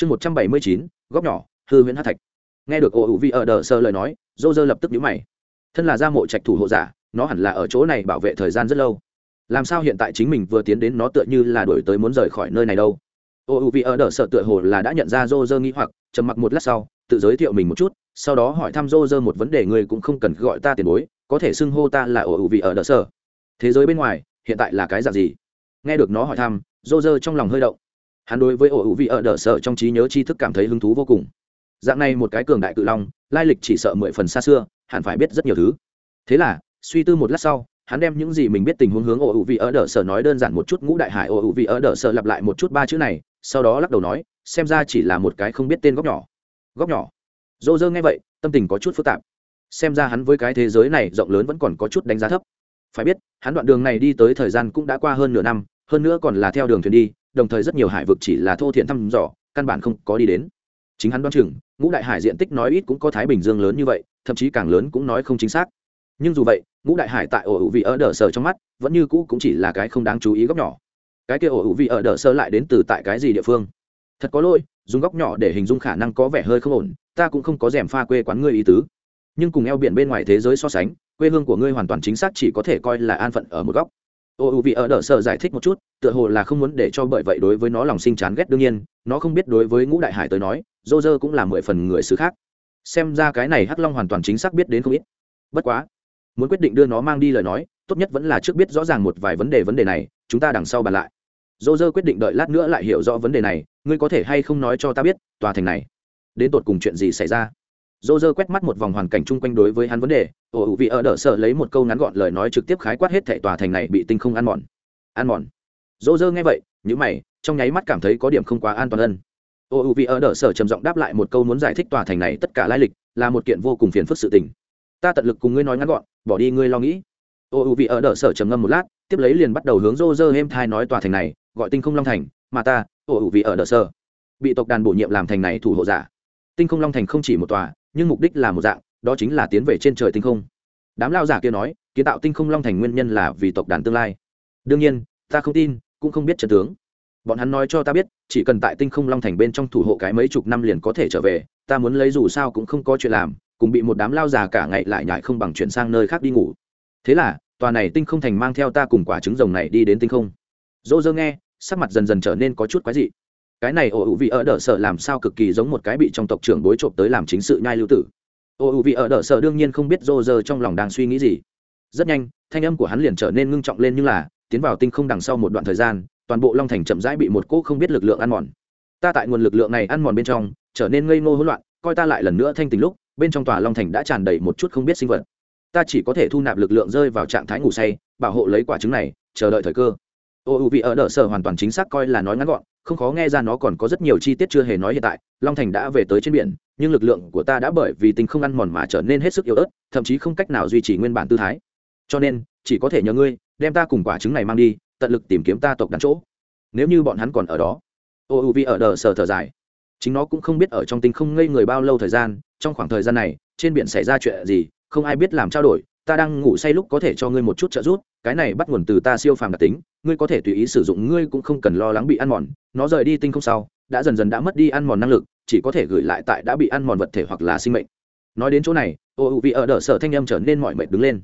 chương một trăm bảy mươi chín, góc nhỏ, hư huyễn hát thạch. Nghe được ô hữu vi ở đờ sơ lời nói dô dơ lập tức nhíu mày. Thân là gia mộ trạch thủ hộ giả, nó hẳn là ở chỗ này bảo vệ thời gian rất lâu. Làm sao hiện tại chính mình vừa tiến đến nó tựa như là đổi tới muốn rời khỏi nơi này đâu? Ô hữu vi ở đờ sơ tựa hồ là đã nhận ra dô dơ nghĩ hoặc, trầm mặc một lát sau, tự giới thiệu mình một chút, sau đó hỏi thăm dô dơ một vấn đề người cũng không cần gọi ta tiền bối, có thể xưng hô ta là ô hữu vi ở đờ sơ. Thế giới bên ngoài, hiện tại là cái dạng gì? Nghe được nó hỏi thăm dô dơ trong lòng hơi động hắn đối với ổ hữu vị ở đỡ sở trong trí nhớ tri thức cảm thấy hứng thú vô cùng. Dạng này một cái cường đại cự long, lai lịch chỉ sợ mười phần xa xưa, hẳn phải biết rất nhiều thứ. Thế là, suy tư một lát sau, hắn đem những gì mình biết tình huống hướng ổ hữu vị ở đỡ sở nói đơn giản một chút ngũ đại hải ổ hữu vị ở đỡ sở lặp lại một chút ba chữ này, sau đó lắc đầu nói, xem ra chỉ là một cái không biết tên góc nhỏ. Góc nhỏ? Dô dơ nghe vậy, tâm tình có chút phức tạp. Xem ra hắn với cái thế giới này rộng lớn vẫn còn có chút đánh giá thấp. Phải biết, hắn đoạn đường này đi tới thời gian cũng đã qua hơn nửa năm, hơn nữa còn là theo đường thuyền đi đồng thời rất nhiều hải vực chỉ là thô thiện thăm dò, căn bản không có đi đến. Chính hắn đoán chừng, ngũ đại hải diện tích nói ít cũng có thái bình dương lớn như vậy, thậm chí càng lớn cũng nói không chính xác. Nhưng dù vậy, ngũ đại hải tại ổ hữu vị ở đờ sờ trong mắt, vẫn như cũ cũng chỉ là cái không đáng chú ý góc nhỏ. Cái kia ổ hữu vị ở đờ sơ lại đến từ tại cái gì địa phương? Thật có lỗi, dùng góc nhỏ để hình dung khả năng có vẻ hơi không ổn, ta cũng không có rèm pha quê quán ngươi ý tứ. Nhưng cùng eo biển bên ngoài thế giới so sánh, quê hương của ngươi hoàn toàn chính xác chỉ có thể coi là an phận ở một góc ô u vì ở đỡ sợ giải thích một chút, tựa hồ là không muốn để cho bởi vậy đối với nó lòng sinh chán ghét đương nhiên, nó không biết đối với ngũ đại hải tới nói dô dơ cũng là mười phần người xứ khác. Xem ra cái này hắc long hoàn toàn chính xác biết đến không ít. Bất quá, muốn quyết định đưa nó mang đi lời nói, tốt nhất vẫn là trước biết rõ ràng một vài vấn đề vấn đề này, chúng ta đằng sau bàn lại. Dô dơ quyết định đợi lát nữa lại hiểu rõ vấn đề này, ngươi có thể hay không nói cho ta biết, tòa thành này, đến tột cùng chuyện gì xảy ra? Dô dơ quét mắt một vòng hoàn cảnh chung quanh đối với hắn vấn đề, ồ, ủ vị ở đỡ sợ lấy một câu ngắn gọn lời nói trực tiếp khái quát hết thệ tòa thành này bị tinh không ăn mòn. Ăn mòn. Dô dơ nghe vậy những mày, trong nháy mắt cảm thấy có điểm không quá an toàn ân ồ, ủ vị ở đỡ sợ trầm giọng đáp lại một câu muốn giải thích tòa thành này tất cả lai lịch, là một kiện vô cùng phiền phức sự tình. Ta tận lực cùng ngươi nói ngắn gọn, bỏ đi ngươi lo nghĩ. Ô u vị ở đỡ sở trầm ngâm một lát, tiếp lấy liền bắt đầu hướng rô rơ êm thai nói tòa thành này, gọi tinh không long thành, mà ta ô u vị ở đỡ sở bị tộc đàn bổ nhiệm làm thành này thủ hộ giả tinh không long thành không chỉ một tòa, nhưng mục đích là một dạng, đó chính là tiến về trên trời tinh không. Đám lao giả kia nói, kiến tạo tinh không long thành nguyên nhân là vì tộc đàn tương lai. Đương nhiên, ta không tin, cũng không biết trận tướng. Bọn hắn nói cho ta biết, chỉ cần tại tinh không long thành bên trong thủ hộ cái mấy chục năm liền có thể trở về, ta muốn lấy dù sao cũng không có chuyện làm, cùng bị một đám lao già cả ngày lại nhại không bằng chuyển sang nơi khác đi ngủ. Thế là, tòa này tinh không thành mang theo ta cùng quả trứng rồng này đi đến tinh không. Dỗ dơ nghe, sắc mặt dần dần trở nên có chút quái dị cái này ổ hữu vị ở đỡ sở làm sao cực kỳ giống một cái bị trong tộc trưởng bối trộm tới làm chính sự nhai lưu tử. Ổ hữu vị ở đỡ sở đương nhiên không biết rô rơ trong lòng đang suy nghĩ gì. Rất nhanh, thanh âm của hắn liền trở nên ngưng trọng lên như là, tiến vào tinh không đằng sau một đoạn thời gian, toàn bộ long thành chậm rãi bị một cỗ không biết lực lượng ăn mòn. Ta tại nguồn lực lượng này ăn mòn bên trong, trở nên ngây ngô hỗn loạn, coi ta lại lần nữa thanh tình lúc, bên trong tòa long thành đã tràn đầy một chút không biết sinh vật. Ta chỉ có thể thu nạp lực lượng rơi vào trạng thái ngủ say, bảo hộ lấy quả trứng này, chờ đợi thời cơ ô u vị ở đỡ sở hoàn toàn chính xác coi là nói ngắn gọn, không khó nghe ra nó còn có rất nhiều chi tiết chưa hề nói hiện tại, long thành đã về tới trên biển, nhưng lực lượng của ta đã bởi vì tình không ăn mòn mà trở nên hết sức yếu ớt, thậm chí không cách nào duy trì nguyên bản tư thái. Cho nên, chỉ có thể nhờ ngươi, đem ta cùng quả trứng này mang đi, tận lực tìm kiếm ta tộc đắn chỗ. Nếu như bọn hắn còn ở đó, ô u vị ở đờ sở thở dài. Chính nó cũng không biết ở trong tinh không ngây người bao lâu thời gian, trong khoảng thời gian này, trên biển xảy ra chuyện gì, không ai biết làm trao đổi, ta đang ngủ say lúc có thể cho ngươi một chút trợ giúp, cái này bắt nguồn từ ta siêu phàm đặc tính ngươi có thể tùy ý sử dụng, ngươi cũng không cần lo lắng bị ăn mòn, nó rời đi tinh không sau, đã dần dần đã mất đi ăn mòn năng lực, chỉ có thể gửi lại tại đã bị ăn mòn vật thể hoặc là sinh mệnh. Nói đến chỗ này, ô u vị ở đỡ sở thanh â m trở nên mọi mệt đứng lên.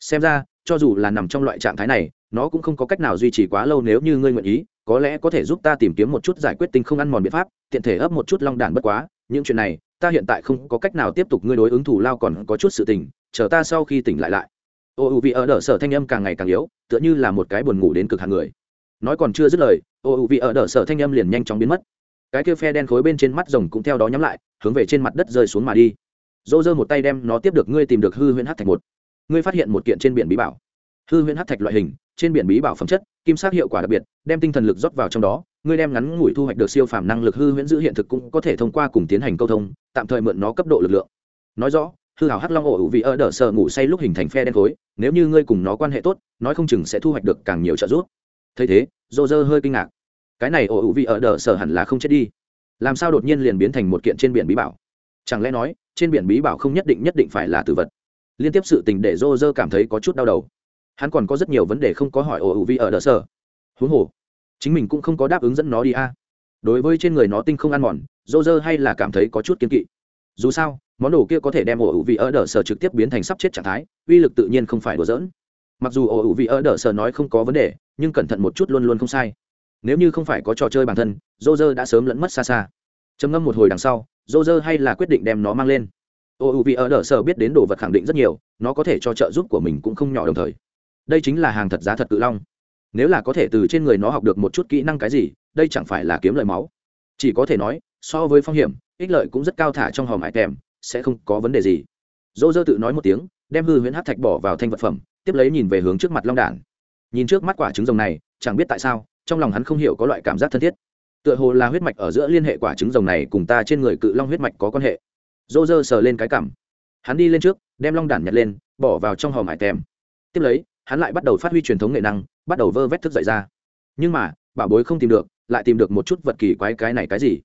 Xem ra, cho dù là nằm trong loại trạng thái này, nó cũng không có cách nào duy trì quá lâu nếu như ngươi nguyện ý, có lẽ có thể giúp ta tìm kiếm một chút giải quyết tinh không ăn mòn biện pháp, tiện thể ấp một chút long đản bất quá, những chuyện này, ta hiện tại không có cách nào tiếp tục, ngươi đối ứng thủ lao còn có chút sự tình, chờ ta sau khi tỉnh lại lại ô u vị ở đỡ sở thanh âm càng ngày càng yếu, tựa như là một cái buồn ngủ đến cực hàng người. Nói còn chưa dứt lời, ô u vị ở đỡ sở thanh âm liền nhanh chóng biến mất. Cái kia phe đen khối bên trên mắt rồng cũng theo đó nhắm lại, hướng về trên mặt đất rơi xuống mà đi. Dô dơ một tay đem nó tiếp được, ngươi tìm được hư huyễn hát thạch một. Ngươi phát hiện một kiện trên biển bí bảo. Hư huyễn hát thạch loại hình, trên biển bí bảo phẩm chất, kim sắc hiệu quả đặc biệt, đem tinh thần lực rót vào trong đó, ngươi đem ngắn ngủi thu hoạch được siêu phàm năng lực hư huyễn giữ hiện thực cũng có thể thông qua cùng tiến hành câu thông, tạm thời mượn nó cấp độ lực lượng. Nói rõ hư hảo hắc long ổ vì ở đỡ sợ ngủ say lúc hình thành phe đen khối, nếu như ngươi cùng nó quan hệ tốt, nói không chừng sẽ thu hoạch được càng nhiều trợ giúp. Thấy thế, dô dơ hơi kinh ngạc. Cái này ổ vì ở đỡ sợ hẳn là không chết đi. Làm sao đột nhiên liền biến thành một kiện trên biển bí bảo? Chẳng lẽ nói, trên biển bí bảo không nhất định nhất định phải là tử vật? Liên tiếp sự tình để dô dơ cảm thấy có chút đau đầu. Hắn còn có rất nhiều vấn đề không có hỏi ổ vì ở đỡ sợ huống hồ, chính mình cũng không có đáp ứng dẫn nó đi a. Đối với trên người nó tinh không ăn mòn, dô dơ hay là cảm thấy có chút kiên kỵ. Dù sao món đồ kia có thể đem ổ ủ vị ở đờ sở trực tiếp biến thành sắp chết trạng thái, uy lực tự nhiên không phải đùa dỡn mặc dù ổ ủ vị ở đờ sở nói không có vấn đề, nhưng cẩn thận một chút luôn luôn không sai. Nếu như không phải có trò chơi bản thân dô dơ đã sớm lẫn mất xa xa. Trầm ngâm một hồi đằng sau dô dơ hay là quyết định đem nó mang lên. Ô u vì ở đờ sở biết đến đồ vật khẳng định rất nhiều, nó có thể cho trợ giúp của mình cũng không nhỏ đồng thời. Đây chính là hàng thật giá thật cự long. Nếu là có thể từ trên người nó học được một chút kỹ năng cái gì, đây chẳng phải là kiếm lợi máu. Chỉ có thể nói, so với phong hiểm, ích lợi cũng rất cao thả trong hòm hải kèm sẽ không có vấn đề gì. Dô dơ tự nói một tiếng, đem hư huyễn hát thạch bỏ vào thanh vật phẩm, tiếp lấy nhìn về hướng trước mặt long đản. Nhìn trước mắt quả trứng rồng này, chẳng biết tại sao, trong lòng hắn không hiểu có loại cảm giác thân thiết. Tựa hồ là huyết mạch ở giữa liên hệ quả trứng rồng này cùng ta trên người cự long huyết mạch có quan hệ. Dô dơ sờ lên cái cảm. Hắn đi lên trước, đem long đản nhặt lên, bỏ vào trong hòm hải tèm. Tiếp lấy, hắn lại bắt đầu phát huy truyền thống nghệ năng, bắt đầu vơ vét thức dậy ra. Nhưng mà, bảo bối không tìm được, lại tìm được một chút vật kỳ quái cái này cái gì?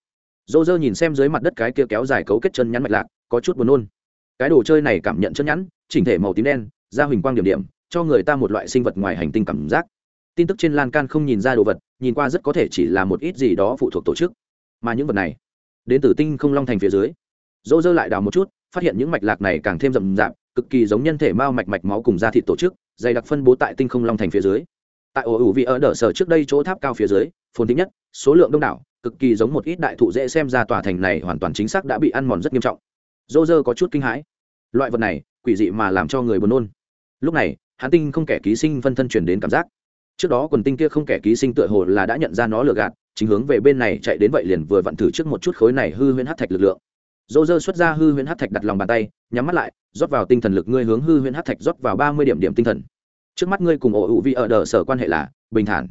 Dô dơ nhìn xem dưới mặt đất cái kia kéo dài cấu kết chân nhắn mạch lạc có chút buồn nôn. Cái đồ chơi này cảm nhận chân nhẵn, chỉnh thể màu tím đen da huỳnh quang điểm điểm cho người ta một loại sinh vật ngoài hành tinh cảm giác. Tin tức trên lan can không nhìn ra đồ vật nhìn qua rất có thể chỉ là một ít gì đó phụ thuộc tổ chức. Mà những vật này đến từ tinh không long thành phía dưới. Dỗ dơ lại đào một chút phát hiện những mạch lạc này càng thêm rậm rạp cực kỳ giống nhân thể mao mạch mạch máu cùng da thịt tổ chức dày đặc phân bố tại tinh không long thành phía dưới. Tại ổ ủ vị ở đỡ sở trước đây chỗ tháp cao phía dưới phồn tính nhất số lượng đông đảo cực kỳ giống một ít đại thụ dễ xem ra tòa thành này hoàn toàn chính xác đã bị ăn mòn rất nghiêm trọng dô dơ có chút kinh hãi. Loại vật này, quỷ dị mà làm cho người buồn nôn. Lúc này, hắn tinh không kẻ ký sinh phân thân chuyển đến cảm giác. Trước đó quần tinh kia không kẻ ký sinh tựa hồ là đã nhận ra nó lừa gạt, chính hướng về bên này chạy đến vậy liền vừa vặn thử trước một chút khối này hư huyễn hát thạch lực lượng. Dô dơ xuất ra hư huyễn hát thạch đặt lòng bàn tay, nhắm mắt lại, rót vào tinh thần lực ngươi hướng hư huyễn hát thạch rót vào ba mươi điểm điểm tinh thần. Trước mắt ngươi cùng ổ hữu vi ở đờ sở quan hệ là bình thản.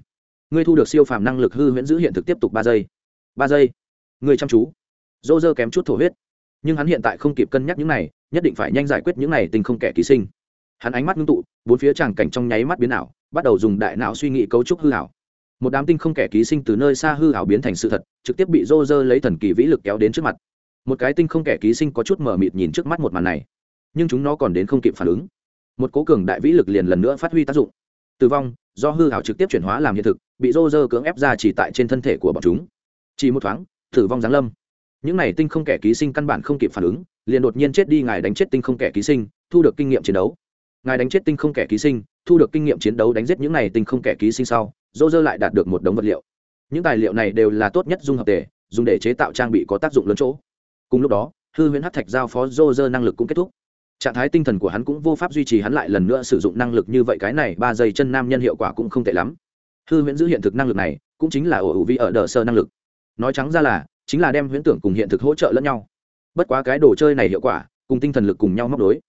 Ngươi thu được siêu phàm năng lực hư huyễn giữ hiện thực tiếp tục ba giây. Ba giây. Ngươi chăm chú. Dô dơ kém chút thổ huyết nhưng hắn hiện tại không kịp cân nhắc những này, nhất định phải nhanh giải quyết những này tình không kẻ ký sinh. Hắn ánh mắt ngưng tụ, bốn phía tràng cảnh trong nháy mắt biến ảo, bắt đầu dùng đại não suy nghĩ cấu trúc hư ảo. Một đám tinh không kẻ ký sinh từ nơi xa hư ảo biến thành sự thật, trực tiếp bị rô rơ lấy thần kỳ vĩ lực kéo đến trước mặt. Một cái tinh không kẻ ký sinh có chút mở mịt nhìn trước mắt một màn này, nhưng chúng nó còn đến không kịp phản ứng. Một cố cường đại vĩ lực liền lần nữa phát huy tác dụng. Tử vong, do hư ảo trực tiếp chuyển hóa làm hiện thực, bị rô rơ cưỡng ép ra chỉ tại trên thân thể của bọn chúng. Chỉ một thoáng, tử vong giáng lâm những này tinh không kẻ ký sinh căn bản không kịp phản ứng, liền đột nhiên chết đi, ngài đánh chết tinh không kẻ ký sinh, thu được kinh nghiệm chiến đấu. Ngài đánh chết tinh không kẻ ký sinh, thu được kinh nghiệm chiến đấu đánh giết những này tinh không kẻ ký sinh sau, dô dơ lại đạt được một đống vật liệu. Những tài liệu này đều là tốt nhất dung hợp tề dùng để chế tạo trang bị có tác dụng lớn chỗ. Cùng lúc đó, hư huyễn hát thạch giao phó dô dơ năng lực cũng kết thúc. Trạng thái tinh thần của hắn cũng vô pháp duy trì, hắn lại lần nữa sử dụng năng lực như vậy, cái này ba giây chân nam nhân hiệu quả cũng không tệ lắm. Hư huyễn giữ hiện thực năng lực này, cũng chính là ổ hữu vi ở đờ sơ năng lực. Nói trắng ra là chính là đem huyễn tưởng cùng hiện thực hỗ trợ lẫn nhau. Bất quá cái đồ chơi này hiệu quả, cùng tinh thần lực cùng nhau móc đối.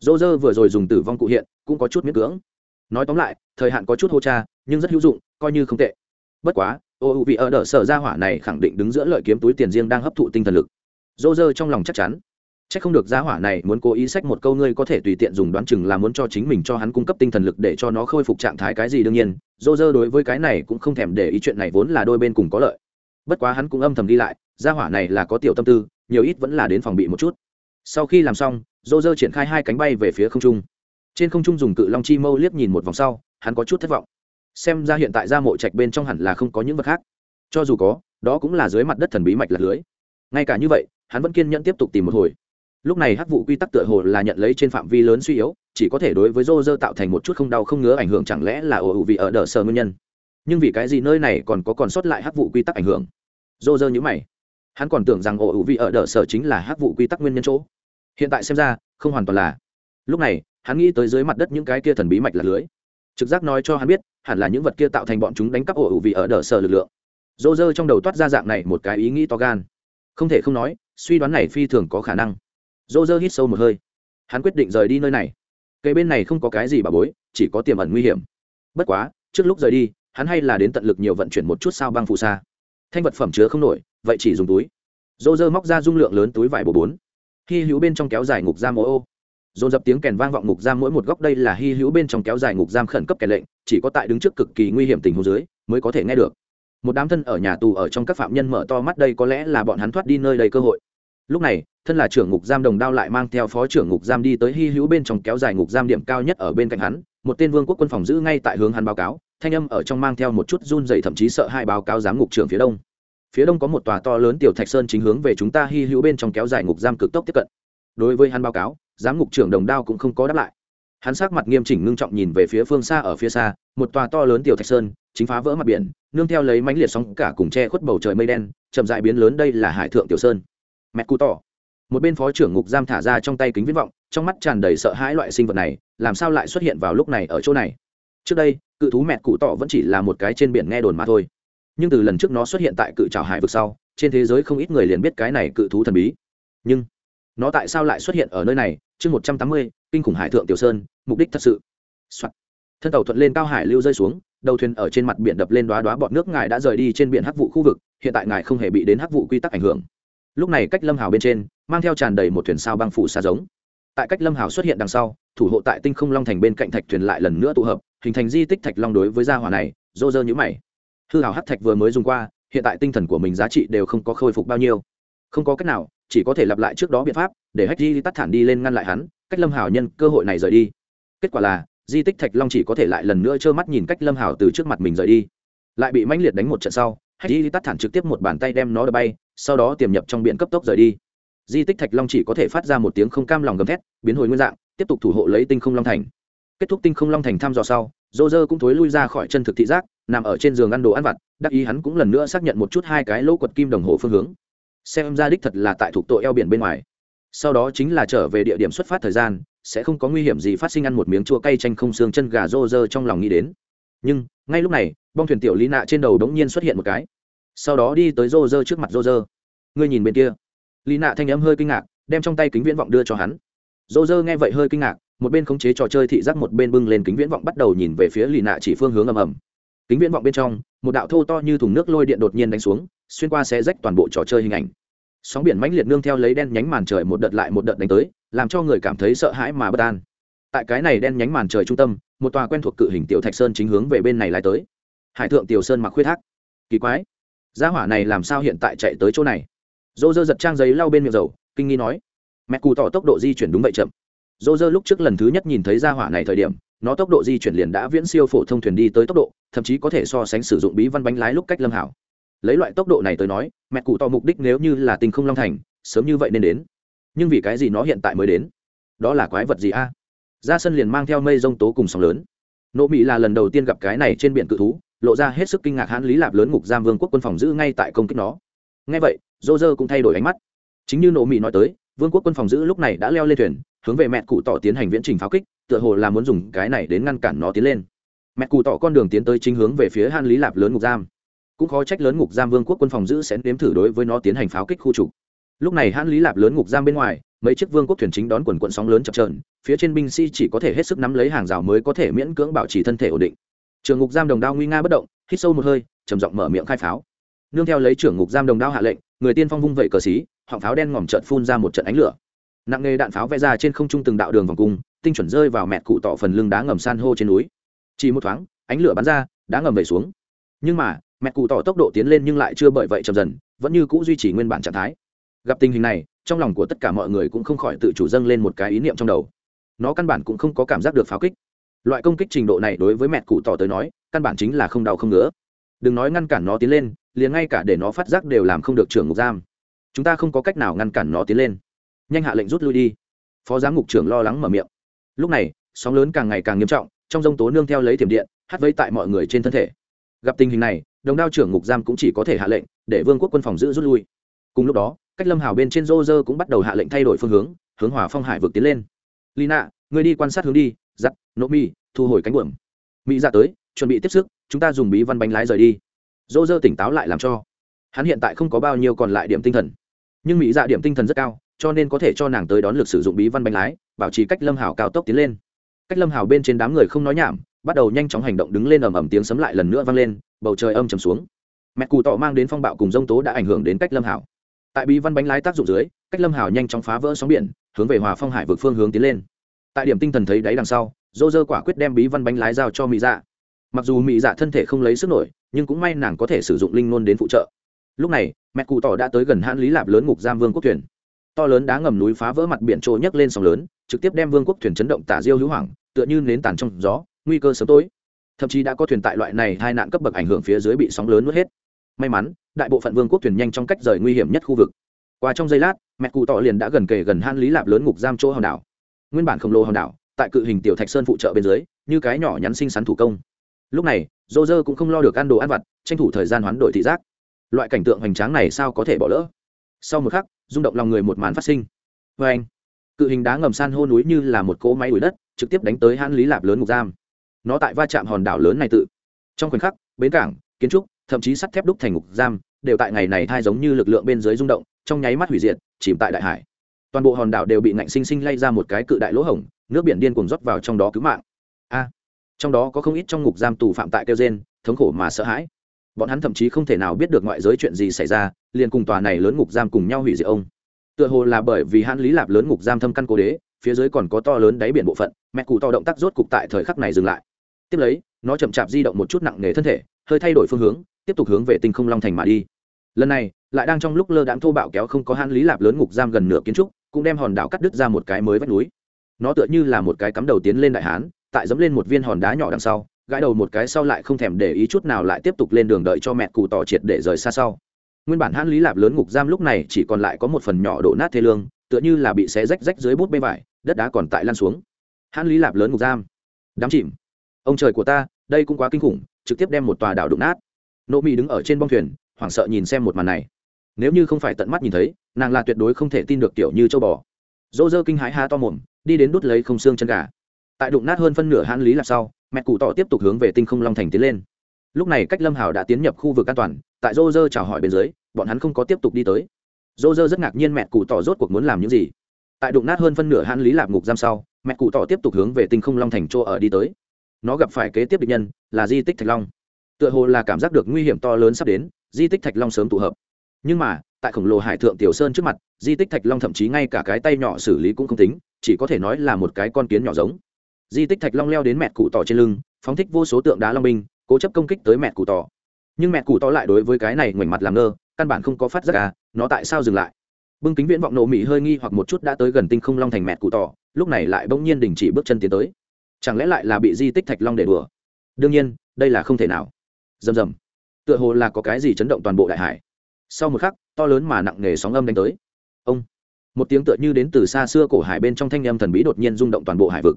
Dô dơ vừa rồi dùng tử vong cụ hiện, cũng có chút miễn cưỡng. Nói tóm lại, thời hạn có chút hô cha, nhưng rất hữu dụng, coi như không tệ. Bất quá, ô hữu vị ở đỡ sở ra hỏa này khẳng định đứng giữa lợi kiếm túi tiền riêng đang hấp thụ tinh thần lực. Dô dơ trong lòng chắc chắn. C h ắ c không được ra hỏa này muốn cố ý sách một câu ngươi có thể tùy tiện dùng đoán chừng là muốn cho chính mình cho hắn cung cấp tinh thần lực để cho nó khôi phục trạng thái cái gì đương nhiên. Dô dơ đối với cái này cũng không thèm để ý chuyện này vốn là đôi bên cùng có lợi. Bất quá hắn cũng âm thầm đi lại gia hỏa này là có tiểu tâm tư, nhiều ít vẫn là đến phòng bị một chút. Sau khi làm xong dô dơ triển khai hai cánh bay về phía không trung. Trên không trung dùng cự long chi mâu liếc nhìn một vòng sau, hắn có chút thất vọng. Xem ra hiện tại ra mộ trạch bên trong hẳn là không có những vật khác. Cho dù có, đó cũng là dưới mặt đất thần bí mạch lật lưới. Ngay cả như vậy, hắn vẫn kiên nhẫn tiếp tục tìm một hồi. Lúc này hắc vụ quy tắc tựa hồ là nhận lấy trên phạm vi lớn suy yếu, chỉ có thể đối với dô dơ tạo thành một chút không đau không ngứa ảnh hưởng chẳng lẽ là ồ ủ vị ở đờ sờ nguyên nhân. Nhưng vì cái gì nơi này còn có còn sót lại hắc vụ quy tắc ảnh hưởng? Dô dơ nhữ mày hắn còn tưởng rằng ổ ủ vị ở đờ sở chính là hắc vụ quy tắc nguyên nhân chỗ. Hiện tại xem ra, không hoàn toàn là. Lúc này, hắn nghĩ tới dưới mặt đất những cái kia thần bí mạch là lưới. Trực giác nói cho hắn biết, hẳn là những vật kia tạo thành bọn chúng đánh cắp ổ ủ vị ở đờ sở lực lượng. Dô dơ trong đầu toát ra dạng này một cái ý nghĩ to gan. Không thể không nói, suy đoán này phi thường có khả năng. Dô dơ hít sâu một hơi. Hắn quyết định rời đi nơi này. Cây bên này không có cái gì bà bối, chỉ có tiềm ẩn nguy hiểm. Bất quá, trước lúc rời đi, hắn hay là đến tận lực nhiều vận chuyển một chút sao băng phù sa thanh vật phẩm chứa không nổi, vậy chỉ dùng túi. Dô dơ móc ra dung lượng lớn túi vải bồ bốn. Hy hữu bên trong kéo dài ngục giam ô ô. Dồn dập tiếng kèn vang vọng ngục giam mỗi một góc, đây là hy hữu bên trong kéo dài ngục giam khẩn cấp kèn lệnh, chỉ có tại đứng trước cực kỳ nguy hiểm tình huống dưới, mới có thể nghe được. Một đám thân ở nhà tù ở trong các phạm nhân mở to mắt, đây có lẽ là bọn hắn thoát đi nơi đây cơ hội. Lúc này, thân là trưởng ngục giam đồng đao lại mang theo phó trưởng ngục giam đi tới hy hữu bên trong kéo dài ngục giam điểm cao nhất ở bên cạnh hắn một tên vương quốc quân phòng giữ ngay tại hướng hắn báo cáo, thanh âm ở trong mang theo một chút run dày thậm chí sợ hai báo cáo giám ngục trưởng phía đông. Phía đông có một tòa to lớn tiểu thạch sơn chính hướng về chúng ta hy hữu bên trong kéo dài ngục giam cực tốc tiếp cận. Đối với hắn báo cáo, giám ngục trưởng đồng đao cũng không có đáp lại. Hắn sắc mặt nghiêm chỉnh ngưng trọng nhìn về phía phương xa ở phía xa, một tòa to lớn tiểu thạch sơn, chính phá vỡ mặt biển, nương theo lấy mánh liệt sóng cả cùng che khuất bầu trời mây đen, chậm dại biến lớn đây là hải thượng tiểu sơn. Mẹ cụ tỏ một bên phó trưởng ngục giam thả ra trong tay kính viễn vọng trong mắt tràn đầy sợ hãi loại sinh vật này, làm sao lại xuất hiện vào lúc này ở chỗ này? Trước đây, cự thú mẹ cụ tỏ vẫn chỉ là một cái trên biển nghe đồn mà thôi. Nhưng từ lần trước nó xuất hiện tại cự trào hải vực sau, trên thế giới không ít người liền biết cái này cự thú thần bí. Nhưng, nó tại sao lại xuất hiện ở nơi này? Chương một trăm tám mươi, kinh khủng hải thượng tiểu sơn, mục đích thật sự、Soạn. thân tàu thuận lên cao hải lưu rơi xuống, đầu thuyền ở trên mặt biển đập lên đoá đoá bọt nước ngài đã rời đi trên biển hắc vụ khu vực, hiện tại ngài không hề bị đến hắc vụ quy tắc ảnh hưởng. Lúc này cách lâm hào bên trên, mang theo tràn đầy một thuyền sao băng phủ xa giống tại cách lâm hào xuất hiện đằng sau, thủ hộ tại tinh không long thành bên cạnh thạch thuyền lại lần nữa tụ hợp, hình thành di tích thạch long đối với gia hỏa này dô dơ nhữ mày. Hư hào hắc thạch vừa mới dùng qua, hiện tại tinh thần của mình giá trị đều không có khôi phục bao nhiêu. Không có cách nào, chỉ có thể lặp lại trước đó biện pháp, để hách di tắt thản đi lên ngăn lại hắn, cách lâm hào nhân cơ hội này rời đi. Kết quả là, di tích thạch long chỉ có thể lại lần nữa trơ mắt nhìn cách lâm hào từ trước mặt mình rời đi. Lại bị mãnh liệt đánh một trận sau, hách di tắt thản trực tiếp một bàn tay đem nó đập bay, sau đó tiềm nhập trong biển cấp tốc rời đi di tích thạch long chỉ có thể phát ra một tiếng không cam lòng gầm thét, biến hồi nguyên dạng, tiếp tục thủ hộ lấy tinh không long thành. Kết thúc tinh không long thành thăm dò sau dô dơ cũng thối lui ra khỏi chân thực thị giác, nằm ở trên giường ăn đồ ăn vặt, đắc ý hắn cũng lần nữa xác nhận một chút hai cái lỗ quật kim đồng hồ phương hướng. Xem ra đích thật là tại thuộc tội eo biển bên ngoài. Sau đó chính là trở về địa điểm xuất phát thời gian, sẽ không có nguy hiểm gì phát sinh ăn một miếng chua cay chanh không xương chân gà rô rơ trong lòng nghĩ đến. Nhưng, ngay lúc này, bong thuyền tiểu lý nạ trên đầu đống nhiên xuất hiện một cái. Sau đó đi tới rô rơ trước mặt rô rơ ngươi nhìn bên kia lý nạ thanh âm hơi kinh ngạc, đem trong tay kính viễn vọng đưa cho hắn. Dô dơ nghe vậy hơi kinh ngạc, một bên khống chế trò chơi thị giác một bên bưng lên kính viễn vọng bắt đầu nhìn về phía lì nạ chỉ phương hướng ầm ầm. Kính viễn vọng bên trong, một đạo thô to như thùng nước lôi điện đột nhiên đánh xuống, xuyên qua xe rách toàn bộ trò chơi hình ảnh. Sóng biển mãnh liệt nương theo lấy đen nhánh màn trời một đợt lại một đợt đánh tới, làm cho người cảm thấy sợ hãi mà bất an. Tại cái này đen nhánh màn trời trung tâm, một tòa quen thuộc cự hình tiểu thạch sơn chính hướng về bên này lại tới. Hải thượng tiểu sơn mặc khuyết thác kỳ quái, gia hỏa này làm sao hiện tại chạy tới chỗ này? Dô dơ giật trang giấy lau bên miệng dầu, kinh nghi nói, mẹ cù tỏ tốc độ di chuyển đúng vậy chậm. Dô dơ lúc trước lần thứ nhất nhìn thấy gia hỏa này thời điểm, nó tốc độ di chuyển liền đã viễn siêu phổ thông thuyền đi tới tốc độ, thậm chí có thể so sánh sử dụng bí văn bánh lái lúc cách lâm hảo. Lấy loại tốc độ này tới nói, mẹ cụ to mục đích nếu như là tình không long thành, sớm như vậy nên đến. Nhưng vì cái gì nó hiện tại mới đến? Đó là quái vật gì a? Ra sân liền mang theo mây rông tố cùng sóng lớn. Nộ mỹ là lần đầu tiên gặp cái này trên biển cự thú, lộ ra hết sức kinh ngạc hãn lý lạp lớn ngục giam vương quốc quân phòng giữ ngay tại công kích nó. Ngay vậy dô dơ cũng thay đổi ánh mắt. Chính như nổ mỹ nói tới, vương quốc quân phòng giữ lúc này đã leo lên thuyền, hướng về mẹ cụ tỏ tiến hành viễn trình pháo kích, tựa hồ là muốn dùng cái này đến ngăn cản nó tiến lên. Mẹ cụ tỏ con đường tiến tới chính hướng về phía han lý lạp lớn ngục giam. Cũng khó trách lớn ngục giam vương quốc quân phòng giữ sẽ nếm thử đối với nó tiến hành pháo kích khu trục. Lúc này han lý lạp lớn ngục giam bên ngoài, mấy chiếc vương quốc thuyền chính đón quần quận sóng lớn chập trờn phía trên binh sĩ chỉ có thể hết sức nắm lấy hàng rào mới có thể miễn cưỡng bảo trì thân thể ổn định. Trường ngục giam đồng đao nguy nga bất động, hít sâu một hơi, trầm giọng mở miệng khai pháo. Nương theo lấy trưởng ngục giam đồng đao hạ lệnh người tiên phong vung vẩy cờ xí, họng pháo đen ngòm trợn phun ra một trận ánh lửa. Nặng nghề đạn pháo vẽ ra trên không trung từng đạo đường vòng cung, tinh chuẩn rơi vào mẹt cụ tỏ phần lưng đá ngầm san hô trên núi. Chỉ một thoáng, ánh lửa bắn ra, đá ngầm vẩy xuống. Nhưng mà, mẹt cụ tỏ tốc độ tiến lên nhưng lại chưa bởi vậy chậm dần, vẫn như cũ duy trì nguyên bản trạng thái. Gặp tình hình này, trong lòng của tất cả mọi người cũng không khỏi tự chủ dâng lên một cái ý niệm trong đầu. Nó căn bản cũng không có cảm giác được pháo kích. Loại công kích trình độ này đối với mẹt cụ tỏ tới nói, căn bản chính là không đau không ngứa đừng nói ngăn cản nó tiến lên, liền ngay cả để nó phát giác đều làm không được trưởng ngục giam. Chúng ta không có cách nào ngăn cản nó tiến lên. Nhanh hạ lệnh rút lui đi. Phó giám ngục trưởng lo lắng mở miệng. Lúc này, sóng lớn càng ngày càng nghiêm trọng, trong dông tố nương theo lấy thiểm điện hắt vây tại mọi người trên thân thể. Gặp tình hình này, đồng đao trưởng ngục giam cũng chỉ có thể hạ lệnh, để vương quốc quân phòng giữ rút lui. Cùng lúc đó, cách lâm hào bên trên rô rơ cũng bắt đầu hạ lệnh thay đổi phương hướng hướng hỏa phong hải vượt tiến lên. Lina người đi quan sát hướng đi, giặt nỗ mi, thu hồi cánh buồm. Mỹ ra tới chuẩn bị tiếp sức, chúng ta dùng bí văn bánh lái rời đi. Dô dơ tỉnh táo lại làm cho. Hắn hiện tại không có bao nhiêu còn lại điểm tinh thần. Nhưng mỹ dạ điểm tinh thần rất cao, cho nên có thể cho nàng tới đón lực sử dụng bí văn bánh lái, bảo trì cách lâm hào cao tốc tiến lên. Cách lâm hào bên trên đám người không nói nhảm, bắt đầu nhanh chóng hành động đứng lên ầm ầm tiếng sấm lại lần nữa vang lên, bầu trời âm trầm xuống. Mẹ cù tỏ mang đến phong bạo cùng dông tố đã ảnh hưởng đến cách lâm hào. Tại bí văn bánh lái tác dụng dưới, cách lâm hào nhanh chóng phá vỡ sóng biển, hướng về hòa phong hải vực phương hướng tiến lên. Tại điểm tinh thần thấy đáy đằng sau dô dơ quả quyết đem bí văn bánh lái giao cho mỹ dạ mặc dù mỹ dạ thân thể không lấy sức nổi, nhưng cũng may nàng có thể sử dụng linh nôn đến phụ trợ. Lúc này, mẹ cụ tỏ đã tới gần hãn lý lạp lớn ngục giam vương quốc thuyền. To lớn đá ngầm núi phá vỡ mặt biển trôi nhấc lên sóng lớn, trực tiếp đem vương quốc thuyền chấn động tả diêu hữu hoảng, tựa như nến tàn trong gió, nguy cơ sớm tối. Thậm chí đã có thuyền tại loại này hai nạn cấp bậc ảnh hưởng phía dưới bị sóng lớn nuốt hết. May mắn, đại bộ phận vương quốc thuyền nhanh trong cách rời nguy hiểm nhất khu vực. Qua trong giây lát, mẹ cụ tỏ liền đã gần kề gần han lý lạp lớn ngục giam chỗ hòn đảo. Nguyên bản khổng lồ hòn đảo, tại cự hình tiểu thạch sơn phụ trợ bên dưới, như cái nhỏ nhắn xinh xắn thủ công lúc này dô dơ cũng không lo được ăn đồ ăn vặt, tranh thủ thời gian hoán đổi thị giác. Loại cảnh tượng hoành tráng này sao có thể bỏ lỡ? Sau một khắc, rung động lòng người một màn phát sinh. Vê anh, cự hình đá ngầm san hô núi như là một cỗ máy đuổi đất, trực tiếp đánh tới hãn lý lạp lớn ngục giam. Nó tại va chạm hòn đảo lớn này tự. Trong khoảnh khắc, bến cảng, kiến trúc, thậm chí sắt thép đúc thành ngục giam, đều tại ngày này thai giống như lực lượng bên dưới rung động, trong nháy mắt hủy diệt, chìm tại đại hải. Toàn bộ hòn đảo đều bị ngạnh sinh sinh lay ra một cái cự đại lỗ hổng, nước biển điên cuồng rót vào trong đó cứu mạng. A trong đó có không ít trong ngục giam tù phạm tại kêu gen thống khổ mà sợ hãi. Bọn hắn thậm chí không thể nào biết được ngoại giới chuyện gì xảy ra, liền cùng tòa này lớn ngục giam cùng nhau hủy diệt ông. Tựa hồ là bởi vì hãn lý lạp lớn ngục giam thâm căn cố đế, phía dưới còn có to lớn đáy biển bộ phận, mẹ cụ to động tác rốt cục tại thời khắc này dừng lại. Tiếp lấy, nó chậm chạp di động một chút nặng nề thân thể, hơi thay đổi phương hướng, tiếp tục hướng về tinh không long thành mà đi. Lần này, lại đang trong lúc lơ đãng thô bạo kéo không có hãn lý lạp lớn ngục giam gần nửa kiến trúc, cũng đem hòn đảo cắt đứt ra một cái mới vách núi. Nó tựa như là một cái cắm đầu tiến lên đại hán tại dẫm lên một viên hòn đá nhỏ đằng sau, gãi đầu một cái sau lại không thèm để ý chút nào lại tiếp tục lên đường đợi cho mẹ cụ tỏ triệt để rời xa sau. Nguyên bản hãn lý lạp lớn ngục giam lúc này chỉ còn lại có một phần nhỏ đổ nát thê lương, tựa như là bị xé rách rách dưới bút bê vải, đất đá còn tại lan xuống. Hãn lý lạp lớn ngục giam. Đám chìm. Ông trời của ta, đây cũng quá kinh khủng, trực tiếp đem một tòa đảo đụng nát. Nộ mỹ đứng ở trên bông thuyền, hoảng sợ nhìn xem một màn này. Nếu như không phải tận mắt nhìn thấy, nàng là tuyệt đối không thể tin được kiểu như châu bò. Dỗ dơ kinh hãi ha to mồm, đi đến đút lấy không xương chân gà tại đụng nát hơn phân nửa hãn lý lạp sau, mẹ cụ tỏ tiếp tục hướng về tinh không long thành tiến lên. Lúc này cách lâm hào đã tiến nhập khu vực an toàn, tại rô rơ chào hỏi bên dưới, bọn hắn không có tiếp tục đi tới. Rô rơ rất ngạc nhiên mẹ cụ tỏ rốt cuộc muốn làm những gì. Tại đụng nát hơn phân nửa hãn lý lạp ngục giam sau, mẹ cụ tỏ tiếp tục hướng về tinh không long thành chỗ ở đi tới. Nó gặp phải kế tiếp địch nhân, là di tích thạch long. Tựa hồ là cảm giác được nguy hiểm to lớn sắp đến, di tích thạch long sớm tụ hợp. Nhưng mà, tại khổng lồ hải thượng tiểu sơn trước mặt, di tích thạch long thậm chí ngay cả cái tay nhỏ xử lý cũng không tính, chỉ có thể nói là một cái con kiến nhỏ giống di tích thạch long leo đến mẹ cụ tỏ trên lưng, phóng thích vô số tượng đá long binh, cố chấp công kích tới mẹ cụ tỏ. Nhưng mẹ cụ tỏ lại đối với cái này ngoảnh mặt làm ngơ, căn bản không có phát giác à nó tại sao dừng lại? Bưng kính viễn vọng nổ mỹ hơi nghi hoặc một chút đã tới gần tinh không long thành mẹ cụ tỏ, lúc này lại bỗng nhiên đình chỉ bước chân tiến tới. Chẳng lẽ lại là bị di tích thạch long để đùa? Đương nhiên, đây là không thể nào. Rầm rầm. Tựa hồ là có cái gì chấn động toàn bộ đại hải. Sau một khắc, to lớn mà nặng nề sóng âm đánh tới. Ông. Một tiếng tựa như đến từ xa xưa cổ hải bên trong thanh âm thần bí đột nhiên rung động toàn bộ hải vực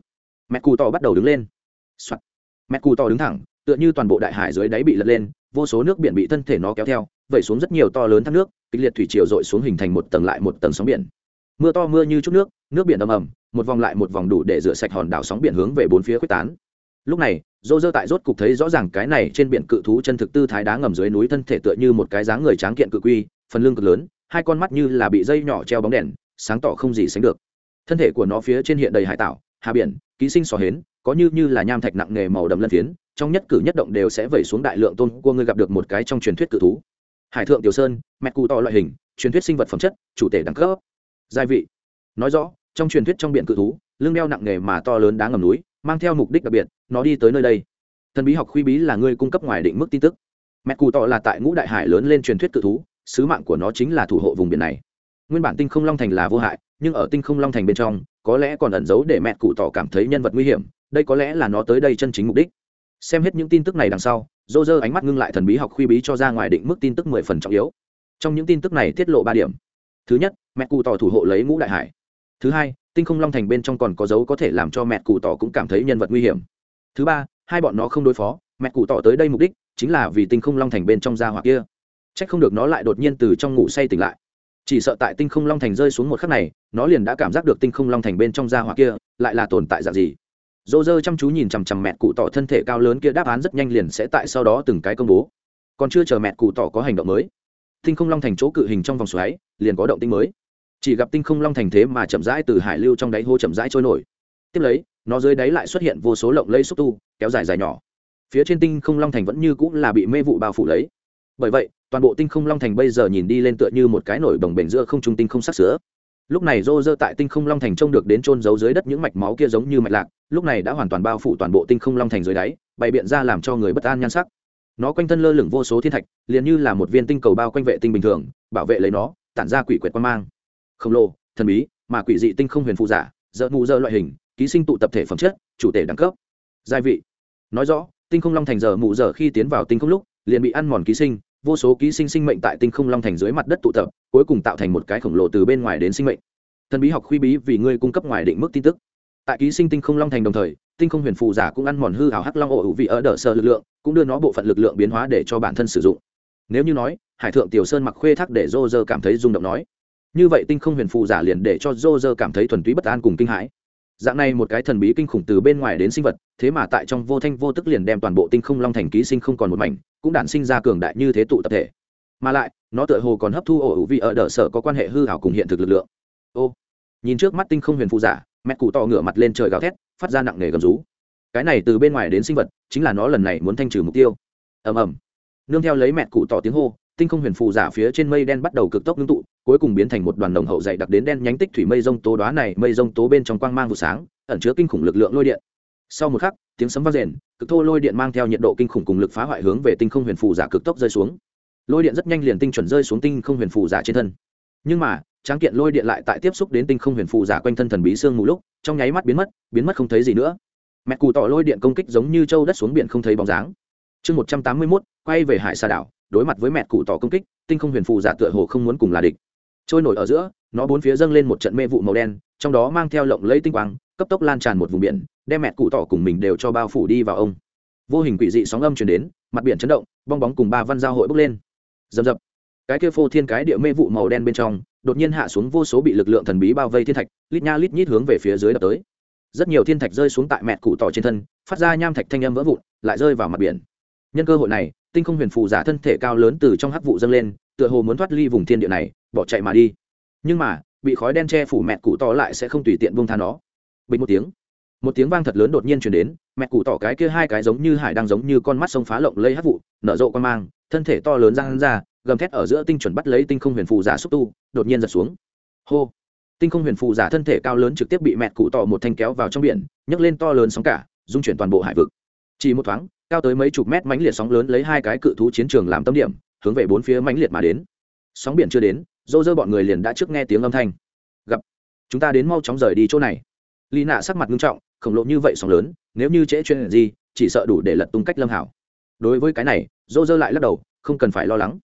mẹ cù tỏ bắt đầu đứng lên、Soạn. mẹ cù tỏ đứng thẳng tựa như toàn bộ đại hải dưới đáy bị lật lên vô số nước biển bị thân thể nó kéo theo vẩy xuống rất nhiều to lớn thác nước kịch liệt thủy triều dội xuống hình thành một tầng lại một tầng sóng biển. Mưa to mưa như chút nước nước biển ầm ầm một vòng lại một vòng đủ để rửa sạch hòn đảo sóng biển hướng về bốn phía quyết tán. Lúc này dô dơ tại rốt cục thấy rõ ràng cái này trên biển cự thú chân thực tư thái đá ngầm dưới núi thân thể tựa như một cái dáng người tráng kiện cự quy phần lưng cực lớn hai con mắt như là bị dây nhỏ treo bóng đèn sáng tỏ không gì sánh được. Thân thể của nó phía trên hiện đầy hải tảo, hà biển ký sinh sò hến, có như như là nham thạch nặng nghề màu đậm lân phiến, trong nhất cử nhất động đều sẽ vẩy xuống đại lượng tôn cua. Ngươi gặp được một cái trong truyền thuyết cự thú. Hải thượng tiểu sơn, mẹ cụ to loại hình, truyền thuyết sinh vật phẩm chất, chủ thể đẳng cấp. Gia vị. Nói rõ, trong truyền thuyết trong biển cự thú, lưng đeo nặng nghề mà to lớn đá ngầm núi, mang theo mục đích đặc biệt, nó đi tới nơi đây. Thần bí học khuy bí là người cung cấp ngoài định mức tin tức. Mẹ cụ to là tại ngũ đại hải lớn lên truyền thuyết cự thú, sứ mạng của nó chính là thủ hộ vùng biển này nguyên bản tinh không long thành là vô hại, nhưng ở tinh không long thành bên trong, có lẽ còn ẩn giấu để mẹ cụ tỏ cảm thấy nhân vật nguy hiểm, đây có lẽ là nó tới đây chân chính mục đích. Xem hết những tin tức này đằng sau dô dơ ánh mắt ngưng lại thần bí học khuy bí cho ra ngoài định mức tin tức mười phần trọng yếu. Trong những tin tức này tiết lộ ba điểm. Thứ nhất, mẹ cụ tỏ thủ hộ lấy ngũ đại hải. Thứ hai, tinh không long thành bên trong còn có dấu có thể làm cho mẹ cụ tỏ cũng cảm thấy nhân vật nguy hiểm. Thứ ba, hai bọn nó không đối phó, mẹ cụ tỏ tới đây mục đích chính là vì tinh không long thành bên trong ra hoặc kia. C h ắ c không được nó lại đột nhiên từ trong ngủ say tỉnh lại chỉ sợ tại tinh không long thành rơi xuống một khắc này, nó liền đã cảm giác được tinh không long thành bên trong ra hỏa kia lại là tồn tại dạng gì. Dô dơ chăm chú nhìn chằm chằm mẹ cụ tỏ thân thể cao lớn kia đáp án rất nhanh liền sẽ tại sau đó từng cái công bố. Còn chưa chờ mẹ cụ tỏ có hành động mới, tinh không long thành chỗ cự hình trong vòng xoáy liền có động tinh mới. Chỉ gặp tinh không long thành thế mà chậm rãi từ hải lưu trong đáy hô chậm rãi trôi nổi. Tiếp lấy, nó dưới đáy lại xuất hiện vô số lộng lây xúc tu, kéo dài dài nhỏ. Phía trên tinh không long thành vẫn như cũng là bị mê vụ bao phủ lấy bởi vậy, toàn bộ tinh không long thành bây giờ nhìn đi lên tựa như một cái nổi đồng bềnh giữa không trung tinh không sắc sữa lúc này rô rơ tại tinh không long thành trông được đến trôn giấu dưới đất những mạch máu kia giống như mạch lạc, lúc này đã hoàn toàn bao phủ toàn bộ tinh không long thành dưới đáy, bày biện ra làm cho người bất an nhan sắc. Nó quanh thân lơ lửng vô số thiên thạch, liền như là một viên tinh cầu bao quanh vệ tinh bình thường, bảo vệ lấy nó, tản ra quỷ quyệt quan mang. Khổng lồ, thần bí, mà quỷ dị tinh không huyền phụ giả dợ mù dơ loại hình, ký sinh tụ tập thể phẩm chất, chủ thể đẳng cấp gia vị. Nói rõ, tinh không long thành giờ mù giờ khi tiến vào tinh không lúc, liền bị ăn mòn ký sinh vô số ký sinh sinh mệnh tại tinh không long thành dưới mặt đất tụ tập, cuối cùng tạo thành một cái khổng lồ từ bên ngoài đến sinh mệnh. Thần bí học khuy bí vì ngươi cung cấp ngoài định mức tin tức. Tại ký sinh tinh không long thành đồng thời, tinh không huyền phù giả cũng ăn mòn hư hào hắc long ổ hữu vị ở đỡ sở lực lượng, cũng đưa nó bộ phận lực lượng biến hóa để cho bản thân sử dụng. Nếu như nói, hải thượng tiểu sơn mặc khuê thác để dô dơ cảm thấy rung động nói, như vậy tinh không huyền phù giả liền để cho dô dơ cảm thấy thuần túy bất an cùng kinh hãi dạng này một cái thần bí kinh khủng từ bên ngoài đến sinh vật, thế mà tại trong vô thanh vô tức liền đem toàn bộ tinh không long thành ký sinh không còn một mảnh, cũng đản sinh ra cường đại như thế tụ tập thể. Mà lại, nó tựa hồ còn hấp thu ổ hữu vị ở đỡ sở có quan hệ hư hảo cùng hiện thực lực lượng. Ô, nhìn trước mắt tinh không huyền phù giả, mẹ cụ to ngửa mặt lên trời gào thét, phát ra nặng nề gầm rú. Cái này từ bên ngoài đến sinh vật, chính là nó lần này muốn thanh trừ mục tiêu. Ầm ầm. Nương theo lấy mẹ cụ tỏ tiếng hô, tinh không huyền phù giả phía trên mây đen bắt đầu cực tốc ngưng tụ cuối cùng biến thành một đoàn đồng hậu dày đặc đến đen nhánh tích thủy mây rông tố đoá này mây rông tố bên trong quang mang vụ sáng, ẩn chứa kinh khủng lực lượng lôi điện. Sau một khắc, tiếng sấm vang rền, cực thô lôi điện mang theo nhiệt độ kinh khủng cùng lực phá hoại hướng về tinh không huyền phù giả cực tốc rơi xuống. Lôi điện rất nhanh liền tinh chuẩn rơi xuống tinh không huyền phù giả trên thân. Nhưng mà, tráng kiện lôi điện lại tại tiếp xúc đến tinh không huyền phù giả quanh thân thần bí sương mù lúc, trong nháy mắt biến mất biến mất không thấy gì nữa. Mẹ cù tỏ lôi điện công kích giống như châu đất xuống biển không thấy bóng dáng. Chương một trăm tám mươi mốt, quay về hải xa đảo, đối mặt với mẹ cụ tỏ công kích, tinh không huyền phù giả tựa hồ không muốn cùng là địch trôi nổi ở giữa, nó bốn phía dâng lên một trận mê vụ màu đen, trong đó mang theo lộng lấy tinh quang, cấp tốc lan tràn một vùng biển, đem mẹ cụ tỏ cùng mình đều cho bao phủ đi vào ông. Vô hình quỷ dị sóng âm chuyển đến, mặt biển chấn động, bong bóng cùng ba văn giao hội bốc lên. Dầm dập cái kia phô thiên cái địa mê vụ màu đen bên trong, đột nhiên hạ xuống vô số bị lực lượng thần bí bao vây thiên thạch, lít nha lít nhít hướng về phía dưới đập tới. Rất nhiều thiên thạch rơi xuống tại mẹ cụ tỏ trên thân, phát ra nham thạch thanh âm vỡ vụn, lại rơi vào mặt biển. Nhân cơ hội này, tinh không huyền phù giả thân thể cao lớn từ trong hắc vụ dâng lên tựa hồ muốn thoát ly vùng thiên địa này, bỏ chạy mà đi. Nhưng mà, bị khói đen che phủ mẹ cụ to lại sẽ không tùy tiện bông tha nó. Bình một tiếng một tiếng vang thật lớn đột nhiên chuyển đến, mẹ cụ tỏ cái kia hai cái giống như hải đang giống như con mắt sông phá lộng lây hát vụ, nở rộ con mang, thân thể to lớn ra ra, gầm thét ở giữa tinh chuẩn bắt lấy tinh không huyền phù giả xúc tu, đột nhiên giật xuống. Hô! Tinh không huyền phù giả thân thể cao lớn trực tiếp bị mẹ cụ tỏ một thanh kéo vào trong biển, nhấc lên to lớn sóng cả, dung chuyển toàn bộ hải vực. Chỉ một thoáng, cao tới mấy chục mét mãnh liệt sóng lớn lấy hai cái cự thú chiến trường làm tâm điểm hướng về bốn phía mãnh liệt mà đến. Sóng biển chưa đến dô dơ bọn người liền đã trước nghe tiếng âm thanh. Gặp, chúng ta đến mau chóng rời đi chỗ này. Lì nạ sắc mặt nghiêm trọng, khổng lộ như vậy sóng lớn, nếu như trễ chuyên gì, chỉ sợ đủ để lật tung cách lâm hảo. Đối với cái này dô dơ lại lắc đầu, không cần phải lo lắng.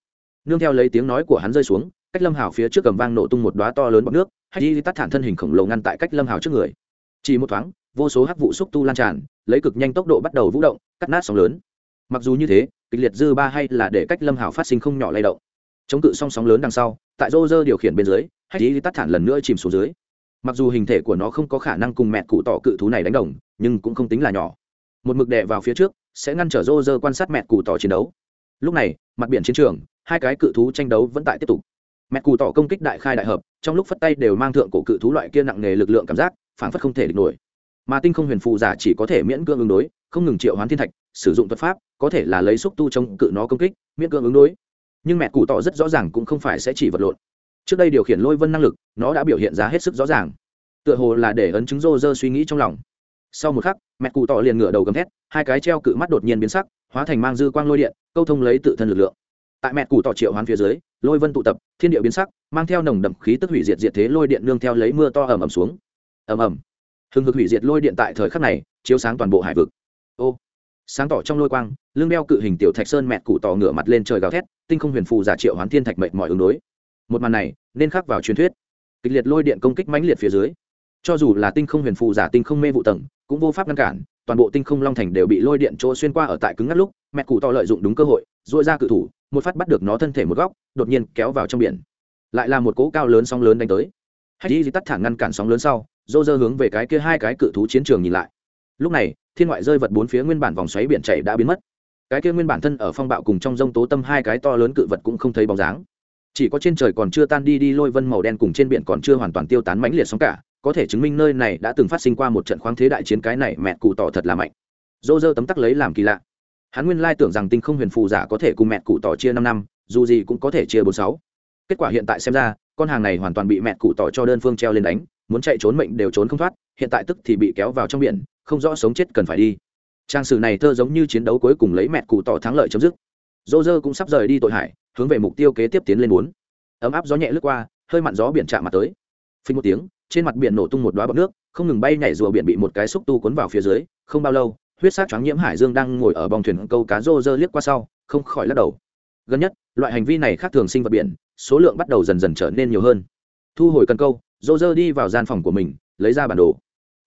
Nương theo lấy tiếng nói của hắn rơi xuống, cách lâm hảo phía trước cầm vang nổ tung một đoá to lớn bọc nước, hay đi tắt thản thân hình khổng lồ ngăn tại cách lâm hảo trước người. Chỉ một thoáng, vô số hắc vụ xúc tu lan tràn, lấy cực nhanh tốc độ bắt đầu vũ động, cắt nát sóng lớn mặc dù như thế, kịch liệt dư ba hay là để cách lâm hảo phát sinh không nhỏ lay động. Chống cự song sóng lớn đằng sau, tại rô rơ điều khiển bên dưới hay tí tắt thản lần nữa chìm xuống dưới. Mặc dù hình thể của nó không có khả năng cùng mẹ cụ tỏ cự thú này đánh đồng, nhưng cũng không tính là nhỏ. Một mực đè vào phía trước, sẽ ngăn trở rô rơ quan sát mẹ cụ tỏ chiến đấu. Lúc này, mặt biển chiến trường, hai cái cự thú tranh đấu vẫn tại tiếp tục. Mẹ cụ tỏ công kích đại khai đại hợp, trong lúc phất tay đều mang thượng cổ cự thú loại kia nặng nề lực lượng cảm giác phản phất không thể địch nổi. Mà tinh không huyền phù giả chỉ có thể miễn cưỡng ứng đối, không ngừng triệu hoán thiên thạch sử dụng thuật pháp, có thể là lấy xúc tu chống cự nó công kích, miễn cưỡng ứng đối. Nhưng mẹ cụ tỏ rất rõ ràng cũng không phải sẽ chỉ vật lộn. Trước đây điều khiển lôi vân năng lực, nó đã biểu hiện ra hết sức rõ ràng. Tựa hồ là để ấn chứng rô rơ suy nghĩ trong lòng. Sau một khắc, mẹ cụ tỏ liền ngửa đầu gầm thét, hai cái treo cự mắt đột nhiên biến sắc, hóa thành mang dư quang lôi điện, câu thông lấy tự thân lực lượng. Tại mẹ cụ tỏ triệu hoán phía dưới, lôi vân tụ tập, thiên địa biến sắc, mang theo nồng đậm khí tức hủy diệt diệt thế lôi điện nương theo lấy mưa to ầm ầm xuống. Ầm ầm. Hừng hực hủy diệt lôi điện tại thời khắc này, chiếu sáng toàn bộ hải vực. Ô sáng tỏ trong lôi quang, lưng đeo cự hình tiểu thạch sơn mẹt cụ tỏ ngửa mặt lên trời gào thét, tinh không huyền phù giả triệu hoán thiên thạch mệnh mọi ứng đối. Một màn này, nên khắc vào truyền thuyết. Kịch liệt lôi điện công kích mãnh liệt phía dưới. Cho dù là tinh không huyền phù giả tinh không mê vụ tầng, cũng vô pháp ngăn cản, toàn bộ tinh không long thành đều bị lôi điện chỗ xuyên qua ở tại cứng ngắt lúc mẹ cụ to lợi dụng đúng cơ hội dội ra cự thủ, một phát bắt được nó thân thể một góc, đột nhiên kéo vào trong biển. Lại là một cỗ cao lớn sóng lớn đánh tới. Hay đi tắt thẳng ngăn cản sóng lớn sau dô dơ hướng về cái kia hai cái cự thú chiến trường nhìn lại. Lúc này thiên ngoại rơi vật bốn phía nguyên bản vòng xoáy biển chảy đã biến mất. Cái kia nguyên bản thân ở phong bạo cùng trong rông tố tâm hai cái to lớn cự vật cũng không thấy bóng dáng. Chỉ có trên trời còn chưa tan đi đi lôi vân màu đen cùng trên biển còn chưa hoàn toàn tiêu tán mãnh liệt sóng cả, có thể chứng minh nơi này đã từng phát sinh qua một trận khoáng thế đại chiến cái này mẹ cụ tỏ thật là mạnh. Dô dơ tấm tắc lấy làm kỳ lạ. Hắn nguyên lai tưởng rằng tinh không huyền phù giả có thể cùng mẹ cụ tỏ chia năm năm, dù gì cũng có thể chia bốn sáu. Kết quả hiện tại xem ra, con hàng này hoàn toàn bị mẹ cụ tỏ cho đơn phương treo lên đánh muốn chạy trốn mệnh đều trốn không thoát, hiện tại tức thì bị kéo vào trong biển, không rõ sống chết cần phải đi. Trang sử này thơ giống như chiến đấu cuối cùng lấy mẹ cụ tỏ thắng lợi chấm dứt. Dô dơ cũng sắp rời đi tội hải, hướng về mục tiêu kế tiếp tiến lên bốn. Ấm áp gió nhẹ lướt qua, hơi mặn gió biển chạm mặt tới. Phình một tiếng, trên mặt biển nổ tung một đoá bọc nước, không ngừng bay nhảy rùa biển bị một cái xúc tu cuốn vào phía dưới, không bao lâu, huyết sát choáng nhiễm hải dương đang ngồi ở bong thuyền câu cá rô rơ liếc qua sau, không khỏi lắc đầu. Gần nhất, loại hành vi này khác thường sinh vật biển, số lượng bắt đầu dần dần trở nên nhiều hơn. Thu hồi cần câu dô dơ đi vào gian phòng của mình, lấy ra bản đồ.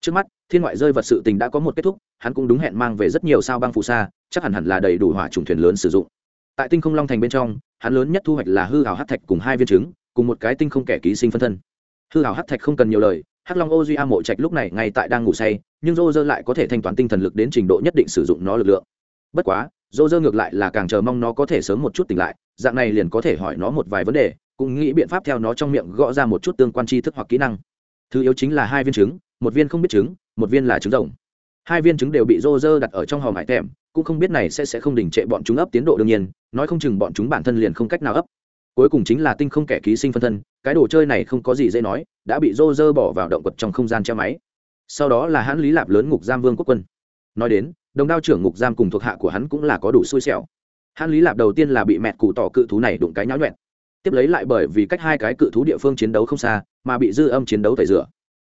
Trước mắt, thiên ngoại rơi vật sự tình đã có một kết thúc, hắn cũng đúng hẹn mang về rất nhiều sao băng phù sa, chắc hẳn hẳn là đầy đủ hỏa trùng thuyền lớn sử dụng. Tại tinh không long thành bên trong, hắn lớn nhất thu hoạch là hư hào hát thạch cùng hai viên trứng, cùng một cái tinh không kẻ ký sinh phân thân. Hư hào hát thạch không cần nhiều lời, hắc long ô duy a mộ trạch lúc này ngay tại đang ngủ say, nhưng dô dơ lại có thể thanh toán tinh thần lực đến trình độ nhất định sử dụng nó lực lượng. Bất quá, dô dơ ngược lại là càng chờ mong nó có thể sớm một chút tỉnh lại, dạng này liền có thể hỏi nó một vài vấn đề cũng nghĩ biện pháp theo nó trong miệng gõ ra một chút tương quan tri thức hoặc kỹ năng. Thứ yếu chính là hai viên trứng, một viên không biết trứng, một viên là trứng rồng. Hai viên trứng đều bị rô rơ đặt ở trong hòm hải thèm cũng không biết này sẽ sẽ không đình trệ bọn chúng ấp tiến độ đương nhiên, nói không chừng bọn chúng bản thân liền không cách nào ấp. Cuối cùng chính là tinh không kẻ ký sinh phân thân, cái đồ chơi này không có gì dễ nói, đã bị rô rơ bỏ vào động vật trong không gian che máy. Sau đó là hãn lý lạp lớn ngục giam vương quốc quân. Nói đến, đồng đao trưởng ngục giam cùng thuộc hạ của hắn cũng là có đủ xui xẻo. Hãn lý lạp đầu tiên là bị mẹ cụ tỏ cự thú này đụng cái nháo nhuẹn tiếp lấy lại bởi vì cách hai cái cự thú địa phương chiến đấu không xa, mà bị dư âm chiến đấu tẩy rửa.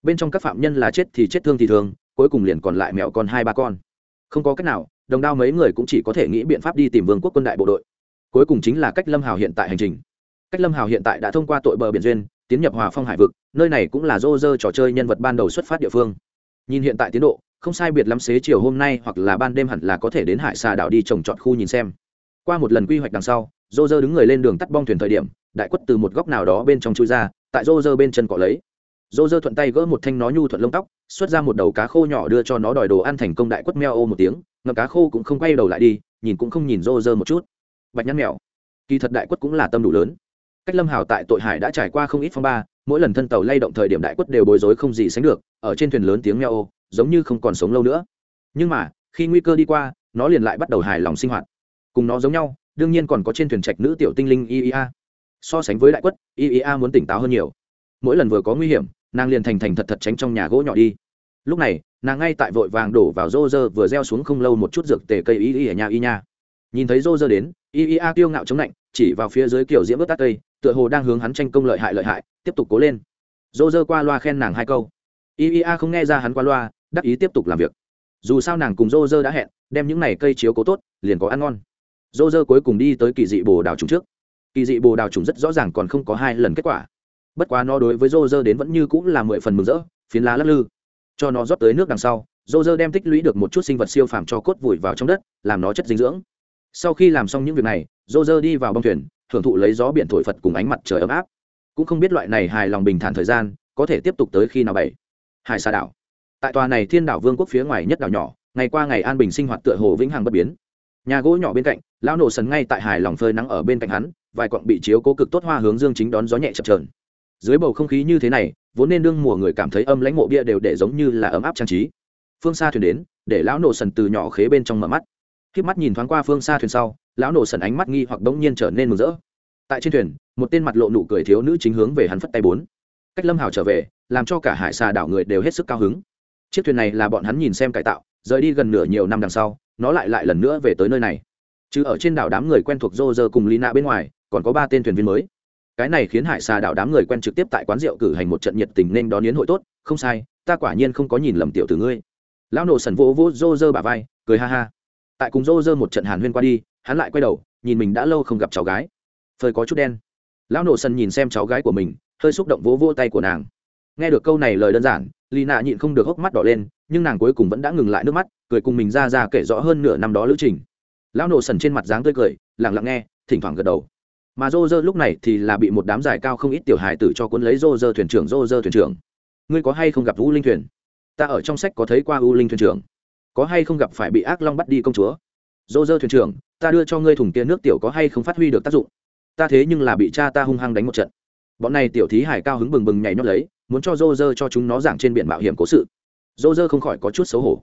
Bên trong các phạm nhân là chết thì chết thương thì thương, cuối cùng liền còn lại mẹo con hai ba con. Không có cách nào, đồng đao mấy người cũng chỉ có thể nghĩ biện pháp đi tìm vương quốc quân đại bộ đội. Cuối cùng chính là cách lâm hào hiện tại hành trình. Cách lâm hào hiện tại đã thông qua tội bờ biển duyên, tiến nhập hòa phong hải vực, nơi này cũng là rô rơ trò chơi nhân vật ban đầu xuất phát địa phương. Nhìn hiện tại tiến độ, không sai biệt lắm xế chiều hôm nay hoặc là ban đêm hẳn là có thể đến hải xà đảo đi trồng trọt khu nhìn xem. Qua một lần quy hoạch đằng sau rô rơ đứng người lên đường tắt bong thuyền thời điểm, đại quất từ một góc nào đó bên trong chui ra, tại rô rơ bên chân cọ lấy. Rô rơ thuận tay gỡ một thanh nó nhu thuận lông tóc, xuất ra một đầu cá khô nhỏ đưa cho nó đòi đồ ăn thành công đại quất meo ô một tiếng, ngậm cá khô cũng không quay đầu lại đi, nhìn cũng không nhìn rô rơ một chút. Bạch nhăn mèo. Kỳ thật đại quất cũng là tâm đủ lớn. Cách lâm hào tại tội hải đã trải qua không ít phong ba, mỗi lần thân tàu lay động thời điểm đại quất đều bối rối không gì sánh được, ở trên thuyền lớn tiếng meo ô, giống như không còn sống lâu nữa. Nhưng mà, khi nguy cơ đi qua, nó liền lại bắt đầu hài lòng sinh hoạt. Cùng nó giống nhau đương nhiên còn có trên thuyền trạch nữ tiểu tinh linh iea so sánh với đại quất iea muốn tỉnh táo hơn nhiều. Mỗi lần vừa có nguy hiểm, nàng liền thành thành thật thật tránh trong nhà gỗ nhỏ đi. Lúc này, nàng ngay tại vội vàng đổ vào rô rơ, vừa gieo xuống không lâu một chút dược tề cây y y ở nhà y nha. Nhìn thấy rô rơ đến y y a ngạo chống lạnh, chỉ vào phía dưới kiểu diễm bớt tát cây, tựa hồ đang hướng hắn tranh công lợi hại lợi hại, tiếp tục cố lên. Rô rơ qua loa khen nàng hai câu. Y y a không nghe ra hắn qua loa, đắc ý tiếp tục làm việc. Dù sao nàng cùng rô rơ đã hẹn, đem những này cây chiếu cố tốt, liền có ăn ngon dô dơ cuối cùng đi tới kỳ dị bồ đào trùng trước. Kỳ dị bồ đào trùng rất rõ ràng còn không có hai lần kết quả. Bất quá nó đối với dô dơ đến vẫn như cũng là mười phần mừng rỡ, phiến lá lắc lư. Cho nó rót tới nước đằng sau, dô dơ đem tích lũy được một chút sinh vật siêu phàm cho cốt vùi vào trong đất, làm nó chất dinh dưỡng. Sau khi làm xong những việc này, dô dơ đi vào bông thuyền thưởng thụ lấy gió biển thổi phật cùng ánh mặt trời ấm áp. Cũng không biết loại này hài lòng bình thản thời gian, có thể tiếp tục tới khi nào bảy hải xa đảo. Tại tòa này thiên đảo vương quốc phía ngoài nhất đảo nhỏ, ngày qua ngày an bình sinh hoạt tựa hồ vĩnh hằng bất biến. Nhà gỗ nhỏ bên cạnh lão nổ sần ngay tại hài lòng phơi nắng ở bên cạnh hắn, vài quặng bị chiếu cố cực tốt hoa hướng dương chính đón gió nhẹ chập trờn dưới bầu không khí như thế này, vốn nên đương mùa người cảm thấy âm lãnh mộ bia đều để giống như là ấm áp trang trí. Phương xa thuyền đến, để lão nổ sần từ nhỏ khế bên trong mở mắt. Khi mắt nhìn thoáng qua phương xa thuyền sau, lão nổ sần ánh mắt nghi hoặc bỗng nhiên trở nên mừng rỡ. Tại trên thuyền, một tên mặt lộ nụ cười thiếu nữ chính hướng về hắn phất tay bốn. Cách lâm hào trở về, làm cho cả hải xà đảo người đều hết sức cao hứng. Chiếc thuyền này là bọn hắn nhìn xem cải tạo, rời đi gần nửa nhiều năm đằng sau, nó lại lại lần nữa về tới nơi này chứ ở trên đảo đám người quen thuộc rô rơ cùng lina bên ngoài, còn có ba tên thuyền viên mới. Cái này khiến hải xà đảo đám người quen trực tiếp tại quán rượu cử hành một trận nhiệt tình nên đón yến hội tốt. Không sai, ta quả nhiên không có nhìn lầm tiểu từ ngươi. Lão nổ sần vỗ vỗ rô rơ bà vai, cười ha ha. Tại cùng rô rơ một trận hàn huyên qua đi, hắn lại quay đầu, nhìn mình đã lâu không gặp cháu gái. Phơi có chút đen. Lão nổ sần nhìn xem cháu gái của mình, hơi xúc động vỗ vỗ tay của nàng. Nghe được câu này lời đơn giản lì nạ nhịn không được hốc mắt đỏ lên, nhưng nàng cuối cùng vẫn đã ngừng lại nước mắt, cười cùng mình ra ra kể rõ hơn nửa năm đó lữ trình lão nổ sần trên mặt dáng tươi cười lẳng lặng nghe, thỉnh thoảng gật đầu. Mà rô rơ lúc này thì là bị một đám giải cao không ít tiểu hài tử cho cuốn lấy rô rơ thuyền trưởng rô rơ thuyền trưởng. Ngươi có hay không gặp u linh thuyền? Ta ở trong sách có thấy qua u linh thuyền trưởng. Có hay không gặp phải bị ác long bắt đi công chúa? Rô rơ thuyền trưởng, ta đưa cho ngươi thùng kia nước tiểu có hay không phát huy được tác dụng? Ta thế nhưng là bị cha ta hung hăng đánh một trận. Bọn này tiểu thí hải cao hứng bừng bừng nhảy nhót lấy, muốn cho rô rơ cho chúng nó giảng trên biển mạo hiểm cố sự. Rô rơ không khỏi có chút xấu hổ.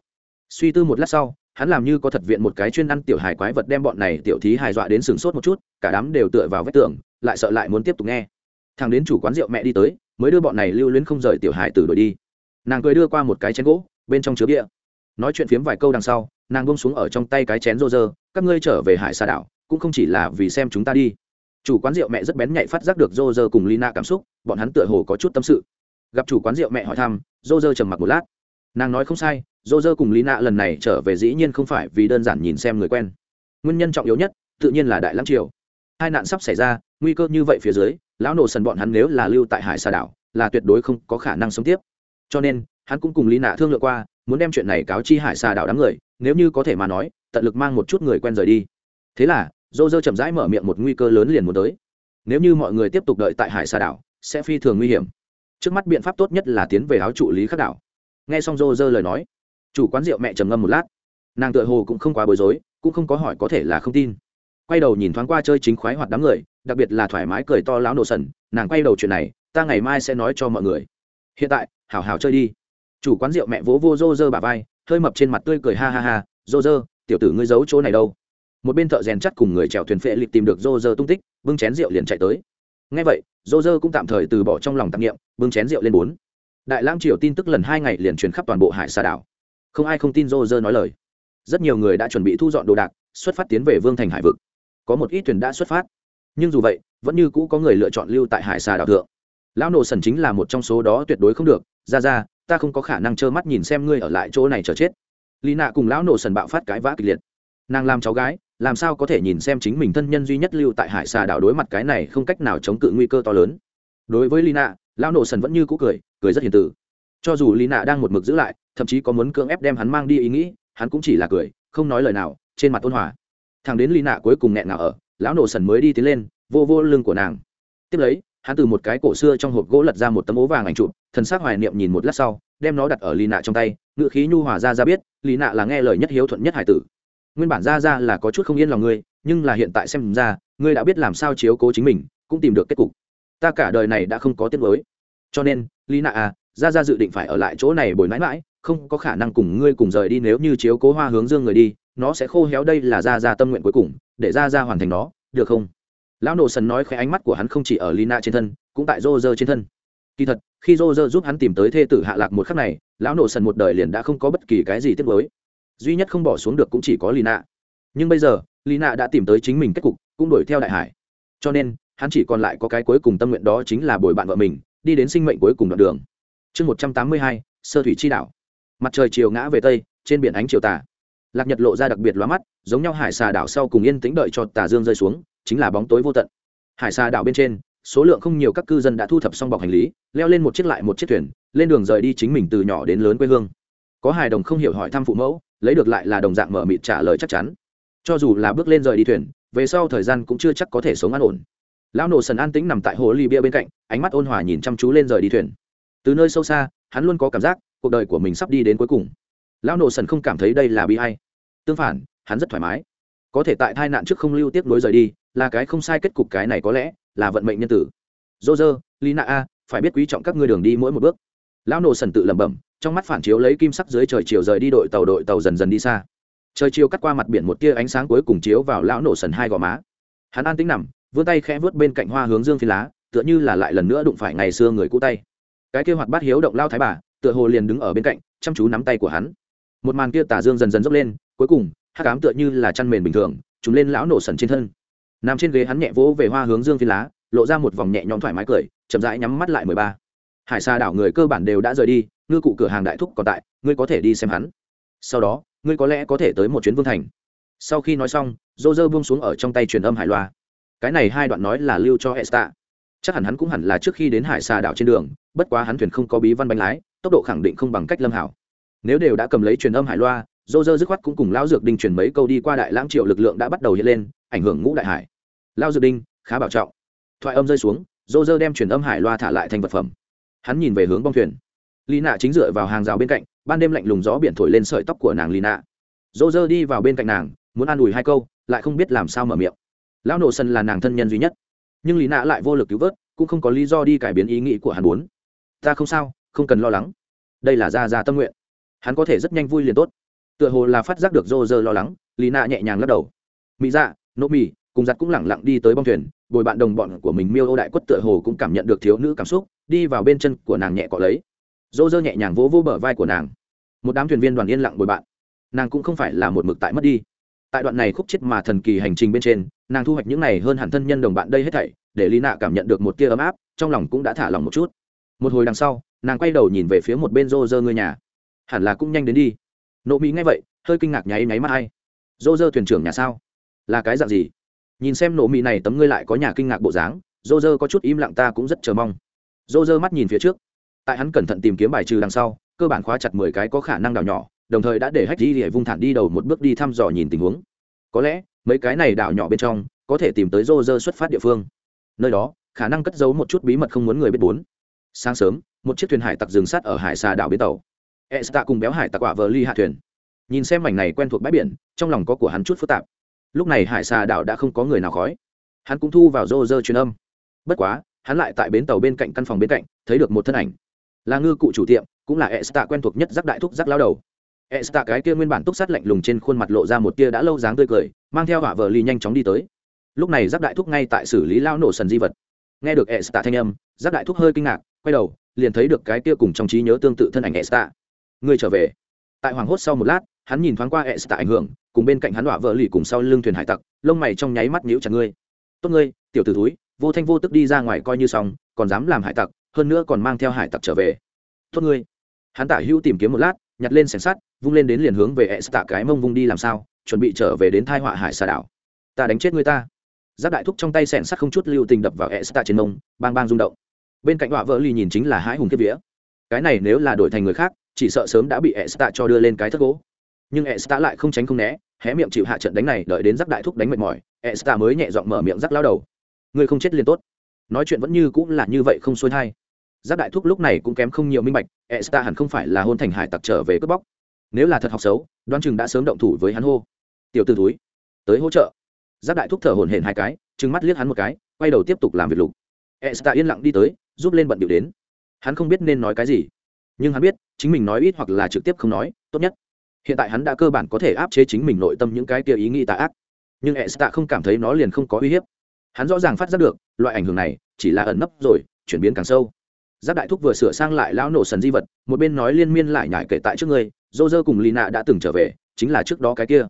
Suy tư một lát sau hắn làm như có thật viện một cái chuyên ăn tiểu hài quái vật đem bọn này tiểu thí hài dọa đến sừng sốt một chút, cả đám đều tựa vào vách tường, lại sợ lại muốn tiếp tục nghe. Thằng đến chủ quán rượu mẹ đi tới, mới đưa bọn này lưu luyến không rời tiểu hài từ đổi đi. Nàng cười đưa qua một cái chén gỗ, bên trong chứa bia. Nói chuyện phiếm vài câu đằng sau, nàng bông xuống ở trong tay cái chén rô rơ, các ngươi trở về hải xa đảo, cũng không chỉ là vì xem chúng ta đi. Chủ quán rượu mẹ rất bén nhạy phát giác được rô rơ cùng lina cảm xúc, bọn hắn tựa hồ có chút tâm sự. Gặp chủ quán rượu mẹ hỏi thăm, rô rơ trầm mặc một lát nàng nói không sai dô dơ cùng lý nạ lần này trở về dĩ nhiên không phải vì đơn giản nhìn xem người quen. Nguyên nhân trọng yếu nhất, tự nhiên là đại lắm triều. Hai nạn sắp xảy ra, nguy cơ như vậy phía dưới, lão nổ sần bọn hắn nếu là lưu tại hải xà đảo, là tuyệt đối không có khả năng sống tiếp. Cho nên, hắn cũng cùng lý nạ thương lượng qua, muốn đem chuyện này cáo chi hải xà đảo đám người, nếu như có thể mà nói, tận lực mang một chút người quen rời đi. Thế là dô dơ chậm rãi mở miệng một nguy cơ lớn liền muốn tới. Nếu như mọi người tiếp tục đợi tại hải xà đảo, sẽ phi thường nguy hiểm. Trước mắt biện pháp tốt nhất là tiến về áo trụ lý khắc đảo nghe xong rô rơ lời nói, chủ quán rượu mẹ trầm ngâm một lát. Nàng tựa hồ cũng không quá bối rối, cũng không có hỏi có thể là không tin. Quay đầu nhìn thoáng qua chơi chính khoái hoạt đám người, đặc biệt là thoải mái cười to lão nổ sần, nàng quay đầu chuyện này, ta ngày mai sẽ nói cho mọi người. Hiện tại, hảo hảo chơi đi. Chủ quán rượu mẹ vỗ vô rô rơ bà vai, hơi mập trên mặt tươi cười ha ha ha, rô rơ, tiểu tử ngươi giấu chỗ này đâu? Một bên thợ rèn chắt cùng người chèo thuyền phệ lịp tìm được rô rơ tung tích, bưng chén rượu liền chạy tới. Ngay vậy, rô rơ cũng tạm thời từ bỏ trong lòng tạp nghiệm bưng chén rượu lên bốn đại lãng triều tin tức lần hai ngày liền truyền khắp toàn bộ hải xà đảo. Không ai không tin rô rơ nói lời. Rất nhiều người đã chuẩn bị thu dọn đồ đạc, xuất phát tiến về vương thành hải vực. Có một ít thuyền đã xuất phát. Nhưng dù vậy, vẫn như cũ có người lựa chọn lưu tại hải xà đảo thượng. Lão nổ sần chính là một trong số đó tuyệt đối không được. Ra ra, ta không có khả năng trơ mắt nhìn xem ngươi ở lại chỗ này chờ chết. Lý nạ cùng lão nổ sần bạo phát cái vã kịch liệt. Nàng làm cháu gái, làm sao có thể nhìn xem chính mình thân nhân duy nhất lưu tại hải xà đảo đối mặt cái này không cách nào chống cự nguy cơ to lớn. Đối với lý nạ lão nổ sần vẫn như cũ cười cười rất hiền tử cho dù lý nạ đang một mực giữ lại, thậm chí có muốn cưỡng ép đem hắn mang đi ý nghĩ, hắn cũng chỉ là cười, không nói lời nào, trên mặt ôn hòa. Thằng đến lý nạ cuối cùng nghẹn ngào ở, lão nổ sần mới đi tiến lên, vô vô lưng của nàng. Tiếp lấy, hắn từ một cái cổ xưa trong hộp gỗ lật ra một tấm ố vàng ảnh chụp, thần s ắ c hoài niệm nhìn một lát sau, đem nó đặt ở lì nạ trong tay ngự khí nhu hòa ra ra biết lì nạ là nghe lời nhất hiếu thuận nhất hải tử. Nguyên bản ra ra là có chút không yên lòng ngươi, nhưng là hiện tại xem ra, ngươi đã biết làm sao chiếu cố chính mình, cũng tìm được kết cục ta cả đời này đã không có tiết mới cho nên, lý nạ à ra ra dự định phải ở lại chỗ này bồi mãi mãi, không có khả năng cùng ngươi cùng rời đi nếu như chiếu cố hoa hướng dương người đi, nó sẽ khô héo đây là ra ra tâm nguyện cuối cùng, để ra ra hoàn thành nó, được không? Lão nổ sần nói khẽ ánh mắt của hắn không chỉ ở lina trên thân, cũng tại rô rơ trên thân. Kỳ thật, khi rô rơ giúp hắn tìm tới thê tử hạ lạc một khắc này, lão nổ sần một đời liền đã không có bất kỳ cái gì tiếp với duy nhất không bỏ xuống được cũng chỉ có lina nhưng bây giờ lina đã tìm tới chính mình kết cục, cũng đuổi theo đại hải. Cho nên hắn chỉ còn lại có cái cuối cùng tâm nguyện đó chính là bồi bạn vợ mình, đi đến sinh mệnh cuối cùng đoạn đường. Chương một trăm tám mươi hai, sơ thủy chi đảo. Mặt trời chiều ngã về tây, trên biển ánh chiều tà. Lạc nhật lộ ra đặc biệt lóa mắt, giống nhau hải xà đảo sau cùng yên tĩnh đợi cho tà dương rơi xuống, chính là bóng tối vô tận. Hải xà đảo bên trên, số lượng không nhiều các cư dân đã thu thập xong bọc hành lý, leo lên một chiếc lại một chiếc thuyền, lên đường rời đi chính mình từ nhỏ đến lớn quê hương. Có hài đồng không hiểu hỏi thăm phụ mẫu, lấy được lại là đồng dạng mở mịt trả lời chắc chắn. Cho dù là bước lên rời đi thuyền, về sau thời gian cũng chưa chắc có thể sống an ổn lão nổ sần an tĩnh nằm tại hồ ly bia bên cạnh, ánh mắt ôn hòa nhìn chăm chú lên rời đi thuyền. Từ nơi sâu xa, hắn luôn có cảm giác cuộc đời của mình sắp đi đến cuối cùng. Lão nổ sần không cảm thấy đây là bi hay tương phản, hắn rất thoải mái. Có thể tại tai nạn trước không lưu tiếp nối rời đi, là cái không sai kết cục cái này có lẽ là vận mệnh nhân tử. Dô dơ lina a, phải biết quý trọng các ngươi đường đi mỗi một bước. Lão nổ sần tự lẩm bẩm, trong mắt phản chiếu lấy kim sắc dưới trời chiều rời đi đội tàu đội tàu dần dần đi xa. Trời chiều cắt qua mặt biển một tia ánh sáng cuối cùng chiếu vào lão nổ sần hai gò má. Hắn an tính nằm vươn tay khẽ vớt bên cạnh hoa hướng dương phi lá, tựa như là lại lần nữa đụng phải ngày xưa người cũ tay. Cái kia hoạt bát hiếu động lao thái bà, tựa hồ liền đứng ở bên cạnh, chăm chú nắm tay của hắn. Một màn kia tà dương dần dần dốc lên, cuối cùng hát cám tựa như là chăn mền bình thường chúng lên lão nổ sần trên thân. Nằm trên ghế hắn nhẹ vỗ về hoa hướng dương phi lá, lộ ra một vòng nhẹ nhõm thoải mái cười, chậm rãi nhắm mắt lại mười ba. Hải xa đảo người cơ bản đều đã rời đi, ngư cụ cửa hàng đại thúc còn tại, ngươi có thể đi xem hắn. Sau đó, ngươi có lẽ có thể tới một chuyến vương thành. Sau khi nói xong dô dơ buông xuống ở trong tay truyền âm hải loa cái này hai đoạn nói là lưu cho esta. Chắc hẳn hắn cũng hẳn là trước khi đến hải xa đảo trên đường, bất quá hắn thuyền không có bí văn bánh lái, tốc độ khẳng định không bằng cách lâm hảo. Nếu đều đã cầm lấy truyền âm hải loa, roger dứt khoát cũng cùng lão dược đinh truyền mấy câu đi qua đại lãng triệu lực lượng đã bắt đầu hiện lên, ảnh hưởng ngũ đại hải. Lão dược đinh, khá bảo trọng. Thoại âm rơi xuống, roger đem truyền âm hải loa thả lại thành vật phẩm. Hắn nhìn về hướng bong thuyền. Lina chính dựa vào hàng rào bên cạnh, ban đêm lạnh lùng gió biển thổi lên sợi tóc của nàng lina. roger đi vào bên cạnh nàng, muốn an ủi hai câu, lại không biết làm sao mở miệng lão nổ sân là nàng thân nhân duy nhất. Nhưng Lý nạ lại vô lực cứu vớt, cũng không có lý do đi cải biến ý nghĩ của hắn muốn. Ta không sao, không cần lo lắng. Đây là ra ra tâm nguyện. Hắn có thể rất nhanh vui liền tốt. Tựa hồ là phát giác được rô rơ lo lắng, Lý nạ nhẹ nhàng lắc đầu. Mỹ dạ nỗ mì cùng giặt cũng lẳng lặng đi tới bong thuyền, bồi bạn đồng bọn của mình miêu ô đại quất tựa hồ cũng cảm nhận được thiếu nữ cảm xúc, đi vào bên chân của nàng nhẹ cọ lấy. Rô rơ nhẹ nhàng vỗ vỗ bờ vai của nàng. Một đám thuyền viên đoàn yên lặng bồi bạn. Nàng cũng không phải là một mực tại mất đi tại đoạn này khúc chết mà thần kỳ hành trình bên trên, nàng thu hoạch những này hơn hẳn thân nhân đồng bạn đây hết thảy, để lý nạ cảm nhận được một tia ấm áp, trong lòng cũng đã thả lòng một chút. Một hồi đằng sau, nàng quay đầu nhìn về phía một bên rô rơ người nhà. Hẳn là cũng nhanh đến đi. Nộ mỹ nghe vậy, hơi kinh ngạc nháy nháy mắt hay rô rơ thuyền trưởng nhà sao? Là cái dạng gì? Nhìn xem nổ mỹ này tấm ngươi lại có nhà kinh ngạc bộ dáng rô rơ có chút im lặng ta cũng rất chờ mong. Rô rơ mắt nhìn phía trước. Tại hắn cẩn thận tìm kiếm bài trừ đằng sau, cơ bản khóa chặt mười cái có khả năng đảo nhỏ đồng thời đã để hách Di để vung thản đi đầu một bước đi thăm dò nhìn tình huống. Có lẽ, mấy cái này đảo nhỏ bên trong, có thể tìm tới rô rơ xuất phát địa phương. Nơi đó, khả năng cất giấu một chút bí mật không muốn người biết bốn. Sáng sớm, một chiếc thuyền hải tặc dừng sát ở hải xà đảo bến tàu. E S T A cùng béo hải tặc quả vờ ly hạ thuyền. Nhìn xem mảnh này quen thuộc bãi biển, trong lòng có của hắn chút phức tạp. Lúc này hải xà đảo đã không có người nào khói. Hắn cũng thu vào rô rơ truyền âm. Bất quá, hắn lại tại bến tàu bên cạnh căn phòng bên cạnh, thấy được một thân ảnh. Là ngư cụ chủ tiệm, cũng là E S T A quen thuộc nhất giác đại thúc giác lao đầu. Esta cái kia nguyên bản túc sát lạnh lùng trên khuôn mặt lộ ra một tia đã lâu dáng tươi cười, mang theo hỏa vờ ly nhanh chóng đi tới. Lúc này Giáp đại thúc ngay tại xử lý lao nổ sần di vật. Nghe được Esta thanh âm Giáp đại thúc hơi kinh ngạc, quay đầu, liền thấy được cái kia cùng trong trí nhớ tương tự thân ảnh Esta. Người trở về. Tại hoàng hốt sau một lát, hắn nhìn thoáng qua Esta ảnh hưởng, cùng bên cạnh hắn hỏa vợ lì cùng sau lưng thuyền hải tặc, lông mày trong nháy mắt nhíu chặt ngươi. Tốt ngươi, tiểu tử túi vô thanh vô tức đi ra ngoài coi như xong, còn dám làm hải tặc, hơn nữa còn mang theo hải tặc trở về. Tốt ngươi. Hắn tả hữu tìm kiếm một lát nhặt lên sẻng sắt, vung lên đến liền hướng về s tạ cái mông vung đi làm sao, chuẩn bị trở về đến thai họa hải xà đảo. Ta đánh chết người ta. Giáp đại thúc trong tay sẻng sắt không chút lưu tình đập vào s tạ trên mông, bang bang rung động. Bên cạnh họa vỡ ly nhìn chính là hãi hùng kiếp vía. Cái này nếu là đổi thành người khác, chỉ sợ sớm đã bị s tạ cho đưa lên cái thất gỗ. Nhưng s tạ lại không tránh không né, hé miệng chịu hạ trận đánh này đợi đến giáp đại thúc đánh mệt mỏi s tạ mới nhẹ giọng mở miệng rắc lao đầu. Người không chết liền tốt. Nói chuyện vẫn như cũng là như vậy không xuôi thai giáp đại thúc lúc này cũng kém không nhiều minh bạch e s t a hẳn không phải là hôn thành hải tặc trở về cướp bóc. Nếu là thật học xấu đoan chừng đã sớm động thủ với hắn hô. Tiểu t ử túi tới hỗ trợ. Giáp đại thúc thở hổn hển hai cái, trừng mắt liếc hắn một cái, quay đầu tiếp tục làm việc lục. E s t a yên lặng đi tới, giúp lên bận điệu đến. Hắn không biết nên nói cái gì, nhưng hắn biết, chính mình nói ít hoặc là trực tiếp không nói, tốt nhất. Hiện tại hắn đã cơ bản có thể áp chế chính mình nội tâm những cái kia ý nghĩ tà ác. Nhưng e s t a không cảm thấy nó liền không có uy hiếp. Hắn rõ ràng phát giác được, loại ảnh hưởng này chỉ là ẩn nấp rồi, chuyển biến càng sâu giáp đại thúc vừa sửa sang lại lão nổ sần di vật, một bên nói liên miên lại nhải kể tại trước người dô dơ cùng lì nạ đã từng trở về, chính là trước đó cái kia.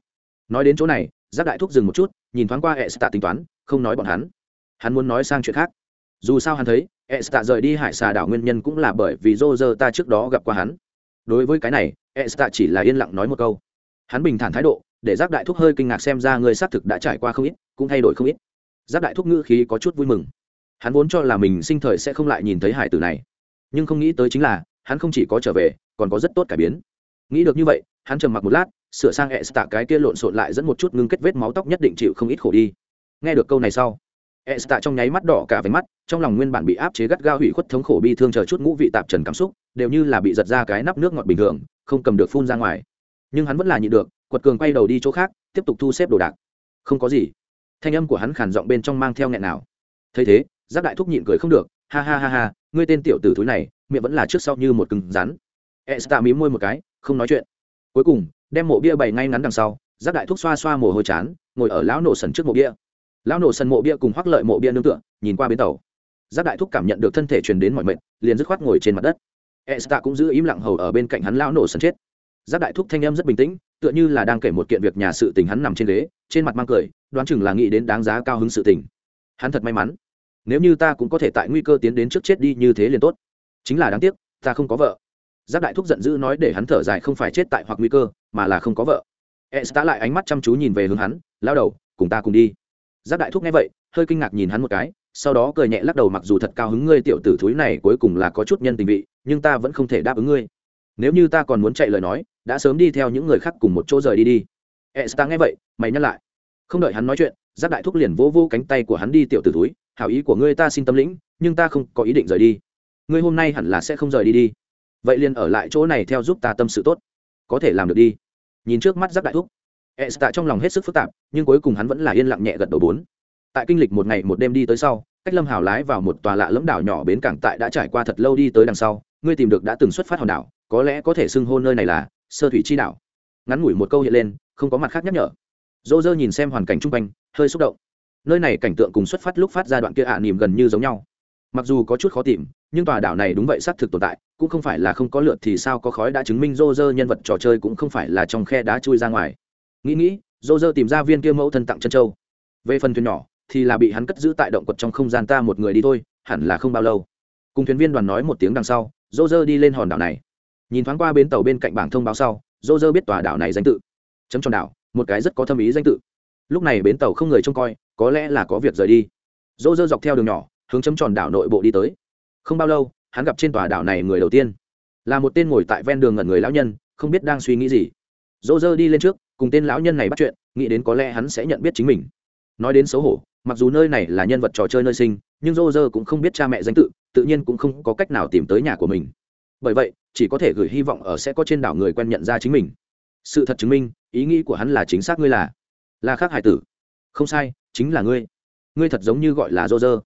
Nói đến chỗ này, giáp đại thúc dừng một chút, nhìn thoáng qua hệ tính toán, không nói bọn hắn. Hắn muốn nói sang chuyện khác. Dù sao hắn thấy hệ rời đi hải xà đảo nguyên nhân cũng là bởi vì dô dơ ta trước đó gặp qua hắn. Đối với cái này hệ chỉ là yên lặng nói một câu. Hắn bình thản thái độ, để giáp đại thúc hơi kinh ngạc xem ra người xác thực đã trải qua không ít, cũng thay đổi không ít. Giáp đại thúc ngữ khí có chút vui mừng hắn vốn cho là mình sinh thời sẽ không lại nhìn thấy hải tử này. Nhưng không nghĩ tới chính là, hắn không chỉ có trở về, còn có rất tốt cải biến. Nghĩ được như vậy, hắn trầm mặc một lát, sửa sang e tạ cái kia lộn xộn lại dẫn một chút ngưng kết vết máu tóc nhất định chịu không ít khổ đi. Nghe được câu này sau e tạ trong nháy mắt đỏ cả váy mắt, trong lòng nguyên bản bị áp chế gắt gao hủy khuất thống khổ bi thương chờ chút ngũ vị tạp trần cảm xúc, đều như là bị giật ra cái nắp nước ngọt bình thường, không cầm được phun ra ngoài. Nhưng hắn vẫn là nhịn được, quật cường quay đầu đi chỗ khác, tiếp tục thu xếp đồ đạc. Không có gì. Thanh âm của hắn khản giọng bên trong mang theo nghẹn nào. Thấy thế giáp đại thúc nhịn cười không được, ha ha ha ha, ngươi tên tiểu tử thúi này, miệng vẫn là trước sau như một cứng rắn. E s t mí môi một cái, không nói chuyện. Cuối cùng, đem mộ bia bày ngay ngắn đằng sau giáp đại thúc xoa xoa mồ hôi chán, ngồi ở lão nổ sần trước mộ bia. Lão nổ sần mộ bia cùng hoác lợi mộ bia nương tựa, nhìn qua bến tàu. Giáp đại thúc cảm nhận được thân thể truyền đến mọi mệnh liền dứt khoát ngồi trên mặt đất. E s t cũng giữ im lặng hầu ở bên cạnh hắn lão nổ sần chết. Giáp đại thúc thanh em rất bình tĩnh, tựa như là đang kể một kiện việc nhà sự tình hắn nằm trên ghế, trên mặt mang cười, đoán chừng là nghĩ đến đáng giá cao hứng sự tình. Hắn thật may mắn nếu như ta cũng có thể tại nguy cơ tiến đến trước chết đi như thế liền tốt. Chính là đáng tiếc, ta không có vợ. Giác đại thúc giận dữ nói để hắn thở dài không phải chết tại hoặc nguy cơ, mà là không có vợ. E s lại ánh mắt chăm chú nhìn về hướng hắn, lao đầu, cùng ta cùng đi. Giác đại thúc nghe vậy, hơi kinh ngạc nhìn hắn một cái, sau đó cười nhẹ lắc đầu mặc dù thật cao hứng ngươi tiểu tử thúi này cuối cùng là có chút nhân tình vị, nhưng ta vẫn không thể đáp ứng ngươi. Nếu như ta còn muốn chạy lời nói, đã sớm đi theo những người khác cùng một chỗ rời đi đi. E s nghe vậy, mày nhắc lại. Không đợi hắn nói chuyện giác đại thúc liền vỗ vỗ cánh tay của hắn đi tiểu tử thúi hảo ý của ngươi ta xin tâm lĩnh, nhưng ta không có ý định rời đi. Ngươi hôm nay hẳn là sẽ không rời đi đi. Vậy liền ở lại chỗ này theo giúp ta tâm sự tốt. Có thể làm được đi. Nhìn trước mắt giáp đại thúc. E s trong lòng hết sức phức tạp, nhưng cuối cùng hắn vẫn là yên lặng nhẹ gật đầu bốn. Tại kinh lịch một ngày một đêm đi tới sau, cách lâm hào lái vào một tòa lạ lẫm đảo nhỏ bến cảng tại đã trải qua thật lâu đi tới đằng sau, ngươi tìm được đã từng xuất phát hòn đảo, có lẽ có thể xưng hôn nơi này là sơ thủy chi đảo. Ngắn ngủi một câu hiện lên, không có mặt khác nhắc nhở. Dô dơ nhìn xem hoàn cảnh chung quanh, hơi xúc động nơi này cảnh tượng cùng xuất phát lúc phát ra đoạn kia ạ à nỉm gần như giống nhau. Mặc dù có chút khó tìm, nhưng tòa đảo này đúng vậy xác thực tồn tại, cũng không phải là không có lượt thì sao có khói đã chứng minh rô rơ nhân vật trò chơi cũng không phải là trong khe đá chui ra ngoài. Nghĩ nghĩ, rô rơ tìm ra viên kia mẫu thân tặng chân châu. Về phần thuyền nhỏ, thì là bị hắn cất giữ tại động quật trong không gian ta một người đi thôi, hẳn là không bao lâu. Cùng thuyền viên đoàn nói một tiếng đằng sau, rô rơ đi lên hòn đảo này. Nhìn thoáng qua bến tàu bên cạnh bảng thông báo sau, rô rơ biết tòa đảo này danh tự. Chấm tròn đảo, một cái rất có thâm ý danh tự. Lúc này bến tàu không người trông coi có lẽ là có việc rời đi. Dỗ dơ dọc theo đường nhỏ, hướng chấm tròn đảo nội bộ đi tới. Không bao lâu, hắn gặp trên tòa đảo này người đầu tiên. Là một tên ngồi tại ven đường ngẩn người lão nhân, không biết đang suy nghĩ gì. Dỗ dơ đi lên trước, cùng tên lão nhân này bắt chuyện, nghĩ đến có lẽ hắn sẽ nhận biết chính mình. Nói đến xấu hổ, mặc dù nơi này là nhân vật trò chơi nơi sinh, nhưng dô dơ cũng không biết cha mẹ danh tự tự nhiên cũng không có cách nào tìm tới nhà của mình. Bởi vậy, chỉ có thể gửi hy vọng ở sẽ có trên đảo người quen nhận ra chính mình. Sự thật chứng minh, ý nghĩ của hắn là chính xác ngươi là là khác hải tử. Không sai chính là ngươi. Ngươi thật giống như gọi là dô dơ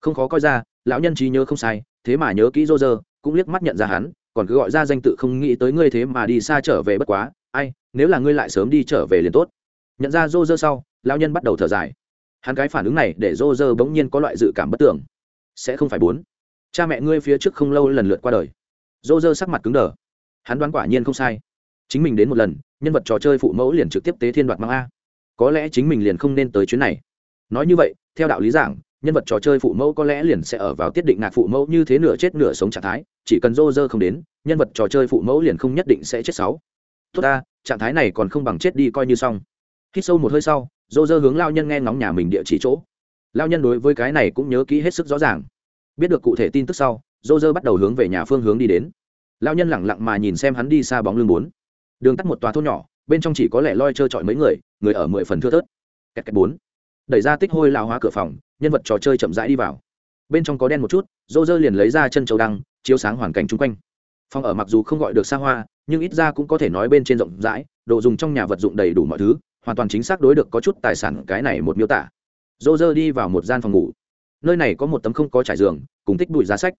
không khó coi ra, lão nhân trí nhớ không sai, thế mà nhớ kỹ dô dơ cũng liếc mắt nhận ra hắn, còn cứ gọi ra danh tự không nghĩ tới ngươi thế mà đi xa trở về bất quá. Ai, nếu là ngươi lại sớm đi trở về liền tốt. Nhận ra dô dơ sau, lão nhân bắt đầu thở dài. Hắn cái phản ứng này để dô dơ bỗng nhiên có loại dự cảm bất tưởng. Sẽ không phải bốn. Cha mẹ ngươi phía trước không lâu lần lượt qua đời. Dô dơ sắc mặt cứng đờ. Hắn đoán quả nhiên không sai. Chính mình đến một lần, nhân vật trò chơi phụ mẫu liền trực tiếp tế thiên đoạt mang a. Có lẽ chính mình liền không nên tới chuyến này nói như vậy, theo đạo lý giảng, nhân vật trò chơi phụ mẫu có lẽ liền sẽ ở vào tiết định ngạc phụ mẫu như thế nửa chết nửa sống trạng thái, chỉ cần rô rơ không đến, nhân vật trò chơi phụ mẫu liền không nhất định sẽ chết sáu. Tốt ta, trạng thái này còn không bằng chết đi coi như xong. Hít sâu một hơi sau rô rơ hướng lao nhân nghe ngóng nhà mình địa chỉ chỗ. Lao nhân đối với cái này cũng nhớ kỹ hết sức rõ ràng. Biết được cụ thể tin tức sau rô rơ bắt đầu hướng về nhà phương hướng đi đến. Lao nhân lẳng lặng mà nhìn xem hắn đi xa bóng lưng bốn. Đường tắt một tòa thôn nhỏ, bên trong chỉ có lẻ loi trơ trọi mấy người người ở mười phần thưa thớt. Kẹt kẹt bốn đẩy ra tích hôi lao hóa cửa phòng, nhân vật trò chơi chậm rãi đi vào. Bên trong có đen một chút dô dơ liền lấy ra chân châu đăng, chiếu sáng hoàn cảnh chung quanh. Phòng ở mặc dù không gọi được xa hoa, nhưng ít ra cũng có thể nói bên trên rộng rãi, đồ dùng trong nhà vật dụng đầy đủ mọi thứ, hoàn toàn chính xác đối được có chút tài sản cái này một miêu tả. Dô dơ đi vào một gian phòng ngủ. Nơi này có một tấm không có trải giường, cùng tích bụi giá sách.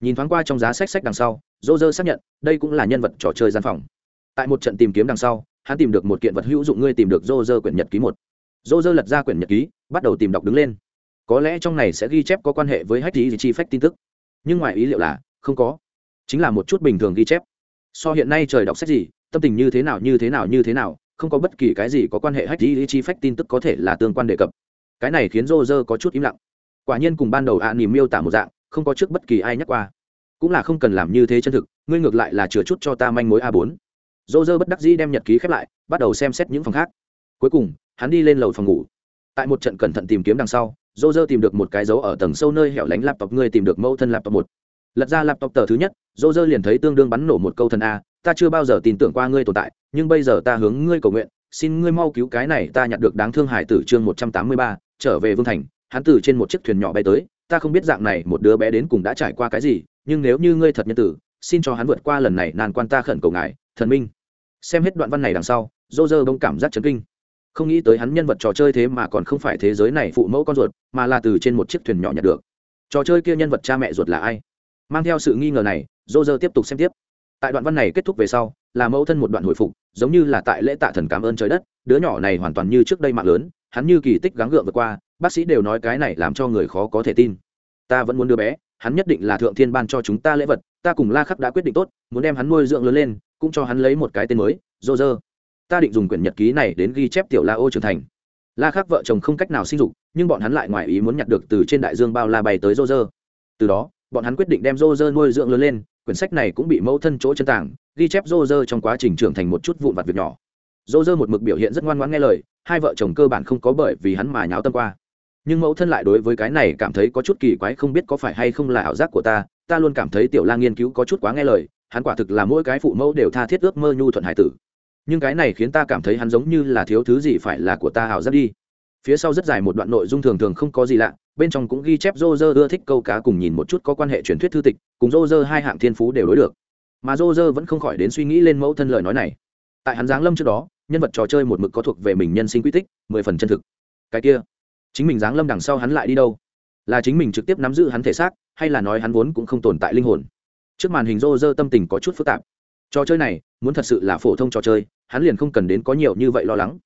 Nhìn thoáng qua trong giá sách sách đằng sau dô dơ xác nhận, đây cũng là nhân vật trò chơi gian phòng. Tại một trận tìm kiếm đằng sau, hắn tìm được một kiện vật hữu dụng ngươi tìm được dô dơ quyển nhật ký một dô dơ lật ra quyển nhật ký bắt đầu tìm đọc đứng lên. Có lẽ trong này sẽ ghi chép có quan hệ với hách lý chi phách tin tức. Nhưng ngoài ý liệu là không có. Chính là một chút bình thường ghi chép. So hiện nay trời đọc sách gì tâm tình như thế nào như thế nào như thế nào không có bất kỳ cái gì có quan hệ hách lý chi phách tin tức có thể là tương quan đề cập. Cái này khiến rô dơ có chút im lặng. Quả nhiên cùng ban đầu ạ à, nỉm miêu tả một dạng không có trước bất kỳ ai nhắc qua. Cũng là không cần làm như thế chân thực ngươi ngược lại là chừa chút cho ta manh mối a bốn. Dô dơ bất đắc dĩ đem nhật ký khép lại bắt đầu xem xét những phòng khác. Cuối cùng hắn đi lên lầu phòng ngủ. Tại một trận cẩn thận tìm kiếm đằng sau dô dơ tìm được một cái dấu ở tầng sâu nơi hẻo lánh laptop, ngươi tìm được mẫu thân laptop một. Lật ra laptop tờ thứ nhất dô dơ liền thấy tương đương bắn nổ một câu thần a, ta chưa bao giờ tin tưởng qua ngươi tồn tại, nhưng bây giờ ta hướng ngươi cầu nguyện, xin ngươi mau cứu cái này, ta nhặt được đáng thương hải tử chương một trăm tám mươi ba, trở về vương thành. Hắn từ trên một chiếc thuyền nhỏ bay tới, ta không biết dạng này, một đứa bé đến cùng đã trải qua cái gì, nhưng nếu như ngươi thật nhân tử, xin cho hắn vượt qua lần này nàn quan ta khẩn cầu ngài, thần minh. Xem hết đoạn văn này đằng sau dô dơ bông cảm giác chấn kinh không nghĩ tới hắn nhân vật trò chơi thế mà còn không phải thế giới này phụ mẫu con ruột, mà là từ trên một chiếc thuyền nhỏ nhặt được. Trò chơi kia nhân vật cha mẹ ruột là ai? Mang theo sự nghi ngờ này dô dơ tiếp tục xem tiếp. Tại đoạn văn này kết thúc về sau, là mẫu thân một đoạn hồi phục, giống như là tại lễ tạ thần cảm ơn trời đất, đứa nhỏ này hoàn toàn như trước đây mạng lớn, hắn như kỳ tích gắng gượng vượt qua, bác sĩ đều nói cái này làm cho người khó có thể tin. Ta vẫn muốn đưa bé, hắn nhất định là thượng thiên ban cho chúng ta lễ vật, ta cùng la khắc đã quyết định tốt, muốn đem hắn nuôi dưỡng lớn lên, cũng cho hắn lấy một cái tên mới dô dơ ta định dùng quyển nhật ký này đến ghi chép tiểu la ô trưởng thành. La khắc vợ chồng không cách nào sinh dục, nhưng bọn hắn lại ngoài ý muốn nhặt được từ trên đại dương bao la bay tới Rô Rơ. từ đó, bọn hắn quyết định đem Rô Rơ nuôi dưỡng lớn lên, quyển sách này cũng bị mẫu thân chỗ chân tảng ghi chép Rô Rơ trong quá trình trưởng thành một chút vụn vặt việc nhỏ. Rô Rơ một mực biểu hiện rất ngoan ngoãn nghe lời, hai vợ chồng cơ bản không có bởi vì hắn mà nháo tâm qua. Nhưng mẫu thân lại đối với cái này cảm thấy có chút kỳ quái không biết có phải hay không là ảo giác của ta ta luôn cảm thấy tiểu la nghiên cứu có chút quá nghe lời, hắn quả thực là mỗi cái phụ mẫu đều tha thiết ước mơ nhu thuận hải tử nhưng cái này khiến ta cảm thấy hắn giống như là thiếu thứ gì phải là của ta hào rất đi. Phía sau rất dài một đoạn nội dung thường thường không có gì lạ, bên trong cũng ghi chép rô rơ ưa thích câu cá cùng nhìn một chút có quan hệ truyền thuyết thư tịch, cùng rô rơ hai hạng thiên phú đều đối được. Mà rô rơ vẫn không khỏi đến suy nghĩ lên mẫu thân lời nói này. Tại hắn giáng lâm trước đó, nhân vật trò chơi một mực có thuộc về mình nhân sinh quy tích, mười phần chân thực. Cái kia, chính mình giáng lâm đằng sau hắn lại đi đâu? Là chính mình trực tiếp nắm giữ hắn thể xác, hay là nói hắn vốn cũng không tồn tại linh hồn? Trước màn hình rô rơ tâm tình có chút phức tạp. Trò chơi này, muốn thật sự là phổ thông trò chơi hắn liền không cần đến có nhiều như vậy lo lắng.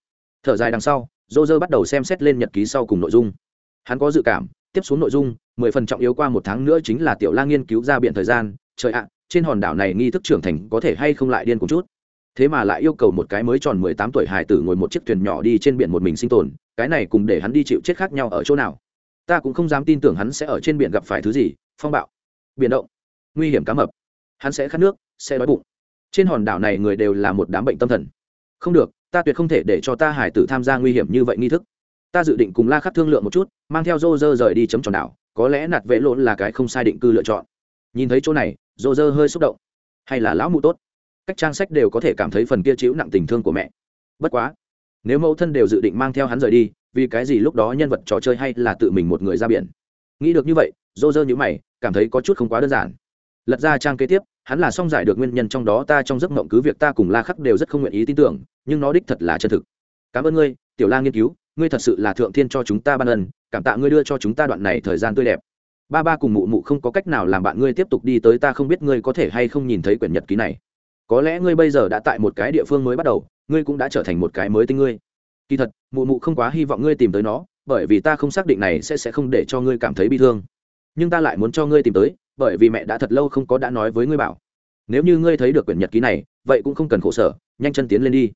Thở dài đằng sau dô dơ bắt đầu xem xét lên nhật ký sau cùng nội dung. Hắn có dự cảm, tiếp xuống nội dung, mười phần trọng yếu qua một tháng nữa chính là tiểu la nghiên cứu ra biện thời gian, trời ạ, trên hòn đảo này nghi thức trưởng thành có thể hay không lại điên cùng chút. Thế mà lại yêu cầu một cái mới tròn mười tám tuổi hải tử ngồi một chiếc thuyền nhỏ đi trên biển một mình sinh tồn, cái này cùng để hắn đi chịu chết khác nhau ở chỗ nào? Ta cũng không dám tin tưởng hắn sẽ ở trên biển gặp phải thứ gì, phong bạo, biển động, nguy hiểm cá mập. Hắn sẽ khát nước, sẽ đói bụng trên hòn đảo này người đều là một đám bệnh tâm thần. Không được, ta tuyệt không thể để cho ta hải tử tham gia nguy hiểm như vậy nghi thức. Ta dự định cùng la khắc thương lượng một chút, mang theo dô dơ rời đi chấm tròn đảo, có lẽ nạt vệ lộn là cái không sai định cư lựa chọn. Nhìn thấy chỗ này dô dơ hơi xúc động. Hay là lão mụ tốt? Cách trang sách đều có thể cảm thấy phần kia chịu nặng tình thương của mẹ. Bất quá, nếu mẫu thân đều dự định mang theo hắn rời đi, vì cái gì lúc đó nhân vật trò chơi hay là tự mình một người ra biển? Nghĩ được như vậy dô dơ nhữ mày, cảm thấy có chút không quá đơn giản. Lật ra trang kế tiếp hắn là song giải được nguyên nhân trong đó ta trong giấc mộng cứ việc ta cùng la khắc đều rất không nguyện ý tin tưởng, nhưng nó đích thật là chân thực. Cảm ơn ngươi, tiểu la nghiên cứu, ngươi thật sự là thượng thiên cho chúng ta ban ân, cảm tạ ngươi đưa cho chúng ta đoạn này thời gian tươi đẹp. Ba ba cùng mụ mụ không có cách nào làm bạn ngươi tiếp tục đi tới ta không biết ngươi có thể hay không nhìn thấy quyển nhật ký này. Có lẽ ngươi bây giờ đã tại một cái địa phương mới bắt đầu, ngươi cũng đã trở thành một cái mới tinh ngươi. Kỳ thật, mụ mụ không quá hy vọng ngươi tìm tới nó, bởi vì ta không xác định này sẽ sẽ không để cho ngươi cảm thấy bị thương. Nhưng ta lại muốn cho ngươi tìm tới bởi vì mẹ đã thật lâu không có đã nói với ngươi bảo. Nếu như ngươi thấy được quyển nhật ký này, vậy cũng không cần khổ sở, nhanh chân tiến lên đi.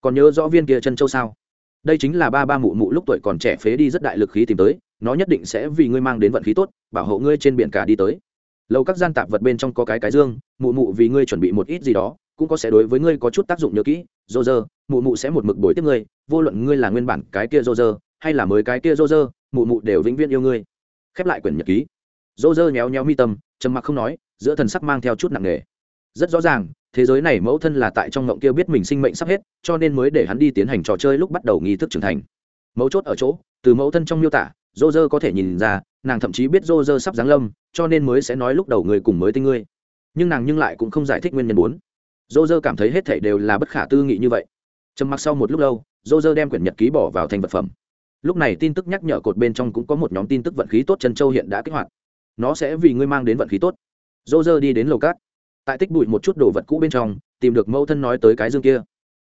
Còn nhớ rõ viên kia chân châu sao? Đây chính là ba ba mụ mụ lúc tuổi còn trẻ phế đi rất đại lực khí tìm tới, nó nhất định sẽ vì ngươi mang đến vận khí tốt, bảo hộ ngươi trên biển cả đi tới. Lâu các gian tạp vật bên trong có cái cái dương, mụ mụ vì ngươi chuẩn bị một ít gì đó, cũng có sẽ đối với ngươi có chút tác dụng nhớ kỹ. Dô dơ mụ mụ sẽ một mực bồi tiếp ngươi, vô luận ngươi là nguyên bản cái kia dô dơ hay là mới cái kia dô dơ mụ mụ đều vĩnh viễn yêu ngươi. Khép lại quyển nhật ký dô dơ nhéo nhéo mi tâm, trầm mặc không nói, giữa thần sắc mang theo chút nặng nề. Rất rõ ràng, thế giới này mẫu thân là tại trong ngộng kia biết mình sinh mệnh sắp hết, cho nên mới để hắn đi tiến hành trò chơi lúc bắt đầu nghi thức trưởng thành. Mấu chốt ở chỗ, từ mẫu thân trong miêu tả dô dơ có thể nhìn ra, nàng thậm chí biết dô dơ sắp giáng lâm, cho nên mới sẽ nói lúc đầu người cùng mới tinh ngươi. Nhưng nàng nhưng lại cũng không giải thích nguyên nhân bốn. Dô dơ cảm thấy hết thể đều là bất khả tư nghị như vậy. Trầm mặc sau một lúc lâu dô dơ đem quyển nhật ký bỏ vào thành vật phẩm. Lúc này tin tức nhắc nhở cột bên trong cũng có một nhóm tin tức vận khí tốt trần châu hiện đã kích hoạt nó sẽ vì ngươi mang đến vận khí tốt. Dô dơ đi đến lầu cát, tại tích bụi một chút đồ vật cũ bên trong, tìm được mẫu thân nói tới cái dương kia.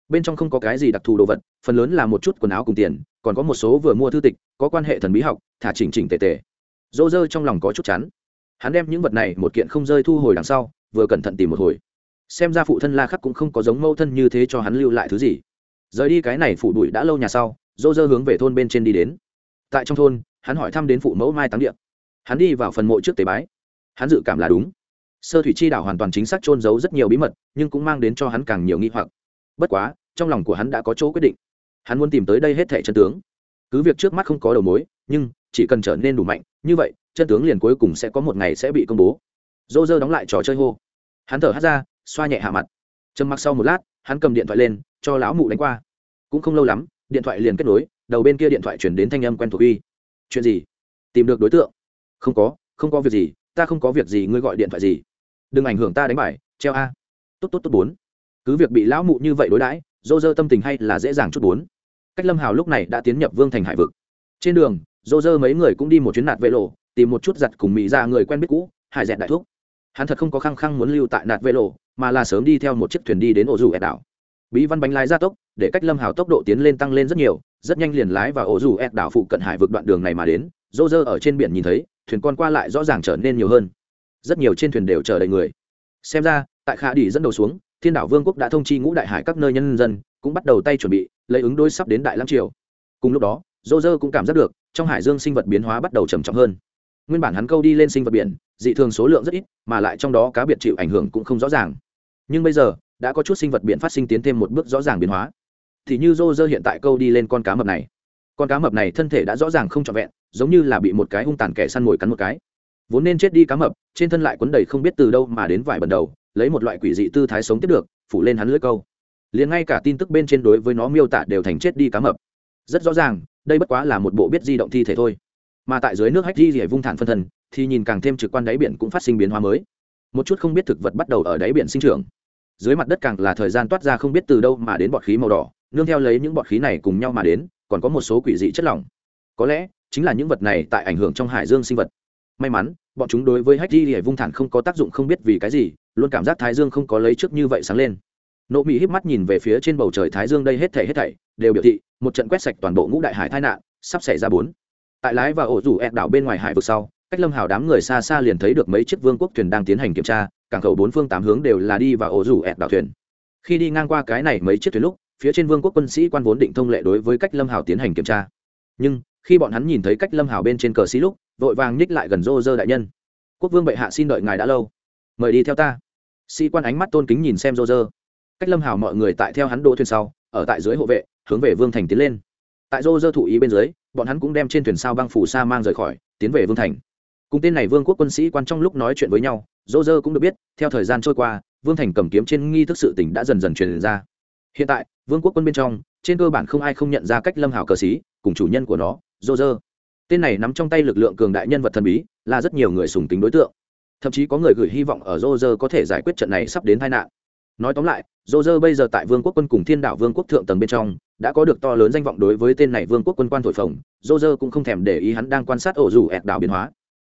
Bên trong không có cái gì đặc thù đồ vật, phần lớn là một chút quần áo cùng tiền, còn có một số vừa mua thư tịch, có quan hệ thần bí học, thả chỉnh chỉnh tề tề. Dô dơ trong lòng có chút chắn hắn đem những vật này một kiện không rơi thu hồi đằng sau, vừa cẩn thận tìm một hồi. Xem ra phụ thân la khắc cũng không có giống mẫu thân như thế cho hắn lưu lại thứ gì. Rời đi cái này phụ bụi đã lâu nhà sau, dô dơ hướng về thôn bên trên đi đến. Tại trong thôn, hắn hỏi thăm đến phụ mẫu mai táng điện hắn đi vào phần mộ trước tế bái. Hắn dự cảm là đúng. Sơ thủy chi đảo hoàn toàn chính xác trôn giấu rất nhiều bí mật, nhưng cũng mang đến cho hắn càng nhiều nghi hoặc. Bất quá, trong lòng của hắn đã có chỗ quyết định. Hắn muốn tìm tới đây hết thẻ chân tướng. Cứ việc trước mắt không có đầu mối, nhưng chỉ cần trở nên đủ mạnh, như vậy, chân tướng liền cuối cùng sẽ có một ngày sẽ bị công bố. Dô dơ đóng lại trò chơi hô. Hắn thở hát ra, xoa nhẹ hạ mặt. Trầm mặc sau một lát, hắn cầm điện thoại lên, cho lão mụ đánh qua. Cũng không lâu lắm, điện thoại liền kết nối, đầu bên kia điện thoại chuyển đến thanh âm quen thuộc uy. Chuyện gì? Tìm được đối tượng không có không có việc gì, ta không có việc gì, ngươi gọi điện thoại gì? Đừng ảnh hưởng ta đánh bài, treo a. Tốt tốt tốt, bốn. Cứ việc bị lão mụ như vậy đối đãi, dô dơ tâm tình hay là dễ dàng chút bốn. Cách lâm hào lúc này đã tiến nhập vương thành hải vực. Trên đường, dô dơ mấy người cũng đi một chuyến nạt vệ lộ, tìm một chút giặt cùng mỹ ra người quen biết cũ, hải dẹn đại thuốc hắn thật không có khăng khăng muốn lưu tại nạt vệ lộ, mà là sớm đi theo một chiếc thuyền đi đến ổ dù ẹ đảo. Bí văn bánh lái ra tốc, để cách lâm hào tốc độ tiến lên tăng lên rất nhiều, rất nhanh liền lái vào ổ dù ẹ đảo phụ cận hải vực đoạn đường này mà đến. Dô dơ ở trên biển nhìn thấy thuyền con qua lại rõ ràng trở nên nhiều hơn. Rất nhiều trên thuyền đều chờ đầy người. Xem ra, tại khả đi dẫn đầu xuống, thiên đảo vương quốc đã thông chi ngũ đại hải các nơi nhân dân, cũng bắt đầu tay chuẩn bị, lấy ứng đối sắp đến đại lam triều. Cùng lúc đó dô dơ cũng cảm giác được, trong hải dương sinh vật biến hóa bắt đầu trầm trọng hơn. Nguyên bản hắn câu đi lên sinh vật biển, dị thường số lượng rất ít, mà lại trong đó cá biệt chịu ảnh hưởng cũng không rõ ràng. Nhưng bây giờ, đã có chút sinh vật biển phát sinh tiến thêm một bước rõ ràng biến hóa. Thì như dô dơ hiện tại câu đi lên con cá mập này. Con cá mập này thân thể đã rõ ràng không trọn vẹn giống như là bị một cái hung tàn kẻ săn mồi cắn một cái. Vốn nên chết đi cá mập, trên thân lại quấn đầy không biết từ đâu mà đến vải bẩn đầu, lấy một loại quỷ dị tư thái sống tiếp được, phủ lên hắn lưỡi câu. Liền ngay cả tin tức bên trên đối với nó miêu tả đều thành chết đi cá mập. Rất rõ ràng, đây bất quá là một bộ biết di động thi thể thôi. Mà tại dưới nước hách di rỉa vung thản phân thân, thì nhìn càng thêm trực quan đáy biển cũng phát sinh biến hóa mới. Một chút không biết thực vật bắt đầu ở đáy biển sinh trưởng. Dưới mặt đất càng là thời gian toát ra không biết từ đâu mà đến bọt khí màu đỏ, nương theo lấy những bọt khí này cùng nhau mà đến, còn có một số quỷ dị chất lỏng. Có lẽ chính là những vật này tại ảnh hưởng trong hải dương sinh vật. May mắn, bọn chúng đối với hách di hải vung thản không có tác dụng không biết vì cái gì, luôn cảm giác thái dương không có lấy trước như vậy sáng lên. Nỗ mỹ híp mắt nhìn về phía trên bầu trời thái dương đây hết thảy hết thảy, đều biểu thị, một trận quét sạch toàn bộ ngũ đại hải tai nạn, sắp xảy ra bốn. Tại lái và ổ rủ ẹt đảo bên ngoài hải vực sau, cách lâm hào đám người xa xa liền thấy được mấy chiếc vương quốc thuyền đang tiến hành kiểm tra, cảng khẩu bốn phương tám hướng đều là đi và ổ rủ ẹt đảo thuyền. Khi đi ngang qua cái này mấy chiếc thuyền lúc, phía trên vương quốc quân sĩ quan vốn định thông lệ đối với cách lâm hào tiến hành kiểm tra. Nhưng khi bọn hắn nhìn thấy cách lâm hảo bên trên cờ xí lúc, vội vàng nhích lại gần rô rơ đại nhân. Quốc vương bệ hạ xin đợi ngài đã lâu. Mời đi theo ta. Sĩ quan ánh mắt tôn kính nhìn xem rô rơ. Cách lâm hảo mọi người tại theo hắn đỗ thuyền sau, ở tại dưới hộ vệ, hướng về vương thành tiến lên. Tại rô rơ thụ ý bên dưới, bọn hắn cũng đem trên thuyền sao băng phủ sa mang rời khỏi, tiến về vương thành. Cùng tên này vương quốc quân sĩ quan trong lúc nói chuyện với nhau, rô rơ cũng được biết, theo thời gian trôi qua, vương thành cầm kiếm trên nghi thức sự tỉnh đã dần dần truyền ra. Hiện tại, vương quốc quân bên trong, trên cơ bản không ai không nhận ra cách lâm hảo cờ xí, cùng chủ nhân của nó dô dơ tên này nắm trong tay lực lượng cường đại nhân vật thần bí, là rất nhiều người sùng tính đối tượng. Thậm chí có người gửi hy vọng ở dô dơ có thể giải quyết trận này sắp đến tai nạn. Nói tóm lại dô dơ bây giờ tại vương quốc quân cùng thiên đạo vương quốc thượng tầng bên trong, đã có được to lớn danh vọng đối với tên này vương quốc quân quan thổi phồng dô dơ cũng không thèm để ý hắn đang quan sát ổ dù ẹt đảo biến hóa.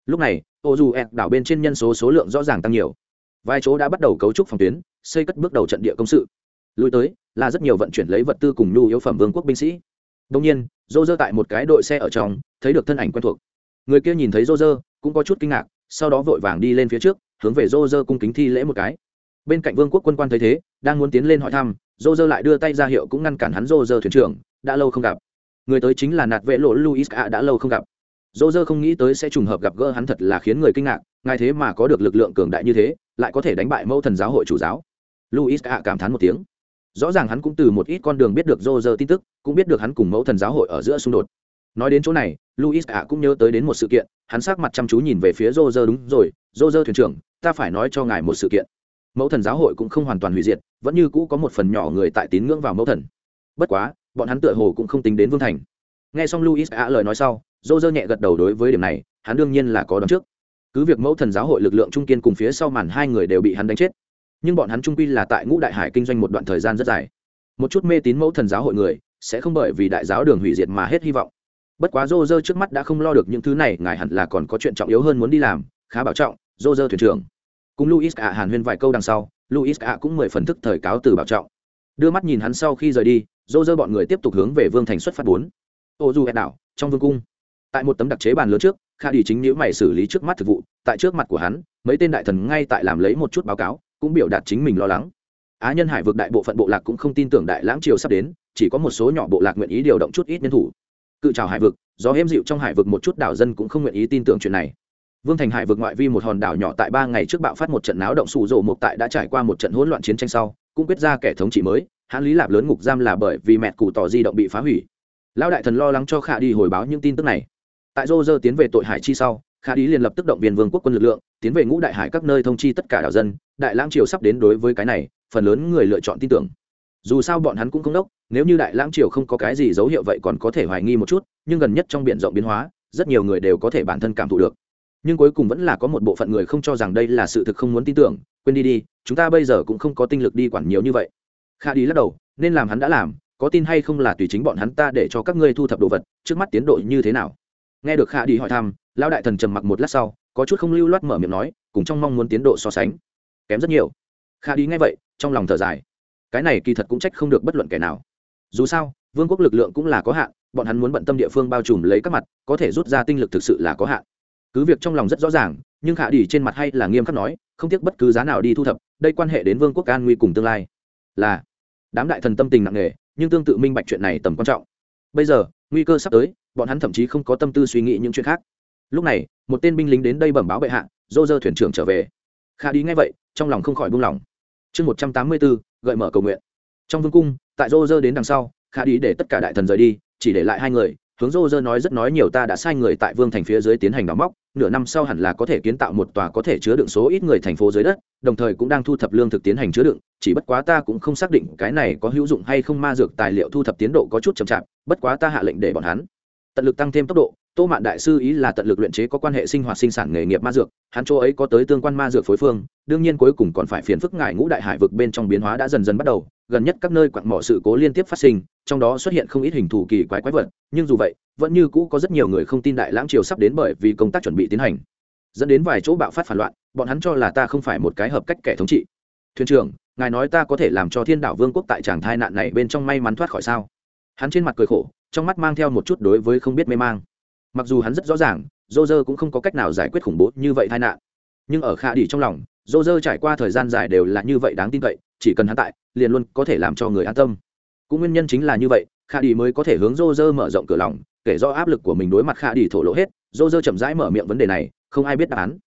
Lúc này, ổ dù ẹt đảo bên trên nhân số số lượng rõ ràng tăng nhiều. Vài chỗ đã bắt đầu cấu trúc phòng tuyến, xây cất bước đầu trận địa công sự. Lui tới, là rất nhiều vận chuyển lấy vật tư cùng nhu yếu phẩm vương quốc binh sĩ. Đông nhiên dô dơ tại một cái đội xe ở trong, thấy được thân ảnh quen thuộc. Người kia nhìn thấy dô dơ cũng có chút kinh ngạc, sau đó vội vàng đi lên phía trước, hướng về dô dơ cung kính thi lễ một cái. Bên cạnh vương quốc quân quan thấy thế, đang muốn tiến lên hỏi thăm dô dơ lại đưa tay ra hiệu cũng ngăn cản hắn dô dơ thuyền trưởng, đã lâu không gặp. Người tới chính là nạt vệ lộ luis a, đã lâu không gặp. Dô dơ không nghĩ tới sẽ trùng hợp gặp gỡ hắn thật là khiến người kinh ngạc Ngay thế mà có được lực lượng cường đại như thế, lại có thể đánh bại mẫu thần giáo hội chủ giáo. Luis a cảm thán một tiếng rõ ràng hắn cũng từ một ít con đường biết được rô rơ tin tức, cũng biết được hắn cùng mẫu thần giáo hội ở giữa xung đột. Nói đến chỗ này luis a cũng nhớ tới đến một sự kiện, hắn sắc mặt chăm chú nhìn về phía rô rơ đúng rồi rô rơ thuyền trưởng, ta phải nói cho ngài một sự kiện. Mẫu thần giáo hội cũng không hoàn toàn hủy diệt, vẫn như cũ có một phần nhỏ người tại tín ngưỡng vào mẫu thần. Bất quá, bọn hắn tựa hồ cũng không tính đến vương thành. Nghe xong luis a lời nói sau rô rơ nhẹ gật đầu đối với điểm này, hắn đương nhiên là có đón trước. Cứ việc mẫu thần giáo hội lực lượng trung kiên cùng phía sau màn hai người đều bị hắn đánh chết nhưng bọn hắn trung quy là tại ngũ đại hải kinh doanh một đoạn thời gian rất dài. Một chút mê tín mẫu thần giáo hội người, sẽ không bởi vì đại giáo đường hủy diệt mà hết hy vọng. Bất quá dô dơ trước mắt đã không lo được những thứ này, ngài hẳn là còn có chuyện trọng yếu hơn muốn đi làm, khá bảo trọng dô dơ thuyền trưởng. Cùng luis ạ hàn huyên vài câu đằng sau luis ạ cũng mười phần thức thời cáo từ bảo trọng. Đưa mắt nhìn hắn sau khi rời đi dô dơ bọn người tiếp tục hướng về vương thành xuất phát bốn. Ô du hẹn đảo, trong vương cung. Tại một tấm đặc chế bàn lớn trước, kha đi chính nhữ mày xử lý trước mắt thực vụ, tại trước mặt của hắn, mấy tên đại thần ngay tại làm lấy một chút báo cáo cũng biểu đạt chính mình lo lắng. Á nhân hải Vực đại bộ phận bộ lạc cũng không tin tưởng đại lãng triều sắp đến, chỉ có một số nhỏ bộ lạc nguyện ý điều động chút ít nhân thủ. Cự trào hải vực do êm dịu trong hải vực một chút đảo dân cũng không nguyện ý tin tưởng chuyện này. Vương thành hải vực ngoại vi một hòn đảo nhỏ tại ba ngày trước bạo phát một trận náo động sụ rộ một tại đã trải qua một trận hỗn loạn chiến tranh sau, cũng quyết ra kẻ thống trị mới hãn lý lạp lớn ngục giam là bởi vì mẹ cụ tỏ di động bị phá hủy. Lão đại thần lo lắng cho khả đi hồi báo những tin tức này. Tại dô dơ tiến về tội hải chi sau khả đi liền lập tức động viên vương quốc quân lực lượng, tiến về ngũ đại hải các nơi thông chi tất cả đảo dân, đại lãng triều sắp đến đối với cái này, phần lớn người lựa chọn tin tưởng. Dù sao bọn hắn cũng không đốc, nếu như đại lãng triều không có cái gì dấu hiệu vậy còn có thể hoài nghi một chút, nhưng gần nhất trong b i ể n rộng biến hóa, rất nhiều người đều có thể bản thân cảm thụ được. Nhưng cuối cùng vẫn là có một bộ phận người không cho rằng đây là sự thực không muốn tin tưởng, quên đi đi, chúng ta bây giờ cũng không có tinh lực đi quản nhiều như vậy. Kha đi lắc đầu, nên làm hắn đã làm, có tin hay không là tùy chính bọn hắn ta để cho các ngươi thu thập đồ vật, trước mắt tiến độ như thế nào? Nghe được Khả đi hỏi thăm, lão đại thần trầm mặc một lát sau, có chút không lưu loát mở miệng nói, cùng trong mong muốn tiến độ so sánh. Kém rất nhiều. Khả đi nghe vậy, trong lòng thở dài. Cái này kỳ thật cũng trách không được bất luận kẻ nào. Dù sao, vương quốc lực lượng cũng là có hạn, bọn hắn muốn bận tâm địa phương bao trùm lấy các mặt, có thể rút ra tinh lực thực sự là có hạn. Cứ việc trong lòng rất rõ ràng, nhưng khả đi trên mặt hay là nghiêm khắc nói, không tiếc bất cứ giá nào đi thu thập, đây quan hệ đến vương quốc an nguy cùng tương lai. Là, đám đại thần tâm tình nặng nề, nhưng tương tự minh bạch chuyện này tầm quan trọng bây giờ, nguy cơ sắp tới, bọn hắn thậm chí không có tâm tư suy nghĩ những chuyện khác. Lúc này, một tên binh lính đến đây bẩm báo bệ hạ, dô dơ thuyền trưởng trở về. Khả đi ngay vậy, trong lòng không khỏi buông lỏng. Chương một trăm tám mươi bốn, gợi mở cầu nguyện. Trong vương cung, tại dô dơ đến đằng sau, khả đi để tất cả đại thần rời đi, chỉ để lại hai người, hướng dô dơ nói rất nói nhiều ta đã sai người tại vương thành phía dưới tiến hành đóng móc nửa năm sau hẳn là có thể kiến tạo một tòa có thể chứa đựng số ít người thành phố dưới đất, đồng thời cũng đang thu thập lương thực tiến hành chứa đựng, chỉ bất quá ta cũng không xác định cái này có hữu dụng hay không, ma dược tài liệu thu thập tiến độ có chút chậm chạp, bất quá ta hạ lệnh để bọn hắn tận lực tăng thêm tốc độ, tô mạn đại sư ý là tận lực luyện chế có quan hệ sinh hoạt sinh sản nghề nghiệp ma dược, hắn chỗ ấy có tới tương quan ma dược phối phương, đương nhiên cuối cùng còn phải phiền phức ngại ngũ đại hải vực bên trong biến hóa đã dần dần bắt đầu, gần nhất các nơi quặng mỏ sự cố liên tiếp phát sinh, trong đó xuất hiện không ít hình thù kỳ quái quái vật, nhưng dù vậy, vẫn như cũ có rất nhiều người không tin đại lãng triều sắp đến bởi vì công tác chuẩn bị tiến hành. Dẫn đến vài chỗ bạo phát phản loạn, bọn hắn cho là ta không phải một cái hợp cách kẻ thống trị. Thuyền trưởng, ngài nói ta có thể làm cho thiên đảo vương quốc tại tràng thai nạn này bên trong may mắn thoát khỏi sao? Hắn trên mặt cười khổ trong mắt mang theo một chút đối với không biết mê mang. Mặc dù hắn rất rõ ràng dô dơ cũng không có cách nào giải quyết khủng bố như vậy tai nạn. Nhưng ở khả đi trong lòng dô dơ trải qua thời gian dài đều là như vậy đáng tin cậy, chỉ cần hắn tại, liền luôn có thể làm cho người an tâm. Cũng nguyên nhân chính là như vậy, khả đi mới có thể hướng dô dơ mở rộng cửa lòng, kể do áp lực của mình đối mặt khả đi thổ lộ hết dô dơ chậm rãi mở miệng vấn đề này, không ai biết đáp án.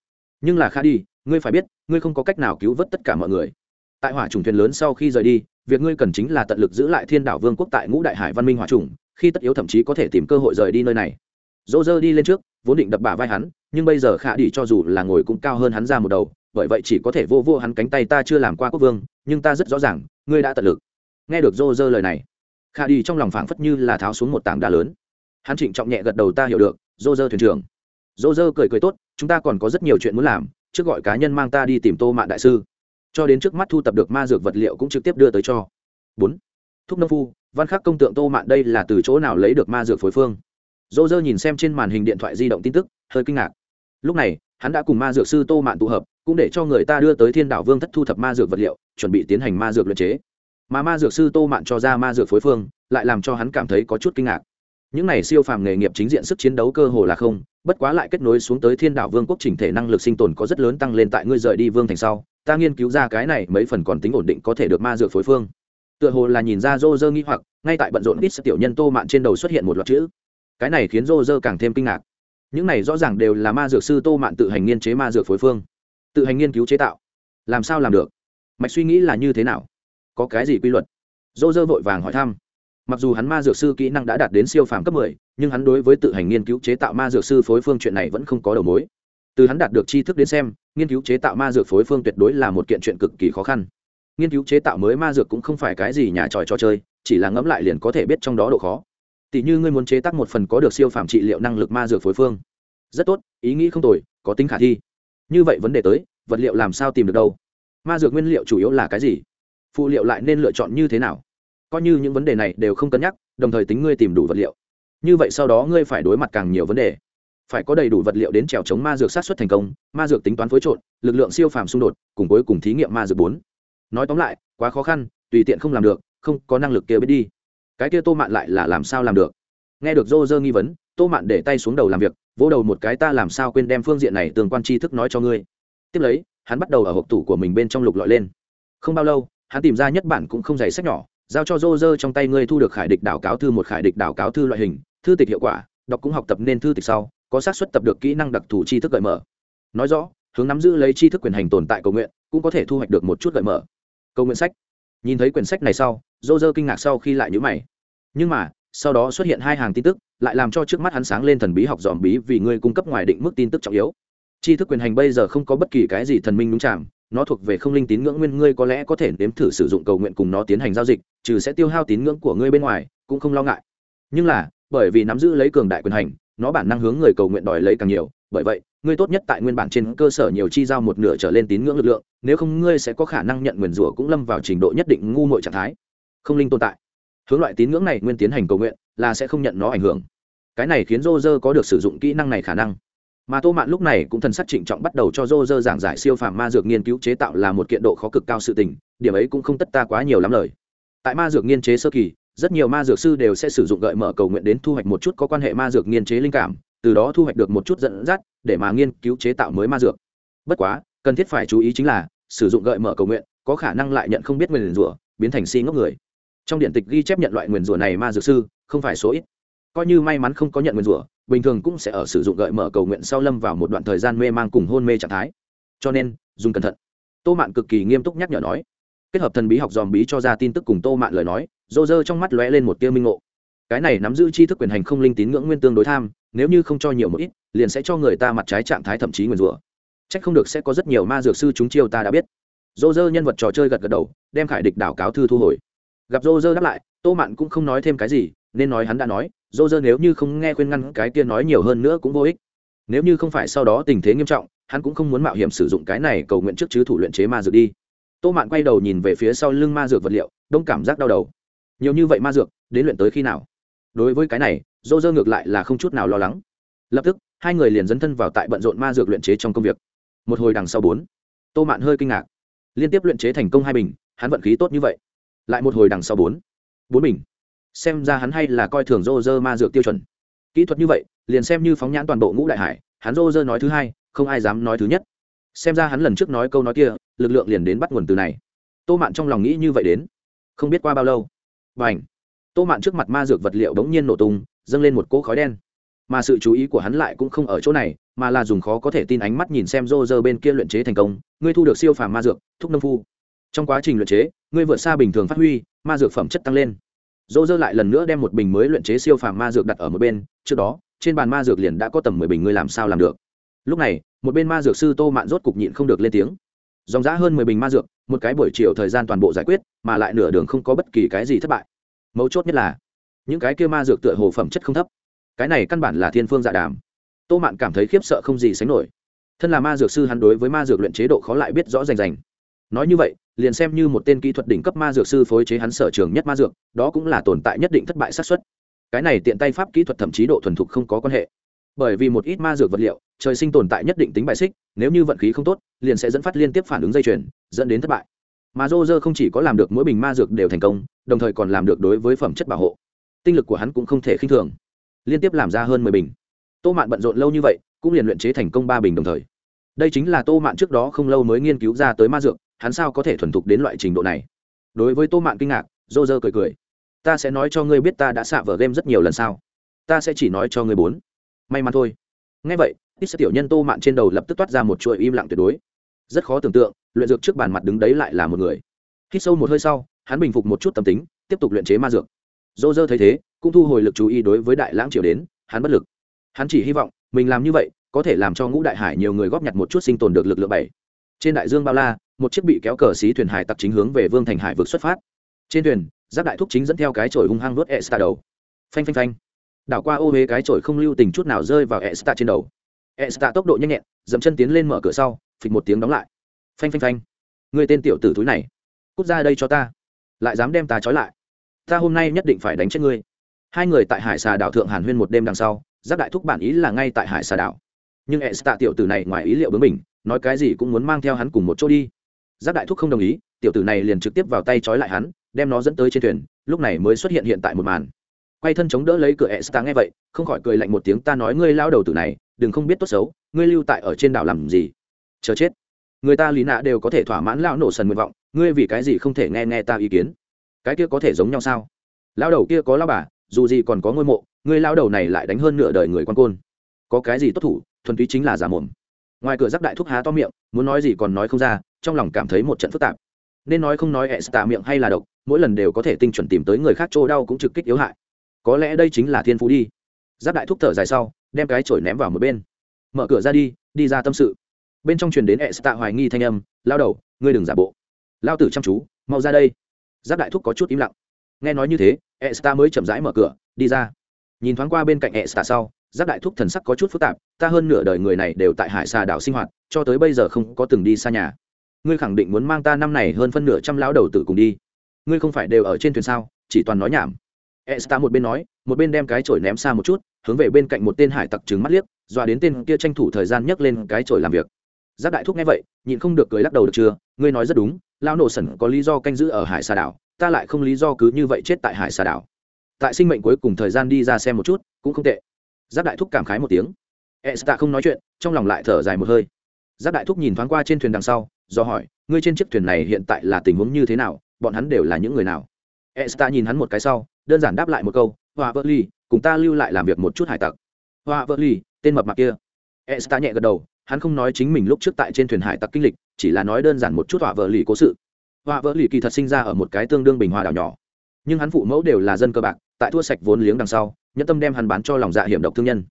Nhưng là khả đi ngươi phải biết, ngươi không có cách nào cứu vớt tất cả mọi người. Tại hỏa trùng thuyền lớn sau khi rời đi, việc ngươi cần chính là tận lực giữ lại thiên đảo vương quốc tại ngũ đại hải văn minh hỏa trùng khi tất yếu thậm chí có thể tìm cơ hội rời đi nơi này. Dỗ dơ đi lên trước, vốn định đập bả vai hắn, nhưng bây giờ khả đi cho dù là ngồi cũng cao hơn hắn ra một đầu, bởi vậy chỉ có thể vô vô hắn cánh tay ta chưa làm qua quốc vương, nhưng ta rất rõ ràng, ngươi đã tận lực. Nghe được dô dơ lời này khả đi trong lòng phảng phất như là tháo xuống một tảng đá lớn. Hắn trịnh trọng nhẹ gật đầu ta hiểu được dô dơ thuyền trưởng. Dô dơ cười cười tốt, chúng ta còn có rất nhiều chuyện muốn làm, trước gọi cá nhân mang ta đi tìm tô mạng đại sư. Cho đến trước mắt thu tập được ma dược vật liệu cũng trực tiếp đưa tới cho. Bốn. Thúc nông phu văn khắc công tượng tô mạn đây là từ chỗ nào lấy được ma dược phối phương? Dô dơ nhìn xem trên màn hình điện thoại di động tin tức, hơi kinh ngạc. Lúc này, hắn đã cùng ma dược sư tô mạn tụ hợp, cũng để cho người ta đưa tới thiên đảo vương thất thu thập ma dược vật liệu, chuẩn bị tiến hành ma dược luyện chế. Mà ma dược sư tô mạn cho ra ma dược phối phương, lại làm cho hắn cảm thấy có chút kinh ngạc. Những này siêu phàm nghề nghiệp chính diện sức chiến đấu cơ hồ là không, bất quá lại kết nối xuống tới thiên đảo vương quốc chỉnh thể năng lực sinh tồn có rất lớn tăng lên tại ngươi rời đi vương thành sau, ta nghiên cứu ra cái này mấy phần còn tính ổn định có thể được ma dược phối phương tựa hồ là nhìn ra rô rơ nghĩ hoặc, ngay tại bận rộn ít tiểu nhân tô mạn trên đầu xuất hiện một loạt chữ. Cái này khiến rô rơ càng thêm kinh ngạc. Những này rõ ràng đều là ma dược sư tô mạn tự hành nghiên chế ma dược phối phương, tự hành nghiên cứu chế tạo. Làm sao làm được? Mạch suy nghĩ là như thế nào? Có cái gì quy luật? Dô dơ vội vàng hỏi thăm. Mặc dù hắn ma dược sư kỹ năng đã đạt đến siêu phàm cấp mười, nhưng hắn đối với tự hành nghiên cứu chế tạo ma dược sư phối phương chuyện này vẫn không có đầu mối. Từ hắn đạt được tri thức đến xem, nghiên cứu chế tạo ma dược phối phương tuyệt đối là một kiện chuyện cực kỳ khó khăn nghiên cứu chế tạo mới ma dược cũng không phải cái gì nhà tròi trò chơi, chỉ là ngẫm lại liền có thể biết trong đó độ khó. Tỷ như ngươi muốn chế tác một phần có được siêu phạm trị liệu năng lực ma dược phối phương. Rất tốt, ý nghĩ không tồi, có tính khả thi. Như vậy vấn đề tới, vật liệu làm sao tìm được đâu? Ma dược nguyên liệu chủ yếu là cái gì? Phụ liệu lại nên lựa chọn như thế nào? Coi như những vấn đề này đều không cân nhắc, đồng thời tính ngươi tìm đủ vật liệu. Như vậy sau đó ngươi phải đối mặt càng nhiều vấn đề. Phải có đầy đủ vật liệu đến trèo chống ma dược sát xuất thành công, ma dược tính toán phối trộn, lực lượng siêu phàm xung đột, cùng cuối cùng thí nghiệm ma dược bốn nói tóm lại, quá khó khăn, tùy tiện không làm được, không có năng lực kia biết đi. Cái kia tô mạn lại là làm sao làm được? Nghe được dô dơ nghi vấn, tô mạn để tay xuống đầu làm việc, vỗ đầu một cái ta làm sao quên đem phương diện này tương quan tri thức nói cho ngươi. Tiếp lấy, hắn bắt đầu ở hộp tủ của mình bên trong lục lọi lên. Không bao lâu, hắn tìm ra nhất bản cũng không dày sách nhỏ, giao cho dô dơ trong tay ngươi thu được khải địch đảo cáo thư một khải địch đảo cáo thư loại hình, thư tịch hiệu quả, đọc cũng học tập nên thư tịch sau, có xác suất tập được kỹ năng đặc thù tri thức gợi mở. Nói rõ, hướng nắm giữ lấy tri thức quyền hành tồn tại cầu nguyện, cũng có thể thu hoạch được một chút gợi mở cầu nguyện sách. Nhìn thấy quyển sách này sau, dô dơ kinh ngạc sau khi lại nhữ mày. Nhưng mà, sau đó xuất hiện hai hàng tin tức, lại làm cho trước mắt hắn sáng lên thần bí học dòm bí vì ngươi cung cấp ngoài định mức tin tức trọng yếu. Tri thức quyền hành bây giờ không có bất kỳ cái gì thần minh đúng chạm nó thuộc về không linh tín ngưỡng nguyên, ngươi có lẽ có thể nếm thử sử dụng cầu nguyện cùng nó tiến hành giao dịch, trừ sẽ tiêu hao tín ngưỡng của ngươi bên ngoài, cũng không lo ngại. Nhưng là, bởi vì nắm giữ lấy cường đại quyền hành, nó bản năng hướng người cầu nguyện đòi lấy càng nhiều, bởi vậy ngươi tốt nhất tại nguyên bản trên cơ sở nhiều chi giao một nửa trở lên tín ngưỡng lực lượng, nếu không ngươi sẽ có khả năng nhận nguyền rủa cũng lâm vào trình độ nhất định ngu mội trạng thái. Không linh tồn tại. Hướng loại tín ngưỡng này nguyên tiến hành cầu nguyện, là sẽ không nhận nó ảnh hưởng. Cái này khiến rô rơ có được sử dụng kỹ năng này khả năng. Mà tô mạn lúc này cũng thần sắc trịnh trọng bắt đầu cho rô rơ giảng giải siêu phàm ma dược nghiên cứu chế tạo là một kiện độ khó cực cao sự tình, điểm ấy cũng không tất ta quá nhiều lắm lời. Tại ma dược nghiên chế sơ kỳ, rất nhiều ma dược sư đều sẽ sử dụng gợi mở cầu nguyện đến thu hoạch một chút có quan hệ ma dược nghiên chế linh cảm từ đó thu hoạch được một chút dẫn dắt để mà nghiên cứu chế tạo mới ma dược. Bất quá, cần thiết phải chú ý chính là, sử dụng gợi mở cầu nguyện, có khả năng lại nhận không biết nguyền rủa, biến thành si ngốc người. Trong điện tịch ghi chép nhận loại nguyền rủa này ma dược sư, không phải số ít. Coi như may mắn không có nhận nguyền rủa, bình thường cũng sẽ ở sử dụng gợi mở cầu nguyện sau lâm vào một đoạn thời gian mê mang cùng hôn mê trạng thái. Cho nên, dùng cẩn thận. Tô mạn cực kỳ nghiêm túc nhắc nhở nói. Kết hợp thần bí học dòm bí cho ra tin tức cùng tô mạn lời nói dô rơ trong mắt lóe lên một tia minh ngộ cái này nắm giữ tri thức quyền hành không linh tín ngưỡng nguyên tương đối tham, nếu như không cho nhiều một ít, liền sẽ cho người ta mặt trái trạng thái thậm chí nguyền rủa. Trách không được sẽ có rất nhiều ma dược sư chúng chiêu ta đã biết. Dô dơ nhân vật trò chơi gật gật đầu, đem khải địch đảo cáo thư thu hồi. Gặp dô dơ đáp lại, tô mạn cũng không nói thêm cái gì, nên nói hắn đã nói dô dơ nếu như không nghe khuyên ngăn cái kia nói nhiều hơn nữa cũng vô ích. Nếu như không phải sau đó tình thế nghiêm trọng, hắn cũng không muốn mạo hiểm sử dụng cái này cầu nguyện trước chứ thủ luyện chế ma dược đi. Tô mạn quay đầu nhìn về phía sau lưng ma dược vật liệu, đông cảm giác đau đầu. Nhiều như vậy ma dược, đến luyện tới khi nào? Đối với cái này, dô dơ ngược lại là không chút nào lo lắng. Lập tức, hai người liền dấn thân vào tại bận rộn ma dược luyện chế trong công việc. Một hồi đằng sau bốn, tô mạn hơi kinh ngạc. Liên tiếp luyện chế thành công hai bình, hắn vận khí tốt như vậy. Lại một hồi đằng sau bốn bốn bình. Xem ra hắn hay là coi thường dô dơ ma dược tiêu chuẩn. Kỹ thuật như vậy, liền xem như phóng nhãn toàn bộ ngũ đại hải, hắn dô dơ nói thứ hai, không ai dám nói thứ nhất. Xem ra hắn lần trước nói câu nói kia, lực lượng liền đến bắt nguồn từ này. Tô mạn trong lòng nghĩ như vậy đến. Không biết qua bao lâu. Và ảnh tô mạn trước mặt ma dược vật liệu đống nhiên nổ tung, dâng lên một cỗ khói đen. Mà sự chú ý của hắn lại cũng không ở chỗ này, mà là dùng khó có thể tin ánh mắt nhìn xem rô rơ bên kia luyện chế thành công, ngươi thu được siêu phàm ma dược, thúc nông phu. Trong quá trình luyện chế, ngươi vượt xa bình thường phát huy, ma dược phẩm chất tăng lên. Rô dơ lại lần nữa đem một bình mới luyện chế siêu phàm ma dược đặt ở một bên, trước đó, trên bàn ma dược liền đã có tầm mười bình ngươi làm sao làm được. Lúc này, một bên ma dược sư tô mạn rốt cục nhịn không được lên tiếng. Dòng giã hơn mười bình ma dược, một cái buổi chiều thời gian toàn bộ giải quyết, mà lại nửa đường không có bất kỳ cái gì thất bại mấu chốt nhất là, những cái kia ma dược tựa hồ phẩm chất không thấp. Cái này căn bản là thiên phương dạ đàm. Tô mạn cảm thấy khiếp sợ không gì sánh nổi. Thân là ma dược sư hắn đối với ma dược luyện chế độ khó lại biết rõ rành rành. Nói như vậy, liền xem như một tên kỹ thuật đỉnh cấp ma dược sư phối chế hắn sở trường nhất ma dược, đó cũng là tồn tại nhất định thất bại xác suất. Cái này tiện tay pháp kỹ thuật thậm chí độ thuần thục không có quan hệ. Bởi vì một ít ma dược vật liệu, trời sinh tồn tại nhất định tính bài xích, nếu như vận khí không tốt, liền sẽ dẫn phát liên tiếp phản ứng dây chuyền, dẫn đến thất bại mà dô dơ không chỉ có làm được mỗi bình ma dược đều thành công, đồng thời còn làm được đối với phẩm chất bảo hộ. Tinh lực của hắn cũng không thể khinh thường. Liên tiếp làm ra hơn mười bình. Tô mạn bận rộn lâu như vậy, cũng liền luyện chế thành công ba bình đồng thời. Đây chính là tô mạn trước đó không lâu mới nghiên cứu ra tới ma dược, hắn sao có thể thuần thục đến loại trình độ này? Đối với tô mạn kinh ngạc dô dơ cười cười. Ta sẽ nói cho ngươi biết ta đã xạ vở game rất nhiều lần sao? Ta sẽ chỉ nói cho ngươi bốn. May mắn thôi. Ngay vậy ít sẽ tiểu nhân tô mạn trên đầu lập tức toát ra một chuỗi im lặng tuyệt đối. Rất khó tưởng tượng luyện dược trước bàn mặt đứng đấy lại là một người. Hít sâu một hơi sau, hắn bình phục một chút tâm tính, tiếp tục luyện chế ma dược. Dô dơ thấy thế, cũng thu hồi lực chú ý đối với đại lãng triều đến, hắn bất lực. Hắn chỉ hy vọng, mình làm như vậy, có thể làm cho ngũ đại hải nhiều người góp nhặt một chút sinh tồn được lực lượng bảy. Trên đại dương bao la, một chiếc bị kéo cờ xí thuyền hải tặc chính hướng về vương thành hải vực xuất phát. Trên thuyền, giáp đại thúc chính dẫn theo cái chổi hung hăng đốt e sta đầu. Phanh phanh phanh. Đảo qua ô huế cái chổi không lưu tình chút nào rơi vào e sta trên đầu. E sta tốc độ nhanh nhẹn, dậm chân tiến lên mở cửa sau, phịch một tiếng đóng lại phanh phanh phanh. Người tên tiểu tử túi này, cút ra đây cho ta. Lại dám đem ta trói lại. Ta hôm nay nhất định phải đánh chết ngươi. Hai người tại hải xà đảo thượng hàn huyên một đêm đằng sau, giáp đại thúc bản ý là ngay tại hải xà đảo. Nhưng e sta tiểu tử này ngoài ý liệu bướng mình nói cái gì cũng muốn mang theo hắn cùng một chỗ đi. Giáp đại thúc không đồng ý, tiểu tử này liền trực tiếp vào tay trói lại hắn, đem nó dẫn tới trên thuyền, lúc này mới xuất hiện hiện tại một màn. Quay thân chống đỡ lấy cửa e sta nghe vậy, không khỏi cười lạnh một tiếng, ta nói ngươi lao đầu tử này, đừng không biết tốt xấu, ngươi lưu tại ở trên đảo làm gì? Chờ chết người ta lý nạ đều có thể thỏa mãn lão nổ sần nguyện vọng, ngươi vì cái gì không thể nghe nghe ta ý kiến? Cái kia có thể giống nhau sao? Lao đầu kia có lao bà, dù gì còn có ngôi mộ, ngươi lao đầu này lại đánh hơn nửa đời người quan côn. Có cái gì tốt thủ, thuần túy chính là giả mồm. Ngoài cửa rắc đại thúc há to miệng, muốn nói gì còn nói không ra, trong lòng cảm thấy một trận phức tạp. Nên nói không nói ẹ tạ miệng hay là độc, mỗi lần đều có thể tinh chuẩn tìm tới người khác chỗ đau cũng trực kích yếu hại. Có lẽ đây chính là thiên phú đi. Giáp đại thúc thở dài sau, đem cái chổi ném vào một bên. Mở cửa ra đi đi ra tâm sự bên trong truyền đến e ẹ tạ hoài nghi thanh âm lao đầu ngươi đừng giả bộ. Lao tử chăm chú mau ra đây. Giáp đại thúc có chút im lặng. Nghe nói như thế e ẹ tạ mới chậm rãi mở cửa đi ra. Nhìn thoáng qua bên cạnh e ẹ tạ sau giáp đại thúc thần sắc có chút phức tạp ta hơn nửa đời người này đều tại hải xà đảo sinh hoạt cho tới bây giờ không có từng đi xa nhà. Ngươi khẳng định muốn mang ta năm này hơn phân nửa trăm lão đầu tử cùng đi. Ngươi không phải đều ở trên thuyền sao? Chỉ toàn nói nhảm. Esta một bên nói, một bên đem cái chổi ném xa một chút, hướng về bên cạnh một tên hải tặc trừng mắt liếc, dọa đến tên kia tranh thủ thời gian nhấc lên cái chổi làm việc. Giác đại thúc nghe vậy, nhịn không được cười lắc đầu được chưa, ngươi nói rất đúng, Lao nổ sẩn có lý do canh giữ ở hải xà đảo, ta lại không lý do cứ như vậy chết tại hải xà đảo. Tại sinh mệnh cuối cùng thời gian đi ra xem một chút, cũng không tệ. Giác đại thúc cảm khái một tiếng. Esta không nói chuyện, trong lòng lại thở dài một hơi. Giác đại thúc nhìn thoáng qua trên thuyền đằng sau, do hỏi, ngươi trên chiếc thuyền này hiện tại là tình huống như thế nào, bọn hắn đều là những người nào? Esta nhìn hắn một cái sau, đơn giản đáp lại một câu hòa vợ ly cùng ta lưu lại làm việc một chút hải tặc hòa vợ ly tên mập mạc kia esta nhẹ gật đầu hắn không nói chính mình lúc trước tại trên thuyền hải tặc kinh lịch, chỉ là nói đơn giản một chút họa vợ lì cố sự. Họa vợ lì kỳ thật sinh ra ở một cái tương đương bình hòa đảo nhỏ. Nhưng hắn phụ mẫu đều là dân cơ bạc, tại thua sạch vốn liếng đằng sau, nhẫn tâm đem hắn bán cho lòng dạ hiểm độc thương nhân.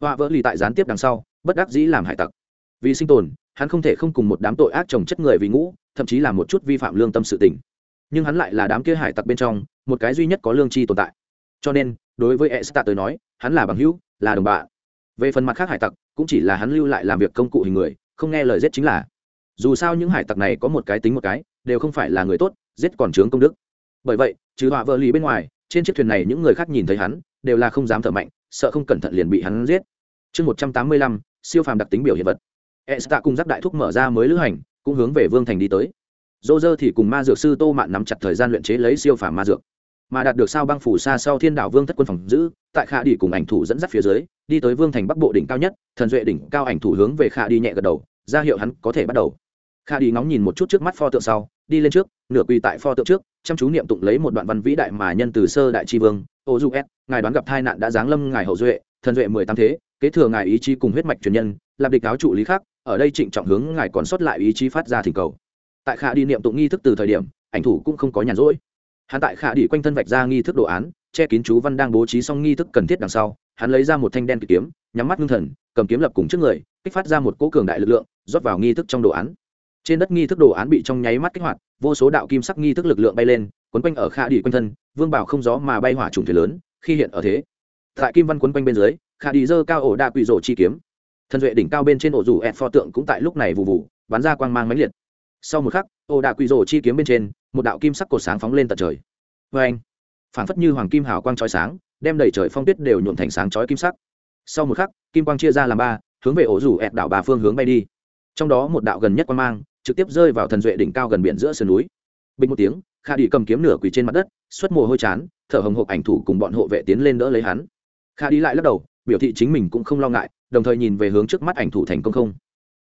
Họa vợ lì tại gián tiếp đằng sau, bất đắc dĩ làm hải tặc. Vì sinh tồn, hắn không thể không cùng một đám tội ác trồng chất người vì ngũ, thậm chí là một chút vi phạm lương tâm sự tình. Nhưng hắn lại là đám kia hải tặc bên trong, một cái duy nhất có lương tri tồn tại. Cho nên, đối với Esta tới nói, hắn là bằng hữu, là đồng bạn. Về phần mặt khác hải tặc cũng chỉ là hắn lưu lại làm việc công cụ hình người, không nghe lời giết chính là. Dù sao những hải tặc này có một cái tính một cái, đều không phải là người tốt, giết còn trướng công đức. Bởi vậy, trừ họa vợ lý bên ngoài, trên chiếc thuyền này những người khác nhìn thấy hắn, đều là không dám thở mạnh, sợ không cẩn thận liền bị hắn giết. Chương một trăm tám mươi lăm, siêu phàm đặc tính biểu hiện vật. Esta cùng giáp đại thúc mở ra mới lữ hành, cũng hướng về vương thành đi tới. Dô dơ thì cùng ma dược sư tô mạn nắm chặt thời gian luyện chế lấy siêu phàm ma dược mà đạt được sao băng phủ xa sau thiên đảo vương thất quân phòng giữ, tại khả đi cùng ảnh thủ dẫn dắt phía dưới, đi tới vương thành bắc bộ đỉnh cao nhất, thần duệ đỉnh cao ảnh thủ hướng về khả đi nhẹ gật đầu, ra hiệu hắn có thể bắt đầu. Khả đi ngóng nhìn một chút trước mắt pho tượng sau, đi lên trước, nửa quỳ tại pho tượng trước, chăm chú niệm tụng lấy một đoạn văn vĩ đại mà nhân từ sơ đại tri vương, ô du s ngài đoán gặp tai nạn đã giáng lâm ngài hậu duệ, thần duệ mười tám thế, kế thừa ngài ý chí cùng huyết mạch truyền nhân làm địch áo trụ lý khác, ở đây trịnh trọng hướng ngài còn sót lại ý chí phát ra thỉnh cầu. Tại khả đi niệm tụng nghi thức từ thời điểm, ảnh thủ cũng không có nhàn rỗi hắn tại khả đi quanh thân vạch ra nghi thức đồ án, che kín chú văn đang bố trí xong nghi thức cần thiết đằng sau, hắn lấy ra một thanh đen kịch kiếm, nhắm mắt ngưng thần, cầm kiếm lập cùng trước người, kích phát ra một cỗ cường đại lực lượng, rót vào nghi thức trong đồ án. Trên đất nghi thức đồ án bị trong nháy mắt kích hoạt, vô số đạo kim sắc nghi thức lực lượng bay lên, quấn quanh ở khả đi quanh thân, vương bảo không gió mà bay hỏa trùng thuyền lớn, khi hiện ở thế. Tại kim văn quấn quanh bên dưới, khả đi dơ cao ổ đa quỷ rổ chi kiếm. Thần duệ đỉnh cao bên trên ổ rủ ẹt pho tượng cũng tại lúc này vụ vụ bắn ra quang mang mãnh liệt sau một khắc ổ đạ quỷ rổ chi kiếm bên trên, một đạo kim sắc cột sáng phóng lên tận trời. Vê anh phảng phất như hoàng kim hào quang trói sáng, đem đầy trời phong tuyết đều nhuộm thành sáng chói kim sắc. Sau một khắc, kim quang chia ra làm ba, hướng về ổ rủ ẹt đảo bà phương hướng bay đi. Trong đó một đạo gần nhất quang mang, trực tiếp rơi vào thần duệ đỉnh cao gần biển giữa sườn núi. Bình một tiếng, kha đi cầm kiếm nửa quỳ trên mặt đất, xuất mồ hôi chán, thở hồng hộc ảnh thủ cùng bọn hộ vệ tiến lên đỡ lấy hắn. Kha đi lại lắc đầu, biểu thị chính mình cũng không lo ngại, đồng thời nhìn về hướng trước mắt ảnh thủ thành công không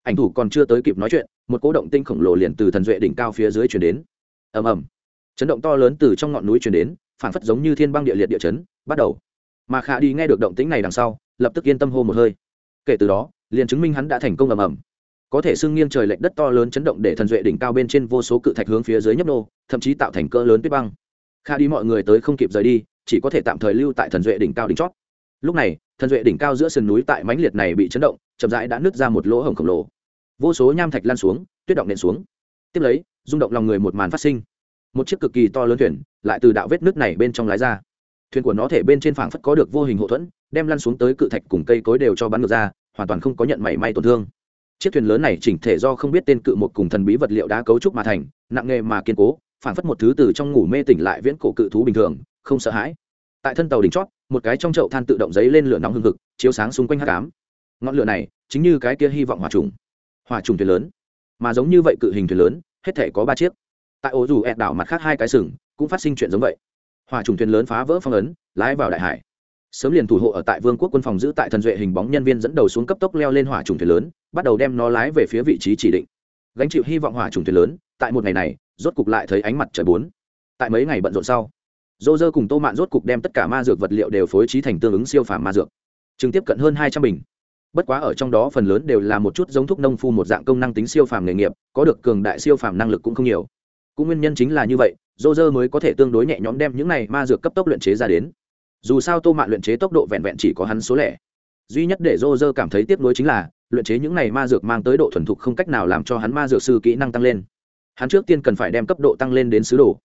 ảnh thủ còn chưa tới kịp nói chuyện, một cố động tinh khổng lồ liền từ thần duệ đỉnh cao phía dưới chuyển đến. Ầm ầm. Chấn động to lớn từ trong ngọn núi chuyển đến phản phất giống như thiên băng địa liệt địa chấn, bắt đầu. Mà khả đi nghe được động tĩnh này đằng sau, lập tức yên tâm hô một hơi. Kể từ đó, liền chứng minh hắn đã thành công ầm ầm. Có thể xưng nghiêng trời lệch đất to lớn chấn động để thần duệ đỉnh cao bên trên vô số cự thạch hướng phía dưới nhấp nô, thậm chí tạo thành cỡ lớn tuyết băng. Kha đi mọi người tới không kịp rời đi, chỉ có thể tạm thời lưu tại thần duệ đỉnh cao đỉnh chót. Lúc này, thần duệ đỉnh cao giữa sườn núi tại mãnh liệt này bị chấn động chậm rãi đã nứt ra một lỗ hổng khổng lồ. Vô số nham thạch lan xuống, tuyết động nện xuống. Tiếp lấy, rung động lòng người một màn phát sinh. Một chiếc cực kỳ to lớn thuyền lại từ đạo vết nước này bên trong lái ra. Thuyền của nó thể bên trên phảng phất có được vô hình hậu thuẫn, đem lăn xuống tới cự thạch cùng cây cối đều cho bắn ngược ra, hoàn toàn không có nhận mảy may tổn thương. Chiếc thuyền lớn này chỉnh thể do không biết tên cự một cùng thần bí vật liệu đá cấu trúc mà thành, nặng nghề mà kiên cố, phảng phất một thứ từ trong ngủ mê tỉnh lại viễn cổ cự thú bình thường, không sợ hãi. Tại thân tàu đỉnh chót, một cái trong chậu than tự động giấy lên lửa nóng hừng hực, chiếu sáng xung quanh hát cám ngọn lửa này chính như cái kia hy vọng hỏa trùng. Hỏa trùng thuyền lớn. Mà giống như vậy cự hình thuyền lớn, hết thể có ba chiếc. Tại ô dù ẹt đảo mặt khác hai cái sừng, cũng phát sinh chuyện giống vậy. Hỏa trùng thuyền lớn phá vỡ phong ấn, lái vào đại hải. Sớm liền thủ hộ ở tại vương quốc quân phòng giữ tại thần duệ hình bóng nhân viên dẫn đầu xuống cấp tốc leo lên hỏa trùng thuyền lớn, bắt đầu đem nó lái về phía vị trí chỉ định. Gánh chịu hy vọng hỏa trùng thuyền lớn, tại một ngày này, rốt cục lại thấy ánh mặt trời bốn. Tại mấy ngày bận rộn sau dô dơ cùng tô mạn rốt cục đem tất cả ma dược vật liệu đều phối trí thành tương ứng siêu phàm ma dược. Chừng tiếp cận hơn hai trăm bình bất quá ở trong đó phần lớn đều là một chút giống thuốc nông phu một dạng công năng tính siêu phàm nghề nghiệp, có được cường đại siêu phàm năng lực cũng không nhiều. Cũng nguyên nhân chính là như vậy dô dơ mới có thể tương đối nhẹ nhõm đem những này ma dược cấp tốc luyện chế ra đến. Dù sao tô mạn luyện chế tốc độ vẹn vẹn chỉ có hắn số lẻ. Duy nhất để dô dơ cảm thấy tiếc nuối chính là, luyện chế những này ma dược mang tới độ thuần thục không cách nào làm cho hắn ma dược sư kỹ năng tăng lên. Hắn trước tiên cần phải đem cấp độ tăng lên đến sứ đồ.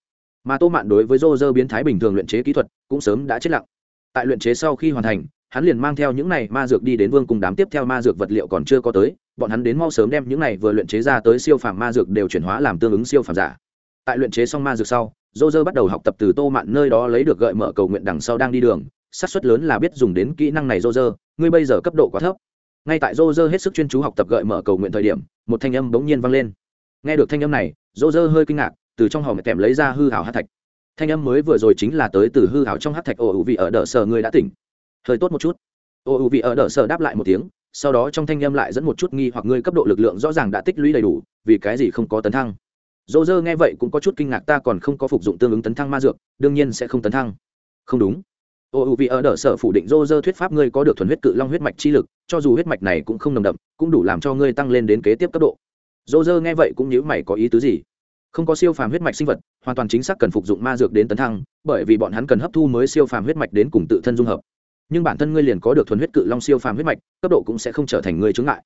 Mà tô mạn đối với dô dơ biến thái bình thường luyện chế kỹ thuật cũng sớm đã chết lặng. Tại luyện chế sau khi hoàn thành hắn liền mang theo những này ma dược đi đến vương cùng đám tiếp theo ma dược vật liệu còn chưa có tới, bọn hắn đến mau sớm đem những này vừa luyện chế ra tới siêu phàm ma dược đều chuyển hóa làm tương ứng siêu phàm giả. Tại luyện chế xong ma dược sau dô dơ bắt đầu học tập từ tô mạn nơi đó lấy được gợi mở cầu nguyện đằng sau đang đi đường, xác suất lớn là biết dùng đến kỹ năng này dô dơ ngươi bây giờ cấp độ quá thấp. Ngay tại dô dơ hết sức chuyên chú học tập gợi mở cầu nguyện thời điểm, một thanh âm bỗng nhiên vang lên. Nghe được thanh âm này dô dơ hơi kinh ngạc, từ trong hòm kèm lấy ra hư hảo hát thạch. Thanh âm mới vừa rồi chính là tới từ hư hảo trong hát thạch ồ ủ vị ở đỡ sở ngươi đã tỉnh hơi tốt một chút. Ô ủ vị ở đỡ sở đáp lại một tiếng, sau đó trong thanh âm lại dẫn một chút nghi hoặc ngươi cấp độ lực lượng rõ ràng đã tích lũy đầy đủ, vì cái gì không có tấn thăng? Dô dơ nghe vậy cũng có chút kinh ngạc, ta còn không có phục dụng tương ứng tấn thăng ma dược, đương nhiên sẽ không tấn thăng. Không đúng. Ô, u vị ở đỡ sở phủ định dô dơ thuyết pháp ngươi có được thuần huyết cự long huyết mạch chi lực, cho dù huyết mạch này cũng không nồng đậm, cũng đủ làm cho ngươi tăng lên đến kế tiếp cấp độ. Dô dơ nghe vậy cũng nhớ mày có ý tứ gì? Không có siêu phàm huyết mạch sinh vật, hoàn toàn chính xác cần phục dụng ma dược đến tấn thăng, bởi vì bọn hắn cần hấp thu mới siêu phàm huyết mạch đến cùng tự thân dung hợp nhưng bản thân ngươi liền có được thuần huyết cự long siêu phàm huyết mạch, cấp độ cũng sẽ không trở thành ngươi chướng ngại.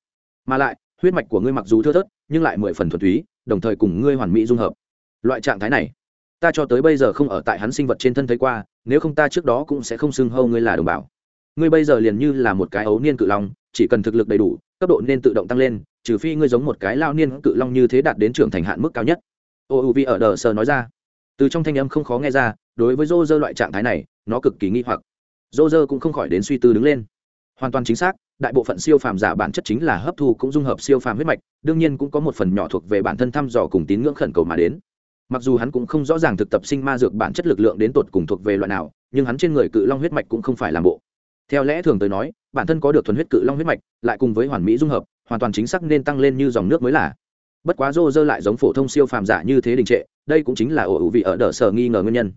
Mà lại, huyết mạch của ngươi mặc dù thưa thớt, nhưng lại mười phần thuần túy, đồng thời cùng ngươi hoàn mỹ dung hợp. Loại trạng thái này, ta cho tới bây giờ không ở tại hắn sinh vật trên thân thấy qua, nếu không ta trước đó cũng sẽ không xưng hâu ngươi là đồng bào. Ngươi bây giờ liền như là một cái ấu niên cự long, chỉ cần thực lực đầy đủ, cấp độ nên tự động tăng lên, trừ phi ngươi giống một cái lao niên cự long như thế đạt đến trưởng thành hạn mức cao nhất. Ô u vi ở đờ sờ nói ra. Từ trong thanh âm không khó nghe ra, đối với dô dơ loại trạng thái này, nó cực kỳ nghi hoặc dô dơ cũng không khỏi đến suy tư đứng lên. Hoàn toàn chính xác, đại bộ phận siêu phàm giả bản chất chính là hấp thu cũng dung hợp siêu phàm huyết mạch, đương nhiên cũng có một phần nhỏ thuộc về bản thân thăm dò cùng tín ngưỡng khẩn cầu mà đến. Mặc dù hắn cũng không rõ ràng thực tập sinh ma dược bản chất lực lượng đến tột cùng thuộc về loại nào, nhưng hắn trên người cự long huyết mạch cũng không phải làm bộ. Theo lẽ thường tới nói, bản thân có được thuần huyết cự long huyết mạch, lại cùng với hoàn mỹ dung hợp, hoàn toàn chính xác nên tăng lên như dòng nước mới là. Bất quá rô rơ lại giống phổ thông siêu phàm giả như thế đình trệ, đây cũng chính là ổ ủ vị ở đỡ sở nghi ngờ nguyên nhân.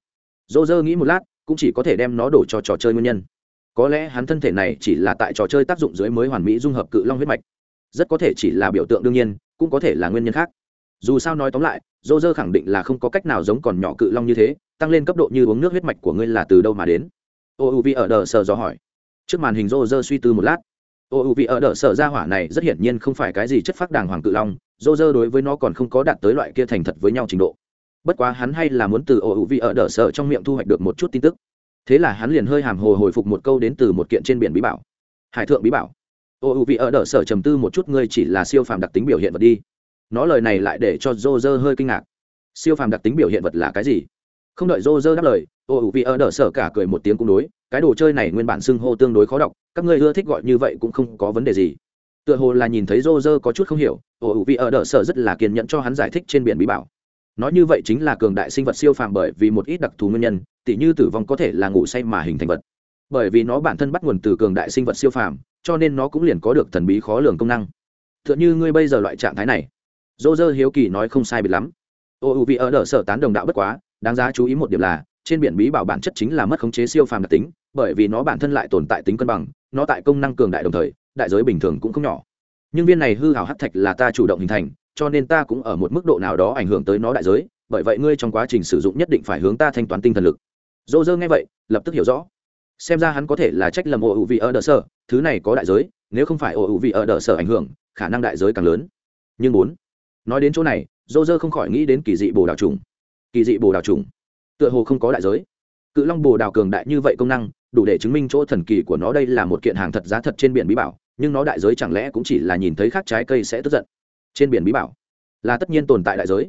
Rô rơ nghĩ một lát cũng chỉ có thể đem nó đổ cho trò chơi nguyên nhân. Có lẽ hắn thân thể này chỉ là tại trò chơi tác dụng dưới mới hoàn mỹ dung hợp cự long huyết mạch. Rất có thể chỉ là biểu tượng đương nhiên, cũng có thể là nguyên nhân khác. Dù sao nói tóm lại dô dơ khẳng định là không có cách nào giống còn nhỏ cự long như thế, tăng lên cấp độ như uống nước huyết mạch của ngươi là từ đâu mà đến? Ô u vi ở đờ sờ dò hỏi. Trước màn hình dô dơ suy tư một lát. Ô u vi ở đờ sờ ra hỏa này rất hiển nhiên không phải cái gì chất phác đàng hoàng cự long dô dơ đối với nó còn không có đạt tới loại kia thành thật với nhau trình độ bất quá hắn hay là muốn từ ổ hữu vi ở đờ sở trong miệng thu hoạch được một chút tin tức. Thế là hắn liền hơi hàm hồ hồi phục một câu đến từ một kiện trên biển bí bảo. Hải thượng bí bảo. Ổ hữu vị ở đỡ sở trầm tư một chút, ngươi chỉ là siêu phàm đặc tính biểu hiện vật đi. Nó lời này lại để cho dô dơ hơi kinh ngạc. Siêu phàm đặc tính biểu hiện vật là cái gì? Không đợi dô dơ đáp lời, ổ hữu vị ở đỡ sở cả cười một tiếng cũng đối, cái đồ chơi này nguyên bản xưng hô tương đối khó đọc, các ngươi ưa thích gọi như vậy cũng không có vấn đề gì. Tựa hồ là nhìn thấy dô dơ có chút không hiểu, ổ hữu vị ở đỡ sở rất là kiên nhẫn cho hắn giải thích trên biển bí bảo nói như vậy chính là cường đại sinh vật siêu phàm bởi vì một ít đặc thù nguyên nhân, tỉ như tử vong có thể là ngủ say mà hình thành vật. Bởi vì nó bản thân bắt nguồn từ cường đại sinh vật siêu phàm, cho nên nó cũng liền có được thần bí khó lường công năng. T h ư ợ n h ư ngươi bây giờ loại trạng thái này. Dô dơ hiếu kỳ nói không sai biệt lắm. Ô, u vì ở đờ, sở tán đồng đạo bất quá, đáng giá chú ý một điểm là, trên biển bí bảo bản chất chính là mất khống chế siêu phàm đặc tính, bởi vì nó bản thân lại tồn tại tính cân bằng, nó tại công năng cường đại đồng thời, đại giới bình thường cũng không nhỏ. Nhưng viên này hư hảo hát thạch là ta chủ động hình thành cho nên ta cũng ở một mức độ nào đó ảnh hưởng tới nó đại giới, bởi vậy ngươi trong quá trình sử dụng nhất định phải hướng ta thanh toán tinh thần lực. Dô dơ nghe vậy, lập tức hiểu rõ. Xem ra hắn có thể là trách lầm ô hữu vị ở đờ sở, thứ này có đại giới, nếu không phải ô hữu vị ở đờ sở ảnh hưởng, khả năng đại giới càng lớn. Nhưng bốn, nói đến chỗ này, dô dơ không khỏi nghĩ đến kỳ dị bồ đào trùng. Kỳ dị bồ đào trùng, tựa hồ không có đại giới. Cự long bồ đào cường đại như vậy công năng, đủ để chứng minh chỗ thần kỳ của nó đây là một kiện hàng thật giá thật trên biển bí bảo, nhưng nó đại giới chẳng lẽ cũng chỉ là nhìn thấy khác trái cây sẽ tức giận? Trên biển bí bảo là tất nhiên tồn tại đại giới.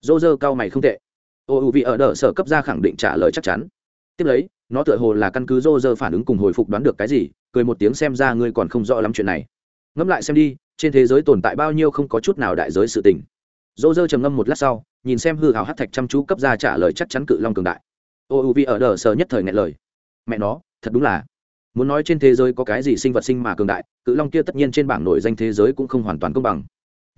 Dô dơ cao mày không tệ. Ô u vị ở đờ sở cấp ra khẳng định trả lời chắc chắn. Tiếp lấy, nó tựa hồ là căn cứ rô rơ phản ứng cùng hồi phục đoán được cái gì, cười một tiếng xem ra ngươi còn không rõ lắm chuyện này. Ngẫm lại xem đi, trên thế giới tồn tại bao nhiêu không có chút nào đại giới sự tình. Rô rơ trầm ngâm một lát sau, nhìn xem hư hào hát thạch chăm chú cấp ra trả lời chắc chắn cự long cường đại. Ô u vị ở đờ sở nhất thời ngại lời. Mẹ nó, thật đúng là. Muốn nói trên thế giới có cái gì sinh vật sinh mà cường đại, cự long kia tất nhiên trên bảng nổi danh thế giới cũng không hoàn toàn công bằng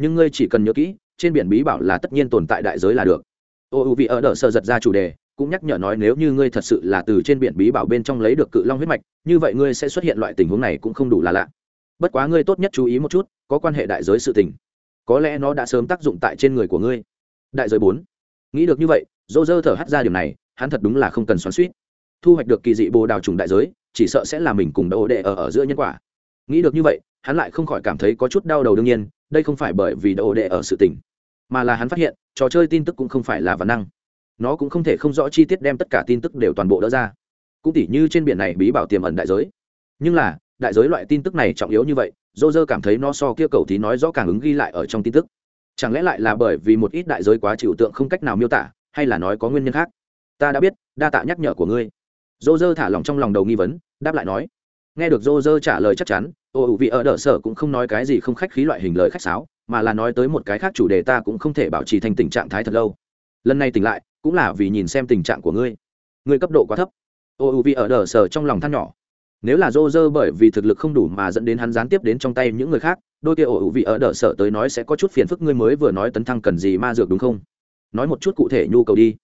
nhưng ngươi chỉ cần nhớ kỹ, trên biển bí bảo là tất nhiên tồn tại đại giới là được. Ô, u vi ở đờ sờ giật ra chủ đề, cũng nhắc nhở nói nếu như ngươi thật sự là từ trên biển bí bảo bên trong lấy được cự long huyết mạch, như vậy ngươi sẽ xuất hiện loại tình huống này cũng không đủ là lạ. Bất quá ngươi tốt nhất chú ý một chút, có quan hệ đại giới sự tình. Có lẽ nó đã sớm tác dụng tại trên người của ngươi. Đại giới bốn. Nghĩ được như vậy, dô dơ thở hắt ra điều này, hắn thật đúng là không cần xoắn suýt thu hoạch được kỳ dị bồ đào trùng đại giới, chỉ sợ sẽ là mình cùng đồ đệ ở ở giữa nhân quả. Nghĩ được như vậy, hắn lại không khỏi cảm thấy có chút đau đầu đương nhiên đây không phải bởi vì đồ đệ ở sự tình, mà là hắn phát hiện, trò chơi tin tức cũng không phải là văn năng. Nó cũng không thể không rõ chi tiết đem tất cả tin tức đều toàn bộ đỡ ra. Cũng tỉ như trên biển này bí bảo tiềm ẩn đại giới. Nhưng là, đại giới loại tin tức này trọng yếu như vậy dô dơ cảm thấy nó so kia cầu thì nói rõ càng ứng ghi lại ở trong tin tức. Chẳng lẽ lại là bởi vì một ít đại giới quá trừu tượng không cách nào miêu tả, hay là nói có nguyên nhân khác? Ta đã biết, đa tạ nhắc nhở của ngươi. Dô dơ thả lòng trong lòng đầu nghi vấn, đáp lại nói nghe được dô dơ trả lời chắc chắn, ô vị ở đỡ sở cũng không nói cái gì không khách khí loại hình lời khách sáo, mà là nói tới một cái khác chủ đề ta cũng không thể bảo trì thành tình trạng thái thật lâu. Lần này tỉnh lại, cũng là vì nhìn xem tình trạng của ngươi. Ngươi cấp độ quá thấp. Ô ủ vị ở đờ sở trong lòng than nhỏ. Nếu là dô dơ bởi vì thực lực không đủ mà dẫn đến hắn gián tiếp đến trong tay những người khác, đôi kia ô ủ vị ở đờ sở tới nói sẽ có chút phiền phức, ngươi mới vừa nói tấn thăng cần gì ma dược đúng không? Nói một chút cụ thể nhu cầu đi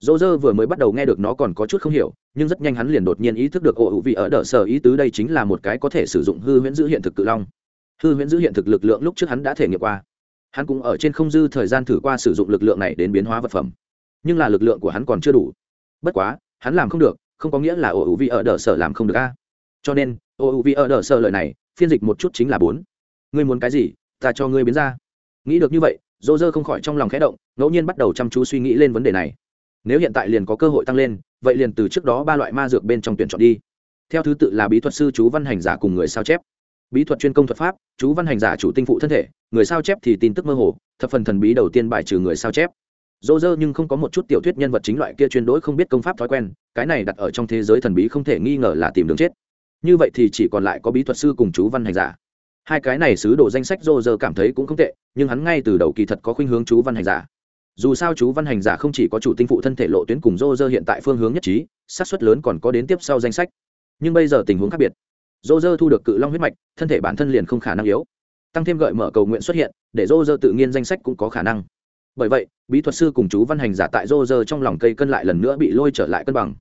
dô dơ vừa mới bắt đầu nghe được nó còn có chút không hiểu, nhưng rất nhanh hắn liền đột nhiên ý thức được ô hữu vị ở đờ sở ý tứ đây chính là một cái có thể sử dụng hư huyễn giữ hiện thực cự long. Hư huyễn giữ hiện thực lực lượng lúc trước hắn đã thể nghiệm qua. Hắn cũng ở trên không dư thời gian thử qua sử dụng lực lượng này đến biến hóa vật phẩm. Nhưng là lực lượng của hắn còn chưa đủ. Bất quá, hắn làm không được, không có nghĩa là ô hữu vị ở đờ sở làm không được a. Cho nên ô hữu vị ở đờ sở lời này, phiên dịch một chút chính là bốn. Ngươi muốn cái gì, ta cho ngươi biến ra. Nghĩ được như vậy dô dơ không khỏi trong lòng khẽ động, ngẫu nhiên bắt đầu chăm chú suy nghĩ lên vấn đề này nếu hiện tại liền có cơ hội tăng lên, vậy liền từ trước đó ba loại ma dược bên trong tuyển chọn đi. Theo thứ tự là bí thuật sư chú văn hành giả cùng người sao chép. Bí thuật chuyên công thuật pháp, chú văn hành giả chủ tinh phụ thân thể, người sao chép thì tin tức mơ hồ, thập phần thần bí đầu tiên bài trừ người sao chép. Dỗ dơ nhưng không có một chút tiểu thuyết nhân vật chính loại kia chuyên đỗi không biết công pháp thói quen, cái này đặt ở trong thế giới thần bí không thể nghi ngờ là tìm đường chết. Như vậy thì chỉ còn lại có bí thuật sư cùng chú văn hành giả. Hai cái này sứ đồ danh sách dô dơ cảm thấy cũng không tệ, nhưng hắn ngay từ đầu kỳ thật có khuynh hướng chú văn hành giả dù sao chú văn hành giả không chỉ có chủ tinh phụ thân thể lộ tuyến cùng dô dơ hiện tại phương hướng nhất trí sát xuất lớn còn có đến tiếp sau danh sách. Nhưng bây giờ tình huống khác biệt. Dô dơ thu được cự long huyết mạch, thân thể bản thân liền không khả năng yếu. Tăng thêm gợi mở cầu nguyện xuất hiện, để dô dơ tự nhiên danh sách cũng có khả năng. Bởi vậy, bí thuật sư cùng chú văn hành giả tại dô dơ trong lòng cây cân lại lần nữa bị lôi trở lại cân bằng.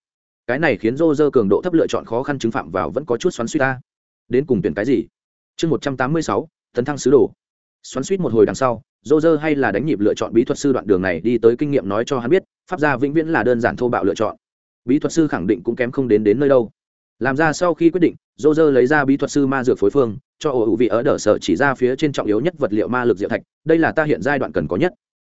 Cái này khiến dô dơ cường độ thấp lựa chọn khó khăn chứng phạm vào vẫn có chút xoắn suýt ta. Đến cùng tuyển cái gì? Chương một trăm tám mươi sáu, tấn thăng sứ đồ. Xoắn suýt một hồi đằng sau dô dơ hay là đánh nhịp lựa chọn bí thuật sư đoạn đường này đi tới kinh nghiệm nói cho hắn biết, pháp gia vĩnh viễn là đơn giản thô bạo lựa chọn. Bí thuật sư khẳng định cũng kém không đến đến nơi đâu. Làm ra sau khi quyết định, dô dơ lấy ra bí thuật sư ma dược phối phương, cho ổ hữu vị ở đờ sở chỉ ra phía trên trọng yếu nhất vật liệu ma lực diệu thạch, đây là ta hiện giai đoạn cần có nhất.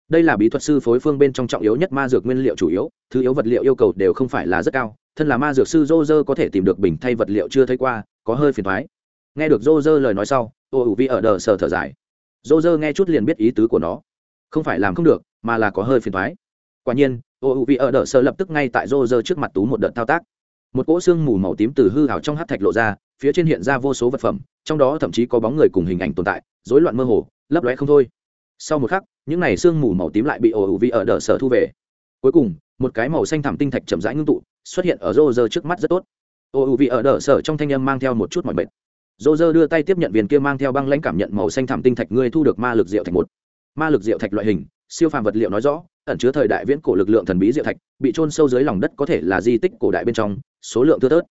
Đây là bí thuật sư phối phương bên trong trọng yếu nhất ma dược nguyên liệu chủ yếu, thứ yếu vật liệu yêu cầu đều không phải là rất cao, thân là ma dược sư dô dơ có thể tìm được bình thay vật liệu chưa thấy qua, có hơi phiền thoái. Nghe được dô dơ lời nói sau ô ủ vi ở đờ sờ thở dài dô dơ nghe chút liền biết ý tứ của nó. Không phải làm không được, mà là có hơi phiền thoái quả nhiên, ô u vi ở đỡ sơ lập tức ngay tại dô dơ trước mặt tú một đợt thao tác. Một cỗ xương mù màu tím từ hư hào trong hát thạch lộ ra, phía trên hiện ra vô số vật phẩm, trong đó thậm chí có bóng người cùng hình ảnh tồn tại, rối loạn mơ hồ, lấp lóe không thôi. Sau một khắc, những này xương mù màu tím lại bị ổ ủ vi ở đỡ sở thu về. Cuối cùng, một cái màu xanh thảm tinh thạch chậm rãi ngưng tụ, xuất hiện ở rô rơ trước mắt rất tốt. Ổ ủ vi ở đỡ sở trong thanh âm mang theo một chút mọi mệt dô dơ đưa tay tiếp nhận viên kia mang theo băng lãnh cảm nhận màu xanh thảm tinh thạch, ngươi thu được ma lực diệu thạch một. Ma lực diệu thạch loại hình, siêu phàm vật liệu nói rõ, ẩn chứa thời đại viễn cổ lực lượng thần bí diệu thạch, bị trôn sâu dưới lòng đất có thể là di tích cổ đại bên trong, số lượng thưa thớt.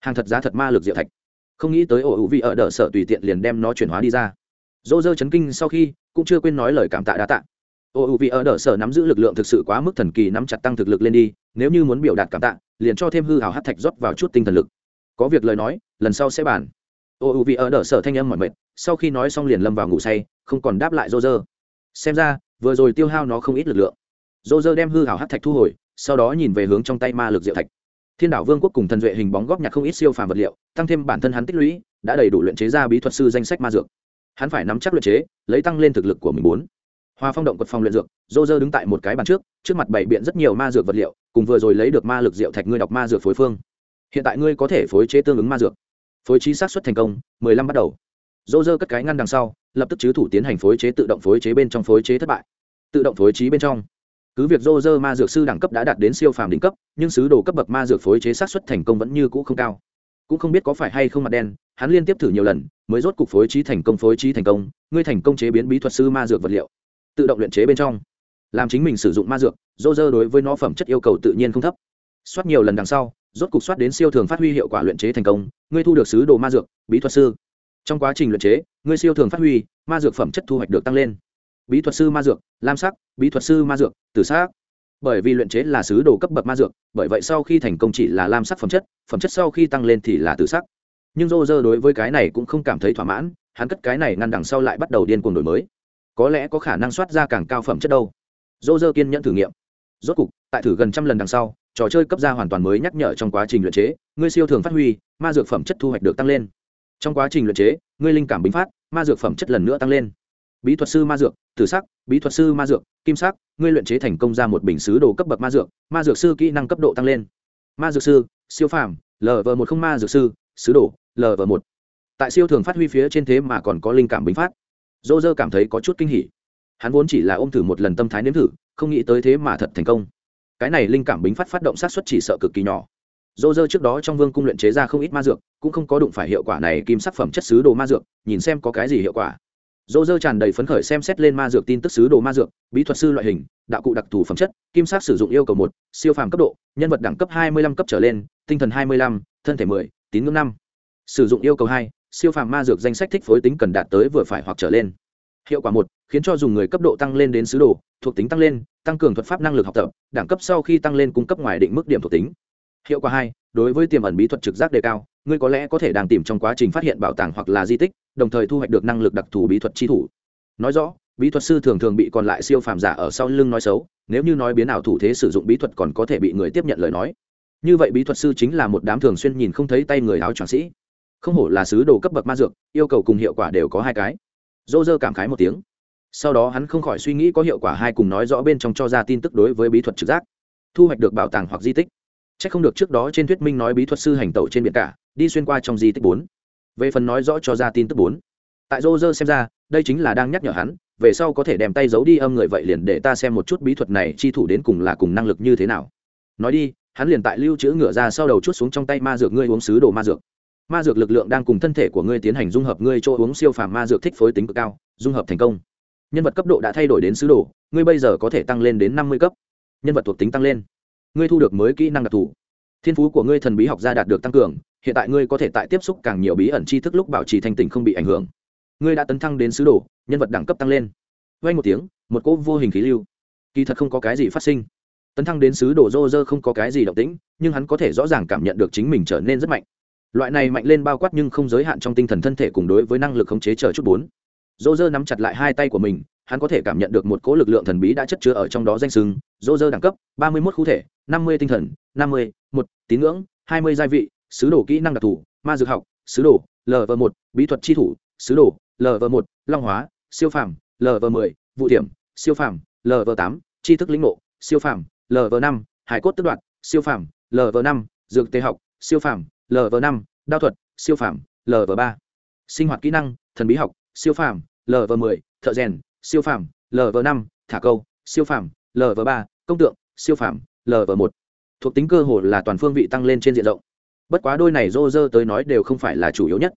Hàng thật giá thật ma lực diệu thạch. Không nghĩ tới ổ hữu vi ở đờ sở tùy tiện liền đem nó chuyển hóa đi ra. Dô dơ chấn kinh sau khi, cũng chưa quên nói lời cảm tạ đa tạ. Ô u vị ở đờ sở nắm giữ lực lượng thực sự quá mức thần kỳ, nắm chặt tăng thực lực lên đi, nếu như muốn biểu đạt cảm tạ, liền cho thêm hư hào hát thạch rót vào chút tinh thần lực. Có việc lời nói, lần sau sẽ bàn ô u vì ở đỡ sở thanh âm mọi mệt, sau khi nói xong liền lâm vào ngủ say, không còn đáp lại rô rơ xem ra, vừa rồi tiêu hao nó không ít lực lượng. Rô rơ đem hư hảo hát thạch thu hồi, sau đó nhìn về hướng trong tay ma lực diệu thạch. Thiên đảo vương quốc cùng thần duệ hình bóng góp nhặt không ít siêu phàm vật liệu, tăng thêm bản thân hắn tích lũy, đã đầy đủ luyện chế ra bí thuật sư danh sách ma dược. Hắn phải nắm chắc luyện chế, lấy tăng lên thực lực của mình muốn hoa phong động quật phòng luyện dược dô dơ đứng tại một cái bàn trước trước mặt bày biện rất nhiều ma dược vật liệu, cùng vừa rồi lấy được ma lực diệu thạch ngươi đọc ma dược phối phương. Hiện tại ngươi có thể phối chế tương ứng ma dược phối trí sát xuất thành công, mười lăm bắt đầu. Dô dơ cất cái ngăn đằng sau, lập tức chứ thủ tiến hành phối chế tự động phối chế bên trong phối chế thất bại. Tự động phối trí bên trong. Cứ việc dô dơ ma dược sư đẳng cấp đã đạt đến siêu phàm đỉnh cấp, nhưng sứ đồ cấp bậc ma dược phối chế sát xuất thành công vẫn như cũ không cao. Cũng không biết có phải hay không mặt đen, hắn liên tiếp thử nhiều lần, mới rốt cục phối trí thành công, phối trí thành công, ngươi thành công chế biến bí thuật sư ma dược vật liệu. Tự động luyện chế bên trong. Làm chính mình sử dụng ma dược dô dơ đối với nó phẩm chất yêu cầu tự nhiên không thấp. Soát nhiều lần đằng sau, rốt cục soát đến siêu thường phát huy hiệu quả luyện chế thành công ngươi thu được sứ đồ ma dược, bí thuật sư. Trong quá trình luyện chế, ngươi siêu thường phát huy, ma dược phẩm chất thu hoạch được tăng lên. Bí thuật sư ma dược, lam sắc, bí thuật sư ma dược, tử sắc. Bởi vì luyện chế là sứ đồ cấp bậc ma dược, bởi vậy sau khi thành công chỉ là lam sắc phẩm chất phẩm chất sau khi tăng lên thì là tử sắc. Nhưng dô dơ đối với cái này cũng không cảm thấy thỏa mãn, hắn cất cái này ngăn đằng sau lại bắt đầu điên cuồng đổi mới. Có lẽ có khả năng soát ra càng cao phẩm chất đâu. Dô dơ kiên nhẫn thử nghiệm. Rốt cục, tại thử gần trăm lần đằng sau trò chơi cấp ra hoàn toàn mới nhắc nhở trong quá trình luyện chế, ngươi siêu thường phát huy, ma dược phẩm chất thu hoạch được tăng lên. Trong quá trình luyện chế, ngươi linh cảm bính phát, ma dược phẩm chất lần nữa tăng lên. Bí thuật sư ma dược, tử sắc, bí thuật sư ma dược, kim sắc, ngươi luyện chế thành công ra một bình xứ đồ cấp bậc ma dược ma dược sư kỹ năng cấp độ tăng lên. Ma dược sư, siêu phàm lv một không ma dược sư sứ đồ lv một. Tại siêu thường phát huy phía trên thế mà còn có linh cảm bính phát. Dô dơ cảm thấy có chút kinh hỉ. Hắn vốn chỉ là ôm thử một lần tâm thái nếm thử, không nghĩ tới thế mà thật thành công cái này linh cảm bính phát phát động sát xuất chỉ sợ cực kỳ nhỏ. Dô dơ trước đó trong vương cung luyện chế ra không ít ma dược, cũng không có đụng phải hiệu quả này kim sắc phẩm chất xứ đồ ma dược, nhìn xem có cái gì hiệu quả. Dô dơ tràn đầy phấn khởi xem xét lên ma dược tin tức xứ đồ ma dược, bí thuật sư loại hình, đạo cụ đặc thù phẩm chất, kim sắc sử dụng yêu cầu một, siêu phàm cấp độ, nhân vật đẳng cấp hai mươi lăm cấp trở lên, tinh thần hai mươi lăm, thân thể mười, tín ngưỡng năm. Sử dụng yêu cầu hai, siêu phàm ma dược danh sách thích phối tính cần đạt tới vừa phải hoặc trở lên. Hiệu quả một khiến cho dùng người cấp độ tăng lên đến sứ đồ, thuộc tính tăng lên, tăng cường thuật pháp năng lực học tập, đẳng cấp sau khi tăng lên cung cấp ngoài định mức điểm thuộc tính. Hiệu quả hai, đối với tiềm ẩn bí thuật trực giác đề cao, ngươi có lẽ có thể đang tìm trong quá trình phát hiện bảo tàng hoặc là di tích, đồng thời thu hoạch được năng lực đặc thù bí thuật chi thủ. Nói rõ, bí thuật sư thường thường bị còn lại siêu phàm giả ở sau lưng nói xấu, nếu như nói biến ảo thủ thế sử dụng bí thuật còn có thể bị người tiếp nhận lời nói. Như vậy bí thuật sư chính là một đám thường xuyên nhìn không thấy tay người áo tràng sĩ. Không hổ là sứ đồ cấp bậc ma dược, yêu cầu cùng hiệu quả đều có hai cái. Dô dơ cảm khái một tiếng sau đó hắn không khỏi suy nghĩ có hiệu quả hai cùng nói rõ bên trong cho ra tin tức đối với bí thuật trực giác, thu hoạch được bảo tàng hoặc di tích. C h ắ c không được trước đó trên thuyết minh nói bí thuật sư hành tẩu trên biển cả, đi xuyên qua trong di tích bốn. Về phần nói rõ cho ra tin tức bốn. Tại rô dơ xem ra, đây chính là đang nhắc nhở hắn, về sau có thể đem tay giấu đi âm người vậy liền để ta xem một chút bí thuật này chi thủ đến cùng là cùng năng lực như thế nào. Nói đi, hắn liền tại lưu trữ ngựa ra sau đầu chút xuống trong tay ma dược ngươi uống sứ đồ ma dược. Ma dược lực lượng đang cùng thân thể của ngươi tiến hành dung hợp ngươi chỗ uống siêu phàm ma dược thích phối tính cực cao, dung hợp thành công nhân vật cấp độ đã thay đổi đến sứ đồ, ngươi bây giờ có thể tăng lên đến năm mươi cấp. Nhân vật thuộc tính tăng lên. Ngươi thu được mới kỹ năng đặc thù. Thiên phú của ngươi thần bí học gia đạt được tăng cường, hiện tại ngươi có thể tại tiếp xúc càng nhiều bí ẩn tri thức lúc bảo trì thanh tỉnh không bị ảnh hưởng. Ngươi đã tấn thăng đến sứ đồ, nhân vật đẳng cấp tăng lên. Vay một tiếng, một cỗ vô hình khí lưu. Kỳ thật không có cái gì phát sinh. Tấn thăng đến sứ đồ dô rơ không có cái gì động tĩnh, nhưng hắn có thể rõ ràng cảm nhận được chính mình trở nên rất mạnh. Loại này mạnh lên bao quát nhưng không giới hạn trong tinh thần thân thể cùng đối với năng lực khống chế chờ chút bốn dô dơ nắm chặt lại hai tay của mình, hắn có thể cảm nhận được một cỗ lực lượng thần bí đã chất chứa ở trong đó danh sưng, dô dơ đẳng cấp, ba mươi mốt khu thể, năm mươi tinh thần, năm mươi, một, tín ngưỡng, hai mươi gia vị, sứ đồ kỹ năng đặc thù, ma dược học, sứ đồ lv một, bí thuật chi thủ, sứ đồ lv một, long hóa, siêu phàm lv mười, vụ điểm, siêu phàm lv tám, tri thức lĩnh ngộ, siêu phàm lv năm, hải cốt tức đoạn siêu phàm lv năm, dược tế học, siêu phàm lv năm, đao thuật, siêu phàm lv ba. Sinh hoạt kỹ năng, thần bí học siêu phàm lv mười, thợ rèn, siêu phàm lv năm, thả câu, siêu phàm lv ba, công tượng, siêu phàm lv một. Thuộc tính cơ hồ là toàn phương vị tăng lên trên diện rộng. Bất quá đôi này rô rơ tới nói đều không phải là chủ yếu nhất.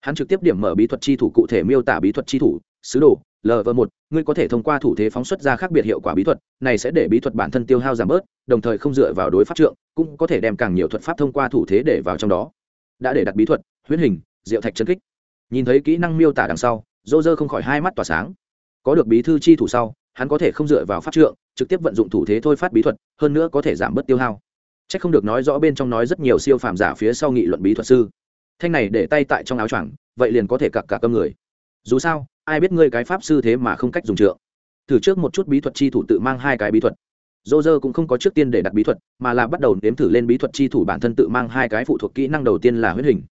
Hắn trực tiếp điểm mở bí thuật chi thủ cụ thể miêu tả bí thuật chi thủ, sứ đồ lv một. Ngươi có thể thông qua thủ thế phóng xuất ra khác biệt hiệu quả bí thuật, này sẽ để bí thuật bản thân tiêu hao giảm bớt, đồng thời không dựa vào đối pháp trượng, cũng có thể đem càng nhiều thuật pháp thông qua thủ thế để vào trong đó. Đã để đặt bí thuật huyết hình, diệu thạch chân kích nhìn thấy kỹ năng miêu tả đằng sau, dô dơ không khỏi hai mắt tỏa sáng. Có được bí thư chi thủ sau, hắn có thể không dựa vào pháp trượng, trực tiếp vận dụng thủ thế thôi phát bí thuật, hơn nữa có thể giảm bớt tiêu hao. C h ắ c không được nói rõ bên trong nói rất nhiều siêu phàm giả phía sau nghị luận bí thuật sư. Thanh này để tay tại trong áo choàng, vậy liền có thể cặp cả cơm người. Dù sao, ai biết ngươi cái pháp sư thế mà không cách dùng trượng. Thử trước một chút bí thuật chi thủ tự mang hai cái bí thuật. Dô dơ cũng không có trước tiên để đặt bí thuật, mà là bắt đầu nếm thử lên bí thuật chi thủ bản thân tự mang hai cái phụ thuộc kỹ năng đầu tiên là huyết hình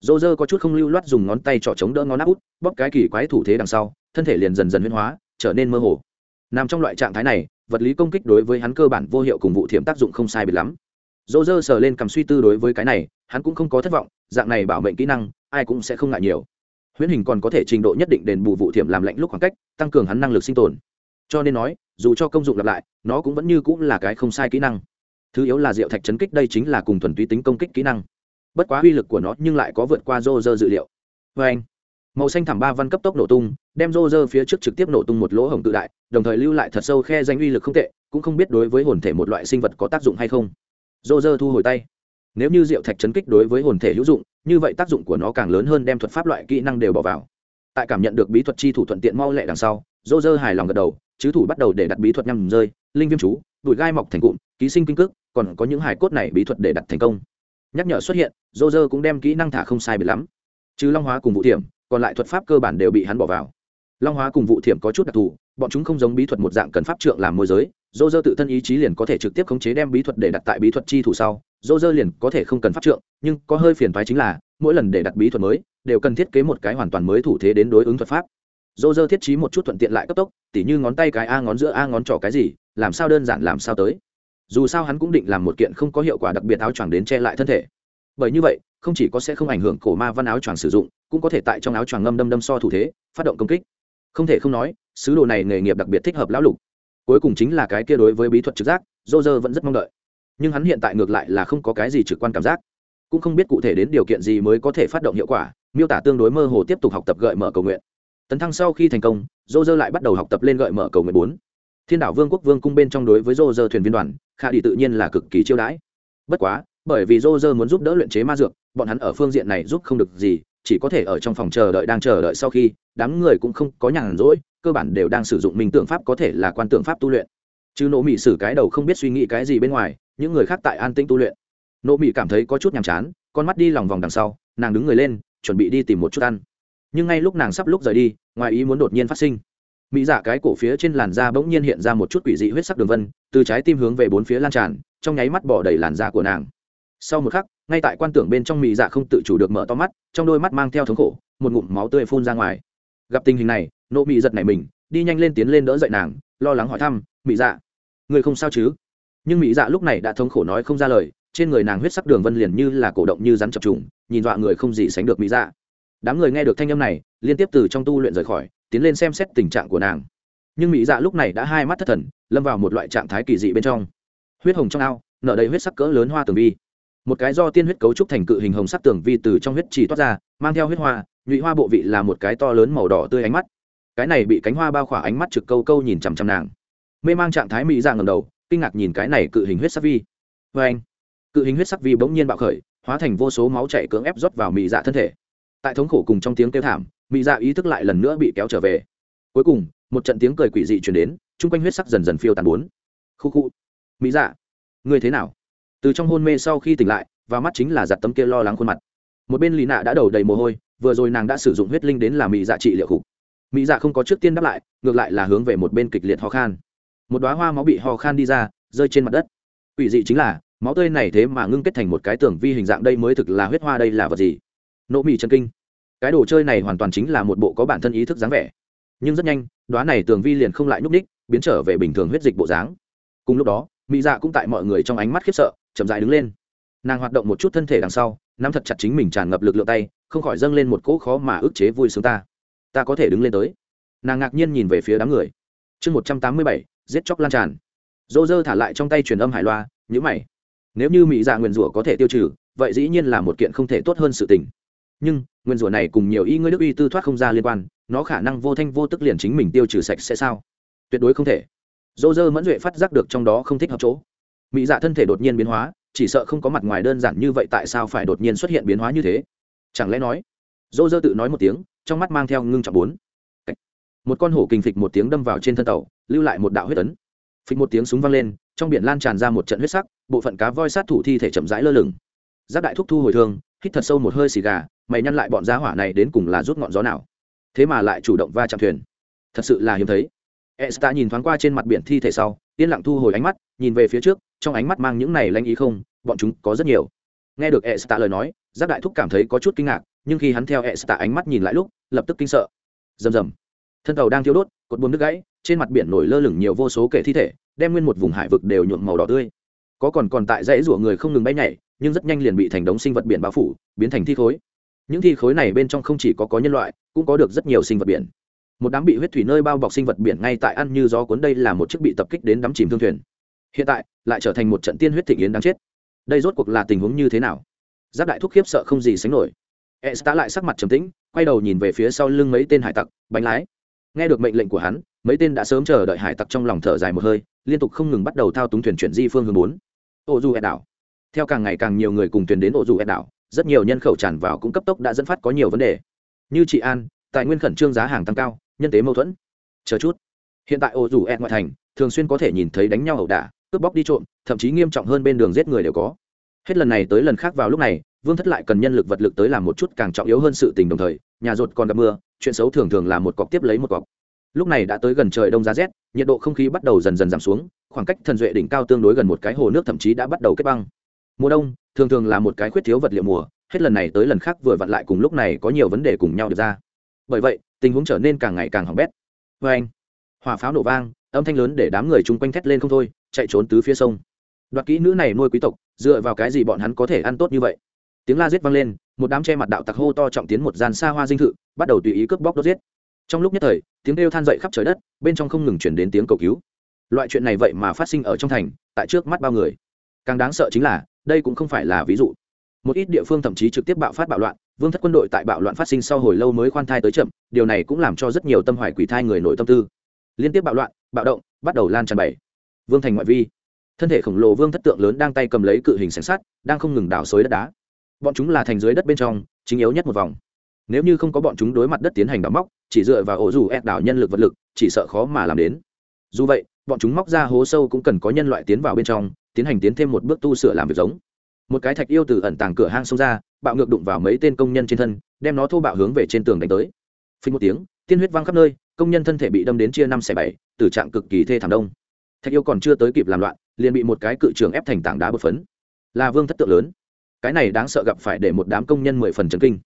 dô dơ có chút không lưu loát dùng ngón tay trỏ chống đỡ ngón áp út, bóp cái kỳ quái thủ thế đằng sau, thân thể liền dần dần huyên hóa, trở nên mơ hồ. Nằm trong loại trạng thái này, vật lý công kích đối với hắn cơ bản vô hiệu cùng vụ thiểm tác dụng không sai biệt lắm. Dô dơ sờ lên cầm suy tư đối với cái này, hắn cũng không có thất vọng, dạng này bảo mệnh kỹ năng, ai cũng sẽ không ngại nhiều. Huyễn hình còn có thể trình độ nhất định đền bù vụ thiểm làm lạnh lúc khoảng cách, tăng cường hắn năng lực sinh tồn. Cho nên nói, dù cho công dụng lặp lại, nó cũng vẫn như cũng là cái không sai kỹ năng. Thứ yếu là diệu thạch chấn kích đây chính là cùng thuần túy tính công kích kỹ năng bất quá uy lực của nó nhưng lại có vượt qua rô rơ dự liệu. Vê anh, màu xanh thảm ba văn cấp tốc nổ tung, đem rô rơ phía trước trực tiếp nổ tung một lỗ hổng tự đại, đồng thời lưu lại thật sâu khe danh uy lực không tệ, cũng không biết đối với hồn thể một loại sinh vật có tác dụng hay không. Rô rơ thu hồi tay. Nếu như diệu thạch chấn kích đối với hồn thể hữu dụng, như vậy tác dụng của nó càng lớn hơn đem thuật pháp loại kỹ năng đều bỏ vào. Tại cảm nhận được bí thuật chi thủ thuận tiện mau lẹ đằng sau, rô rơ hài lòng gật đầu, chứ thủ bắt đầu để đặt bí thuật nhằm rơi, linh viêm chú đùi gai mọc thành cụm, ký sinh kinh cước, còn có những hài cốt này bí thuật để đặt thành công nhắc nhở xuất hiện, dô dơ cũng đem kỹ năng thả không sai bị lắm. Chứ long hóa cùng vụ thiểm, còn lại thuật pháp cơ bản đều bị hắn bỏ vào. Long hóa cùng vụ thiểm có chút đặc thù, bọn chúng không giống bí thuật một dạng cần pháp trượng làm môi giới, dô dơ tự thân ý chí liền có thể trực tiếp khống chế đem bí thuật để đặt tại bí thuật chi thủ sau, dô dơ liền có thể không cần pháp trượng, nhưng có hơi phiền thoái chính là, mỗi lần để đặt bí thuật mới, đều cần thiết kế một cái hoàn toàn mới thủ thế đến đối ứng thuật pháp. Dô dơ thiết trí một chút thuận tiện lại cấp tốc, tỉ như ngón tay cái a ngón giữa a ngón trỏ cái gì, làm sao đơn giản làm sao tới dù sao hắn cũng định làm một kiện không có hiệu quả đặc biệt áo choàng đến che lại thân thể. Bởi như vậy, không chỉ có sẽ không ảnh hưởng cổ ma văn áo choàng sử dụng, cũng có thể tại trong áo choàng ngâm đâm đâm so thủ thế, phát động công kích. Không thể không nói, sứ đồ này nghề nghiệp đặc biệt thích hợp lão lục. Cuối cùng chính là cái kia đối với bí thuật trực giác dô dơ vẫn rất mong đợi. Nhưng hắn hiện tại ngược lại là không có cái gì trực quan cảm giác. Cũng không biết cụ thể đến điều kiện gì mới có thể phát động hiệu quả, miêu tả tương đối mơ hồ tiếp tục học tập gợi mở cầu nguyện. Tấn thăng sau khi thành công dô dơ lại bắt đầu học tập lên gợi mở cầu nguyện bốn thiên đảo vương quốc vương cung bên trong đối với dô dơ thuyền viên đoàn, khả đi tự nhiên là cực kỳ chiêu đãi. Bất quá, bởi vì dô dơ muốn giúp đỡ luyện chế ma dược, bọn hắn ở phương diện này giúp không được gì, chỉ có thể ở trong phòng chờ đợi đang chờ đợi sau khi, đám người cũng không có nhàn rỗi, cơ bản đều đang sử dụng minh tượng pháp có thể là quan tượng pháp tu luyện. Chứ Nỗ mỹ xử cái đầu không biết suy nghĩ cái gì bên ngoài, những người khác tại an tĩnh tu luyện. Nỗ mỹ cảm thấy có chút nhàm chán, con mắt đi lòng vòng đằng sau, nàng đứng người lên, chuẩn bị đi tìm một chút ăn. Nhưng ngay lúc nàng sắp lúc rời đi, ngoài ý muốn đột nhiên phát sinh mỹ dạ cái cổ phía trên làn da bỗng nhiên hiện ra một chút quỷ dị huyết sắc đường vân, từ trái tim hướng về bốn phía lan tràn, trong nháy mắt bỏ đầy làn da của nàng. Sau một khắc, ngay tại quan tưởng bên trong mỹ dạ không tự chủ được mở to mắt, trong đôi mắt mang theo thống khổ, một ngụm máu tươi phun ra ngoài. Gặp tình hình này, nộ mỹ giật này mình, đi nhanh lên tiến lên đỡ dậy nàng, lo lắng hỏi thăm, mỹ dạ người không sao chứ? Nhưng mỹ dạ lúc này đã thống khổ nói không ra lời, trên người nàng huyết sắc đường vân liền như là cổ động như rắn chập trùng, nhìn dọa người không gì sánh được mỹ dạ đám người nghe được thanh âm này, liên tiếp từ trong tu luyện rời khỏi tiến lên xem xét tình trạng của nàng. Nhưng mỹ dạ lúc này đã hai mắt thất thần, lâm vào một loại trạng thái kỳ dị bên trong. Huyết hồng trong ao, nở đầy huyết sắc cỡ lớn hoa tường vi. Một cái do tiên huyết cấu trúc thành cự hình hồng sắc tường vi từ trong huyết chỉ toát ra, mang theo huyết hoa, nhụy hoa bộ vị là một cái to lớn màu đỏ tươi ánh mắt. Cái này bị cánh hoa bao khỏa ánh mắt trực câu câu nhìn chằm chằm nàng. Mê mang trạng thái mỹ dạ ngầm đầu, kinh ngạc nhìn cái này cự hình huyết sắc vi. Vê anh, cự hình huyết sắc vi bỗng nhiên bạo khởi, hóa thành vô số máu chảy cưỡng ép rót vào mỹ dạ thân thể. Tại thống khổ cùng trong tiếng kêu thảm mỹ dạ ý thức lại lần nữa bị kéo trở về. Cuối cùng, một trận tiếng cười quỷ dị chuyển đến, chung quanh huyết sắc dần dần phiêu tàn bốn. Khu khu. Mỹ dạ người thế nào? Từ trong hôn mê sau khi tỉnh lại và mắt chính là giặt tấm kia lo lắng khuôn mặt. Một bên lì nạ đã đầu đầy mồ hôi, vừa rồi nàng đã sử dụng huyết linh đến làm mỹ dạ trị liệu khục mỹ dạ không có trước tiên đáp lại, ngược lại là hướng về một bên kịch liệt ho khan. Một đoá hoa máu bị ho khan đi ra, rơi trên mặt đất. Quỷ dị chính là, máu tươi này thế mà ngưng kết thành một cái tưởng vi hình dạng đây mới thực là huyết hoa đây là vật gì? Nỗ mỹ chân kinh cái đồ chơi này hoàn toàn chính là một bộ có bản thân ý thức dáng vẻ. Nhưng rất nhanh đoá này tường vi liền không lại nhúc ních biến trở về bình thường huyết dịch bộ dáng. Cùng lúc đó mỹ dạ cũng tại mọi người trong ánh mắt khiếp sợ, chậm dại đứng lên. Nàng hoạt động một chút thân thể đằng sau, nắm thật chặt chính mình tràn ngập lực lượng tay, không khỏi dâng lên một cỗ khó mà ức chế vui sướng ta. Ta có thể đứng lên tới. Nàng ngạc nhiên nhìn về phía đám người. Chương một trăm tám mươi bảy, giết chóc lan tràn. Dô dơ thả lại trong tay truyền âm hải loa nhữ mày. Nếu như mỹ dạ nguyền rủa có thể tiêu trừ, vậy dĩ nhiên là một kiện không thể tốt hơn sự tình nhưng, nguyên rủa này cùng nhiều y ngươi đức uy tư thoát không ra liên quan, nó khả năng vô thanh vô tức liền chính mình tiêu trừ sạch sẽ sao? Tuyệt đối không thể. Dô dơ mẫn duệ phát giác được trong đó không thích hợp chỗ. Mỹ dạ thân thể đột nhiên biến hóa, chỉ sợ không có mặt ngoài đơn giản như vậy tại sao phải đột nhiên xuất hiện biến hóa như thế? Chẳng lẽ nói? Dô dơ tự nói một tiếng, trong mắt mang theo ngưng trọng bốn. Một con hổ kinh phịch một tiếng đâm vào trên thân tàu, lưu lại một đạo huyết ấn. Phịch một tiếng súng vang lên, trong biển lan tràn ra một trận huyết sắc, bộ phận cá voi sát thủ thi thể chậm rãi lơ lửng. Giáp đại thúc thu hồi thương hít thật sâu một hơi xì gà mày nhăn lại bọn giá hỏa này đến cùng là rút ngọn gió nào thế mà lại chủ động va chạm thuyền thật sự là hiếm thấy Esta nhìn thoáng qua trên mặt biển thi thể sau, yên lặng thu hồi ánh mắt, nhìn về phía trước, trong ánh mắt mang những này lanh ý không, bọn chúng có rất nhiều. Nghe được Esta lời nói, Giác Đại Thúc cảm thấy có chút kinh ngạc, nhưng khi hắn theo Esta ánh mắt nhìn lại lúc, lập tức kinh sợ. Rầm rầm. Thân tàu đang thiêu đốt, cột buồm nước gãy, trên mặt biển nổi lơ lửng nhiều vô số kẻ thi thể, đem nguyên một vùng hải vực đều nhuộm màu đỏ tươi. Có còn còn tại dãy rủa người không ngừng bay nhảy, nhưng rất nhanh liền bị thành đống sinh vật biển bao phủ, biến thành thi khối. Những thi khối này bên trong không chỉ có có nhân loại, cũng có được rất nhiều sinh vật biển. Một đám bị huyết thủy nơi bao bọc sinh vật biển ngay tại ăn như gió cuốn đây là một chiếc bị tập kích đến đắm chìm thương thuyền. Hiện tại lại trở thành một trận tiên huyết thịnh yến đáng chết. Đây rốt cuộc là tình huống như thế nào? Giáp đại thúc khiếp sợ không gì sánh nổi. E s lại sắc mặt trầm tĩnh quay đầu nhìn về phía sau lưng mấy tên hải tặc bánh lái. Nghe được mệnh lệnh của hắn mấy tên đã sớm chờ đợi hải tặc trong lòng thở dài một hơi liên tục không ngừng bắt đầu thao túng thuyền chuyển di phương hướng bốn. Ô du ed đảo theo càng ngày càng nhiều người cùng thuyền đến ô dù ép đảo, rất nhiều nhân khẩu tràn vào cũng cấp tốc đã dẫn phát có nhiều vấn đề. Như chị an, tài nguyên khẩn trương giá hàng tăng cao, nhân tế mâu thuẫn. Chờ chút. Hiện tại ô dù ép ngoại thành, thường xuyên có thể nhìn thấy đánh nhau ẩu đả, cướp bóc đi trộm, thậm chí nghiêm trọng hơn bên đường giết người đều có. Hết lần này tới lần khác vào lúc này, vương thất lại cần nhân lực vật lực tới làm một chút càng trọng yếu hơn sự tình đồng thời, nhà rột còn gặp mưa, chuyện xấu thường thường là một cọc tiếp lấy một cọc. Lúc này đã tới gần trời đông giá rét, nhiệt độ không khí bắt đầu dần dần giảm xuống, khoảng cách thần duệ đỉnh cao tương đối gần một cái hồ nước thậm chí đã bắt đầu kết băng mùa đông, thường thường là một cái khuyết thiếu vật liệu mùa, hết lần này tới lần khác vừa vặn lại cùng lúc này có nhiều vấn đề cùng nhau được ra. Bởi vậy, tình huống trở nên càng ngày càng hỏng bét. Vê anh, hỏa pháo nổ vang, âm thanh lớn để đám người chung quanh thét lên không thôi, chạy trốn tứ phía sông. Đoạt kỹ nữ này nuôi quý tộc, dựa vào cái gì bọn hắn có thể ăn tốt như vậy? Tiếng la giết vang lên, một đám che mặt đạo tặc hô to trọng tiến một gian xa hoa dinh thự, bắt đầu tùy ý cướp bóc đốt giết. Trong lúc nhất thời, tiếng kêu than dậy khắp trời đất, bên trong không ngừng chuyển đến tiếng cầu cứu. Loại chuyện này vậy mà phát sinh ở trong thành, tại trước mắt bao người. Càng đáng sợ chính là đây cũng không phải là ví dụ. Một ít địa phương thậm chí trực tiếp bạo phát bạo loạn, vương thất quân đội tại bạo loạn phát sinh sau hồi lâu mới khoan thai tới chậm, điều này cũng làm cho rất nhiều tâm hoài quỷ thai người nội tâm tư. Liên tiếp bạo loạn, bạo động, bắt đầu lan tràn bảy vương thành ngoại vi. Thân thể khổng lồ vương thất tượng lớn đang tay cầm lấy cự hình sánh sắt, đang không ngừng đào xới đất đá. Bọn chúng là thành dưới đất bên trong, chính yếu nhất một vòng. Nếu như không có bọn chúng đối mặt đất tiến hành đào móc, chỉ dựa vào ổ dù ép đảo nhân lực vật lực, chỉ sợ khó mà làm đến. Dù vậy, bọn chúng móc ra hố sâu cũng cần có nhân loại tiến vào bên trong tiến hành tiến thêm một bước tu sửa làm việc giống. Một cái thạch yêu từ ẩn tàng cửa hang xông ra, bạo ngược đụng vào mấy tên công nhân trên thân, đem nó thô bạo hướng về trên tường đánh tới. Phình một tiếng, tiên huyết văng khắp nơi, công nhân thân thể bị đâm đến chia năm xẻ bảy, tử trạng cực kỳ thê thảm đông. Thạch yêu còn chưa tới kịp làm loạn, liền bị một cái cự trường ép thành tảng đá bột phấn. Là vương thất tượng lớn. Cái này đáng sợ gặp phải để một đám công nhân mười phần trấn kinh.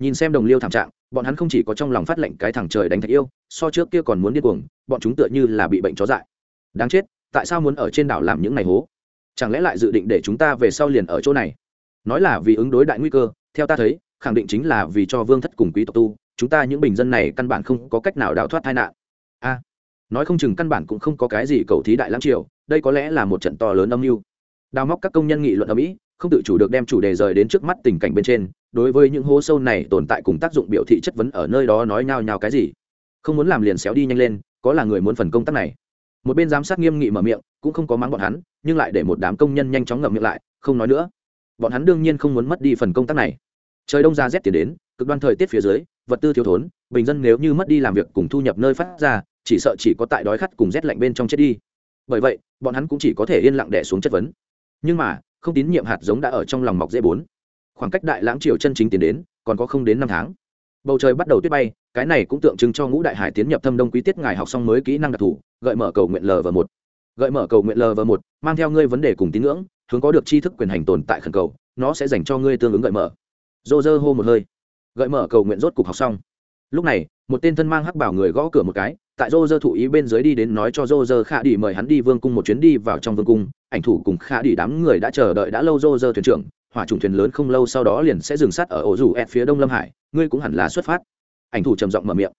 Nhìn xem đồng liêu thảm trạng, bọn hắn không chỉ có trong lòng phát lệnh cái thằng trời đánh thạch yêu, so trước kia còn muốn điên cuồng, bọn chúng tựa như là bị bệnh chó dại. Đáng chết, tại sao muốn ở trên đảo làm những ngày hố? Chẳng lẽ lại dự định để chúng ta về sau liền ở chỗ này? Nói là vì ứng đối đại nguy cơ, theo ta thấy, khẳng định chính là vì cho vương thất cùng quý tộc tu, chúng ta những bình dân này căn bản không có cách nào đào thoát tai nạn. A, nói không chừng căn bản cũng không có cái gì cầu thí đại lãng triều, đây có lẽ là một trận to lớn âm mưu. Đào móc các công nhân nghị luận ở mỹ, không tự chủ được đem chủ đề rời đến trước mắt tình cảnh bên trên, đối với những hố sâu này tồn tại cùng tác dụng biểu thị chất vấn ở nơi đó nói nhao nhao cái gì. Không muốn làm liền xéo đi nhanh lên, có là người muốn phần công tác này một bên giám sát nghiêm nghị mở miệng, cũng không có mắng bọn hắn, nhưng lại để một đám công nhân nhanh chóng ngậm miệng lại, không nói nữa. Bọn hắn đương nhiên không muốn mất đi phần công tác này. Trời đông ra rét tiền đến, cực đoan thời tiết phía dưới, vật tư thiếu thốn, bình dân nếu như mất đi làm việc cùng thu nhập nơi phát ra, chỉ sợ chỉ có tại đói khát cùng rét lạnh bên trong chết đi. Bởi vậy, bọn hắn cũng chỉ có thể yên lặng đẻ xuống chất vấn. Nhưng mà, không tín nhiệm hạt giống đã ở trong lòng mọc dễ bốn. Khoảng cách đại lãng triều chân chính tiến đến, còn có không đến năm tháng. Bầu trời bắt đầu tuyết bay cái này cũng tượng trưng cho ngũ đại hải tiến nhập thâm đông quý tiết ngài học xong mới kỹ năng đặc thù, gợi mở cầu nguyện l và một. Gợi mở cầu nguyện l và một, mang theo ngươi vấn đề cùng tín ngưỡng, hướng có được tri thức quyền hành tồn tại khẩn cầu, nó sẽ dành cho ngươi tương ứng gợi mở. Dô dơ hô một hơi. Gợi mở cầu nguyện rốt cục học xong. Lúc này, một tên thân mang hắc bảo người gõ cửa một cái, tại dô dơ thụ ý bên dưới đi đến nói cho dô dơ khả đi mời hắn đi vương cung một chuyến đi vào trong vương cung, ảnh thủ cùng khả đi đám người đã chờ đợi đã lâu dô dơ thuyền trưởng, hỏa trùng thuyền lớn không lâu sau đó liền sẽ dừng sát ở ổ rủ ép phía đông lâm hải, ngươi cũng hẳn là xuất phát ảnh thủ trầm giọng mở miệng.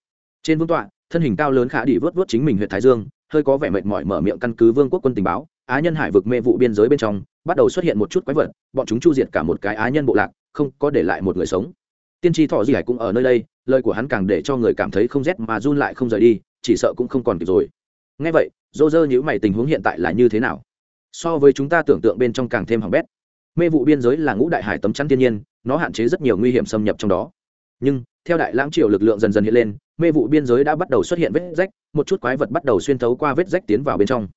Trên vương tọa, thân hình cao lớn khả đi vớt vớt chính mình huyện thái dương, hơi có vẻ mệt mỏi mở miệng căn cứ vương quốc quân tình báo, á nhân hải vực mê vụ biên giới bên trong, bắt đầu xuất hiện một chút quái vật, bọn chúng chu diệt cả một cái á nhân bộ lạc, không có để lại một người sống. Tiên tri thọ di hải cũng ở nơi đây, lời của hắn càng để cho người cảm thấy không rét mà run lại không rời đi, chỉ sợ cũng không còn kịp rồi. Ngay vậy, dô dơ nhữ mày tình huống hiện tại là như thế nào? So với chúng ta tưởng tượng bên trong càng thêm hỏng bét. Mê vụ biên giới là ngũ đại hải tấm chắn thiên nhiên, nó hạn chế rất nhiều nguy hiểm xâm nhập trong đó. Nhưng theo đại lãng triều lực lượng dần dần hiện lên, mê vụ biên giới đã bắt đầu xuất hiện vết rách, một chút quái vật bắt đầu xuyên thấu qua vết rách tiến vào bên trong.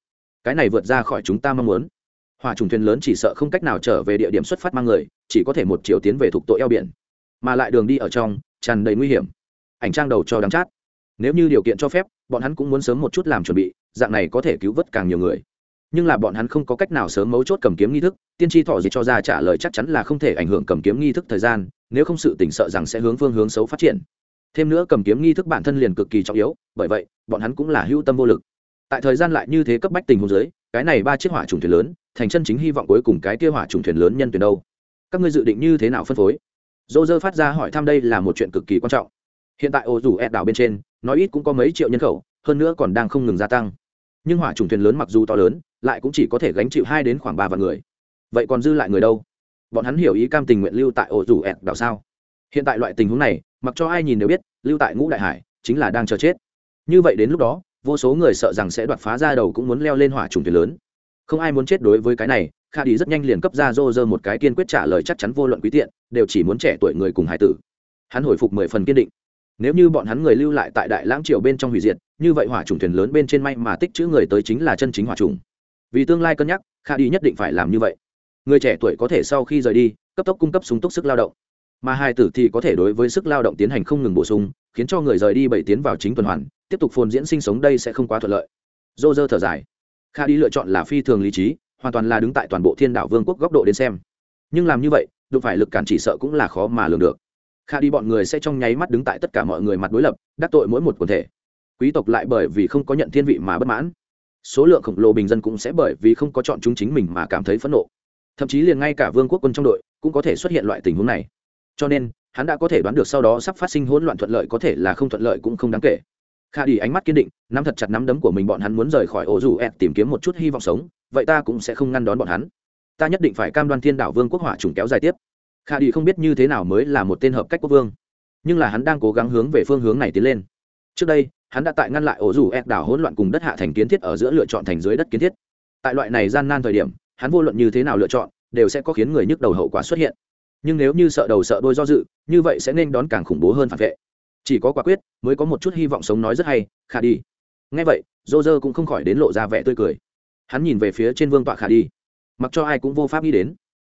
Cái này vượt ra khỏi chúng ta mong muốn. Hỏa trùng thuyền lớn chỉ sợ không cách nào trở về địa điểm xuất phát mang người, chỉ có thể một chiều tiến về thuộc tội eo biển. Mà lại đường đi ở trong, tràn đầy nguy hiểm. Ảnh trang đầu cho đắng chát. Nếu như điều kiện cho phép, bọn hắn cũng muốn sớm một chút làm chuẩn bị, dạng này có thể cứu vớt càng nhiều người. Nhưng là bọn hắn không có cách nào sớm mấu chốt cầm kiếm nghi thức, tiên tri thọ gì cho ra trả lời chắc chắn là không thể ảnh hưởng cầm kiếm nghi thức thời gian nếu không sự tỉnh sợ rằng sẽ hướng phương hướng xấu phát triển. Thêm nữa cầm kiếm nghi thức bản thân liền cực kỳ trọng yếu, bởi vậy, bọn hắn cũng là hữu tâm vô lực. Tại thời gian lại như thế cấp bách tình huống dưới, cái này ba chiếc hỏa trùng thuyền lớn, thành chân chính hy vọng cuối cùng cái kia hỏa trùng thuyền lớn nhân tuyển đâu? Các ngươi dự định như thế nào phân phối? Dô dơ phát ra hỏi thăm đây là một chuyện cực kỳ quan trọng. Hiện tại ô dù ed đảo bên trên, nói ít cũng có mấy triệu nhân khẩu, hơn nữa còn đang không ngừng gia tăng. Nhưng hỏa trùng thuyền lớn mặc dù to lớn, lại cũng chỉ có thể gánh chịu hai đến khoảng ba vạn người. Vậy còn dư lại người đâu? Bọn hắn hiểu ý cam tình nguyện lưu tại ổ rủ ẹt đảo sao? Hiện tại loại tình huống này, mặc cho ai nhìn đều biết, lưu tại ngũ đại hải chính là đang chờ chết. Như vậy đến lúc đó, vô số người sợ rằng sẽ đoạt phá ra đầu cũng muốn leo lên hỏa trùng thuyền lớn. Không ai muốn chết đối với cái này, kha đi rất nhanh liền cấp ra rô rơ một cái kiên quyết trả lời chắc chắn vô luận quý tiện, đều chỉ muốn trẻ tuổi người cùng hải tử. Hắn hồi phục mười phần kiên định. Nếu như bọn hắn người lưu lại tại đại lãng triều bên trong hủy diệt, như vậy hỏa trùng thuyền lớn bên trên may mà tích chữ người tới chính là chân chính hỏa trùng. Vì tương lai cân nhắc, kha đi nhất định phải làm như vậy người trẻ tuổi có thể sau khi rời đi, cấp tốc cung cấp súng túc sức lao động. Mà hai tử thì có thể đối với sức lao động tiến hành không ngừng bổ sung, khiến cho người rời đi bảy tiến vào chính tuần hoàn, tiếp tục phồn diễn sinh sống đây sẽ không quá thuận lợi. Dô dơ thở dài. Kha đi lựa chọn là phi thường lý trí, hoàn toàn là đứng tại toàn bộ thiên đảo vương quốc góc độ đến xem. Nhưng làm như vậy, đụng phải lực cản chỉ sợ cũng là khó mà lường được. Kha đi bọn người sẽ trong nháy mắt đứng tại tất cả mọi người mặt đối lập, đắc tội mỗi một quần thể. Quý tộc lại bởi vì không có nhận thiên vị mà bất mãn. Số lượng khổng lồ bình dân cũng sẽ bởi vì không có chọn chúng chính mình mà cảm thấy phẫn nộ thậm chí liền ngay cả vương quốc quân trong đội cũng có thể xuất hiện loại tình huống này. Cho nên, hắn đã có thể đoán được sau đó sắp phát sinh hỗn loạn thuận lợi có thể là không thuận lợi cũng không đáng kể. Kha đi ánh mắt kiên định, nắm thật chặt nắm đấm của mình bọn hắn muốn rời khỏi ổ dù ẹt tìm kiếm một chút hy vọng sống, vậy ta cũng sẽ không ngăn đón bọn hắn. Ta nhất định phải cam đoan thiên đảo vương quốc hỏa trùng kéo dài tiếp. Kha đi không biết như thế nào mới là một tên hợp cách quốc vương. Nhưng là hắn đang cố gắng hướng về phương hướng này tiến lên. Trước đây, hắn đã tại ngăn lại ổ dù ẹt đảo hỗn loạn cùng đất hạ thành kiến thiết ở giữa lựa chọn thành dưới đất kiến thiết. Tại loại này gian nan thời điểm hắn vô luận như thế nào lựa chọn, đều sẽ có khiến người nhức đầu hậu quả xuất hiện. Nhưng nếu như sợ đầu sợ đôi do dự, như vậy sẽ nên đón càng khủng bố hơn phản vệ. Chỉ có quả quyết, mới có một chút hy vọng sống nói rất hay, khả đi. Ngay vậy dô dơ cũng không khỏi đến lộ ra vẻ tươi cười. Hắn nhìn về phía trên vương tọa khả đi. Mặc cho ai cũng vô pháp nghĩ đến.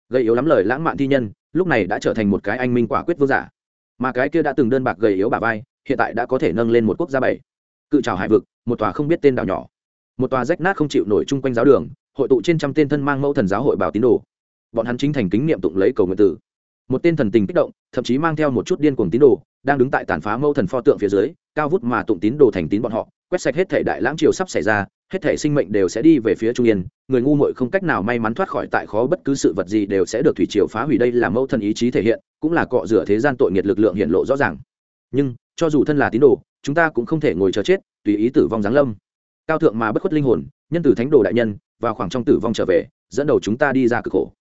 Gây yếu lắm lời lãng mạn thi nhân, lúc này đã trở thành một cái anh minh quả quyết vương giả. Mà cái kia đã từng đơn bạc gầy yếu bà vai, hiện tại đã có thể nâng lên một quốc gia bảy. Cự trào hải vực, một tòa không biết tên đảo nhỏ. Một tòa rách nát không chịu nổi chung quanh giáo đường hội tụ trên trăm tên thân mang mẫu thần giáo hội bảo tín đồ. Bọn hắn chính thành kính niệm tụng lấy cầu nguyện tử. Một tên thần tình kích động, thậm chí mang theo một chút điên cuồng tín đồ, đang đứng tại tàn phá mẫu thần pho tượng phía dưới, cao vút mà tụng tín đồ thành tín bọn họ, quét sạch hết thể đại lãng triều sắp xảy ra, hết thể sinh mệnh đều sẽ đi về phía trung yên. Người ngu muội không cách nào may mắn thoát khỏi tại khó bất cứ sự vật gì đều sẽ được thủy triều phá hủy. Đây là mẫu thần ý chí thể hiện, cũng là cọ rửa thế gian tội nghiệt lực lượng hiện lộ rõ ràng. Nhưng, cho dù thân là tín đồ, chúng ta cũng không thể ngồi chờ chết, tùy ý tử vong giáng lâm cao thượng mà bất khuất linh hồn, nhân từ thánh đồ đại nhân, và khoảng trong tử vong trở về, dẫn đầu chúng ta đi ra cực khổ.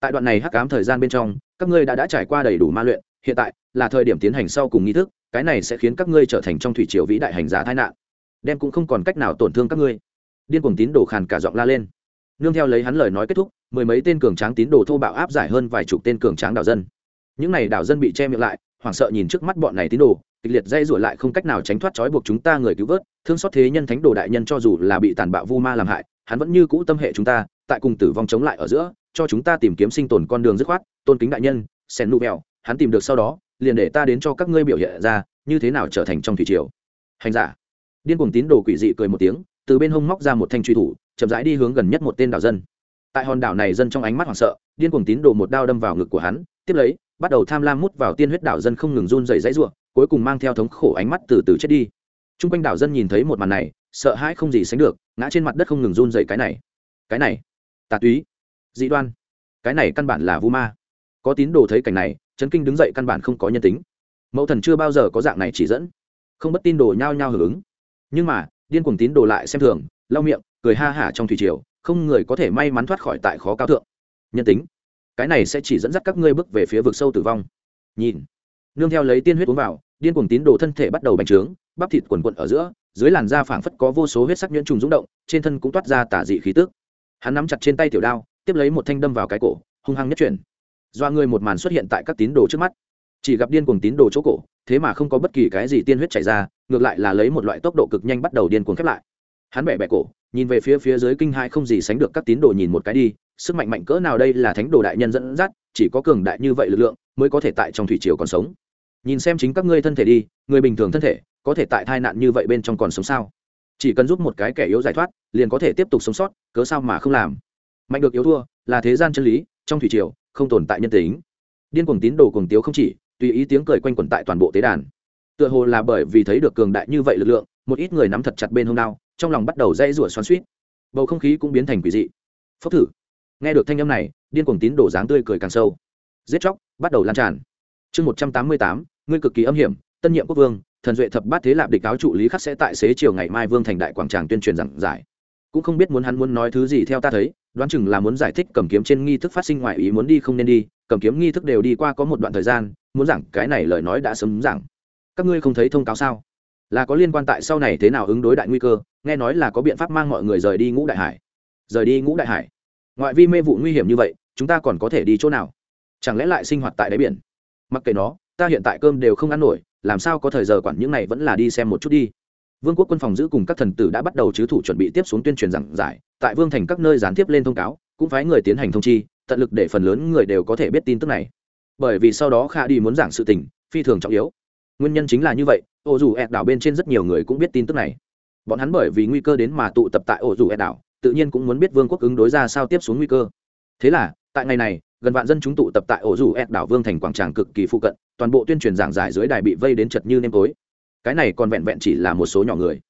Tại đoạn này hắc ám thời gian bên trong, các ngươi đã đã trải qua đầy đủ ma luyện, hiện tại là thời điểm tiến hành sau cùng nghi thức, cái này sẽ khiến các ngươi trở thành trong thủy triều vĩ đại hành giả tai nạn. Đem cũng không còn cách nào tổn thương các ngươi. Điên cuồng tín đồ khàn cả giọng la lên. Nương theo lấy hắn lời nói kết thúc, mười mấy tên cường tráng tín đồ thô bạo áp giải hơn vài chục tên cường tráng đạo dân. Những này đạo dân bị che miệng lại, hoảng sợ nhìn trước mắt bọn này tín đồ kịch liệt dây rủa lại không cách nào tránh thoát trói buộc chúng ta người cứu vớt, thương xót thế nhân thánh đồ đại nhân cho dù là bị tàn bạo vu ma làm hại, hắn vẫn như cũ tâm hệ chúng ta, tại cùng tử vong chống lại ở giữa, cho chúng ta tìm kiếm sinh tồn con đường dứt khoát, tôn kính đại nhân, sen nu mèo hắn tìm được sau đó, liền để ta đến cho các ngươi biểu hiện ra, như thế nào trở thành trong thủy triều. Hành giả. Điên cuồng tín đồ quỷ dị cười một tiếng, từ bên hông móc ra một thanh truy thủ, chậm rãi đi hướng gần nhất một tên đảo dân. Tại hòn đảo này dân trong ánh mắt hoảng sợ, điên cuồng tín đồ một đao đâm vào ngực của hắn, tiếp lấy, bắt đầu tham lam mút vào tiên huyết đảo dân không ngừng run dày dãy ruộng cuối cùng mang theo thống khổ ánh mắt từ từ chết đi. T r u n g quanh đảo dân nhìn thấy một màn này, sợ hãi không gì sánh được, ngã trên mặt đất không ngừng run rẩy cái này. Cái này, tà túy. Dị đoan. Cái này căn bản là vu ma. Có tín đồ thấy cảnh này, chấn kinh đứng dậy căn bản không có nhân tính. Mẫu thần chưa bao giờ có dạng này chỉ dẫn. Không bất tin đồ nhao nhao hưởng ứng. Nhưng mà, điên cuồng tín đồ lại xem thường, lau miệng, cười ha hả trong thủy triều, không người có thể may mắn thoát khỏi tại khó cao thượng. Nhân tính. Cái này sẽ chỉ dẫn dắt các ngươi bước về phía vực sâu tử vong. Nhìn nương theo lấy tiên huyết uống vào, điên cuồng tín đồ thân thể bắt đầu bành trướng, bắp thịt quần quận ở giữa, dưới làn da phảng phất có vô số huyết sắc nhuyễn trùng rung động, trên thân cũng toát ra tả dị khí tức. Hắn nắm chặt trên tay tiểu đao, tiếp lấy một thanh đâm vào cái cổ, hung hăng nhất chuyển. Do người một màn xuất hiện tại các tín đồ trước mắt. Chỉ gặp điên cuồng tín đồ chỗ cổ, thế mà không có bất kỳ cái gì tiên huyết chảy ra, ngược lại là lấy một loại tốc độ cực nhanh bắt đầu điên cuồng khép lại. Hắn bẻ bẻ cổ, nhìn về phía phía dưới kinh hai không gì sánh được các tín đồ nhìn một cái đi, sức mạnh mạnh cỡ nào đây là thánh đồ đại nhân dẫn dắt, chỉ có cường đại như vậy lực lượng mới có thể tại trong thủy triều còn sống nhìn xem chính các ngươi thân thể đi, người bình thường thân thể, có thể tại tai nạn như vậy bên trong còn sống sao? Chỉ cần giúp một cái kẻ yếu giải thoát, liền có thể tiếp tục sống sót, cớ sao mà không làm? Mạnh được yếu thua, là thế gian chân lý, trong thủy triều, không tồn tại nhân tính. Điên cuồng tín đồ cuồng tiếu không chỉ, tùy ý tiếng cười quanh quẩn tại toàn bộ tế đàn. Tựa hồ là bởi vì thấy được cường đại như vậy lực lượng, một ít người nắm thật chặt bên hông đao, trong lòng bắt đầu dây rủa xoắn suýt bầu không khí cũng biến thành quỷ dị. Phốc thử. Nghe được thanh âm này, điên cuồng tín đổ dáng tươi cười càng sâu. Giết chóc bắt đầu lan tràn chương một trăm tám mươi tám, ngươi cực kỳ âm hiểm, tân nhiệm quốc vương, thần duệ thập bát thế lạp địch cáo trụ lý khắc sẽ tại xế chiều ngày mai vương thành đại quảng tràng tuyên truyền giảng giải. Cũng không biết muốn hắn muốn nói thứ gì theo ta thấy, đoán chừng là muốn giải thích cầm kiếm trên nghi thức phát sinh ngoài ý muốn đi không nên đi, cầm kiếm nghi thức đều đi qua có một đoạn thời gian, muốn giảng cái này lời nói đã sớm giảng. Các ngươi không thấy thông cáo sao? Là có liên quan tại sau này thế nào ứng đối đại nguy cơ, nghe nói là có biện pháp mang mọi người rời đi ngũ đại hải. Rời đi ngũ đại hải? Ngoại vi mê vụ nguy hiểm như vậy, chúng ta còn có thể đi chỗ nào? Chẳng lẽ lại sinh hoạt tại đáy biển? Mặc kệ nó, ta hiện tại cơm đều không ăn nổi, làm sao có thời giờ quản những này vẫn là đi xem một chút đi. Vương quốc quân phòng giữ cùng các thần tử đã bắt đầu chứ thủ chuẩn bị tiếp xuống tuyên truyền giảng giải, tại vương thành các nơi gián tiếp lên thông cáo, cũng phái người tiến hành thông chi, tận lực để phần lớn người đều có thể biết tin tức này. Bởi vì sau đó kha đi muốn giảng sự tình, phi thường trọng yếu. Nguyên nhân chính là như vậy, ô dù ẹt đảo bên trên rất nhiều người cũng biết tin tức này. Bọn hắn bởi vì nguy cơ đến mà tụ tập tại ô dù ẹt đảo, tự nhiên cũng muốn biết vương quốc ứng đối ra sao tiếp xuống nguy cơ. Thế là, tại ngày này gần vạn dân chúng tụ tập tại ổ dù ép đảo vương thành quảng tràng cực kỳ phụ cận, toàn bộ tuyên truyền giảng giải dưới đài bị vây đến chật như nêm tối. Cái này còn vẹn vẹn chỉ là một số nhỏ người.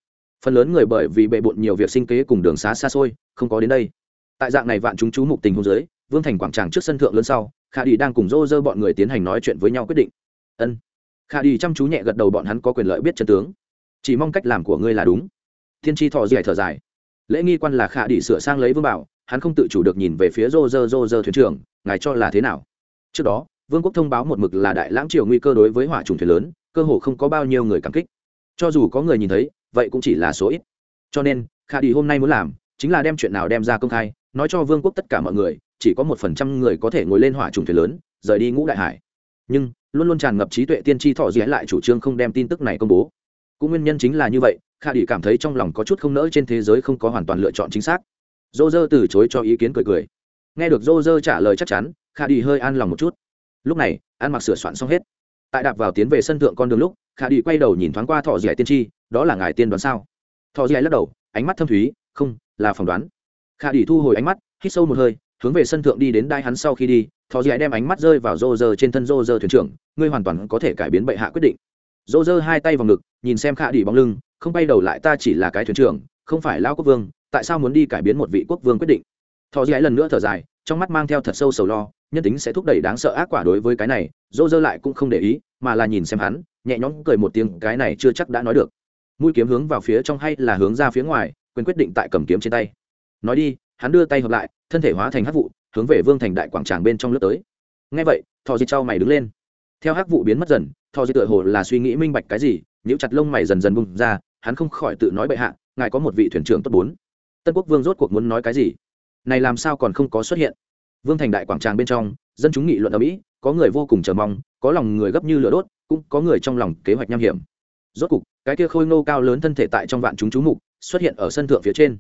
Phần lớn người bởi vì bệ bộn nhiều việc sinh kế cùng đường xá xa xôi, không có đến đây. Tại dạng này vạn chúng chú mục tình hôn giới vương thành quảng tràng trước sân thượng lớn sau khả đi đang cùng rô rơ bọn người tiến hành nói chuyện với nhau quyết định. Ân. Khả đi chăm chú nhẹ gật đầu bọn hắn có quyền lợi biết chân tướng. Chỉ mong cách làm của ngươi là đúng. Thiên tri thọ dài thở dài. Lễ nghi quan là khả đi sửa sang lấy vương bảo hắn không tự chủ được nhìn về phía rô rơ rô rơ thuyền trưởng, ngài cho là thế nào? Trước đó, vương quốc thông báo một mực là đại lãng triều nguy cơ đối với hỏa trùng thuyền lớn, cơ hồ không có bao nhiêu người cảm kích. Cho dù có người nhìn thấy, vậy cũng chỉ là số ít. Cho nên khả đi hôm nay muốn làm chính là đem chuyện nào đem ra công khai, nói cho vương quốc tất cả mọi người, chỉ có một phần trăm người có thể ngồi lên hỏa trùng thuyền lớn, rời đi ngũ đại hải. Nhưng, luôn luôn tràn ngập trí tuệ tiên tri thọ dĩ lại chủ trương không đem tin tức này công bố. Cũng nguyên nhân chính là như vậy, kha đi cảm thấy trong lòng có chút không nỡ trên thế giới không có hoàn toàn lựa chọn chính xác dô dơ từ chối cho ý kiến cười cười. Nghe được dô dơ trả lời chắc chắn kha đi hơi an lòng một chút. Lúc này, ăn mặc sửa soạn xong hết. Tại đạp vào tiến về sân thượng con đường lúc kha đi quay đầu nhìn thoáng qua thọ dĩ tiên tri, đó là ngài tiên đoán sao? Thọ dĩ lắc đầu, ánh mắt thâm thúy, không, là phỏng đoán. Kha đi thu hồi ánh mắt, hít sâu một hơi, hướng về sân thượng đi đến đai hắn sau khi đi, thọ dì đem ánh mắt rơi vào rô rơ trên thân rô rơ thuyền trưởng, ngươi hoàn toàn có thể cải biến bệ hạ quyết định. Rô rơ hai tay vào ngực, nhìn xem khả đi bóng lưng, không bay đầu lại ta chỉ là cái thuyền trưởng, không phải lao quốc vương tại sao muốn đi cải biến một vị quốc vương quyết định? Thọ dĩ lần nữa thở dài, trong mắt mang theo thật sâu sầu lo, nhân tính sẽ thúc đẩy đáng sợ ác quả đối với cái này dô dơ lại cũng không để ý, mà là nhìn xem hắn, nhẹ nhõm cười một tiếng, cái này chưa chắc đã nói được. Mũi kiếm hướng vào phía trong hay là hướng ra phía ngoài, quyền quyết định tại cầm kiếm trên tay. Nói đi, hắn đưa tay hợp lại, thân thể hóa thành hắc vụ, hướng về vương thành đại quảng tràng bên trong lướt tới. Ngay vậy thò di trao mày đứng lên. Theo hắc vụ biến mất dần thò di tựa hồ là suy nghĩ minh bạch cái gì nếu chặt lông mày dần dần bung ra, hắn không khỏi tự nói bệ hạ, ngài có một vị thuyền trưởng tốt bốn tân quốc vương rốt cuộc muốn nói cái gì? Này làm sao còn không có xuất hiện? Vương thành đại quảng tràng bên trong, dân chúng nghị luận ở mỹ, có người vô cùng chờ mong, có lòng người gấp như lửa đốt, cũng có người trong lòng kế hoạch nham hiểm. Rốt cục, cái kia khôi ngô cao lớn thân thể tại trong vạn chúng chú mục, xuất hiện ở sân thượng phía trên.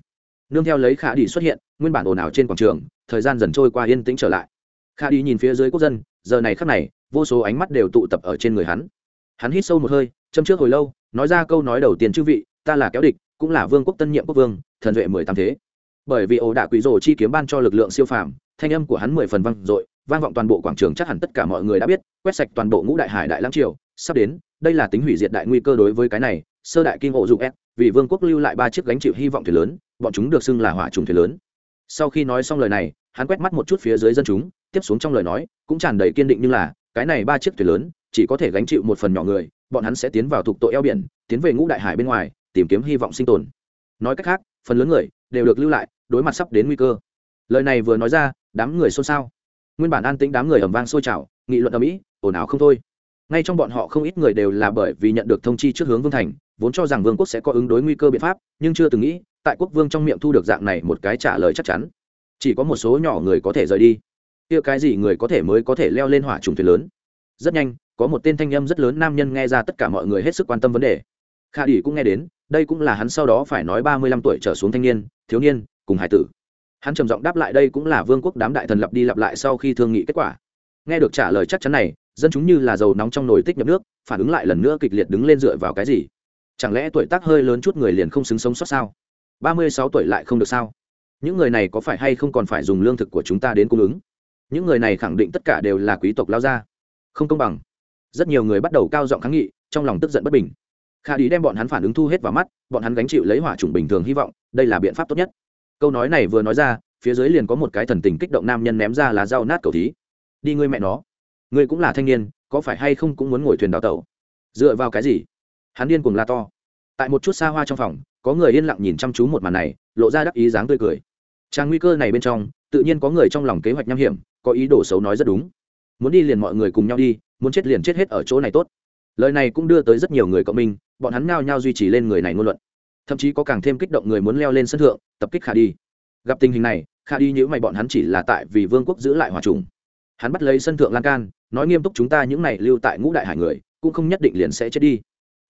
Nương theo lấy khả đi xuất hiện, nguyên bản ồn ào trên quảng trường, thời gian dần trôi qua yên tĩnh trở lại. Khả đi nhìn phía dưới quốc dân, giờ này khắc này, vô số ánh mắt đều tụ tập ở trên người hắn. Hắn hít sâu một hơi, châm trước hồi lâu, nói ra câu nói đầu tiên chư vị, ta là kéo địch cũng là vương quốc tân nhiệm quốc vương, thần duệ mười tám thế. Bởi vì ổ đạ quỷ rồ chi kiếm ban cho lực lượng siêu phàm, thanh âm của hắn mười phần vang dội, vang vọng toàn bộ quảng trường chắc hẳn tất cả mọi người đã biết, quét sạch toàn bộ ngũ đại hải đại lãng triều, sắp đến, đây là tính hủy diệt đại nguy cơ đối với cái này, sơ đại kim ổ dụng s vì vương quốc lưu lại ba chiếc gánh chịu hy vọng thuyền lớn, bọn chúng được xưng là hỏa trùng thuyền lớn. Sau khi nói xong lời này, hắn quét mắt một chút phía dưới dân chúng, tiếp xuống trong lời nói, cũng tràn đầy kiên định như là, cái này ba chiếc thuyền lớn, chỉ có thể gánh chịu một phần nhỏ người, bọn hắn sẽ tiến vào thuộc tội eo biển, tiến về ngũ đại hải bên ngoài tìm kiếm hy vọng sinh tồn. Nói cách khác, phần lớn người đều được lưu lại, đối mặt sắp đến nguy cơ. Lời này vừa nói ra, đám người xôn xao. Nguyên bản an tĩnh đám người ẩm vang sôi trào, nghị luận ở mỹ ồn ào không thôi. Ngay trong bọn họ không ít người đều là bởi vì nhận được thông chi trước hướng vương thành, vốn cho rằng vương quốc sẽ có ứng đối nguy cơ biện pháp, nhưng chưa từng nghĩ, tại quốc vương trong miệng thu được dạng này một cái trả lời chắc chắn. Chỉ có một số nhỏ người có thể rời đi. Kia cái gì người có thể mới có thể leo lên hỏa trùng thuyền lớn? Rất nhanh, có một tên thanh âm rất lớn nam nhân nghe ra tất cả mọi người hết sức quan tâm vấn đề. Khả đỉ cũng nghe đến, đây cũng là hắn sau đó phải nói ba mươi lăm tuổi trở xuống thanh niên, thiếu niên, cùng hải tử. Hắn trầm giọng đáp lại đây cũng là vương quốc đám đại thần lập đi lặp lại sau khi thương nghị kết quả. Nghe được trả lời chắc chắn này, dân chúng như là dầu nóng trong nồi tích nhập nước, phản ứng lại lần nữa kịch liệt đứng lên dựa vào cái gì? Chẳng lẽ tuổi tác hơi lớn chút người liền không xứng sống sót sao? ba mươi sáu tuổi lại không được sao? Những người này có phải hay không còn phải dùng lương thực của chúng ta đến cung ứng? Những người này khẳng định tất cả đều là quý tộc lao gia. Không công bằng. Rất nhiều người bắt đầu cao giọng kháng nghị, trong lòng tức giận bất bình khả đi đem bọn hắn phản ứng thu hết vào mắt, bọn hắn gánh chịu lấy hỏa chủng bình thường hy vọng, đây là biện pháp tốt nhất. Câu nói này vừa nói ra, phía dưới liền có một cái thần tình kích động nam nhân ném ra là dao nát cầu thí. Đi ngươi mẹ nó, ngươi cũng là thanh niên, có phải hay không cũng muốn ngồi thuyền đào tẩu? Dựa vào cái gì? Hắn điên cuồng la to. Tại một chút xa hoa trong phòng, có người yên lặng nhìn chăm chú một màn này, lộ ra đắc ý dáng tươi cười. Trang nguy cơ này bên trong, tự nhiên có người trong lòng kế hoạch nham hiểm, có ý đồ xấu nói rất đúng. Muốn đi liền mọi người cùng nhau đi, muốn chết liền chết hết ở chỗ này tốt. Lời này cũng đưa tới rất nhiều người cộng minh bọn hắn nhao nhau duy trì lên người này ngôn luận. Thậm chí có càng thêm kích động người muốn leo lên sân thượng, tập kích khả đi. Gặp tình hình này, khả đi nhữ mày bọn hắn chỉ là tại vì vương quốc giữ lại hòa trùng. Hắn bắt lấy sân thượng lan can, nói nghiêm túc chúng ta những này lưu tại ngũ đại hải người, cũng không nhất định liền sẽ chết đi.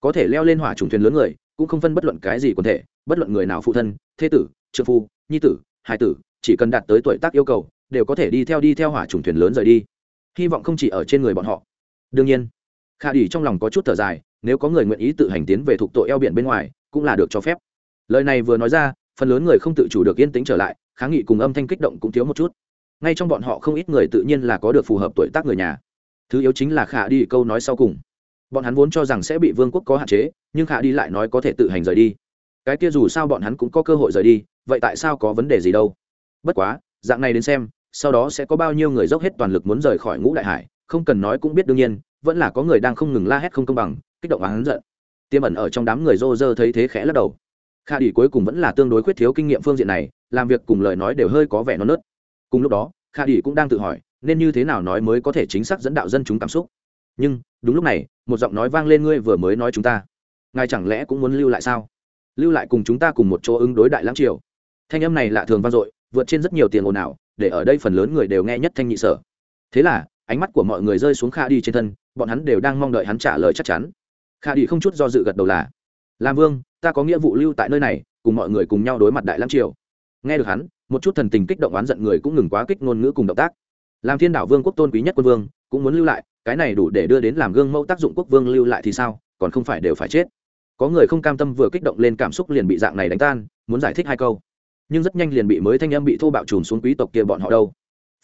Có thể leo lên hỏa trùng thuyền lớn người, cũng không phân bất luận cái gì quần thể, bất luận người nào phụ thân, thế tử trợ phu, nhi tử hải tử, chỉ cần đạt tới tuổi tác yêu cầu, đều có thể đi theo đi theo hỏa trùng thuyền lớn rời đi. Hy vọng không chỉ ở trên người bọn họ. Đương nhiên khả đi trong lòng có chút thở dài, nếu có người nguyện ý tự hành tiến về thuộc tội eo biển bên ngoài, cũng là được cho phép. Lời này vừa nói ra, phần lớn người không tự chủ được yên tĩnh trở lại, kháng nghị cùng âm thanh kích động cũng thiếu một chút. Ngay trong bọn họ không ít người tự nhiên là có được phù hợp tuổi tác người nhà. Thứ yếu chính là khả đi câu nói sau cùng. Bọn hắn vốn cho rằng sẽ bị vương quốc có hạn chế, nhưng khả đi lại nói có thể tự hành rời đi. Cái kia dù sao bọn hắn cũng có cơ hội rời đi, vậy tại sao có vấn đề gì đâu? Bất quá, dạng này đến xem, sau đó sẽ có bao nhiêu người dốc hết toàn lực muốn rời khỏi ngũ đại hải, không cần nói cũng biết đương nhiên vẫn là có người đang không ngừng la hét không công bằng, kích động và hắn giận. Tiêm ẩn ở trong đám người rô rơ thấy thế khẽ lắc đầu. Kha đi cuối cùng vẫn là tương đối khuyết thiếu kinh nghiệm phương diện này, làm việc cùng lời nói đều hơi có vẻ non nớt. Cùng lúc đó, kha đi cũng đang tự hỏi, nên như thế nào nói mới có thể chính xác dẫn đạo dân chúng cảm xúc. Nhưng, đúng lúc này, một giọng nói vang lên, ngươi vừa mới nói chúng ta. Ngài chẳng lẽ cũng muốn lưu lại sao? Lưu lại cùng chúng ta cùng một chỗ ứng đối đại lãng triều. Thanh âm này lạ thường vang dội, vượt trên rất nhiều tiền ồn ào, để ở đây phần lớn người đều nghe nhất thanh nhị sở. Thế là ánh mắt của mọi người rơi xuống kha đi trên thân, bọn hắn đều đang mong đợi hắn trả lời chắc chắn. Kha đi không chút do dự gật đầu là làm vương, ta có nghĩa vụ lưu tại nơi này, cùng mọi người cùng nhau đối mặt đại Lam triều. Nghe được hắn, một chút thần tình kích động oán giận người cũng ngừng quá kích ngôn ngữ cùng động tác. Làm thiên đảo vương quốc tôn quý nhất quân vương, cũng muốn lưu lại, cái này đủ để đưa đến làm gương mẫu tác dụng quốc vương lưu lại thì sao, còn không phải đều phải chết. Có người không cam tâm vừa kích động lên cảm xúc liền bị dạng này đánh tan, muốn giải thích hai câu. Nhưng rất nhanh liền bị mới thanh âm bị thô bạo trùm xuống quý tộc kia bọn họ đâu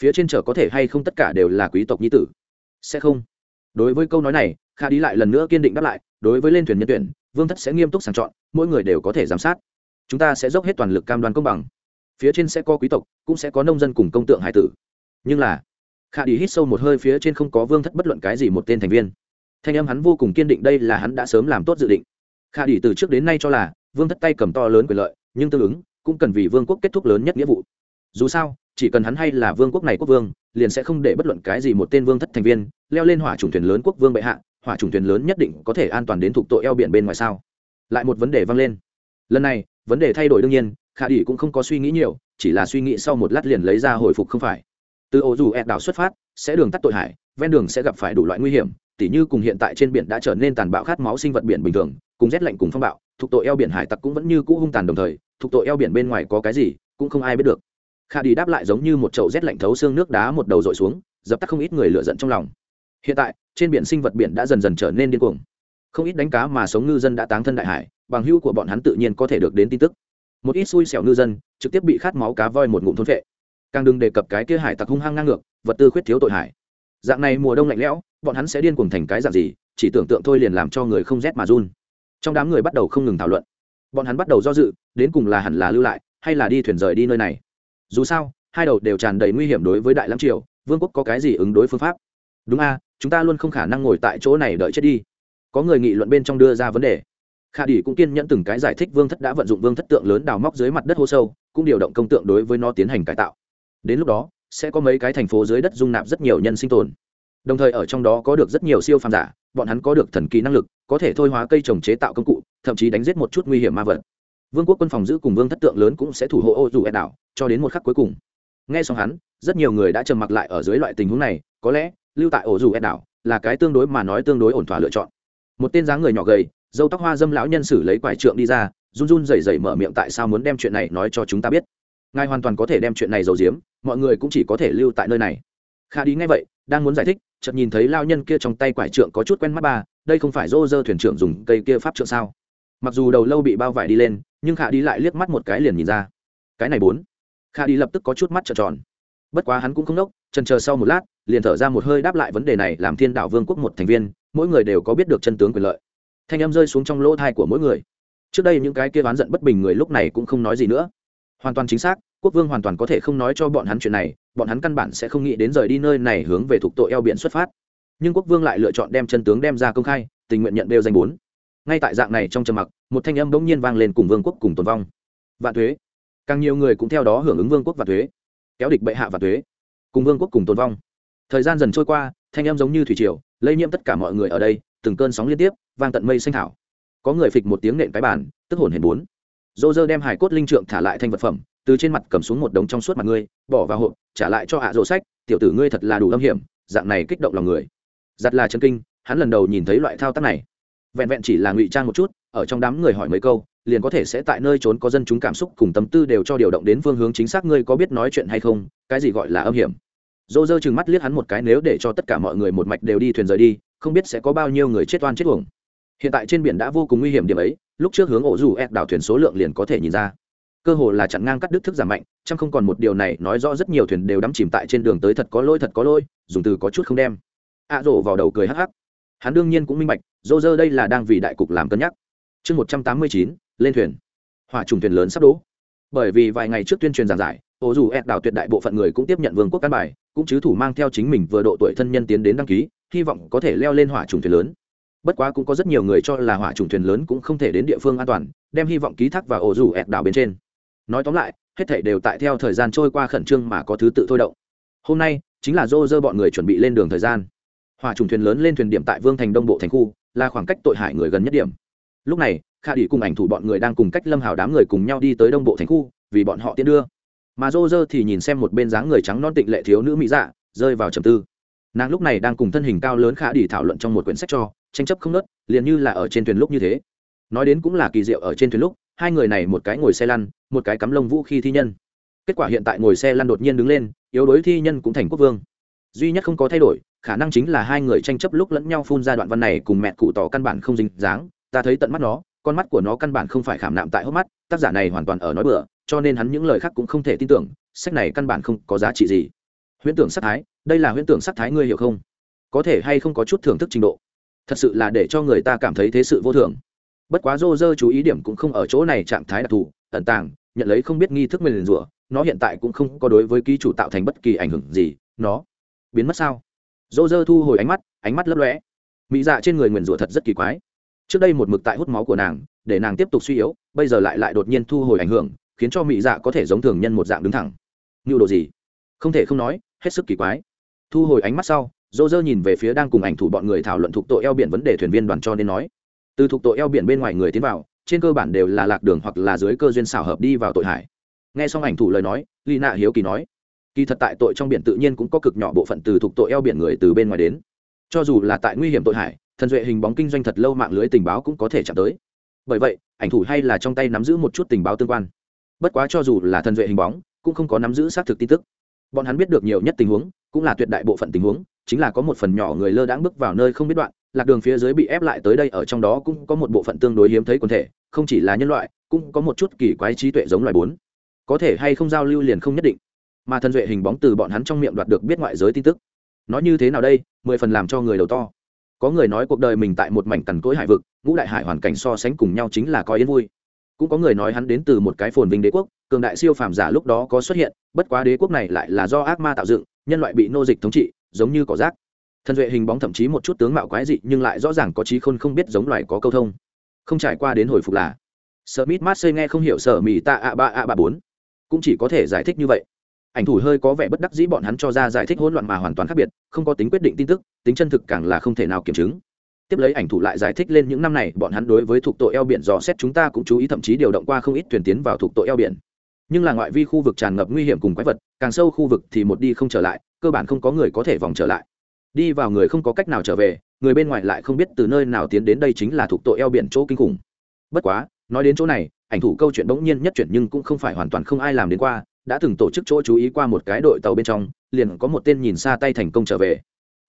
phía trên chở có thể hay không tất cả đều là quý tộc nhi tử? Sẽ không. Đối với câu nói này, kha đi lại lần nữa kiên định đáp lại, đối với lên thuyền nhân tuyển, vương thất sẽ nghiêm túc sàng chọn, mỗi người đều có thể giám sát. Chúng ta sẽ dốc hết toàn lực cam đoan công bằng. Phía trên sẽ có quý tộc, cũng sẽ có nông dân cùng công tượng hải tử. Nhưng là, kha đi hít sâu một hơi phía trên không có vương thất bất luận cái gì một tên thành viên. Thanh âm hắn vô cùng kiên định đây là hắn đã sớm làm tốt dự định. Kha đi từ trước đến nay cho là, vương thất tay cầm to lớn quyền lợi, nhưng tương ứng, cũng cần vì vương quốc kết thúc lớn nhất nghĩa vụ dù sao, chỉ cần hắn hay là vương quốc này quốc vương, liền sẽ không để bất luận cái gì một tên vương thất thành viên leo lên hỏa chủng thuyền lớn quốc vương bệ hạ, hỏa chủng thuyền lớn nhất định có thể an toàn đến thuộc tội eo biển bên ngoài sao? Lại một vấn đề vang lên. Lần này, vấn đề thay đổi đương nhiên, khả đi cũng không có suy nghĩ nhiều, chỉ là suy nghĩ sau một lát liền lấy ra hồi phục không phải. Từ ổ dù ẹ đảo xuất phát, sẽ đường tắt tội hải ven đường sẽ gặp phải đủ loại nguy hiểm, tỉ như cùng hiện tại trên biển đã trở nên tàn bạo khát máu sinh vật biển bình thường, cùng rét lạnh cùng phong bạo, thuộc tội eo biển hải tặc cũng vẫn như cũ hung tàn đồng thời, thuộc tội eo biển bên ngoài có cái gì, cũng không ai biết được kha đi đáp lại giống như một chậu rét lạnh thấu xương nước đá một đầu dội xuống, dập tắt không ít người lựa giận trong lòng. Hiện tại, trên biển sinh vật biển đã dần dần trở nên điên cuồng. Không ít đánh cá mà sống ngư dân đã táng thân đại hải, bằng hữu của bọn hắn tự nhiên có thể được đến tin tức. Một ít xui xẻo ngư dân trực tiếp bị khát máu cá voi một ngụm thôn vệ càng đừng đề cập cái kia hải tặc hung hăng ngang ngược, vật tư khuyết thiếu tội hải dạng này mùa đông lạnh lẽo, bọn hắn sẽ điên cuồng thành cái dạng gì, chỉ tưởng tượng thôi liền làm cho người không rét mà run. Trong đám người bắt đầu không ngừng thảo luận. Bọn hắn bắt đầu do dự, đến cùng là hẳn là lưu lại, hay là đi thuyền rời đi nơi này dù sao, hai đầu đều tràn đầy nguy hiểm đối với đại lắm triều, vương quốc có cái gì ứng đối phương pháp? Đúng a, chúng ta luôn không khả năng ngồi tại chỗ này đợi chết đi. Có người nghị luận bên trong đưa ra vấn đề. Khả đỉ cũng kiên nhẫn từng cái giải thích vương thất đã vận dụng vương thất tượng lớn đào móc dưới mặt đất hô sâu, cũng điều động công tượng đối với nó tiến hành cải tạo. Đến lúc đó, sẽ có mấy cái thành phố dưới đất dung nạp rất nhiều nhân sinh tồn. Đồng thời ở trong đó có được rất nhiều siêu phàm giả, bọn hắn có được thần kỳ năng lực, có thể thôi hóa cây trồng chế tạo công cụ, thậm chí đánh giết một chút nguy hiểm ma vật vương quốc quân phòng giữ cùng vương thất tượng lớn cũng sẽ thủ hộ ô dù ed đảo, cho đến một khắc cuối cùng. Nghe xong hắn, rất nhiều người đã trầm mặc lại ở dưới loại tình huống này, có lẽ, lưu tại ổ dù ed đảo là cái tương đối mà nói tương đối ổn thỏa lựa chọn. Một tên dáng người nhỏ gầy, dâu tóc hoa dâm lão nhân sử lấy quải trượng đi ra, run run rẩy rẩy mở miệng tại sao muốn đem chuyện này nói cho chúng ta biết. Ngài hoàn toàn có thể đem chuyện này giấu giếm, mọi người cũng chỉ có thể lưu tại nơi này. Kha đi ngay vậy, đang muốn giải thích, chợt nhìn thấy lao nhân kia trong tay quải trượng có chút quen mắt ba, đây không phải rô rơ thuyền trưởng dùng cây kia pháp trượng sao? Mặc dù đầu lâu bị bao vải đi lên nhưng khả đi lại liếc mắt một cái liền nhìn ra. Cái này bốn. Khả đi lập tức có chút mắt trợn tròn. Bất quá hắn cũng không đốc trần chờ sau một lát, liền thở ra một hơi đáp lại vấn đề này, làm thiên đạo vương quốc một thành viên, mỗi người đều có biết được chân tướng quyền lợi. Thanh em rơi xuống trong lỗ thai của mỗi người. Trước đây những cái kia oán giận bất bình người lúc này cũng không nói gì nữa. Hoàn toàn chính xác, quốc vương hoàn toàn có thể không nói cho bọn hắn chuyện này, bọn hắn căn bản sẽ không nghĩ đến rời đi nơi này hướng về thuộc tội eo biển xuất phát. Nhưng quốc vương lại lựa chọn đem chân tướng đem ra công khai, tình nguyện nhận đều danh bốn ngay tại dạng này trong trầm mặc, một thanh âm bỗng nhiên vang lên cùng vương quốc cùng tồn vong. Vạn thuế. Càng nhiều người cũng theo đó hưởng ứng vương quốc và thuế. Kéo địch bệ hạ và thuế. Cùng vương quốc cùng tồn vong. Thời gian dần trôi qua, thanh âm giống như thủy triều, lây nhiễm tất cả mọi người ở đây, từng cơn sóng liên tiếp, vang tận mây xanh thảo. Có người phịch một tiếng nện cái bàn, tức hồn hển bốn. Dô dơ đem hải cốt linh trượng thả lại thành vật phẩm, từ trên mặt cầm xuống một đống trong suốt mặt ngươi, bỏ vào hộp, trả lại cho hạ à sách, tiểu tử ngươi thật là đủ âm hiểm, dạng này kích động lòng người. Giặt là chân kinh, hắn lần đầu nhìn thấy loại thao tác này vẹn vẹn chỉ là ngụy trang một chút, ở trong đám người hỏi mấy câu, liền có thể sẽ tại nơi trốn có dân chúng cảm xúc cùng tâm tư đều cho điều động đến phương hướng chính xác. Ngươi có biết nói chuyện hay không? Cái gì gọi là âm hiểm? Dô dơ chừng mắt liếc hắn một cái, nếu để cho tất cả mọi người một mạch đều đi thuyền rời đi, không biết sẽ có bao nhiêu người chết oan chết uổng. Hiện tại trên biển đã vô cùng nguy hiểm điểm ấy, lúc trước hướng ổ dù ép đảo thuyền số lượng liền có thể nhìn ra. Cơ hồ là chặn ngang cắt đứt thức giảm mạnh chẳng không còn một điều này, nói rõ rất nhiều thuyền đều đắm chìm tại trên đường tới thật có lỗi thật có lỗi, dùng từ có chút không đem. Ạ rổ vào đầu cười hắc hắc hắn đương nhiên cũng minh bạch dô dơ đây là đang vì đại cục làm cân nhắc. Chương một trăm tám mươi chín, lên thuyền. Hỏa trùng thuyền lớn sắp đỗ bởi vì vài ngày trước tuyên truyền giảng giải ổ dù ép đảo tuyệt đại bộ phận người cũng tiếp nhận vương quốc căn bài, cũng chứ thủ mang theo chính mình vừa độ tuổi thân nhân tiến đến đăng ký, hy vọng có thể leo lên hỏa trùng thuyền lớn. Bất quá cũng có rất nhiều người cho là hỏa trùng thuyền lớn cũng không thể đến địa phương an toàn, đem hy vọng ký thác vào ổ dù ép đảo bên trên. Nói tóm lại, hết thể đều tại theo thời gian trôi qua khẩn trương mà có thứ tự thôi động. Hôm nay, chính là dô dơ bọn người chuẩn bị lên đường thời gian hòa trùng thuyền lớn lên thuyền điểm tại vương thành đông bộ thành khu, là khoảng cách tội hại người gần nhất điểm. Lúc này kha đi cùng ảnh thủ bọn người đang cùng cách lâm hào đám người cùng nhau đi tới đông bộ thành khu, vì bọn họ tiến đưa. Mà dô dơ thì nhìn xem một bên dáng người trắng non tịnh lệ thiếu nữ mỹ dạ rơi vào trầm tư. Nàng lúc này đang cùng thân hình cao lớn khả đi thảo luận trong một quyển sách cho, tranh chấp không nớt, liền như là ở trên thuyền lúc như thế. Nói đến cũng là kỳ diệu ở trên thuyền lúc, hai người này một cái ngồi xe lăn, một cái cắm lông vũ khi thi nhân. Kết quả hiện tại ngồi xe lăn đột nhiên đứng lên, yếu đối thi nhân cũng thành quốc vương duy nhất không có thay đổi, khả năng chính là hai người tranh chấp lúc lẫn nhau phun ra đoạn văn này cùng mẹ cụ tỏ căn bản không dính dáng. Ta thấy tận mắt nó, con mắt của nó căn bản không phải khảm nạm tại hốc mắt, tác giả này hoàn toàn ở nói bừa, cho nên hắn những lời khác cũng không thể tin tưởng, sách này căn bản không có giá trị gì. Huyễn tưởng sắc thái, đây là huyễn tưởng sắc thái ngươi hiểu không? Có thể hay không có chút thưởng thức trình độ? Thật sự là để cho người ta cảm thấy thế sự vô thường. Bất quá rô rơ chú ý điểm cũng không ở chỗ này, trạng thái đặc thù, ẩn tàng, nhận lấy không biết nghi thức mình rủa, nó hiện tại cũng không có đối với ký chủ tạo thành bất kỳ ảnh hưởng gì, nó biến mất sao? Rô dơ thu hồi ánh mắt ánh mắt lấp lóe. Mỹ dạ trên người nguyền rủa thật rất kỳ quái. Trước đây một mực tại hút máu của nàng, để nàng tiếp tục suy yếu, bây giờ lại lại đột nhiên thu hồi ảnh hưởng, khiến cho mỹ dạ có thể giống thường nhân một dạng đứng thẳng. Như đồ gì? Không thể không nói, hết sức kỳ quái. Thu hồi ánh mắt sau dô dơ nhìn về phía đang cùng ảnh thủ bọn người thảo luận thuộc tội eo biển vấn đề thuyền viên đoàn cho nên nói. Từ thuộc tội eo biển bên ngoài người tiến vào, trên cơ bản đều là lạc đường hoặc là dưới cơ duyên xảo hợp đi vào tội hải nghe xong ảnh thủ lời nói ly nạ hiếu kỳ nói kỳ thật tại tội trong biển tự nhiên cũng có cực nhỏ bộ phận từ thuộc tội eo biển người từ bên ngoài đến. Cho dù là tại nguy hiểm tội hải thần duệ hình bóng kinh doanh thật lâu mạng lưới tình báo cũng có thể chạm tới. Bởi vậy, ảnh thủ hay là trong tay nắm giữ một chút tình báo tương quan. Bất quá cho dù là thần duệ hình bóng, cũng không có nắm giữ xác thực tin tức. Bọn hắn biết được nhiều nhất tình huống, cũng là tuyệt đại bộ phận tình huống, chính là có một phần nhỏ người lơ đãng bước vào nơi không biết đoạn, lạc đường phía dưới bị ép lại tới đây ở trong đó cũng có một bộ phận tương đối hiếm thấy quần thể, không chỉ là nhân loại, cũng có một chút kỳ quái trí tuệ giống loài bốn. Có thể hay không giao lưu liền không nhất định mà thần duệ hình bóng từ bọn hắn trong miệng đoạt được biết ngoại giới tin tức. Nói như thế nào đây? Mười phần làm cho người đầu to. Có người nói cuộc đời mình tại một mảnh cằn cỗi hải vực, ngũ đại hải hoàn cảnh so sánh cùng nhau chính là coi yên vui. Cũng có người nói hắn đến từ một cái phồn vinh đế quốc, cường đại siêu phàm giả lúc đó có xuất hiện, bất quá đế quốc này lại là do ác ma tạo dựng, nhân loại bị nô dịch thống trị, giống như cỏ rác. Thần duệ hình bóng thậm chí một chút tướng mạo quái dị nhưng lại rõ ràng có trí khôn không biết giống loài có câu thông. Không trải qua đến hồi phục là. Sợ mít mát xây nghe không hiểu sở mì ta a ba a ba bốn. Cũng chỉ có thể giải thích như vậy ảnh thủ hơi có vẻ bất đắc dĩ bọn hắn cho ra giải thích hỗn loạn mà hoàn toàn khác biệt, không có tính quyết định tin tức, tính chân thực càng là không thể nào kiểm chứng. Tiếp lấy ảnh thủ lại giải thích lên những năm này bọn hắn đối với thuộc tội eo biển dò xét chúng ta cũng chú ý thậm chí điều động qua không ít thuyền tiến vào thuộc tội eo biển. Nhưng là ngoại vi khu vực tràn ngập nguy hiểm cùng quái vật, càng sâu khu vực thì một đi không trở lại, cơ bản không có người có thể vòng trở lại. Đi vào người không có cách nào trở về, người bên ngoài lại không biết từ nơi nào tiến đến đây chính là thuộc tội eo biển chỗ kinh khủng. Bất quá, nói đến chỗ này, ảnh thủ câu chuyện bỗng nhiên nhất chuyển nhưng cũng không phải hoàn toàn không ai làm đến qua đã từng tổ chức chỗ chú ý qua một cái đội tàu bên trong liền có một tên nhìn xa tay thành công trở về.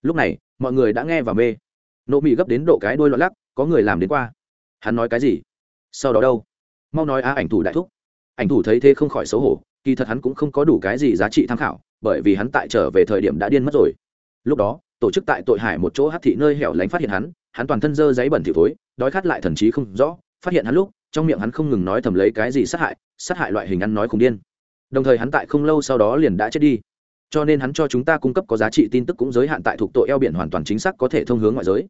Lúc này mọi người đã nghe và mê. Nộ mị gấp đến độ cái đôi loạn lắc có người làm đến qua. Hắn nói cái gì? Sau đó đâu? Mau nói á, ảnh thủ đại thúc. Ảnh thủ thấy thế không khỏi xấu hổ kỳ thật hắn cũng không có đủ cái gì giá trị tham khảo bởi vì hắn tại trở về thời điểm đã điên mất rồi. Lúc đó tổ chức tại tội hải một chỗ hát thị nơi hẻo lánh phát hiện hắn hắn toàn thân dơ giấy bẩn thị thối đói khát lại thần trí không rõ phát hiện hắn lúc trong miệng hắn không ngừng nói thầm lấy cái gì sát hại sát hại loại hình ăn nói khùng điên đồng thời hắn tại không lâu sau đó liền đã chết đi. Cho nên hắn cho chúng ta cung cấp có giá trị tin tức cũng giới hạn tại thuộc tội eo biển hoàn toàn chính xác có thể thông hướng ngoại giới.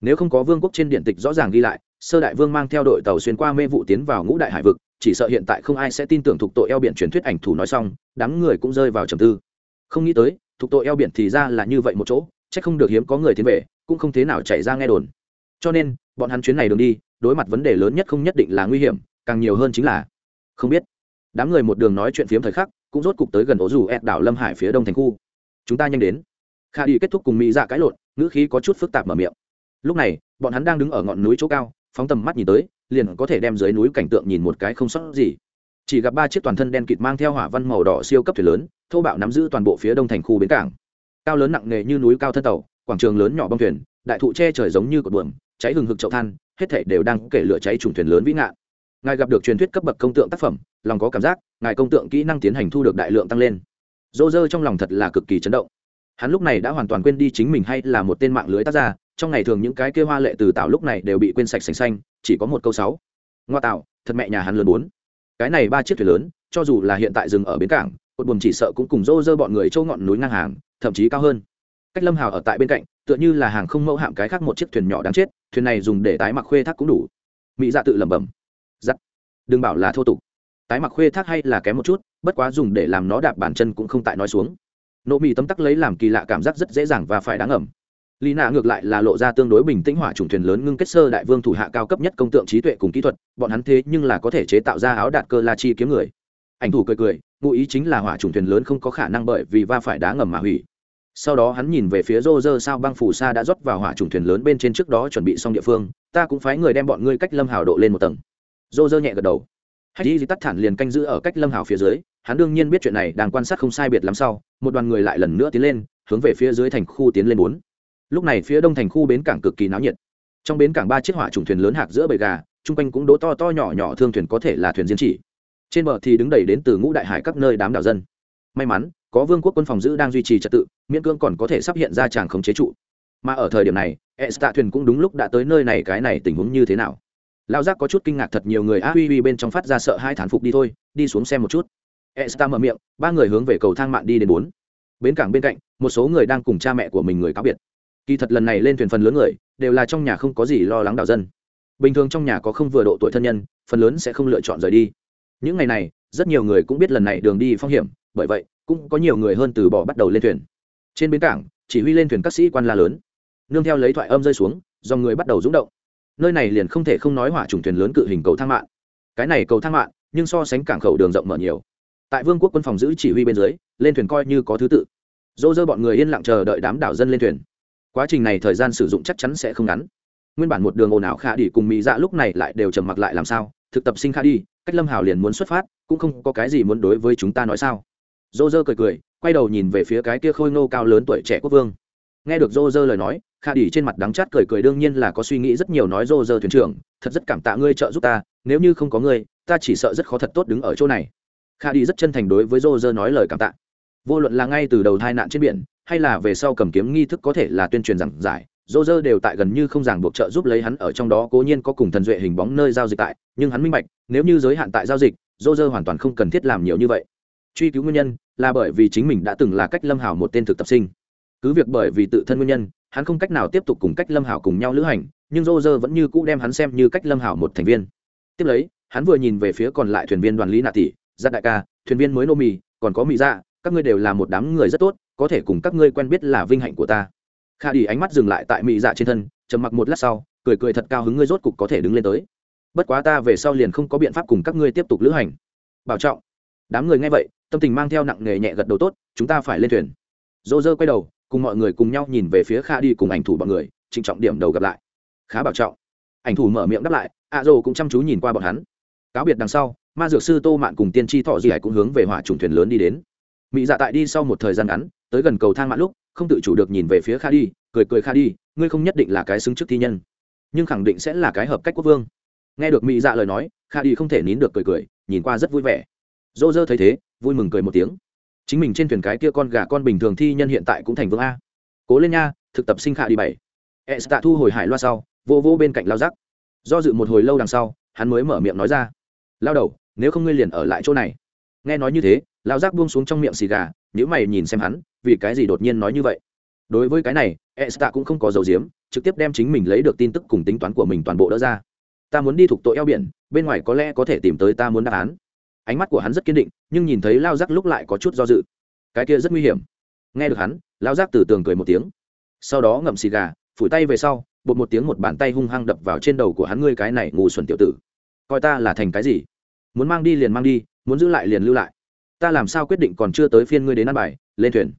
Nếu không có vương quốc trên điện tịch rõ ràng ghi lại, sơ đại vương mang theo đội tàu xuyên qua mê vụ tiến vào ngũ đại hải vực, chỉ sợ hiện tại không ai sẽ tin tưởng thuộc tội eo biển truyền thuyết ảnh thủ nói xong, đám người cũng rơi vào trầm tư. Không nghĩ tới, thuộc tội eo biển thì ra là như vậy một chỗ, chắc không được hiếm có người tiến về, cũng không thế nào chạy ra nghe đồn. Cho nên, bọn hắn chuyến này đường đi, đối mặt vấn đề lớn nhất không nhất định là nguy hiểm, càng nhiều hơn chính là không biết đám người một đường nói chuyện phiếm thời khắc, cũng rốt cục tới gần ổ dù ẹt đảo lâm hải phía đông thành khu. Chúng ta nhanh đến. Kha đi kết thúc cùng mỹ dạ cãi lộn, ngữ khí có chút phức tạp mở miệng. Lúc này, bọn hắn đang đứng ở ngọn núi chỗ cao, phóng tầm mắt nhìn tới, liền có thể đem dưới núi cảnh tượng nhìn một cái không sót gì. Chỉ gặp ba chiếc toàn thân đen kịt mang theo hỏa văn màu đỏ siêu cấp thuyền lớn, thô bạo nắm giữ toàn bộ phía đông thành khu bến cảng. Cao lớn nặng nề như núi cao thân tàu, quảng trường lớn nhỏ bông thuyền, đại thụ che trời giống như cột buồm, cháy hừng hực chậu than, hết thảy đều đang kể lửa cháy trùng thuyền lớn vĩ ngạn. Ngài gặp được truyền thuyết cấp bậc công tượng tác phẩm lòng có cảm giác, ngài công tượng kỹ năng tiến hành thu được đại lượng tăng lên. Dô dơ trong lòng thật là cực kỳ chấn động. Hắn lúc này đã hoàn toàn quên đi chính mình hay là một tên mạng lưới tác gia, trong ngày thường những cái kêu hoa lệ từ tạo lúc này đều bị quên sạch sành xanh, chỉ có một câu sáu. Ngoa tạo, thật mẹ nhà hắn lớn bốn. Cái này ba chiếc thuyền lớn, cho dù là hiện tại dừng ở bến cảng, cột buồm chỉ sợ cũng cùng dô dơ bọn người châu ngọn núi ngang hàng, thậm chí cao hơn. Cách lâm hào ở tại bên cạnh, tựa như là hàng không mẫu hạm cái khác một chiếc thuyền nhỏ đáng chết, thuyền này dùng để tái mặc khuê thác cũng đủ. Mỹ dạ tự lẩm bẩm. Giắt đừng bảo là thô tục tái mặc khuê thác hay là kém một chút, bất quá dùng để làm nó đạp bản chân cũng không tại nói xuống. Nộ mì tấm tắc lấy làm kỳ lạ cảm giác rất dễ dàng và phải đáng ẩm lì nạ ngược lại là lộ ra tương đối bình tĩnh hỏa chủng thuyền lớn ngưng kết sơ đại vương thủ hạ cao cấp nhất công tượng trí tuệ cùng kỹ thuật, bọn hắn thế nhưng là có thể chế tạo ra áo đạt cơ la chi kiếm người. Ảnh thủ cười cười, ngụ ý chính là hỏa chủng thuyền lớn không có khả năng bởi vì va phải đá ngầm mà hủy. Sau đó hắn nhìn về phía rô rơ sao băng phủ sa đã rót vào hỏa chủng thuyền lớn bên trên trước đó chuẩn bị xong địa phương, ta cũng phái người đem bọn ngươi cách lâm hào độ lên một tầng. Rô rơ nhẹ gật đầu hay di tắt thản liền canh giữ ở cách lâm hào phía dưới, hắn đương nhiên biết chuyện này, đang quan sát không sai biệt lắm sau, một đoàn người lại lần nữa tiến lên, hướng về phía dưới thành khu tiến lên bốn. Lúc này phía đông thành khu bến cảng cực kỳ náo nhiệt. Trong bến cảng ba chiếc hỏa trùng thuyền lớn hạc giữa bầy gà, chung quanh cũng đỗ to to nhỏ nhỏ thương thuyền có thể là thuyền diên chỉ. Trên bờ thì đứng đầy đến từ ngũ đại hải các nơi đám đảo dân. May mắn, có vương quốc quân phòng giữ đang duy trì trật tự, miễn cưỡng còn có thể sắp hiện ra chàng khống chế trụ. Mà ở thời điểm này e s thuyền cũng đúng lúc đã tới nơi này, cái này tình huống như thế nào? Lão giác có chút kinh ngạc thật nhiều người a uy uy bên trong phát ra sợ hai thán phục đi thôi, đi xuống xem một chút. Esta mở miệng, ba người hướng về cầu thang mạn đi đến bốn. Bến cảng bên cạnh, một số người đang cùng cha mẹ của mình người cáo biệt. Kỳ thật lần này lên thuyền phần lớn người, đều là trong nhà không có gì lo lắng đạo dân. Bình thường trong nhà có không vừa độ tuổi thân nhân, phần lớn sẽ không lựa chọn rời đi. Những ngày này, rất nhiều người cũng biết lần này đường đi phong hiểm, bởi vậy, cũng có nhiều người hơn từ bỏ bắt đầu lên thuyền. Trên bến cảng, chỉ huy lên thuyền các sĩ quan la lớn. Nương theo lấy thoại âm rơi xuống, dòng người bắt đầu rúng động nơi này liền không thể không nói hỏa trùng thuyền lớn cự hình cầu thang mạng. Cái này cầu thang mạng, nhưng so sánh cảng khẩu đường rộng mở nhiều. Tại vương quốc quân phòng giữ chỉ huy bên dưới, lên thuyền coi như có thứ tự. Dô dơ bọn người yên lặng chờ đợi đám đảo dân lên thuyền. Quá trình này thời gian sử dụng chắc chắn sẽ không ngắn. Nguyên bản một đường ồn ào khả đi cùng mỹ dạ lúc này lại đều trầm mặc lại làm sao, thực tập sinh khả đi cách lâm hào liền muốn xuất phát, cũng không có cái gì muốn đối với chúng ta nói sao. Dô dơ cười cười, quay đầu nhìn về phía cái kia khôi ngô cao lớn tuổi trẻ quốc vương. Nghe được dô dơ lời nói khả đỉ trên mặt đắng chát cười cười đương nhiên là có suy nghĩ rất nhiều nói rô dơ thuyền trưởng, thật rất cảm tạ ngươi trợ giúp ta, nếu như không có ngươi, ta chỉ sợ rất khó thật tốt đứng ở chỗ này. Khả đỉ rất chân thành đối với rô dơ nói lời cảm tạ. Vô luận là ngay từ đầu tai nạn trên biển, hay là về sau cầm kiếm nghi thức có thể là tuyên truyền giảng giải, rô dơ đều tại gần như không ràng buộc trợ giúp lấy hắn ở trong đó cố nhiên có cùng thần duệ hình bóng nơi giao dịch tại, nhưng hắn minh bạch, nếu như giới hạn tại giao dịch, rô dơ hoàn toàn không cần thiết làm nhiều như vậy. Truy cứu nguyên nhân là bởi vì chính mình đã từng là cách lâm hảo một tên thực tập sinh. Cứ việc bởi vì tự thân nguyên nhân hắn không cách nào tiếp tục cùng cách lâm hảo cùng nhau lữ hành, nhưng Roger vẫn như cũ đem hắn xem như cách lâm hảo một thành viên. Tiếp lấy, hắn vừa nhìn về phía còn lại thuyền viên đoàn lý nạ tỷ giáp đại ca, thuyền viên mới nô mì, còn có mỹ dạ các ngươi đều là một đám người rất tốt, có thể cùng các ngươi quen biết là vinh hạnh của ta. Kha đi ánh mắt dừng lại tại mỹ dạ trên thân, trầm mặc một lát sau, cười cười thật cao hứng ngươi rốt cục có thể đứng lên tới. Bất quá ta về sau liền không có biện pháp cùng các ngươi tiếp tục lữ hành. Bảo trọng, đám người nghe vậy, tâm tình mang theo nặng nề nhẹ gật đầu tốt, chúng ta phải lên thuyền. Dô dơ quay đầu cùng mọi người cùng nhau nhìn về phía kha đi cùng ảnh thủ bọn người, trịnh trọng điểm đầu gặp lại. Khá bảo trọng. Ảnh thủ mở miệng đáp lại, a dô cũng chăm chú nhìn qua bọn hắn. Cáo biệt đằng sau, ma dược sư tô mạn cùng tiên tri thọ di hải cũng hướng về hỏa trùng thuyền lớn đi đến. Mỹ dạ tại đi sau một thời gian ngắn, tới gần cầu thang mạn lúc, không tự chủ được nhìn về phía kha đi, cười cười kha đi, ngươi không nhất định là cái xứng chức thi nhân, nhưng khẳng định sẽ là cái hợp cách quốc vương. Nghe được mỹ dạ lời nói, kha đi không thể nín được cười cười, nhìn qua rất vui vẻ. Dô dơ thấy thế, vui mừng cười một tiếng chính mình trên thuyền cái kia con gà con bình thường thi nhân hiện tại cũng thành vương a. Cố lên nha, thực tập sinh khả đi bảy. E tạ thu hồi hải loa sau, vô vô bên cạnh lao rắc. Do dự một hồi lâu đằng sau, hắn mới mở miệng nói ra. Lao đầu, nếu không ngươi liền ở lại chỗ này. Nghe nói như thế, lao rắc buông xuống trong miệng xì gà nếu mày nhìn xem hắn, vì cái gì đột nhiên nói như vậy? Đối với cái này e tạ cũng không có dầu diếm trực tiếp đem chính mình lấy được tin tức cùng tính toán của mình toàn bộ đỡ ra. Ta muốn đi thuộc tội eo biển, bên ngoài có lẽ có thể tìm tới ta muốn đáp án ánh mắt của hắn rất kiên định, nhưng nhìn thấy lao giác lúc lại có chút do dự. Cái kia rất nguy hiểm. Nghe được hắn, lao giác từ tường cười một tiếng. Sau đó ngậm xì gà, phủi tay về sau, bột một tiếng một bàn tay hung hăng đập vào trên đầu của hắn ngươi cái này ngủ xuẩn tiểu tử. Coi ta là thành cái gì? Muốn mang đi liền mang đi, muốn giữ lại liền lưu lại. Ta làm sao quyết định còn chưa tới phiên ngươi đến ăn bài, lên thuyền.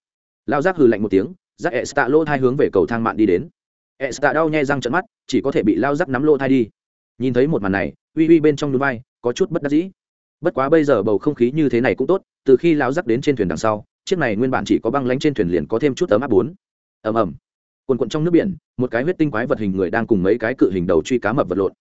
Lao giác hừ lạnh một tiếng giác e stạ lỗ thai hướng về cầu thang mạn đi đến. E stạ đau nhai răng trận mắt, chỉ có thể bị lao giác nắm lỗ thai đi. Nhìn thấy một màn này, uy uy bên trong núi vai có chút bất đắc dĩ bất quá bây giờ bầu không khí như thế này cũng tốt, từ khi lao dắt đến trên thuyền đằng sau, chiếc này nguyên bản chỉ có băng lánh trên thuyền liền có thêm chút ấm áp bốn. Ầm ầm. Quần quận trong nước biển, một cái huyết tinh quái vật hình người đang cùng mấy cái cự hình đầu truy cá mập vật lộn.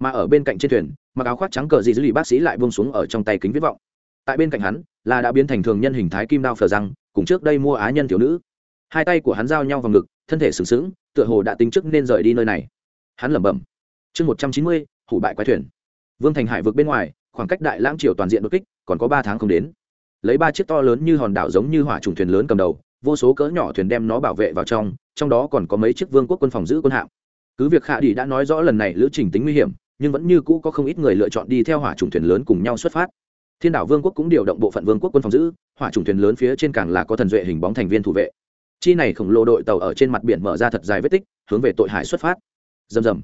Mà ở bên cạnh trên thuyền, mặc áo khoác trắng cờ dị dữ lì bác sĩ lại vung xuống ở trong tay kính viết vọng. Tại bên cạnh hắn, là đã biến thành thường nhân hình thái kim đao phờ răng, cùng trước đây mua á nhân thiếu nữ. Hai tay của hắn giao nhau vào ngực, thân thể sừng sững, tựa hồ đã tính trước nên rời đi nơi này. Hắn lẩm bẩm. Chương một trăm chín mươi, hủ bại quái thuyền. Vương thành hải vượt bên ngoài khoảng cách đại lãng triều toàn diện đột kích, còn có ba tháng không đến. Lấy ba chiếc to lớn như hòn đảo giống như hỏa trùng thuyền lớn cầm đầu, vô số cỡ nhỏ thuyền đem nó bảo vệ vào trong trong đó còn có mấy chiếc vương quốc quân phòng giữ quân hạm. Cứ việc khả đi đã nói rõ lần này lữ trình tính nguy hiểm, nhưng vẫn như cũ có không ít người lựa chọn đi theo hỏa trùng thuyền lớn cùng nhau xuất phát. Thiên đảo vương quốc cũng điều động bộ phận vương quốc quân phòng giữ, hỏa trùng thuyền lớn phía trên càng là có thần duệ hình bóng thành viên thủ vệ. Chi này khổng lồ đội tàu ở trên mặt biển mở ra thật dài vết tích, hướng về tội hải xuất phát. Rầm rầm.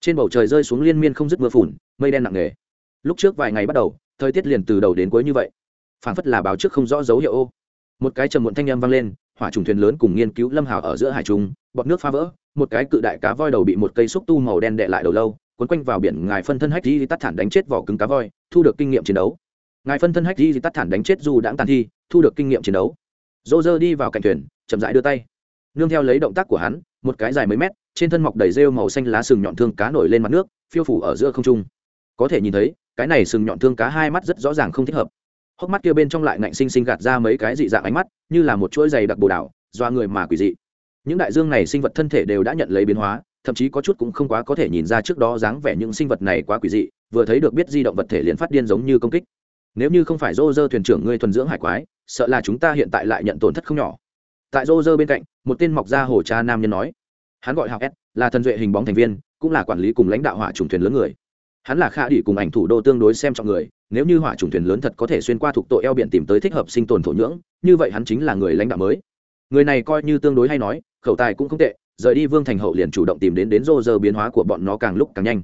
Trên bầu trời rơi xuống liên miên không dứt mưa phùn, mây đen nặng nề lúc trước vài ngày bắt đầu, thời tiết liền từ đầu đến cuối như vậy. Phản phất là báo trước không rõ dấu hiệu ô. Một cái trầm muộn thanh âm vang lên, hỏa trùng thuyền lớn cùng nghiên cứu lâm hào ở giữa hải trung bọt nước phá vỡ, một cái cự đại cá voi đầu bị một cây xúc tu màu đen đệ lại đầu lâu quấn quanh vào biển ngài phân thân hách di tắt thản đánh chết vỏ cứng cá voi, thu được kinh nghiệm chiến đấu. Ngài phân thân hách di tắt thản đánh chết dù đãng tàn thi, thu được kinh nghiệm chiến đấu. Dô dơ đi vào cạnh thuyền, chậm rãi đưa tay. Nương theo lấy động tác của hắn, một cái dài mấy mét, trên thân mọc đầy rêu màu xanh lá sừng nhọn thương cá nổi lên mặt nước, phiêu phủ ở giữa không trung. Có thể nhìn thấy cái này sừng nhọn thương cá hai mắt rất rõ ràng không thích hợp. Hốc mắt kia bên trong lại ngạnh xinh xinh gạt ra mấy cái dị dạng ánh mắt, như là một chuỗi dày đặc bồ đảo do người mà quỷ dị. Những đại dương này sinh vật thân thể đều đã nhận lấy biến hóa, thậm chí có chút cũng không quá có thể nhìn ra trước đó dáng vẻ những sinh vật này quá quỷ dị, vừa thấy được biết di động vật thể liền phát điên giống như công kích. Nếu như không phải rô rơ thuyền trưởng ngươi thuần dưỡng hải quái, sợ là chúng ta hiện tại lại nhận tổn thất không nhỏ. Tại rô rơ bên cạnh, một tên mọc ra hồ cha nam nhân nói, hắn gọi học s, là thần duệ hình bóng thành viên, cũng là quản lý cùng lãnh đạo hỏa trùng thuyền lớn người hắn là khả đi cùng ảnh thủ đô tương đối xem trọng người, nếu như hỏa trùng thuyền lớn thật có thể xuyên qua thuộc tội eo biển tìm tới thích hợp sinh tồn thổ nhưỡng, như vậy hắn chính là người lãnh đạo mới. Người này coi như tương đối hay nói, khẩu tài cũng không tệ, rời đi vương thành hậu liền chủ động tìm đến đến rô rơ biến hóa của bọn nó càng lúc càng nhanh.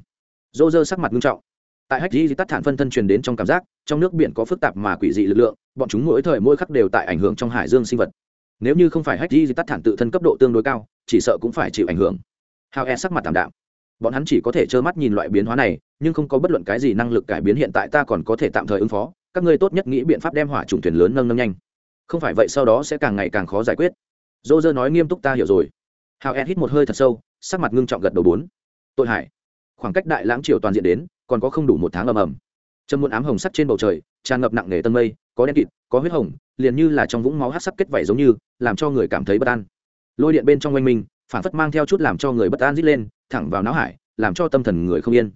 Rô rơ sắc mặt nghiêm trọng. Tại hách di tắt thản phân thân truyền đến trong cảm giác, trong nước biển có phức tạp mà quỷ dị lực lượng, bọn chúng mỗi thời mỗi khắc đều tại ảnh hưởng trong hải dương sinh vật. Nếu như không phải hách di tắt thản tự thân cấp độ tương đối cao, chỉ sợ cũng phải chịu ảnh hưởng. Hao e sắc mặt tạm đạm bọn hắn chỉ có thể trơ mắt nhìn loại biến hóa này, nhưng không có bất luận cái gì năng lực cải biến hiện tại ta còn có thể tạm thời ứng phó. Các ngươi tốt nhất nghĩ biện pháp đem hỏa trùng thuyền lớn nâng nâng nhanh. Không phải vậy sau đó sẽ càng ngày càng khó giải quyết. Dô dơ nói nghiêm túc ta hiểu rồi. Hào ed hít một hơi thật sâu, sắc mặt ngưng trọng gật đầu bốn. Tội hải khoảng cách đại lãng triều toàn diện đến, còn có không đủ một tháng ầm ầm. Trầm muôn ám hồng sắc trên bầu trời, tràn ngập nặng nề tân mây, có đen kịt, có huyết hồng, liền như là trong vũng máu hát sắc kết vảy giống như, làm cho người cảm thấy bất an. Lôi điện bên trong oanh minh, phản phất mang theo chút làm cho người bất an rít lên thẳng vào não hải, làm cho tâm thần người không yên.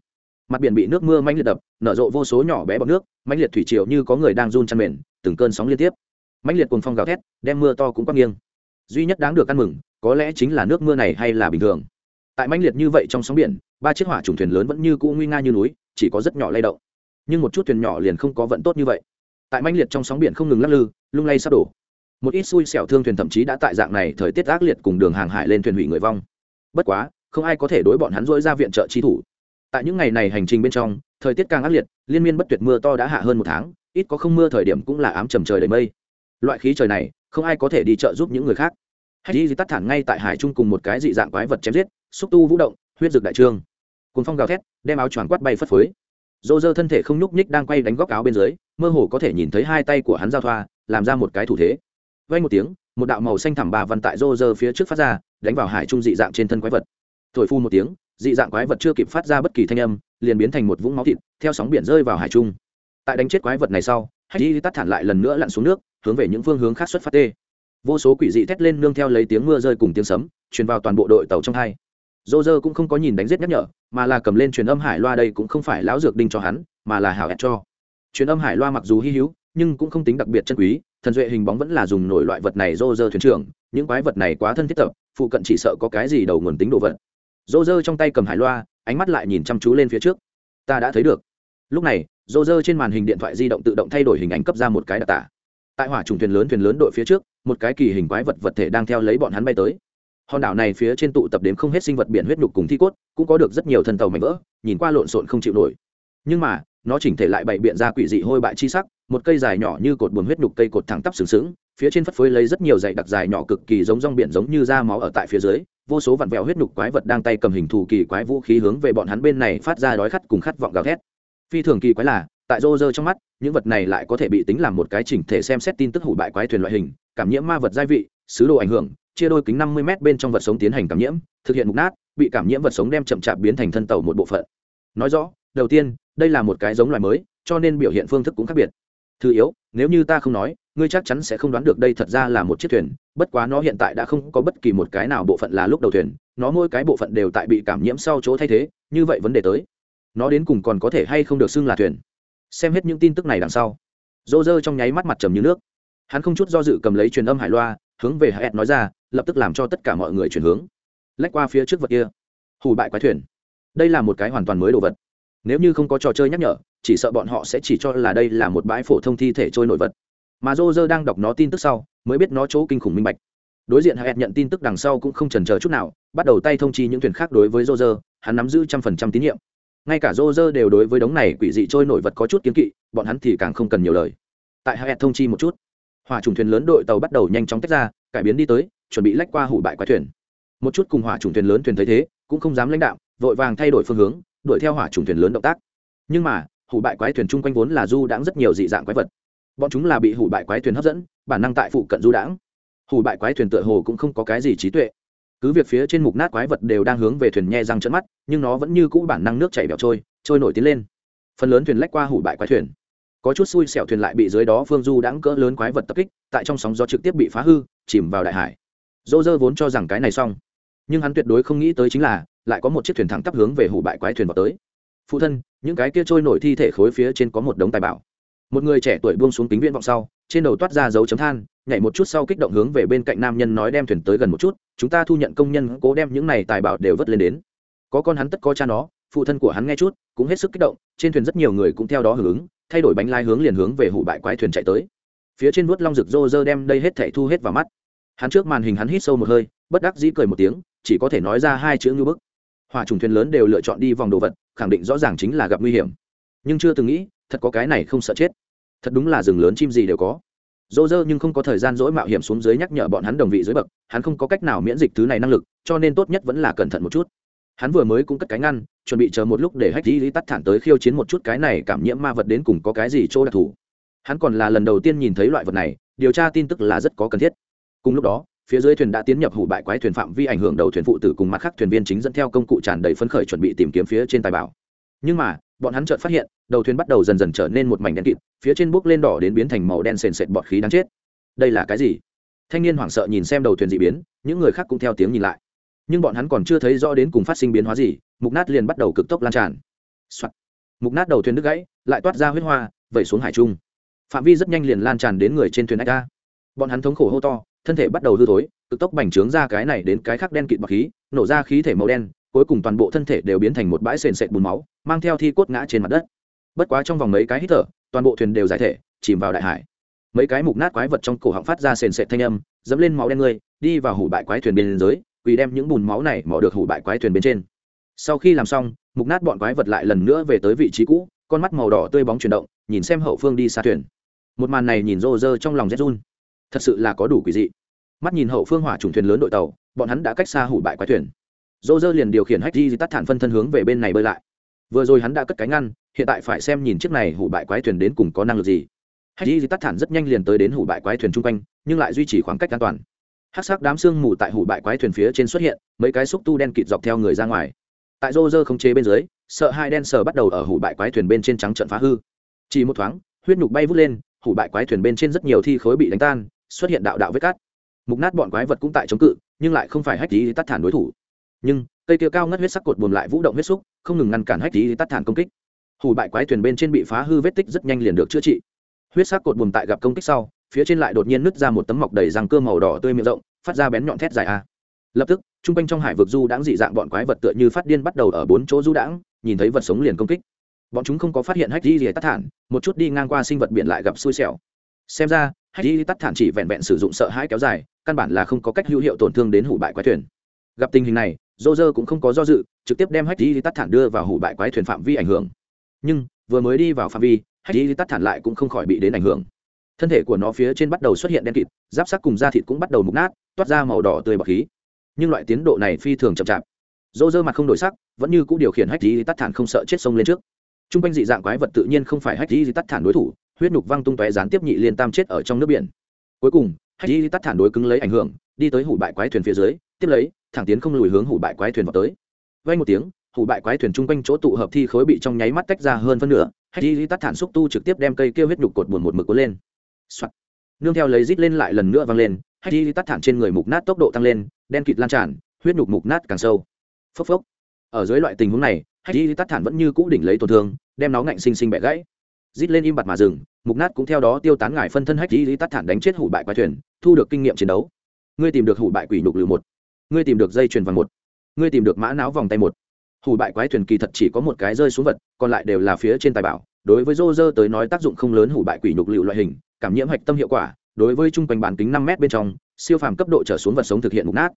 Mặt biển bị nước mưa manh liệt đập, nở rộ vô số nhỏ bé bọt nước manh liệt thủy triều như có người đang run chăn mền, từng cơn sóng liên tiếp. Manh liệt cuồng phong gào thét, đem mưa to cũng quắc nghiêng. Duy nhất đáng được ăn mừng, có lẽ chính là nước mưa này hay là bình thường. Tại manh liệt như vậy trong sóng biển, ba chiếc hỏa trùng thuyền lớn vẫn như cũ nguy nga như núi, chỉ có rất nhỏ lay động. Nhưng một chút thuyền nhỏ liền không có vận tốt như vậy. Tại manh liệt trong sóng biển không ngừng lắc lư, lung lay sắp đổ. Một ít xui xẻo thương thuyền thậm chí đã tại dạng này thời tiết ác liệt cùng đường hàng hải lên thuyền hủy người vong. Bất quá không ai có thể đối bọn hắn dỗi ra viện trợ chi thủ. Tại những ngày này hành trình bên trong, thời tiết càng ác liệt, liên miên bất tuyệt mưa to đã hạ hơn một tháng, ít có không mưa thời điểm cũng là ám trầm trời đầy mây. Loại khí trời này, không ai có thể đi trợ giúp những người khác. Hay đi tắt thẳng ngay tại hải trung cùng một cái dị dạng quái vật chém giết, xúc tu vũ động, huyết dược đại trương. Cùng phong gào thét, đem áo choàng quát bay phất phới. Dô dơ thân thể không nhúc nhích đang quay đánh góc áo bên dưới, mơ hồ có thể nhìn thấy hai tay của hắn giao thoa, làm ra một cái thủ thế. Vay một tiếng, một đạo màu xanh thẳm bà văn tại rô rơ phía trước phát ra, đánh vào hải trung dị dạng trên thân quái vật thổi phu một tiếng, dị dạng quái vật chưa kịp phát ra bất kỳ thanh âm, liền biến thành một vũng máu thịt, theo sóng biển rơi vào hải trung. Tại đánh chết quái vật này sau hay đi tắt thản lại lần nữa lặn xuống nước, hướng về những phương hướng khác xuất phát tê. Vô số quỷ dị thét lên nương theo lấy tiếng mưa rơi cùng tiếng sấm, truyền vào toàn bộ đội tàu trong hai. Dô dơ cũng không có nhìn đánh giết nhắc nhở, mà là cầm lên truyền âm hải loa đây cũng không phải lão dược đinh cho hắn, mà là hảo hẹn cho. Truyền âm hải loa mặc dù hy hữu, nhưng cũng không tính đặc biệt chân quý, thần duệ hình bóng vẫn là dùng nổi loại vật này dô dơ thuyền trưởng, những quái vật này quá thân thiết tập, phụ cận chỉ sợ có cái gì đầu nguồn tính đồ vật dô dơ trong tay cầm hải loa, ánh mắt lại nhìn chăm chú lên phía trước. Ta đã thấy được. Lúc này dô dơ trên màn hình điện thoại di động tự động thay đổi hình ảnh cấp ra một cái đặc tả. Tại hỏa trùng thuyền lớn thuyền lớn đội phía trước, một cái kỳ hình quái vật vật thể đang theo lấy bọn hắn bay tới. Hòn đảo này phía trên tụ tập đến không hết sinh vật biển huyết nhục cùng thi cốt, cũng có được rất nhiều thân tàu mảnh vỡ, nhìn qua lộn xộn không chịu nổi. Nhưng mà, nó chỉnh thể lại bày biện ra quỷ dị hôi bại chi sắc, một cây dài nhỏ như cột buồn huyết nhục cây cột thẳng tắp sừng sững, phía trên phất phới lấy rất nhiều dày đặc dài nhỏ cực kỳ giống rong biển giống như da máu ở tại phía dưới vô số vặn vẹo huyết nhục quái vật đang tay cầm hình thù kỳ quái vũ khí hướng về bọn hắn bên này phát ra đói khát cùng khát vọng gào thét. Phi thường kỳ quái là, tại rô rơ trong mắt, những vật này lại có thể bị tính làm một cái chỉnh thể xem xét tin tức hủ bại quái thuyền loại hình, cảm nhiễm ma vật gia vị, sứ đồ ảnh hưởng, chia đôi kính năm mươi m bên trong vật sống tiến hành cảm nhiễm, thực hiện mục nát, bị cảm nhiễm vật sống đem chậm chạp biến thành thân tàu một bộ phận. Nói rõ, đầu tiên, đây là một cái giống loài mới, cho nên biểu hiện phương thức cũng khác biệt thứ yếu, nếu như ta không nói, ngươi chắc chắn sẽ không đoán được đây thật ra là một chiếc thuyền, bất quá nó hiện tại đã không có bất kỳ một cái nào bộ phận là lúc đầu thuyền, nó mỗi cái bộ phận đều tại bị cảm nhiễm sau chỗ thay thế, như vậy vấn đề tới. Nó đến cùng còn có thể hay không được xưng là thuyền? Xem hết những tin tức này đằng sau. Dô dơ trong nháy mắt mặt trầm như nước. Hắn không chút do dự cầm lấy truyền âm hải loa, hướng về hẹn nói ra, lập tức làm cho tất cả mọi người chuyển hướng. Lách qua phía trước vật kia. Hù bại quái thuyền. Đây là một cái hoàn toàn mới đồ vật. Nếu như không có trò chơi nhắc nhở chỉ sợ bọn họ sẽ chỉ cho là đây là một bãi phổ thông thi thể trôi nổi vật. Mà dô dơ đang đọc nó tin tức sau, mới biết nó chỗ kinh khủng minh bạch. Đối diện hẹn nhận tin tức đằng sau cũng không trần chờ chút nào, bắt đầu tay thông chi những thuyền khác đối với dô dơ hắn nắm giữ trăm phần trăm tín nhiệm. Ngay cả dô dơ đều đối với đống này quỷ dị trôi nổi vật có chút kiến kỵ, bọn hắn thì càng không cần nhiều lời. Tại hẹn thông chi một chút, hỏa trùng thuyền lớn đội tàu bắt đầu nhanh chóng tách ra, cải biến đi tới, chuẩn bị lách qua hủ bại quái thuyền. Một chút cùng hỏa trùng thuyền lớn thuyền thấy thế, cũng không dám lãnh đạo, vội vàng thay đổi phương hướng, đuổi theo hỏa trùng thuyền lớn động tác. Nhưng mà hủ bại quái thuyền chung quanh vốn là du đãng rất nhiều dị dạng quái vật. Bọn chúng là bị hủ bại quái thuyền hấp dẫn, bản năng tại phụ cận du đãng. Hủ bại quái thuyền tựa hồ cũng không có cái gì trí tuệ. Cứ việc phía trên mục nát quái vật đều đang hướng về thuyền nhe răng trận mắt, nhưng nó vẫn như cũ bản năng nước chảy bẹo trôi trôi nổi tiến lên. Phần lớn thuyền lách qua hủ bại quái thuyền. Có chút xui xẻo thuyền lại bị dưới đó phương du đãng cỡ lớn quái vật tập kích, tại trong sóng gió trực tiếp bị phá hư, chìm vào đại hải. Dô dơ vốn cho rằng cái này xong, nhưng hắn tuyệt đối không nghĩ tới chính là, lại có một chiếc thuyền thẳng tắp hướng về hủ bại quái thuyền vào tới phụ thân, những cái kia trôi nổi thi thể khối phía trên có một đống tài bảo. Một người trẻ tuổi buông xuống kính viễn vọng sau, trên đầu toát ra dấu chấm than, nhảy một chút sau kích động hướng về bên cạnh nam nhân nói đem thuyền tới gần một chút, chúng ta thu nhận công nhân cố đem những này tài bảo đều vớt lên đến. Có con hắn tất có cha nó, phụ thân của hắn nghe chút, cũng hết sức kích động, trên thuyền rất nhiều người cũng theo đó hưởng ứng, thay đổi bánh lai hướng liền hướng về hụ bại quái thuyền chạy tới. Phía trên vuốt long rực rô rơ đem đây hết thảy thu hết vào mắt. Hắn trước màn hình hắn hít sâu một hơi, bất đắc dĩ cười một tiếng, chỉ có thể nói ra hai chữ ngư bức. Hỏa trùng thuyền lớn đều lựa chọn đi vòng đồ vật khẳng định rõ ràng chính là gặp nguy hiểm. Nhưng chưa từng nghĩ, thật có cái này không sợ chết. Thật đúng là rừng lớn chim gì đều có. Dô dơ nhưng không có thời gian dỗi mạo hiểm xuống dưới nhắc nhở bọn hắn đồng vị dưới bậc, hắn không có cách nào miễn dịch thứ này năng lực, cho nên tốt nhất vẫn là cẩn thận một chút. Hắn vừa mới cũng cất cái ngăn, chuẩn bị chờ một lúc để hách di lý tắt thản tới khiêu chiến một chút cái này cảm nhiễm ma vật đến cùng có cái gì chỗ đặc thù. Hắn còn là lần đầu tiên nhìn thấy loại vật này, điều tra tin tức là rất có cần thiết. Cùng lúc đó phía dưới thuyền đã tiến nhập hủ bại quái thuyền phạm vi ảnh hưởng đầu thuyền phụ tử cùng mặt khác thuyền viên chính dẫn theo công cụ tràn đầy phấn khởi chuẩn bị tìm kiếm phía trên tài bảo. Nhưng mà, bọn hắn chợt phát hiện, đầu thuyền bắt đầu dần dần trở nên một mảnh đen kịt, phía trên bốc lên đỏ đến biến thành màu đen sền sệt bọt khí đáng chết. Đây là cái gì? Thanh niên hoảng sợ nhìn xem đầu thuyền dị biến, những người khác cũng theo tiếng nhìn lại. Nhưng bọn hắn còn chưa thấy rõ đến cùng phát sinh biến hóa gì, mục nát liền bắt đầu cực tốc lan tràn、Soạn. mục nát đầu thuyền đứt gãy, lại toát ra huyết hoa, vẩy xuống hải trung. Phạm vi rất nhanh liền lan tràn đến người trên thuyền ách ca bọn hắn thống khổ hô to thân thể bắt đầu hư thối, cực tốc bành trướng ra cái này đến cái khác đen kịt bọc khí, nổ ra khí thể màu đen, cuối cùng toàn bộ thân thể đều biến thành một bãi sền sệt bùn máu, mang theo thi cốt ngã trên mặt đất. Bất quá trong vòng mấy cái hít thở, toàn bộ thuyền đều giải thể, chìm vào đại hải. Mấy cái mục nát quái vật trong cổ họng phát ra sền sệt thanh âm, dẫm lên máu đen người đi vào hủ bại quái thuyền bên dưới, quỳ đem những bùn máu này mỏ được hủ bại quái thuyền bên trên. Sau khi làm xong, mục nát bọn quái vật lại lần nữa về tới vị trí cũ, con mắt màu đỏ tươi bóng chuyển động, nhìn xem hậu phương đi xa thuyền. Một màn này nhìn rô rơ trong lòng rét run. Thật sự là có đủ quỷ dị mắt nhìn hậu phương hỏa trùng thuyền lớn đội tàu, bọn hắn đã cách xa hủ bại quái thuyền. Dô dơ liền điều khiển hách di tắt thản phân thân hướng về bên này bơi lại. Vừa rồi hắn đã cất cánh ngăn, hiện tại phải xem nhìn chiếc này hủ bại quái thuyền đến cùng có năng lực gì. Hách di tắt thản rất nhanh liền tới đến hủ bại quái thuyền chung quanh, nhưng lại duy trì khoảng cách an toàn. Hát sắc đám sương mù tại hủ bại quái thuyền phía trên xuất hiện, mấy cái xúc tu đen kịt dọc theo người ra ngoài. Tại rô rơ không chế bên dưới, sợ hai đen sờ bắt đầu ở hủ bại quái thuyền bên trên trắng trận phá hư. Chỉ một thoáng, huyết nhục bay vút lên, hủ bại quái thuyền bên trên rất nhiều thi khối bị đánh tan, xuất hiện đạo đạo vết cát mục nát bọn quái vật cũng tại chống cự, nhưng lại không phải hách tí tắt thản đối thủ. Nhưng, cây kia cao ngất huyết sắc cột buồm lại vũ động huyết xúc, không ngừng ngăn cản hách tí tắt thản công kích. Hủ bại quái thuyền bên trên bị phá hư vết tích rất nhanh liền được chữa trị. Huyết sắc cột buồm tại gặp công kích sau, phía trên lại đột nhiên nứt ra một tấm mọc đầy răng cơ màu đỏ tươi miệng rộng, phát ra bén nhọn thét dài a. Lập tức, trung quanh trong hải vực du đãng dị dạng bọn quái vật tựa như phát điên bắt đầu ở bốn chỗ du đãng, nhìn thấy vật sống liền công kích. Bọn chúng không có phát hiện hách di rìa tắt thản, một chút đi ngang qua sinh vật biển lại gặp xui xẻo. Xem ra, hách di tắt thản chỉ vẹn vẹn sử dụng sợ hãi kéo dài căn bản là không có cách hữu hiệu tổn thương đến hủ bại quái thuyền. Gặp tình hình này dô dơ cũng không có do dự, trực tiếp đem hách di tắt thản đưa vào hủ bại quái thuyền phạm vi ảnh hưởng. Nhưng, vừa mới đi vào phạm vi hách di tắt thản lại cũng không khỏi bị đến ảnh hưởng. Thân thể của nó phía trên bắt đầu xuất hiện đen kịt, giáp sắc cùng da thịt cũng bắt đầu mục nát, toát ra màu đỏ tươi bọc khí. Nhưng loại tiến độ này phi thường chậm chạp. Dô dơ mặt không đổi sắc, vẫn như c ũ điều khiển hách di tắt thản không sợ chết sông lên trước. T r u n g quanh dị dạng quái vật tự nhiên không phải hách di tắt thản đối thủ, huyết nhục văng tung tóe gián tiếp nhị liên tam chết ở trong nước biển. Cuối cùng hay di tắt thản đối cứng lấy ảnh hưởng, đi tới hủ bại quái thuyền phía dưới, tiếp lấy, thẳng tiến không lùi hướng hủ bại quái thuyền vào tới. Vay một tiếng, hủ bại quái thuyền chung quanh chỗ tụ hợp thi khối bị trong nháy mắt tách ra hơn phân nửa, hay di tắt thản xúc tu trực tiếp đem cây kêu huyết nhục cột buồn một mực cuốn lên、Soạn. nương theo lấy rít lên lại lần nữa văng lên, hay di tắt thản trên người mục nát tốc độ tăng lên, đen kịt lan tràn, huyết nhục mục nát càng sâu. Phốc phốc. Ở dưới loại tình huống này, hay di tắt thản vẫn như cũ đỉnh lấy tổn thương, đem nó ngạnh sinh sinh bẻ gãy. Rít lên im bặt mà dừng mục nát cũng theo đó tiêu tán ngải phân thân hách lý tắt thản đánh chết hủ bại quái thuyền, thu được kinh nghiệm chiến đấu. Ngươi tìm được hủ bại quỷ nhục lử một. Ngươi tìm được dây chuyền vàng một. Ngươi tìm được mã não vòng tay một. Hủ bại quái thuyền kỳ thật chỉ có một cái rơi xuống vật, còn lại đều là phía trên tài bảo. Đối với rô rơ tới nói tác dụng không lớn hủ bại quỷ nhục lựu loại hình, cảm nhiễm hạch tâm hiệu quả. Đối với trung quanh bản kính năm m bên trong, siêu phàm cấp độ trở xuống vật sống thực hiện mục nát.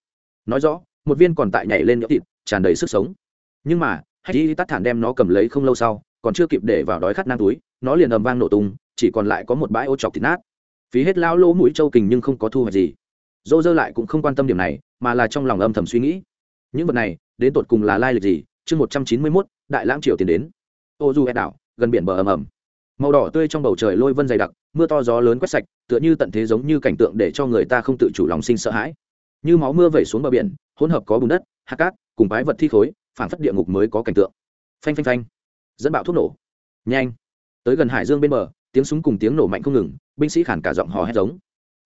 Nói rõ, một viên còn tại nhảy lên nhỡ thịt, tràn đầy sức sống. Nhưng mà, hách y tắt thản đem nó cầm lấy không lâu sau, còn chưa kịp để vào đói khát nang túi, nó liền ầm vang nổ tung chỉ còn lại có một bãi ô chọc thịt nát. Phí hết lao lỗ mũi châu kình nhưng không có thu hoạch gì. Dô dơ lại cũng không quan tâm điểm này, mà là trong lòng âm thầm suy nghĩ. Những vật này, đến tột cùng là lai lịch gì? Chương một trăm chín mươi mốt, đại lãng triều tiền đến. Ô du hẹn đảo, gần biển bờ ầm ầm. Màu đỏ tươi trong bầu trời lôi vân dày đặc, mưa to gió lớn quét sạch, tựa như tận thế giống như cảnh tượng để cho người ta không tự chủ lòng sinh sợ hãi. Như máu mưa vẩy xuống bờ biển, hỗn hợp có bùn đất, hạt cát, cùng bái vật thi khối phản phất địa ngục mới có cảnh tượng. Phanh phanh phanh. Dẫn bạo thuốc nổ. Nhanh. Tới gần hải dương bên bờ tiếng súng cùng tiếng nổ mạnh không ngừng, binh sĩ khản cả giọng hò hét giống.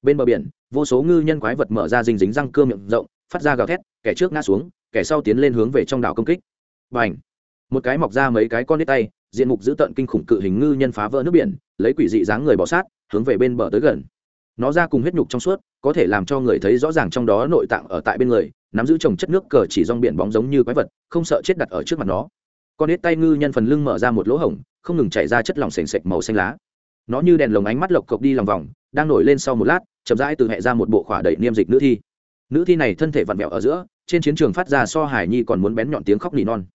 Bên bờ biển, vô số ngư nhân quái vật mở ra dinh dính răng cưa miệng rộng, phát ra gào thét, kẻ trước ngã xuống, kẻ sau tiến lên hướng về trong đảo công kích. Và ảnh một cái mọc ra mấy cái con nít tay, diện mục giữ tợn kinh khủng cự hình ngư nhân phá vỡ nước biển, lấy quỷ dị dáng người bỏ sát, hướng về bên bờ tới gần. Nó ra cùng huyết nhục trong suốt, có thể làm cho người thấy rõ ràng trong đó nội tạng ở tại bên người, nắm giữ trồng chất nước cờ chỉ rong biển bóng giống như quái vật, không sợ chết đặt ở trước mặt nó. Con nít tay ngư nhân phần lưng mở ra một lỗ hổng, không ngừng chảy ra chất lỏng sền sệt màu xanh lá nó như đèn lồng ánh mắt lộc cộc đi lòng vòng, đang nổi lên sau một lát, chậm rãi từ hẹ ra một bộ khỏa đầy niêm dịch nữ thi. Nữ thi này thân thể vặn vẹo ở giữa, trên chiến trường phát ra so hải nhi còn muốn bén nhọn tiếng khóc nỉ non.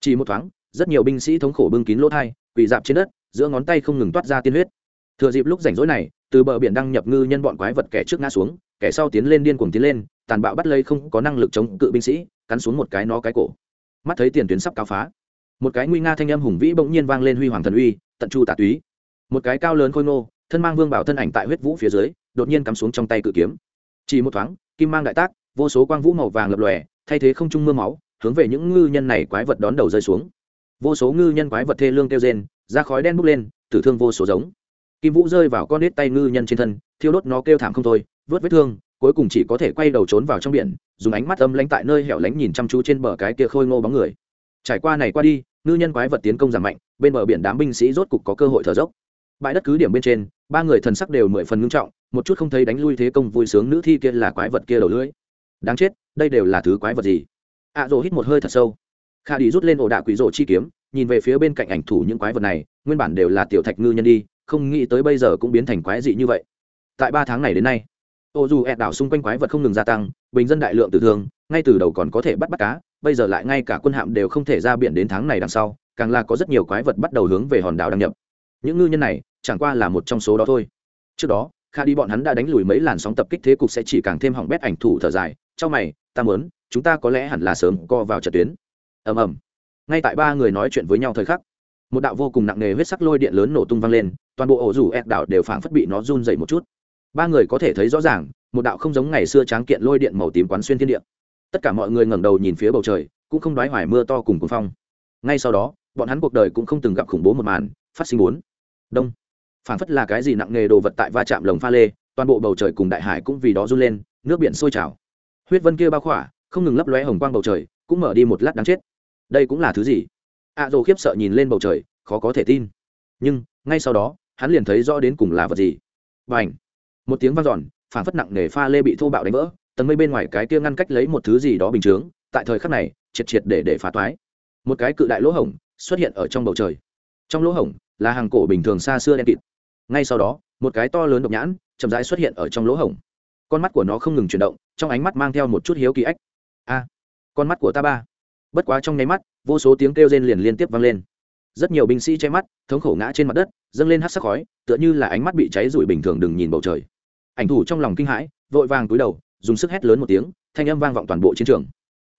Chỉ một thoáng, rất nhiều binh sĩ thống khổ bưng kín lỗ thai, quỳ dạp trên đất, giữa ngón tay không ngừng toát ra tiên huyết. Thừa dịp lúc rảnh rỗi này, từ bờ biển đăng nhập ngư nhân bọn quái vật kẻ trước ngã xuống, kẻ sau tiến lên điên cuồng tiến lên, tàn bạo bắt lấy không có năng lực chống cự binh sĩ, cắn xuống một cái nó cái cổ. Mắt thấy tiền tuyến sắp cáo phá. Một cái nguy nga thanh âm hùng vĩ bỗng nhiên vang lên huy hoàng thần uy, tận chu tà túy một cái cao lớn khôi ngô, thân mang vương bảo thân ảnh tại huyết vũ phía dưới, đột nhiên cắm xuống trong tay cự kiếm. Chỉ một thoáng, kim mang đại tác, vô số quang vũ màu vàng lập lòe, thay thế không trung mưa máu, hướng về những ngư nhân này quái vật đón đầu rơi xuống. Vô số ngư nhân quái vật thê lương kêu rên ra khói đen bốc lên, tử thương vô số giống. Kim vũ rơi vào con nết tay ngư nhân trên thân, thiêu đốt nó kêu thảm không thôi, vớt vết thương, cuối cùng chỉ có thể quay đầu trốn vào trong biển, dùng ánh mắt âm lãnh tại nơi hẻo lánh nhìn chăm chú trên bờ cái kia khôi ngô bóng người. Trải qua này qua đi, ngư nhân quái vật tiến công giảm mạnh, bên bờ biển đám binh sĩ rốt cục có cơ hội thở dốc bãi đất cứ điểm bên trên ba người thần sắc đều mười phần ngưng trọng một chút không thấy đánh lui thế công vui sướng nữ thi kia là quái vật kia đầu lưỡi. Đáng chết đây đều là thứ quái vật gì? Ạ à, rồ hít một hơi thật sâu. Kha đi rút lên ổ đạ quỷ rồ chi kiếm nhìn về phía bên cạnh ảnh thủ những quái vật này nguyên bản đều là tiểu thạch ngư nhân đi không nghĩ tới bây giờ cũng biến thành quái dị như vậy. Tại ba tháng này đến nay ô dù ẹt đảo xung quanh quái vật không ngừng gia tăng bình dân đại lượng tử thương ngay từ đầu còn có thể bắt bắt cá bây giờ lại ngay cả quân hạm đều không thể ra biển đến tháng này đằng sau càng là có rất nhiều quái vật bắt đầu hướng về hòn đảo đăng nhập. Những ngư nhân này chẳng qua là một trong số đó thôi. Trước đó, kha đi bọn hắn đã đánh lùi mấy làn sóng tập kích thế cục sẽ chỉ càng thêm hỏng bét ảnh thủ thở dài trong mày, ta muốn, chúng ta có lẽ hẳn là sớm co vào trận tuyến. Ầm ầm. Ngay tại ba người nói chuyện với nhau thời khắc, một đạo vô cùng nặng nề huyết sắc lôi điện lớn nổ tung vang lên, toàn bộ ổ rủ ẹt đảo đều phảng phất bị nó run dậy một chút. Ba người có thể thấy rõ ràng, một đạo không giống ngày xưa tráng kiện lôi điện màu tím quán xuyên thiên địa. Tất cả mọi người ngẩng đầu nhìn phía bầu trời, cũng không đoái hoài mưa to cùng cuồng phong. Ngay sau đó, bọn hắn cuộc đời cũng không từng gặp khủng bố một màn, phát sinh bốn. Đông phảng phất là cái gì nặng nề đồ vật tại va chạm lồng pha lê toàn bộ bầu trời cùng đại hải cũng vì đó run lên nước biển sôi trào. Huyết vân kia bao khỏa không ngừng lấp lóe hồng quang bầu trời cũng mở đi một lát đáng chết. Đây cũng là thứ gì? A à, dồ khiếp sợ nhìn lên bầu trời khó có thể tin. Nhưng ngay sau đó hắn liền thấy rõ đến cùng là vật gì. B à n h một tiếng vang dọn phản phất nặng nề pha lê bị thô bạo đánh vỡ tầng mây bên ngoài cái kia ngăn cách lấy một thứ gì đó bình chướng tại thời khắc này triệt triệt để để phá toái. Một cái cự đại lỗ hổng xuất hiện ở trong bầu trời. Trong lỗ hổng là hàng cổ bình thường xa xưa đen kịt ngay sau đó, một cái to lớn độc nhãn chậm rãi xuất hiện ở trong lỗ hổng. Con mắt của nó không ngừng chuyển động, trong ánh mắt mang theo một chút hiếu kỳ ếch a, con mắt của ta ba. Bất quá trong nháy mắt, vô số tiếng kêu rên liền liên tiếp vang lên. Rất nhiều binh sĩ che mắt, thống khổ ngã trên mặt đất, dâng lên hát sắc khói, tựa như là ánh mắt bị cháy rụi bình thường đừng nhìn bầu trời. Ảnh thủ trong lòng kinh hãi, vội vàng túi đầu, dùng sức hét lớn một tiếng, thanh âm vang vọng toàn bộ chiến trường.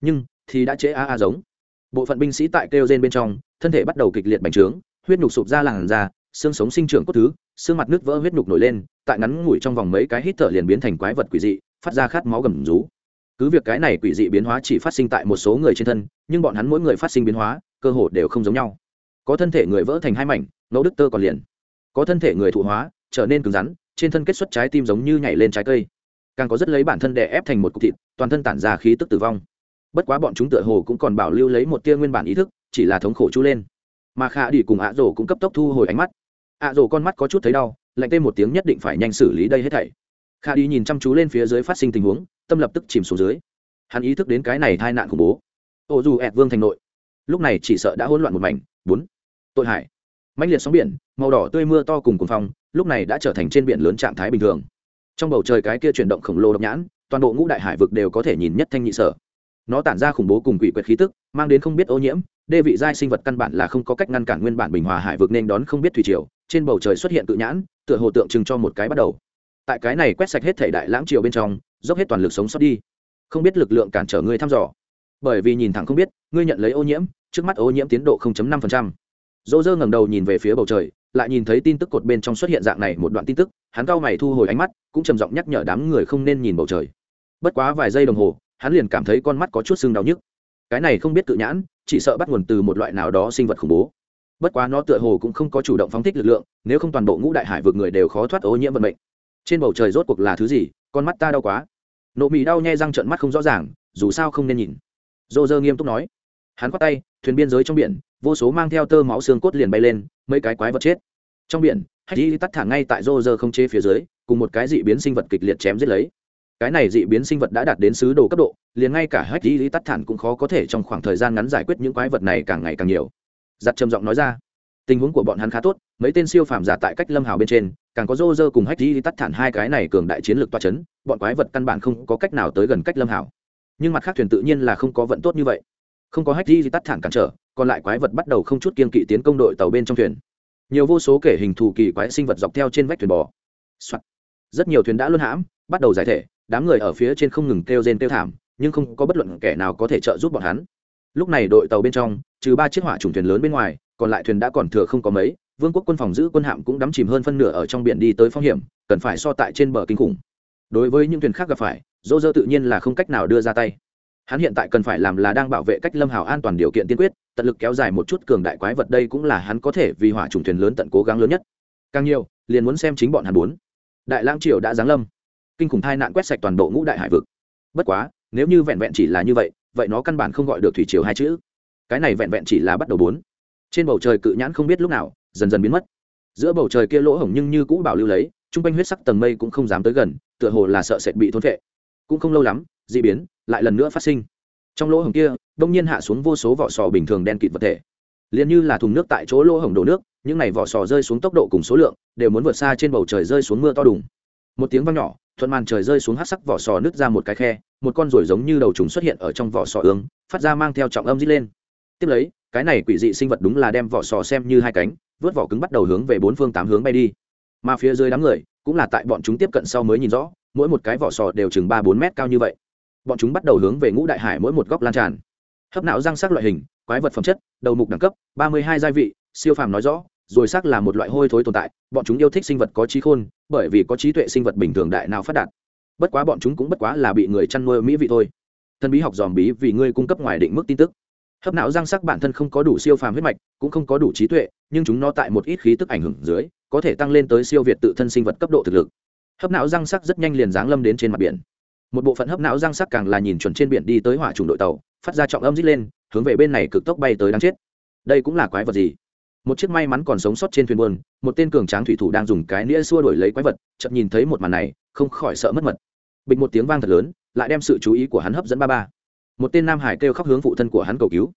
Nhưng, thì đã chế a a giống. Bộ phận binh sĩ tại kêu rên bên trong, thân thể bắt đầu kịch liệt bành trướng, huyết nhục sụp ra làn da xương sống sinh trưởng cốt thứ, xương mặt nước vỡ huyết nhục nổi lên, tại ngắn ngủi trong vòng mấy cái hít thở liền biến thành quái vật quỷ dị, phát ra khát máu gầm rú. Cứ việc cái này quỷ dị biến hóa chỉ phát sinh tại một số người trên thân, nhưng bọn hắn mỗi người phát sinh biến hóa, cơ hồ đều không giống nhau. Có thân thể người vỡ thành hai mảnh ngẫu đức tơ còn liền. Có thân thể người thụ hóa, trở nên cứng rắn, trên thân kết xuất trái tim giống như nhảy lên trái cây. Càng có rất lấy bản thân đè ép thành một cục thịt, toàn thân tản ra khí tức tử vong. Bất quá bọn chúng tựa hồ cũng còn bảo lưu lấy một tia nguyên bản ý thức, chỉ là thống khổ chú lên. Mà khả đi cùng ạ rổ cũng cấp tốc thu hồi ánh mắt ạ rồ con mắt có chút thấy đau, lạnh tê một tiếng nhất định phải nhanh xử lý đây hết thảy. Kha đi nhìn chăm chú lên phía dưới phát sinh tình huống, tâm lập tức chìm xuống dưới. Hắn ý thức đến cái này tai nạn khủng bố. Ô dù ẹt vương thành nội. Lúc này chỉ sợ đã hỗn loạn một mảnh. Bốn. Tội hải mãnh liệt sóng biển, màu đỏ tươi mưa to cùng cuồng phong, lúc này đã trở thành trên biển lớn trạng thái bình thường. Trong bầu trời cái kia chuyển động khổng lồ độc nhãn, toàn bộ ngũ đại hải vực đều có thể nhìn nhất thanh nhị sở. Nó tản ra khủng bố cùng quỷ quyệt khí tức, mang đến không biết ô nhiễm, đê vị giai sinh vật căn bản là không có cách ngăn cản nguyên bản bình hòa hải vực nên đón không biết thủy triều trên bầu trời xuất hiện tự nhãn, tựa hồ tượng trưng cho một cái bắt đầu. Tại cái này quét sạch hết thể đại lãng triều bên trong, dốc hết toàn lực sống sót đi. Không biết lực lượng cản trở ngươi thăm dò. Bởi vì nhìn thẳng không biết, ngươi nhận lấy ô nhiễm, trước mắt ô nhiễm tiến độ 0.5%. dỗ dơ ngẩng đầu nhìn về phía bầu trời, lại nhìn thấy tin tức cột bên trong xuất hiện dạng này một đoạn tin tức, hắn cao mày thu hồi ánh mắt, cũng trầm giọng nhắc nhở đám người không nên nhìn bầu trời. Bất quá vài giây đồng hồ, hắn liền cảm thấy con mắt có chút sưng đau nhức. Cái này không biết tự nhãn, chỉ sợ bắt nguồn từ một loại nào đó sinh vật khủng bố bất quá nó tựa hồ cũng không có chủ động phóng thích lực lượng, nếu không toàn bộ ngũ đại hải vực người đều khó thoát ô nhiễm vận mệnh. Trên bầu trời rốt cuộc là thứ gì? Con mắt ta đau quá. Nộ mì đau nhai răng trận mắt không rõ ràng, dù sao không nên nhìn. Dô dơ nghiêm túc nói. Hắn khoát tay, thuyền biên giới trong biển, vô số mang theo tơ máu xương cốt liền bay lên, mấy cái quái vật chết. Trong biển hay đi tắt thả ngay tại dô dơ không chế phía dưới, cùng một cái dị biến sinh vật kịch liệt chém giết lấy. Cái này dị biến sinh vật đã đạt đến sứ đồ cấp độ, liền ngay cả hách đi tắt thản cũng khó có thể trong khoảng thời gian ngắn giải quyết những quái vật này càng ngày càng nhiều giặt trầm giọng nói ra. Tình huống của bọn hắn khá tốt, mấy tên siêu phàm giả tại cách lâm hào bên trên, càng có rô rơ cùng hách di tắt thản hai cái này cường đại chiến lược toa c h ấ n bọn quái vật căn bản không có cách nào tới gần cách lâm hào. Nhưng mặt khác thuyền tự nhiên là không có vận tốt như vậy. Không có hách di tắt thản cản trở, còn lại quái vật bắt đầu không chút kiên kỵ tiến công đội tàu bên trong thuyền. Nhiều vô số kể hình thù kỳ quái sinh vật dọc theo trên vách thuyền bò、Soạn. rất nhiều thuyền đã luân hãm, bắt đầu giải thể, đám người ở phía trên không ngừng kêu rên kêu thảm, nhưng không có bất luận kẻ nào có thể trợ giúp bọn hắn. Lúc này đội tàu bên trong trừ ba chiếc hỏa trùng thuyền lớn bên ngoài, còn lại thuyền đã còn thừa không có mấy, vương quốc quân phòng giữ quân hạm cũng đắm chìm hơn phân nửa ở trong biển đi tới phong hiểm, cần phải so tại trên bờ kinh khủng. Đối với những thuyền khác gặp phải dô dơ tự nhiên là không cách nào đưa ra tay. Hắn hiện tại cần phải làm là đang bảo vệ cách lâm hào an toàn điều kiện tiên quyết, tận lực kéo dài một chút cường đại quái vật đây cũng là hắn có thể vì hỏa trùng thuyền lớn tận cố gắng lớn nhất. Càng nhiều, liền muốn xem chính bọn hắn muốn. Đại lang triều đã giáng lâm. Kinh khủng thai nạn quét sạch toàn bộ ngũ đại hải vực. Bất quá, nếu như vẹn vẹn chỉ là như vậy vậy nó căn bản không gọi được thủy triều hai chữ cái này vẹn vẹn chỉ là bắt đầu bốn. Trên bầu trời cự nhãn không biết lúc nào, dần dần biến mất. Giữa bầu trời kia lỗ hổng nhưng như cũ bảo lưu lấy chung quanh huyết sắc tầng mây cũng không dám tới gần, tựa hồ là sợ sệt bị thôn phệ. Cũng không lâu lắm d ị biến, lại lần nữa phát sinh. Trong lỗ hổng kia, đông nhiên hạ xuống vô số vỏ sò bình thường đen kịt vật thể. Liền như là thùng nước tại chỗ lỗ hổng đổ nước, những n à y vỏ sò rơi xuống tốc độ cùng số lượng, đều muốn vượt xa trên bầu trời rơi xuống mưa to đùng. Một tiếng văng nhỏ, thuận màn trời rơi xuống hát sắc vỏ sò nứt ra một cái khe, một con ruồi giống như đầu trùng xuất hiện ở trong vỏ sò ương, phát ra mang theo trọng âm d lên tiếp lấy, cái này quỷ dị sinh vật đúng là đem vỏ sò xem như hai cánh, vớt vỏ cứng bắt đầu hướng về bốn phương tám hướng bay đi. Mà phía dưới đám người, cũng là tại bọn chúng tiếp cận sau mới nhìn rõ, mỗi một cái vỏ sò đều chừng ba bốn mét cao như vậy. Bọn chúng bắt đầu hướng về ngũ đại hải mỗi một góc lan tràn. Hấp não răng sắc loại hình, quái vật phẩm chất, đầu mục đẳng cấp, ba mươi hai gia vị, siêu phàm nói rõ, rồi sắc là một loại hôi thối tồn tại, bọn chúng yêu thích sinh vật có trí khôn, bởi vì có trí tuệ sinh vật bình thường đại nào phát đạt. Bất quá bọn chúng cũng bất quá là bị người chăn nuôi mỹ vị thôi. Thân bí học dòm bí vì ngươi cung cấp ngoài định mức tin tức hấp não răng sắc bản thân không có đủ siêu phàm huyết mạch, cũng không có đủ trí tuệ, nhưng chúng nó tại một ít khí tức ảnh hưởng dưới, có thể tăng lên tới siêu việt tự thân sinh vật cấp độ thực lực. Hấp não răng sắc rất nhanh liền giáng lâm đến trên mặt biển. Một bộ phận hấp não răng sắc càng là nhìn chuẩn trên biển đi tới hỏa trùng đội tàu, phát ra trọng âm dít lên, hướng về bên này cực tốc bay tới đáng chết. Đây cũng là quái vật gì? Một chiếc may mắn còn sống sót trên thuyền buôn, một tên cường tráng thủy thủ đang dùng cái nĩa xua đổi lấy quái vật chậm nhìn thấy một màn này, không khỏi sợ mất mật. Bịch một tiếng vang thật lớn, lại đem sự chú ý của hắn hấp dẫn ba ba một tên nam hải kêu khóc hướng phụ thân của hắn cầu cứu.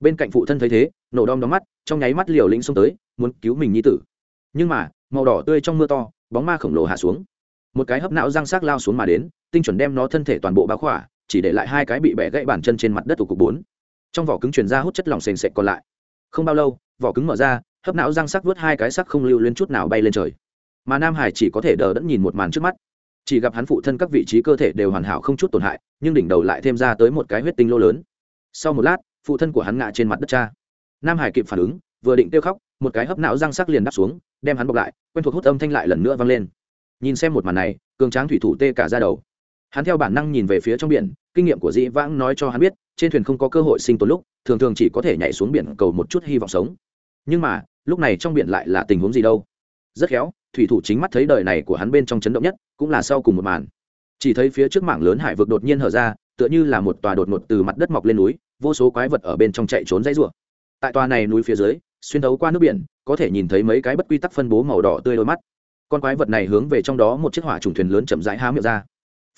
Bên cạnh phụ thân thấy thế, nổ đom đóm mắt, trong nháy mắt liều lĩnh xông tới, muốn cứu mình nhi tử. Nhưng mà, màu đỏ tươi trong mưa to, bóng ma khổng lồ hạ xuống. Một cái hấp não răng sắc lao xuống mà đến, tinh chuẩn đem nó thân thể toàn bộ báo khỏa, chỉ để lại hai cái bị bẻ gãy bản chân trên mặt đất của cục bốn. Trong vỏ cứng truyền ra hút chất lỏng sền sệt còn lại. Không bao lâu, vỏ cứng mở ra, hấp não răng sắc vớt hai cái sắc không lưu lên chút nào bay lên trời. Mà nam hải chỉ có thể đờ đẫn nhìn một màn trước mắt chỉ gặp hắn phụ thân các vị trí cơ thể đều hoàn hảo không chút tổn hại, nhưng đỉnh đầu lại thêm ra tới một cái huyết tinh lô lớn. Sau một lát, phụ thân của hắn ngã trên mặt đất cha. Nam hải kịp phản ứng, vừa định kêu khóc, một cái hấp não răng sắc liền đắp xuống, đem hắn bọc lại, quen thuộc hút âm thanh lại lần nữa vang lên. Nhìn xem một màn này, cường tráng thủy thủ tê cả ra đầu. Hắn theo bản năng nhìn về phía trong biển, kinh nghiệm của dĩ vãng nói cho hắn biết, trên thuyền không có cơ hội sinh tồn lúc, thường thường chỉ có thể nhảy xuống biển cầu một chút hy vọng sống. Nhưng mà, lúc này trong biển lại là tình huống gì đâu? Rất khéo thủy thủ chính mắt thấy đời này của hắn bên trong chấn động nhất, cũng là sau cùng một màn. Chỉ thấy phía trước mảng lớn hải vực đột nhiên hở ra, tựa như là một tòa đột ngột từ mặt đất mọc lên núi, vô số quái vật ở bên trong chạy trốn dãy rủa. Tại tòa này núi phía dưới, xuyên thấu qua nước biển, có thể nhìn thấy mấy cái bất quy tắc phân bố màu đỏ tươi đôi mắt. Con quái vật này hướng về trong đó một chiếc hỏa trùng thuyền lớn chậm rãi há miệng ra.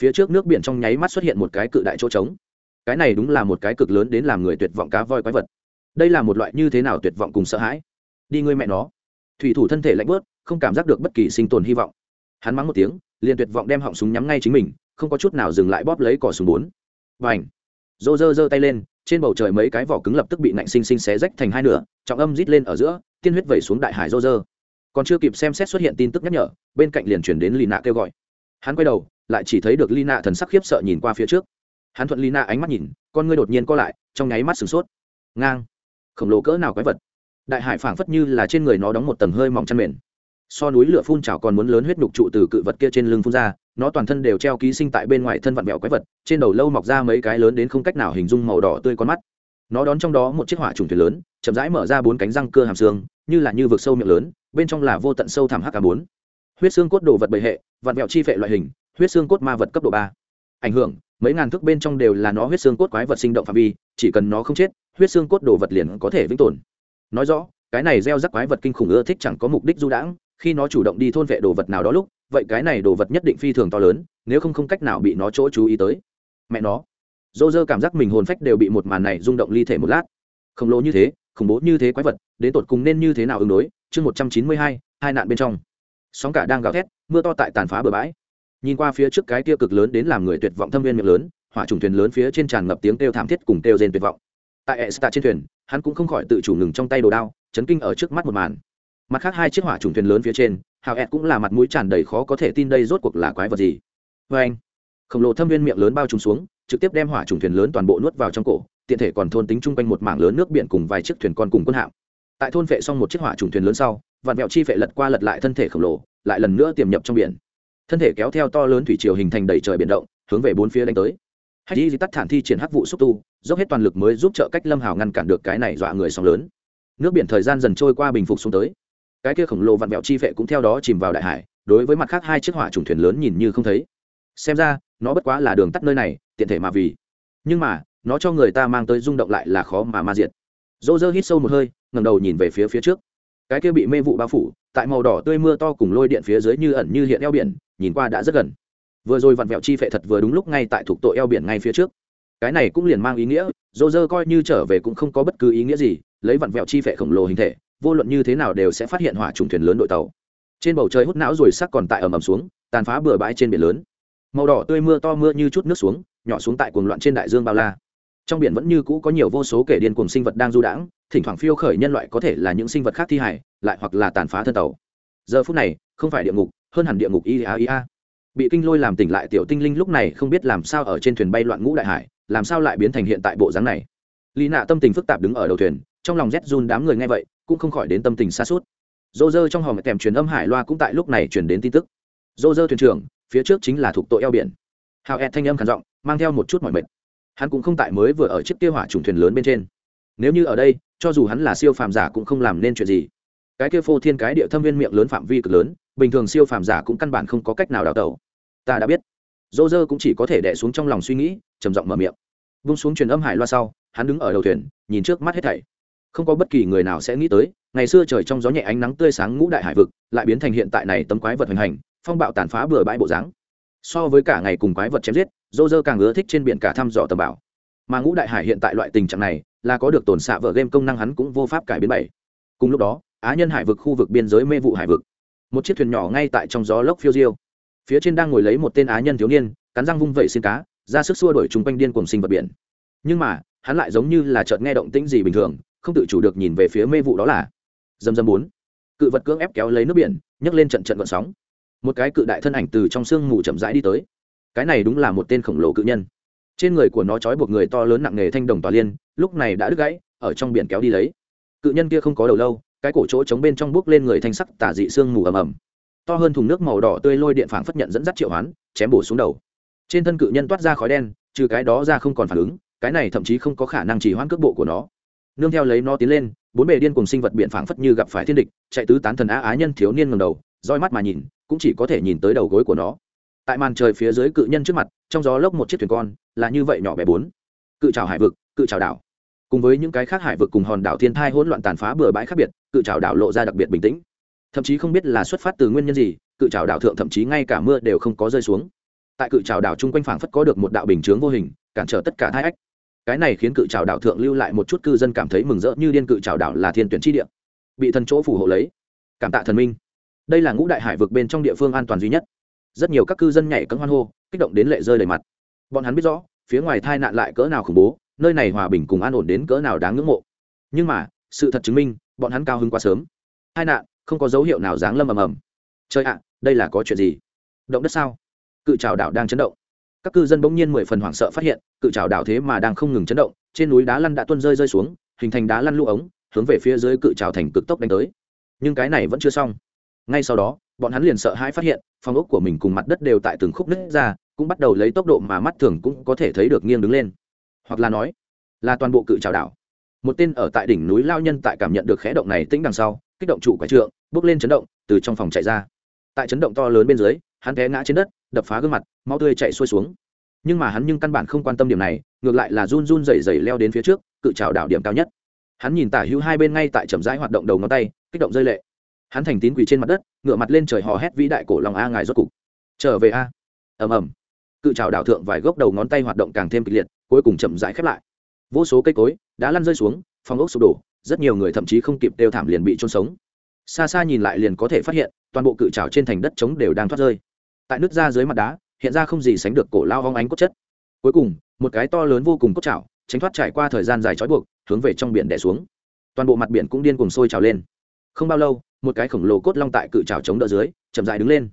Phía trước nước biển trong nháy mắt xuất hiện một cái cự đại chỗ trống. Cái này đúng là một cái cực lớn đến làm người tuyệt vọng cá voi quái vật. Đây là một loại như thế nào tuyệt vọng cùng sợ hãi? Đi ngươi mẹ nó. Thủy thủ thân thể lạnh bớt không cảm giác được bất kỳ sinh tồn hy vọng. Hắn mắng một tiếng, liền tuyệt vọng đem họng súng nhắm ngay chính mình, không có chút nào dừng lại bóp lấy cỏ súng bốn. Và ảnh rô rơ giơ tay lên, trên bầu trời mấy cái vỏ cứng lập tức bị nạnh sinh sinh xé rách thành hai nửa, trọng âm rít lên ở giữa, tiên huyết vẩy xuống đại hải rô rơ. Còn chưa kịp xem xét xuất hiện tin tức nhắc nhở, bên cạnh liền chuyển đến lì nạ kêu gọi. Hắn quay đầu, lại chỉ thấy được lì nạ thần sắc khiếp sợ nhìn qua phía trước. Hắn thuận lì nạ ánh mắt nhìn, con ngươi đột nhiên co lại, trong nháy mắt sửng sốt. Ngang! Khổng lồ cỡ nào quái vật? Đại hải phảng phất như là trên người nó đóng một tầng hơi mỏng chăn mền so núi lửa phun trào còn muốn lớn huyết nhục trụ từ cự vật kia trên lưng phun ra, nó toàn thân đều treo ký sinh tại bên ngoài thân vặn vẹo quái vật, trên đầu lâu mọc ra mấy cái lớn đến không cách nào hình dung màu đỏ tươi con mắt. Nó đón trong đó một chiếc hỏa trùng thuyền lớn, chậm rãi mở ra bốn cánh răng cơ hàm xương, như là như vực sâu miệng lớn, bên trong là vô tận sâu thẳm hắc cả bốn. Huyết xương cốt đồ vật bệ hệ, vặn vẹo chi phệ loại hình, huyết xương cốt ma vật cấp độ ba. Ảnh hưởng, mấy ngàn thước bên trong đều là nó huyết xương cốt quái vật sinh động phạm vi, chỉ cần nó không chết, huyết xương cốt đồ vật liền có thể vĩnh tồn. Nói rõ, cái này gieo rắc quái vật kinh khủng ưa thích chẳng có mục đích du đãng khi nó chủ động đi thôn vệ đồ vật nào đó lúc, vậy cái này đồ vật nhất định phi thường to lớn, nếu không không cách nào bị nó chỗ chú ý tới. Mẹ nó. Dô dơ cảm giác mình hồn phách đều bị một màn này rung động ly thể một lát. Khổng lồ như thế, khủng bố như thế quái vật, đến tột cùng nên như thế nào ứng đối? Chương một trăm chín mươi hai hai nạn bên trong. Sóng cả đang gào thét, mưa to tại tàn phá bờ bãi. Nhìn qua phía trước cái kia cực lớn đến làm người tuyệt vọng thâm viên miệng lớn, hỏa trùng thuyền lớn phía trên tràn ngập tiếng kêu thảm thiết cùng kêu rên tuyệt vọng. Tại esta trên thuyền, hắn cũng không khỏi tự chủ ngừng trong tay đồ đao, chấn kinh ở trước mắt một màn mặt khác hai chiếc hỏa trùng thuyền lớn phía trên, hào ẹt cũng là mặt mũi tràn đầy khó có thể tin đây rốt cuộc là quái vật gì. Vê anh, khổng lồ thâm viên miệng lớn bao trùm xuống, trực tiếp đem hỏa trùng thuyền lớn toàn bộ nuốt vào trong cổ, tiện thể còn thôn tính chung quanh một mảng lớn nước biển cùng vài chiếc thuyền con cùng quân hạm. Tại thôn vệ xong một chiếc hỏa trùng thuyền lớn sau, vạn vẹo chi vệ lật qua lật lại thân thể khổng lồ, lại lần nữa tiềm nhập trong biển. Thân thể kéo theo to lớn thủy triều hình thành đầy trời biển động, hướng về bốn phía đánh tới. Hay đi tắt thản thi triển hắc vụ xúc tu, dốc hết toàn lực mới giúp trợ cách lâm hào ngăn cản được cái này dọa người sóng lớn. Nước biển thời gian dần trôi qua bình phục xuống tới cái kia khổng lồ vặn vẹo chi phệ cũng theo đó chìm vào đại hải, đối với mặt khác hai chiếc hỏa trùng thuyền lớn nhìn như không thấy. Xem ra, nó bất quá là đường tắt nơi này, tiện thể mà vì. Nhưng mà, nó cho người ta mang tới rung động lại là khó mà ma diệt. Dô dơ hít sâu một hơi ngầm đầu nhìn về phía phía trước. Cái kia bị mê vụ bao phủ, tại màu đỏ tươi mưa to cùng lôi điện phía dưới như ẩn như hiện eo biển, nhìn qua đã rất gần. Vừa rồi vặn vẹo chi phệ thật vừa đúng lúc ngay tại thuộc tội eo biển ngay phía trước. Cái này cũng liền mang ý nghĩa dô dơ coi như trở về cũng không có bất cứ ý nghĩa gì, lấy vặn vẹo chi phệ khổng lồ hình thể vô luận như thế nào đều sẽ phát hiện hỏa trùng thuyền lớn đội tàu. Trên bầu trời hút não rồi sắc còn tại ầm ầm xuống, tàn phá bừa bãi trên biển lớn. Màu đỏ tươi mưa to mưa như chút nước xuống, nhỏ xuống tại cuồng loạn trên đại dương bao la. Trong biển vẫn như cũ có nhiều vô số kể điên cuồng sinh vật đang du đãng, thỉnh thoảng phiêu khởi nhân loại có thể là những sinh vật khác thi hải lại hoặc là tàn phá thân tàu. Giờ phút này, không phải địa ngục, hơn hẳn địa ngục ia ia bị kinh lôi làm tỉnh lại tiểu tinh linh lúc này không biết làm sao ở trên thuyền bay loạn ngũ đại hải, làm sao lại biến thành hiện tại bộ dáng này. Lý nạ tâm tình phức tạp đứng ở đầu thuyền, trong lòng rét run đám người nghe vậy cũng không khỏi đến tâm tình xa suốt. Dô dơ trong hòm kèm truyền âm hải loa cũng tại lúc này truyền đến tin tức. Dô dơ thuyền trưởng, phía trước chính là thuộc tội eo biển. Hào ed thanh âm khản giọng, mang theo một chút mọi mệt. Hắn cũng không tại mới vừa ở chiếc kia hỏa trùng thuyền lớn bên trên. Nếu như ở đây, cho dù hắn là siêu phàm giả cũng không làm nên chuyện gì. Cái kia phô thiên cái địa thâm viên miệng lớn phạm vi cực lớn, bình thường siêu phàm giả cũng căn bản không có cách nào đào tẩu. Ta đã biết. Dô dơ cũng chỉ có thể đẻ xuống trong lòng suy nghĩ, trầm giọng mở miệng. Vung xuống truyền âm hải loa sau, hắn đứng ở đầu thuyền, nhìn trước mắt hết thảy không có bất kỳ người nào sẽ nghĩ tới, ngày xưa trời trong gió nhẹ ánh nắng tươi sáng ngũ đại hải vực, lại biến thành hiện tại này tấm quái vật hoành hành, phong bạo tàn phá bừa bãi bộ dáng. So với cả ngày cùng quái vật chém giết dô dơ càng ưa thích trên biển cả thăm dò tầm bảo. Mà ngũ đại hải hiện tại loại tình trạng này, là có được tồn xạ vợ game công năng hắn cũng vô pháp cải biến bảy cùng lúc đó, á nhân hải vực khu vực biên giới mê vụ hải vực. Một chiếc thuyền nhỏ ngay tại trong gió lốc phiêu diêu. Phía trên đang ngồi lấy một tên á nhân thiếu niên, cắn răng vung vẩy xin cá, ra sức xua đổi chung quanh điên cùng sinh vật biển. Nhưng mà, hắn lại giống như là chợt nghe động tĩnh gì bình thường không tự chủ được nhìn về phía mê vụ đó là dầm dầm bốn. Cự vật cưỡng ép kéo lấy nước biển, nhấc lên trận trận vận sóng. Một cái cự đại thân ảnh từ trong sương mù chậm rãi đi tới. Cái này đúng là một tên khổng lồ cự nhân. Trên người của nó trói buộc người to lớn nặng nghề thanh đồng tòa liên, lúc này đã đứt gãy, ở trong biển kéo đi lấy. Cự nhân kia không có đầu lâu, cái cổ chỗ chống bên trong bước lên người thanh sắc tả dị sương mù ầm ầm. To hơn thùng nước màu đỏ tươi lôi điện phảng phất nhận dẫn dắt triệu hoán, chém bổ xuống đầu. Trên thân cự nhân toát ra khói đen, trừ cái đó ra không còn phản ứng, cái này thậm chí không có khả năng chỉ hoãn cước bộ của nó nương theo lấy nó tiến lên, bốn bề điên cùng sinh vật biện phảng phất như gặp phải thiên địch, chạy tứ tán thần á á nhân thiếu niên ngầm đầu, roi mắt mà nhìn, cũng chỉ có thể nhìn tới đầu gối của nó. Tại màn trời phía dưới cự nhân trước mặt, trong gió lốc một chiếc thuyền con, là như vậy nhỏ bé bốn. Cự trào hải vực, cự trào đảo. Cùng với những cái khác hải vực cùng hòn đảo thiên thai hỗn loạn tàn phá bừa bãi khác biệt, cự trào đảo lộ ra đặc biệt bình tĩnh. Thậm chí không biết là xuất phát từ nguyên nhân gì, cự trào đảo thượng thậm chí ngay cả mưa đều không có rơi xuống. Tại cự trào đảo chung quanh phảng phất có được một đạo bình chướng vô hình, cản trở tất cả thai ách cái này khiến cự trào đảo thượng lưu lại một chút cư dân cảm thấy mừng rỡ như điên cự trào đảo là thiên tuyển chi địa. Bị thần chỗ phù hộ lấy. Cảm tạ thần minh. Đây là ngũ đại hải vực bên trong địa phương an toàn duy nhất. Rất nhiều các cư dân nhảy cấm hoan hô, kích động đến lệ rơi đầy mặt. Bọn hắn biết rõ, phía ngoài tai nạn lại cỡ nào khủng bố, nơi này hòa bình cùng an ổn đến cỡ nào đáng ngưỡng mộ. Nhưng mà, sự thật chứng minh, bọn hắn cao hứng quá sớm. Hai nạn, không có dấu hiệu nào dáng lâm ầm ầm. Trời ạ, đây là có chuyện gì? Động đất sao? Cự trào đảo đang chấn động các cư dân bỗng nhiên mười phần hoảng sợ phát hiện, cự trào đảo thế mà đang không ngừng chấn động, trên núi đá lăn đã tuôn rơi rơi xuống, hình thành đá lăn lũ ống, hướng về phía dưới cự trào thành cực tốc đánh tới. Nhưng cái này vẫn chưa xong. Ngay sau đó, bọn hắn liền sợ hãi phát hiện, phòng ốc của mình cùng mặt đất đều tại từng khúc nứt ra, cũng bắt đầu lấy tốc độ mà mắt thường cũng có thể thấy được nghiêng đứng lên. Hoặc là nói, là toàn bộ cự trào đảo. Một tên ở tại đỉnh núi lao nhân tại cảm nhận được khẽ động này tĩnh đằng sau, kích động trụ quái trượng, bước lên chấn động, từ trong phòng chạy ra. Tại chấn động to lớn bên dưới hắn té ngã trên đất, đập phá gương mặt, máu tươi chạy xuôi xuống. Nhưng mà hắn nhưng căn bản không quan tâm điểm này, ngược lại là run run rẩy rẩy leo đến phía trước, cự trào đảo điểm cao nhất. Hắn nhìn tả hữu hai bên ngay tại chậm rãi hoạt động đầu ngón tay, kích động rơi lệ. Hắn thành tín quỳ trên mặt đất ngựa mặt lên trời hò hét vĩ đại cổ lòng a ngài rốt cục. Trở về a. Ầm ầm. Cự trào đảo thượng vài gốc đầu ngón tay hoạt động càng thêm kịch liệt, cuối cùng chậm rãi khép lại. Vô số cây cối, đã lăn rơi xuống, phòng ốc sụp đổ, rất nhiều người thậm chí không kịp đều thảm liền bị trôn sống. Xa xa nhìn lại liền có thể phát hiện, toàn bộ cự trào trên thành đất trống đều đang thoát rơi tại nước ra dưới mặt đá, hiện ra không gì sánh được cổ lao hong ánh cốt chất. Cuối cùng, một cái to lớn vô cùng cốt trào tránh thoát trải qua thời gian dài trói buộc, hướng về trong biển đẻ xuống. Toàn bộ mặt biển cũng điên cùng sôi trào lên. Không bao lâu, một cái khổng lồ cốt long tại cự trào chống đỡ dưới, chậm dài đứng lên.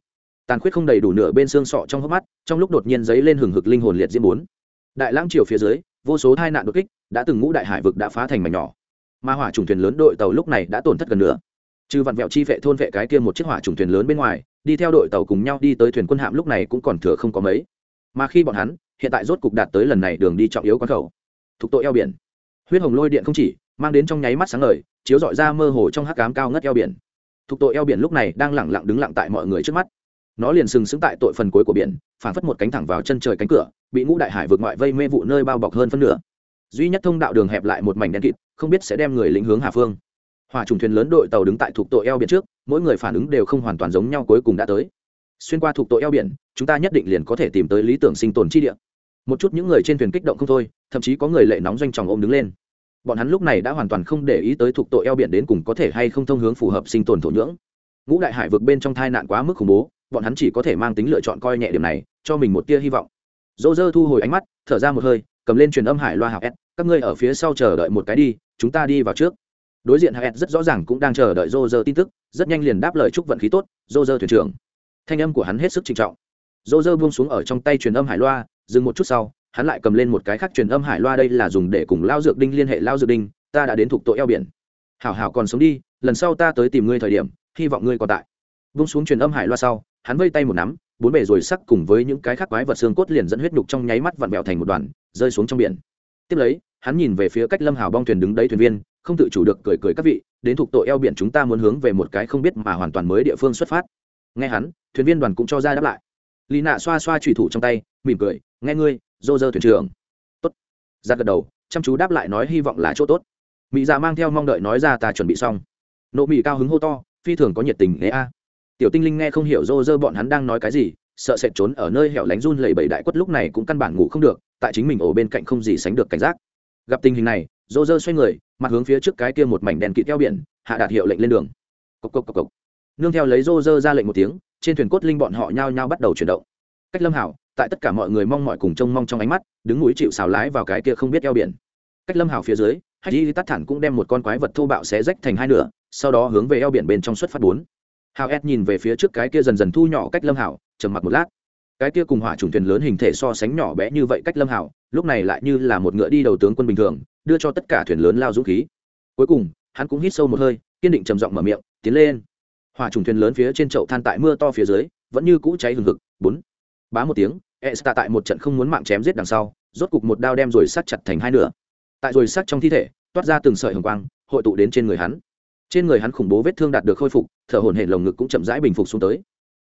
Tàn khuyết không đầy đủ nửa bên xương sọ trong hốc mắt, trong lúc đột nhiên dấy lên hừng hực linh hồn liệt diễm bốn. Đại lãng triều phía dưới, vô số tai nạn đột kích, đã từng ngũ đại hải vực đã phá thành mảnh nhỏ. Mà hỏa trùng thuyền lớn đội tàu lúc này đã tổn thất gần nữa trừ vặn vẹo chi vệ thôn vệ cái kia một chiếc hỏa trùng thuyền lớn bên ngoài, đi theo đội tàu cùng nhau đi tới thuyền quân hạm lúc này cũng còn thừa không có mấy. Mà khi bọn hắn, hiện tại rốt cục đạt tới lần này đường đi trọng yếu quán khẩu. Thuộc tội eo biển. Huyết hồng lôi điện không chỉ mang đến trong nháy mắt sáng lời chiếu dọi ra mơ hồ trong hắc cám cao ngất eo biển. Thuộc tội eo biển lúc này đang lẳng lặng đứng lặng tại mọi người trước mắt. Nó liền sừng sững tại tội phần cuối của biển phản phất một cánh thẳng vào chân trời cánh cửa, bị ngũ đại hải vượt ngoại vây mê vụ nơi bao bọc hơn phân nửa. Duy nhất thông đạo đường hẹp lại một mảnh đen kịt, không biết sẽ đem người lĩnh hướng hà phương hòa trùng thuyền lớn đội tàu đứng tại thuộc tội eo biển trước, mỗi người phản ứng đều không hoàn toàn giống nhau cuối cùng đã tới. Xuyên qua thuộc tội eo biển, chúng ta nhất định liền có thể tìm tới lý tưởng sinh tồn chi địa. Một chút những người trên thuyền kích động không thôi, thậm chí có người lệ nóng doanh tròng ôm đứng lên. Bọn hắn lúc này đã hoàn toàn không để ý tới thuộc tội eo biển đến cùng có thể hay không thông hướng phù hợp sinh tồn thổ nhưỡng. Ngũ đại hải vực bên trong tai nạn quá mức khủng bố, bọn hắn chỉ có thể mang tính lựa chọn coi nhẹ điểm này, cho mình một tia hy vọng. Dỗ dơ thu hồi ánh mắt, thở ra một hơi, cầm lên truyền âm hải loa hạc s, các ngươi ở phía sau chờ đợi một cái đi, chúng ta đi vào trước đối diện hạc rất rõ ràng cũng đang chờ đợi rô rơ tin tức, rất nhanh liền đáp lời chúc vận khí tốt rô rơ thuyền trưởng. Thanh âm của hắn hết sức trinh trọng. Rô rơ buông xuống ở trong tay truyền âm hải loa, dừng một chút sau, hắn lại cầm lên một cái khác truyền âm hải loa đây là dùng để cùng lao dược đinh liên hệ lao dược đinh, ta đã đến thuộc tội eo biển. Hảo hảo còn sống đi, lần sau ta tới tìm ngươi thời điểm, hy vọng ngươi còn tại. Vung xuống truyền âm hải loa sau, hắn vây tay một nắm, bốn bề rồi sắc cùng với những cái khác quái vật xương cốt liền dẫn huyết nhục trong nháy mắt vặn vẹo thành một đoàn, rơi xuống trong biển. Tiếp lấy, hắn nhìn về phía cách lâm hào bong thuyền đứng đấy thuyền viên không tự chủ được cười cười các vị, đến thuộc tội eo biển chúng ta muốn hướng về một cái không biết mà hoàn toàn mới địa phương xuất phát. Nghe hắn, thuyền viên đoàn cũng cho ra đáp lại. Lì nạ xoa xoa trùy thủ trong tay, mỉm cười, nghe ngươi dô dơ thuyền trưởng. Tốt. Ra gật đầu, chăm chú đáp lại nói hy vọng là chỗ tốt. Mỹ già dạ mang theo mong đợi nói ra ta chuẩn bị xong. Nộ mỹ cao hứng hô to, phi thường có nhiệt tình nghe a. Tiểu tinh linh nghe không hiểu dô dơ bọn hắn đang nói cái gì, sợ sệt trốn ở nơi hẻo lánh run lẩy bẩy đại quất lúc này cũng căn bản ngủ không được, tại chính mình ổ bên cạnh không gì sánh được cảnh giác. Gặp tình hình này dô dơ xoay người, mặt hướng phía trước cái kia một mảnh đèn kỵ theo biển, hạ đạt hiệu lệnh lên đường. Cộc cộc cộc cộc. Nương theo lấy dô dơ ra lệnh một tiếng, trên thuyền cốt linh bọn họ nhao nhao bắt đầu chuyển động. Cách lâm hảo, tại tất cả mọi người mong mọi cùng trông mong trong ánh mắt, đứng núi chịu xào lái vào cái kia không biết eo biển. Cách lâm hảo phía dưới, hách y tắt thản cũng đem một con quái vật thô bạo xé rách thành hai nửa, sau đó hướng về eo biển bên trong xuất phát bốn. Hào ed nhìn về phía trước cái kia dần dần thu nhỏ cách lâm hảo, trầm mặc một lát. Cái kia cùng hỏa trùng thuyền lớn hình thể so sánh nhỏ bé như vậy cách lâm hảo, lúc này lại như là một ngựa đi đầu tướng quân bình thường đưa cho tất cả thuyền lớn lao dũng khí cuối cùng hắn cũng hít sâu một hơi kiên định trầm giọng mở miệng tiến lên hòa trùng thuyền lớn phía trên chậu than tại mưa to phía dưới vẫn như cũ cháy hừng hực bốn bá một tiếng Esta tại một trận không muốn mạng chém giết đằng sau, rốt cục một đao đem rồi sát chặt thành hai nửa. Tại rồi sát trong thi thể, toát ra từng sợi hồng quang, hội tụ đến trên người hắn. Trên người hắn khủng bố vết thương đạt được khôi phục, thở hổn hển lồng ngực cũng chậm rãi bình phục xuống tới.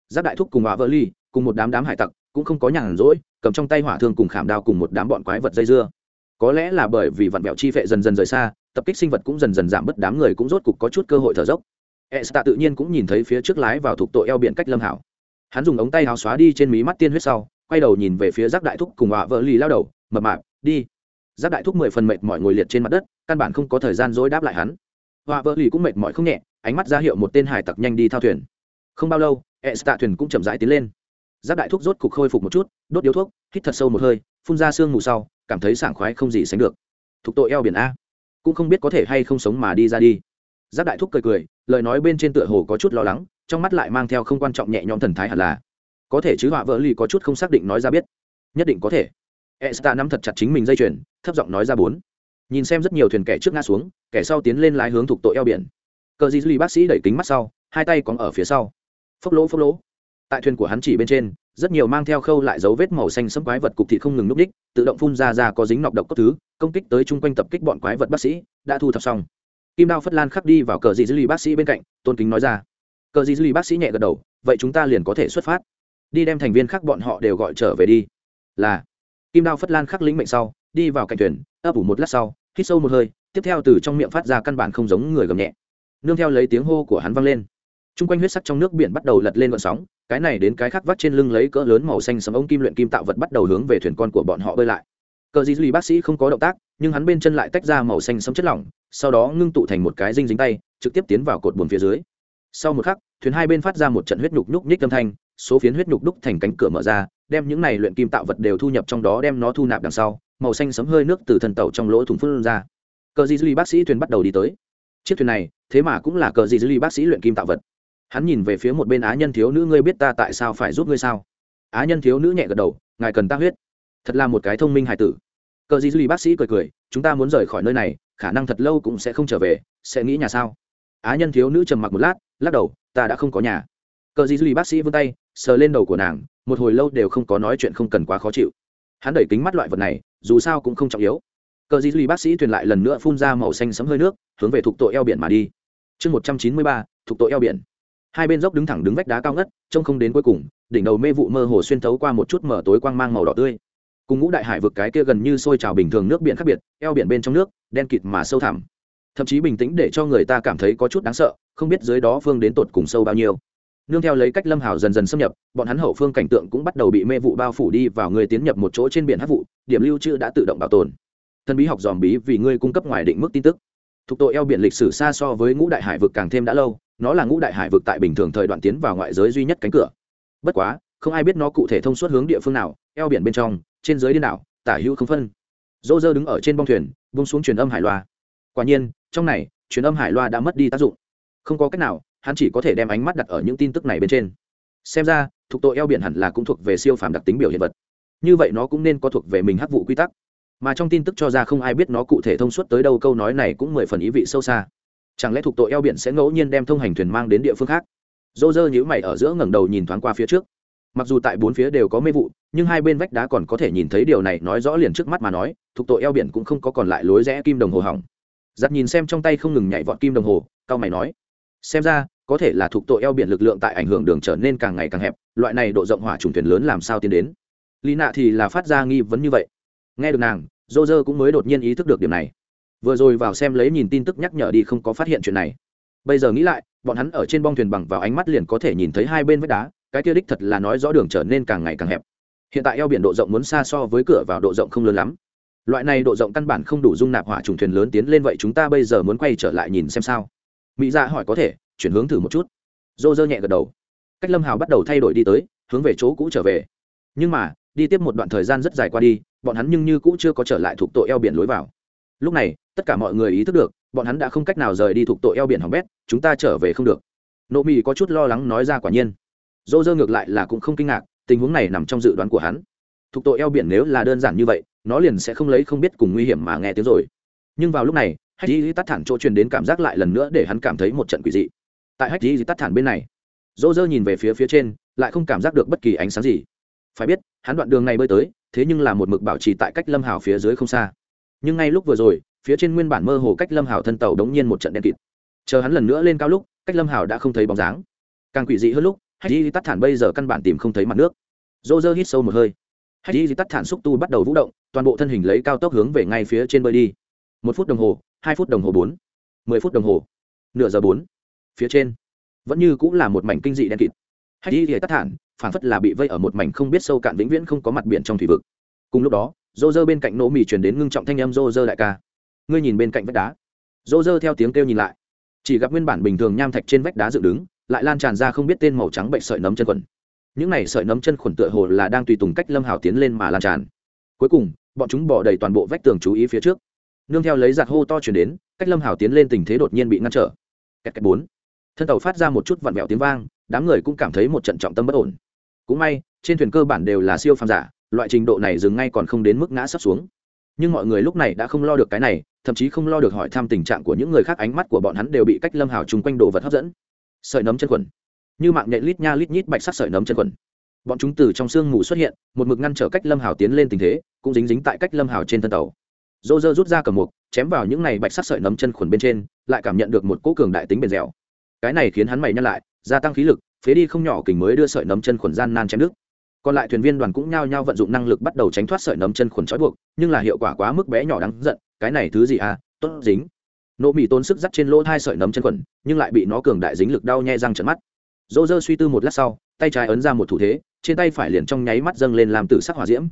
Giáp đại thúc cùng hòa vỡ Ly, cùng một đám đám hải tặc, cũng không có nhàn rỗi, cầm trong tay hỏa thương cùng khảm đao cùng một đám bọn quái vật dây dưa. Có lẽ là bởi vì vạn mẹo chi phệ dần dần rời xa, tập kích sinh vật cũng dần dần giảm bớt đám người cũng rốt cục có chút cơ hội thở dốc. Esta tự nhiên cũng nhìn thấy phía trước lái vào thuộc tội eo biển cách Lâm Hảo. Hắn dùng ống tay áo xóa đi trên mí mắt tiên huyết sau, quay đầu nhìn về phía giác đại thúc cùng họa vợ lì lao đầu mập mạp đi giác đại thúc mười phần mệt mỏi ngồi liệt trên mặt đất căn bản không có thời gian dối đáp lại hắn họa vợ lì cũng mệt mỏi không nhẹ ánh mắt ra hiệu một tên hải tặc nhanh đi thao thuyền không bao lâu e tạ thuyền cũng chậm rãi tiến lên giác đại thúc rốt cục khôi phục một chút đốt điếu thuốc hít thật sâu một hơi phun ra sương mù sau cảm thấy sảng khoái không gì sánh được thuộc tội eo biển a cũng không biết có thể hay không sống mà đi ra đi giác đại thúc cười cười lời nói bên trên tựa hồ có chút lo lắng trong mắt lại mang theo không quan trọng nhẹ nhõm thần thái hẳn là có thể chứ họa vợ lì có chút không xác định nói ra biết nhất định có thể Esta nắm thật chặt chính mình dây chuyền, thấp giọng nói ra bốn. Nhìn xem rất nhiều thuyền kẻ trước ngã xuống, kẻ sau tiến lên lái hướng thuộc tội eo biển. Cờ Di bác sĩ đẩy kính mắt sau, hai tay còn ở phía sau. Phốc lỗ phốc lỗ. Tại thuyền của hắn chỉ bên trên, rất nhiều mang theo khâu lại dấu vết màu xanh sẫm quái vật cục thị không ngừng núp đích, tự động phun ra ra có dính nọc độc cốt thứ, công kích tới chung quanh tập kích bọn quái vật bác sĩ, đã thu thập xong. Kim đao phất lan khắc đi vào cờ Di Lì bác sĩ bên cạnh, tôn kính nói ra. Cờ Di Lì bác sĩ nhẹ gật đầu, vậy chúng ta liền có thể xuất phát. Đi đem thành viên khác bọn họ đều gọi trở về đi. Là. Kim đao phất lan khắc lĩnh mệnh sau đi vào cạnh thuyền ấp ủ một lát sau hít sâu một hơi tiếp theo từ trong miệng phát ra căn bản không giống người gầm nhẹ. Nương theo lấy tiếng hô của hắn vang lên t r u n g quanh huyết sắc trong nước biển bắt đầu lật lên vận sóng, cái này đến cái khác vắt trên lưng lấy cỡ lớn màu xanh sấm ống kim luyện kim tạo vật bắt đầu hướng về thuyền con của bọn họ bơi lại. Cờ dì duy bác sĩ không có động tác, nhưng hắn bên chân lại tách ra màu xanh sấm chất lỏng, sau đó ngưng tụ thành một cái dinh dính tay, trực tiếp tiến vào cột buồn phía dưới. Sau một khắc, thuyền hai bên phát ra một trận huyết nhục nhúc nhích âm thanh, số phiến huyết nhục đúc thành cánh cửa mở ra, đem những này luyện kim tạo vật đều thu nhập trong đó đem nó thu nạp đằng sau, màu xanh sấm hơi nước từ thần tàu trong lỗ thùng phun ra. Cờ di duy bác sĩ thuyền bắt đầu đi tới. Chiếc thuyền này, thế mà cũng là cờ gì dư bác sĩ luyện kim tạo vật hắn nhìn về phía một bên á nhân thiếu nữ, ngươi biết ta tại sao phải giúp ngươi sao? Á nhân thiếu nữ nhẹ gật đầu, ngài cần ta huyết. Thật là một cái thông minh hài tử. Cờ di duy bác sĩ cười cười, chúng ta muốn rời khỏi nơi này, khả năng thật lâu cũng sẽ không trở về, sẽ nghĩ nhà sao? Á nhân thiếu nữ trầm mặc một lát, lắc đầu, ta đã không có nhà. Cờ di duy bác sĩ vươn tay, sờ lên đầu của nàng, một hồi lâu đều không có nói chuyện không cần quá khó chịu. Hắn đẩy kính mắt loại vật này, dù sao cũng không trọng yếu. Cờ di duy bác sĩ thuyền lại lần nữa phun ra màu xanh sấm hơi nước, hướng về thuộc tội eo biển mà đi. Chương một trăm chín mươi ba, thuộc tội eo biển hai bên dốc đứng thẳng đứng vách đá cao ngất, trông không đến cuối cùng, đỉnh đầu mê vụ mơ hồ xuyên thấu qua một chút mở tối quang mang màu đỏ tươi. Cùng ngũ đại hải vực cái kia gần như sôi trào bình thường nước biển khác biệt, eo biển bên trong nước, đen kịt mà sâu thẳm. Thậm chí bình tĩnh để cho người ta cảm thấy có chút đáng sợ, không biết dưới đó phương đến tột cùng sâu bao nhiêu. Nương theo lấy cách lâm hào dần dần xâm nhập, bọn hắn hậu phương cảnh tượng cũng bắt đầu bị mê vụ bao phủ đi vào người tiến nhập một chỗ trên biển hát vụ, điểm lưu trữ đã tự động bảo tồn. Thân bí học dòm bí vì ngươi cung cấp ngoài định mức tin tức. Thuộc tội eo biển lịch sử xa so với ngũ đại hải vực càng thêm đã lâu nó là ngũ đại hải vực tại bình thường thời đoạn tiến vào ngoại giới duy nhất cánh cửa. Bất quá, không ai biết nó cụ thể thông suốt hướng địa phương nào, eo biển bên trong, trên dưới điên đảo, tả hữu không phân. Dô dơ đứng ở trên bong thuyền bông xuống truyền âm hải loa. Quả nhiên, trong này, truyền âm hải loa đã mất đi tác dụng. Không có cách nào, hắn chỉ có thể đem ánh mắt đặt ở những tin tức này bên trên. Xem ra, thuộc tội eo biển hẳn là cũng thuộc về siêu phàm đặc tính biểu hiện vật. Như vậy nó cũng nên có thuộc về mình hắc vụ quy tắc. Mà trong tin tức cho ra không ai biết nó cụ thể thông suốt tới đâu, câu nói này cũng mười phần ý vị sâu xa chẳng lẽ thuộc tội eo biển sẽ ngẫu nhiên đem thông hành thuyền mang đến địa phương khác? Dô dơ nhữ mày ở giữa ngẩng đầu nhìn thoáng qua phía trước. Mặc dù tại bốn phía đều có mê vụ, nhưng hai bên vách đá còn có thể nhìn thấy điều này nói rõ liền trước mắt mà nói, thuộc tội eo biển cũng không có còn lại lối rẽ kim đồng hồ hỏng. Giặt nhìn xem trong tay không ngừng nhảy vọt kim đồng hồ, cao mày nói, xem ra, có thể là thuộc tội eo biển lực lượng tại ảnh hưởng đường trở nên càng ngày càng hẹp, loại này độ rộng hỏa trùng thuyền lớn làm sao tiến đến? Lý nạ thì là phát ra nghi vấn như vậy. Nghe được nàng dô dơ cũng mới đột nhiên ý thức được điểm này vừa rồi vào xem lấy nhìn tin tức nhắc nhở đi không có phát hiện chuyện này. Bây giờ nghĩ lại, bọn hắn ở trên bong thuyền bằng vào ánh mắt liền có thể nhìn thấy hai bên vách đá, cái kia đích thật là nói rõ đường trở nên càng ngày càng hẹp. Hiện tại eo biển độ rộng muốn xa so với cửa vào độ rộng không lớn lắm. Loại này độ rộng căn bản không đủ dung nạp hỏa trùng thuyền lớn tiến lên vậy chúng ta bây giờ muốn quay trở lại nhìn xem sao? Mỹ dạ hỏi có thể, chuyển hướng thử một chút. Dô dơ nhẹ gật đầu. Cách lâm hào bắt đầu thay đổi đi tới, hướng về chỗ cũ trở về. Nhưng mà, đi tiếp một đoạn thời gian rất dài qua đi, bọn hắn nhưng như cũ chưa có trở lại thuộc tội eo biển lối vào lúc này, tất cả mọi người ý thức được, bọn hắn đã không cách nào rời đi thuộc tội eo biển hỏng bét, chúng ta trở về không được. Nộ mỹ có chút lo lắng nói ra quả nhiên. Dô dơ ngược lại là cũng không kinh ngạc, tình huống này nằm trong dự đoán của hắn. Thuộc tội eo biển nếu là đơn giản như vậy, nó liền sẽ không lấy không biết cùng nguy hiểm mà nghe tiếng rồi. Nhưng vào lúc này, hách di tắt thản chỗ truyền đến cảm giác lại lần nữa để hắn cảm thấy một trận quỷ dị. Tại hách di tắt thản bên này, dô dơ nhìn về phía phía trên, lại không cảm giác được bất kỳ ánh sáng gì. Phải biết, hắn đoạn đường này bơi tới, thế nhưng là một mực bảo trì tại cách lâm hào phía dưới không xa nhưng ngay lúc vừa rồi, phía trên nguyên bản mơ hồ cách lâm hảo thân tàu đống nhiên một trận đen kịt. Chờ hắn lần nữa lên cao lúc, cách lâm hảo đã không thấy bóng dáng. Càng quỷ dị hơn lúc hay di tắt thản bây giờ căn bản tìm không thấy mặt nước. Dô dơ hít sâu một hơi. Hay di tắt thản xúc tu bắt đầu vũ động, toàn bộ thân hình lấy cao tốc hướng về ngay phía trên bơi đi. Một phút đồng hồ, hai phút đồng hồ bốn, mười phút đồng hồ, nửa giờ bốn, phía trên. Vẫn như cũng là một mảnh kinh dị đen kịt. Hay di tắt thản phản phất là bị vây ở một mảnh không biết sâu cạn vĩnh viễn không có mặt biển trong thủy vực. Cùng lúc đó dô dơ bên cạnh nỗ mì chuyển đến ngưng trọng thanh âm dô dơ đại ca. Ngươi nhìn bên cạnh vách đá. Dô dơ theo tiếng kêu nhìn lại. Chỉ gặp nguyên bản bình thường nham thạch trên vách đá dựng đứng, lại lan tràn ra không biết tên màu trắng bệnh sợi nấm chân khuẩn những này sợi nấm chân khuẩn tựa hồ là đang tùy tùng cách lâm hào tiến lên mà lan tràn. Cuối cùng, bọn chúng bỏ đầy toàn bộ vách tường chú ý phía trước. Nương theo lấy giặt hô to chuyển đến, cách lâm hào tiến lên tình thế đột nhiên bị ngăn trở. Cách cách bốn. Thân tàu phát ra một chút vặn vẹo tiếng vang, đám người cũng cảm thấy một trận trọng tâm bất ổn. Cũng may, trên thuyền cơ bản đều là siêu phàm giả loại trình độ này dừng ngay còn không đến mức ngã sắp xuống. Nhưng mọi người lúc này đã không lo được cái này, thậm chí không lo được hỏi thăm tình trạng của những người khác, ánh mắt của bọn hắn đều bị cách lâm hào chung quanh đồ vật hấp dẫn. Sợi nấm chân quần. Như mạng nhện lít nha lít nhít bạch sắc sợi nấm chân quần. Bọn chúng từ trong sương mù xuất hiện, một mực ngăn trở cách lâm hào tiến lên tình thế, cũng dính dính tại cách lâm hào trên thân tàu. Dô dơ rút ra cầm mục, chém vào những này bạch sắc sợi nấm chân khuẩn bên trên, lại cảm nhận được một cỗ cường đại tính bền dẻo. Cái này khiến hắn mày nhăn lại, gia tăng khí lực, phế đi không nhỏ kình mới đưa sợi nấm chân khuẩn gian nan chém nước còn lại thuyền viên đoàn cũng nhao nhao vận dụng năng lực bắt đầu tránh thoát sợi nấm chân khuẩn trói buộc, nhưng là hiệu quả quá mức bé nhỏ đáng giận, cái này thứ gì à? Tốt dính. Nộ mỹ tốn sức dắt trên lỗ hai sợi nấm chân khuẩn, nhưng lại bị nó cường đại dính lực đau nhẹ răng trận mắt. Dỗ dơ suy tư một lát sau, tay trái ấn ra một thủ thế, trên tay phải liền trong nháy mắt dâng lên làm tử sắc hỏa diễm.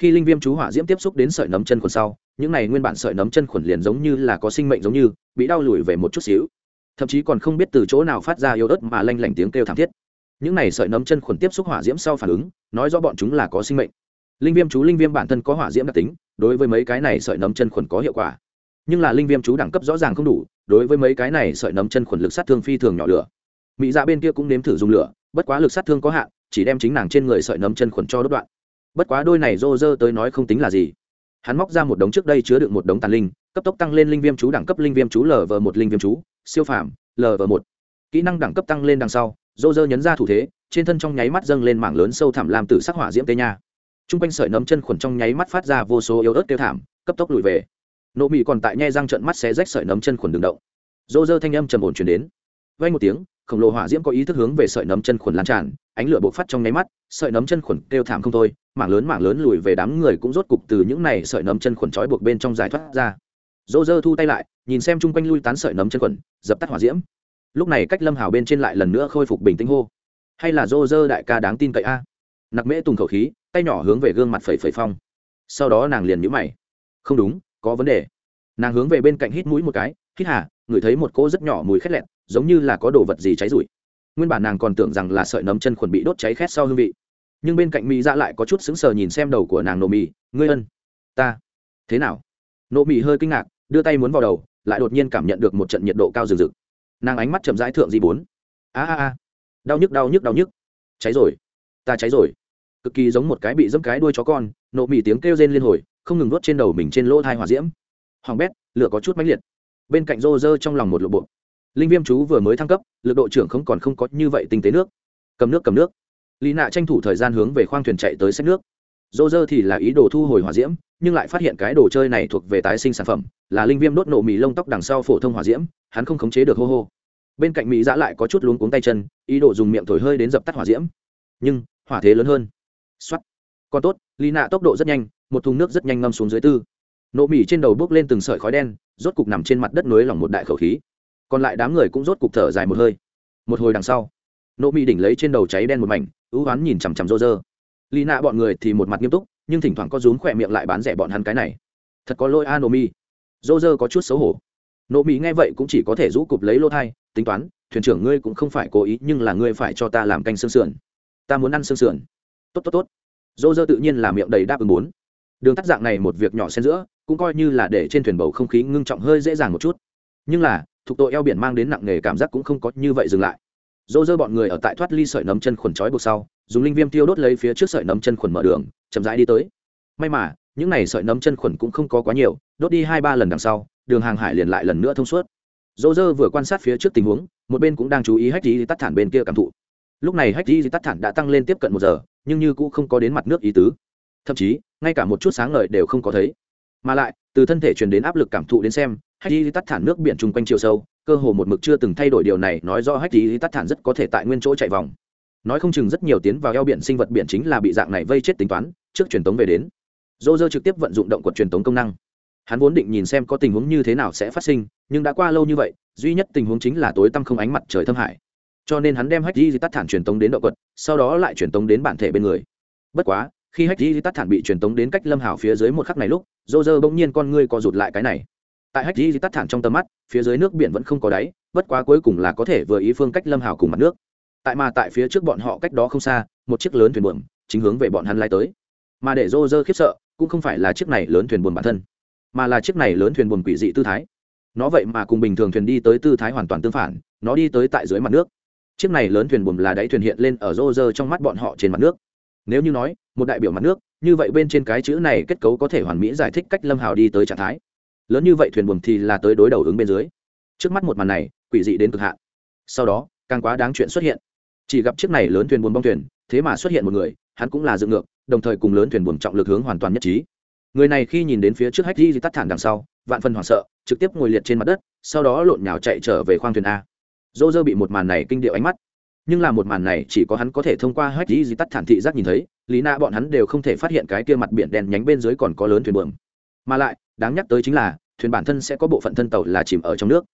Khi linh viêm chú hỏa diễm tiếp xúc đến sợi nấm chân khuẩn sau, những này nguyên bản sợi nấm chân khuẩn liền giống như là có sinh mệnh giống như, bị đau lùi về một chút xíu. Thậm chí còn không biết từ chỗ nào phát ra yếu ớt mà lanh lảnh tiếng kêu thảm thiết những này sợi nấm chân khuẩn tiếp xúc hỏa diễm sau phản ứng, nói rõ bọn chúng là có sinh mệnh. Linh viêm chú linh viêm bản thân có hỏa diễm đặc tính, đối với mấy cái này sợi nấm chân khuẩn có hiệu quả. Nhưng là linh viêm chú đẳng cấp rõ ràng không đủ, đối với mấy cái này sợi nấm chân khuẩn lực sát thương phi thường nhỏ lửa. Mỹ dạ bên kia cũng nếm thử dùng lửa, bất quá lực sát thương có hạn, chỉ đem chính nàng trên người sợi nấm chân khuẩn cho đốt đoạn. Bất quá đôi này rô rơ tới nói không tính là gì. Hắn móc ra một đống trước đây chứa đựng một đống tàn linh, cấp tốc tăng lên linh viêm chú đẳng cấp linh viêm chú lv một linh viêm chú, siêu phàm lv một. Kỹ năng đẳng cấp tăng lên đằng sau dô dơ nhấn ra thủ thế, trên thân trong nháy mắt dâng lên mảng lớn sâu thẳm làm từ sắc hỏa diễm tê nha. T r u n g quanh sợi nấm chân khuẩn trong nháy mắt phát ra vô số yếu ớt kêu thảm, cấp tốc lùi về. Nộ mị còn tại nhe răng trận mắt xé rách sợi nấm chân khuẩn đường động. Dô dơ thanh âm trầm ổn chuyển đến. Vay một tiếng, khổng lồ hỏa diễm có ý thức hướng về sợi nấm chân khuẩn lan tràn, ánh lửa bộc phát trong nháy mắt, sợi nấm chân khuẩn kêu thảm không thôi, mảng lớn mảng lớn lùi về đám người cũng rốt cục từ những này sợi nấm chân khuẩn trói buộc bên trong giải thoát ra. Dô dơ thu tay lại, nhìn xem chung quanh lui tán sợi nấm chân khuẩn, dập tắt hỏa diễm lúc này cách lâm hào bên trên lại lần nữa khôi phục bình tĩnh hô. Hay là dô dơ đại ca đáng tin cậy a? Nặc mễ tùng khẩu khí, tay nhỏ hướng về gương mặt phẩy phẩy phong. Sau đó nàng liền nhũ mày. Không đúng, có vấn đề. Nàng hướng về bên cạnh hít mũi một cái, hít hà ngửi thấy một cỗ rất nhỏ mùi khét lẹn giống như là có đồ vật gì cháy rụi. Nguyên bản nàng còn tưởng rằng là sợi nấm chân khuẩn bị đốt cháy khét sau hương vị. Nhưng bên cạnh mỹ ra dạ lại có chút sững sờ nhìn xem đầu của nàng nộ mì ngươi ân, ta. Thế nào? Nộ mì hơi kinh ngạc, đưa tay muốn vào đầu, lại đột nhiên cảm nhận được một trận nhiệt độ cao rừng rực nàng ánh mắt chậm rãi thượng gì bốn. A a a. Đau nhức đau nhức đau nhức. Cháy rồi. Ta cháy rồi. Cực kỳ giống một cái bị dẫm cái đuôi chó con, nộ mì tiếng kêu rên liên hồi, không ngừng nuốt trên đầu mình trên lỗ thai hỏa diễm. Hoàng bét, lửa có chút mãnh liệt. Bên cạnh rô rơ trong lòng một lộ bộ. Linh viêm chú vừa mới thăng cấp, lực độ trưởng không còn không có như vậy tinh tế nước. Cầm nước cầm nước. Lý nạ tranh thủ thời gian hướng về khoang thuyền chạy tới sách nước. Rô rơ thì là ý đồ thu hồi hỏa diễm, nhưng lại phát hiện cái đồ chơi này thuộc về tái sinh sản phẩm, là linh viêm đốt nổ mì lông tóc đằng sau phổ thông hỏa diễm hắn không khống chế được hô hô. Bên cạnh mỹ giã lại có chút luống cuống tay chân, ý đồ dùng miệng thổi hơi đến dập tắt hỏa diễm. Nhưng, hỏa thế lớn hơn. X o á t còn tốt lì nạ tốc độ rất nhanh, một thùng nước rất nhanh ngâm xuống dưới tư. Nộ mì trên đầu bước lên từng sợi khói đen, rốt cục nằm trên mặt đất nối lỏng một đại khẩu khí. Còn lại đám người cũng rốt cục thở dài một hơi. Một hồi đằng sau, nộ mì đỉnh lấy trên đầu cháy đen một mảnh, ưu oán nhìn chằm chằm rô rơ. Lì nạ bọn người thì một mặt nghiêm túc, nhưng thỉnh thoảng có rún khỏe miệng lại bán rẻ bọn hắn cái này. Thật có lỗi a nô mi rô rơ có chút xấu hổ nô mỹ nghe vậy cũng chỉ có thể rũ cụp lấy lô thai, tính toán, thuyền trưởng ngươi cũng không phải cố ý, nhưng là ngươi phải cho ta làm canh xương sườn. Ta muốn ăn xương sườn. Tốt tốt tốt. Dô dơ tự nhiên là miệng đầy đáp ứng bốn đường tắt dạng này một việc nhỏ xen giữa, cũng coi như là để trên thuyền bầu không khí ngưng trọng hơi dễ dàng một chút. Nhưng là, thuộc tội eo biển mang đến nặng nề cảm giác cũng không có như vậy dừng lại. Dô dơ bọn người ở tại thoát ly sợi nấm chân khuẩn trói buộc sau, dùng linh viêm tiêu đốt lấy phía trước sợi nấm chân khuẩn mở đường, chậm rãi đi tới. May mà, những n à y sợi nấm chân khuẩn cũng không có quá nhiều, đốt đi hai ba lần đằng sau đường hàng hải liền lại lần nữa thông suốt. Dỗ dơ vừa quan sát phía trước tình huống, một bên cũng đang chú ý hách di tắt thản bên kia cảm thụ. Lúc này hách di tắt thản đã tăng lên tiếp cận một giờ, nhưng như cũng không có đến mặt nước ý tứ. Thậm chí, ngay cả một chút sáng ngời đều không có thấy. Mà lại, từ thân thể truyền đến áp lực cảm thụ đến xem, hách di tắt thản nước biển chung quanh chiều sâu, cơ hồ một mực chưa từng thay đổi điều này, nói do hách di tắt thản rất có thể tại nguyên chỗ chạy vòng. Nói không chừng rất nhiều tiến vào eo biển sinh vật biển chính là bị dạng này vây chết tính toán, trước truyền tống về đến. Dô dơ trực tiếp vận dụng động quật truyền tống công năng hắn vốn định nhìn xem có tình huống như thế nào sẽ phát sinh, nhưng đã qua lâu như vậy, duy nhất tình huống chính là tối tăm không ánh mặt trời thâm hải cho nên hắn đem hách di tắt thản truyền tống đến động quật, sau đó lại truyền tống đến bản thể bên người. Bất quá, khi hách di tắt thản bị truyền tống đến cách lâm hảo phía dưới một khắc này lúc, dô dơ bỗng nhiên con ngươi co rụt lại cái này. Tại hách di tắt thản trong tầm mắt, phía dưới nước biển vẫn không có đáy, bất quá cuối cùng là có thể vừa ý phương cách lâm hảo cùng mặt nước. Tại mà tại phía trước bọn họ cách đó không xa, một chiếc lớn thuyền buồm chính hướng về bọn hắn lai tới. Mà để dô dơ khiếp sợ, cũng không phải là chiếc này lớn thuyền buồm bản thân mà là chiếc này lớn thuyền buồn quỷ dị tư thái. Nó vậy mà cùng bình thường thuyền đi tới tư thái hoàn toàn tương phản, nó đi tới tại dưới mặt nước. Chiếc này lớn thuyền buồm là đáy thuyền hiện lên ở rô rơ trong mắt bọn họ trên mặt nước. Nếu như nói, một đại biểu mặt nước, như vậy bên trên cái chữ này kết cấu có thể hoàn mỹ giải thích cách lâm hào đi tới trạng thái. Lớn như vậy thuyền buồm thì là tới đối đầu ứng bên dưới. Trước mắt một màn này, quỷ dị đến cực hạn. Sau đó, càng quá đáng chuyện xuất hiện. Chỉ gặp chiếc này lớn thuyền buồm bong thuyền, thế mà xuất hiện một người, hắn cũng là dựng ngược, đồng thời cùng lớn thuyền buồm trọng lực hướng hoàn toàn nhất trí người này khi nhìn đến phía trước hách di tắt thản đằng sau, vạn phần hoảng sợ, trực tiếp ngồi liệt trên mặt đất, sau đó lộn nhào chạy trở về khoang thuyền a. Dô dơ bị một màn này kinh điệu ánh mắt. Nhưng là một màn này chỉ có hắn có thể thông qua hách di tắt thản thị giác nhìn thấy, lý na bọn hắn đều không thể phát hiện cái kia mặt biển đèn nhánh bên dưới còn có lớn thuyền buồm. Mà lại, đáng nhắc tới chính là, thuyền bản thân sẽ có bộ phận thân tàu là chìm ở trong nước.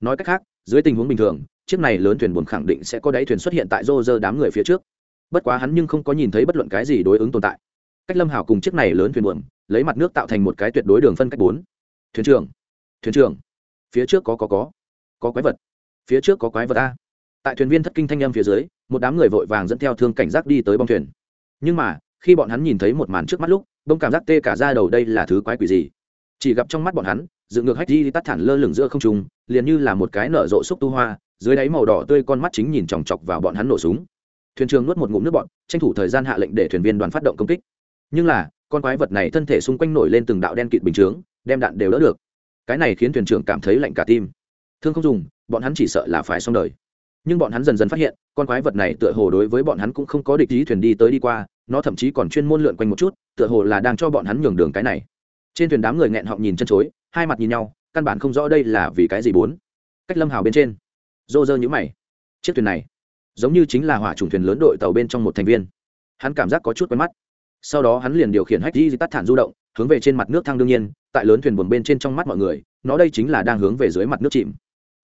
Nói cách khác, dưới tình huống bình thường, chiếc này lớn thuyền buồm khẳng định sẽ có đáy thuyền xuất hiện tại rô rơ đám người phía trước. Bất quá hắn nhưng không có nhìn thấy bất luận cái gì đối ứng tồn tại cách lâm hảo cùng chiếc này lớn thuyền buồm, lấy mặt nước tạo thành một cái tuyệt đối đường phân cách bốn. Thuyền trưởng thuyền trưởng, phía trước có có có có quái vật, phía trước có quái vật a. Tại thuyền viên thất kinh thanh âm phía dưới, một đám người vội vàng dẫn theo thương cảnh giác đi tới bong thuyền. Nhưng mà, khi bọn hắn nhìn thấy một màn trước mắt lúc, bông cảm giác tê cả ra đầu đây là thứ quái quỷ gì? Chỉ gặp trong mắt bọn hắn, dựng ngược hách di tắt thản lơ lửng giữa không trung, liền như là một cái nở rộ xúc tu hoa, dưới đáy màu đỏ tươi con mắt chính nhìn chòng chọc vào bọn hắn nổ súng. Thuyền trưởng nuốt một ngụm nước bọn tranh thủ thời gian hạ lệnh để thuyền viên đoàn phát động công kích nhưng là, con quái vật này thân thể xung quanh nổi lên từng đạo đen kịt bình chướng, đem đạn đều đỡ được. Cái này khiến thuyền trưởng cảm thấy lạnh cả tim. Thương không dùng, bọn hắn chỉ sợ là phải xong đời. Nhưng bọn hắn dần dần phát hiện, con quái vật này tựa hồ đối với bọn hắn cũng không có địch ý thuyền đi tới đi qua, nó thậm chí còn chuyên môn lượn quanh một chút, tựa hồ là đang cho bọn hắn nhường đường cái này. Trên thuyền đám người nghẹn họng nhìn chân chối, hai mặt nhìn nhau, căn bản không rõ đây là vì cái gì bốn. Cách lâm hào bên trên. Rô rơ nhữ mày. Chiếc thuyền này, giống như chính là hỏa trùng thuyền lớn đội tàu bên trong một thành viên. Hắn cảm giác có chút quen mắt sau đó hắn liền điều khiển hách di tắt thản du động, hướng về trên mặt nước thăng đương nhiên, tại lớn thuyền buồn bên trên trong mắt mọi người, nó đây chính là đang hướng về dưới mặt nước chìm.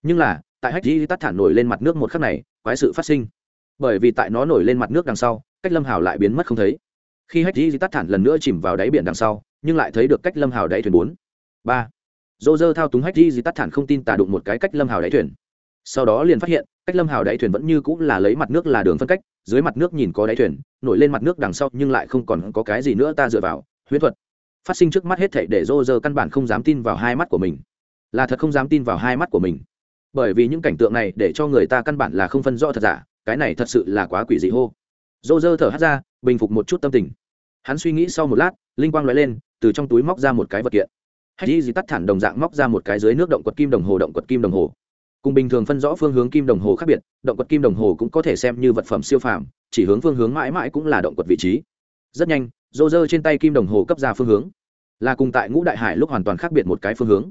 Nhưng là, tại hách di tắt thản nổi lên mặt nước một khắc này, quái sự phát sinh. Bởi vì tại nó nổi lên mặt nước đằng sau, cách lâm hào lại biến mất không thấy. Khi hách di tắt thản lần nữa chìm vào đáy biển đằng sau, nhưng lại thấy được cách lâm hào đáy thuyền bốn, ba. Dô dơ thao túng hách di tắt thản không tin tà đụng một cái cách lâm hào đáy thuyền. Sau đó liền phát hiện cách lâm hào đáy thuyền vẫn như cũng là lấy mặt nước là đường phân cách, dưới mặt nước nhìn có đáy thuyền, nổi lên mặt nước đằng sau nhưng lại không còn có cái gì nữa ta dựa vào, huyễn thuật. Phát sinh trước mắt hết thảy để rô rơ căn bản không dám tin vào hai mắt của mình. Là thật không dám tin vào hai mắt của mình. Bởi vì những cảnh tượng này để cho người ta căn bản là không phân rõ thật giả, cái này thật sự là quá quỷ dị hô. Rô rơ thở hắt ra, bình phục một chút tâm tình. Hắn suy nghĩ sau một lát, linh quang nói lên, từ trong túi móc ra một cái vật kiện. Hay đi gì tắt thản đồng dạng móc ra một cái dưới nước động quật kim đồng hồ động quật kim đồng hồ cùng bình thường phân rõ phương hướng kim đồng hồ khác biệt, động quật kim đồng hồ cũng có thể xem như vật phẩm siêu phàm, chỉ hướng phương hướng mãi mãi cũng là động quật vị trí. Rất nhanh, rô rơ trên tay kim đồng hồ cấp ra phương hướng. Là cùng tại ngũ đại hải lúc hoàn toàn khác biệt một cái phương hướng.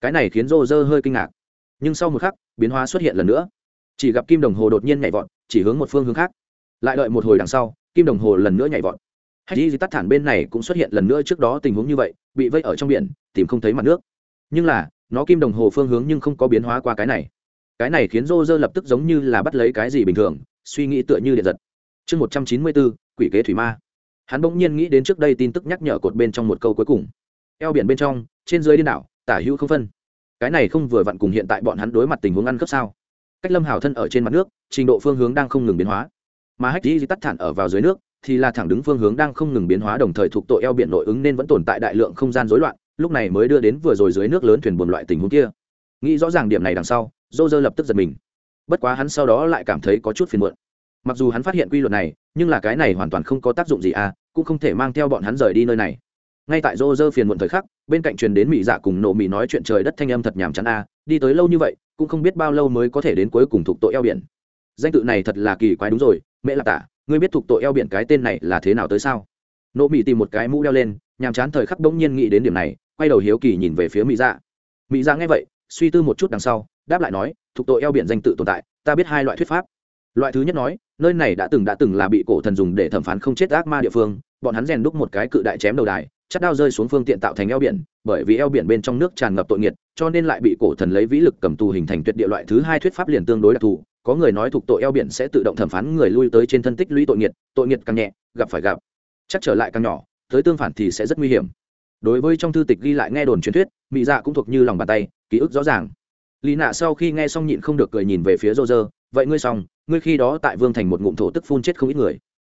Cái này khiến rô rơ hơi kinh ngạc. Nhưng sau một khắc, biến hóa xuất hiện lần nữa. Chỉ gặp kim đồng hồ đột nhiên nhảy vọt, chỉ hướng một phương hướng khác. Lại đợi một hồi đằng sau, kim đồng hồ lần nữa nhảy vọt. Hay gì tắt thản bên này cũng xuất hiện lần nữa trước đó tình huống như vậy, bị vây ở trong biển, tìm không thấy mặt nước. Nhưng là nó kim đồng hồ phương hướng nhưng không có biến hóa qua cái này. Cái này khiến rô rơ lập tức giống như là bắt lấy cái gì bình thường, suy nghĩ tựa như điện giật. Chương một trăm chín mươi bốn quỷ kế thủy ma. Hắn bỗng nhiên nghĩ đến trước đây tin tức nhắc nhở cột bên trong một câu cuối cùng. Eo biển bên trong, trên dưới điên đảo, tả hữu không phân. Cái này không vừa vặn cùng hiện tại bọn hắn đối mặt tình huống ăn cấp sao? Cách lâm hào thân ở trên mặt nước, trình độ phương hướng đang không ngừng biến hóa. Mà hách di tắt thản ở vào dưới nước, thì là thẳng đứng phương hướng đang không ngừng biến hóa, đồng thời thuộc tội eo biển nội ứng nên vẫn tồn tại đại lượng không gian rối loạn lúc này mới đưa đến vừa rồi dưới nước lớn thuyền buồn loại tình huống kia. Nghĩ rõ ràng điểm này đằng sau dô dơ lập tức giật mình. Bất quá hắn sau đó lại cảm thấy có chút phiền muộn. Mặc dù hắn phát hiện quy luật này, nhưng là cái này hoàn toàn không có tác dụng gì à cũng không thể mang theo bọn hắn rời đi nơi này. Ngay tại dô dơ phiền muộn thời khắc, bên cạnh truyền đến mỹ dạ cùng nổ mỹ nói chuyện trời đất thanh âm thật nhàm chán a đi tới lâu như vậy, cũng không biết bao lâu mới có thể đến cuối cùng thuộc tội eo biển. Danh tự này thật là kỳ quái đúng rồi, mẹ là tả ngươi biết thuộc tội eo biển cái tên này là thế nào tới sao? Nổ mỹ tìm một cái mũ đeo lên, nhàm chán thời khắc bỗng nhiên nghĩ đến điểm này quay đầu hiếu kỳ nhìn về phía mỹ dạ. Mỹ dạ nghe vậy, suy tư một chút đằng sau, đáp lại nói, thuộc tội eo biển danh tự tồn tại, ta biết hai loại thuyết pháp. Loại thứ nhất nói, nơi này đã từng đã từng là bị cổ thần dùng để thẩm phán không chết ác ma địa phương, bọn hắn rèn đúc một cái cự đại chém đầu đài, chắc đao rơi xuống phương tiện tạo thành eo biển, bởi vì eo biển bên trong nước tràn ngập tội nghiệt, cho nên lại bị cổ thần lấy vĩ lực cầm tù hình thành tuyệt địa loại thứ hai thuyết pháp liền tương đối đặc thù. Có người nói thuộc tội eo biển sẽ tự động thẩm phán người lui tới trên thân tích lũy tội nghiệt tội nghiệt càng nhẹ, gặp phải gặp. Chắc trở lại càng nhỏ, tới tương phản thì sẽ rất nguy hiểm đối với trong thư tịch ghi lại nghe đồn truyền thuyết mỹ dạ cũng thuộc như lòng bàn tay, ký ức rõ ràng. Lì nạ sau khi nghe xong nhịn không được cười nhìn về phía rô rơ, vậy ngươi xong, ngươi khi đó tại vương thành một ngụm thổ tức phun chết không ít người.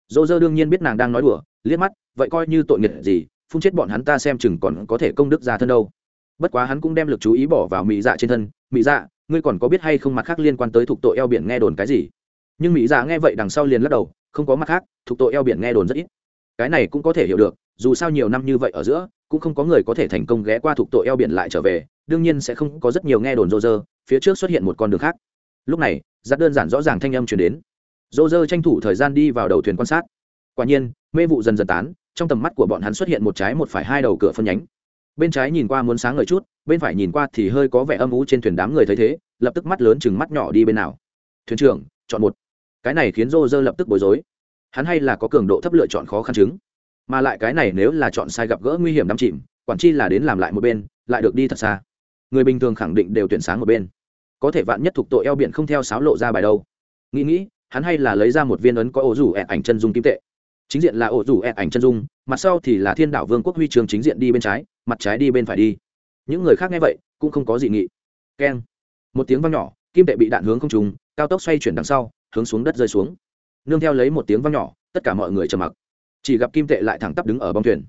Rô rơ đương nhiên biết nàng đang nói đùa, liếc mắt, vậy coi như tội nghiệp gì, phun chết bọn hắn ta xem chừng còn có thể công đức ra thân đâu. Bất quá hắn cũng đem lực chú ý bỏ vào mỹ dạ trên thân mỹ dạ ngươi còn có biết hay không mặt khác liên quan tới thuộc tội eo biển nghe đồn cái gì? Nhưng mỹ dạ nghe vậy đằng sau liền lắc đầu, không có mặt khác, thuộc tội eo biển nghe đồn rất ít. Cái này cũng có thể hiểu được, dù sao nhiều năm như vậy ở giữa cũng không có người có thể thành công ghé qua thuộc tội eo biển lại trở về, đương nhiên sẽ không có rất nhiều nghe đồn rô rơ, phía trước xuất hiện một con đường khác. Lúc này giặt đơn giản rõ ràng thanh âm chuyển đến. Rô rơ tranh thủ thời gian đi vào đầu thuyền quan sát. Quả nhiên, mê vụ dần dần tán, trong tầm mắt của bọn hắn xuất hiện một trái một phải hai đầu cửa phân nhánh. Bên trái nhìn qua muốn sáng ngời chút, bên phải nhìn qua thì hơi có vẻ âm ú trên thuyền đám người thấy thế, lập tức mắt lớn chừng mắt nhỏ đi bên nào. Thuyền trưởng, chọn một. Cái này khiến rô rơ lập tức bối rối. Hắn hay là có cường độ thấp lựa chọn khó khăn chứng mà lại cái này nếu là chọn sai gặp gỡ nguy hiểm đắm chìm, quản chi là đến làm lại một bên, lại được đi thật xa. Người bình thường khẳng định đều tuyển sáng một bên. Có thể vạn nhất thuộc tội eo biển không theo sáo lộ ra bài đâu. Nghĩ nghĩ, hắn hay là lấy ra một viên ấn có ổ rủ ẹn ảnh chân dung kim tệ. Chính diện là ổ rủ ẹn ảnh chân dung, mặt sau thì là thiên đảo vương quốc huy trường chính diện đi bên trái, mặt trái đi bên phải đi. Những người khác nghe vậy, cũng không có gì nghị. Keng. Một tiếng vang nhỏ, kim tệ bị đạn hướng không trùng cao tốc xoay chuyển đằng sau, hướng xuống đất rơi xuống. Nương theo lấy một tiếng vang nhỏ, tất cả mọi người trầm mặc chỉ gặp kim tệ lại thẳng tắp đứng ở bong thuyền.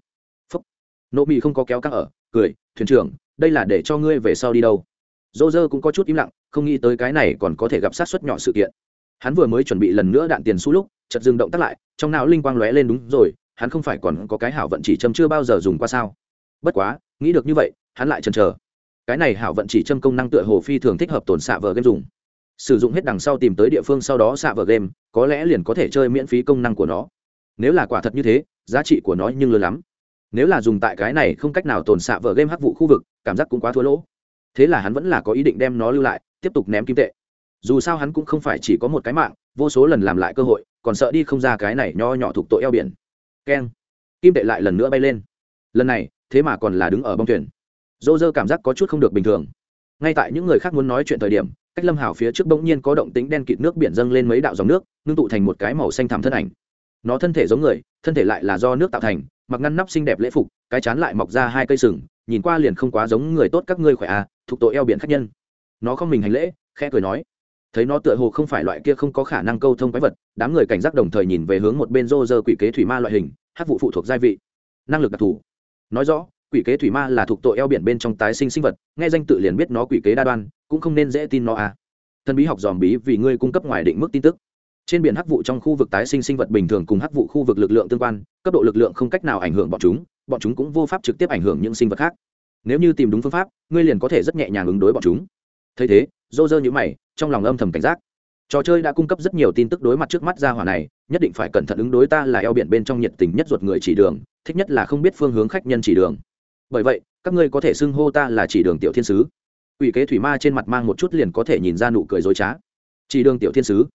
Phúc. Nộ mỹ không có kéo căng ở, cười, thuyền trưởng, đây là để cho ngươi về sau đi đâu? Dô dơ cũng có chút im lặng, không nghĩ tới cái này còn có thể gặp sát xuất nhỏ sự kiện. Hắn vừa mới chuẩn bị lần nữa đạn tiền xu lúc chật dừng động tác lại, trong não linh quang lóe lên đúng rồi, hắn không phải còn có cái hảo vận chỉ châm chưa bao giờ dùng qua sao? Bất quá, nghĩ được như vậy, hắn lại chần chờ. Cái này hảo vận chỉ châm công năng tựa hồ phi thường thích hợp tổn xạ vờ game dùng. Sử dụng hết đằng sau tìm tới địa phương sau đó xạ vờ game, có lẽ liền có thể chơi miễn phí công năng của nó nếu là quả thật như thế, giá trị của nó nhưng lớn lắm. Nếu là dùng tại cái này không cách nào tồn xạ vở game hắc vụ khu vực, cảm giác cũng quá thua lỗ. Thế là hắn vẫn là có ý định đem nó lưu lại, tiếp tục ném kim tệ. Dù sao hắn cũng không phải chỉ có một cái mạng, vô số lần làm lại cơ hội, còn sợ đi không ra cái này nho nhỏ thuộc tội eo biển. Keng. Kim tệ lại lần nữa bay lên. Lần này, thế mà còn là đứng ở bông thuyền. Dô dơ cảm giác có chút không được bình thường. Ngay tại những người khác muốn nói chuyện thời điểm, cách lâm hào phía trước bỗng nhiên có động tính đen kịt nước biển dâng lên mấy đạo dòng nước, ngưng tụ thành một cái màu xanh thảm thân ảnh nó thân thể giống người, thân thể lại là do nước tạo thành, mặc ngăn nắp xinh đẹp lễ phục, cái chán lại mọc ra hai cây sừng, nhìn qua liền không quá giống người tốt các ngươi khỏe à thuộc tội eo biển khách nhân. Nó không mình hành lễ, khẽ cười nói. Thấy nó tựa hồ không phải loại kia không có khả năng câu thông quái vật, đám người cảnh giác đồng thời nhìn về hướng một bên rô rơ quỷ kế thủy ma loại hình, hát vụ phụ thuộc gia vị. Năng lực đặc thù. Nói rõ, quỷ kế thủy ma là thuộc tội eo biển bên trong tái sinh sinh vật, nghe danh tự liền biết nó quỷ kế đa đoan, cũng không nên dễ tin nó à. Thần bí học dòm bí vì ngươi cung cấp ngoài định mức tin tức trên biển hắc vụ trong khu vực tái sinh sinh vật bình thường cùng hắc vụ khu vực lực lượng tương quan, cấp độ lực lượng không cách nào ảnh hưởng bọn chúng bọn chúng cũng vô pháp trực tiếp ảnh hưởng những sinh vật khác. Nếu như tìm đúng phương pháp, ngươi liền có thể rất nhẹ nhàng ứng đối bọn chúng. Thấy thế, dô dơ nhữ mày, trong lòng âm thầm cảnh giác. Trò chơi đã cung cấp rất nhiều tin tức đối mặt trước mắt ra hỏa này, nhất định phải cẩn thận ứng đối ta là eo biển bên trong nhiệt tình nhất ruột người chỉ đường, thích nhất là không biết phương hướng khách nhân chỉ đường. Bởi vậy, các ngươi có thể xưng hô ta là chỉ đường tiểu thiên sứ. Ủy kế thủy ma trên mặt mang một chút liền có thể nhìn ra nụ cười dối trá. Chỉ đường tiểu thiên sứ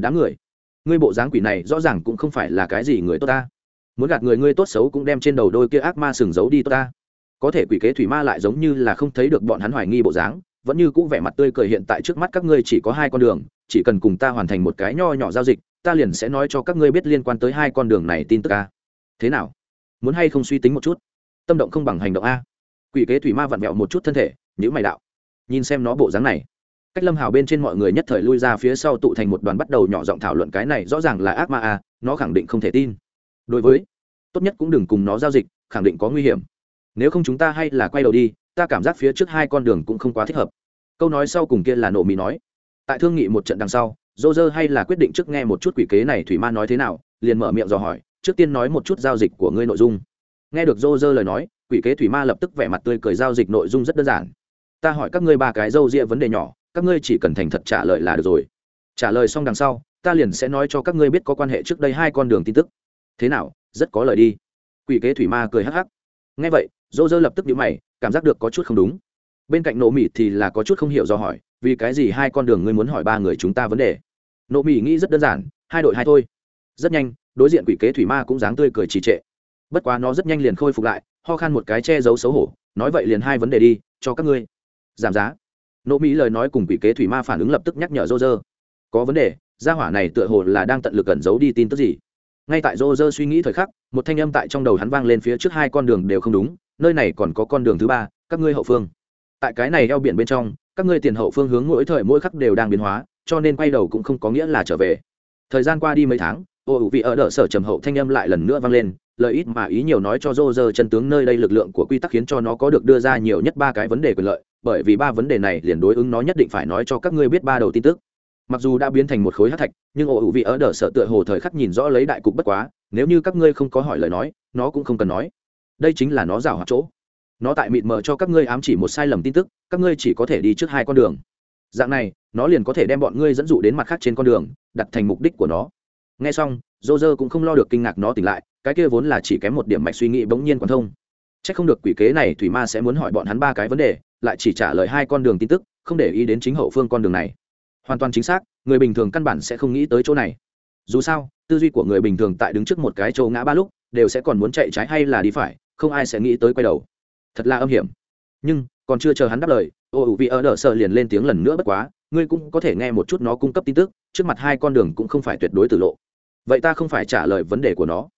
đám người. Ngươi bộ dáng quỷ này rõ ràng cũng không phải là cái gì người tốt ta. Muốn gạt người ngươi tốt xấu cũng đem trên đầu đôi kia ác ma sừng giấu đi tốt ta. Có thể quỷ kế thủy ma lại giống như là không thấy được bọn hắn hoài nghi bộ dáng, vẫn như cũ vẻ mặt tươi cười hiện tại trước mắt các ngươi chỉ có hai con đường, chỉ cần cùng ta hoàn thành một cái nho nhỏ giao dịch, ta liền sẽ nói cho các ngươi biết liên quan tới hai con đường này tin tức a thế nào? Muốn hay không suy tính một chút? Tâm động không bằng hành động a. Quỷ kế thủy ma vặn vẹo một chút thân thể nhữ mày đạo. Nhìn xem nó bộ dáng này cách lâm hào bên trên mọi người nhất thời lui ra phía sau tụ thành một đoàn bắt đầu nhỏ giọng thảo luận cái này rõ ràng là ác ma à nó khẳng định không thể tin. Đối với, tốt nhất cũng đừng cùng nó giao dịch, khẳng định có nguy hiểm. Nếu không chúng ta hay là quay đầu đi, ta cảm giác phía trước hai con đường cũng không quá thích hợp. Câu nói sau cùng kia là nổ mì nói. Tại thương nghị một trận đằng sau dô dơ hay là quyết định trước nghe một chút quỷ kế này thủy ma nói thế nào, liền mở miệng dò hỏi, trước tiên nói một chút giao dịch của ngươi nội dung. Nghe được dô dơ lời nói, quỷ kế thủy ma lập tức vẻ mặt tươi cười giao dịch nội dung rất đơn giản. Ta hỏi các ngươi ba cái dâu ria vấn đề nhỏ các ngươi chỉ cần thành thật trả lời là được rồi. Trả lời xong đằng sau, ta liền sẽ nói cho các ngươi biết có quan hệ trước đây hai con đường tin tức. Thế nào, rất có lời đi. Quỷ kế thủy ma cười hắc hắc. Nghe vậy, dô dơ lập tức nhíu mày, cảm giác được có chút không đúng. Bên cạnh nộ mỹ thì là có chút không hiểu do hỏi, vì cái gì hai con đường ngươi muốn hỏi ba người chúng ta vấn đề? Nộ mỹ nghĩ rất đơn giản, hai đội hai thôi. Rất nhanh, đối diện quỷ kế thủy ma cũng dáng tươi cười trì trệ. Bất quá nó rất nhanh liền khôi phục lại, ho khan một cái che giấu xấu hổ, nói vậy liền hai vấn đề đi, cho các ngươi. Giảm giá. Nỗ mỹ lời nói cùng quỷ kế thủy ma phản ứng lập tức nhắc nhở rô rơ có vấn đề, gia hỏa này tựa hồ là đang tận lực cẩn giấu đi tin tức gì. Ngay tại rô rơ suy nghĩ thời khắc, một thanh âm tại trong đầu hắn vang lên phía trước hai con đường đều không đúng, nơi này còn có con đường thứ ba, các ngươi hậu phương. Tại cái này eo biển bên trong, các ngươi tiền hậu phương hướng mỗi thời mỗi khắc đều đang biến hóa, cho nên quay đầu cũng không có nghĩa là trở về. Thời gian qua đi mấy tháng, ô vị ở đỡ sở trầm hậu thanh âm lại lần nữa vang lên lợi ít mà ý nhiều nói cho rô rơ chân tướng nơi đây lực lượng của quy tắc khiến cho nó có được đưa ra nhiều nhất ba cái vấn đề quyền lợi bởi vì ba vấn đề này liền đối ứng nó nhất định phải nói cho các ngươi biết ba đầu tin tức. Mặc dù đã biến thành một khối hát thạch, nhưng ổ hữu vị ở đờ sợ tựa hồ thời khắc nhìn rõ lấy đại cục bất quá, nếu như các ngươi không có hỏi lời nói, nó cũng không cần nói. Đây chính là nó rào hoạt chỗ. Nó tại mịt mờ cho các ngươi ám chỉ một sai lầm tin tức, các ngươi chỉ có thể đi trước hai con đường. Dạng này, nó liền có thể đem bọn ngươi dẫn dụ đến mặt khác trên con đường, đặt thành mục đích của nó. Nghe xong dô dơ cũng không lo được kinh ngạc nó tỉnh lại, cái kia vốn là chỉ kém một điểm mạch suy nghĩ bỗng nhiên còn thông. C h ắ c không được quỷ kế này, thủy ma sẽ muốn hỏi bọn hắn ba cái vấn đề lại chỉ trả lời hai con đường tin tức, không để ý đến chính hậu phương con đường này. Hoàn toàn chính xác, người bình thường căn bản sẽ không nghĩ tới chỗ này. Dù sao, tư duy của người bình thường tại đứng trước một cái chỗ ngã ba lúc, đều sẽ còn muốn chạy trái hay là đi phải, không ai sẽ nghĩ tới quay đầu. Thật là âm hiểm. Nhưng, còn chưa chờ hắn đáp lời, ô ủ vị ở đỡ sợ liền lên tiếng lần nữa bất quá, ngươi cũng có thể nghe một chút nó cung cấp tin tức, trước mặt hai con đường cũng không phải tuyệt đối tử lộ. Vậy ta không phải trả lời vấn đề của nó.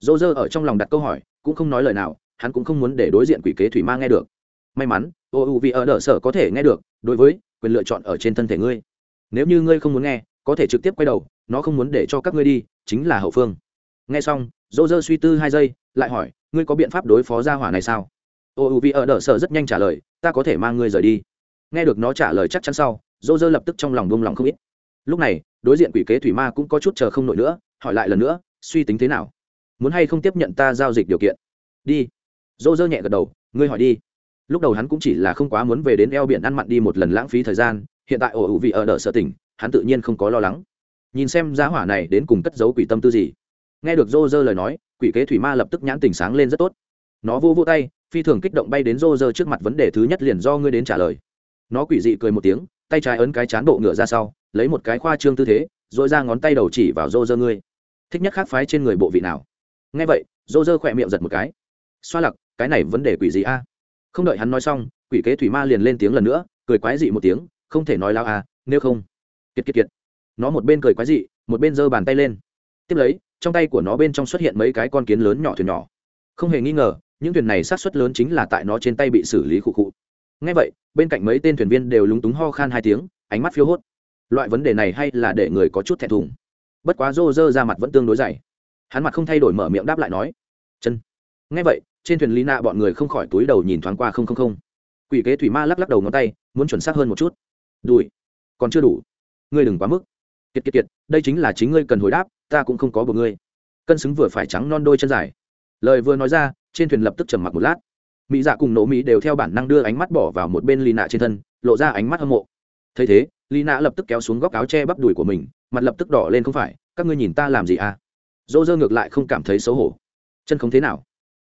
Dỗ dơ ở trong lòng đặt câu hỏi, cũng không nói lời nào, hắn cũng không muốn để đối diện quỷ kế thủy ma nghe được. May mắn ô ủ vì ở đỡ sở có thể nghe được, đối với, quyền lựa chọn ở trên thân thể ngươi. Nếu như ngươi không muốn nghe, có thể trực tiếp quay đầu, nó không muốn để cho các ngươi đi, chính là hậu phương. Nghe xong dô dơ suy tư hai giây, lại hỏi, ngươi có biện pháp đối phó gia hỏa này sao? Ô u vì ở đỡ sở rất nhanh trả lời, ta có thể mang ngươi rời đi. Nghe được nó trả lời chắc chắn sau dô dơ lập tức trong lòng buông lòng không ít. Lúc này, đối diện quỷ kế thủy ma cũng có chút chờ không nổi nữa, hỏi lại lần nữa, suy tính thế nào? Muốn hay không tiếp nhận ta giao dịch điều kiện? Đi. Dô dơ nhẹ gật đầu, ngươi hỏi đi lúc đầu hắn cũng chỉ là không quá muốn về đến eo biển ăn mặn đi một lần lãng phí thời gian, hiện tại ổ hữu vị ở đỡ sở tỉnh, hắn tự nhiên không có lo lắng. Nhìn xem giá hỏa này đến cùng cất giấu quỷ tâm tư gì. Nghe được rô rơ lời nói, quỷ kế thủy ma lập tức nhãn tình sáng lên rất tốt. Nó vô vô tay, phi thường kích động bay đến rô rơ trước mặt vấn đề thứ nhất liền do ngươi đến trả lời. Nó quỷ dị cười một tiếng, tay trái ấn cái chán bộ ngựa ra sau, lấy một cái khoa trương tư thế dội ra ngón tay đầu chỉ vào rô rơ ngươi. Thích nhất khác phái trên người bộ vị nào? Nghe vậy rô rơ khỏe miệng giật một cái. Xoa lặc, cái này vấn đề quỷ gì a không đợi hắn nói xong quỷ kế thủy ma liền lên tiếng lần nữa cười quái dị một tiếng không thể nói lao à, nếu không. Kiệt kiệt kiệt. Nó một bên cười quái dị một bên giơ bàn tay lên. Tiếp lấy trong tay của nó bên trong xuất hiện mấy cái con kiến lớn nhỏ thuyền nhỏ. Không hề nghi ngờ những thuyền này sát xuất lớn chính là tại nó trên tay bị xử lý khụ khụ. Ngay vậy bên cạnh mấy tên thuyền viên đều lúng túng ho khan hai tiếng ánh mắt phiêu hốt. Loại vấn đề này hay là để người có chút thẹn thùng. Bất quá rô rơ ra mặt vẫn tương đối dày. Hắn mặt không thay đổi mở miệng đáp lại nói chân. Ngay vậy trên thuyền lý nạ bọn người không khỏi túi đầu nhìn thoáng qua không không không. Quỷ kế thủy ma lắc lắc đầu ngón tay, muốn chuẩn xác hơn một chút. Đùi. Còn chưa đủ. Ngươi đừng quá mức. Kiệt kiệt kiệt, đây chính là chính ngươi cần hồi đáp, ta cũng không có buộc ngươi. Cân xứng vừa phải trắng non đôi chân dài. Lời vừa nói ra, trên thuyền lập tức trầm mặc một lát. Mỹ dạ cùng nổ mỹ đều theo bản năng đưa ánh mắt bỏ vào một bên lì nạ trên thân, lộ ra ánh mắt hâm mộ. Thấy thế lì nạ lập tức kéo xuống góc áo che bắp đùi của mình, mặt lập tức đỏ lên không phải, các ngươi nhìn ta làm gì à? Dỗ dơ ngược lại không cảm thấy xấu hổ. Chân không thế nào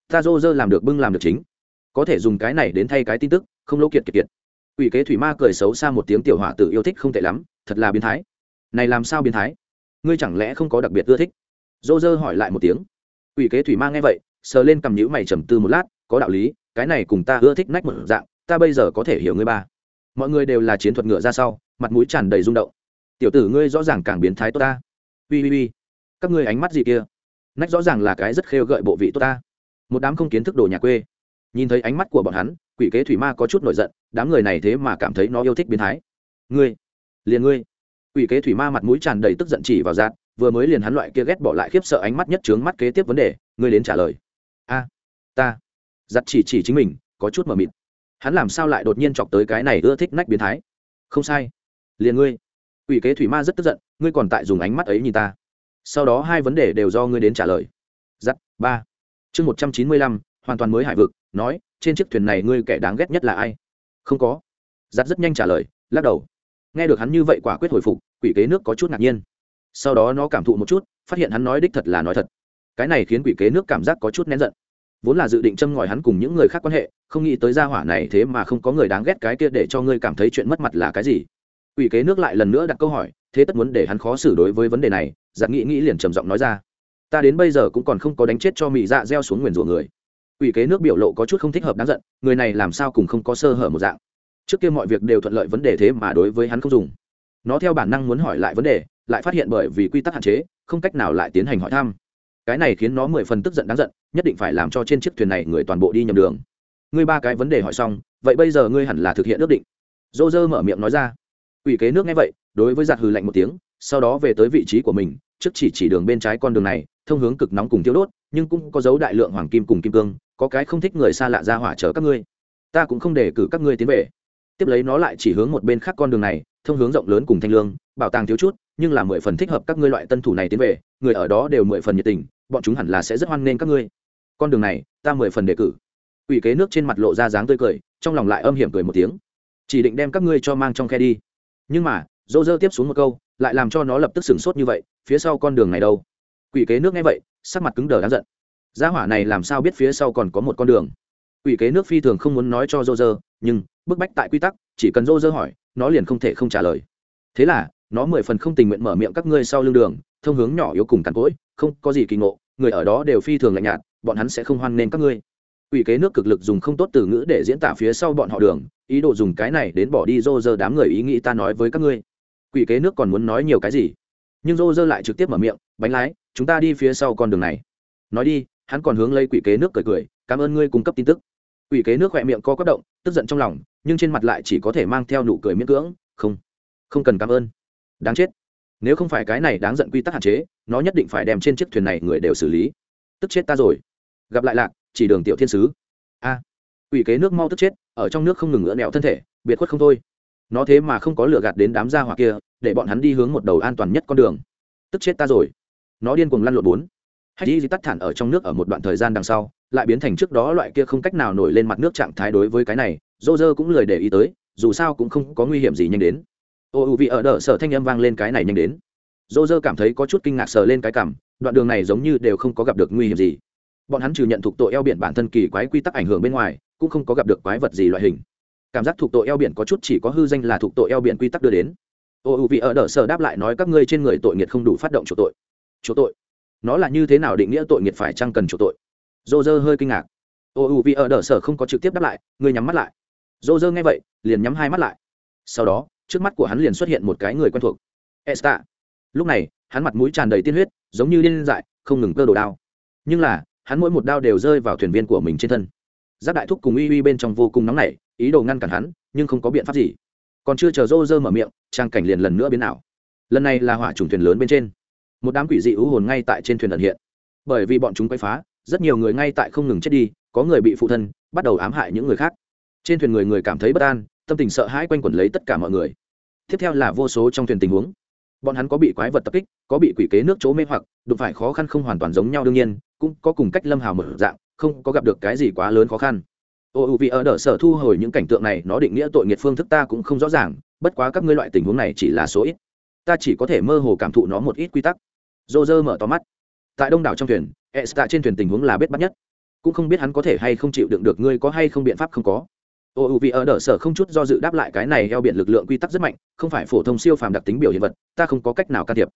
ta dô dơ làm được bưng làm được chính. Có thể dùng cái này đến thay cái tin tức, không lỗ kiệt kiệt kiệt. Ủy kế thủy ma cười xấu xa một tiếng tiểu hỏa tử yêu thích không tệ lắm, thật là biến thái. Này làm sao biến thái? Ngươi chẳng lẽ không có đặc biệt ưa thích? Dô dơ hỏi lại một tiếng. Ủy kế thủy ma nghe vậy, sờ lên cầm nhữ mày trầm tư một lát, có đạo lý, cái này cùng ta ưa thích nách một dạng, ta bây giờ có thể hiểu ngươi ba. Mọi người đều là chiến thuật ngựa ra sau, mặt mũi tràn đầy rung động. Tiểu tử ngươi rõ ràng càng biến thái tốt ta. Ui ui ui các ngươi ánh mắt gì kia? Nách rõ ràng là cái rất khêu gợi bộ vị tốt ta một đám không kiến thức đồ nhà quê. Nhìn thấy ánh mắt của bọn hắn, quỷ kế thủy ma có chút nổi giận, đám người này thế mà cảm thấy nó yêu thích biến thái. Ngươi, liền ngươi. Quỷ kế thủy ma mặt mũi tràn đầy tức giận chỉ vào giạt vừa mới liền hắn loại kia ghét bỏ lại khiếp sợ ánh mắt nhất trướng mắt kế tiếp vấn đề, ngươi đến trả lời. A, ta. Giặt chỉ chỉ chính mình, có chút mờ mịt. Hắn làm sao lại đột nhiên chọc tới cái này ưa thích nách biến thái? Không sai. Liền ngươi. Ủy kế thủy ma rất tức giận, ngươi còn tại dùng ánh mắt ấy nhìn ta. Sau đó hai vấn đề đều do ngươi đến trả lời. Giặt ba chương một trăm chín mươi lăm, hoàn toàn mới hải vực, nói, trên chiếc thuyền này ngươi kẻ đáng ghét nhất là ai? Không có. Giặt rất nhanh trả lời, lắc đầu. Nghe được hắn như vậy quả quyết hồi phục, quỷ kế nước có chút ngạc nhiên. Sau đó nó cảm thụ một chút, phát hiện hắn nói đích thật là nói thật. Cái này khiến quỷ kế nước cảm giác có chút nén giận. Vốn là dự định châm ngòi hắn cùng những người khác quan hệ, không nghĩ tới gia hỏa này thế mà không có người đáng ghét cái kia để cho ngươi cảm thấy chuyện mất mặt là cái gì. Quỷ kế nước lại lần nữa đặt câu hỏi, thế tất muốn để hắn khó xử đối với vấn đề này giặc nghĩ nghĩ liền trầm giọng nói ra ta đến bây giờ cũng còn không có đánh chết cho mỹ dạ gieo xuống nguyền rủa người. Ủy kế nước biểu lộ có chút không thích hợp đáng giận, người này làm sao cùng không có sơ hở một dạng. Trước kia mọi việc đều thuận lợi vấn đề thế mà đối với hắn không dùng. Nó theo bản năng muốn hỏi lại vấn đề, lại phát hiện bởi vì quy tắc hạn chế, không cách nào lại tiến hành hỏi thăm. Cái này khiến nó mười phần tức giận đáng giận, nhất định phải làm cho trên chiếc thuyền này người toàn bộ đi nhầm đường. Ngươi ba cái vấn đề hỏi xong, vậy bây giờ ngươi hẳn là thực hiện ước định. Dô dơ mở miệng nói ra. Ủy kế nước nghe vậy, đối với giặc hừ lạnh một tiếng, sau đó về tới vị trí của mình, trước chỉ chỉ đường bên trái con đường này thông hướng cực nóng cùng thiếu đốt, nhưng cũng có dấu đại lượng hoàng kim cùng kim cương, có cái không thích người xa lạ ra hỏa chở các ngươi. Ta cũng không để cử các ngươi tiến về. Tiếp lấy nó lại chỉ hướng một bên khác con đường này, thông hướng rộng lớn cùng thanh lương, bảo tàng thiếu chút, nhưng là mười phần thích hợp các ngươi loại tân thủ này tiến về, người ở đó đều mười phần nhiệt tình, bọn chúng hẳn là sẽ rất hoan nghênh các ngươi. Con đường này, ta mười phần đề cử. Ủy kế nước trên mặt lộ ra dáng tươi cười, trong lòng lại âm hiểm cười một tiếng. Chỉ định đem các ngươi cho mang trong khe đi. Nhưng mà, dỗ dơ tiếp xuống một câu, lại làm cho nó lập tức sửng sốt như vậy, phía sau con đường này đâu? Quỷ kế nước nghe vậy, sắc mặt cứng đờ đáng giận. Gia hỏa này làm sao biết phía sau còn có một con đường? Quỷ kế nước phi thường không muốn nói cho dô dơ nhưng bức bách tại quy tắc, chỉ cần dô dơ hỏi, nó liền không thể không trả lời. Thế là, nó mười phần không tình nguyện mở miệng các ngươi sau lưng đường, thông hướng nhỏ yếu cùng cằn cỗi, không có gì kỳ ngộ, người ở đó đều phi thường lạnh nhạt, bọn hắn sẽ không hoan nghênh các ngươi. Ủy kế nước cực lực dùng không tốt từ ngữ để diễn tả phía sau bọn họ đường, ý đồ dùng cái này đến bỏ đi rô rơ đám người ý nghĩ ta nói với các ngươi. Quỷ kế nước còn muốn nói nhiều cái gì? Nhưng rô rơ lại trực tiếp mở miệng bánh lái, chúng ta đi phía sau con đường này. Nói đi, hắn còn hướng lấy quỷ kế nước cười cười, cảm ơn ngươi cung cấp tin tức. Quỷ kế nước khỏe miệng co quất động, tức giận trong lòng, nhưng trên mặt lại chỉ có thể mang theo nụ cười miễn cưỡng, không không cần cảm ơn. Đáng chết. Nếu không phải cái này đáng giận quy tắc hạn chế, nó nhất định phải đem trên chiếc thuyền này người đều xử lý. Tức chết ta rồi. Gặp lại lạc, chỉ đường tiểu thiên sứ. A. Quỷ kế nước mau tức chết, ở trong nước không ngừng ngỡ nẹo thân thể, biệt khuất không thôi. Nó thế mà không có lựa gạt đến đám gia hỏa kia, để bọn hắn đi hướng một đầu an toàn nhất con đường. Tức chết ta rồi nó điên cuồng lăn lộn bốn. Hay đi tắt thản ở trong nước ở một đoạn thời gian đằng sau, lại biến thành trước đó loại kia không cách nào nổi lên mặt nước trạng thái đối với cái này dô dơ cũng lười để ý tới, dù sao cũng không có nguy hiểm gì nhanh đến. Ô, u vị ở đỡ sở thanh âm vang lên cái này nhanh đến. Dô dơ cảm thấy có chút kinh ngạc sờ lên cái cảm, đoạn đường này giống như đều không có gặp được nguy hiểm gì. Bọn hắn trừ nhận thuộc tội eo biển bản thân kỳ quái quy tắc ảnh hưởng bên ngoài, cũng không có gặp được quái vật gì loại hình. Cảm giác thuộc tội eo biển có chút chỉ có hư danh là thuộc tội eo biển quy tắc đưa đến. Ô, u vị ở đỡ sở đáp lại nói các ngươi trên người tội nghiệt không đủ phát động chủ tội chỗ tội. Nó là như thế nào định nghĩa tội nghiệt phải chăng cần chỗ tội? Dô dơ hơi kinh ngạc. Ô, u vì ở đỡ sở không có trực tiếp đáp lại ngươi nhắm mắt lại. Dô dơ nghe vậy, liền nhắm hai mắt lại. Sau đó, trước mắt của hắn liền xuất hiện một cái người quen thuộc. Esta. Lúc này, hắn mặt mũi tràn đầy tiên huyết, giống như điên dại, không ngừng cơ đồ đao. Nhưng là, hắn mỗi một đao đều rơi vào thuyền viên của mình trên thân. Giáp đại thúc cùng uy uy bên trong vô cùng nóng nảy, ý đồ ngăn cản hắn, nhưng không có biện pháp gì. Còn chưa chờ rô rơ mở miệng, trang cảnh liền lần nữa biến ảo. Lần này là hỏa trùng thuyền lớn bên trên một đám quỷ dị ưu hồn ngay tại trên thuyền ẩn hiện. Bởi vì bọn chúng quay phá, rất nhiều người ngay tại không ngừng chết đi, có người bị phụ thân, bắt đầu ám hại những người khác. Trên thuyền người người cảm thấy bất an, tâm tình sợ hãi quanh quẩn lấy tất cả mọi người. Tiếp theo là vô số trong thuyền tình huống. Bọn hắn có bị quái vật tập kích, có bị quỷ kế nước chỗ mê hoặc, đụng phải khó khăn không hoàn toàn giống nhau đương nhiên, cũng có cùng cách lâm hào mở dạng, không có gặp được cái gì quá lớn khó khăn. Ô vì ở đỡ sở thu hồi những cảnh tượng này, nó định nghĩa tội nghiệt phương thức ta cũng không rõ ràng, bất quá các ngươi loại tình huống này chỉ là số ít. Ta chỉ có thể mơ hồ cảm thụ nó một ít quy tắc dô dơ mở to mắt. Tại đông đảo trong thuyền e s trên thuyền tình huống là bết bắt nhất. Cũng không biết hắn có thể hay không chịu đựng được ngươi có hay không biện pháp không có. Ô vì ở đỡ sở không chút do dự đáp lại cái này eo biển lực lượng quy tắc rất mạnh, không phải phổ thông siêu phàm đặc tính biểu hiện vật, ta không có cách nào can thiệp.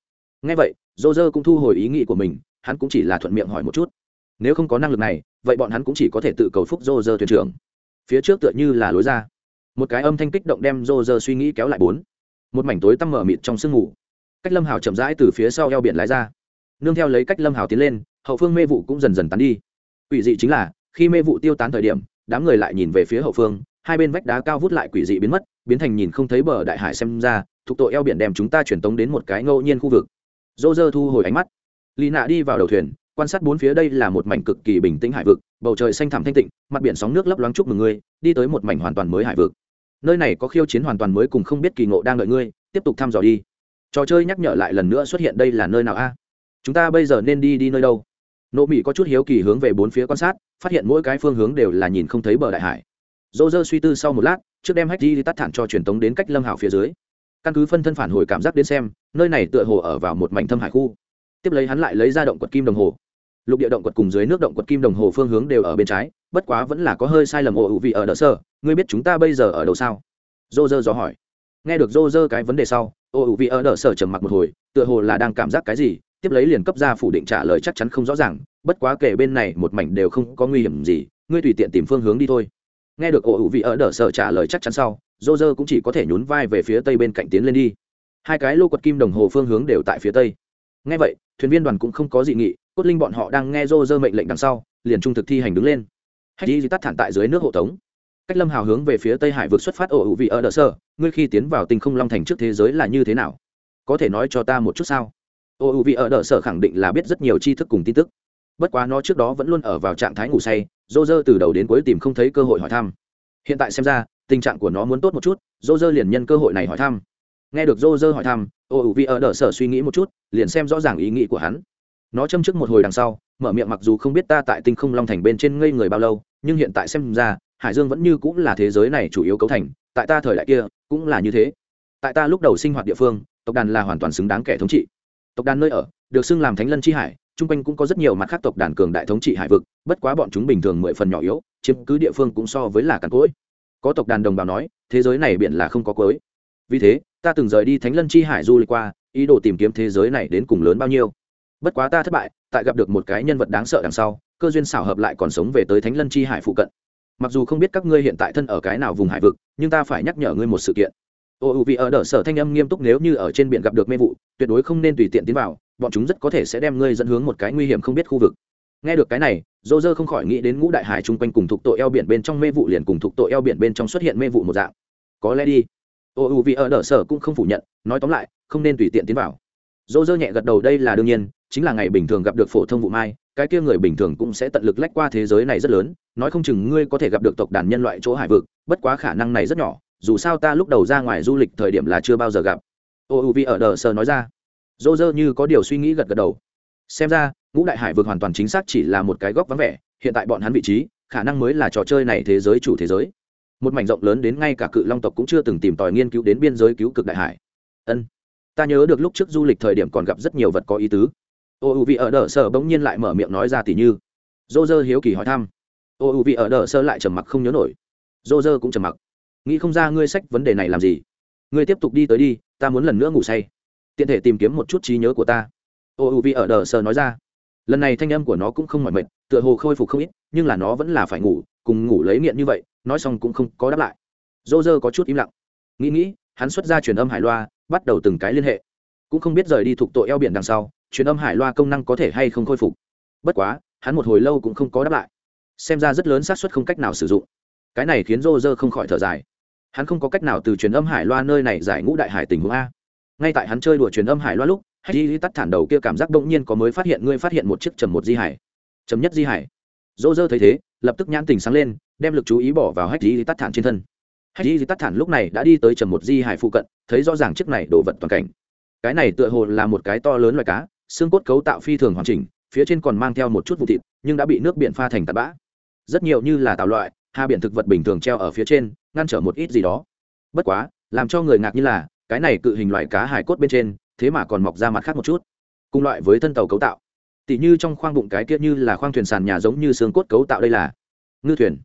Ngay vậy dô dơ cũng thu hồi ý nghĩ của mình, hắn cũng chỉ là thuận miệng hỏi một chút. Nếu không có năng lực này, vậy bọn hắn cũng chỉ có thể tự cầu phúc dô dơ thuyền trưởng. Phía trước tựa như là lối ra. Một cái âm thanh kích động đem dô dơ suy nghĩ kéo lại bốn. Một mảnh tối tăm mở mịt trong sương mù cách lâm hào chậm rãi từ phía sau eo biển lái ra nương theo lấy cách lâm hào tiến lên hậu phương mê vụ cũng dần dần tán đi quỷ dị chính là khi mê vụ tiêu tán thời điểm đám người lại nhìn về phía hậu phương hai bên vách đá cao vút lại quỷ dị biến mất biến thành nhìn không thấy bờ đại hải xem ra thuộc tội eo biển đem chúng ta truyền tống đến một cái ngẫu nhiên khu vực dô dơ thu hồi ánh mắt lì nạ đi vào đầu thuyền quan sát bốn phía đây là một mảnh cực kỳ bình tĩnh hải vực bầu trời xanh thẳm thanh tịnh mặt biển sóng nước lấp loáng chúc mừng ngươi đi tới một mảnh hoàn toàn mới hải vực nơi này có khiêu chiến hoàn toàn mới cùng không biết kỳ ngộ đang đợi ngươi tiếp tục thăm dò đi trò chơi nhắc nhở lại lần nữa xuất hiện đây là nơi nào a? Chúng ta bây giờ nên đi đi nơi đâu? Nộ mỹ có chút hiếu kỳ hướng về bốn phía quan sát, phát hiện mỗi cái phương hướng đều là nhìn không thấy bờ đại hải. Dô dơ suy tư sau một lát, trước đem hack đi tắt thản cho truyền tống đến cách lâm hảo phía dưới. Căn cứ phân thân phản hồi cảm giác đến xem, nơi này tựa hồ ở vào một mảnh thâm hải khu. Tiếp lấy hắn lại lấy ra động quật kim đồng hồ. Lục địa động quật cùng dưới nước động quật kim đồng hồ phương hướng đều ở bên trái, bất quá vẫn là có hơi sai lầm ồ ụ vị ở đỡ sơ ngươi biết chúng ta bây giờ ở đâu sao? Dô dơ dò hỏi. Nghe được dô dơ cái vấn đề sau ô ủ vị ở đỡ sở trầm mặc một hồi, tựa hồ là đang cảm giác cái gì, tiếp lấy liền cấp ra phủ định trả lời chắc chắn không rõ ràng, bất quá kể bên này một mảnh đều không có nguy hiểm gì, ngươi tùy tiện tìm phương hướng đi thôi. Nghe được ô ủ vị ở đỡ sở trả lời chắc chắn sau dô dơ cũng chỉ có thể nhún vai về phía tây bên cạnh tiến lên đi. Hai cái lô quật kim đồng hồ phương hướng đều tại phía tây. Nghe vậy, thuyền viên đoàn cũng không có dị nghị, cốt linh bọn họ đang nghe dô dơ mệnh lệnh đằng sau, liền trung thực thi hành đứng lên. Hay đi tắt thản tại dưới nước hộ tống cách lâm hào hướng về phía tây hải vượt xuất phát ổ hữu vị ở đỡ sơ, ngươi khi tiến vào tinh không long thành trước thế giới là như thế nào? Có thể nói cho ta một chút sao? Ổ hữu vị ở đỡ sở khẳng định là biết rất nhiều tri thức cùng tin tức. Bất quá nó trước đó vẫn luôn ở vào trạng thái ngủ say dô dơ từ đầu đến cuối tìm không thấy cơ hội hỏi thăm. Hiện tại xem ra, tình trạng của nó muốn tốt một chút dô dơ liền nhân cơ hội này hỏi thăm. Nghe được dô dơ hỏi thăm ô ủ vi ở đỡ sở suy nghĩ một chút, liền xem rõ ràng ý nghĩ của hắn. Nó châm trước một hồi đằng sau, mở miệng mặc dù không biết ta tại tinh không long thành bên trên ngây người bao lâu, nhưng hiện tại xem ra hải dương vẫn như cũng là thế giới này chủ yếu cấu thành, tại ta thời đại kia, cũng là như thế. Tại ta lúc đầu sinh hoạt địa phương, tộc đàn là hoàn toàn xứng đáng kẻ thống trị. Tộc đàn nơi ở, được xưng làm thánh lân chi hải, chung quanh cũng có rất nhiều mặt khác tộc đàn cường đại thống trị hải vực, bất quá bọn chúng bình thường mười phần nhỏ yếu, chiếm cứ địa phương cũng so với là càn cỗi. Có tộc đàn đồng bào nói, thế giới này biển là không có cối. Vì thế, ta từng rời đi thánh lân chi hải du lịch qua, ý đồ tìm kiếm thế giới này đến cùng lớn bao nhiêu. Bất quá ta thất bại, tại gặp được một cái nhân vật đáng sợ đằng sau, cơ duyên xảo hợp lại còn sống về tới thánh lân chi hải phụ cận mặc dù không biết các ngươi hiện tại thân ở cái nào vùng hải vực, nhưng ta phải nhắc nhở ngươi một sự kiện. Ô, u vì ở e, đỡ sở thanh âm nghiêm túc nếu như ở trên biển gặp được mê vụ, tuyệt đối không nên tùy tiện tiến vào, bọn chúng rất có thể sẽ đem ngươi dẫn hướng một cái nguy hiểm không biết khu vực. Nghe được cái này, dô dơ không khỏi nghĩ đến ngũ đại hải chung quanh cùng thuộc tội eo biển bên trong mê vụ liền cùng thuộc tội eo biển bên trong xuất hiện mê vụ một dạng. Có lẽ đi. Ô, u vì ở e, đỡ sở cũng không phủ nhận, nói tóm lại, không nên tùy tiện tiến vào. Dô dơ nhẹ gật đầu, đây là đương nhiên, chính là ngày bình thường gặp được phổ thông vụ mai cái kia người bình thường cũng sẽ tận lực lách qua thế giới này rất lớn, nói không chừng ngươi có thể gặp được tộc đàn nhân loại chỗ hải vực, bất quá khả năng này rất nhỏ, dù sao ta lúc đầu ra ngoài du lịch thời điểm là chưa bao giờ gặp. Ô u vi ở đờ sờ nói ra. Dô dơ như có điều suy nghĩ gật gật đầu. Xem ra, ngũ đại hải vực hoàn toàn chính xác chỉ là một cái góc vắng vẻ, hiện tại bọn hắn vị trí, khả năng mới là trò chơi này thế giới chủ thế giới. Một mảnh rộng lớn đến ngay cả cự long tộc cũng chưa từng tìm tòi nghiên cứu đến biên giới cứu cực đại hải. Ân, ta nhớ được lúc trước du lịch thời điểm còn gặp rất nhiều vật có ý tứ ô u vị ở đờ sơ bỗng nhiên lại mở miệng nói ra tỉ như. Dô dơ hiếu kỳ hỏi thăm. Ô u vị ở đờ sơ lại trầm mặc không nhớ nổi. Dô dơ cũng trầm mặc. Nghĩ không ra ngươi sách vấn đề này làm gì. Ngươi tiếp tục đi tới đi, ta muốn lần nữa ngủ say. Tiện thể tìm kiếm một chút trí nhớ của ta. Ô u vị ở đờ sơ nói ra. Lần này thanh âm của nó cũng không mỏi mệt, tựa hồ khôi phục không ít, nhưng là nó vẫn là phải ngủ, cùng ngủ lấy nghiện như vậy, nói xong cũng không có đáp lại. Dô dơ có chút im lặng. Nghĩ nghĩ, hắn xuất ra truyền âm hải loa, bắt đầu từng cái liên hệ. Cũng không biết rời đi thuộc tội eo biển đằng sau truyền âm hải loa công năng có thể hay không khôi phục. Bất quá, hắn một hồi lâu cũng không có đáp lại. Xem ra rất lớn xác suất không cách nào sử dụng. Cái này khiến rô rơ không khỏi thở dài. Hắn không có cách nào từ truyền âm hải loa nơi này giải ngũ đại hải tình huống a. Ngay tại hắn chơi đùa truyền âm hải loa lúc hay đi tắt thản đầu kia cảm giác bỗng nhiên có mới phát hiện, ngươi phát hiện một chiếc trầm một di hải. Chấm nhất di hải. Rô rơ thấy thế, lập tức nhãn tình sáng lên, đem lực chú ý bỏ vào hách di tắt thản trên thân. Hách di tắt thản lúc này đã đi tới trầm một di hải phụ cận, thấy rõ ràng chiếc này đổ vật toàn cảnh. Cái này tựa hồ là một cái to lớn loài cá xương cốt cấu tạo phi thường hoàn chỉnh, phía trên còn mang theo một chút vụ thịt, nhưng đã bị nước biển pha thành tạt bã. Rất nhiều như là tạo loại, hà biển thực vật bình thường treo ở phía trên, ngăn trở một ít gì đó. Bất quá, làm cho người ngạc như là, cái này cự hình loại cá hải cốt bên trên, thế mà còn mọc ra mặt khác một chút. Cùng loại với thân tàu cấu tạo. Tỉ như trong khoang bụng cái kia như là khoang thuyền sàn nhà giống như xương cốt cấu tạo đây là ngư thuyền.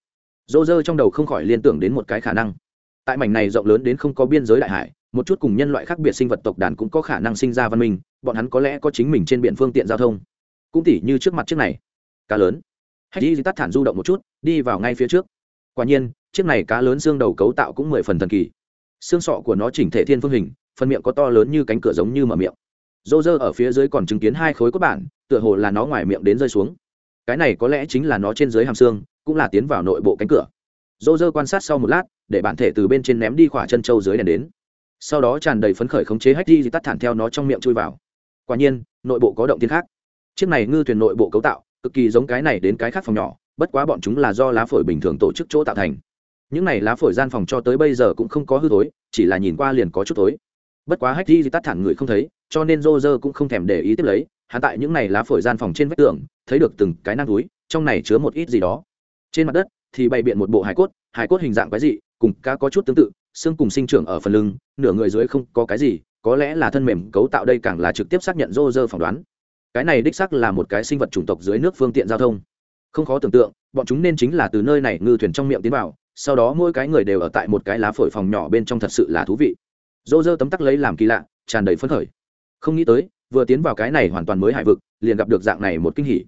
Dô dơ trong đầu không khỏi liên tưởng đến một cái khả năng. Tại mảnh này rộng lớn đến không có biên giới đại hải, một chút cùng nhân loại khác biệt sinh vật tộc đàn cũng có khả năng sinh ra văn minh bọn hắn có lẽ có chính mình trên biển phương tiện giao thông. Cũng tỉ như trước mặt chiếc này, cá lớn. Hay đi tắt thản du động một chút, đi vào ngay phía trước. Quả nhiên, chiếc này cá lớn xương đầu cấu tạo cũng mười phần thần kỳ. Xương sọ của nó chỉnh thể thiên phương hình, phần miệng có to lớn như cánh cửa giống như mở miệng. Dô dơ ở phía dưới còn chứng kiến hai khối cốt bản, tựa hồ là nó ngoài miệng đến rơi xuống. Cái này có lẽ chính là nó trên dưới hàm xương, cũng là tiến vào nội bộ cánh cửa. Dô dơ quan sát sau một lát, để bản thể từ bên trên ném đi khỏa chân trâu dưới đèn đến. Sau đó tràn đầy phấn khởi khống chế hách di tắt thản theo nó trong miệng chui vào quả nhiên nội bộ có động tiên khác. Chiếc này ngư thuyền nội bộ cấu tạo cực kỳ giống cái này đến cái khác phòng nhỏ bất quá bọn chúng là do lá phổi bình thường tổ chức chỗ tạo thành. Những này lá phổi gian phòng cho tới bây giờ cũng không có hư tối chỉ là nhìn qua liền có chút tối bất quá hách di tắt thẳng người không thấy cho nên rô rơ cũng không thèm để ý tiếp lấy hắn tại những này lá phổi gian phòng trên vách tường thấy được từng cái nang túi trong này chứa một ít gì đó. Trên mặt đất thì bày biện một bộ hải cốt hải cốt hình dạng cái gì, cùng cá có chút tương tự xương cùng sinh trưởng ở phần lưng nửa người dưới không có cái gì có lẽ là thân mềm cấu tạo đây càng là trực tiếp xác nhận rô rơ phỏng đoán. Cái này đích xác là một cái sinh vật chủng tộc dưới nước phương tiện giao thông. Không khó tưởng tượng, bọn chúng nên chính là từ nơi này ngư thuyền trong miệng tiến vào, sau đó mỗi cái người đều ở tại một cái lá phổi phòng nhỏ bên trong thật sự là thú vị. Rô rơ tấm tắc lấy làm kỳ lạ, tràn đầy phấn khởi. Không nghĩ tới, vừa tiến vào cái này hoàn toàn mới hải vực, liền gặp được dạng này một kinh hỉ.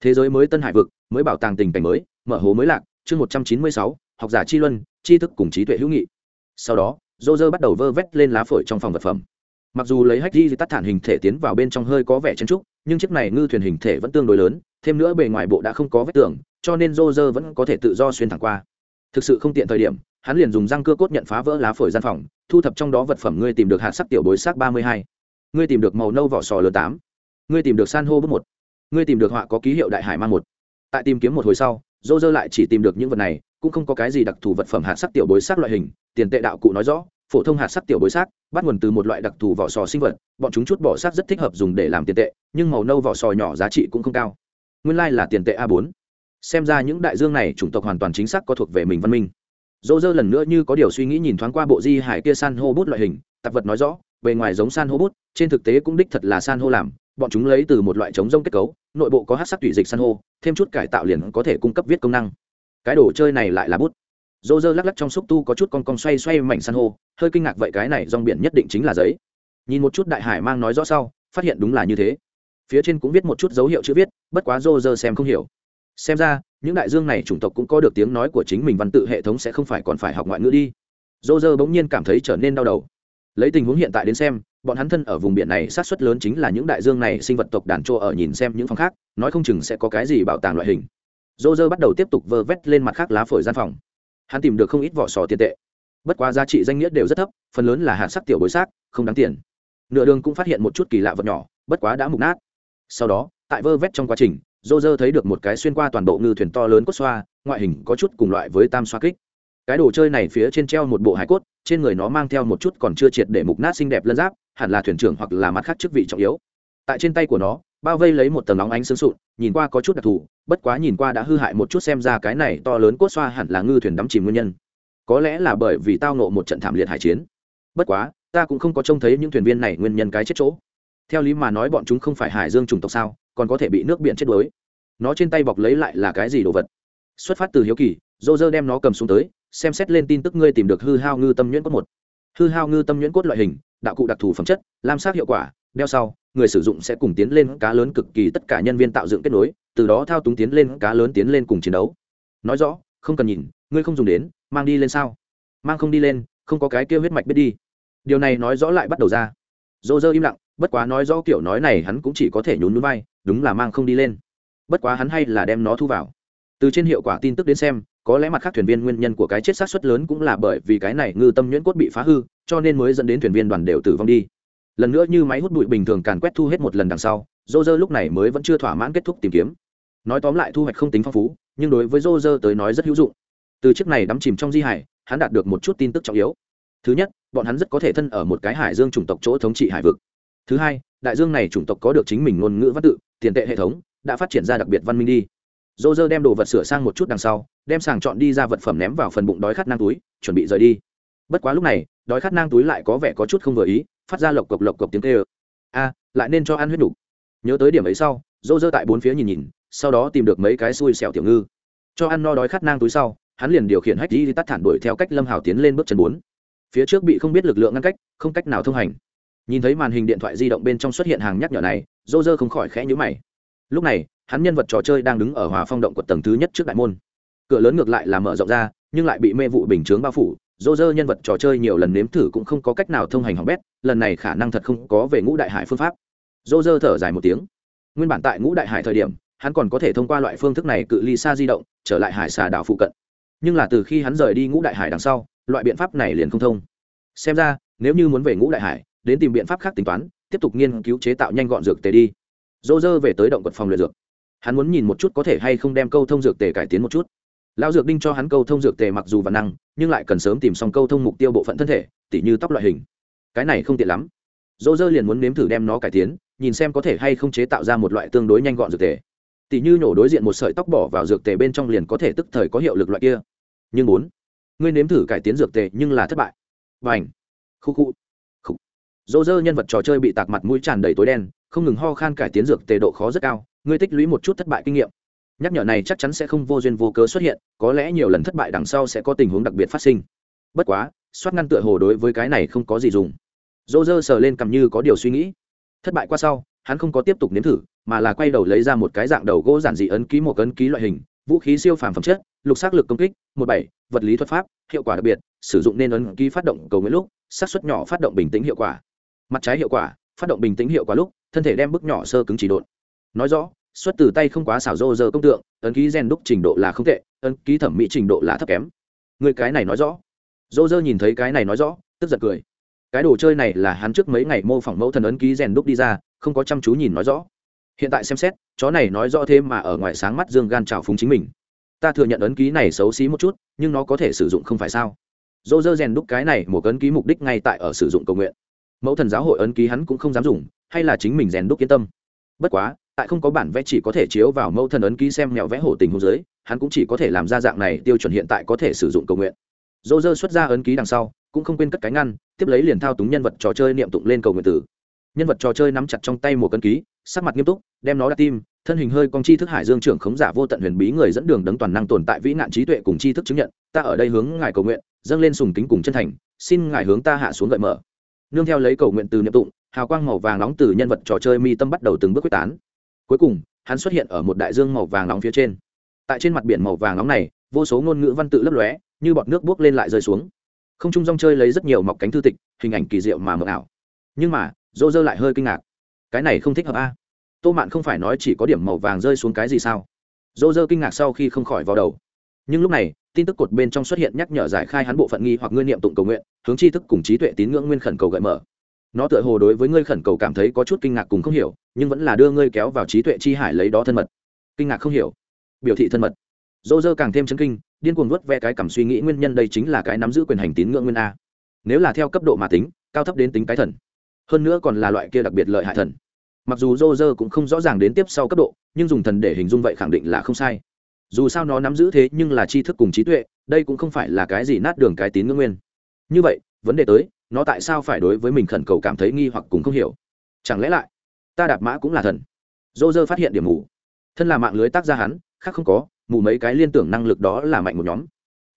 Thế giới mới tân hải vực, mới bảo tàng tình cảnh mới, mở hố mới lạc, chương một trăm chín mươi sáu, học giả chi luân, tri thức cùng trí tuệ hữu nghị. Sau đó dô dơ bắt đầu vơ vét lên lá phổi trong phòng vật phẩm mặc dù lấy hách di tắt thản hình thể tiến vào bên trong hơi có vẻ chen trúc nhưng chiếc này ngư thuyền hình thể vẫn tương đối lớn, thêm nữa bề ngoài bộ đã không có vết tường, cho nên rô rơ vẫn có thể tự do xuyên thẳng qua. Thực sự không tiện thời điểm, hắn liền dùng răng cưa cốt nhận phá vỡ lá phổi gian phòng, thu thập trong đó vật phẩm ngươi tìm được hạt sắc tiểu bối sắc ba mươi hai. Ngươi tìm được màu nâu vỏ sò lớn tám. Ngươi tìm được san hô bước một. Ngươi tìm được họa có ký hiệu đại hải mang một. Tại tìm kiếm một hồi sau dô dơ lại chỉ tìm được những vật này, cũng không có cái gì đặc thù vật phẩm hạt sắc tiểu bối sắc loại hình, tiền tệ đạo cụ nói rõ phổ thông hạt sắc tiểu bối xác, bắt nguồn từ một loại đặc thù vỏ sò sinh vật, bọn chúng chút bỏ xác rất thích hợp dùng để làm tiền tệ, nhưng màu nâu vỏ sò nhỏ giá trị cũng không cao. Nguyên lai là tiền tệ a bốn. Xem ra những đại dương này chủng tộc hoàn toàn chính xác có thuộc về mình văn minh. Dô dơ lần nữa như có điều suy nghĩ nhìn thoáng qua bộ di hải kia san hô bút loại hình, tạp vật nói rõ, bề ngoài giống san hô bút, trên thực tế cũng đích thật là san hô làm, bọn chúng lấy từ một loại chống rông kết cấu, nội bộ có hát sắc tủy dịch san hô, thêm chút cải tạo liền có thể cung cấp viết công năng. Cái đồ chơi này lại là bút dô dơ lắc lắc trong xúc tu có chút con con xoay xoay mảnh san hô, hơi kinh ngạc vậy cái này rong biển nhất định chính là giấy. Nhìn một chút đại hải mang nói rõ sau, phát hiện đúng là như thế. Phía trên cũng viết một chút dấu hiệu chữ viết, bất quá dô dơ xem không hiểu. Xem ra, những đại dương này chủng tộc cũng có được tiếng nói của chính mình văn tự hệ thống sẽ không phải còn phải học ngoại ngữ đi. Dô dơ bỗng nhiên cảm thấy trở nên đau đầu. Lấy tình huống hiện tại đến xem, bọn hắn thân ở vùng biển này sát xuất lớn chính là những đại dương này sinh vật tộc đàn trô ở nhìn xem những phòng khác, nói không chừng sẽ có cái gì bảo tàng loại hình. Dô dơ bắt đầu tiếp tục vơ vét lên mặt khác lá phổi gian phòng hắn tìm được không ít vỏ sò tiền tệ. Bất quá giá trị danh nghĩa đều rất thấp, phần lớn là hạt sắc tiểu bối xác, không đáng tiền. Nửa đường cũng phát hiện một chút kỳ lạ vật nhỏ, bất quá đã mục nát. Sau đó, tại vơ vét trong quá trình dô dơ thấy được một cái xuyên qua toàn bộ ngư thuyền to lớn cốt xoa, ngoại hình có chút cùng loại với tam xoa kích. Cái đồ chơi này phía trên treo một bộ hải cốt, trên người nó mang theo một chút còn chưa triệt để mục nát xinh đẹp lân giáp, hẳn là thuyền trưởng hoặc là mặt khác chức vị trọng yếu. Tại trên tay của nó bao vây lấy một tầng nóng ánh sương sụn, nhìn qua có chút đặc thù, bất quá nhìn qua đã hư hại một chút xem ra cái này to lớn cốt xoa hẳn là ngư thuyền đắm chìm nguyên nhân. Có lẽ là bởi vì tao nộ một trận thảm liệt hải chiến. Bất quá, ta cũng không có trông thấy những thuyền viên này nguyên nhân cái chết chỗ. Theo lý mà nói bọn chúng không phải hải dương chủng tộc sao, còn có thể bị nước biển chết đuối. Nó trên tay bọc lấy lại là cái gì đồ vật? Xuất phát từ hiếu kỳ dô dơ đem nó cầm xuống tới, xem xét lên tin tức ngươi tìm được hư hao ngư tâm nhuyễn cốt một. Hư hao ngư tâm nhuyễn cốt loại hình, đạo cụ đặc thù phẩm chất, lam sát hiệu quả, đeo sau người sử dụng sẽ cùng tiến lên cá lớn cực kỳ tất cả nhân viên tạo dựng kết nối, từ đó thao túng tiến lên cá lớn tiến lên cùng chiến đấu. Nói rõ, không cần nhìn, ngươi không dùng đến, mang đi lên sao? Mang không đi lên, không có cái kêu huyết mạch biết đi. Điều này nói rõ lại bắt đầu ra. Dô dơ im lặng, bất quá nói rõ kiểu nói này hắn cũng chỉ có thể nhún núi vai đúng là mang không đi lên. Bất quá hắn hay là đem nó thu vào. Từ trên hiệu quả tin tức đến xem, có lẽ mặt khác thuyền viên nguyên nhân của cái chết sát xuất lớn cũng là bởi vì cái này ngư tâm nhuyễn cốt bị phá hư, cho nên mới dẫn đến thuyền viên đoàn đều tử vong đi lần nữa như máy hút bụi bình thường càn quét thu hết một lần đằng sau dô dơ lúc này mới vẫn chưa thỏa mãn kết thúc tìm kiếm. Nói tóm lại thu hoạch không tính phong phú, nhưng đối với dô dơ tới nói rất hữu dụng. Từ chiếc này đắm chìm trong di hải, hắn đạt được một chút tin tức trọng yếu. Thứ nhất, bọn hắn rất có thể thân ở một cái hải dương chủng tộc chỗ thống trị hải vực. Thứ hai, đại dương này chủng tộc có được chính mình ngôn ngữ văn tự, tiền tệ hệ thống, đã phát triển ra đặc biệt văn minh đi. Dô dơ đem đồ vật sửa sang một chút đằng sau, đem sàng chọn đi ra vật phẩm ném vào phần bụng đói khát nang túi, chuẩn bị rời đi. Bất quá lúc này, đói khát nang túi lại có vẻ có chút không vừa ý phát ra lộc cộc lộc cộc tiếng kêu. A, lại nên cho ăn huyết đủ. nhớ tới điểm ấy sau, dô dơ tại bốn phía nhìn nhìn, sau đó tìm được mấy cái xui xẻo tiểu ngư. Cho ăn no đói khát nang túi sau, hắn liền điều khiển hách di tắt thản đuổi theo cách lâm hào tiến lên bước chân bốn. Phía trước bị không biết lực lượng ngăn cách, không cách nào thông hành. Nhìn thấy màn hình điện thoại di động bên trong xuất hiện hàng nhắc nhở này, dô dơ không khỏi khẽ nhíu mày. Lúc này, hắn nhân vật trò chơi đang đứng ở hòa phong động quật tầng thứ nhất trước đại môn. Cửa lớn ngược lại là mở rộng ra, nhưng lại bị mê vụ bình chướng bao phủ dô dơ nhân vật trò chơi nhiều lần nếm thử cũng không có cách nào thông hành hỏng bét, lần này khả năng thật không có về ngũ đại hải phương pháp. Dô dơ thở dài một tiếng. Nguyên bản tại ngũ đại hải thời điểm, hắn còn có thể thông qua loại phương thức này cự ly xa di động, trở lại hải xà đảo phụ cận. Nhưng là từ khi hắn rời đi ngũ đại hải đằng sau, loại biện pháp này liền không thông. Xem ra, nếu như muốn về ngũ đại hải, đến tìm biện pháp khác tính toán, tiếp tục nghiên cứu chế tạo nhanh gọn dược tề đi. Dô dơ về tới động quật phòng luyện dược. Hắn muốn nhìn một chút có thể hay không đem câu thông dược tề cải tiến một chút lão dược đinh cho hắn câu thông dược tề mặc dù và năng, nhưng lại cần sớm tìm xong câu thông mục tiêu bộ phận thân thể, tỉ như tóc loại hình. Cái này không tiện lắm. Dỗ dơ liền muốn nếm thử đem nó cải tiến, nhìn xem có thể hay không chế tạo ra một loại tương đối nhanh gọn dược tề. Tỉ như nhổ đối diện một sợi tóc bỏ vào dược tề bên trong liền có thể tức thời có hiệu lực loại kia. Nhưng bốn ngươi nếm thử cải tiến dược tề nhưng là thất bại. Và ảnh khu khu khu dỗ dơ nhân vật trò chơi bị tạc mặt mũi tràn đầy tối đen, không ngừng ho khan cải tiến dược tề độ khó rất cao, ngươi tích lũy một chút thất bại kinh nghiệm nhắc nhở này chắc chắn sẽ không vô duyên vô cớ xuất hiện, có lẽ nhiều lần thất bại đằng sau sẽ có tình huống đặc biệt phát sinh. Bất quá, soát ngăn tựa hồ đối với cái này không có gì dùng. Dỗ dơ sờ lên cầm như có điều suy nghĩ. Thất bại qua sau, hắn không có tiếp tục nếm thử, mà là quay đầu lấy ra một cái dạng đầu gỗ giản dị ấn ký một ấn ký loại hình, vũ khí siêu phàm phẩm chất, lục xác lực công kích, một bảy, vật lý thuật pháp, hiệu quả đặc biệt, sử dụng nên ấn ký phát động cầu nguyện lúc, xác suất nhỏ phát động bình tĩnh hiệu quả. Mặt trái hiệu quả, phát động bình tĩnh hiệu quả lúc, thân thể đem bức nhỏ sơ cứng chỉ độn. Nói rõ xuất từ tay không quá xảo rô giờ công tượng, ấn ký gen đúc trình độ là không tệ, ấn ký thẩm mỹ trình độ là thấp kém. Người cái này nói rõ. Rô rơ nhìn thấy cái này nói rõ, tức giật cười. Cái đồ chơi này là hắn trước mấy ngày mô phỏng mẫu thần ấn ký rèn đúc đi ra, không có chăm chú nhìn nói rõ. Hiện tại xem xét, chó này nói rõ thêm mà ở ngoài sáng mắt dương gan trào phúng chính mình. Ta thừa nhận ấn ký này xấu xí một chút, nhưng nó có thể sử dụng không phải sao? Dô dơ rèn đúc cái này một ấn ký mục đích ngay tại ở sử dụng cầu nguyện. Mẫu thần giáo hội ấn ký hắn cũng không dám dùng, hay là chính mình rèn đúc yên tâm. Bất quá tại không có bản vẽ chỉ có thể chiếu vào mẫu thân ấn ký xem mẹo vẽ hổ tình hôn giới, hắn cũng chỉ có thể làm ra dạng này tiêu chuẩn hiện tại có thể sử dụng cầu nguyện. Dô dơ xuất ra ấn ký đằng sau, cũng không quên cất cái ngăn, tiếp lấy liền thao túng nhân vật trò chơi niệm tụng lên cầu nguyện tử. Nhân vật trò chơi nắm chặt trong tay một cân ký, sắc mặt nghiêm túc, đem nó đặt tim, thân hình hơi cong chi thức hải dương trưởng khống giả vô tận huyền bí người dẫn đường đấng toàn năng tồn tại vĩ nạn trí tuệ cùng chi thức chứng nhận, ta ở đây hướng ngài cầu nguyện, dâng lên sùng kính cùng chân thành, xin ngài hướng ta hạ xuống gợi mở. Nương theo lấy cầu nguyện từ niệm tụng, hào quang màu vàng nóng từ nhân vật trò chơi mi tâm bắt đầu từng bước quyết tán cuối cùng, hắn xuất hiện ở một đại dương màu vàng nóng phía trên. Tại trên mặt biển màu vàng nóng này, vô số ngôn ngữ văn tự lấp lóe, như bọt nước buốc lên lại rơi xuống. Không trung rong chơi lấy rất nhiều mọc cánh thư tịch, hình ảnh kỳ diệu mà mờ ảo. Nhưng mà, dô dơ lại hơi kinh ngạc. Cái này không thích hợp a. Tô mạn không phải nói chỉ có điểm màu vàng rơi xuống cái gì sao? Dô dơ kinh ngạc sau khi không khỏi vào đầu. Nhưng lúc này, tin tức cột bên trong xuất hiện nhắc nhở giải khai hắn bộ phận nghi hoặc ngươi niệm tụng cầu nguyện, hướng tri thức cùng trí tuệ tín ngưỡng nguyên khẩn cầu gợi mở nó tựa hồ đối với ngươi khẩn cầu cảm thấy có chút kinh ngạc cùng không hiểu, nhưng vẫn là đưa ngươi kéo vào trí tuệ chi hải lấy đó thân mật. Kinh ngạc không hiểu. Biểu thị thân mật. Dô dơ càng thêm chấn kinh, điên cuồng nuốt ve cái cảm suy nghĩ nguyên nhân đây chính là cái nắm giữ quyền hành tín ngưỡng nguyên a. Nếu là theo cấp độ mà tính, cao thấp đến tính cái thần. Hơn nữa còn là loại kia đặc biệt lợi hại thần. Mặc dù dô dơ cũng không rõ ràng đến tiếp sau cấp độ, nhưng dùng thần để hình dung vậy khẳng định là không sai. Dù sao nó nắm giữ thế nhưng là tri thức cùng trí tuệ, đây cũng không phải là cái gì nát đường cái tín ngưỡng nguyên. Như vậy, vấn đề tới nó tại sao phải đối với mình khẩn cầu cảm thấy nghi hoặc cùng không hiểu? Chẳng lẽ lại, ta đạp mã cũng là thần? Dô dơ phát hiện điểm mù. Thân là mạng lưới tác gia hắn, khác không có, mù mấy cái liên tưởng năng lực đó là mạnh một nhóm.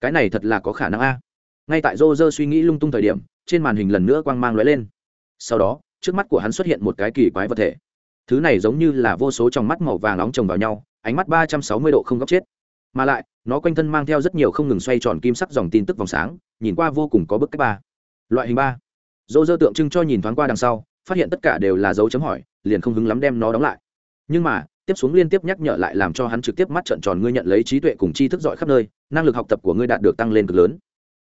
Cái này thật là có khả năng a. Ngay tại dô dơ suy nghĩ lung tung thời điểm, trên màn hình lần nữa quang mang lóe lên. Sau đó, trước mắt của hắn xuất hiện một cái kỳ quái vật thể. Thứ này giống như là vô số trong mắt màu vàng nóng chồng vào nhau, ánh mắt ba trăm sáu mươi độ không góc chết. Mà lại, nó quanh thân mang theo rất nhiều không ngừng xoay tròn kim sắc dòng tin tức vòng sáng, nhìn qua vô cùng có bức cách ba loại hình ba. Dô dơ tượng trưng cho nhìn thoáng qua đằng sau, phát hiện tất cả đều là dấu chấm hỏi, liền không hứng lắm đem nó đóng lại. Nhưng mà, tiếp xuống liên tiếp nhắc nhở lại làm cho hắn trực tiếp mắt trận tròn ngươi nhận lấy trí tuệ cùng tri thức giỏi khắp nơi, năng lực học tập của ngươi đạt được tăng lên cực lớn.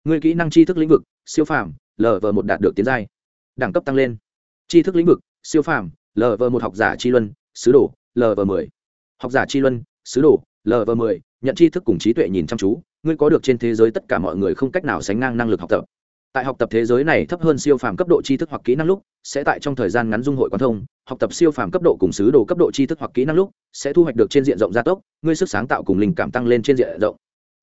Ngươi kỹ năng tri thức lĩnh vực, siêu phàm lv một đạt được tiến giai. Đẳng cấp tăng lên. Tri thức lĩnh vực, siêu phàm lv một học giả tri luân, sứ đồ lv mười. Học giả tri luân, sứ đồ lv mười, nhận tri thức cùng trí tuệ nhìn chăm chú, ngươi có được trên thế giới tất cả mọi người không cách nào sánh ngang năng lực học tập tại học tập thế giới này thấp hơn siêu phàm cấp độ tri thức hoặc kỹ năng lúc, sẽ tại trong thời gian ngắn dung hội quan thông. Học tập siêu phàm cấp độ cùng sứ đồ cấp độ tri thức hoặc kỹ năng lúc, sẽ thu hoạch được trên diện rộng gia tốc, ngươi sức sáng tạo cùng linh cảm tăng lên trên diện rộng.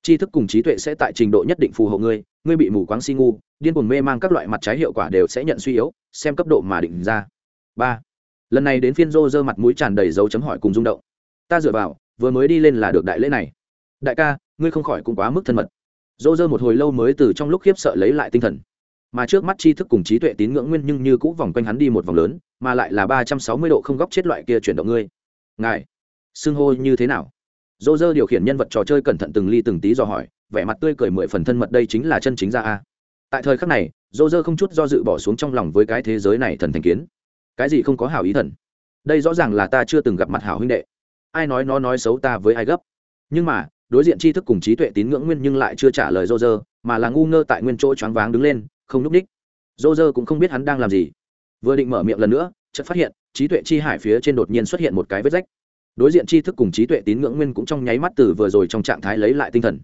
Tri thức cùng trí tuệ sẽ tại trình độ nhất định phù hộ ngươi ngươi bị mù quáng si ngu, điên cuồng mê mang các loại mặt trái hiệu quả đều sẽ nhận suy yếu, xem cấp độ mà định ra. Ba. Lần này đến phiên rô rơ mặt mũi tràn đầy dấu chấm hỏi cùng rung động. Ta dựa vào, vừa mới đi lên là được đại lễ này. Đại ca, ngươi không khỏi cũng quá mức thân mật dô dơ một hồi lâu mới từ trong lúc khiếp sợ lấy lại tinh thần. Mà trước mắt tri thức cùng trí tuệ tín ngưỡng nguyên nhưng như cũ vòng quanh hắn đi một vòng lớn, mà lại là ba trăm sáu mươi độ không góc chết loại kia chuyển động ngươi. Ngài, xưng hô như thế nào? Dô dơ điều khiển nhân vật trò chơi cẩn thận từng ly từng tí dò hỏi, vẻ mặt tươi cười mười phần thân mật đây chính là chân chính ra a. Tại thời khắc này dô dơ không chút do dự bỏ xuống trong lòng với cái thế giới này thần thành kiến. Cái gì không có hảo ý thần? Đây rõ ràng là ta chưa từng gặp mặt hảo huynh đệ. Ai nói nó nói xấu ta với ai gấp? Nhưng mà đối diện tri thức cùng trí tuệ tín ngưỡng nguyên nhưng lại chưa trả lời dô dơ mà là ngu ngơ tại nguyên chỗ choáng váng đứng lên, không n ú c ních. Dô dơ cũng không biết hắn đang làm gì. Vừa định mở miệng lần nữa, chợt phát hiện, trí tuệ chi hải phía trên đột nhiên xuất hiện một cái vết rách. Đối diện tri thức cùng trí tuệ tín ngưỡng nguyên cũng trong nháy mắt từ vừa rồi trong trạng thái lấy lại tinh thần.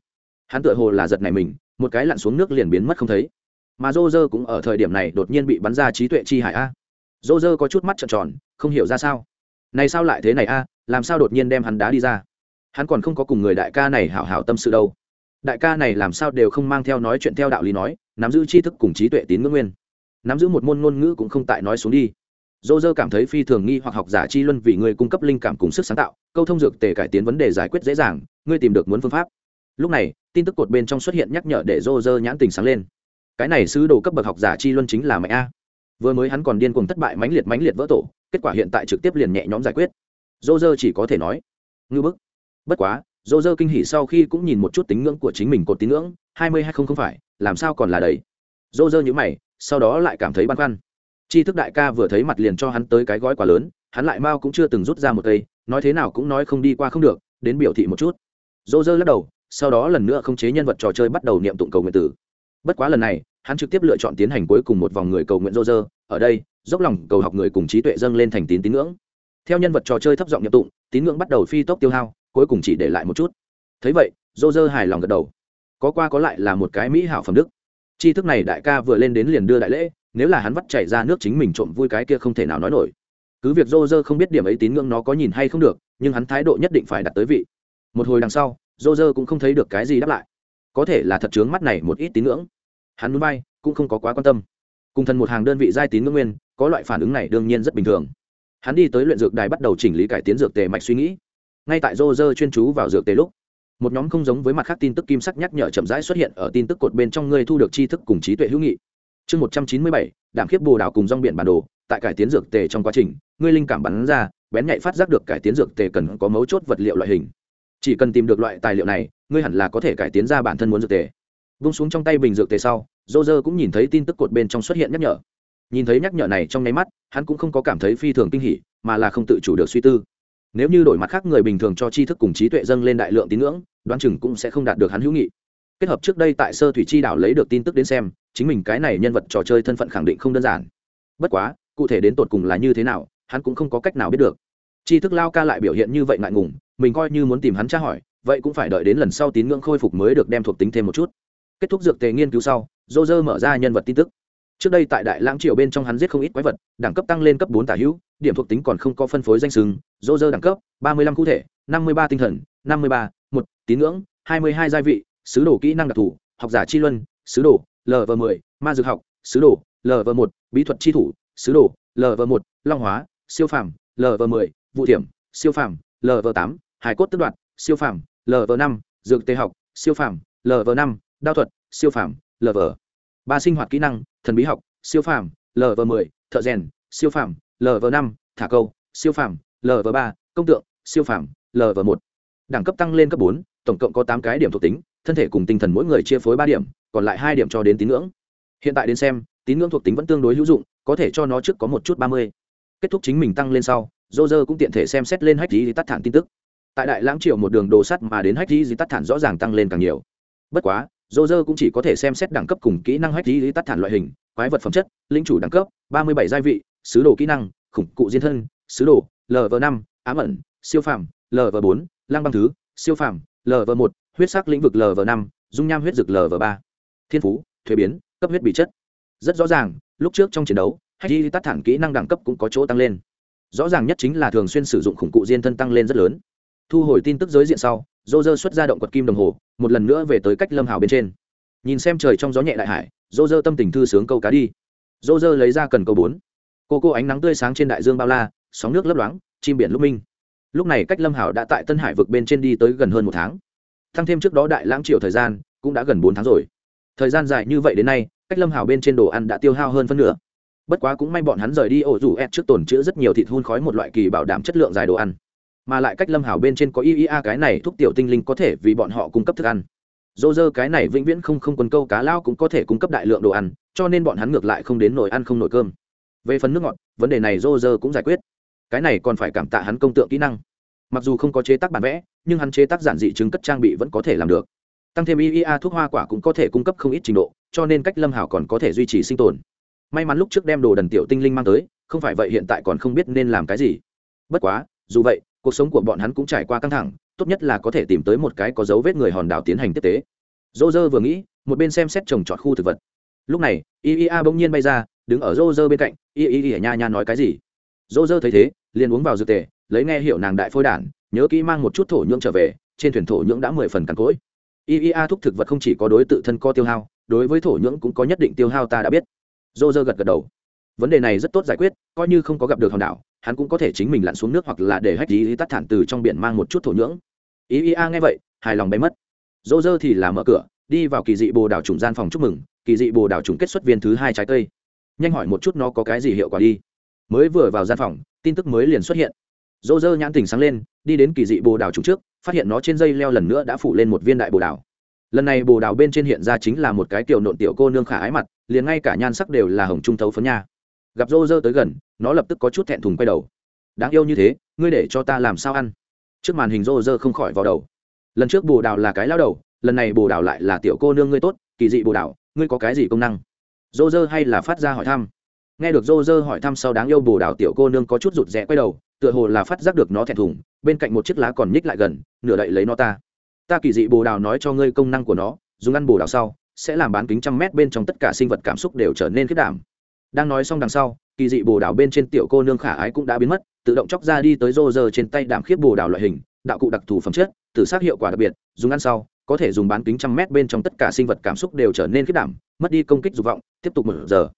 Hắn tựa hồ là giật này mình, một cái lặn xuống nước liền biến mất không thấy. Mà dô dơ cũng ở thời điểm này đột nhiên bị bắn ra trí tuệ chi hải a. Dô dơ có chút mắt trợn tròn, không hiểu ra sao. Này sao lại thế này a, làm sao đột nhiên đem hắn đá đi ra? Hắn còn không có cùng người đại ca này hảo hảo tâm sự đâu. Đại ca này làm sao đều không mang theo nói chuyện theo đạo lý nói, nắm giữ tri thức cùng trí tuệ tín ngưỡng nguyên. Nắm giữ một môn ngôn ngữ cũng không tại nói xuống đi. Dô dơ cảm thấy phi thường nghi hoặc học giả chi luân vì người cung cấp linh cảm cùng sức sáng tạo, câu thông dược tề cải tiến vấn đề giải quyết dễ dàng, ngươi tìm được muốn phương pháp. Lúc này, tin tức cột bên trong xuất hiện nhắc nhở để dô dơ nhãn tình sáng lên. Cái này sứ đồ cấp bậc học giả chi luân chính là mạnh a. Vừa mới hắn còn điên cùng thất bại mãnh liệt mãnh liệt vỡ tổ, kết quả hiện tại trực tiếp liền nhẹ nhõm giải quyết. Dô dơ chỉ có thể nói, ngư bức bất quá dô dơ kinh hỉ sau khi cũng nhìn một chút tính ngưỡng của chính mình cột tín ngưỡng, hai mươi hay không không phải, làm sao còn là đầy? Dô dơ nhữ mày, sau đó lại cảm thấy băn khoăn. Tri thức đại ca vừa thấy mặt liền cho hắn tới cái gói quá lớn, hắn lại mau cũng chưa từng rút ra một cây, nói thế nào cũng nói không đi qua không được, đến biểu thị một chút. Dô dơ lắc đầu, sau đó lần nữa không chế nhân vật trò chơi bắt đầu niệm tụng cầu nguyện tử bất quá lần này, hắn trực tiếp lựa chọn tiến hành cuối cùng một vòng người cầu nguyện dô dơ ở đây, dốc lòng cầu học người cùng trí tuệ dâng lên thành tín tín ngưỡng. Theo nhân vật trò chơi thấp giọng nhập tụng, tín ngưỡng bắt đầu phi tốc tiêu hao cuối cùng chỉ để lại một chút. Thấy vậy dô dơ hài lòng gật đầu. Có qua có lại là một cái mỹ hảo phẩm đức. Tri thức này đại ca vừa lên đến liền đưa đại lễ, nếu là hắn vắt chảy ra nước chính mình trộm vui cái kia không thể nào nói nổi. Cứ việc dô dơ không biết điểm ấy tín ngưỡng nó có nhìn hay không được, nhưng hắn thái độ nhất định phải đặt tới vị. Một hồi đằng sau dô dơ cũng không thấy được cái gì đáp lại. Có thể là thật chướng mắt này một ít tín ngưỡng. Hắn muốn bay, cũng không có quá quan tâm. Cùng thần một hàng đơn vị giai tín ngưỡng nguyên, có loại phản ứng này đương nhiên rất bình thường. Hắn đi tới luyện dược đài bắt đầu chỉnh lý cải tiến dược tề mạch suy nghĩ ngay tại rô rơ chuyên chú vào dược tế lúc, một nhóm không giống với mặt khác tin tức kim sắc nhắc nhở chậm rãi xuất hiện ở tin tức cột bên trong ngươi thu được tri thức cùng trí tuệ hữu nghị. Chương một trăm chín mươi bảy đảm khiếp bồ đào cùng rong biển bản đồ, tại cải tiến dược tề trong quá trình, ngươi linh cảm bắn ra, bén nhạy phát giác được cải tiến dược tề cần có mấu chốt vật liệu loại hình. Chỉ cần tìm được loại tài liệu này, ngươi hẳn là có thể cải tiến ra bản thân muốn dược tề. Vung xuống trong tay bình dược tề sau dô dơ cũng nhìn thấy tin tức cột bên trong xuất hiện nhắc nhở. Nhìn thấy nhắc nhở này trong nháy mắt, hắn cũng không có cảm thấy phi thường kinh hỉ, mà là không tự chủ được suy tư nếu như đổi mặt khác người bình thường cho tri thức cùng trí tuệ dâng lên đại lượng tín ngưỡng, đoán chừng cũng sẽ không đạt được hắn hữu nghị. Kết hợp trước đây tại sơ thủy chi đảo lấy được tin tức đến xem, chính mình cái này nhân vật trò chơi thân phận khẳng định không đơn giản. Bất quá, cụ thể đến tột cùng là như thế nào, hắn cũng không có cách nào biết được. Tri thức lao ca lại biểu hiện như vậy ngại ngùng, mình coi như muốn tìm hắn tra hỏi, vậy cũng phải đợi đến lần sau tín ngưỡng khôi phục mới được đem thuộc tính thêm một chút. Kết thúc dược tề nghiên cứu sau dô dơ mở ra nhân vật tin tức trước đây tại đại lãng triều bên trong hắn giết không ít quái vật, đẳng cấp tăng lên cấp bốn tả hữu, điểm thuộc tính còn không có phân phối danh sừng, dô dơ đẳng cấp, ba mươi lăm cụ thể, năm mươi ba tinh thần, năm mươi ba, một, tín ngưỡng, hai mươi hai gia vị, sứ đồ kỹ năng đặc thù, học giả chi luân, sứ đồ lv mười, ma dược học, sứ đồ lv một, bí thuật chi thủ, sứ đồ lv một, long hóa, siêu phàm lv mười, vụ thiểm, siêu phàm lv tám hải cốt tức đoạt, siêu phàm lv năm, dược tê học, siêu phàm lv năm, đao thuật, siêu phàm lv ba sinh hoạt kỹ năng thần bí học siêu phàm Lv10, thợ rèn siêu phàm lv năm thả câu siêu phàm lv ba công tượng siêu phàm lv một. Đẳng cấp tăng lên cấp bốn tổng cộng có tám cái điểm thuộc tính thân thể cùng tinh thần mỗi người chia phối ba điểm còn lại hai điểm cho đến tín ngưỡng. Hiện tại đến xem tín ngưỡng thuộc tính vẫn tương đối hữu dụng có thể cho nó trước có một chút ba mươi. Kết thúc chính mình tăng lên sau dô dơ cũng tiện thể xem xét lên hách di tắt thản tin tức. Tại đại lãng triệu một đường đồ sắt mà đến hách di tắt thản rõ ràng tăng lên càng nhiều. Bất quá dô dơ cũng chỉ có thể xem xét đẳng cấp cùng kỹ năng hách lý tắt thản loại hình, quái vật phẩm chất, linh chủ đẳng cấp, ba mươi bảy gia vị, sứ đồ kỹ năng, khủng cụ diên thân, sứ đồ lv năm, ám ẩn, siêu phàm lv bốn, lang băng thứ, siêu phàm lv một, huyết sắc lĩnh vực lv năm, dung nham huyết dực lv ba. Thiên phú, thuế biến, cấp huyết bị chất. Rất rõ ràng, lúc trước trong chiến đấu hay đi tắt thản kỹ năng đẳng cấp cũng có chỗ tăng lên. Rõ ràng nhất chính là thường xuyên sử dụng khủng cụ diên thân tăng lên rất lớn thu hồi tin tức giới diện sau dô dơ xuất ra động quật kim đồng hồ, một lần nữa về tới cách lâm hào bên trên. Nhìn xem trời trong gió nhẹ đại hải dô dơ tâm tình thư sướng câu cá đi. Dô dơ lấy ra cần câu bốn. Cô cô ánh nắng tươi sáng trên đại dương bao la, sóng nước lấp loáng, chim biển lúc minh. Lúc này cách lâm hảo đã tại tân hải vực bên trên đi tới gần hơn một tháng. Thăng thêm trước đó đại lãng triệu thời gian, cũng đã gần bốn tháng rồi. Thời gian dài như vậy đến nay, cách lâm hảo bên trên đồ ăn đã tiêu hao hơn phân nửa. Bất quá cũng may bọn hắn rời đi ổ rủ ép trước tồn chữ rất nhiều thịt hun khói một loại kỳ bảo đảm chất lượng dài đồ ăn mà lại cách lâm hảo bên trên có iea cái này thuốc tiểu tinh linh có thể vì bọn họ cung cấp thức ăn. Dô dơ cái này vĩnh viễn không không quần câu cá lao cũng có thể cung cấp đại lượng đồ ăn, cho nên bọn hắn ngược lại không đến nổi ăn không nổi cơm. Về phần nước ngọt, vấn đề này dô dơ cũng giải quyết. Cái này còn phải cảm tạ hắn công tượng kỹ năng. Mặc dù không có chế tác bản vẽ, nhưng hắn chế tác giản dị chứng cất trang bị vẫn có thể làm được. Tăng thêm iea thuốc hoa quả cũng có thể cung cấp không ít trình độ, cho nên cách lâm hảo còn có thể duy trì sinh tồn. May mắn lúc trước đem đồ đần tiểu tinh linh mang tới, không phải vậy hiện tại còn không biết nên làm cái gì. Bất quá, dù vậy cuộc sống của bọn hắn cũng trải qua căng thẳng, tốt nhất là có thể tìm tới một cái có dấu vết người hòn đảo tiến hành tiếp tế. Dô dơ vừa nghĩ, một bên xem xét trồng trọt khu thực vật. Lúc này iea bỗng nhiên bay ra, đứng ở dô dơ bên cạnh iea nha nha nói cái gì? Dô dơ thấy thế, liền uống vào dược tề, lấy nghe hiểu nàng đại phôi đản, nhớ kỹ mang một chút thổ nhưỡng trở về, trên thuyền thổ nhưỡng đã mười phần cằn cỗi. Iea thúc thực vật không chỉ có đối tự thân co tiêu hao, đối với thổ nhưỡng cũng có nhất định tiêu hao ta đã biết. Dô dơ gật gật đầu vấn đề này rất tốt giải quyết, coi như không có gặp được hòn đảo, hắn cũng có thể chính mình lặn xuống nước hoặc là để hách ý tắt thản từ trong biển mang một chút thổ nhưỡng. Ý iea nghe vậy, hài lòng bay mất. Dỗ dơ thì là mở cửa, đi vào kỳ dị bồ đảo trùng gian phòng chúc mừng, kỳ dị bồ đảo trùng kết xuất viên thứ hai trái cây. Nhanh hỏi một chút nó có cái gì hiệu quả đi. Mới vừa vào gian phòng, tin tức mới liền xuất hiện. Dỗ dơ nhãn tình sáng lên, đi đến kỳ dị bồ đào trùng trước, phát hiện nó trên dây leo lần nữa đã phủ lên một viên đại bồ đào lần này bồ đào bên trên hiện ra chính là một cái tiểu nộn tiểu cô nương khả ái mặt, liền ngay cả nhan sắc đều là hồng trung thấu phấn nha gặp rô rơ tới gần, nó lập tức có chút thẹn thùng quay đầu. Đáng yêu như thế, ngươi để cho ta làm sao ăn? Trước màn hình rô rơ không khỏi vào đầu. Lần trước bồ đào là cái lao đầu, lần này bồ đào lại là tiểu cô nương ngươi tốt, kỳ dị bồ đào, ngươi có cái gì công năng? Rô rơ hay là phát ra hỏi thăm? Nghe được rô rơ hỏi thăm sau đáng yêu bồ đào tiểu cô nương có chút rụt rẽ quay đầu, tựa hồ là phát giác được nó thẹn thùng, bên cạnh một chiếc lá còn nhích lại gần, nửa đậy lấy nó ta. Ta kỳ dị bồ đào nói cho ngươi công năng của nó, dùng ăn bồ đào sau, sẽ làm bán kính trăm mét bên trong tất cả sinh vật cảm xúc đều trở nên khiết đảm đang nói xong đằng sau, kỳ dị bồ đào bên trên tiểu cô nương khả ái cũng đã biến mất, tự động chóc ra đi tới rô rơ trên tay đảm khiếp bồ đào loại hình, đạo cụ đặc thù phẩm chất, tự sát hiệu quả đặc biệt, dùng ăn sau, có thể dùng bán kính trăm mét bên trong tất cả sinh vật cảm xúc đều trở nên khiết đảm, mất đi công kích dục vọng, tiếp tục một giờ.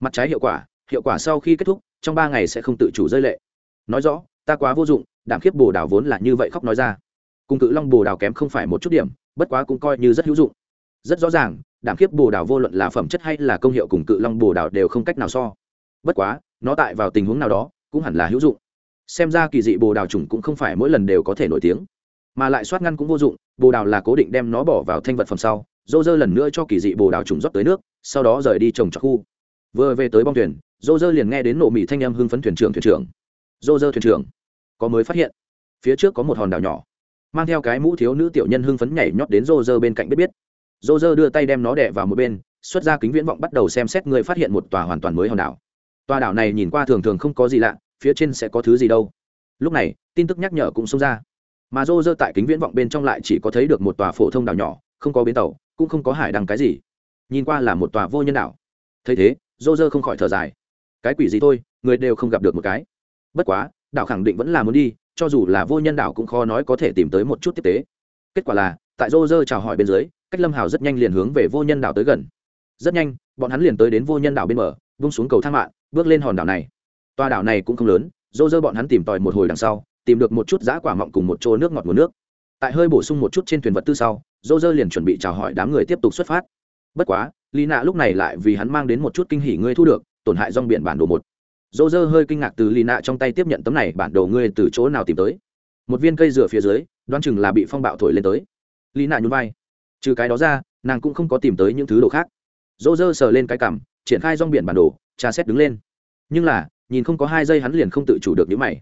Mặt trái hiệu quả hiệu quả sau khi kết thúc, trong ba ngày sẽ không tự chủ rơi lệ. Nói rõ, ta quá vô dụng đảm khiếp bồ đào vốn là như vậy khóc nói ra. Cùng cự long bồ đào kém không phải một chút điểm, bất quá cũng coi như rất hữu dụng. Rất rõ ràng đảm khiếp bồ đào vô luận là phẩm chất hay là công hiệu cùng cự long bồ đào đều không cách nào so. Bất quá, nó tại vào tình huống nào đó, cũng hẳn là hữu dụng. Xem ra kỳ dị bồ đào trùng cũng không phải mỗi lần đều có thể nổi tiếng. Mà lại soát ngăn cũng vô dụng, bồ đào là cố định đem nó bỏ vào thanh vật phẩm sau, dô dơ lần nữa cho kỳ dị bồ đào trùng rót tới nước, sau đó rời đi trồng cho khu. Vừa về tới bong thuyền, dô dơ liền nghe đến nổ mỹ thanh em hưng phấn thuyền trưởng thuyền trưởng. Dô dơ thuyền trưởng, có mới phát hiện. Phía trước có một hòn đảo nhỏ, mang theo cái mũ thiếu nữ tiểu nhân hưng phấn nhảy nhót đến dô dơ bên cạnh biết biết dô dơ đưa tay đem nó đẻ vào một bên, xuất ra kính viễn vọng bắt đầu xem xét người phát hiện một tòa hoàn toàn mới hòn đảo. Tòa đảo này nhìn qua thường thường không có gì lạ, phía trên sẽ có thứ gì đâu. Lúc này, tin tức nhắc nhở cũng xông ra. Mà dô dơ tại kính viễn vọng bên trong lại chỉ có thấy được một tòa phổ thông đảo nhỏ, không có bến tàu, cũng không có hải đăng cái gì. Nhìn qua là một tòa vô nhân đảo. Thấy thế, dô dơ không khỏi thở dài. Cái quỷ gì thôi, người đều không gặp được một cái. Bất quá, đảo khẳng định vẫn là muốn đi, cho dù là vô nhân đảo cũng khó nói có thể tìm tới một chút tiếp tế. Kết quả là tại rô rơ chào hỏi bên dưới, cách lâm hào rất nhanh liền hướng về vô nhân đảo tới gần. Rất nhanh, bọn hắn liền tới đến vô nhân đảo bên bờ, vung xuống cầu thang mạng bước lên hòn đảo này. Toa đảo này cũng không lớn, rô rơ bọn hắn tìm tòi một hồi đằng sau, tìm được một chút giã quả mọng cùng một chỗ nước ngọt nguồn nước. Tại hơi bổ sung một chút trên thuyền vật tư sau, rô rơ liền chuẩn bị chào hỏi đám người tiếp tục xuất phát. Bất quá, lý nạ lúc này lại vì hắn mang đến một chút kinh hỉ ngươi thu được, tổn hại dòng biển bản đồ một. Rô rơ hơi kinh ngạc từ lý nạ trong tay tiếp nhận tấm này, bản đồ ngươi từ chỗ nào tìm tới? Một viên cây dừa phía dưới, đoán chừng là bị phong bạo thổi lên tới lý nạ nhún vai. Trừ cái đó ra, nàng cũng không có tìm tới những thứ đồ khác. Dỗ dơ sờ lên cái cằm, triển khai rong biển bản đồ, tra xét đứng lên. Nhưng là, nhìn không có hai giây hắn liền không tự chủ được những mày.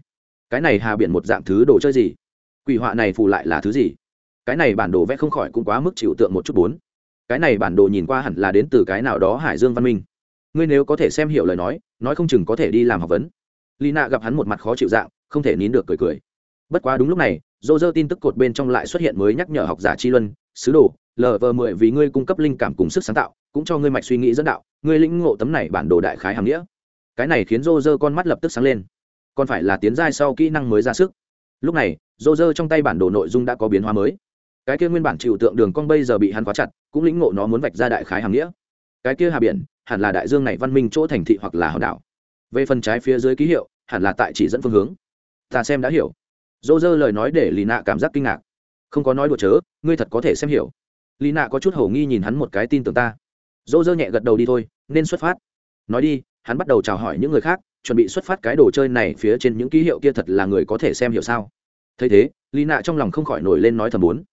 Cái này hà biển một dạng thứ đồ chơi gì? Quỷ họa này phù lại là thứ gì? Cái này bản đồ vẽ không khỏi cũng quá mức chịu tượng một chút bốn. Cái này bản đồ nhìn qua hẳn là đến từ cái nào đó hải dương văn minh. Ngươi nếu có thể xem hiểu lời nói nói không chừng có thể đi làm học vấn. Lina gặp hắn một mặt khó chịu dạng, không thể nín được cười cười. Bất quá đúng lúc này dô dơ tin tức cột bên trong lại xuất hiện mới nhắc nhở học giả chi luân, sứ đồ lv mười vì ngươi cung cấp linh cảm cùng sức sáng tạo, cũng cho ngươi mạch suy nghĩ dẫn đạo, ngươi lĩnh ngộ tấm này bản đồ đại khái hàm nghĩa. Cái này khiến dô dơ con mắt lập tức sáng lên. Còn phải là tiến giai sau kỹ năng mới ra sức. Lúc này, dô dơ trong tay bản đồ nội dung đã có biến hóa mới. Cái kia nguyên bản chịu tượng đường con bây giờ bị hắn khóa chặt, cũng lĩnh ngộ nó muốn vạch ra đại khái hàm nghĩa. Cái kia hà biển, hẳn là đại dương này văn minh chỗ thành thị hoặc là hòn đảo. Về phần trái phía dưới ký hiệu, hẳn là tại chỉ dẫn phương hướng. Ta xem đã hiểu dô dơ lời nói để lì nạ cảm giác kinh ngạc. Không có nói đùa chớ, ngươi thật có thể xem hiểu. Lì nạ có chút hầu nghi nhìn hắn một cái tin tưởng ta. Dô dơ nhẹ gật đầu đi thôi, nên xuất phát. Nói đi, hắn bắt đầu chào hỏi những người khác, chuẩn bị xuất phát cái đồ chơi này phía trên những ký hiệu kia thật là người có thể xem hiểu sao. Thấy thế lý nạ trong lòng không khỏi nổi lên nói thầm bốn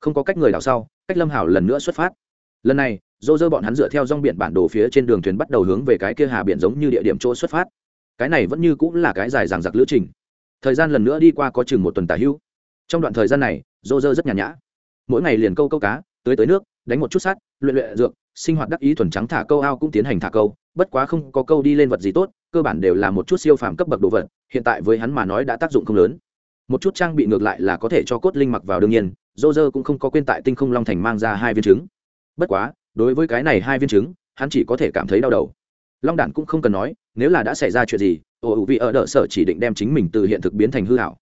không có cách người đào sau, cách lâm hảo lần nữa xuất phát. Lần này dô dơ bọn hắn dựa theo dòng biển bản đồ phía trên đường thuyền bắt đầu hướng về cái kia hà biển giống như địa điểm chỗ xuất phát. Cái này vẫn như cũng là cái dài dằng dặc lữ trình thời gian lần nữa đi qua có chừng một tuần tả hữu trong đoạn thời gian này, dô dơ rất nhàn nhã. Mỗi ngày liền câu câu cá, tới tới nước, đánh một chút sát luyện luyện dược, sinh hoạt đắc ý thuần trắng thả câu ao cũng tiến hành thả câu, bất quá không có câu đi lên vật gì tốt, cơ bản đều là một chút siêu phàm cấp bậc đồ vật, hiện tại với hắn mà nói đã tác dụng không lớn. Một chút trang bị ngược lại là có thể cho cốt linh mặc vào đương nhiên, dô dơ cũng không có quên tại tinh không long thành mang ra hai viên trứng. Bất quá, đối với cái này hai viên trứng, hắn chỉ có thể cảm thấy đau đầu. Long đản cũng không cần nói, nếu là đã xảy ra chuyện gì ồ ủ vị ở đỡ sở chỉ định đem chính mình từ hiện thực biến thành hư hảo.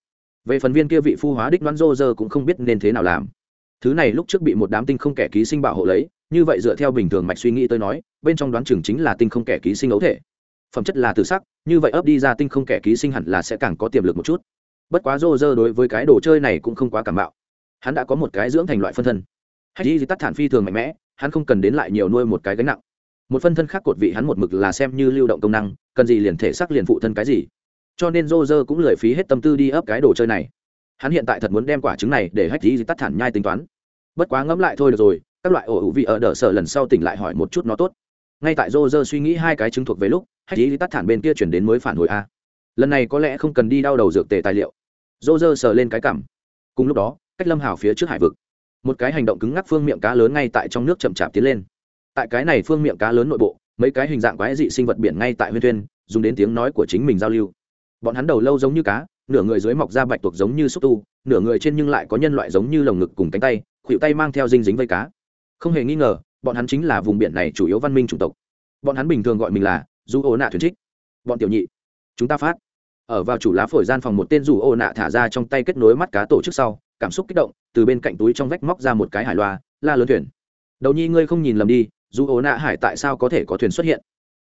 Về phần viên kia vị phu hóa đích đoán rô rơ cũng không biết nên thế nào làm. Thứ này lúc trước bị một đám tinh không kẻ ký sinh bảo hộ lấy, như vậy dựa theo bình thường mạch suy nghĩ tôi nói, bên trong đoán chừng chính là tinh không kẻ ký sinh ấu thể. Phẩm chất là tự sắc, như vậy ấp đi ra tinh không kẻ ký sinh hẳn là sẽ càng có tiềm lực một chút. Bất quá rô rơ đối với cái đồ chơi này cũng không quá cảm bạo. Hắn đã có một cái dưỡng thành loại phân thân. Hay gì tắt thản phi thường mạnh mẽ, hắn không cần đến lại nhiều nuôi một cái gánh nặng một phân thân khác cột vị hắn một mực là xem như lưu động công năng, cần gì liền thể xác liền phụ thân cái gì. Cho nên rô rơ cũng lười phí hết tâm tư đi ấp cái đồ chơi này. Hắn hiện tại thật muốn đem quả trứng này để hách dí tắt thản nhai tính toán. Bất quá ngẫm lại thôi được rồi, các loại ổ hữu vị ở đỡ sở lần sau tỉnh lại hỏi một chút nó tốt. Ngay tại rô rơ suy nghĩ hai cái chứng thuộc về lúc, hách dí tắt thản bên kia chuyển đến mới phản hồi a. Lần này có lẽ không cần đi đau đầu dược tề tài liệu. Rô rơ sờ lên cái cảm cùng lúc đó, cách lâm hào phía trước hải vực, một cái hành động cứng ngắc phương miệng cá lớn ngay tại trong nước chậm chạp tiến lên tại cái này phương miệng cá lớn nội bộ, mấy cái hình dạng quái dị sinh vật biển ngay tại huyên thuyên, dùng đến tiếng nói của chính mình giao lưu. Bọn hắn đầu lâu giống như cá, nửa người dưới mọc ra bạch tuộc giống như xúc tu, nửa người trên nhưng lại có nhân loại giống như lồng ngực cùng cánh tay, khuỷu tay mang theo dinh dính vây cá. Không hề nghi ngờ, bọn hắn chính là vùng biển này chủ yếu văn minh chủng tộc. Bọn hắn bình thường gọi mình là du ô nạ thuyền trích. Bọn tiểu nhị, chúng ta phát. Ở vào chủ lá phổi gian phòng một tên rủ ô nạ thả ra trong tay kết nối mắt cá tổ chức sau, cảm xúc kích động, từ bên cạnh túi trong vách móc ra một cái hải loa, la lớn thuyền. Đầu nhi, ngươi không nhìn lầm đi dù ố nạ hải tại sao có thể có thuyền xuất hiện?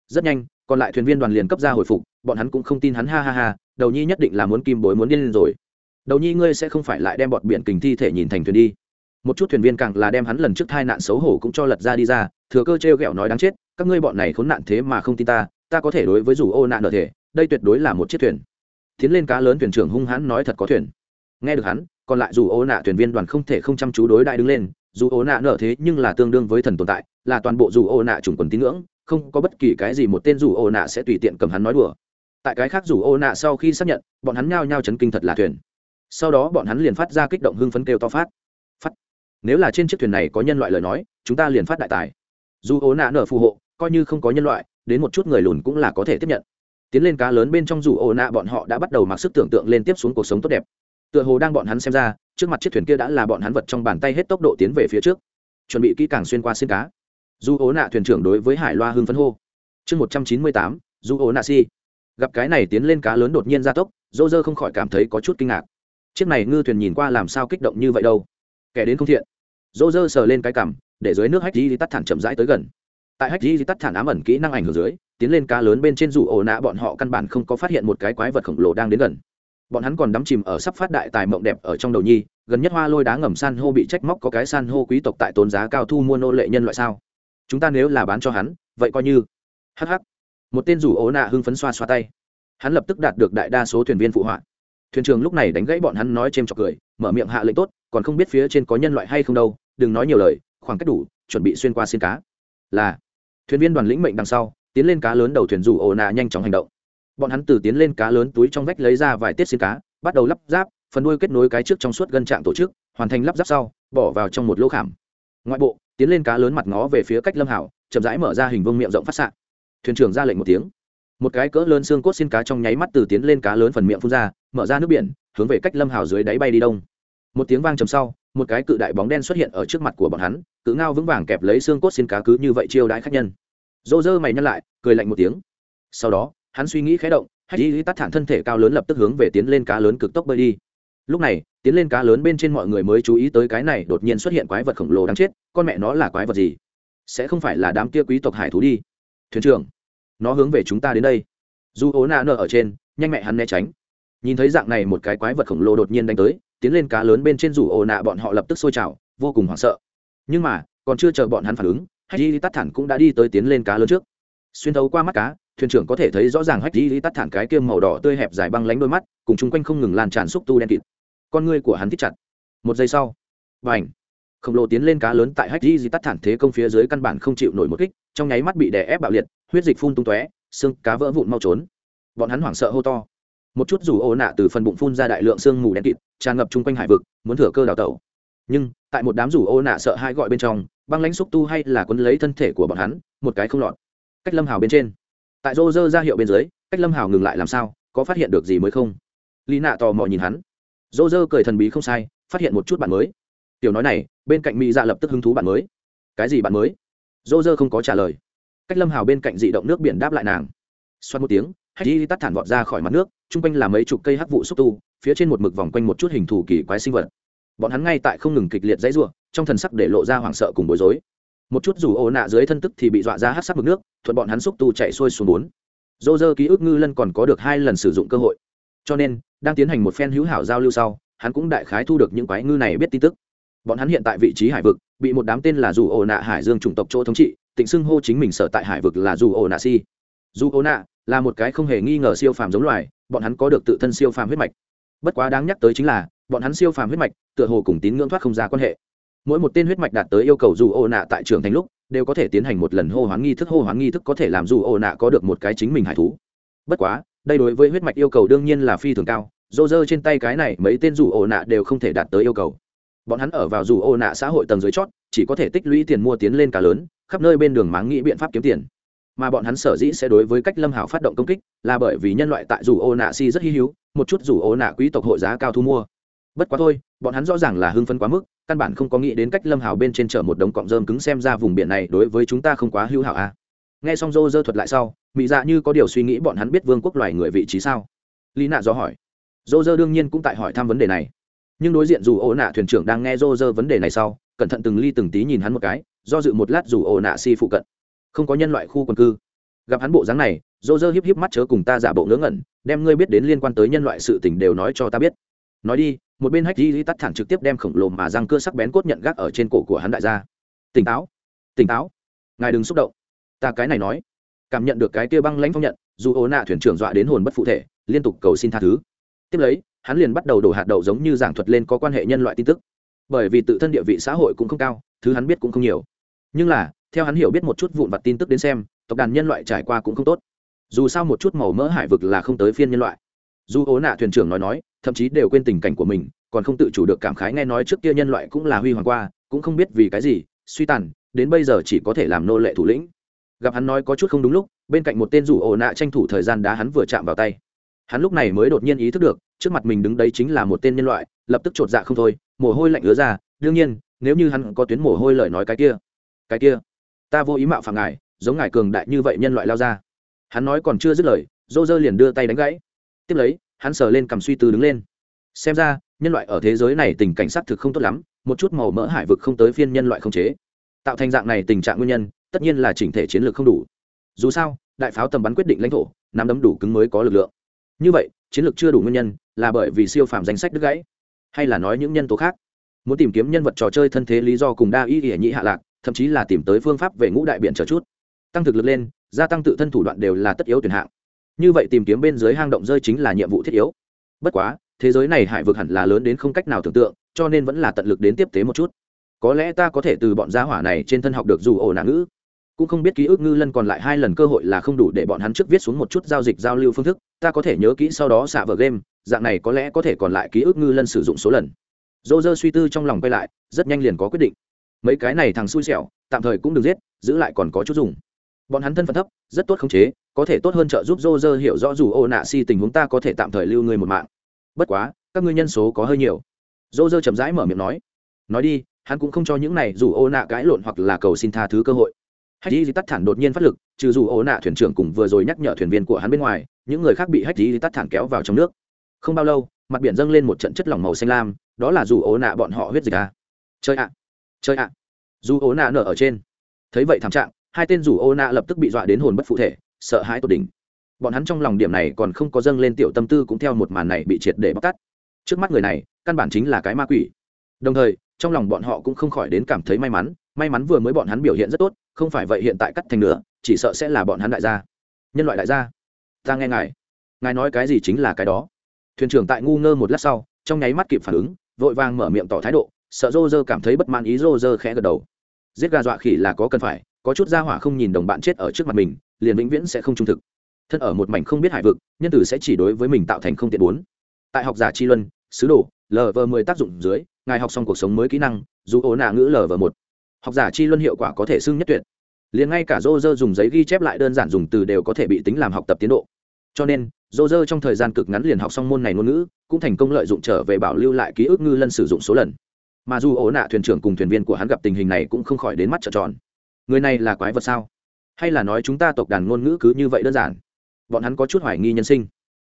Rất nhanh, còn lại thuyền viên đoàn liền cấp ra hồi phục, bọn hắn cũng không tin hắn ha ha ha, đầu nhi nhất định là muốn kim bối muốn điên lên rồi. Đầu nhi ngươi sẽ không phải lại đem bọt biển kình thi thể nhìn thành thuyền đi. Một chút thuyền viên càng là đem hắn lần trước tai nạn xấu hổ cũng cho lật ra đi ra, thừa cơ t r ghẹo nói đáng chết, các ngươi bọn này khốn nạn thế mà không tin ta ta có thể đối với dù ô nạn nợ thể, đây tuyệt đối là một chiếc thuyền. Tiến lên cá lớn thuyền trưởng hung hãn nói thật có thuyền. Nghe được hắn, còn lại dù ô nạ thuyền viên đoàn không thể không chăm chú đối đại đứng lên dù ô nạ nở thế nhưng là tương đương với thần tồn tại, là toàn bộ dù ô nạ chủng quần tín ngưỡng, không có bất kỳ cái gì một tên dù ô nạ sẽ tùy tiện cầm hắn nói đùa. Tại cái khác dù ô nạ sau khi xác nhận, bọn hắn nhao nhao chấn kinh thật là thuyền. Sau đó bọn hắn liền phát ra kích động hưng phấn kêu to phát. Phát. Nếu là trên chiếc thuyền này có nhân loại lời nói, chúng ta liền phát đại tài. Dù ô nạ nở phù hộ, coi như không có nhân loại, đến một chút người lùn cũng là có thể tiếp nhận. Tiến lên cá lớn bên trong dù ô nạ bọn họ đã bắt đầu mặc sức tưởng tượng lên tiếp xuống cuộc sống tốt đẹp tựa hồ đang bọn hắn xem ra, trước mặt chiếc thuyền kia đã là bọn hắn vật trong bàn tay hết tốc độ tiến về phía trước. Chuẩn bị kỹ càng xuyên qua xin cá. Dù ố nạ thuyền trưởng đối với hải loa hưng phấn hô. Chương một trăm chín mươi tám, dù ố nạ si. Gặp cái này tiến lên cá lớn đột nhiên ra tốc dô dơ không khỏi cảm thấy có chút kinh ngạc. Chiếc này ngư thuyền nhìn qua làm sao kích động như vậy đâu? Kẻ đến không thiện. Dô dơ sờ lên cái cằm, để dưới nước hách di tắt thản chậm rãi tới gần. Tại hách di tắt thản ám ẩn kỹ năng ảnh hưởng dưới, tiến lên cá lớn bên trên dù ổ nạ bọn họ căn bản không có phát hiện một cái quái vật khổng lồ đang đến gần bọn hắn còn đắm chìm ở sắp phát đại tài mộng đẹp ở trong đầu nhi, gần nhất hoa lôi đá ngầm san hô bị trách móc có cái san hô quý tộc tại tốn giá cao thu mua nô lệ nhân loại sao? Chúng ta nếu là bán cho hắn, vậy coi như. Hh một tên rủ ố nạ hưng phấn xoa xoa tay. Hắn lập tức đạt được đại đa số thuyền viên phụ họa. Thuyền trưởng lúc này đánh gãy bọn hắn nói c h chọc cười, mở miệng hạ lệnh tốt, còn không biết phía trên có nhân loại hay không đâu, đừng nói nhiều lời, khoảng cách đủ, chuẩn bị xuyên qua xin cá. Là. Thuyền viên đoàn lĩnh mệnh đằng sau, tiến lên cá lớn đầu thuyền rủ ồ nạ nhanh chóng hành động bọn hắn từ tiến lên cá lớn túi trong vách lấy ra vài tiết xin cá, bắt đầu lắp ráp, phần đuôi kết nối cái trước trong suốt gân trạng tổ chức, hoàn thành lắp ráp sau, bỏ vào trong một lỗ khảm. Ngoại bộ, tiến lên cá lớn mặt ngó về phía cách lâm hảo, chậm rãi mở ra hình vương miệng rộng phát xạ. Thuyền trưởng ra lệnh một tiếng. Một cái cỡ lớn xương cốt xin cá trong nháy mắt từ tiến lên cá lớn phần miệng phun ra, mở ra nước biển, hướng về cách lâm hào dưới đáy bay đi đông. Một tiếng vang trầm sau, một cái cự đại bóng đen xuất hiện ở trước mặt của bọn hắn, cự ngao vững vàng kẹp lấy xương cốt xin cá cứ như vậy chiêu đãi khách nhân. Dô dơ mày nhăn lại, cười lạnh một tiếng. Sau đó hắn suy nghĩ khé động, hay đi tắt thản thân thể cao lớn lập tức hướng về tiến lên cá lớn cực tốc bơi đi. Lúc này, tiến lên cá lớn bên trên mọi người mới chú ý tới cái này đột nhiên xuất hiện quái vật khổng lồ đáng chết, con mẹ nó là quái vật gì? Sẽ không phải là đám kia quý tộc hải thú đi. Thuyền trưởng, nó hướng về chúng ta đến đây. Dù ố nạ nở ở trên, nhanh mẹ hắn né tránh. Nhìn thấy dạng này một cái quái vật khổng lồ đột nhiên đánh tới, tiến lên cá lớn bên trên rủ ồ nạ bọn họ lập tức sôi trào, vô cùng hoảng sợ. Nhưng mà, còn chưa chờ bọn hắn phản ứng, hay di tắt thẳng cũng đã đi tới tiến lên cá lớn trước. Xuyên thấu qua mắt cá thuyền trưởng có thể thấy rõ ràng hách di tắt thản cái kia màu đỏ tươi hẹp dài băng lánh đôi mắt, cùng chung quanh không ngừng lan tràn xúc tu đen kịt. Con ngươi của hắn thích chặt. Một giây sau và ảnh khổng lồ tiến lên cá lớn tại hách di tắt thản thế công phía dưới căn bản không chịu nổi một kích, trong nháy mắt bị đè ép bạo liệt, huyết dịch phun tung tóe, xương cá vỡ vụn mau trốn. Bọn hắn hoảng sợ hô to. Một chút dù ô nạ từ phần bụng phun ra đại lượng sương mù đen kịt, tràn ngập chung quanh hải vực, muốn thừa cơ đào tẩu. Nhưng, tại một đám rủ ô nạ sợ hai gọi bên trong, băng lãnh xúc tu hay là quấn lấy thân thể của bọn hắn, một cái không lọt. Cách lâm hào bên trên tại rô rơ ra hiệu bên dưới, cách lâm hào ngừng lại làm sao, có phát hiện được gì mới không? Lý nạ tò mò nhìn hắn. Rô rơ cười thần bí không sai, phát hiện một chút bạn mới. Tiểu nói này, bên cạnh mỹ dạ lập tức hứng thú bạn mới. Cái gì bạn mới? Rô rơ không có trả lời. Cách lâm hào bên cạnh dị động nước biển đáp lại nàng. Xoát một tiếng hay đi tắt thản vọt ra khỏi mặt nước, chung quanh là mấy chục cây hắc vụ xúc tu, phía trên một mực vòng quanh một chút hình thù kỳ quái sinh vật. Bọn hắn ngay tại không ngừng kịch liệt dãy r u ộ trong thần sắc để lộ ra hoảng sợ cùng bối rối một chút dù ô nạ dưới thân tức thì bị dọa ra hát sắc mực nước, thuận bọn hắn xúc tu chạy xuôi xuống bốn. Dô dơ ký ức ngư lân còn có được hai lần sử dụng cơ hội. Cho nên, đang tiến hành một phen hữu hảo giao lưu sau, hắn cũng đại khái thu được những quái ngư này biết tin tức. Bọn hắn hiện tại vị trí hải vực, bị một đám tên là dù ổ nạ hải dương chủng tộc chỗ thống trị, tịnh xưng hô chính mình sở tại hải vực là dù ổ nạ si. Dù ổ nạ là một cái không hề nghi ngờ siêu phàm giống loài, bọn hắn có được tự thân siêu phàm huyết mạch. Bất quá đáng nhắc tới chính là, bọn hắn siêu phàm huyết mạch, tựa hồ cùng tín ngưỡng thoát không ra quan hệ mỗi một tên huyết mạch đạt tới yêu cầu dù ô nạ tại trường thành lúc, đều có thể tiến hành một lần hô hoán nghi thức. Hô hoán nghi thức có thể làm dù ô nạ có được một cái chính mình hải thú. Bất quá, đây đối với huyết mạch yêu cầu đương nhiên là phi thường cao. Dô dơ trên tay cái này, mấy tên dù ô nạ đều không thể đạt tới yêu cầu. Bọn hắn ở vào dù ô nạ xã hội tầng dưới chót, chỉ có thể tích lũy tiền mua tiến lên cả lớn, khắp nơi bên đường máng nghĩ biện pháp kiếm tiền. Mà bọn hắn sở dĩ sẽ đối với cách lâm hảo phát động công kích, là bởi vì nhân loại tại dù ô nạ si rất hy hữu, một chút dù ô nạ quý tộc hội giá cao thu mua. Bất quá thôi, bọn hắn rõ ràng là hưng phân quá mức căn bản không có nghĩ đến cách lâm hảo bên trên chở một đống cọng rơm cứng xem ra vùng biển này đối với chúng ta không quá hữu hảo à. nghe xong dô dơ thuật lại sau mỹ dạ như có điều suy nghĩ bọn hắn biết vương quốc loài người vị trí sao? Lý nạ do hỏi. Dô dơ đương nhiên cũng tại hỏi thăm vấn đề này. Nhưng đối diện dù ô nạ thuyền trưởng đang nghe dô dơ vấn đề này sau, cẩn thận từng ly từng tí nhìn hắn một cái, do dự một lát dù ô nạ si phụ cận. Không có nhân loại khu quần cư. Gặp hắn bộ dáng này dô dơ híp híp mắt chớ cùng ta giả bộ ngớ ngẩn, đem ngươi biết đến liên quan tới nhân loại sự tình đều nói cho ta biết. Nói đi một bên hách di tắt thẳng trực tiếp đem khổng lồ mà răng cưa sắc bén cốt nhận gác ở trên cổ của hắn đại gia. Tỉnh táo tỉnh táo, ngài đừng xúc động. Ta cái này nói, cảm nhận được cái kia băng lãnh phong nhận, dù ố nạ thuyền trưởng dọa đến hồn bất phụ thể, liên tục cầu xin tha thứ. Tiếp lấy, hắn liền bắt đầu đổ hạt đậu giống như giảng thuật lên có quan hệ nhân loại tin tức. Bởi vì tự thân địa vị xã hội cũng không cao, thứ hắn biết cũng không nhiều. Nhưng là, theo hắn hiểu biết một chút vụn vặt tin tức đến xem, tộc đàn nhân loại trải qua cũng không tốt. Dù sao một chút màu mỡ hải vực là không tới phiên nhân loại. Dù ố nạ thuyền trưởng nói nói thậm chí đều quên tình cảnh của mình, còn không tự chủ được cảm khái nghe nói trước kia nhân loại cũng là huy hoàng qua, cũng không biết vì cái gì, suy tàn, đến bây giờ chỉ có thể làm nô lệ thủ lĩnh. Gặp hắn nói có chút không đúng lúc, bên cạnh một tên rủ ổ nạ tranh thủ thời gian đá hắn vừa chạm vào tay. Hắn lúc này mới đột nhiên ý thức được, trước mặt mình đứng đấy chính là một tên nhân loại, lập tức chột dạ không thôi, mồ hôi lạnh ứa ra, đương nhiên, nếu như hắn có tuyến mồ hôi lời nói cái kia cái kia, ta vô ý mạo phạm ngài, giống ngài cường đại như vậy nhân loại lao ra. Hắn nói còn chưa dứt lời dô dơ liền đưa tay đánh gãy. Tiếp lấy hắn sờ lên cầm suy tư đứng lên. Xem ra, nhân loại ở thế giới này tình cảnh sát thực không tốt lắm, một chút màu mỡ hải vực không tới phiên nhân loại không chế. Tạo thành dạng này tình trạng nguyên nhân, tất nhiên là chỉnh thể chiến lược không đủ. Dù sao, đại pháo tầm bắn quyết định lãnh thổ, nắm đấm đủ cứng mới có lực lượng. Như vậy, chiến lược chưa đủ nguyên nhân là bởi vì siêu phàm danh sách đứt gãy, hay là nói những nhân tố khác? Muốn tìm kiếm nhân vật trò chơi thân thế lý do cùng đa ý ỉa nhị hạ lạc, thậm chí là tìm tới phương pháp về ngũ đại biện chờ chút. Tăng thực lực lên, gia tăng tự thân thủ đoạn đều là tất yếu tuyển hạng như vậy tìm kiếm bên dưới hang động rơi chính là nhiệm vụ thiết yếu. Bất quá, thế giới này hải vực hẳn là lớn đến không cách nào tưởng tượng, cho nên vẫn là tận lực đến tiếp tế một chút. Có lẽ ta có thể từ bọn gia hỏa này trên thân học được dù ổ nạn ngữ. Cũng không biết ký ức ngư lân còn lại hai lần cơ hội là không đủ để bọn hắn trước viết xuống một chút giao dịch giao lưu phương thức, ta có thể nhớ kỹ sau đó xạ vở game, dạng này có lẽ có thể còn lại ký ức ngư lân sử dụng số lần. Dô dơ suy tư trong lòng quay lại, rất nhanh liền có quyết định. Mấy cái này thằng xui xẻo, tạm thời cũng được giết, giữ lại còn có chút dùng bọn hắn thân phận thấp, rất tốt khống chế, có thể tốt hơn trợ giúp dô dơ hiểu rõ dù ô nạ si tình huống ta có thể tạm thời lưu người một mạng. Bất quá, các ngươi nhân số có hơi nhiều. Dô dơ chậm rãi mở miệng nói. Nói đi, hắn cũng không cho những này dù ô nạ cãi lộn hoặc là cầu xin tha thứ cơ hội. Hách di tắt thản đột nhiên phát lực, trừ dù ô nạ thuyền trưởng cùng vừa rồi nhắc nhở thuyền viên của hắn bên ngoài, những người khác bị hách di tắt thản kéo vào trong nước. Không bao lâu, mặt biển dâng lên một trận chất lỏng màu xanh lam, đó là dù ô nạ bọn họ huyết dịch à. chơi ạ chơi ạ. Dù ô nạ nở ở trên. Thấy vậy thảm trạng hai tên rủ ô nạ lập tức bị dọa đến hồn bất phụ thể, sợ hãi tột đỉnh. Bọn hắn trong lòng điểm này còn không có dâng lên tiểu tâm tư cũng theo một màn này bị triệt để bóc tắt trước mắt người này, căn bản chính là cái ma quỷ. Đồng thời, trong lòng bọn họ cũng không khỏi đến cảm thấy may mắn may mắn vừa mới bọn hắn biểu hiện rất tốt, không phải vậy hiện tại cắt thành nửa, chỉ sợ sẽ là bọn hắn đại gia. Nhân loại đại gia, ta nghe ngài ngài nói cái gì chính là cái đó. Thuyền trưởng tại ngu ngơ một lát sau, trong nháy mắt kịp phản ứng, vội vàng mở miệng tỏ thái độ, sợ rô rơ cảm thấy bất mãn ý rô rơ khẽ gật đầu. Giết gà dọa khỉ là có cần phải có chút gia hỏa không nhìn đồng bạn chết ở trước mặt mình, liền vĩnh viễn sẽ không trung thực. Thân ở một mảnh không biết hải vực, nhân tử sẽ chỉ đối với mình tạo thành không tiện bốn. Tại học giả chi luân, sứ đồ lv mười tác dụng dưới, ngài học xong cuộc sống mới kỹ năng, dù ố nạ ngữ lv một. Học giả chi luân hiệu quả có thể xưng nhất tuyệt. Liền ngay cả roger dùng giấy ghi chép lại đơn giản dùng từ đều có thể bị tính làm học tập tiến độ. Cho nên dô dơ trong thời gian cực ngắn liền học xong môn này ngôn ngữ, cũng thành công lợi dụng trở về bảo lưu lại ký ức ngư lân sử dụng số lần. Mà dù ố nạ thuyền trưởng cùng thuyền viên của hắn gặp tình hình này cũng không khỏi đến mắt trợn tròn người này là quái vật sao? Hay là nói chúng ta tộc đàn ngôn ngữ cứ như vậy đơn giản? Bọn hắn có chút hoài nghi nhân sinh.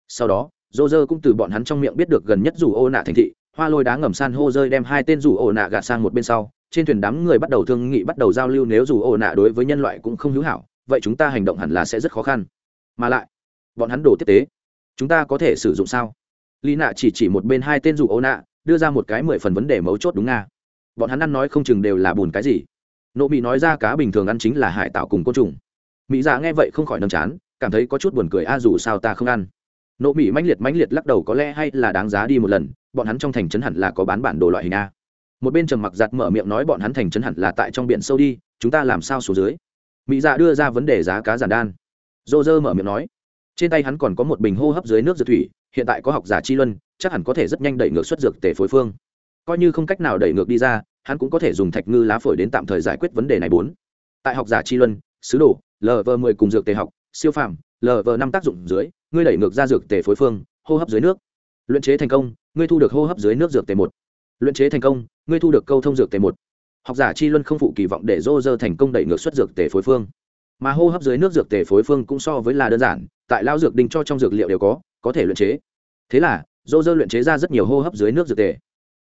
Sau đó dô dơ cũng từ bọn hắn trong miệng biết được gần nhất rủ ô nạ thành thị, hoa lôi đá ngầm san hô rơi đem hai tên rủ ô nạ gạt sang một bên sau, trên thuyền đám người bắt đầu thương nghị bắt đầu giao lưu nếu rủ ô nạ đối với nhân loại cũng không hữu hảo, vậy chúng ta hành động hẳn là sẽ rất khó khăn. Mà lại, bọn hắn đổ tiếp tế. Chúng ta có thể sử dụng sao? Lý nạ chỉ chỉ một bên hai tên rủ ô nạ đưa ra một cái mười phần vấn đề mấu chốt đúng nga. Bọn hắn ăn nói không chừng đều là bùn cái gì nộ mỹ nói ra cá bình thường ăn chính là hải tạo cùng côn trùng. Mỹ dạ nghe vậy không khỏi nâm chán, cảm thấy có chút buồn cười, a, dù sao ta không ăn. Nộ mỹ mãnh liệt mãnh liệt lắc đầu, có lẽ hay là đáng giá đi một lần, bọn hắn trong thành trấn hẳn là có bán bản đồ loại hình a. Một bên trầm mặc giặt mở miệng nói, bọn hắn thành trấn hẳn là tại trong biển sâu đi, chúng ta làm sao xuống dưới? Mỹ dạ đưa ra vấn đề giá cá giản đan. Dô dơ mở miệng nói, trên tay hắn còn có một bình hô hấp dưới nước dược thủy, hiện tại có học giả chi luân, chắc hẳn có thể rất nhanh đẩy ngược xuất dược tể phối phương. Coi như không cách nào đẩy ngược đi ra hắn cũng có thể dùng thạch ngư lá phổi đến tạm thời giải quyết vấn đề này bốn. Tại học giả chi luân, sứ đồ lv mười cùng dược tề học, siêu phàm lv năm tác dụng dưới, ngươi đẩy ngược ra dược tề phối phương, hô hấp dưới nước. Luyện chế thành công, ngươi thu được hô hấp dưới nước dược tề một. Luyện chế thành công, ngươi thu được câu thông dược tề một. Học giả chi luân không phụ kỳ vọng để dô dơ thành công đẩy ngược xuất dược tề phối phương. Mà hô hấp dưới nước dược tề phối phương cũng so với là đơn giản, tại lao dược đinh cho trong dược liệu đều có có thể luyện chế. Thế là dô dơ luyện chế ra rất nhiều hô hấp dưới nước dược tề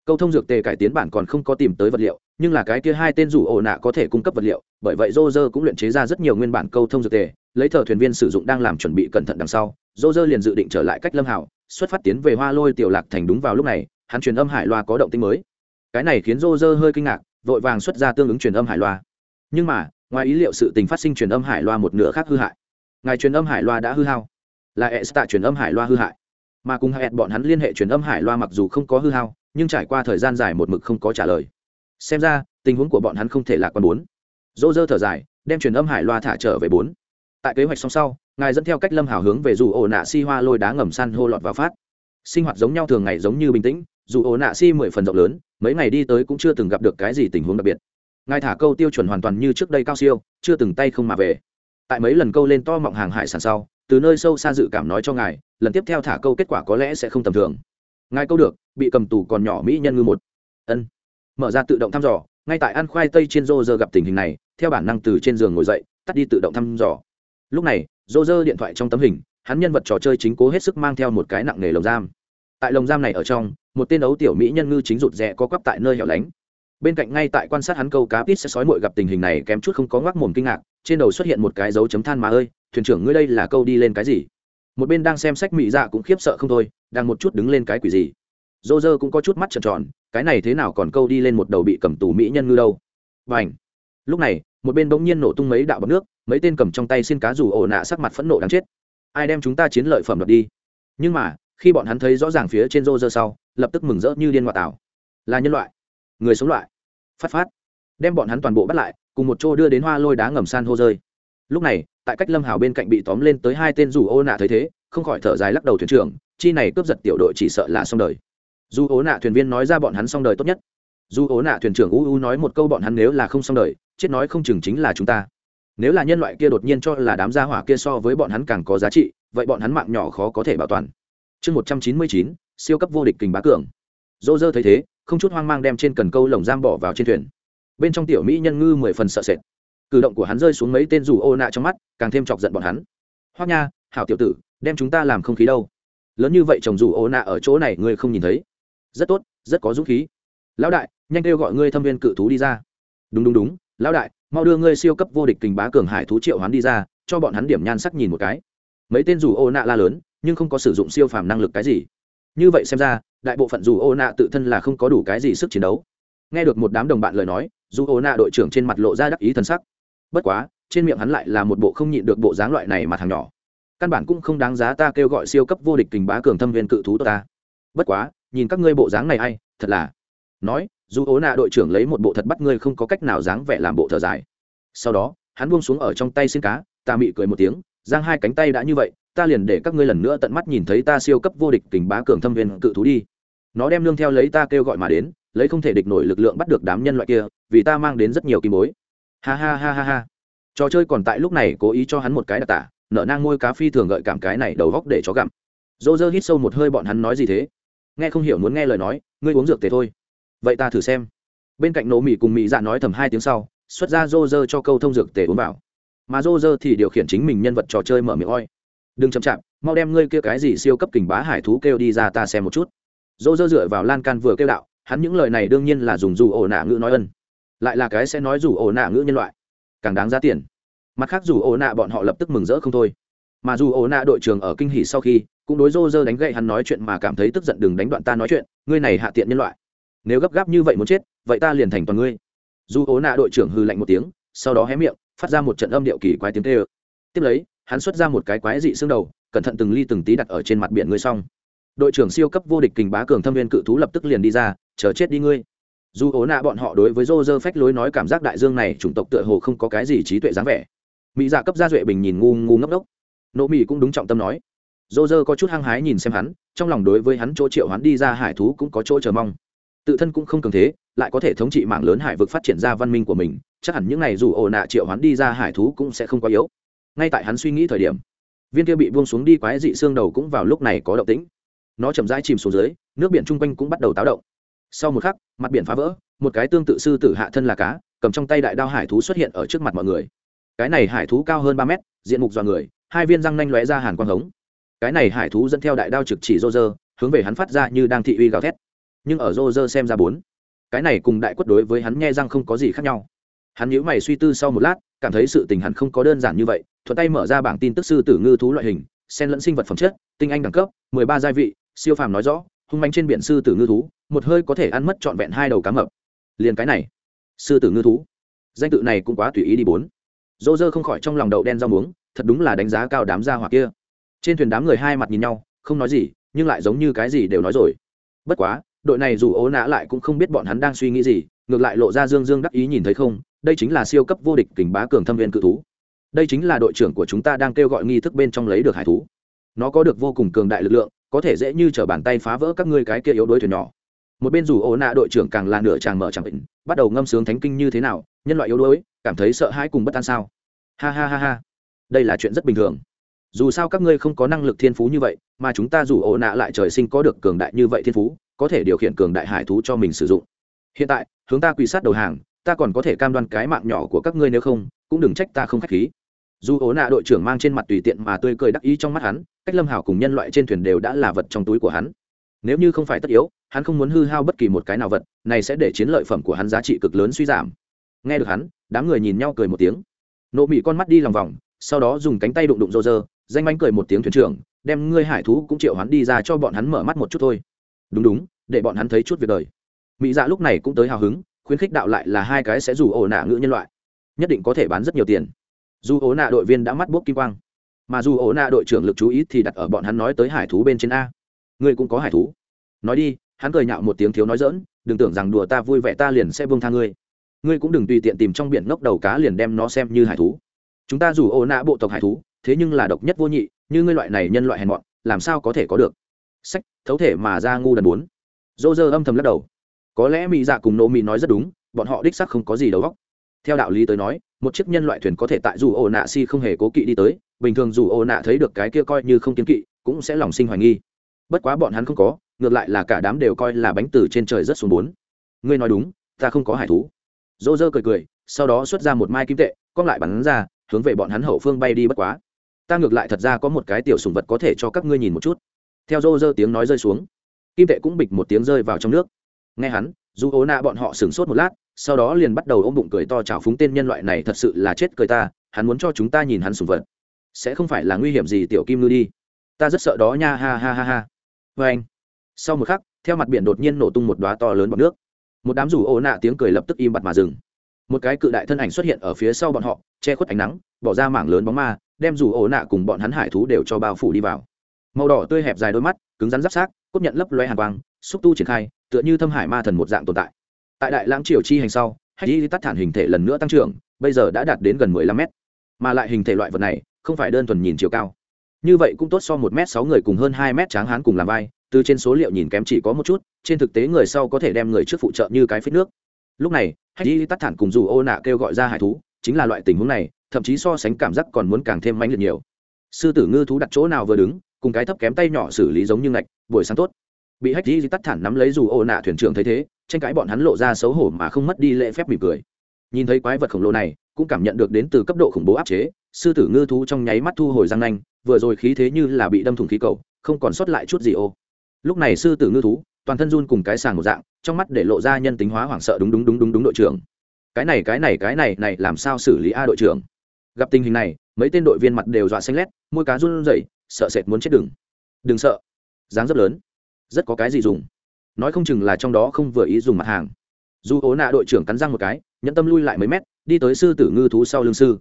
câu thông dược tề cải tiến bản còn không có tìm tới vật liệu, nhưng là cái kia hai tên rủ ổ nạ có thể cung cấp vật liệu, bởi vậy dô dơ cũng luyện chế ra rất nhiều nguyên bản câu thông dược tề, lấy thợ thuyền viên sử dụng đang làm chuẩn bị cẩn thận đằng sau dô dơ liền dự định trở lại cách lâm hảo, xuất phát tiến về hoa lôi tiểu lạc thành đúng vào lúc này, hắn truyền âm hải loa có động tinh mới. Cái này khiến dô dơ hơi kinh ngạc, vội vàng xuất ra tương ứng truyền âm hải loa. Nhưng mà, ngoài ý liệu sự tình phát sinh truyền âm hải loa một nửa khác hư hại. Ngài truyền âm hải loa đã hư hao. Là e tạ truyền âm hải loa hư hại. Mà cùng hẹn bọn hắn liên hệ truyền âm hải loa mặc dù không có hư hao nhưng trải qua thời gian dài một mực không có trả lời. Xem ra, tình huống của bọn hắn không thể lạc quan bốn. Dỗ dơ thở dài, đem truyền âm hải loa thả trở về bốn. Tại kế hoạch xong sau, ngài dẫn theo cách lâm hào hướng về dù ổ nạ si hoa lôi đá ngầm san hô lọt vào phát. Sinh hoạt giống nhau thường ngày giống như bình tĩnh, dù ổ nạ si mười phần rộng lớn, mấy ngày đi tới cũng chưa từng gặp được cái gì tình huống đặc biệt. Ngài thả câu tiêu chuẩn hoàn toàn như trước đây cao siêu, chưa từng tay không mà về. Tại mấy lần câu lên to mọng hàng hải sản sau, từ nơi sâu xa dự cảm nói cho ngài, lần tiếp theo thả câu kết quả có lẽ sẽ không tầm thường ngài câu được, bị cầm tù còn nhỏ mỹ nhân ngư một. Ân. Mở ra tự động thăm dò, ngay tại ăn khoai tây trên rô rơ gặp tình hình này, theo bản năng từ trên giường ngồi dậy, tắt đi tự động thăm dò. Lúc này rô rơ điện thoại trong tấm hình, hắn nhân vật trò chơi chính cố hết sức mang theo một cái nặng nghề lồng giam. Tại lồng giam này ở trong, một tên ấu tiểu mỹ nhân ngư chính rụt rè có quắp tại nơi hẻo lánh. Bên cạnh ngay tại quan sát hắn câu cá pít sẽ sói mội gặp tình hình này kém chút không có ngoác mồm kinh ngạc, trên đầu xuất hiện một cái dấu chấm than mà ơi, thuyền trưởng ngươi đây là câu đi lên cái gì? Một bên đang xem sách mỹ dạ cũng khiếp sợ không thôi, đang một chút đứng lên cái quỷ gì. Dô dơ cũng có chút mắt trợn tròn, cái này thế nào còn câu đi lên một đầu bị cầm tù mỹ nhân ngư đâu. Và ảnh lúc này, một bên bỗng nhiên nổ tung mấy đạo bọc nước, mấy tên cầm trong tay xin cá rủ ổ nạ sắc mặt phẫn nộ đáng chết. Ai đem chúng ta chiến lợi phẩm đoạt đi? Nhưng mà, khi bọn hắn thấy rõ ràng phía trên rô rơ sau, lập tức mừng rỡ như điên ngoại tảo. Là nhân loại. Người sống loại. Phát phát. Đem bọn hắn toàn bộ bắt lại, cùng một chỗ đưa đến hoa lôi đá ngầm san hô rơi. Lúc này tại cách lâm hào bên cạnh bị tóm lên tới hai tên dù ô nạ thấy thế, không khỏi thở dài lắc đầu thuyền trưởng, chi này cướp giật tiểu đội chỉ sợ là xong đời. Dù ố nạ thuyền viên nói ra bọn hắn xong đời tốt nhất. Dù ố nạ thuyền trưởng u u nói một câu bọn hắn nếu là không xong đời, chết nói không chừng chính là chúng ta. Nếu là nhân loại kia đột nhiên cho là đám gia hỏa kia so với bọn hắn càng có giá trị, vậy bọn hắn mạng nhỏ khó có thể bảo toàn. Chương một trăm chín mươi chín, siêu cấp vô địch kình bá cường. Dô dơ thấy thế, không chút hoang mang đem trên cần câu lồng giam bỏ vào trên thuyền. Bên trong tiểu mỹ nhân ngư mười phần sợ sệt cử động của hắn rơi xuống mấy tên rủ ô nạ trong mắt, càng thêm chọc giận bọn hắn. Hoác nha, hảo tiểu tử, đem chúng ta làm không khí đâu. Lớn như vậy chồng rủ ô nạ ở chỗ này ngươi không nhìn thấy. Rất tốt, rất có dũng khí. Lão đại, nhanh kêu gọi ngươi thâm viên cự thú đi ra. Đúng đúng đúng, lão đại, mau đưa ngươi siêu cấp vô địch kình bá cường hải thú triệu hoán đi ra, cho bọn hắn điểm nhan sắc nhìn một cái. Mấy tên rủ ô nạ la lớn, nhưng không có sử dụng siêu phàm năng lực cái gì. Như vậy xem ra, đại bộ phận dù ô nạ tự thân là không có đủ cái gì sức chiến đấu. Nghe được một đám đồng bạn lời nói, dù ô nạ đội trưởng trên mặt lộ ra đắc ý t sắc bất quá, trên miệng hắn lại là một bộ không nhịn được bộ dáng loại này mà thằng nhỏ. Căn bản cũng không đáng giá ta kêu gọi siêu cấp vô địch kình bá cường thâm viên cự thú ta. Bất quá, nhìn các ngươi bộ dáng này hay, thật là. Nói, dù ố nạ đội trưởng lấy một bộ thật bắt ngươi không có cách nào dáng vẻ làm bộ thở dài. Sau đó, hắn buông xuống ở trong tay xin cá, ta mị cười một tiếng, giang hai cánh tay đã như vậy, ta liền để các ngươi lần nữa tận mắt nhìn thấy ta siêu cấp vô địch kình bá cường thâm viên cự thú đi. Nó đem lương theo lấy ta kêu gọi mà đến, lấy không thể địch nổi lực lượng bắt được đám nhân loại kia, vì ta mang đến rất nhiều kim bối ha ha ha ha ha. Trò chơi còn tại lúc này cố ý cho hắn một cái đặc tả nở nang ngôi cá phi thường gợi cảm cái này đầu góc để chó gặm. Dô dơ hít sâu một hơi bọn hắn nói gì thế? Nghe không hiểu muốn nghe lời nói, ngươi uống dược tề thôi. Vậy ta thử xem. Bên cạnh nổ mì cùng mì dạ nói thầm hai tiếng sau, xuất ra dô dơ cho câu thông dược tề uống vào. Mà dô dơ thì điều khiển chính mình nhân vật trò chơi mở miệng oi. Đừng chậm chạp, mau đem ngươi kia cái gì siêu cấp kình bá hải thú kêu đi ra ta xem một chút. Dô dơ dựa vào lan can vừa kêu đạo, hắn những lời này đương nhiên là dùng dù ổ nạ ngữ nói ân lại là cái sẽ nói dù ổ nạ ngữ nhân loại. Càng đáng giá tiền. Mặt khác dù ổ nạ bọn họ lập tức mừng rỡ không thôi. Mà dù ổ nạ đội trưởng ở kinh hỉ sau khi, cũng đối rô dơ đánh gậy hắn nói chuyện mà cảm thấy tức giận đừng đánh đoạn ta nói chuyện, ngươi này hạ tiện nhân loại. Nếu gấp gáp như vậy muốn chết, vậy ta liền thành toàn ngươi. Dù ổ nạ đội trưởng hư lạnh một tiếng, sau đó hé miệng, phát ra một trận âm điệu kỳ quái tiếng tê ơ tiếp lấy, hắn xuất ra một cái quái dị xương đầu, cẩn thận từng ly từng tí đặt ở trên mặt biển ngươi xong. Đội trưởng siêu cấp vô địch kình bá cường thâm viên cự thú lập tức liền đi ra, chờ chết đi ngươi dù ố nạ bọn họ đối với rô rơ phách lối nói cảm giác đại dương này chủng tộc tựa hồ không có cái gì trí tuệ dáng vẻ. Mỹ dạ cấp gia duệ bình nhìn ngu ngu ngốc đốc. Nỗ mỹ cũng đúng trọng tâm nói. Rô rơ có chút hăng hái nhìn xem hắn, trong lòng đối với hắn chỗ triệu hắn đi ra hải thú cũng có chỗ chờ mong. Tự thân cũng không cường thế, lại có thể thống trị mạng lớn hải vực phát triển ra văn minh của mình, chắc hẳn những n à y dù ồ nạ triệu hắn đi ra hải thú cũng sẽ không quá yếu. Ngay tại hắn suy nghĩ thời điểm, viên kia bị buông xuống đi quái dị xương đầu cũng vào lúc này có động tĩnh. Nó chậm rãi chìm xuống dưới, nước biển chung quanh cũng bắt đầu táo động sau một khắc, mặt biển phá vỡ, một cái tương tự sư tử hạ thân là cá, cầm trong tay đại đao hải thú xuất hiện ở trước mặt mọi người. Cái này hải thú cao hơn ba mét, diện mục dọa người, hai viên răng nanh lóe ra hàn quang hống. Cái này hải thú dẫn theo đại đao trực chỉ rô rơ hướng về hắn phát ra như đang thị uy gào thét. Nhưng ở rô rơ xem ra bốn, cái này cùng đại quất đối với hắn nghe răng không có gì khác nhau. Hắn nhíu mày suy tư sau một lát, cảm thấy sự tình hẳn không có đơn giản như vậy, thuận tay mở ra bảng tin tức sư tử ngư thú loại hình sen lẫn sinh vật phẩm chất, tinh anh đẳng cấp, mười ba gia vị, siêu phàm nói rõ hung manh trên biển sư tử ngư thú, một hơi có thể ăn mất trọn vẹn hai đầu cá mập. Liền cái này, sư tử ngư thú, danh tự này cũng quá tùy ý đi bốn. Dô dơ không khỏi trong lòng đậu đen rau muống, thật đúng là đánh giá cao đám gia hỏa kia. Trên thuyền đám người hai mặt nhìn nhau, không nói gì, nhưng lại giống như cái gì đều nói rồi. Bất quá, đội này dù ố nã lại cũng không biết bọn hắn đang suy nghĩ gì, ngược lại lộ ra dương dương đắc ý nhìn thấy không, đây chính là siêu cấp vô địch kình bá cường thâm viên cự thú. Đây chính là đội trưởng của chúng ta đang kêu gọi nghi thức bên trong lấy được hải thú. Nó có được vô cùng cường đại lực lượng có thể dễ như t r ở bàn tay phá vỡ các ngươi cái kia yếu đối thuyền nhỏ. Một bên dù ố nạ đội trưởng càng là nửa chàng mở chẳng định bắt đầu ngâm sướng thánh kinh như thế nào, nhân loại yếu đuối, cảm thấy sợ hãi cùng bất an sao? Ha ha ha ha. Đây là chuyện rất bình thường. Dù sao các ngươi không có năng lực thiên phú như vậy, mà chúng ta dù ổ nạ lại trời sinh có được cường đại như vậy thiên phú, có thể điều khiển cường đại hải thú cho mình sử dụng. Hiện tại, hướng ta quỳ sát đầu hàng, ta còn có thể cam đoan cái mạng nhỏ của các ngươi nếu không, cũng đừng trách ta không k h á c h khí dù ố nạ đội trưởng mang trên mặt tùy tiện mà tươi cười đắc ý trong mắt hắn, cách lâm hảo cùng nhân loại trên thuyền đều đã là vật trong túi của hắn. Nếu như không phải tất yếu, hắn không muốn hư hao bất kỳ một cái nào vật, này sẽ để chiến lợi phẩm của hắn giá trị cực lớn suy giảm. Nghe được hắn, đám người nhìn nhau cười một tiếng. Nộ mị con mắt đi lòng vòng, sau đó dùng cánh tay đụng đụng rô rơ, danh mánh cười một tiếng thuyền trưởng, đem ngươi hải thú cũng triệu hắn đi ra cho bọn hắn mở mắt một chút thôi. Đúng đúng, để bọn hắn thấy chút việc đời. Mỹ dạ lúc này cũng tới hào hứng, khuyến khích đạo lại là hai cái sẽ dù ổ nạ ngữ nhân loại. Nhất định có thể bán rất nhiều tiền dù ổ nạ đội viên đã mắt bốc kim quang, mà dù ổ nạ đội trưởng lực chú ý thì đặt ở bọn hắn nói tới hải thú bên trên a. Ngươi cũng có hải thú. Nói đi, hắn cười nhạo một tiếng thiếu nói dỡn đừng tưởng rằng đùa ta vui vẻ ta liền sẽ buông tha ngươi. Ngươi cũng đừng tùy tiện tìm trong biển ngốc đầu cá liền đem nó xem như hải thú. Chúng ta dù ổ nạ bộ tộc hải thú, thế nhưng là độc nhất vô nhị, như ngươi loại này nhân loại hèn mọn, làm sao có thể có được? Sách, thấu thể mà ra ngu đần bốn. Dô dơ âm thầm lắc đầu. Có lẽ mỹ dạ cùng nô mỹ nói rất đúng, bọn họ đích sắc không có gì đầu góc theo đạo lý tới nói một chiếc nhân loại thuyền có thể tại dù ổ nạ si không hề cố kỵ đi tới, bình thường dù ổ nạ thấy được cái kia coi như không kiên kỵ, cũng sẽ lòng sinh hoài nghi. Bất quá bọn hắn không có, ngược lại là cả đám đều coi là bánh từ trên trời rất xuống bốn. Ngươi nói đúng, ta không có hải thú. Dỗ dơ cười cười, sau đó xuất ra một mai kim tệ, cong lại bắn ra, hướng về bọn hắn hậu phương bay đi bất quá. Ta ngược lại thật ra có một cái tiểu sùng vật có thể cho các ngươi nhìn một chút. Theo dô dơ tiếng nói rơi xuống, kim tệ cũng bịch một tiếng rơi vào trong nước. Nghe hắn dù ố nạ bọn họ sửng sốt một lát, sau đó liền bắt đầu ôm bụng cười to chào phúng tên nhân loại này thật sự là chết cười ta, hắn muốn cho chúng ta nhìn hắn sùng vật. Sẽ không phải là nguy hiểm gì tiểu kim ngư đi. Ta rất sợ đó nha, ha ha ha ha. Vê anh. Sau một khắc, theo mặt biển đột nhiên nổ tung một đoá to lớn bọt nước. Một đám rủ ố nạ tiếng cười lập tức im bặt mà dừng. Một cái cự đại thân ảnh xuất hiện ở phía sau bọn họ, che khuất ánh nắng, bỏ ra mảng lớn bóng ma, đem rủ ố nạ cùng bọn hắn hải thú đều cho bao phủ đi vào. Màu đỏ tươi hẹp dài đôi mắt, cứng rắn giáp sát, cốt nhận lấp loe hàn quang, xúc tu triển khai tựa như thâm hải ma thần một dạng tồn tại. Tại đại lãng triều chi hành sau hay đi tắt thản hình thể lần nữa tăng trưởng, bây giờ đã đạt đến gần mười lăm mét. Mà lại hình thể loại vật này, không phải đơn thuần nhìn chiều cao. Như vậy cũng tốt so một m sáu người cùng hơn hai m tráng hán cùng làm vai, từ trên số liệu nhìn kém chỉ có một chút, trên thực tế người sau có thể đem người trước phụ trợ như cái phích nước. Lúc này hay đi tắt thản cùng dù ô nạ kêu gọi ra hải thú, chính là loại tình huống này, thậm chí so sánh cảm giác còn muốn càng thêm mãnh liệt nhiều. Sư tử ngư thú đặt chỗ nào vừa đứng, cùng cái thấp kém tay nhỏ xử lý giống như ngạch, buổi sáng tốt bị hách Di tắt thản nắm lấy dù ô nạ thuyền trưởng thấy thế, tranh cãi bọn hắn lộ ra xấu hổ mà không mất đi lễ phép mỉm cười. Nhìn thấy quái vật khổng lồ này, cũng cảm nhận được đến từ cấp độ khủng bố áp chế, sư tử ngư thú trong nháy mắt thu hồi răng nanh, vừa rồi khí thế như là bị đâm thủng khí cầu, không còn sót lại chút gì ô. Lúc này sư tử ngư thú, toàn thân run cùng cái sàng một dạng, trong mắt để lộ ra nhân tính hóa hoảng sợ đúng đúng đúng đúng đúng đội trưởng. Cái này cái này cái này này làm sao xử lý a đội trưởng? Gặp tình hình này, mấy tên đội viên mặt đều dọa xanh lét, môi cá run rẩy, sợ sệt muốn chết đừng. Đừng sợ. Dáng rất lớn rất có cái gì dùng. Nói không chừng là trong đó không vừa ý dùng mặt hàng. Dù ố nạ đội trưởng cắn răng một cái, nhẫn tâm lui lại mấy mét, đi tới sư tử ngư thú sau lưng sư.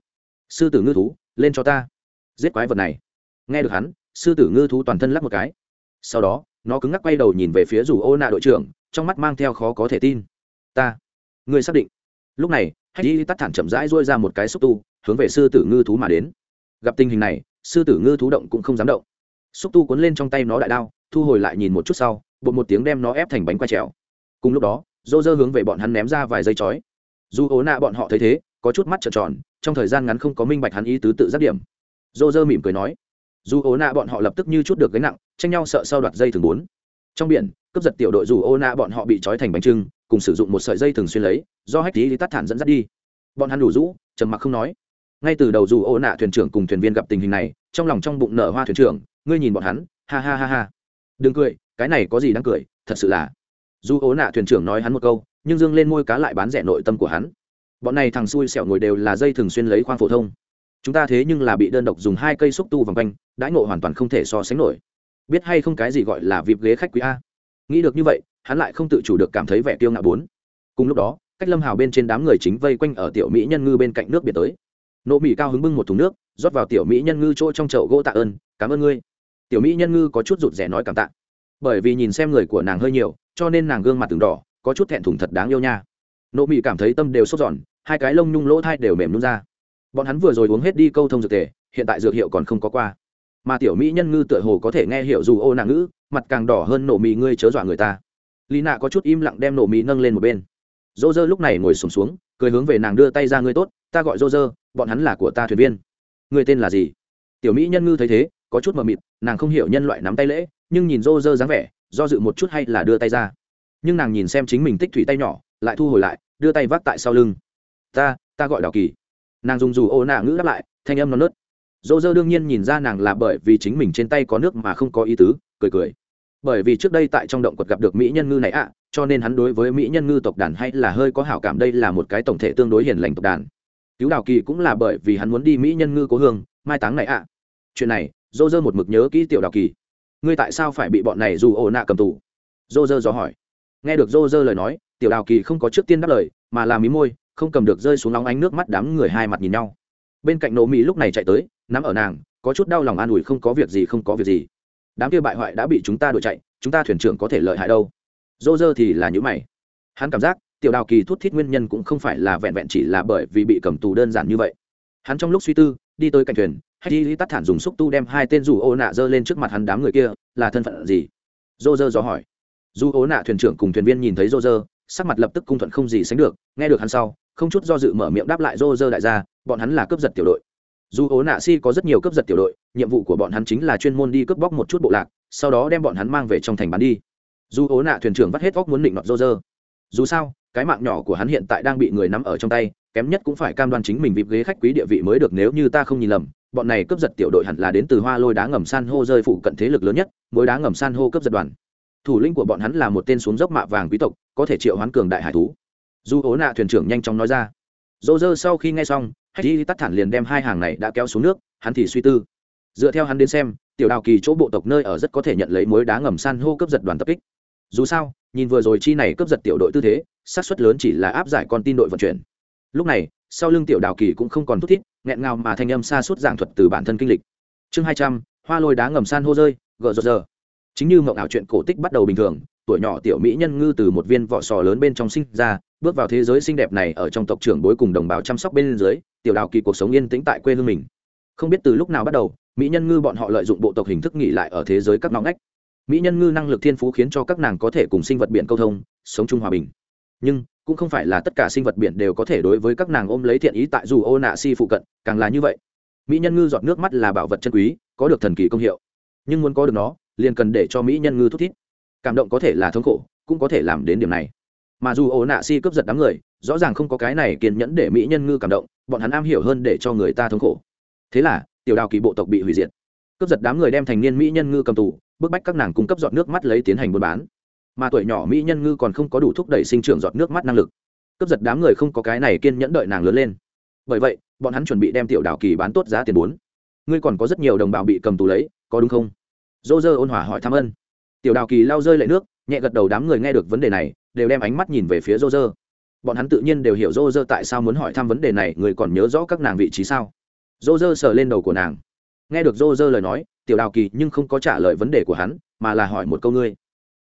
Sư tử ngư thú, lên cho ta. Giết quái vật này. Nghe được hắn, sư tử ngư thú toàn thân lắc một cái. Sau đó, nó cứng ngắc quay đầu nhìn về phía dù ô nạ đội trưởng, trong mắt mang theo khó có thể tin. Ta, ngươi xác định. Lúc này hay đi tắt thản chậm rãi rôi ra một cái xúc tu, hướng về sư tử ngư thú mà đến. Gặp tình hình này, sư tử ngư thú động cũng không dám động. Xúc tu cuốn lên trong tay nó đại đao thu hồi lại nhìn một chút sau, bột một tiếng đem nó ép thành bánh quay trèo. Cùng lúc đó, dô dơ hướng về bọn hắn ném ra vài dây chói. Dù ố nạ bọn họ thấy thế, có chút mắt trợn tròn, trong thời gian ngắn không có minh bạch hắn ý tứ tự giác điểm. Dô dơ mỉm cười nói, dù ố nạ bọn họ lập tức như chút được gánh nặng, tranh nhau sợ sau đoạt dây thường bốn. Trong biển, cướp giật tiểu đội dù ô nạ bọn họ bị trói thành bánh trưng, cùng sử dụng một sợi dây thường xuyên lấy, do hách tí tắt thản dẫn dắt đi. Bọn hắn đủ rũ, trầm mặc không nói. Ngay từ đầu dù ô nạ thuyền trưởng cùng thuyền viên gặp tình hình này, trong lòng trong bụng nở hoa thuyền trưởng, ngươi nhìn bọn hắn, ha ha ha ha đừng cười, cái này có gì đáng cười, thật sự là. Dù ố nạ thuyền trưởng nói hắn một câu, nhưng dương lên môi cá lại bán rẻ nội tâm của hắn. Bọn này thằng xui xẻo ngồi đều là dây thường xuyên lấy khoang phổ thông. Chúng ta thế nhưng là bị đơn độc dùng hai cây xúc tu vòng quanh, đãi ngộ hoàn toàn không thể so sánh nổi. Biết hay không cái gì gọi là vịp ghế khách quý a? Nghĩ được như vậy, hắn lại không tự chủ được cảm thấy vẻ kiêu ngạo bốn. Cùng lúc đó, cách lâm hào bên trên đám người chính vây quanh ở tiểu mỹ nhân ngư bên cạnh nước biển tới. Nộ mỹ cao hứng bưng một thùng nước, rót vào tiểu mỹ nhân ngư chỗ trong chậu gỗ tạ ơn, cảm ơn ngươi tiểu mỹ nhân ngư có chút rụt rè nói cảm tạ. Bởi vì nhìn xem người của nàng hơi nhiều cho nên nàng gương mặt từng đỏ có chút thẹn thùng thật đáng yêu nha. Nộ mỹ cảm thấy tâm đều sốt giòn hai cái lông nhung lỗ thai đều mềm nhung ra. Bọn hắn vừa rồi uống hết đi câu thông dược tề hiện tại dược hiệu còn không có qua. Mà tiểu mỹ nhân ngư tựa hồ có thể nghe hiểu dù ô nàng ngữ mặt càng đỏ hơn nổ mì ngươi chớ dọa người ta. Lì nạ có chút im lặng đem nổ mì nâng lên một bên. Dô dơ lúc này ngồi sùng xuống, xuống cười hướng về nàng đưa tay ra ngươi tốt ta gọi dô dơ bọn hắn là của ta thuyền viên. Người tên là gì? Tiểu mỹ nhân ngư thấy thế, có chút mờ mịt, nàng không hiểu nhân loại nắm tay lễ, nhưng nhìn rô rơ dáng vẻ, do dự một chút hay là đưa tay ra. Nhưng nàng nhìn xem chính mình tích thủy tay nhỏ, lại thu hồi lại, đưa tay vác tại sau lưng. Ta ta gọi đào kỳ. Nàng dùng dù ô nạ ngữ đáp lại, thanh âm non nớt. Dô dơ đương nhiên nhìn ra nàng là bởi vì chính mình trên tay có nước mà không có ý tứ, cười cười. Bởi vì trước đây tại trong động quật gặp được mỹ nhân ngư này ạ, cho nên hắn đối với mỹ nhân ngư tộc đàn hay là hơi có hảo cảm, đây là một cái tổng thể tương đối hiền lành tộc đàn. Cứu đào kỳ cũng là bởi vì hắn muốn đi mỹ nhân ngư cố hương mai táng này ạ. Chuyện này dô dơ một mực nhớ kỹ tiểu đào kỳ. Ngươi tại sao phải bị bọn này dù ổ nạ cầm tù? Dô dơ dò hỏi. Nghe được dô dơ lời nói, tiểu đào kỳ không có trước tiên đáp lời, mà làm mí môi, không cầm được rơi xuống nóng ánh nước mắt đám người hai mặt nhìn nhau. Bên cạnh nổ mỹ lúc này chạy tới, nắm ở nàng, có chút đau lòng an ủi không có việc gì, không có việc gì. Đám kia bại hoại đã bị chúng ta đuổi chạy, chúng ta thuyền trưởng có thể lợi hại đâu. Dô dơ thì là những mày. Hắn cảm giác, tiểu đào kỳ thút thít nguyên nhân cũng không phải là vẹn vẹn chỉ là bởi vì bị cầm tù đơn giản như vậy. Hắn trong lúc suy tư đi tới cạnh thuyền hay đi tắt thản dùng xúc tu đem hai tên dù ô nạ dơ lên trước mặt hắn đám người kia, là thân phận gì? Dô dơ dò hỏi. Dù ô nạ thuyền trưởng cùng thuyền viên nhìn thấy dô dơ sắc mặt lập tức cung thuận không gì sánh được, nghe được hắn sau, không chút do dự mở miệng đáp lại dô dơ đại gia, bọn hắn là cướp giật tiểu đội. Dù ố nạ si có rất nhiều cướp giật tiểu đội, nhiệm vụ của bọn hắn chính là chuyên môn đi cướp bóc một chút bộ lạc, sau đó đem bọn hắn mang về trong thành bán đi. Dù ố nạ thuyền trưởng vắt hết óc muốn định nọt dô dơ dù sao, cái mạng nhỏ của hắn hiện tại đang bị người nắm ở trong tay kém nhất cũng phải cam đoan chính mình vịp ghế khách quý địa vị mới được nếu như ta không nhìn lầm, bọn này cướp giật tiểu đội hẳn là đến từ hoa lôi đá ngầm san hô rơi phụ cận thế lực lớn nhất, mỗi đá ngầm san hô cướp giật đoàn. Thủ lĩnh của bọn hắn là một tên xuống dốc mạ vàng quý tộc, có thể triệu hoán cường đại hải thú. Dù ố nạ thuyền trưởng nhanh chóng nói ra. Dô dơ sau khi nghe xong hay đi tắt thản liền đem hai hàng này đã kéo xuống nước, hắn thì suy tư. Dựa theo hắn đến xem, tiểu đào kỳ chỗ bộ tộc nơi ở rất có thể nhận lấy mối đá ngầm san hô cướp giật đoàn tập kích. Dù sao, nhìn vừa rồi chi này cướp giật tiểu đội tư thế, xác suất lớn chỉ là áp giải con tin đội vận chuyển lúc này, sau lưng tiểu đào kỳ cũng không còn thút thít, nghẹn ngào mà thanh âm xa suốt giảng thuật từ bản thân kinh lịch. Chương hai trăm, hoa lôi đá ngầm san hô rơi, gợ rột giờ chính như mộng ảo chuyện cổ tích bắt đầu bình thường, tuổi nhỏ tiểu mỹ nhân ngư từ một viên vỏ sò lớn bên trong sinh ra, bước vào thế giới xinh đẹp này ở trong tộc trưởng bối cùng đồng bào chăm sóc bên dưới, tiểu đào kỳ cuộc sống yên tĩnh tại quê hương mình. Không biết từ lúc nào bắt đầu, mỹ nhân ngư bọn họ lợi dụng bộ tộc hình thức nghỉ lại ở thế giới các ngõ ngách. Mỹ nhân ngư năng lực thiên phú khiến cho các nàng có thể cùng sinh vật biển câu thông, sống chung hòa bình. Nhưng cũng không phải là tất cả sinh vật biển đều có thể đối với các nàng ôm lấy thiện ý tại dù ô nạ si phụ cận, càng là như vậy. Mỹ nhân ngư giọt nước mắt là bảo vật chân quý, có được thần kỳ công hiệu. Nhưng muốn có được nó, liền cần để cho mỹ nhân ngư thúc thít. Cảm động có thể là thống khổ, cũng có thể làm đến điểm này. Mà dù ổ nạ si cướp giật đám người, rõ ràng không có cái này kiên nhẫn để mỹ nhân ngư cảm động, bọn hắn am hiểu hơn để cho người ta thống khổ. Thế là, tiểu đào kỳ bộ tộc bị hủy diệt. Cướp giật đám người đem thành niên mỹ nhân ngư cầm tù, bức bách các nàng cung cấp giọt nước mắt lấy tiến hành buôn bán mà tuổi nhỏ mỹ nhân ngư còn không có đủ thúc đẩy sinh trưởng giọt nước mắt năng lực. Cướp giật đám người không có cái này kiên nhẫn đợi nàng lớn lên. Bởi vậy, bọn hắn chuẩn bị đem tiểu đào kỳ bán tốt giá tiền bốn. Ngươi còn có rất nhiều đồng bào bị cầm tù lấy, có đúng không? Dô dơ ôn hòa hỏi thăm ân. Tiểu đào kỳ lao rơi lệ nước, nhẹ gật đầu đám người nghe được vấn đề này, đều đem ánh mắt nhìn về phía dô dơ bọn hắn tự nhiên đều hiểu dô dơ tại sao muốn hỏi thăm vấn đề này, người còn nhớ rõ các nàng vị trí sao? Dô dơ sờ lên đầu của nàng. Nghe được dô dơ lời nói, tiểu đào kỳ nhưng không có trả lời vấn đề của hắn, mà là hỏi một câu ngươi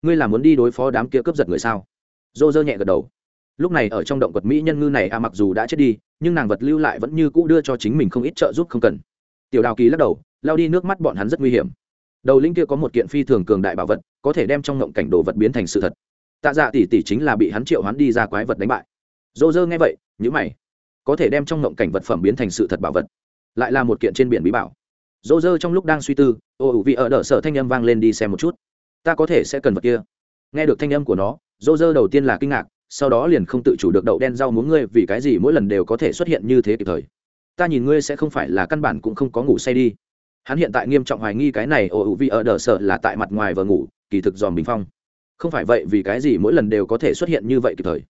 ngươi là muốn đi đối phó đám kia cướp giật người sao? Dô dơ nhẹ gật đầu. Lúc này ở trong động vật mỹ nhân ngư này à mặc dù đã chết đi, nhưng nàng vật lưu lại vẫn như cũ đưa cho chính mình không ít trợ giúp không cần. Tiểu đào kỳ lắc đầu, lao đi nước mắt bọn hắn rất nguy hiểm. Đầu linh kia có một kiện phi thường cường đại bảo vật, có thể đem trong ngộng cảnh đồ vật biến thành sự thật. Tạ dạ tỷ tỷ chính là bị hắn triệu hắn đi ra quái vật đánh bại. Dô dơ nghe vậy nhữ mày. Có thể đem trong ngộng cảnh vật phẩm biến thành sự thật bảo vật, lại là một kiện trên biển bí bảo. Dô dơ trong lúc đang suy tư, ô vì ở đỡ sở thanh âm vang lên đi xem một chút ta có thể sẽ cần vật kia. Nghe được thanh âm của nó dô dơ đầu tiên là kinh ngạc, sau đó liền không tự chủ được đậu đen rau muốn ngươi, vì cái gì mỗi lần đều có thể xuất hiện như thế kịp thời? Ta nhìn ngươi sẽ không phải là căn bản cũng không có ngủ say đi. Hắn hiện tại nghiêm trọng hoài nghi cái này, ồ vì ở đờ sợ là tại mặt ngoài vừa ngủ, kỳ thực dòm bình phong. Không phải vậy, vì cái gì mỗi lần đều có thể xuất hiện như vậy kịp thời?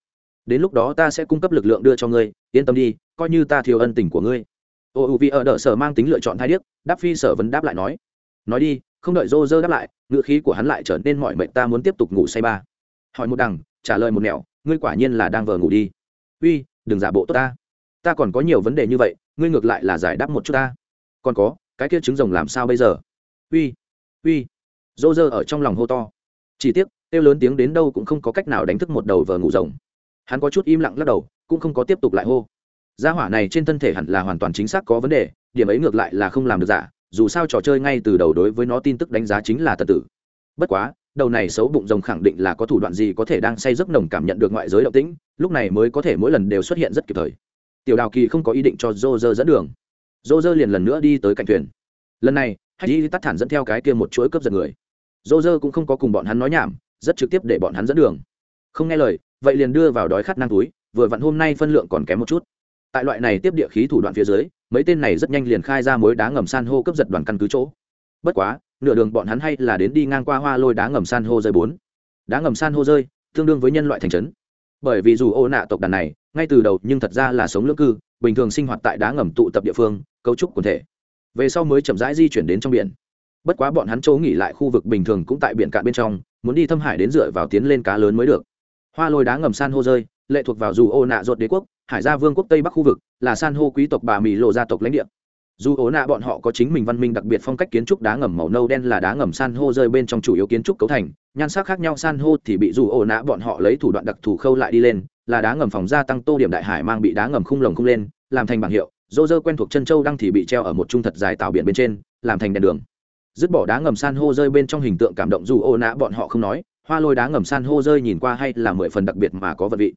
Đến lúc đó ta sẽ cung cấp lực lượng đưa cho ngươi, yên tâm đi, coi như ta thiếu ân tình của ngươi. Ồ vì ở đờ sợ mang tính lựa chọn thai điếc, đáp phi sở vấn đáp lại nói. Nói đi không đợi Rô Rơ đáp lại, ngựa khí của hắn lại trở nên mọi mệnh ta muốn tiếp tục ngủ say ba. Hỏi một đằng, trả lời một nẻo, ngươi quả nhiên là đang vờ ngủ đi. Uy, đừng giả bộ tốt ta. Ta còn có nhiều vấn đề như vậy, ngươi ngược lại là giải đáp một chút ta. Còn có, cái kia trứng rồng làm sao bây giờ? Uy uy. Rô Rơ ở trong lòng hô to. Chỉ tiếc, kêu lớn tiếng đến đâu cũng không có cách nào đánh thức một đầu vờ ngủ rồng. Hắn có chút im lặng lắc đầu, cũng không có tiếp tục lại hô. Gia hỏa này trên thân thể hẳn là hoàn toàn chính xác có vấn đề, điểm ấy ngược lại là không làm được giả dù sao trò chơi ngay từ đầu đối với nó tin tức đánh giá chính là tật tử. Bất quá, đầu này xấu bụng rồng khẳng định là có thủ đoạn gì có thể đang say giấc nồng cảm nhận được ngoại giới động tĩnh, lúc này mới có thể mỗi lần đều xuất hiện rất kịp thời. Tiểu đào kỳ không có ý định cho dô dơ dẫn đường. Dô dơ liền lần nữa đi tới cạnh thuyền. Lần này hay đi tắt thản dẫn theo cái kia một chuỗi cướp giật người. Dô dơ cũng không có cùng bọn hắn nói nhảm, rất trực tiếp để bọn hắn dẫn đường. Không nghe lời, vậy liền đưa vào đói khát năng túi, vừa vặn hôm nay phân lượng còn kém một chút. Tại loại này tiếp địa khí thủ đoạn phía dưới mấy tên này rất nhanh liền khai ra mối đá ngầm san hô cướp giật đoàn căn cứ chỗ. Bất quá, nửa đường bọn hắn hay là đến đi ngang qua hoa lôi đá ngầm san hô rơi bốn. Đá ngầm san hô rơi, tương đương với nhân loại thành trấn. Bởi vì dù ô nạ tộc đàn này, ngay từ đầu nhưng thật ra là sống lưỡng cư, bình thường sinh hoạt tại đá ngầm tụ tập địa phương, cấu trúc quần thể. Về sau mới chậm rãi di chuyển đến trong biển. Bất quá bọn hắn chỗ nghỉ lại khu vực bình thường cũng tại biển cạn bên trong, muốn đi thâm hải đến dựa vào tiến lên cá lớn mới được. Hoa lôi đá ngầm san hô rơi, lệ thuộc vào dù ô nạ ruột đế quốc hải gia vương quốc tây bắc khu vực, là san hô quý tộc bà mỹ lộ gia tộc lãnh địa. Dù ố nạ bọn họ có chính mình văn minh đặc biệt phong cách kiến trúc đá ngầm màu nâu đen là đá ngầm san hô rơi bên trong chủ yếu kiến trúc cấu thành, nhan sắc khác nhau san hô thì bị dù ố nạ bọn họ lấy thủ đoạn đặc thù khâu lại đi lên, là đá ngầm phòng gia tăng tô điểm đại hải mang bị đá ngầm khung lồng khung lên, làm thành bảng hiệu, dô dơ quen thuộc chân châu đăng thì bị treo ở một trung thật dài tạo biển bên trên, làm thành đèn đường. Dứt bỏ đá ngầm san hô rơi bên trong hình tượng cảm động dù ô nạ bọn họ không nói, hoa lôi đá ngầm san hô rơi nhìn qua hay là mười phần đặc biệt mà có vật vị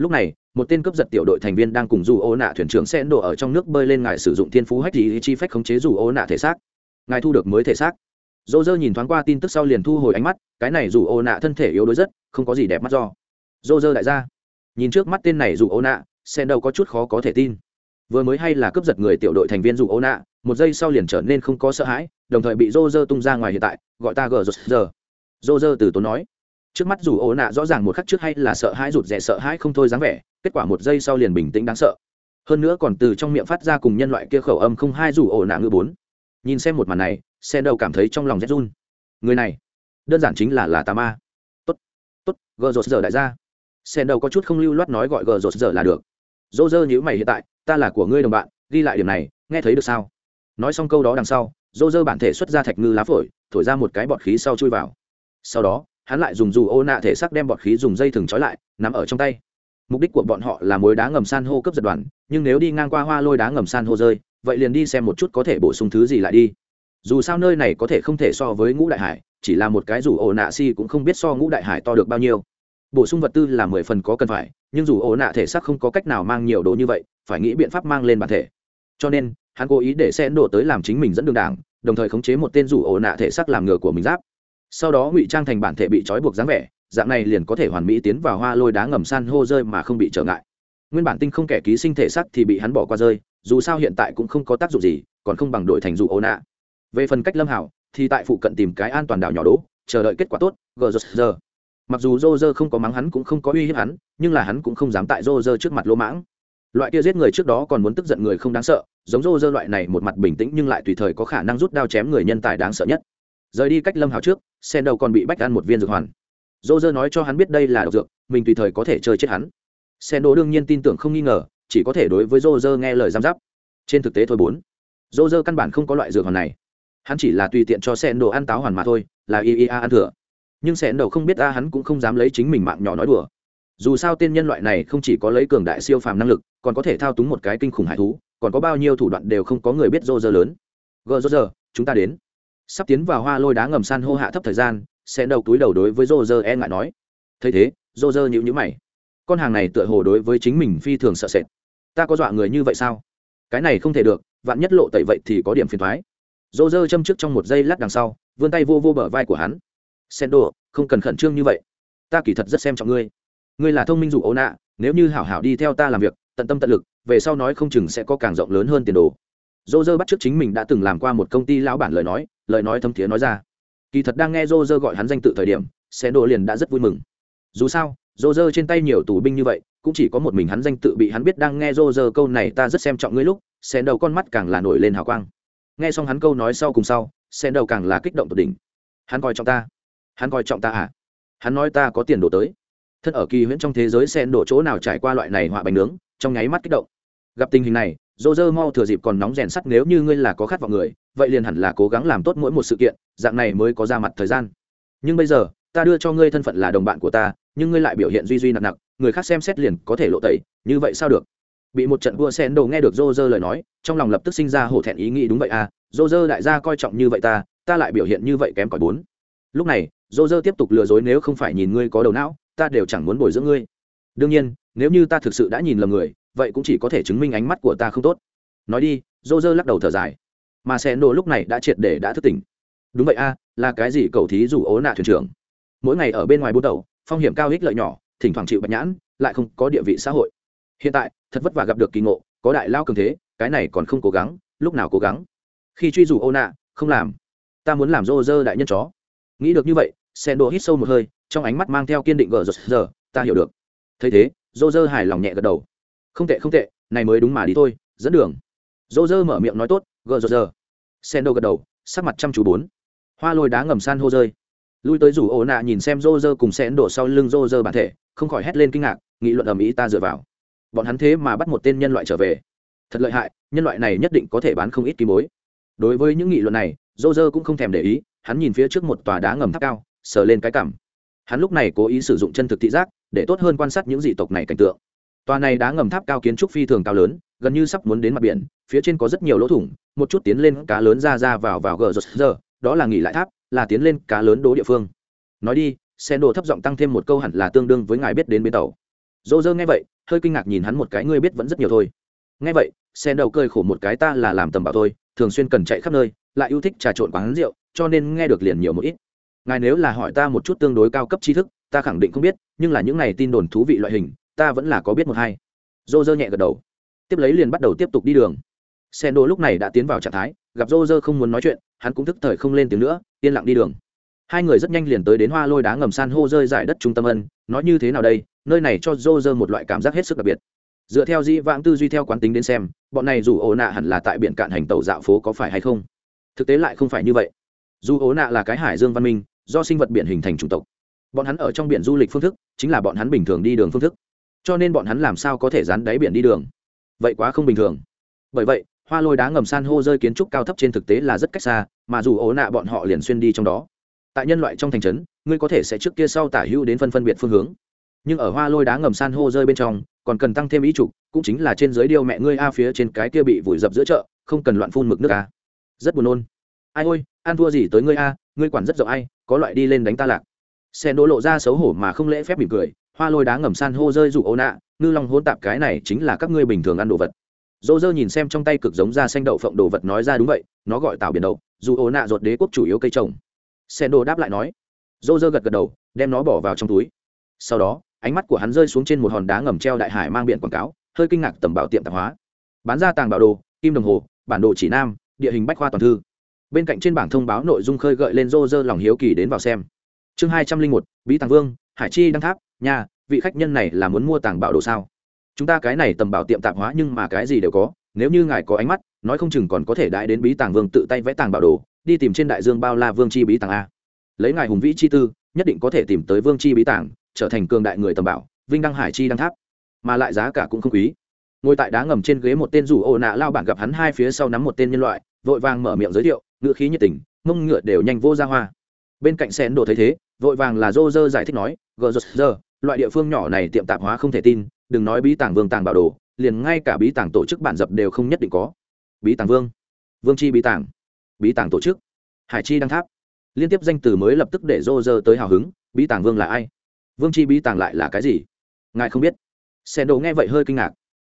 lúc này, một tên cướp giật tiểu đội thành viên đang cùng dù ô nạ thuyền trưởng sẽ đổ ở trong nước bơi lên ngài sử dụng thiên phú hách thì chi phách khống chế dù ô nạ thể xác. Ngài thu được mới thể xác. Dô dơ nhìn thoáng qua tin tức sau liền thu hồi ánh mắt, cái này dù ô nạ thân thể yếu đuối rất, không có gì đẹp mắt do. Dô dơ đại gia, nhìn trước mắt tên này dù ô nạ, sẽ đâu có chút khó có thể tin. Vừa mới hay là cướp giật người tiểu đội thành viên dù ô nạ, một giây sau liền trở nên không có sợ hãi, đồng thời bị dô dơ tung ra ngoài hiện tại, gọi ta gờ giờ dô dơ từ tốn nói trước mắt dù ố nạ rõ ràng một khắc trước hay là sợ hãi rụt rè sợ hãi không thôi dáng vẻ, kết quả một giây sau liền bình tĩnh đáng sợ. Hơn nữa còn từ trong miệng phát ra cùng nhân loại kia khẩu âm không hai dù ổ nạ ngư bốn. Nhìn xem một màn này sen đầu cảm thấy trong lòng rét run. Người này, đơn giản chính là là tà ma. Tốt tốt, gờ rột giờ đại gia. Sen đầu có chút không lưu loát nói gọi gờ rột giờ là được. Dỗ dơ nhữ mày hiện tại, ta là của ngươi đồng bạn, ghi lại điểm này, nghe thấy được sao? Nói xong câu đó đằng sau dỗ dơ bản thể xuất ra thạch ngư lá phổi, thổi ra một cái bọt khí sau chui vào. Sau đó hắn lại dùng dù ô nạ thể sắc đem bọt khí dùng dây thừng trói lại nằm ở trong tay. Mục đích của bọn họ là mối đá ngầm san hô cấp giật đoàn, nhưng nếu đi ngang qua hoa lôi đá ngầm san hô rơi, vậy liền đi xem một chút có thể bổ sung thứ gì lại đi. Dù sao nơi này có thể không thể so với ngũ đại hải, chỉ là một cái dù ổ nạ si cũng không biết so ngũ đại hải to được bao nhiêu. Bổ sung vật tư là mười phần có cần phải, nhưng dù ổ nạ thể xác không có cách nào mang nhiều đồ như vậy, phải nghĩ biện pháp mang lên bản thể. Cho nên, hắn cố ý để xe ấn độ tới làm chính mình dẫn đường đảng, đồng thời khống chế một tên dù ổ nạ thể xác làm ngựa của mình giáp sau đó ngụy trang thành bản thể bị trói buộc dáng vẻ, dạng này liền có thể hoàn mỹ tiến vào hoa lôi đá ngầm san hô rơi mà không bị trở ngại. Nguyên bản tinh không kẻ ký sinh thể sắc thì bị hắn bỏ qua rơi, dù sao hiện tại cũng không có tác dụng gì, còn không bằng đội thành dù ô nạ. Về phần cách lâm hảo, thì tại phụ cận tìm cái an toàn đảo nhỏ đỗ chờ đợi kết quả tốt, gờ giờ. Mặc dù dô dơ không có mắng hắn cũng không có uy hiếp hắn, nhưng là hắn cũng không dám tại dô dơ trước mặt lỗ mãng. Loại kia giết người trước đó còn muốn tức giận người không đáng sợ, giống dô dơ loại này một mặt bình tĩnh nhưng lại tùy thời có khả năng rút đao chém người nhân tài đáng sợ nhất rời đi cách lâm hào trước, sen đầu còn bị bách ăn một viên dược hoàn. Dô dơ nói cho hắn biết đây là độc dược, mình tùy thời có thể chơi chết hắn. Sen đồ đương nhiên tin tưởng không nghi ngờ, chỉ có thể đối với dô dơ nghe lời giam giáp. Trên thực tế thôi bốn. Dô dơ căn bản không có loại dược hoàn này. Hắn chỉ là tùy tiện cho sen đồ ăn táo hoàn mà thôi, là ia ăn thừa. Nhưng sen đầu không biết a, hắn cũng không dám lấy chính mình mạng nhỏ nói đùa. Dù sao tên nhân loại này không chỉ có lấy cường đại siêu phàm năng lực, còn có thể thao túng một cái kinh khủng hải thú, còn có bao nhiêu thủ đoạn đều không có người biết dô dơ lớn. Gờ dô dơ, chúng ta đến sắp tiến vào hoa lôi đá ngầm san hô hạ thấp thời gian, sẽ đầu túi đầu đối với rô rơ e ngại nói. Thấy thế rô rơ nhịu nhữ mày. Con hàng này tựa hồ đối với chính mình phi thường sợ sệt. Ta có dọa người như vậy sao? Cái này không thể được, vạn nhất lộ tẩy vậy thì có điểm phiền thoái. Rô rơ châm trước trong một giây lát đằng sau, vươn tay vô vô bờ vai của hắn. Sen đồ không cần khẩn trương như vậy. Ta kỳ thật rất xem trọng ngươi. Ngươi là thông minh dù ấu nạ, nếu như hảo hảo đi theo ta làm việc, tận tâm tận lực, về sau nói không chừng sẽ có càng rộng lớn hơn tiền đồ dô dơ bắt t r ư ớ c chính mình đã từng làm qua một công ty lão bản lời nói lời nói thâm thiế nói ra. Kỳ thật đang nghe dô dơ gọi hắn danh tự thời điểm xe đồ liền đã rất vui mừng. Dù sao dô dơ trên tay nhiều tù binh như vậy, cũng chỉ có một mình hắn danh tự bị hắn biết đang nghe dô dơ câu này ta rất xem trọng ngươi lúc xe đầu con mắt càng là nổi lên hào quang. Nghe xong hắn câu nói sau cùng sau xe đầu càng là kích động tột đỉnh. Hắn coi trọng ta. Hắn coi trọng ta à? Hắn nói ta có tiền đồ tới. Thân ở kỳ huyễn trong thế giới sen đổ chỗ nào trải qua loại này họa bánh nướng, trong nháy mắt kích động. Gặp tình hình này dô dơ mau thừa dịp còn nóng rèn sắt nếu như ngươi là có khát vọng người, vậy liền hẳn là cố gắng làm tốt mỗi một sự kiện, dạng này mới có ra mặt thời gian. Nhưng bây giờ, ta đưa cho ngươi thân phận là đồng bạn của ta, nhưng ngươi lại biểu hiện duy duy nặng nặng, người khác xem xét liền có thể lộ tẩy, như vậy sao được? Bị một trận vua sen đồ nghe được dô dơ lời nói, trong lòng lập tức sinh ra hổ thẹn ý nghĩ đúng vậy à dô dơ đại gia coi trọng như vậy ta ta lại biểu hiện như vậy kém cỏi bốn. Lúc này, dô dơ tiếp tục lừa dối nếu không phải nhìn ngươi có đầu não, ta đều chẳng muốn bồi dưỡng ngươi. Đương nhiên, nếu như ta thực sự đã nhìn lầm người vậy cũng chỉ có thể chứng minh ánh mắt của ta không tốt. Nói đi dô dơ lắc đầu thở dài. Mà xe nổ lúc này đã triệt để đã thức tỉnh. Đúng vậy a, là cái gì cầu thí rủ ố nạ thuyền trưởng? Mỗi ngày ở bên ngoài bút đầu phong hiểm cao ích lợi nhỏ, thỉnh thoảng chịu bạch nhãn, lại không có địa vị xã hội. Hiện tại, thật vất vả gặp được kỳ ngộ, có đại lao cường thế, cái này còn không cố gắng, lúc nào cố gắng? Khi truy rủ ô nạ, không làm. Ta muốn làm rô rơ đại nhân chó. Nghĩ được như vậy sen đồ hít sâu một hơi, trong ánh mắt mang theo kiên định gờ rột giờ, ta hiểu được. Thấy thế rô rơ hài lòng nhẹ gật đầu không tệ không tệ, này mới đúng mà đi thôi, dẫn đường. Rô dơ mở miệng nói tốt, gờ dơ dơ sen đồ gật đầu, sắc mặt chăm chú bốn. Hoa lôi đá ngầm san hô rơi. Lui tới rủ ổ nạ nhìn xem rô rơ cùng sen đổ sau lưng rô rơ bản thể, không khỏi hét lên kinh ngạc, nghị luận ầm ĩ ta dựa vào. Bọn hắn thế mà bắt một tên nhân loại trở về. Thật lợi hại, nhân loại này nhất định có thể bán không ít kim bối. Đối với những nghị luận này dô dơ cũng không thèm để ý, hắn nhìn phía trước một tòa đá ngầm tháp cao, sờ lên cái cảm hắn lúc này cố ý sử dụng chân thực thị giác, để tốt hơn quan sát những dị tộc này cảnh tượng tòa này đá ngầm tháp cao kiến trúc phi thường cao lớn, gần như sắp muốn đến mặt biển, phía trên có rất nhiều lỗ thủng, một chút tiến lên cá lớn ra ra vào vào gờ rột giờ, đó là nghỉ lại tháp, là tiến lên cá lớn đố địa phương. Nói đi Sen đồ thấp giọng tăng thêm một câu hẳn là tương đương với ngài biết đến bến tàu. Dỗ dơ nghe vậy, hơi kinh ngạc nhìn hắn một cái, ngươi biết vẫn rất nhiều thôi. Nghe vậy Sen đầu cơi khổ một cái ta là làm tầm bảo thôi, thường xuyên cần chạy khắp nơi, lại yêu thích trà trộn quán rượu, cho nên nghe được liền nhiều một ít. Ngài nếu là hỏi ta một chút tương đối cao cấp tri thức, ta khẳng định không biết, nhưng là những này tin đồn thú vị loại hình ta vẫn là có biết một hai. Dô dơ nhẹ gật đầu. Tiếp lấy liền bắt đầu tiếp tục đi đường. Sen đô lúc này đã tiến vào trạng thái, gặp dô dơ không muốn nói chuyện, hắn cũng thức thời không lên tiếng nữa, yên lặng đi đường. Hai người rất nhanh liền tới đến hoa lôi đá ngầm san hô rơi giải đất trung tâm ân, nói như thế nào đây, nơi này cho dô dơ một loại cảm giác hết sức đặc biệt. Dựa theo dĩ vãng tư duy theo quán tính đến xem, bọn này dù ổ nạ hẳn là tại biển cạn hành tàu dạo phố có phải hay không? Thực tế lại không phải như vậy. Dù ổ nạ là cái hải dương văn minh, do sinh vật biển hình thành chủng tộc. Bọn hắn ở trong biển du lịch phương thức, chính là bọn hắn bình thường đi đường phương thức cho nên bọn hắn làm sao có thể dán đáy biển đi đường? Vậy quá không bình thường. Bởi vậy, hoa lôi đá ngầm san hô rơi kiến trúc cao thấp trên thực tế là rất cách xa, mà dù ố nạ bọn họ liền xuyên đi trong đó. Tại nhân loại trong thành trấn, ngươi có thể sẽ trước kia sau tả hữu đến phân phân biệt phương hướng. Nhưng ở hoa lôi đá ngầm san hô rơi bên trong, còn cần tăng thêm ý trục, cũng chính là trên dưới điêu mẹ ngươi a phía trên cái kia bị vùi dập giữa chợ, không cần loạn phun mực nước a. Rất buồn nôn. Ai ôi, ăn thua gì tới ngươi a, ngươi quản rất rộng ai, có loại đi lên đánh ta lạc. Xe đỗ lộ ra xấu hổ mà không lễ phép mỉm cười hoa lôi đá ngầm san hô rơi rụ ô nạ, ngư long hôn tạp cái này chính là các ngươi bình thường ăn đồ vật. Dô dơ nhìn xem trong tay cực giống da xanh đậu phộng đồ vật nói ra đúng vậy, nó gọi tạo biển đậu, dù ô nạ ruột đế quốc chủ yếu cây trồng. Sen đồ đáp lại nói. Dô dơ gật gật đầu, đem nó bỏ vào trong túi. Sau đó, ánh mắt của hắn rơi xuống trên một hòn đá ngầm treo đại hải mang biển quảng cáo, hơi kinh ngạc tầm bảo tiệm tạp hóa. Bán ra tàng bảo đồ, kim đồng hồ, bản đồ chỉ nam, địa hình bách khoa toàn thư. Bên cạnh trên bảng thông báo nội dung khơi gợi lên rô rơ lòng hiếu kỳ đến vào xem. Chương hai trăm linh một, bí tàng vương, hải chi đăng tháp. Nha, vị khách nhân này là muốn mua tàng bảo đồ sao? Chúng ta cái này tầm bảo tiệm tạp hóa nhưng mà cái gì đều có nếu như ngài có ánh mắt nói không chừng còn có thể đãi đến bí tàng vương tự tay vẽ tàng bảo đồ đi tìm trên đại dương bao la vương chi bí tàng a. Lấy ngài hùng vĩ chi tư nhất định có thể tìm tới vương chi bí tàng trở thành cường đại người tầm bảo vinh đăng hải chi đăng tháp. Mà lại giá cả cũng không quý. Ngồi tại đá ngầm trên ghế một tên rủ ô nạ lao bản gặp hắn hai phía sau nắm một tên nhân loại vội vàng mở miệng giới thiệu ngựa khí nhiệt tình mông ngựa đều nhanh vô ra hoa. Bên cạnh sen đồ thấy thế vội vàng là dô dơ giải thích nói gờ dơ loại địa phương nhỏ này tiệm tạp hóa không thể tin, đừng nói bí tàng vương tàng bảo đồ, liền ngay cả bí tàng tổ chức bản dập đều không nhất định có. Bí tàng vương? Vương chi bí tàng. Bí tàng tổ chức. Hải chi đăng tháp. Liên tiếp danh từ mới lập tức để rô rơ tới hào hứng, bí tàng vương là ai? Vương chi bí tàng lại là cái gì? Ngài không biết. Sen đồ nghe vậy hơi kinh ngạc.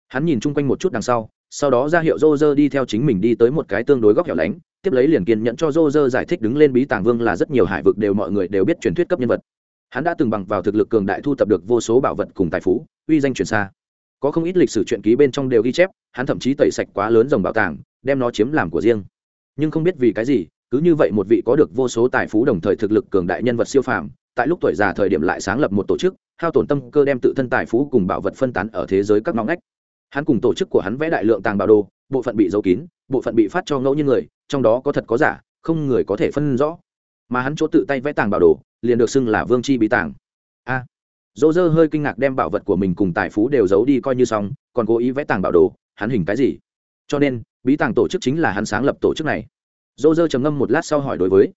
Hắn nhìn chung quanh một chút đằng sau sau đó ra hiệu rô rơ đi theo chính mình đi tới một cái tương đối góc hẻo lánh, tiếp lấy liền kiên nhẫn cho rô rơ giải thích đứng lên bí tàng vương là rất nhiều hải vực đều mọi người đều biết truyền thuyết cấp nhân vật hắn đã từng bằng vào thực lực cường đại thu tập được vô số bảo vật cùng tài phú, uy danh truyền xa. Có không ít lịch sử truyện ký bên trong đều ghi chép, hắn thậm chí tẩy sạch quá lớn dòng bảo tàng, đem nó chiếm làm của riêng. Nhưng không biết vì cái gì, cứ như vậy một vị có được vô số tài phú đồng thời thực lực cường đại nhân vật siêu phàm, tại lúc tuổi già thời điểm lại sáng lập một tổ chức, hao tổn tâm cơ đem tự thân tài phú cùng bảo vật phân tán ở thế giới các ngõ ngách. Hắn cùng tổ chức của hắn vẽ đại lượng tàng bảo đồ, bộ phận bị giấu kín, bộ phận bị phát cho ngẫu nhiên người, trong đó có thật có giả, không người có thể phân rõ mà hắn chỗ tự tay vẽ tàng bảo đồ liền được xưng là vương chi bí tàng. A. À, dỗ dơ hơi kinh ngạc đem bảo vật của mình cùng tài phú đều giấu đi coi như xong còn cố ý vẽ tàng bảo đồ hắn hình cái gì? Cho nên bí tàng tổ chức chính là hắn sáng lập tổ chức này. Dỗ dơ trầm ngâm một lát sau hỏi đối với.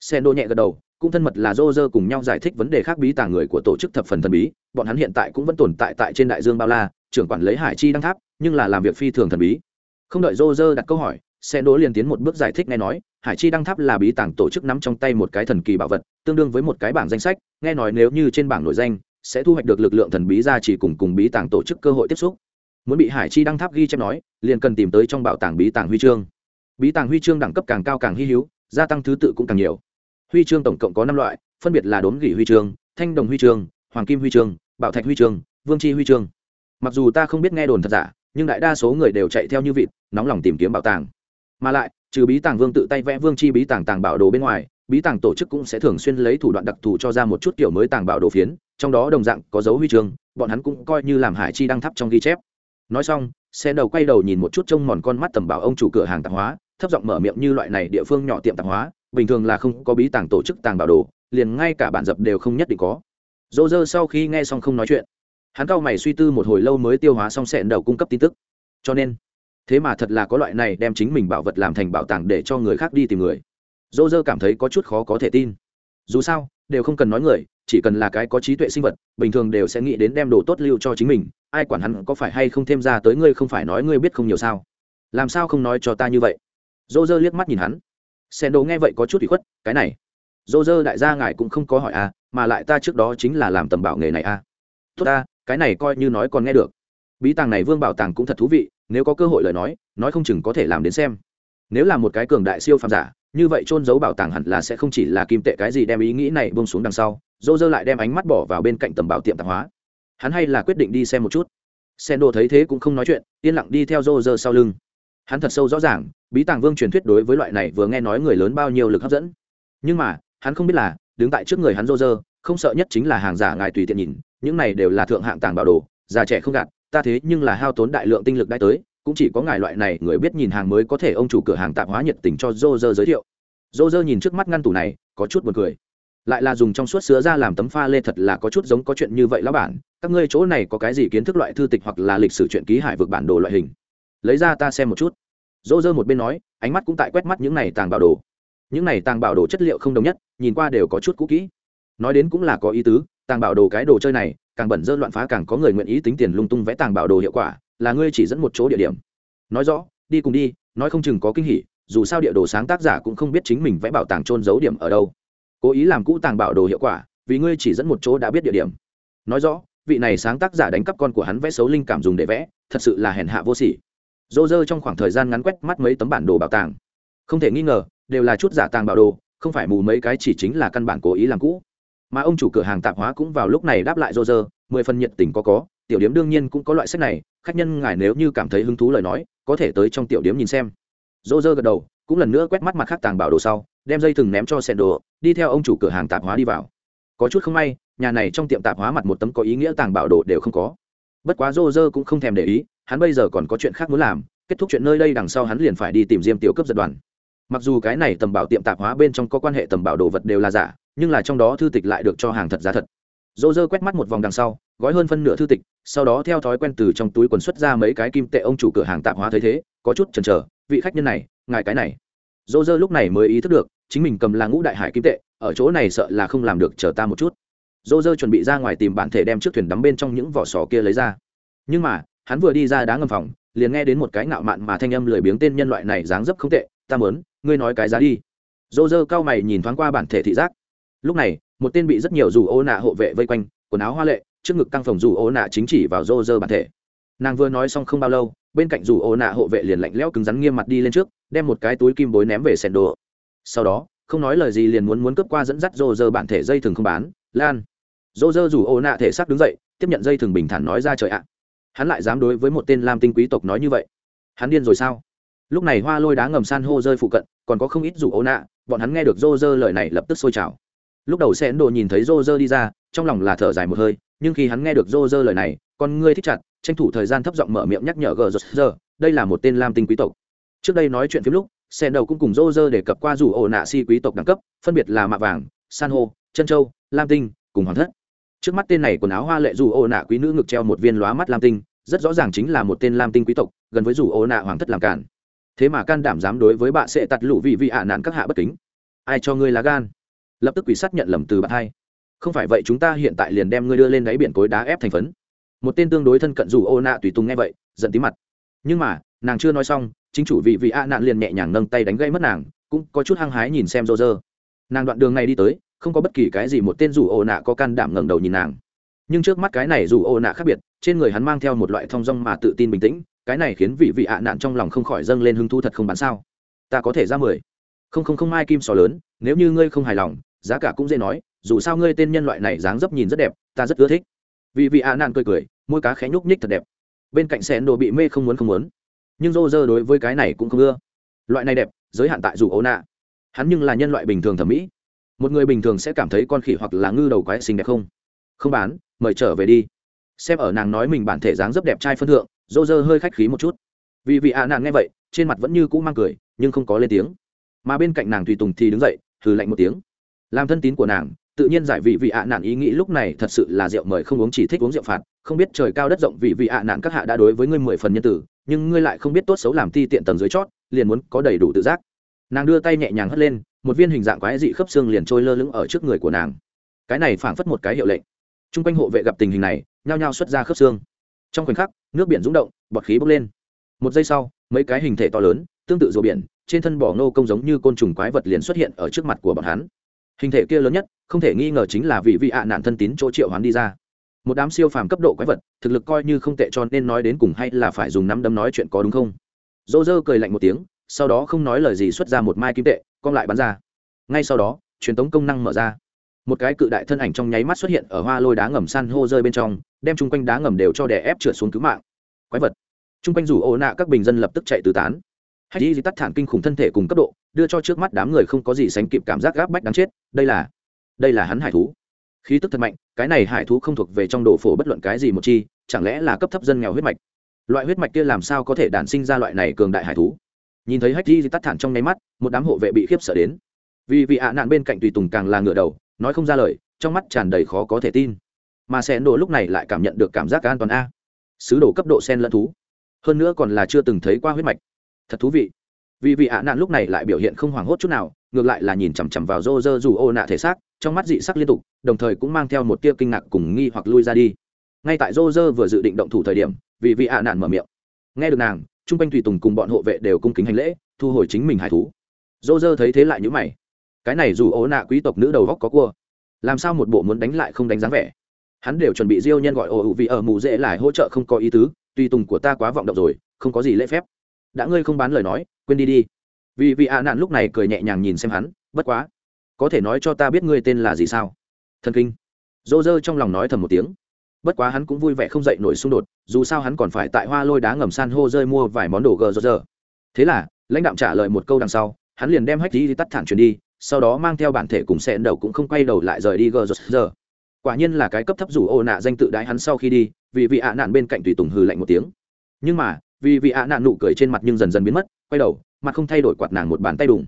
Xe đô nhẹ gật đầu cũng thân mật là dô dơ cùng nhau giải thích vấn đề khác bí tàng người của tổ chức thập phần thần bí bọn hắn hiện tại cũng vẫn tồn tại tại trên đại dương bao la trưởng quản lấy hải chi đăng tháp nhưng là làm việc phi thường thần bí. Không đợi dô dơ đặt câu hỏi xe đỗ liền tiến một bước giải thích nghe nói, hải chi đăng tháp là bí tàng tổ chức nắm trong tay một cái thần kỳ bảo vật, tương đương với một cái bảng danh sách, nghe nói nếu như trên bảng nội danh, sẽ thu hoạch được lực lượng thần bí ra chỉ cùng cùng bí tàng tổ chức cơ hội tiếp xúc. Muốn bị hải chi đăng tháp ghi chép nói, liền cần tìm tới trong bảo tàng bí tàng huy chương. Bí tàng huy chương đẳng cấp càng cao càng hy hữu, gia tăng thứ tự cũng càng nhiều. Huy chương tổng cộng có năm loại, phân biệt là đốn gỉ huy chương, thanh đồng huy chương, hoàng kim huy chương, bảo thạch huy chương, vương chi huy chương. Mặc dù ta không biết nghe đồn thật giả, nhưng đại đa số người đều chạy theo như vịt, nóng lòng tìm kiếm bảo tàng mà lại, trừ bí tàng vương tự tay vẽ vương chi bí tàng tàng bảo đồ bên ngoài, bí tàng tổ chức cũng sẽ thường xuyên lấy thủ đoạn đặc thù cho ra một chút kiểu mới tàng bảo đồ phiến, trong đó đồng dạng có dấu huy chương, bọn hắn cũng coi như làm hải chi đăng thắp trong ghi chép. Nói xong, xe đầu quay đầu nhìn một chút trông mòn con mắt tầm bảo ông chủ cửa hàng tạp hóa, thấp giọng mở miệng như loại này địa phương nhỏ tiệm tạp hóa, bình thường là không có bí tàng tổ chức tàng bảo đồ, liền ngay cả bản dập đều không nhất định có. Dỗ dơ sau khi nghe xong không nói chuyện, hắn cau mày suy tư một hồi lâu mới tiêu hóa xong sẹn đầu cung cấp tin tức. Cho nên thế mà thật là có loại này đem chính mình bảo vật làm thành bảo tàng để cho người khác đi tìm người. Dô dơ cảm thấy có chút khó có thể tin. Dù sao, đều không cần nói người, chỉ cần là cái có trí tuệ sinh vật, bình thường đều sẽ nghĩ đến đem đồ tốt lưu cho chính mình. Ai quản hắn có phải hay không thêm ra tới ngươi không phải nói ngươi biết không nhiều sao? Làm sao không nói cho ta như vậy? Dô dơ liếc mắt nhìn hắn. Sen đồ nghe vậy có chút bị khuất, cái này. Dô dơ đại gia ngài cũng không có hỏi à mà lại ta trước đó chính là làm tầm bảo nghề này à. Tốt ta, cái này coi như nói còn nghe được. Bí tàng này vương bảo tàng cũng thật thú vị nếu có cơ hội lời nói nói không chừng có thể làm đến xem. Nếu là một cái cường đại siêu phàm giả, như vậy trôn giấu bảo tàng hẳn là sẽ không chỉ là kim tệ cái gì đem ý nghĩ này bông xuống đằng sau, dô dơ lại đem ánh mắt bỏ vào bên cạnh tầm bảo tiệm tạp hóa. Hắn hay là quyết định đi xem một chút. Sen đồ thấy thế cũng không nói chuyện, yên lặng đi theo dô dơ sau lưng. Hắn thật sâu rõ ràng, bí tàng vương truyền thuyết đối với loại này vừa nghe nói người lớn bao nhiêu lực hấp dẫn. Nhưng mà, hắn không biết là, đứng tại trước người hắn dô dơ, không sợ nhất chính là hàng giả ngài tùy tiện nhìn, những này đều là thượng hạng tàng bảo đồ, già trẻ không gạt ta thế nhưng là hao tốn đại lượng tinh lực đã tới, cũng chỉ có ngài loại này người biết nhìn hàng mới có thể ông chủ cửa hàng tạp hóa nhiệt tình cho dô dơ giới thiệu. Dô dơ nhìn trước mắt ngăn tủ này, có chút buồn cười. Lại là dùng trong suốt sứa ra làm tấm pha lê thật là có chút giống có chuyện như vậy lão bản các ngươi chỗ này có cái gì kiến thức loại thư tịch hoặc là lịch sử chuyện ký hải vực bản đồ loại hình? Lấy ra ta xem một chút. Dô dơ một bên nói, ánh mắt cũng tại quét mắt những này tàng bảo đồ. Những này tàng bảo đồ chất liệu không đồng nhất, nhìn qua đều có chút cũ kỹ. Nói đến cũng là có ý tứ, tàng bảo đồ cái đồ chơi này càng bẩn dơ loạn phá càng có người nguyện ý tính tiền lung tung vẽ tàng bảo đồ hiệu quả, là ngươi chỉ dẫn một chỗ địa điểm. Nói rõ, đi cùng đi, nói không chừng có kinh hỉ, dù sao địa đồ sáng tác giả cũng không biết chính mình vẽ bảo tàng trôn giấu điểm ở đâu. Cố ý làm cũ tàng bảo đồ hiệu quả, vì ngươi chỉ dẫn một chỗ đã biết địa điểm. Nói rõ, vị này sáng tác giả đánh cắp con của hắn vẽ xấu linh cảm dùng để vẽ, thật sự là hèn hạ vô sỉ. Dô dơ trong khoảng thời gian ngắn quét mắt mấy tấm bản đồ bảo tàng. Không thể nghi ngờ, đều là chút giả tàng bảo đồ, không phải mù mấy cái chỉ chính là căn bản cố ý làm cũ mà ông chủ cửa hàng tạp hóa cũng vào lúc này đáp lại dô mười phần nhiệt tình có có, tiểu điếm đương nhiên cũng có loại sách này, khách nhân ngài nếu như cảm thấy hứng thú lời nói, có thể tới trong tiểu điếm nhìn xem. Dô gật đầu, cũng lần nữa quét mắt mặt khác tàng bảo đồ sau, đem dây thừng ném cho sẹn đồ đi theo ông chủ cửa hàng tạp hóa đi vào. Có chút không may, nhà này trong tiệm tạp hóa mặt một tấm có ý nghĩa tàng bảo đồ đều không có. Bất quá dô cũng không thèm để ý, hắn bây giờ còn có chuyện khác muốn làm, kết thúc chuyện nơi đây đằng sau hắn liền phải đi tìm diêm tiểu cấp giật đoàn. Mặc dù cái này tầm bảo tiệm tạp hóa bên trong có quan hệ tầm bảo đồ vật đều là giả nhưng là trong đó thư tịch lại được cho hàng thật giá thật. Dô dơ quét mắt một vòng đằng sau, gói hơn phân nửa thư tịch, sau đó theo thói quen từ trong túi quần xuất ra mấy cái kim tệ ông chủ cửa hàng tạp hóa thấy thế, có chút chần chờ, vị khách nhân này, ngài cái này. Dô dơ lúc này mới ý thức được, chính mình cầm là ngũ đại hải kim tệ, ở chỗ này sợ là không làm được, chờ ta một chút. Dô dơ chuẩn bị ra ngoài tìm bản thể đem chiếc thuyền đắm bên trong những vỏ sò kia lấy ra. Nhưng mà, hắn vừa đi ra đá ngầm phòng, liền nghe đến một cái ngạo mạn mà thanh âm lười biếng tên nhân loại này dáng dấp không tệ, ta mớn ngươi nói cái giá đi. Dô dơ cao mày nhìn thoáng qua bản thể thị giác lúc này, một tên bị rất nhiều dù ô nạ hộ vệ vây quanh, quần áo hoa lệ, trước ngực căng phòng dù ô nạ chính chỉ vào rô rơ bản thể. Nàng vừa nói xong không bao lâu, bên cạnh dù ô nạ hộ vệ liền lạnh lẽo cứng rắn nghiêm mặt đi lên trước, đem một cái túi kim bối ném về sèn đồ. Sau đó, không nói lời gì liền muốn muốn cướp qua dẫn dắt rô rơ bản thể dây thừng không bán, lan. Rô rơ dù ô nạ thể xác đứng dậy, tiếp nhận dây thừng bình thản nói ra trời ạ. Hắn lại dám đối với một tên lam tinh quý tộc nói như vậy. Hắn điên rồi sao? Lúc này hoa lôi đá ngầm san hô rơi phụ cận, còn có không ít dù ô nạ, bọn hắn nghe được rô rơ lời này lập tức sôi trào lúc đầu sẽ ấn độ nhìn thấy rô rơ đi ra, trong lòng là thở dài một hơi, nhưng khi hắn nghe được rô rơ lời này, con ngươi thích chặt, tranh thủ thời gian thấp giọng mở miệng nhắc nhở gờ rơ đây là một tên lam tinh quý tộc. Trước đây nói chuyện phim lúc sen đầu cũng cùng rô rơ đề cập qua rủ ổ nạ si quý tộc đẳng cấp, phân biệt là mạ vàng, san hô, chân châu, lam tinh, cùng hoàng thất. Trước mắt tên này quần áo hoa lệ rủ ổ nạ quý nữ ngực treo một viên lóa mắt lam tinh, rất rõ ràng chính là một tên lam tinh quý tộc, gần với rủ ổ nạ hoàng thất làm cản thế mà can đảm dám đối với bạn sẽ tặt lũ vị vị ạ nạn các hạ bất kính. Ai cho ngươi lá gan? Lập tức quỷ sát nhận lầm từ bạn hai. Không phải vậy chúng ta hiện tại liền đem ngươi đưa lên đáy biển cối đá ép thành phấn. Một tên tương đối thân cận dù ô nạ tùy tung nghe vậy, giận tí mặt. Nhưng mà, nàng chưa nói xong, chính chủ vị vị a nạn liền nhẹ nhàng nâng tay đánh gây mất nàng, cũng có chút hăng hái nhìn xem rô rơ nàng đoạn đường này đi tới, không có bất kỳ cái gì một tên rủ ô nạ có can đảm ngẩng đầu nhìn nàng. Nhưng trước mắt cái này dù ô nạ khác biệt, trên người hắn mang theo một loại thong dong mà tự tin bình tĩnh, cái này khiến vị vị ạ nạn trong lòng không khỏi dâng lên hứng thú thật không bán sao. Ta có thể ra mười. Không không không, mai kim sò lớn, nếu như ngươi không hài lòng giá cả cũng dễ nói, dù sao ngươi tên nhân loại này dáng dấp nhìn rất đẹp, ta rất ưa thích. Vì vị a nạn cười cười, môi cá khẽ nhúc nhích thật đẹp. Bên cạnh xẻn đồ bị mê không muốn không muốn. Nhưng rô rơ đối với cái này cũng không ưa. Loại này đẹp, giới hạn tại dù ấu nạ hắn nhưng là nhân loại bình thường thẩm mỹ. Một người bình thường sẽ cảm thấy con khỉ hoặc là ngư đầu quái xinh đẹp không? Không bán, mời trở về đi. Xem ở nàng nói mình bản thể dáng rất đẹp trai phân thượng rô rơ hơi khách khí một chút. Vì vị ạ à nàng nghe vậy, trên mặt vẫn như cũ mang cười, nhưng không có lên tiếng. Mà bên cạnh nàng tùy tùng thì đứng dậy thử lạnh một tiếng làm thân tín của nàng, tự nhiên giải vị vị ạ nạn ý nghĩ lúc này thật sự là rượu mời không uống chỉ thích uống rượu phạt. Không biết trời cao đất rộng vị vị ạ nạn các hạ đã đối với ngươi mười phần nhân tử nhưng ngươi lại không biết tốt xấu làm ti tiện tầng dưới chót, liền muốn có đầy đủ tự giác. Nàng đưa tay nhẹ nhàng hất lên, một viên hình dạng quái dị khớp xương liền trôi lơ lửng ở trước người của nàng. Cái này phảng phất một cái hiệu lệnh. T r u n g quanh hộ vệ gặp tình hình này, nhao nhao xuất ra khớp xương. Trong khoảnh khắc, nước biển rúng động, bọt khí bốc lên. Một giây sau, mấy cái hình thể to lớn, tương tự rùa biển, trên thân bỏ nô công giống như côn trùng quái vật liền xuất hiện ở trước mặt của bọn hắn hình thể kia lớn nhất, không thể nghi ngờ chính là vị vị ạ nạn thân tín chỗ triệu hoán đi ra. Một đám siêu phàm cấp độ quái vật, thực lực coi như không tệ cho nên nói đến cùng hay là phải dùng nắm đấm nói chuyện có đúng không? Dô dơ cười lạnh một tiếng, sau đó không nói lời gì xuất ra một mai kim tệ con lại bắn ra. Ngay sau đó, truyền tống công năng mở ra. Một cái cự đại thân ảnh trong nháy mắt xuất hiện ở hoa lôi đá ngầm san hô rơi bên trong, đem chung quanh đá ngầm đều cho đè ép trượt xuống cứu mạng. Quái vật. Chung quanh rủ ô nạ các bình dân lập tức chạy tứ tán hay đi tắt thản kinh khủng thân thể cùng cấp độ, đưa cho trước mắt đám người không có gì sánh kịp cảm giác gáp bách đáng chết, đây là đây là hắn hải thú. Khí tức thật mạnh, cái này hải thú không thuộc về trong đồ phổ bất luận cái gì một chi, chẳng lẽ là cấp thấp dân nghèo huyết mạch? Loại huyết mạch kia làm sao có thể đản sinh ra loại này cường đại hải thú? Nhìn thấy hách di tắt thản trong nháy mắt, một đám hộ vệ bị khiếp sợ đến. Vì vị ạ nạn bên cạnh tùy tùng càng là ngựa đầu, nói không ra lời, trong mắt tràn đầy khó có thể tin. Mà sen đồ lúc này lại cảm nhận được cảm giác an toàn a. Sứ đồ cấp độ sen lẫn thú. Hơn nữa còn là chưa từng thấy qua huyết mạch thật thú vị. Vì vị ạ nạn lúc này lại biểu hiện không hoảng hốt chút nào, ngược lại là nhìn chằm chằm vào rô rơ dù ô nạ thể xác, trong mắt dị sắc liên tục, đồng thời cũng mang theo một tia kinh ngạc cùng nghi hoặc lui ra đi. Ngay tại rô rơ vừa dự định động thủ thời điểm, vì vị ạ nạn mở miệng. Nghe được nàng chung quanh tùy tùng cùng bọn hộ vệ đều cung kính hành lễ, thu hồi chính mình hải thú. Rô rơ thấy thế lại nhữ mày. Cái này dù ô nạ quý tộc nữ đầu góc có cua. Làm sao một bộ muốn đánh lại không đánh dáng vẻ? Hắn đều chuẩn bị diêu nhân gọi ồ ụ vì ở mù dễ lại hỗ trợ không có ý tứ, tùy tùng của ta quá vọng động rồi, không có gì lễ phép đã ngươi không bán lời nói, quên đi đi. Vì vị ạ nạn lúc này cười nhẹ nhàng nhìn xem hắn, bất quá. Có thể nói cho ta biết ngươi tên là gì sao? Thần kinh. Dô dơ trong lòng nói thầm một tiếng. Bất quá hắn cũng vui vẻ không dậy nổi xung đột, dù sao hắn còn phải tại hoa lôi đá ngầm san hô rơi mua vài món đồ gờ dô dơ thế là, lãnh đạo trả lời một câu đằng sau, hắn liền đem hách đi tắt thẳng chuyển đi, sau đó mang theo bản thể cùng xẹn đầu cũng không quay đầu lại rời đi gờ giờ quả nhiên là cái cấp thấp rủ ô nạ danh tự đái hắn sau khi đi, vì vị ạ nạn bên cạnh tùy tùng hừ lạnh một tiếng. Nhưng mà vì vị ạ nạn nụ cười trên mặt nhưng dần dần biến mất, quay đầu, mặt không thay đổi quạt nàng một bàn tay đùng.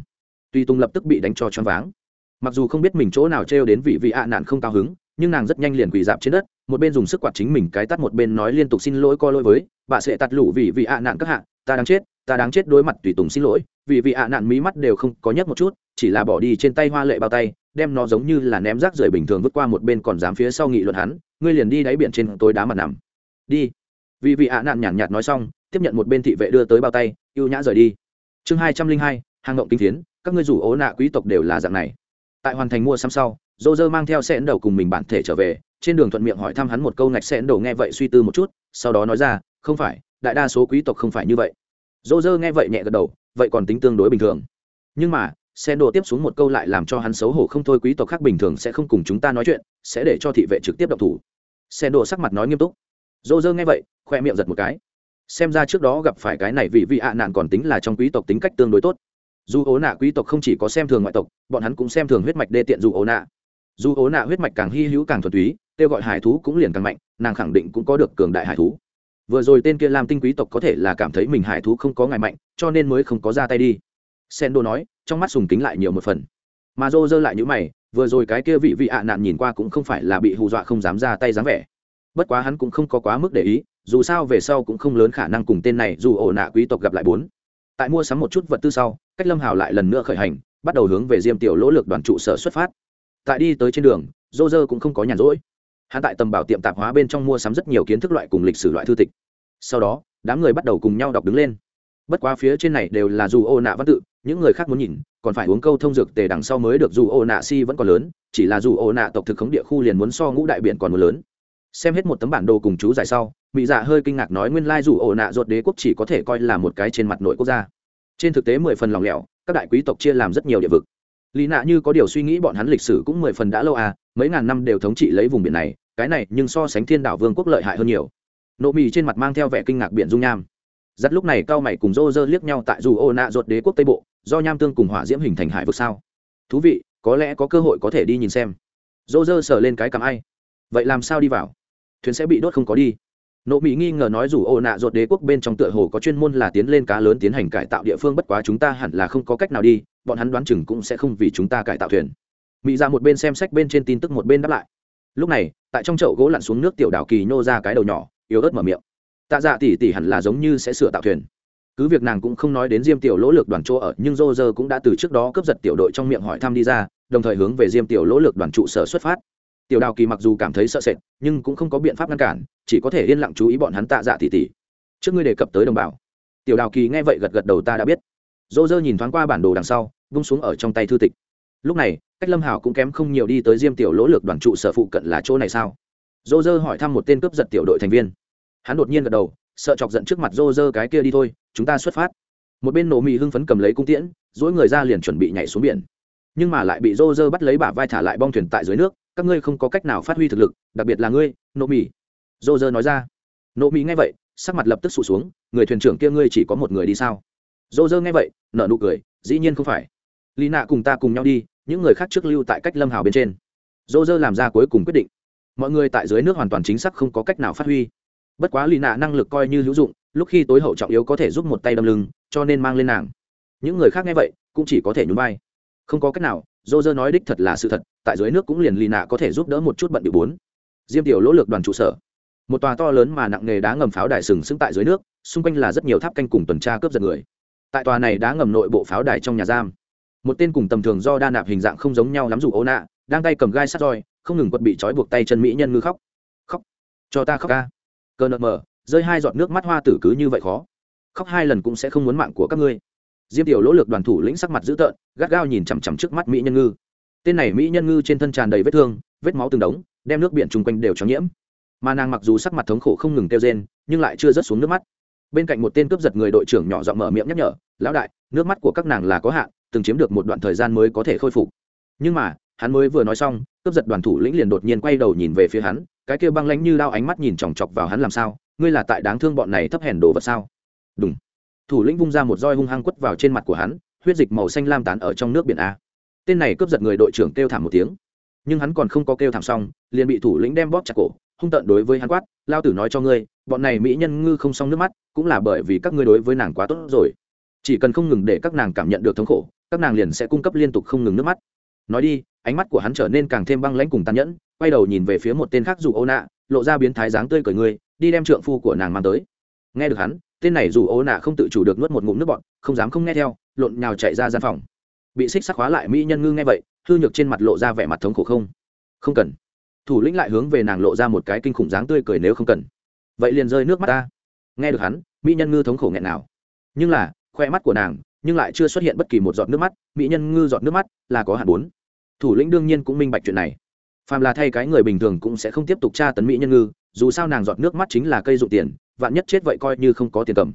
Tùy tùng lập tức bị đánh cho choáng váng. Mặc dù không biết mình chỗ nào trêu đến vị vị ạ nạn không cao hứng, nhưng nàng rất nhanh liền quỳ dạp trên đất, một bên dùng sức quạt chính mình cái tắt một bên nói liên tục xin lỗi co lỗi với, bà sẽ tạt lũ vì vị ạ nạn các hạ, ta đáng chết, ta đáng chết đối mặt tùy tùng xin lỗi. Vì vị ạ nạn mí mắt đều không có nhất một chút, chỉ là bỏ đi trên tay hoa lệ bao tay, đem nó giống như là ném rác rưởi bình thường vứt qua một bên còn dám phía sau nghị luận hắn, ngươi liền đi đáy biển trên tối đá mặt nằm. Đi. Vì vị ạ nạn nhàn nhạt nói xong tiếp nhận một bên thị vệ đưa tới bao tay ưu nhã rời đi. Chương hai trăm linh hai, hàng ngộng kinh tiến các ngươi rủ ố nạ quý tộc đều là dạng này. Tại hoàn thành mua sắm sau, dô dơ mang theo xẹn đầu cùng mình bản thể trở về, trên đường thuận miệng hỏi thăm hắn một câu ngạch xẹn đầu nghe vậy suy tư một chút, sau đó nói ra, không phải, đại đa số quý tộc không phải như vậy. Dô dơ nghe vậy nhẹ gật đầu, vậy còn tính tương đối bình thường. Nhưng mà xe đồ tiếp xuống một câu lại làm cho hắn xấu hổ không thôi, quý tộc khác bình thường sẽ không cùng chúng ta nói chuyện, sẽ để cho thị vệ trực tiếp độc thủ. Xe đồ sắc mặt nói nghiêm túc. Dô dơ nghe vậy, khoe miệng giật một cái xem ra trước đó gặp phải cái này vì vị ạ nạn còn tính là trong quý tộc tính cách tương đối tốt. Dù ố nạ quý tộc không chỉ có xem thường ngoại tộc, bọn hắn cũng xem thường huyết mạch đê tiện dù ố nạ. Dù ố nạ huyết mạch càng hy hữu càng thuần túy, kêu gọi hải thú cũng liền càng mạnh, nàng khẳng định cũng có được cường đại hải thú. Vừa rồi tên kia làm tinh quý tộc có thể là cảm thấy mình hải thú không có ngài mạnh, cho nên mới không có ra tay đi. Sen đô nói, trong mắt sùng kính lại nhiều một phần. Mà dô dơ lại những mày, vừa rồi cái kia vị vị ạ nạn nhìn qua cũng không phải là bị hù dọa không dám ra tay dáng vẻ. Bất quá hắn cũng không có quá mức để ý dù sao về sau cũng không lớn khả năng cùng tên này dù ổ nạ quý tộc gặp lại bốn. Tại mua sắm một chút vật tư sau, cách lâm hào lại lần nữa khởi hành, bắt đầu hướng về diêm tiểu lỗ lực đoàn trụ sở xuất phát. Tại đi tới trên đường dô dơ cũng không có nhàn rỗi. Hắn tại tầm bảo tiệm tạp hóa bên trong mua sắm rất nhiều kiến thức loại cùng lịch sử loại thư tịch. Sau đó, đám người bắt đầu cùng nhau đọc đứng lên. Bất quá phía trên này đều là dù ô nạ văn tự, những người khác muốn nhìn, còn phải uống câu thông dược tề đằng sau mới được dù ô nạ si vẫn còn lớn, chỉ là dù ô nạ tộc thực khống địa khu liền muốn so ngũ đại biển còn muốn lớn xem hết một tấm bản đồ cùng chú giải sau mỹ dạ hơi kinh ngạc nói nguyên lai dù ổ nạ ruột đế quốc chỉ có thể coi là một cái trên mặt nội quốc gia. Trên thực tế mười phần lòng lẻo, các đại quý tộc chia làm rất nhiều địa vực. Lý nạ như có điều suy nghĩ bọn hắn lịch sử cũng mười phần đã lâu à mấy ngàn năm đều thống trị lấy vùng biển này, cái này nhưng so sánh thiên đảo vương quốc lợi hại hơn nhiều. Nộ mì trên mặt mang theo vẻ kinh ngạc biển dung nham. Giắt lúc này cao mày cùng rô rơ liếc nhau tại dù ô nạ ruột đế quốc tây bộ, do nham tương cùng hỏa diễm hình thành hải vực sao? Thú vị, có lẽ có cơ hội có thể đi nhìn xem. Rô rơ sờ lên cái cằm ai. Vậy làm sao đi vào? Thuyền sẽ bị đốt không có đi. Nộ mỹ nghi ngờ nói dù ô nạ ruột đế quốc bên trong tựa hồ có chuyên môn là tiến lên cá lớn tiến hành cải tạo địa phương bất quá chúng ta hẳn là không có cách nào đi, bọn hắn đoán chừng cũng sẽ không vì chúng ta cải tạo thuyền. Mỹ ra một bên xem sách bên trên tin tức một bên đáp lại. Lúc này, tại trong chậu gỗ lặn xuống nước tiểu đảo kỳ nhô ra cái đầu nhỏ, yếu ớt mở miệng. Tạ dạ tỉ tỉ hẳn là giống như sẽ sửa tạo thuyền. Cứ việc nàng cũng không nói đến diêm tiểu lỗ lực đoàn chỗ ở, nhưng dô dơ cũng đã từ trước đó cướp giật tiểu đội trong miệng hỏi thăm đi ra, đồng thời hướng về diêm tiểu lỗ lực đoàn trụ sở xuất phát tiểu đào kỳ mặc dù cảm thấy sợ sệt, nhưng cũng không có biện pháp ngăn cản, chỉ có thể yên lặng chú ý bọn hắn tạ dạ tỉ tỉ. Trước ngươi đề cập tới đồng bào. Tiểu đào kỳ nghe vậy gật gật đầu ta đã biết. Dô dơ nhìn thoáng qua bản đồ đằng sau, vung xuống ở trong tay thư tịch. Lúc này, cách lâm hảo cũng kém không nhiều đi tới diêm tiểu lỗ lực đoàn trụ sở phụ cận là chỗ này sao? Dô dơ hỏi thăm một tên cướp giật tiểu đội thành viên. Hắn đột nhiên gật đầu, sợ chọc giận trước mặt dô dơ cái kia đi thôi, chúng ta xuất phát. Một bên nổ mì hưng phấn cầm lấy cung tiễn dỗi người ra liền chuẩn bị nhảy xuống biển. Nhưng mà lại bị dô dơ bắt lấy bả vai thả lại bong thuyền tại dưới nước các ngươi không có cách nào phát huy thực lực, đặc biệt là ngươi, nộ mỹ dô dơ nói ra. Nộ mỹ nghe vậy, sắc mặt lập tức sụt xuống, người thuyền trưởng kia ngươi chỉ có một người đi sao? Dô dơ nghe vậy, nở nụ cười, dĩ nhiên không phải. Lý nạ cùng ta cùng nhau đi, những người khác trước lưu tại cách lâm hào bên trên. Dô dơ làm ra cuối cùng quyết định. Mọi người tại dưới nước hoàn toàn chính xác không có cách nào phát huy. Bất quá lì nạ năng lực coi như hữu dụng, lúc khi tối hậu trọng yếu có thể giúp một tay đâm lưng, cho nên mang lên nàng. Những người khác nghe vậy, cũng chỉ có thể nhún vai. Không có cách nào dô dơ nói đích thật là sự thật, tại dưới nước cũng liền lì nạ có thể giúp đỡ một chút bận bị bốn. Diêm tiểu lỗ lực đoàn trụ sở. Một tòa to lớn mà nặng nghề đá ngầm pháo đài sừng sững tại dưới nước, xung quanh là rất nhiều tháp canh cùng tuần tra cướp giật người. Tại tòa này đá ngầm nội bộ pháo đài trong nhà giam, một tên cùng tầm thường do đa nạp hình dạng không giống nhau lắm dù ô nạ đang tay cầm gai sắt roi, không ngừng quật bị trói buộc tay chân mỹ nhân ngư khóc. Khóc. Cho ta khóc ca. Cơn nợ mờ, rơi hai giọt nước mắt hoa tử cứ như vậy khó. Khóc hai lần cũng sẽ không muốn mạng của các ngươi diêm tiểu lỗ lực đoàn thủ lĩnh sắc mặt dữ tợn, gắt gao nhìn chằm chằm trước mắt mỹ nhân ngư. Tên này mỹ nhân ngư trên thân tràn đầy vết thương, vết máu từng đống, đem nước biển chung quanh đều cho nhiễm. Mà nàng mặc dù sắc mặt thống khổ không ngừng kêu rên, nhưng lại chưa rớt xuống nước mắt. Bên cạnh một tên cướp giật người đội trưởng nhỏ giọng mở miệng nhắc nhở, lão đại, nước mắt của các nàng là có hạn, từng chiếm được một đoạn thời gian mới có thể khôi phục. Nhưng mà, hắn mới vừa nói xong, cướp giật đoàn thủ lĩnh liền đột nhiên quay đầu nhìn về phía hắn, cái kia băng lãnh như đao ánh mắt nhìn chòng chọc vào hắn làm sao, ngươi là tại đáng thương bọn này thấp hèn đồ vật sao? Đúng thủ lĩnh vung ra một roi hung hăng quất vào trên mặt của hắn, huyết dịch màu xanh lam tán ở trong nước biển a. Tên này cướp giật người đội trưởng kêu thảm một tiếng. Nhưng hắn còn không có kêu thảm xong, liền bị thủ lĩnh đem bóp chặt cổ, hung tận đối với hắn quát, lao tử nói cho ngươi, bọn này mỹ nhân ngư không xong nước mắt, cũng là bởi vì các ngươi đối với nàng quá tốt rồi. Chỉ cần không ngừng để các nàng cảm nhận được thống khổ, các nàng liền sẽ cung cấp liên tục không ngừng nước mắt. Nói đi, ánh mắt của hắn trở nên càng thêm băng lãnh cùng tàn nhẫn, quay đầu nhìn về phía một tên khác dù ô nạ, lộ ra biến thái dáng tươi cười ngươi, đi đem trượng phu của nàng mang tới. Nghe được hắn tên này dù ố nạ không tự chủ được nuốt một ngụm nước bọn không dám không nghe theo, lộn nhào chạy ra gian phòng. Bị xích sắc hóa lại mỹ nhân ngư nghe vậy, hư nhược trên mặt lộ ra vẻ mặt thống khổ không. Không cần. Thủ lĩnh lại hướng về nàng lộ ra một cái kinh khủng dáng tươi cười nếu không cần. Vậy liền rơi nước mắt ta. Nghe được hắn, mỹ nhân ngư thống khổ nghẹn nào. Nhưng là, khoe mắt của nàng, nhưng lại chưa xuất hiện bất kỳ một giọt nước mắt, mỹ nhân ngư giọt nước mắt là có hạt bốn. Thủ lĩnh đương nhiên cũng minh bạch chuyện này. Phàm là thay cái người bình thường cũng sẽ không tiếp tục tra tấn mỹ nhân ngư, dù sao nàng giọt nước mắt chính là cây dụng tiền vạn nhất chết vậy coi như không có tiền cầm.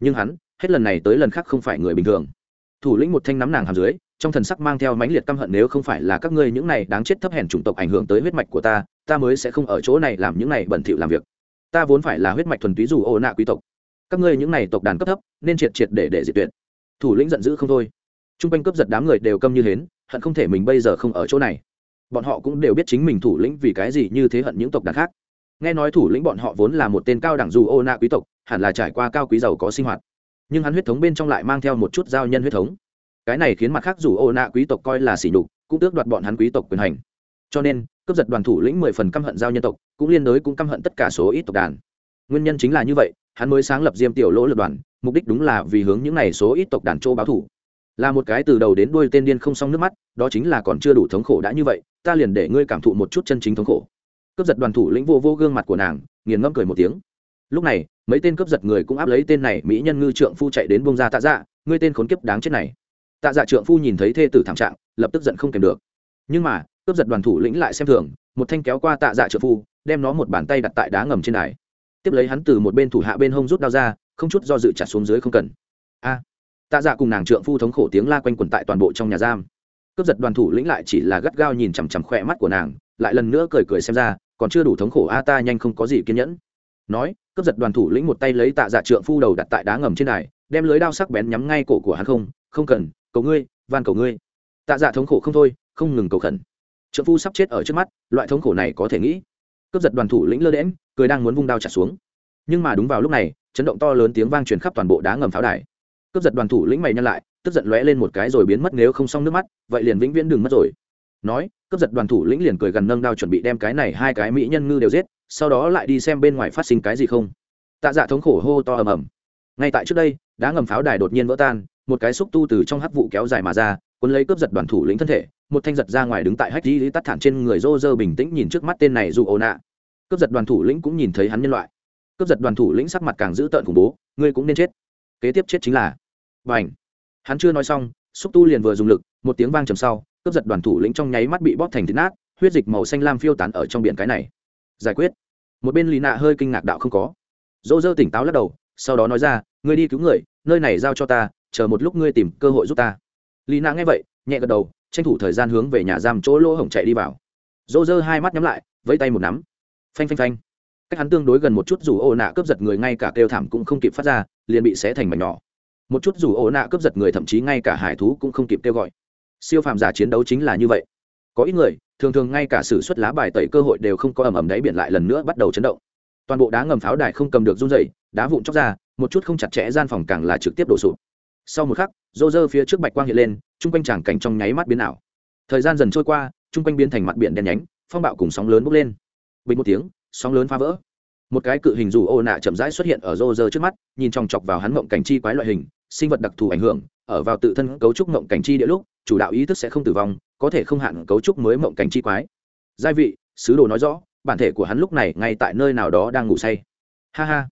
Nhưng hắn, hết lần này tới lần khác không phải người bình thường. Thủ lĩnh một thanh nắm nàng hàm dưới, trong thần sắc mang theo mãnh liệt căm hận nếu không phải là các ngươi những này đáng chết thấp hèn chủng tộc ảnh hưởng tới huyết mạch của ta ta mới sẽ không ở chỗ này làm những này bẩn thỉu làm việc. Ta vốn phải là huyết mạch thuần túy dù ô nạ quý tộc. Các ngươi những này tộc đàn cấp thấp, nên triệt triệt để để diệt tuyệt. Thủ lĩnh giận dữ không thôi. T r u n g quanh cướp giật đám người đều câm như hến, hận không thể mình bây giờ không ở chỗ này. Bọn họ cũng đều biết chính mình thủ lĩnh vì cái gì như thế hận những tộc đàn khác nghe nói thủ lĩnh bọn họ vốn là một tên cao đẳng dù ô nạ quý tộc, hẳn là trải qua cao quý giàu có sinh hoạt. Nhưng hắn huyết thống bên trong lại mang theo một chút giao nhân huyết thống. Cái này khiến mặt khác dù ô nạ quý tộc coi là sỉ nhục, cũng tước đoạt bọn hắn quý tộc quyền hành. Cho nên, cướp giật đoàn thủ lĩnh mười phần căm hận giao nhân tộc, cũng liên đối cũng căm hận tất cả số ít tộc đàn. Nguyên nhân chính là như vậy, hắn mới sáng lập diêm tiểu lỗ lực đoàn, mục đích đúng là vì hướng những này số ít tộc đàn châu báo thủ. Là một cái từ đầu đến đuôi tên điên không xong nước mắt, đó chính là còn chưa đủ thống khổ đã như vậy, ta liền để ngươi cảm thụ một chút chân chính thống khổ cướp giật đoàn thủ lĩnh vô vô gương mặt của nàng, nghiền ngẫm cười một tiếng. Lúc này, mấy tên cướp giật người cũng áp lấy tên này, mỹ nhân ngư trượng phu chạy đến bông ra tạ dạ ngươi tên khốn kiếp đáng chết này. Tạ dạ trượng phu nhìn thấy thê tử thảm trạng, lập tức giận không kèm được. Nhưng mà, cướp giật đoàn thủ lĩnh lại xem thường, một thanh kéo qua tạ dạ trượng phu, đem nó một bàn tay đặt tại đá ngầm trên đài. Tiếp lấy hắn từ một bên thủ hạ bên hông rút đao ra, không chút do dự chặt xuống dưới không cần. A! Tạ dạ cùng nàng trượng phu thống khổ tiếng la quanh quẩn tại toàn bộ trong nhà giam. Cướp giật đoàn thủ lĩnh lại chỉ là gắt gao nhìn chằm chằm khỏe mắt của nàng, lại lần nữa cười cười xem ra còn chưa đủ thống khổ, a, ta nhanh không có gì kiên nhẫn. Nói, cướp giật đoàn thủ lĩnh một tay lấy tạ dạ trượng phu đầu đặt tại đá ngầm trên đài, đem lưới đao sắc bén nhắm ngay cổ của hắn không. Không cần, cầu ngươi, van cầu ngươi. Tạ dạ thống khổ không thôi, không ngừng cầu khẩn. Trượng phu sắp chết ở trước mắt, loại thống khổ này có thể nghĩ. Cướp giật đoàn thủ lĩnh lơ đễm cười đang muốn vung đao trả xuống. Nhưng mà đúng vào lúc này, chấn động to lớn tiếng vang truyền khắp toàn bộ đá ngầm pháo đài. Cướp giật đoàn thủ lĩnh mày nhăn lại, tức giận lóe lên một cái rồi biến mất nếu không xong nước mắt, vậy liền vĩnh viễn đừng mất rồi nói, cướp giật đoàn thủ lĩnh liền cười gần nâng đao chuẩn bị đem cái này hai cái mỹ nhân ngư đều giết, sau đó lại đi xem bên ngoài phát sinh cái gì không. Tạ dạ thống khổ hô to ầm ầm. Ngay tại trước đây, đá ngầm pháo đài đột nhiên vỡ tan, một cái xúc tu từ trong hắc vụ kéo dài mà ra quân lấy cướp giật đoàn thủ lĩnh thân thể, một thanh giật ra ngoài đứng tại hách di tắt thản trên người rô rơ bình tĩnh nhìn trước mắt tên này dù ồ nạ. Cướp giật đoàn thủ lĩnh cũng nhìn thấy hắn nhân loại. Cướp giật đoàn thủ lĩnh sắc mặt càng dữ tợn khủng bố, ngươi cũng nên chết. Kế tiếp chết chính là. Và ảnh hắn chưa nói xong, xúc tu liền vừa dùng lực, một tiếng vang trầm sau cướp giật đoàn thủ lĩnh trong nháy mắt bị bóp thành thịt nát, huyết dịch màu xanh lam phiêu tán ở trong biển cái này. Giải quyết. Một bên lì nạ hơi kinh ngạc đạo không có. Dỗ dơ tỉnh táo lắc đầu, sau đó nói ra, ngươi đi cứu người, nơi này giao cho ta, chờ một lúc ngươi tìm cơ hội giúp ta. Lì nạ nghe vậy, nhẹ gật đầu, tranh thủ thời gian hướng về nhà giam chỗ lỗ hổng chạy đi vào. Dỗ dơ hai mắt nhắm lại, vẫy tay một nắm. Phanh phanh phanh. Cách hắn tương đối gần một chút dù ô nạ cướp giật người ngay cả kêu thảm cũng không kịp phát ra, liền bị xé thành mảnh nhỏ. Một chút dù ô nạ cướp giật người thậm chí ngay cả hải thú cũng không kịp kêu gọi siêu phàm giả chiến đấu chính là như vậy. Có ít người, thường thường ngay cả sự xuất lá bài tẩy cơ hội đều không có ầm ầm đáy biển lại lần nữa bắt đầu chấn động. Toàn bộ đá ngầm pháo đài không cầm được run dày đá vụn chóc ra, một chút không chặt chẽ gian phòng càng là trực tiếp đổ sụp. Sau một khắc, rô rơ phía trước bạch quang hiện lên, chung quanh tràng cảnh trong nháy mắt biến ảo. Thời gian dần trôi qua, chung quanh biến thành mặt biển đen nhánh, phong bạo cùng sóng lớn bốc lên. Bình một tiếng, sóng lớn phá vỡ. Một cái cự hình dù ô nạ chậm rãi xuất hiện ở rô rơ trước mắt, nhìn chòng chọc vào hắn mộng cảnh chi quái loại hình sinh vật đặc thù ảnh hưởng, ở vào tự thân cấu trúc mộng cảnh chi địa lúc, chủ đạo ý thức sẽ không tử vong, có thể không hạn cấu trúc mới mộng cảnh chi quái. Giai vị, sứ đồ nói rõ, bản thể của hắn lúc này ngay tại nơi nào đó đang ngủ say. Ha ha.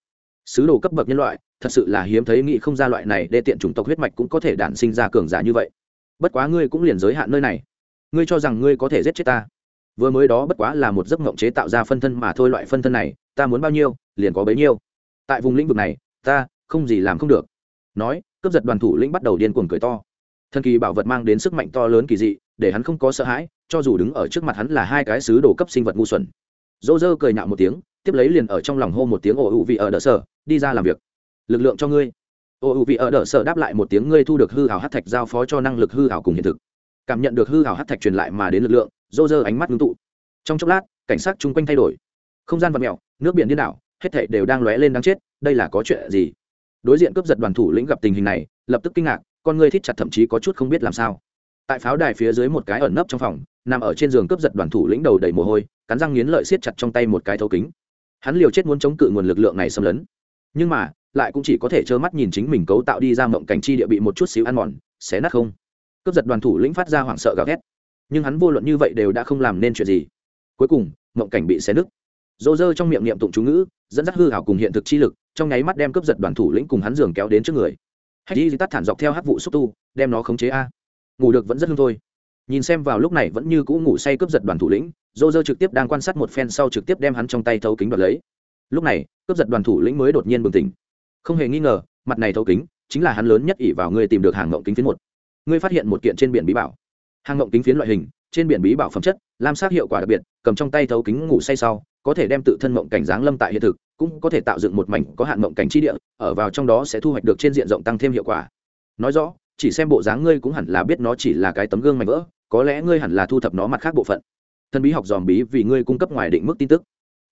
Sứ đồ cấp bậc nhân loại, thật sự là hiếm thấy nghĩ không ra loại này đê tiện chủng tộc huyết mạch cũng có thể đản sinh ra cường giả như vậy. Bất quá ngươi cũng liền giới hạn nơi này. Ngươi cho rằng ngươi có thể giết chết ta. Vừa mới đó bất quá là một giấc mộng chế tạo ra phân thân mà thôi loại phân thân này, ta muốn bao nhiêu, liền có bấy nhiêu. Tại vùng lĩnh vực này, ta không gì làm không được. Nói cướp giật đoàn thủ lĩnh bắt đầu điên cuồng cười to. Thần kỳ bảo vật mang đến sức mạnh to lớn kỳ dị, để hắn không có sợ hãi, cho dù đứng ở trước mặt hắn là hai cái sứ đồ cấp sinh vật ngu xuẩn. Dô dơ cười nhạo một tiếng, tiếp lấy liền ở trong lòng hô một tiếng ồ ụ vị ở đỡ sở, đi ra làm việc. Lực lượng cho ngươi. Ồ ụ vị ở đỡ sở đáp lại một tiếng, ngươi thu được hư hảo hát thạch giao phó cho năng lực hư hảo cùng hiện thực. Cảm nhận được hư hảo hát thạch truyền lại mà đến lực lượng dô dơ ánh mắt ngưng tụ. Trong chốc lát, cảnh sát chung quanh thay đổi. Không gian vật mèo, nước biển điên đảo, hết thảy đều đang lóe lên đáng chết, đây là có chuyện gì? Đối diện cướp giật đoàn thủ lĩnh gặp tình hình này, lập tức kinh ngạc, con ngươi thít chặt thậm chí có chút không biết làm sao. Tại pháo đài phía dưới một cái ẩn nấp trong phòng, nằm ở trên giường cướp giật đoàn thủ lĩnh đầu đầy mồ hôi, cắn răng nghiến lợi siết chặt trong tay một cái thấu kính. Hắn liều chết muốn chống cự nguồn lực lượng này xâm lấn. Nhưng mà, lại cũng chỉ có thể trơ mắt nhìn chính mình cấu tạo đi ra mộng cảnh chi địa bị một chút xíu ăn mòn, xé nát không. Cướp giật đoàn thủ lĩnh phát ra hoảng sợ gào thét. Nhưng hắn vô luận như vậy đều đã không làm nên chuyện gì. Cuối cùng, mộng cảnh bị xé nứt. Dỗ dơ trong miệng niệm tụng chú ngữ dẫn dắt hư hảo cùng hiện thực chi lực, trong nháy mắt đem cướp giật đoàn thủ lĩnh cùng hắn giường kéo đến trước người. Hay đi tắt thản dọc theo hát vụ xúc tu, đem nó khống chế a. Ngủ được vẫn rất hương thôi. Nhìn xem vào lúc này vẫn như cũ ngủ say cướp giật đoàn thủ lĩnh, dô dơ trực tiếp đang quan sát một phen sau trực tiếp đem hắn trong tay thấu kính đoạt lấy. Lúc này, cướp giật đoàn thủ lĩnh mới đột nhiên bừng tỉnh. Không hề nghi ngờ, mặt này thấu kính chính là hắn lớn nhất ỷ vào ngươi tìm được hàng ngộng kính phiến một. Ngươi phát hiện một kiện trên biển bí bảo. Hàng ngộng kính phiến loại hình, trên biển bí bảo phẩm chất, lam sát hiệu quả đặc biệt, cầm trong tay thấu kính ngủ say sau có thể đem tự thân mộng cảnh giáng lâm tại hiện thực, cũng có thể tạo dựng một mảnh có hạn mộng cảnh chi địa, ở vào trong đó sẽ thu hoạch được trên diện rộng tăng thêm hiệu quả. Nói rõ, chỉ xem bộ dáng ngươi cũng hẳn là biết nó chỉ là cái tấm gương mảnh vỡ, có lẽ ngươi hẳn là thu thập nó mặt khác bộ phận. Thân bí học dòm bí vì ngươi cung cấp ngoài định mức tin tức.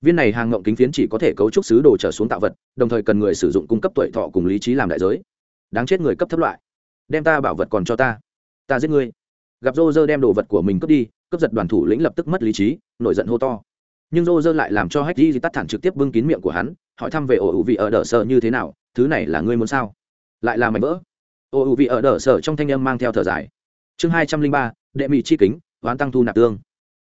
Viên này hàng ngộng kính phiến chỉ có thể cấu trúc xứ đồ trở xuống tạo vật, đồng thời cần người sử dụng cung cấp tuổi thọ cùng lý trí làm đại giới. Đáng chết người cấp thấp loại. Đem ta bảo vật còn cho ta. Ta giết ngươi. Gặp rô rơ đem đồ vật của mình cướp đi, cướp giật đoàn thủ lĩnh lập tức mất lý trí, nổi giận hô to nhưng rô rơ lại làm cho hách di tắt thẳng trực tiếp bưng kín miệng của hắn, hỏi thăm về ổ ủ vị ở đỡ sợ như thế nào, thứ này là ngươi muốn sao? Lại là mảnh vỡ. Ổ ủ vị ở đỡ sợ trong thanh âm mang theo thở dài. Chương hai trăm linh ba, đệ mỹ chi kính, hoán tăng thu nạp tương.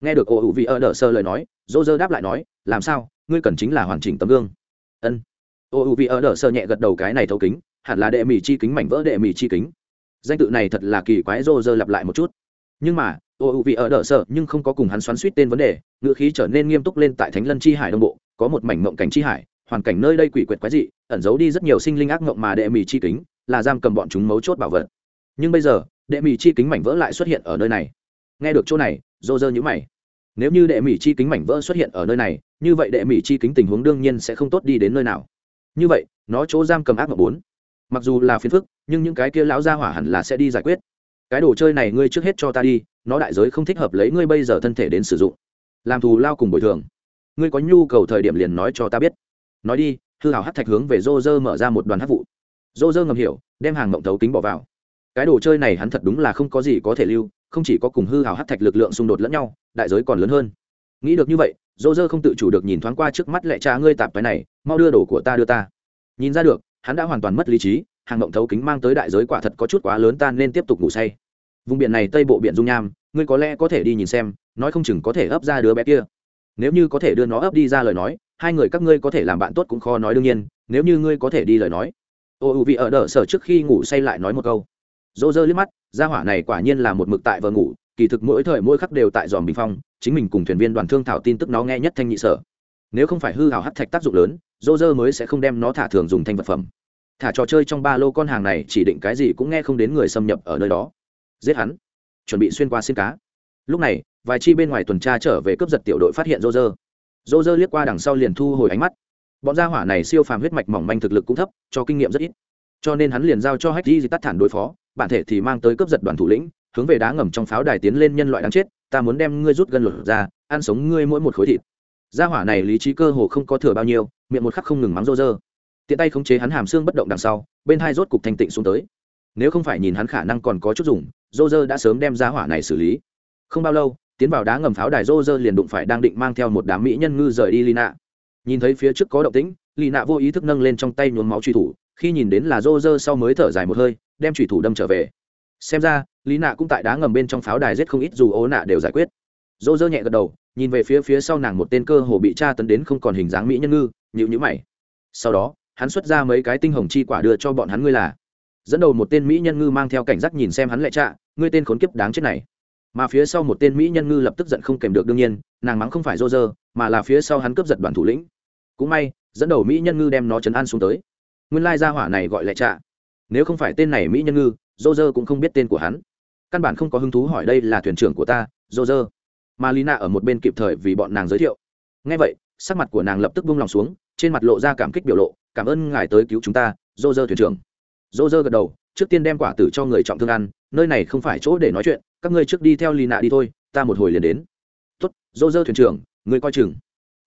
Nghe được ổ ủ vị ở đỡ sợ lời nói, rô rơ đáp lại nói, làm sao, ngươi cần chính là hoàn chỉnh tấm gương. Ân. Ổ ủ vị ở đỡ sợ nhẹ gật đầu cái này thấu kính, hẳn là đệ mỹ chi kính mảnh vỡ đệ mỹ chi kính. Danh tự này thật là kỳ quái, rô rơ lặp lại một chút. Nhưng mà ô u vị ở đỡ sợ, nhưng không có cùng hắn xoắn suýt tên vấn đề ngựa khí trở nên nghiêm túc lên tại thánh lân chi hải đông bộ, có một mảnh mộng cảnh chi hải, hoàn cảnh nơi đây quỷ quyệt quái dị, ẩn giấu đi rất nhiều sinh linh ác mộng mà đệ mì chi kính, là giam cầm bọn chúng mấu chốt bảo vật. Nhưng bây giờ, đệ mì chi kính mảnh vỡ lại xuất hiện ở nơi này. Nghe được chỗ này, dô dơ nhữ mày. Nếu như đệ mì chi kính mảnh vỡ xuất hiện ở nơi này, như vậy đệ mì chi kính tình huống đương nhiên sẽ không tốt đi đến nơi nào. Như vậy, nó chỗ giam cầm ác mộng bốn. Mặc dù là phiền phức, nhưng những cái kia lão gia hỏa hẳn là sẽ đi giải quyết. Cái đồ chơi này ngươi trước hết cho ta đi nó đại giới không thích hợp lấy ngươi bây giờ thân thể đến sử dụng. Làm thù lao cùng bồi thường. Ngươi có nhu cầu thời điểm liền nói cho ta biết. Nói đi, hư hào hát thạch hướng về rô rơ mở ra một đoàn hát vụ. Rô rơ ngầm hiểu, đem hàng mộng thấu kính bỏ vào. Cái đồ chơi này hắn thật đúng là không có gì có thể lưu, không chỉ có cùng hư hào hát thạch lực lượng xung đột lẫn nhau, đại giới còn lớn hơn. Nghĩ được như vậy dô dơ không tự chủ được nhìn thoáng qua trước mắt lẹ cha ngươi tạp cái này, mau đưa đồ của ta đưa ta. Nhìn ra được, hắn đã hoàn toàn mất lý trí, hàng mộng thấu kính mang tới đại giới quả thật có chút quá lớn, ta nên tiếp tục ngủ say vùng biển này tây bộ biển dung nham, ngươi có lẽ có thể đi nhìn xem, nói không chừng có thể ấp ra đứa bé kia. Nếu như có thể đưa nó ấp đi ra lời nói, hai người các ngươi có thể làm bạn tốt cũng khó nói đương nhiên, nếu như ngươi có thể đi lời nói. Ô ưu vị ở đỡ sở trước khi ngủ say lại nói một câu. Dô dơ liếc mắt, gia hỏa này quả nhiên là một mực tại vợ ngủ, kỳ thực mỗi thời mỗi khắc đều tại dòm bình phong, chính mình cùng thuyền viên đoàn thương thảo tin tức nó nghe nhất thanh nhị sở. Nếu không phải hư hào hắt thạch tác dụng lớn dô dơ mới sẽ không đem nó thả thường dùng thanh vật phẩm. Thả trò chơi trong ba lô con hàng này chỉ định cái gì cũng nghe không đến người xâm nhập ở nơi đó giết hắn. Chuẩn bị xuyên qua xin cá. Lúc này, vài chi bên ngoài tuần tra trở về cướp giật tiểu đội phát hiện Rô Rơ. Rô Rơ liếc qua đằng sau liền thu hồi ánh mắt. Bọn gia hỏa này siêu phàm huyết mạch mỏng manh thực lực cũng thấp, cho kinh nghiệm rất ít. Cho nên hắn liền giao cho hách di tắt thản đối phó, bản thể thì mang tới cướp giật đoàn thủ lĩnh, hướng về đá ngầm trong pháo đài tiến lên nhân loại đáng chết, ta muốn đem ngươi rút gân lột ra, ăn sống ngươi mỗi một khối thịt. Gia hỏa này lý trí cơ hồ không có thừa bao nhiêu, miệng một khắc không ngừng mắng rô rơ tiện tay khống chế hắn hàm xương bất động đằng sau, bên hai rốt cục thanh tịnh xuống tới nếu không phải nhìn hắn khả năng còn có chút dùng dô dơ đã sớm đem ra hỏa này xử lý. Không bao lâu, tiến vào đá ngầm pháo đài dô dơ liền đụng phải đang định mang theo một đám mỹ nhân ngư rời đi lina. Nhìn thấy phía trước có động tĩnh, lina vô ý thức nâng lên trong tay nhuốm máu truy thủ, khi nhìn đến là dô dơ sau mới thở dài một hơi, đem truy thủ đâm trở về. Xem ra lý nạ cũng tại đá ngầm bên trong pháo đài giết không ít dù ố nạ đều giải quyết. Dô dơ nhẹ gật đầu, nhìn về phía phía sau nàng một tên cơ hồ bị tra tấn đến không còn hình dáng mỹ nhân ngư nhịu nhữ mày. Sau đó, hắn xuất ra mấy cái tinh hồng chi quả đưa cho bọn hắn ngươi là dẫn đầu một tên mỹ nhân ngư mang theo cảnh giác nhìn xem hắn lệ trạ, ngươi tên khốn kiếp đáng chết này. Mà phía sau một tên mỹ nhân ngư lập tức giận không kèm được đương nhiên, nàng mắng không phải rô rơ mà là phía sau hắn cướp giật đoàn thủ lĩnh. Cũng may, dẫn đầu mỹ nhân ngư đem nó chấn an xuống tới. Nguyên lai gia hỏa này gọi lệ trạ. Nếu không phải tên này mỹ nhân ngư rô rơ cũng không biết tên của hắn. Căn bản không có hứng thú hỏi đây là thuyền trưởng của ta rô rơ mà lina ở một bên kịp thời vì bọn nàng giới thiệu. Ngay vậy, sắc mặt của nàng lập tức buông lòng xuống, trên mặt lộ ra cảm kích biểu lộ, cảm ơn ngài tới cứu chúng ta rô rơ thuyền trưởng dô dơ gật đầu, trước tiên đem quả tử cho người trọng thương ăn, nơi này không phải chỗ để nói chuyện, các ngươi trước đi theo lina đi thôi, ta một hồi liền đến. Tuất dô dơ thuyền trưởng người coi chừng.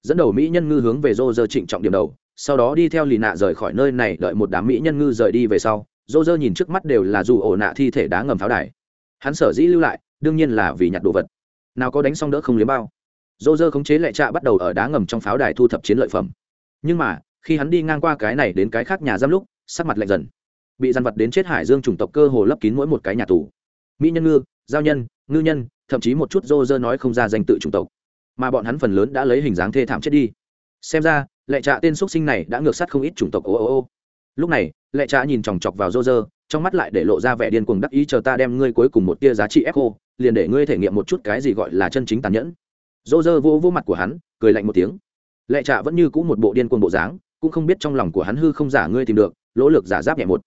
Dẫn đầu mỹ nhân ngư hướng về dô dơ trịnh trọng điểm đầu, sau đó đi theo lì nạ rời khỏi nơi này, đợi một đám mỹ nhân ngư rời đi về sau, dô dơ nhìn trước mắt đều là dù ổ nạ thi thể đá ngầm pháo đài. Hắn sở dĩ lưu lại, đương nhiên là vì nhặt đồ vật. Nào có đánh xong đỡ không liếm bao. Dô dơ khống chế lệ trạ bắt đầu ở đá ngầm trong pháo đài thu thập chiến lợi phẩm. Nhưng mà, khi hắn đi ngang qua cái này đến cái khác nhà giam lúc, sắc mặt lạnh dần bị dằn vật đến chết hải dương chủng tộc cơ hồ lấp kín mỗi một cái nhà tù. Mỹ nhân ngư, giao nhân, ngư nhân, thậm chí một chút rô rơ nói không ra danh tự chủng tộc. Mà bọn hắn phần lớn đã lấy hình dáng thê thảm chết đi. Xem ra, lệ trạ tên x sinh này đã ngược sát không ít chủng tộc ô ô ô. Lúc này, lệ trạ nhìn chòng chọc vào rô rơ, trong mắt lại để lộ ra vẻ điên cuồng đắc ý chờ ta đem ngươi cuối cùng một tia giá trị echo liền để ngươi thể nghiệm một chút cái gì gọi là chân chính tàn nhẫn. Rô rơ vô vô mặt của hắn, cười lạnh một tiếng. Lệ trạ vẫn như c ũ một bộ điên cuồng bộ dáng, cũng không biết trong lòng của hắn hư không giả ngươi tìm được, lỗ lực giả giáp nhẹ một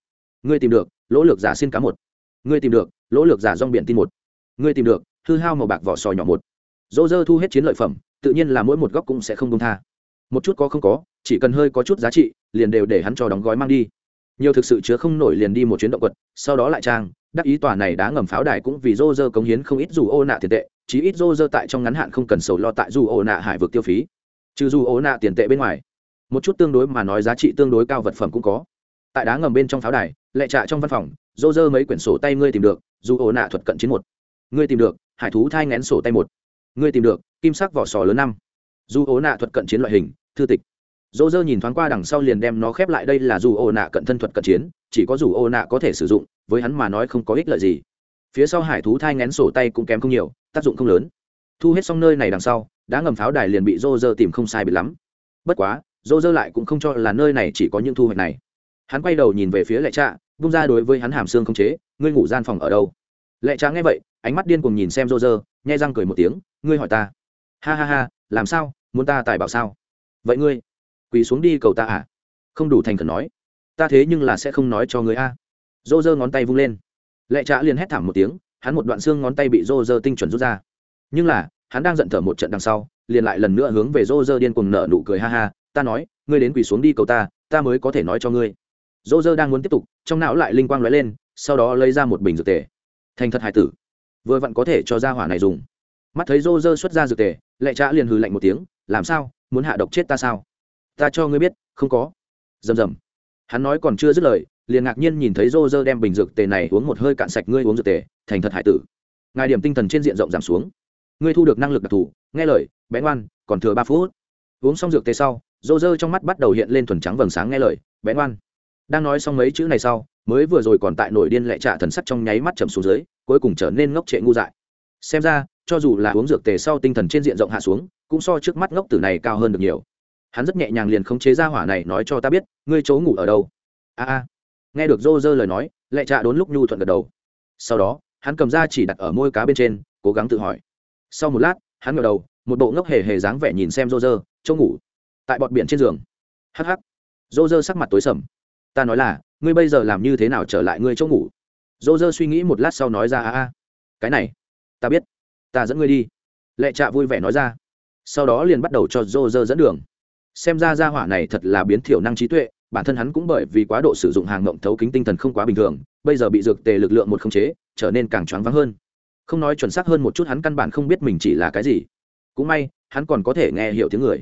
ngươi tìm được, lỗ lược giả xin cá một. Ngươi tìm được, lỗ lược giả rong biển tin một. Ngươi tìm được, hư hao màu bạc vỏ sò nhỏ một. Dỗ dơ thu hết chiến lợi phẩm, tự nhiên là mỗi một góc cũng sẽ không công tha. Một chút có không có, chỉ cần hơi có chút giá trị, liền đều để hắn cho đóng gói mang đi. Nhiều thực sự chứa không nổi liền đi một chuyến động quật, sau đó lại trang, đắc ý tòa này đã ngầm pháo đài cũng vì dô dơ cống hiến không ít dù ô nạ tiền tệ, chí ít dô dơ tại trong ngắn hạn không cần sầu lo tại dù ô nạ hải vực tiêu phí. Trừ dù ô nạ tiền tệ bên ngoài, một chút tương đối mà nói giá trị tương đối cao vật phẩm cũng có tại đá ngầm bên trong pháo đài, lệ trạ trong văn phòng dô dơ mấy quyển sổ tay ngươi tìm được, dù ổ nạ thuật cận chiến một. Ngươi tìm được, hải thú thai ngén sổ tay một. Ngươi tìm được, kim sắc vỏ sò lớn năm. Dù ố nạ thuật cận chiến loại hình, thư tịch. Dô dơ nhìn thoáng qua đằng sau liền đem nó khép lại đây là dù ổ nạ cận thân thuật cận chiến, chỉ có dù ổ nạ có thể sử dụng, với hắn mà nói không có ích lợi gì. Phía sau hải thú thai ngén sổ tay cũng kém không nhiều, tác dụng không lớn. Thu hết xong nơi này đằng sau đã ngầm pháo đài liền bị dô dơ tìm không sai bị lắm. Bất quá dô dơ lại cũng không cho là nơi này chỉ có những thu hoạch này hắn quay đầu nhìn về phía lệ trạ bung ra đối với hắn hàm xương không chế ngươi ngủ gian phòng ở đâu? Lệ trạ nghe vậy ánh mắt điên cùng nhìn xem Rô Rơ, nhai răng cười một tiếng ngươi hỏi ta. Ha ha ha làm sao? Muốn ta tài bảo sao? Vậy ngươi quỳ xuống đi cầu ta à? Không đủ thành khẩn nói. Ta thế nhưng là sẽ không nói cho ngươi a. Rô Rơ ngón tay vung lên. Lệ trạ liền hét thảm một tiếng hắn một đoạn xương ngón tay bị Rô Rơ tinh chuẩn rút ra. Nhưng là hắn đang giận thở một trận đằng sau liền lại lần nữa hướng về Rô Rơ điên cuồng nở nụ cười ha ha ta nói ngươi đến quỳ xuống đi cầu ta ta mới có thể nói cho ngươi dô dơ đang muốn tiếp tục, trong não lại linh quang lóe lên, sau đó lấy ra một bình dược tề. Thành thật hải tử, vừa vặn có thể cho ra hỏa này dùng. Mắt thấy dô dơ xuất ra dược tề, lệ trạ liền hừ lạnh một tiếng, làm sao? Muốn hạ độc chết ta sao? Ta cho ngươi biết, không có. Rầm rầm. Hắn nói còn chưa dứt lời, liền ngạc nhiên nhìn thấy rô rơ đem bình dược tề này uống một hơi cạn sạch ngươi uống dược tề, thành thật hải tử, ngài điểm tinh thần trên diện rộng giảm xuống. Ngươi thu được năng lực đặc thù, nghe lời, bé ngoan, còn thừa ba phút. Uống xong dược tề sau rô rơ trong mắt bắt đầu hiện lên thuần trắng vầng sáng nghe lời, bé ngoan đang nói xong mấy chữ này sau, mới vừa rồi còn tại nổi điên lệ trạ thần sắc trong nháy mắt chầm xuống dưới, cuối cùng trở nên ngốc trệ ngu dại. Xem ra, cho dù là uống dược tề sau tinh thần trên diện rộng hạ xuống, cũng so trước mắt ngốc tử này cao hơn được nhiều. Hắn rất nhẹ nhàng liền khống chế ra hỏa này nói cho ta biết, ngươi chỗ ngủ ở đâu? A a. Nghe được rô rơ lời nói lệ trạ đốn lúc nhu thuận gật đầu. Sau đó, hắn cầm ra chỉ đặt ở môi cá bên trên, cố gắng tự hỏi. Sau một lát, hắn ngờ đầu, một bộ ngốc hề hề dáng vẻ nhìn xem rô rơ, chỗ ngủ? Tại bọt biển trên giường. Hh rô rơ sắc mặt tối sầm ta nói là, ngươi bây giờ làm như thế nào trở lại ngươi chỗ ngủ? Dô dơ suy nghĩ một lát sau nói ra, a a, cái này, ta biết, ta dẫn ngươi đi. Lệ trạ vui vẻ nói ra. Sau đó liền bắt đầu cho dô dơ dẫn đường. Xem ra ra hỏa này thật là biến thiểu năng trí tuệ, bản thân hắn cũng bởi vì quá độ sử dụng hàng ngộng thấu kính tinh thần không quá bình thường, bây giờ bị dược tề lực lượng một khống chế, trở nên càng choáng váng hơn. Không nói chuẩn xác hơn một chút hắn căn bản không biết mình chỉ là cái gì. Cũng may, hắn còn có thể nghe hiểu tiếng người.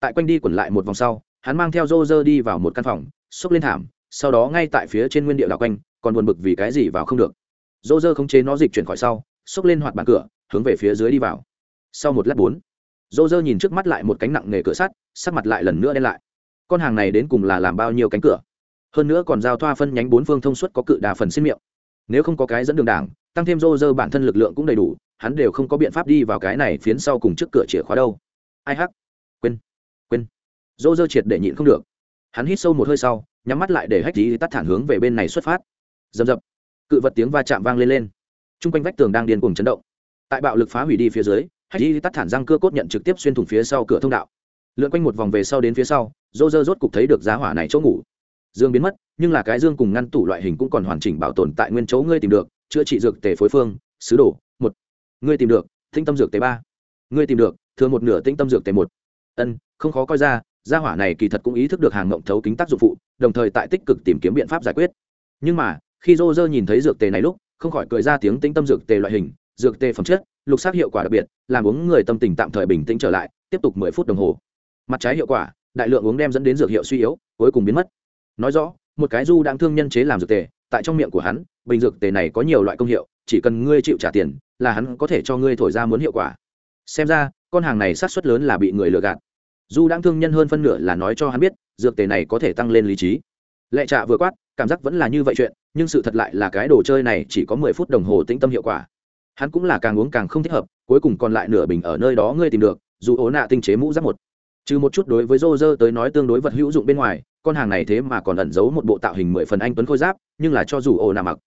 Tại quanh đi quẩn lại một vòng sau, hắn mang theo rô rơ đi vào một căn phòng xốc lên thảm, sau đó ngay tại phía trên nguyên địa đạo quanh, còn buồn bực vì cái gì vào không được. Rô rơ khống chế nó dịch chuyển khỏi sau xốc lên hoạt bàn cửa, hướng về phía dưới đi vào. Sau một lát bốn, rô rơ nhìn trước mắt lại một cánh nặng nghề cửa sắt, sắc mặt lại lần nữa đen lại. Con hàng này đến cùng là làm bao nhiêu cánh cửa? Hơn nữa còn giao thoa phân nhánh bốn phương thông suốt có cự đà phần xin miệng. Nếu không có cái dẫn đường đảng, tăng thêm rô rơ bản thân lực lượng cũng đầy đủ, hắn đều không có biện pháp đi vào cái này phiến sau cùng trước cửa chìa khóa đâu. Ai hắc? Quên. Quên. Rô rơ triệt để nhịn không được hắn hít sâu một hơi sau, nhắm mắt lại để hách tí tắt thản hướng về bên này xuất phát. Dầm dập cự vật tiếng va chạm vang lên lên. T r u n g quanh vách tường đang điên cùng chấn động. Tại bạo lực phá hủy đi phía dưới, hách tí tắt thản răng cưa cốt nhận trực tiếp xuyên thủng phía sau cửa thông đạo. Lượn quanh một vòng về sau đến phía sau dô dơ rốt cục thấy được giá hỏa này chỗ ngủ. Dương biến mất, nhưng là cái dương cùng ngăn tủ loại hình cũng còn hoàn chỉnh bảo tồn tại nguyên chỗ ngươi tìm được, chữa trị dược tề phối phương, sứ đồ, một. Ngươi tìm được tinh tâm dược tề ba. Ngươi tìm được, thừa một nửa tinh tâm dược tề một. Ân, không khó coi ra gia hỏa này kỳ thật cũng ý thức được hàng ngộng thấu kính tác dụng phụ, đồng thời tại tích cực tìm kiếm biện pháp giải quyết. Nhưng mà, khi dô dơ nhìn thấy dược tề này lúc, không khỏi cười ra tiếng tinh tâm dược tề loại hình, dược tề phẩm chất, lục sát hiệu quả đặc biệt, làm uống người tâm tình tạm thời bình tĩnh trở lại, tiếp tục mười phút đồng hồ. Mặt trái hiệu quả, đại lượng uống đem dẫn đến dược hiệu suy yếu, cuối cùng biến mất. Nói rõ, một cái du đang thương nhân chế làm dược tề, tại trong miệng của hắn, bình dược tề này có nhiều loại công hiệu, chỉ cần ngươi chịu trả tiền, là hắn có thể cho ngươi thổi ra muốn hiệu quả. Xem ra, con hàng này sát xuất lớn là bị người lừa gạt du đang thương nhân hơn phân nửa là nói cho hắn biết, dược tề này có thể tăng lên lý trí. Lệ trạ vừa quát, cảm giác vẫn là như vậy chuyện, nhưng sự thật lại là cái đồ chơi này chỉ có mười phút đồng hồ tĩnh tâm hiệu quả. Hắn cũng là càng uống càng không thích hợp, cuối cùng còn lại nửa bình ở nơi đó ngươi tìm được, dù ố nạ tinh chế mũ giáp một. Trừ một chút đối với rô rơ tới nói tương đối vật hữu dụng bên ngoài, con hàng này thế mà còn ẩn giấu một bộ tạo hình mười phần anh tuấn khôi giáp, nhưng là cho dù ồ nạ mặc.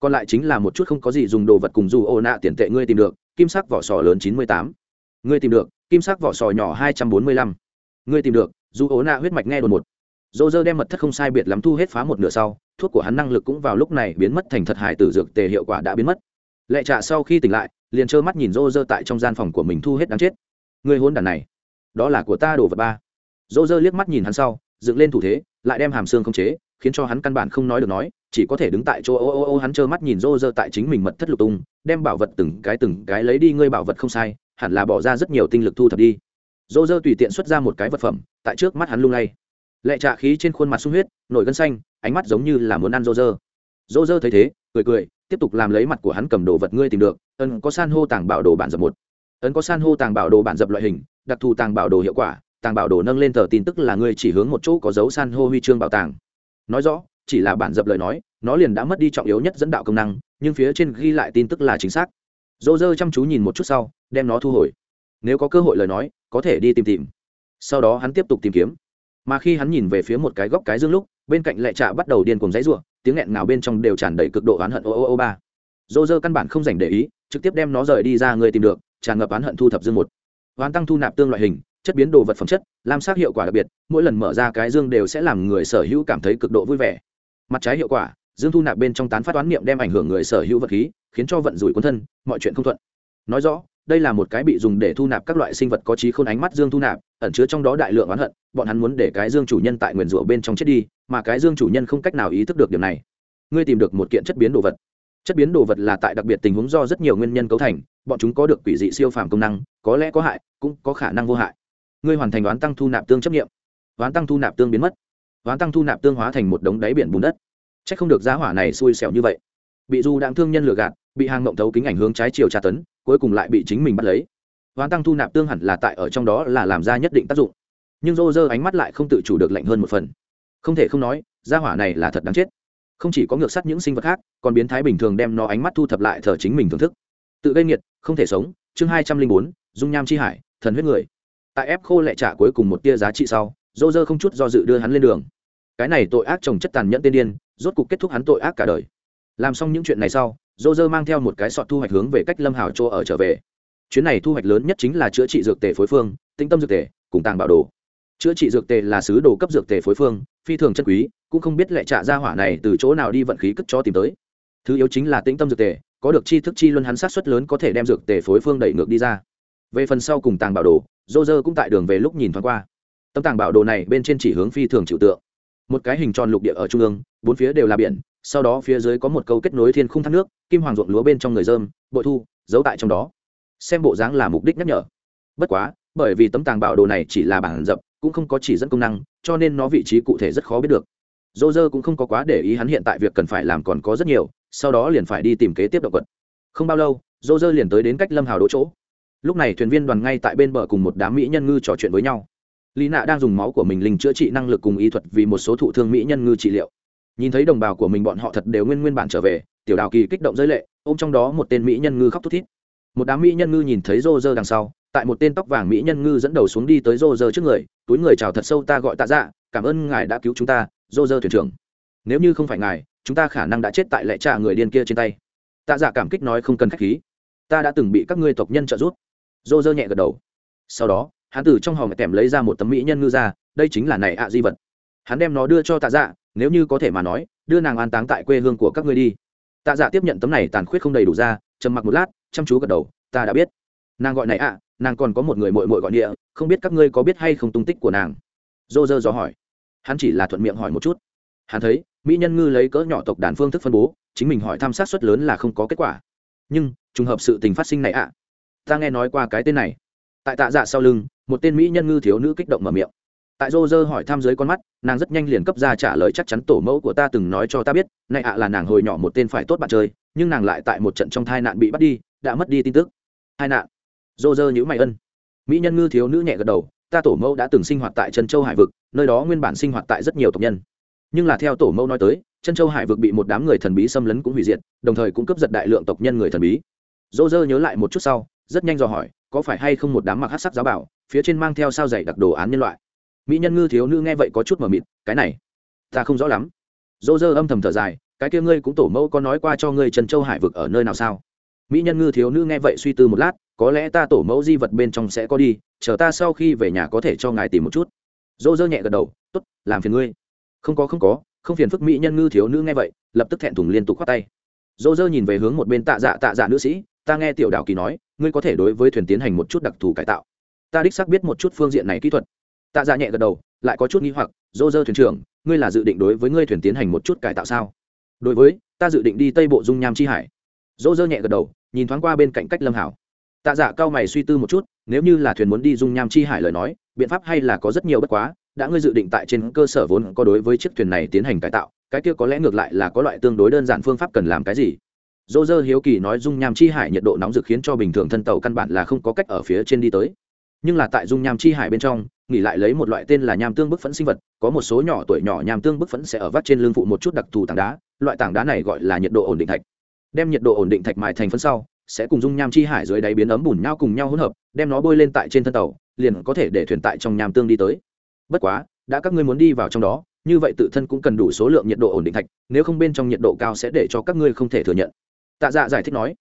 Còn lại chính là một chút không có gì dùng đồ vật cùng dù ồ nạ tiền tệ ngươi tìm được, kim sắc vỏ sò lớn chín mươi tám. Ngươi tìm được, kim sắc vỏ sò nhỏ hai trăm bốn mươi lăm ngươi tìm được, dù ố nạ huyết mạch nghe đồn một. Dô dơ đem mật thất không sai biệt lắm thu hết phá một nửa sau, thuốc của hắn năng lực cũng vào lúc này biến mất thành thật hải tử dược tề hiệu quả đã biến mất. Lệ trạ sau khi tỉnh lại, liền trơ mắt nhìn dô dơ tại trong gian phòng của mình thu hết đáng chết. Người hôn đàn này, đó là của ta đồ vật ba. Dô dơ liếc mắt nhìn hắn sau, dựng lên thủ thế, lại đem hàm xương không chế, khiến cho hắn căn bản không nói được nói, chỉ có thể đứng tại chỗ ô ô ô hắn trơ mắt nhìn rô rơ tại chính mình mật thất lục tung, đem bảo vật từng cái từng cái lấy đi, ngươi bảo vật không sai, hẳn là bỏ ra rất nhiều tinh lực thu thập đi dô dơ tùy tiện xuất ra một cái vật phẩm, tại trước mắt hắn lung lay. Lệ trạ khí trên khuôn mặt sung huyết, nổi gân xanh, ánh mắt giống như là muốn ăn dô dơ. Dô dơ thấy thế, cười cười, tiếp tục làm lấy mặt của hắn cầm đồ vật ngươi tìm được ân có san hô tàng bảo đồ bản dập một. Ấn có san hô tàng bảo đồ bản dập loại hình, đặc thù tàng bảo đồ hiệu quả, tàng bảo đồ nâng lên tờ tin tức là ngươi chỉ hướng một chỗ có dấu san hô huy chương bảo tàng. Nói rõ, chỉ là bản dập lời nói, nó liền đã mất đi trọng yếu nhất dẫn đạo công năng, nhưng phía trên ghi lại tin tức là chính xác. Dô dơ chăm chú nhìn một chút sau, đem nó thu hồi. Nếu có cơ hội lời nói có thể đi tìm tìm. Sau đó hắn tiếp tục tìm kiếm. Mà khi hắn nhìn về phía một cái góc cái dương lúc, bên cạnh lệ trạ bắt đầu điên cùng dãy r u ộ tiếng nghẹn nào bên trong đều tràn đầy cực độ oán hận. Ô ô ô ba. Dô dơ căn bản không dành để ý, trực tiếp đem nó rời đi ra người tìm được, tràn ngập oán hận thu thập dương một. Oán tăng thu nạp tương loại hình, chất biến đồ vật phẩm chất làm sát hiệu quả đặc biệt, mỗi lần mở ra cái dương đều sẽ làm người sở hữu cảm thấy cực độ vui vẻ. Mặt trái hiệu quả, dương thu nạp bên trong tán phát toán niệm đem ảnh hưởng người sở hữu vật khí, khiến cho vận rủi quân thân, mọi chuyện không thuận. Nói rõ đây là một cái bị dùng để thu nạp các loại sinh vật có trí khôn ánh mắt dương thu nạp, ẩn chứa trong đó đại lượng oán hận, bọn hắn muốn để cái dương chủ nhân tại nguyền rủa bên trong chết đi, mà cái dương chủ nhân không cách nào ý thức được điều này. Ngươi tìm được một kiện chất biến đồ vật. Chất biến đồ vật là tại đặc biệt tình huống do rất nhiều nguyên nhân cấu thành, bọn chúng có được quỷ dị siêu phàm công năng, có lẽ có hại, cũng có khả năng vô hại. Ngươi hoàn thành đoán tăng thu nạp tương chấp nghiệm. Đoán tăng thu nạp tương biến mất. Đoán tăng thu nạp tương hóa thành một đống đáy biển bùn đất. C h ắ c không được giá hỏa này xui xẻo như vậy. Bị du đạm thương nhân lừa gạt, bị hàng mộng thấu kính ảnh hướng trái chiều tra tấn cuối cùng lại bị chính mình bắt lấy. Đoán tăng thu nạp tương hẳn là tại ở trong đó là làm ra nhất định tác dụng. Nhưng rô rơ ánh mắt lại không tự chủ được lạnh hơn một phần. Không thể không nói, gia hỏa này là thật đáng chết. Không chỉ có ngược sắt những sinh vật khác, còn biến thái bình thường đem nó ánh mắt thu thập lại thờ chính mình thưởng thức. Tự gây nghiệt, không thể sống, chương hai trăm linh bốn, dung nham chi hải, thần huyết người. Tại ép khô lệ trả cuối cùng một tia giá trị sau dô dơ không chút do dự đưa hắn lên đường. Cái này tội ác trồng chất tàn nhẫn tên điên, rốt cục kết thúc hắn tội ác cả đời. Làm xong những chuyện này sau dô dơ mang theo một cái sọt thu hoạch hướng về cách lâm hảo chỗ ở trở về. Chuyến này thu hoạch lớn nhất chính là chữa trị dược tề phối phương, tĩnh tâm dược tề, cùng tàng bảo đồ. Chữa trị dược tề là sứ đồ cấp dược tề phối phương, phi thường chân quý, cũng không biết lệ trả ra hỏa này từ chỗ nào đi vận khí cất cho tìm tới. Thứ yếu chính là tĩnh tâm dược tề, có được chi thức chi luân hắn sát suất lớn có thể đem dược tề phối phương đẩy ngược đi ra. Về phần sau cùng tàng bảo đồ, dô dơ cũng tại đường về lúc nhìn thoáng qua. Tấm tàng bảo đồ này bên trên chỉ hướng phi thường chịu tượng. Một cái hình tròn lục địa ở trung ương, bốn phía đều là biển sau đó phía dưới có một câu kết nối thiên khung thác nước, kim hoàng ruộng lúa bên trong người dơm, bội thu, giấu tại trong đó. Xem bộ dáng là mục đích nhắc nhở. Bất quá, bởi vì tấm tàng bảo đồ này chỉ là bản dập cũng không có chỉ dẫn công năng, cho nên nó vị trí cụ thể rất khó biết được. Dô dơ cũng không có quá để ý hắn hiện tại việc cần phải làm còn có rất nhiều, sau đó liền phải đi tìm kế tiếp động vật. Không bao lâu, dô dơ liền tới đến cách lâm hào đỗ chỗ. Lúc này thuyền viên đoàn ngay tại bên bờ cùng một đám mỹ nhân ngư trò chuyện với nhau. Lý nạ đang dùng máu của mình linh chữa trị năng lực cùng ý thuật vì một số thụ thương mỹ nhân ngư trị liệu nhìn thấy đồng bào của mình bọn họ thật đều nguyên nguyên bản trở về, tiểu đào kỳ kích động giới lệ ô m trong đó một tên mỹ nhân ngư khóc thút thít. Một đám mỹ nhân ngư nhìn thấy rô rơ đằng sau, tại một tên tóc vàng mỹ nhân ngư dẫn đầu xuống đi tới rô rơ trước người, túi người chào thật sâu ta gọi tạ dạ cảm ơn ngài đã cứu chúng ta, rô rơ thuyền trưởng. Nếu như không phải ngài, chúng ta khả năng đã chết tại lệ trả người điên kia trên tay. Tạ dạ cảm kích nói không cần k h á c h khí. Ta đã từng bị các ngươi tộc nhân trợ giúp. Rô rơ nhẹ gật đầu. Sau đó, hắn từ trong hòm kèm lấy ra một tấm mỹ nhân ngư ra, đây chính là này ạ di vật. Hắn đem nó đưa cho tạ dạ nếu như có thể mà nói, đưa nàng an táng tại quê hương của các ngươi đi. Tạ dạ tiếp nhận tấm này tàn khuyết không đầy đủ ra, trầm mặc một lát, chăm chú gật đầu, ta đã biết. Nàng gọi này ạ, nàng còn có một người mội mội gọi địa, không biết các ngươi có biết hay không tung tích của nàng. Dô dơ dò hỏi. Hắn chỉ là thuận miệng hỏi một chút. Hắn thấy, mỹ nhân ngư lấy cỡ nhỏ tộc đàn phương thức phân bố, chính mình hỏi thăm sát suất lớn là không có kết quả. Nhưng, trùng hợp sự tình phát sinh này ạ. Ta nghe nói qua cái tên này. Tại tạ dạ sau lưng, một tên mỹ nhân ngư thiếu nữ kích động mở miệng tại rô rơ hỏi tham dưới con mắt, nàng rất nhanh liền cấp ra trả lời chắc chắn tổ mẫu của ta từng nói cho ta biết nay ạ là nàng hồi nhỏ một tên phải tốt bạn chơi, nhưng nàng lại tại một trận trong tai nạn bị bắt đi, đã mất đi tin tức. Hai nạn. Rô rơ nhữ mày ân. Mỹ nhân ngư thiếu nữ nhẹ gật đầu, ta tổ mẫu đã từng sinh hoạt tại trân châu hải vực, nơi đó nguyên bản sinh hoạt tại rất nhiều tộc nhân. Nhưng là theo tổ mẫu nói tới, trân châu hải vực bị một đám người thần bí xâm lấn cũng hủy diệt, đồng thời cũng cướp giật đại lượng tộc nhân người thần bí. Dô dơ nhớ lại một chút sau, rất nhanh dò hỏi, có phải hay không một đám mặc hát sắc giáo bảo, phía trên mang theo sao dày đặc đồ án nhân loại? Mỹ nhân ngư thiếu nữ nghe vậy có chút mờ mịt, cái này, ta không rõ lắm. Dô dơ âm thầm thở dài, cái kia ngươi cũng tổ mẫu có nói qua cho ngươi trần châu hải vực ở nơi nào sao? Mỹ nhân ngư thiếu nữ nghe vậy suy tư một lát, có lẽ ta tổ mẫu di vật bên trong sẽ có đi, chờ ta sau khi về nhà có thể cho ngài tìm một chút. Dô dơ nhẹ gật đầu t ố t làm phiền ngươi. Không có không có, không phiền phức. Mỹ nhân ngư thiếu nữ nghe vậy, lập tức thẹn thùng liên tục khoác tay. Dô dơ nhìn về hướng một bên tạ dạ tạ dạ nữ sĩ, ta nghe tiểu đảo kỳ nói, ngươi có thể đối với thuyền tiến hành một chút đặc thù cải tạo. Ta đích xác biết một chút phương diện này kỹ thuật tạ dạ nhẹ gật đầu, lại có chút nghi hoặc, dô dơ thuyền trưởng, ngươi là dự định đối với ngươi thuyền tiến hành một chút cải tạo sao? Đối với, ta dự định đi tây bộ dung nham chi hải. Dô dơ nhẹ gật đầu, nhìn thoáng qua bên cạnh cách lâm hảo. Tạ dạ cao mày suy tư một chút, nếu như là thuyền muốn đi dung nham chi hải lời nói, biện pháp hay là có rất nhiều bất quá, đã ngươi dự định tại trên cơ sở vốn có đối với chiếc thuyền này tiến hành cải tạo, cái kia có lẽ ngược lại là có loại tương đối đơn giản phương pháp cần làm cái gì? Dô dơ hiếu kỳ nói dung nham chi hải nhiệt độ nóng rực khiến cho bình thường thân tàu căn bản là không có cách ở phía trên đi tới nhưng là tại dung nham chi hải bên trong, nghỉ lại lấy một loại tên là nham tương bức phẫn sinh vật, có một số nhỏ tuổi nhỏ nham tương bức phẫn sẽ ở vắt trên lưng phụ một chút đặc thù tảng đá, loại tảng đá này gọi là nhiệt độ ổn định thạch. Đem nhiệt độ ổn định thạch mài thành phân sau, sẽ cùng dung nham chi hải dưới đáy biến ấm bùn nhau cùng nhau hỗn hợp, đem nó bôi lên tại trên thân tàu, liền có thể để thuyền tại trong nham tương đi tới. Bất quá, đã các ngươi muốn đi vào trong đó, như vậy tự thân cũng cần đủ số lượng nhiệt độ ổn định thạch, nếu không bên trong nhiệt độ cao sẽ để cho các ngươi không thể thừa nhận. Tạ dạ giải thích nói.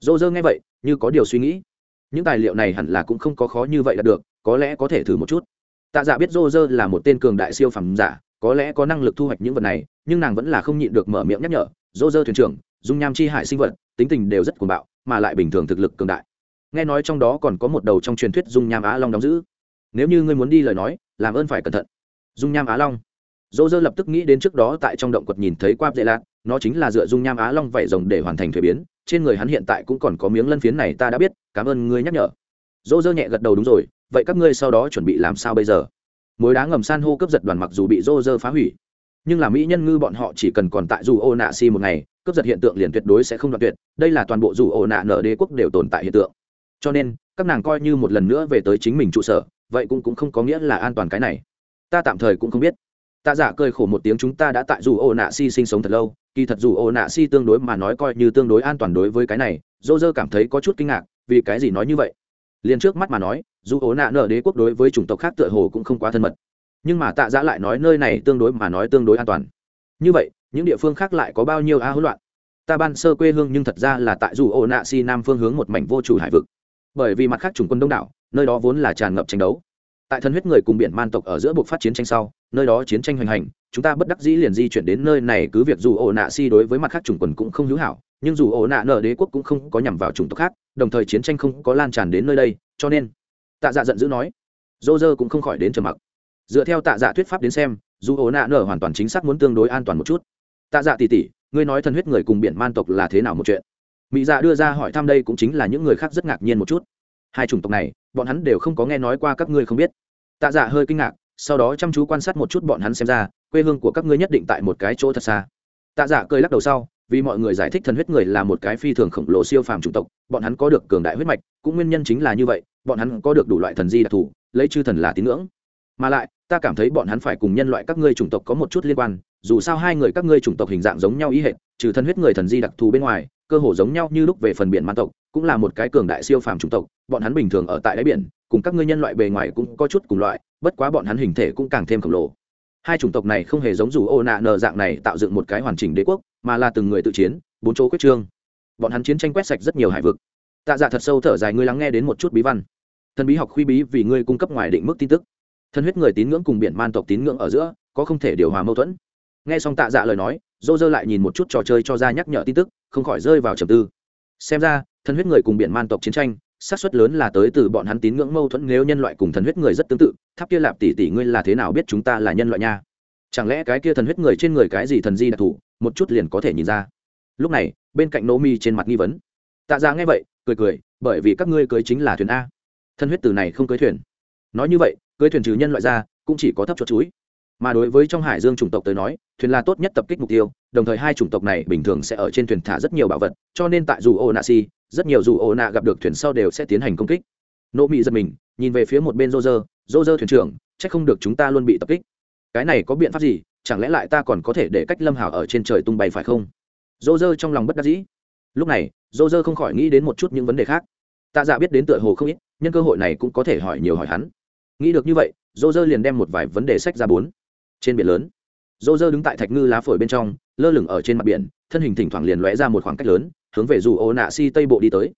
Dô dơ nghe vậy, như có điều suy nghĩ những tài liệu này hẳn là cũng không có khó như vậy là được, có lẽ có thể thử một chút. Tạ dạ biết rô rơ là một tên cường đại siêu phẩm giả, có lẽ có năng lực thu hoạch những vật này, nhưng nàng vẫn là không nhịn được mở miệng nhắc nhở rô rơ thuyền trưởng dung nham chi hại sinh vật, tính tình đều rất cuồng bạo, mà lại bình thường thực lực cường đại. Nghe nói trong đó còn có một đầu trong truyền thuyết dung nham á long đóng giữ. Nếu như ngươi muốn đi lời nói, làm ơn phải cẩn thận. Dung nham á long. Dô dơ lập tức nghĩ đến trước đó tại trong động quật nhìn thấy quáp dễ lạc nó chính là dựa dung nham á long vảy rồng để hoàn thành thuế biến trên người hắn hiện tại cũng còn có miếng lân phiến này ta đã biết, cảm ơn ngươi nhắc nhở. Dỗ dơ nhẹ gật đầu đúng rồi, vậy các ngươi sau đó chuẩn bị làm sao bây giờ? Mối đá ngầm san hô cướp giật đoàn mặc dù bị dô dơ phá hủy, nhưng là mỹ nhân ngư bọn họ chỉ cần còn tại dù ô nạ si một ngày, cướp giật hiện tượng liền tuyệt đối sẽ không đoạn tuyệt, đây là toàn bộ dù ô nạ nở đế quốc đều tồn tại hiện tượng. Cho nên, các nàng coi như một lần nữa về tới chính mình trụ sở, vậy cũng cũng không có nghĩa là an toàn cái này. Ta tạm thời cũng không biết. Tạ giả cười khổ một tiếng, chúng ta đã tại dù ô nạ si sinh sống thật lâu, kỳ thật dù ô nạ si tương đối mà nói coi như tương đối an toàn đối với cái này. Dô dơ cảm thấy có chút kinh ngạc, vì cái gì nói như vậy? Liền trước mắt mà nói, dù ố nạ nở đế quốc đối với chủng tộc khác tựa hồ cũng không quá thân mật. Nhưng mà tạ giả lại nói nơi này tương đối mà nói tương đối an toàn. Như vậy, những địa phương khác lại có bao nhiêu a hỗn loạn? Ta ban sơ quê hương nhưng thật ra là tại dù ổ nạ si nam phương hướng một mảnh vô chủ hải vực. Bởi vì mặt khác chủng quân đông đảo, nơi đó vốn là tràn ngập tranh đấu tại thân huyết người cùng biển man tộc ở giữa buộc phát chiến tranh sau, nơi đó chiến tranh hoành hành, chúng ta bất đắc dĩ liền di chuyển đến nơi này, cứ việc dù ổ nạ si đối với mặt khác chủng quần cũng không hữu hảo, nhưng dù ổ nạ nợ đế quốc cũng không có nhằm vào chủng tộc khác, đồng thời chiến tranh không có lan tràn đến nơi đây, cho nên, tạ dạ giận dữ nói, dô dơ cũng không khỏi đến trầm mặc. Dựa theo tạ dạ thuyết pháp đến xem, dù ổ nạ nợ hoàn toàn chính xác muốn tương đối an toàn một chút. Tạ dạ tỉ tỉ, ngươi nói thân huyết người cùng biển man tộc là thế nào một chuyện? Mỹ dạ đưa ra hỏi thăm đây cũng chính là những người khác rất ngạc nhiên một chút. Hai chủng tộc này bọn hắn đều không có nghe nói qua các ngươi không biết. Tạ dạ hơi kinh ngạc, sau đó chăm chú quan sát một chút bọn hắn xem ra, quê hương của các ngươi nhất định tại một cái chỗ thật xa. Tạ dạ cười lắc đầu sau, vì mọi người giải thích thần huyết người là một cái phi thường khổng lồ siêu phàm chủng tộc, bọn hắn có được cường đại huyết mạch, cũng nguyên nhân chính là như vậy, bọn hắn có được đủ loại thần di đặc thù, lấy chư thần là tín ngưỡng. Mà lại, ta cảm thấy bọn hắn phải cùng nhân loại các ngươi chủng tộc có một chút liên quan, dù sao hai người các ngươi chủng tộc hình dạng giống nhau ý hệ trừ thần huyết người thần di đặc thù bên ngoài cơ hồ giống nhau như lúc về phần biển man tộc, cũng là một cái cường đại siêu phàm chủng tộc, bọn hắn bình thường ở tại đáy biển, cùng các ngươi nhân loại bề ngoài cũng có chút cùng loại, bất quá bọn hắn hình thể cũng càng thêm khổng lồ. Hai chủng tộc này không hề giống dù ô nạ nờ dạng này tạo dựng một cái hoàn chỉnh đế quốc, mà là từng người tự chiến, bốn chỗ quyết trương. Bọn hắn chiến tranh quét sạch rất nhiều hải vực. Tạ dạ thật sâu thở dài, ngươi lắng nghe đến một chút bí văn. Thần bí học khuy bí vì ngươi cung cấp ngoài định mức tin tức. Thân huyết người tín ngưỡng cùng biển man tộc tín ngưỡng ở giữa, có không thể điều hòa mâu thuẫn nghe xong tạ dạ lời nói, dô dơ lại nhìn một chút trò chơi cho ra nhắc nhở tin tức, không khỏi rơi vào trầm tư. Xem ra thân huyết người cùng biển man tộc chiến tranh, xác suất lớn là tới từ bọn hắn tín ngưỡng mâu thuẫn nếu nhân loại cùng thần huyết người rất tương tự, tháp kia lạp tỷ tỷ ngươi là thế nào biết chúng ta là nhân loại nha? Chẳng lẽ cái kia thần huyết người trên người cái gì thần di đặc thù, một chút liền có thể nhìn ra? Lúc này, bên cạnh nô mi trên mặt nghi vấn. Tạ ra nghe vậy, cười cười, bởi vì các ngươi cưới chính là thuyền a. Thân huyết từ này không cưới thuyền. Nói như vậy, cưới thuyền trừ nhân loại ra, cũng chỉ có thấp chuột chuối mà đối với trong hải dương chủng tộc tới nói, thuyền là tốt nhất tập kích mục tiêu, đồng thời hai chủng tộc này bình thường sẽ ở trên thuyền thả rất nhiều bảo vật, cho nên tại dù ô nạ si rất nhiều dù ô nạ gặp được thuyền sau đều sẽ tiến hành công kích. Nỗ mị giật mình, nhìn về phía một bên rô rơ rô rơ thuyền trưởng c h ắ c không được chúng ta luôn bị tập kích. Cái này có biện pháp gì? Chẳng lẽ lại ta còn có thể để cách lâm hảo ở trên trời tung bay phải không? Rô rơ trong lòng bất đắc dĩ. Lúc này rô rơ không khỏi nghĩ đến một chút những vấn đề khác. Tạ dạ biết đến tựa hồ không ít, nhân cơ hội này cũng có thể hỏi nhiều hỏi hắn. Nghĩ được như vậy rô rơ liền đem một vài vấn đề sách ra bốn trên biển lớn. Dô dơ đứng tại thạch ngư lá phổi bên trong, lơ lửng ở trên mặt biển, thân hình thỉnh thoảng liền lóe ra một khoảng cách lớn, hướng về dù ô nạ si tây bộ đi tới.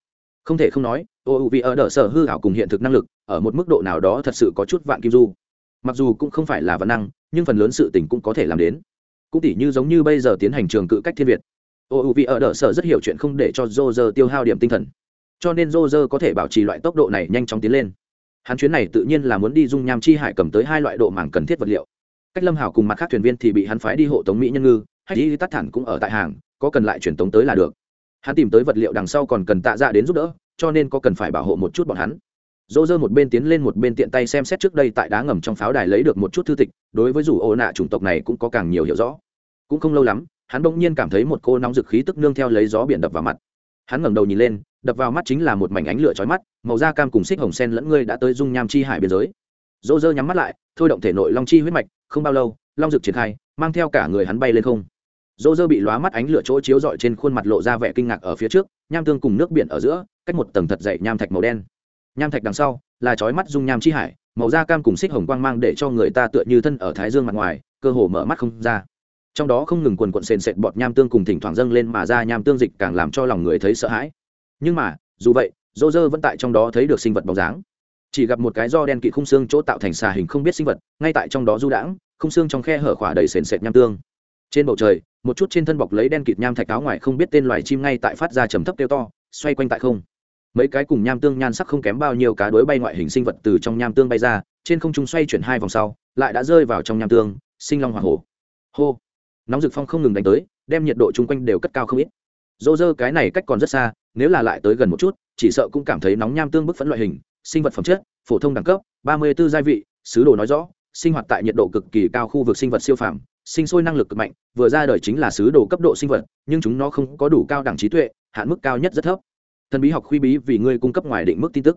Không thể không nói, ô vì ở đỡ sở hư hảo cùng hiện thực năng lực, ở một mức độ nào đó thật sự có chút vạn kim du. Mặc dù cũng không phải là văn năng, nhưng phần lớn sự tình cũng có thể làm đến. Cũng tỉ như giống như bây giờ tiến hành trường cự cách thiên việt. Ô vì ở đỡ sở rất hiểu chuyện không để cho dô dơ tiêu hao điểm tinh thần. Cho nên dô dơ có thể bảo trì loại tốc độ này nhanh chóng tiến lên. Hắn chuyến này tự nhiên là muốn đi dung nham chi hải cầm tới hai loại độ mảng cần thiết vật liệu cách lâm hảo cùng mặt khác thuyền viên thì bị hắn phái đi hộ tống mỹ nhân ngư hay đi tắt thẳng cũng ở tại hàng, có cần lại truyền tống tới là được. Hắn tìm tới vật liệu đằng sau còn cần tạ dạ đến giúp đỡ, cho nên có cần phải bảo hộ một chút bọn hắn. Dỗ dơ một bên tiến lên một bên tiện tay xem xét trước đây tại đá ngầm trong pháo đài lấy được một chút thư tịch, đối với dù ô nạ chủng tộc này cũng có càng nhiều hiểu rõ. Cũng không lâu lắm, hắn bỗng nhiên cảm thấy một cô nóng dực khí tức nương theo lấy gió biển đập vào mặt. Hắn ngẩng đầu nhìn lên, đập vào mắt chính là một mảnh ánh lửa chói mắt, màu da cam cùng xích hồng sen lẫn ngươi đã tới dung nham chi hải biên giới dỗ dơ nhắm mắt lại, thôi động thể nội long chi huyết mạch, không bao lâu, long rực triển khai, mang theo cả người hắn bay lên không. Dỗ dơ bị lóa mắt ánh lửa chỗ chiếu rọi trên khuôn mặt lộ ra vẻ kinh ngạc ở phía trước, nham tương cùng nước biển ở giữa, cách một tầng thật dày nham thạch màu đen. Nham thạch đằng sau, là chói mắt dung nham chi hải, màu da cam cùng xích hồng quang mang để cho người ta tựa như thân ở thái dương mặt ngoài, cơ hồ mở mắt không ra. Trong đó không ngừng quần quận sền sệt bọt nham tương cùng thỉnh thoảng dâng lên mà ra nham tương dịch càng làm cho lòng người thấy sợ hãi. Nhưng mà, dù vậy dô dơ vẫn tại trong đó thấy được sinh vật bóng dáng chỉ gặp một cái do đen kỵ khung xương chỗ tạo thành xà hình không biết sinh vật, ngay tại trong đó du đãng, khung xương trong khe hở khỏa đầy sền sệt nham tương. Trên bầu trời, một chút trên thân bọc lấy đen kịt nham thạch áo ngoài không biết tên loài chim ngay tại phát ra trầm thấp kêu to, xoay quanh tại không. Mấy cái cùng nham tương nhan sắc không kém bao nhiêu cá đối bay ngoại hình sinh vật từ trong nham tương bay ra, trên không trung xoay chuyển hai vòng sau, lại đã rơi vào trong nham tương, sinh long hoàng hổ. Hô! Nóng rực phong không ngừng đánh tới, đem nhiệt độ chung quanh đều cất cao không ít. Dô dơ, cái này cách còn rất xa, nếu là lại tới gần một chút, chỉ sợ cũng cảm thấy nóng nham tương bức phấn loại hình sinh vật phẩm chất, phổ thông đẳng cấp, ba mươi 34 gia vị, sứ đồ nói rõ, sinh hoạt tại nhiệt độ cực kỳ cao khu vực sinh vật siêu phàm, sinh sôi năng lực cực mạnh, vừa ra đời chính là sứ đồ cấp độ sinh vật, nhưng chúng nó không có đủ cao đẳng trí tuệ, hạn mức cao nhất rất thấp. Thần bí học khuy bí vì ngươi cung cấp ngoài định mức tin tức.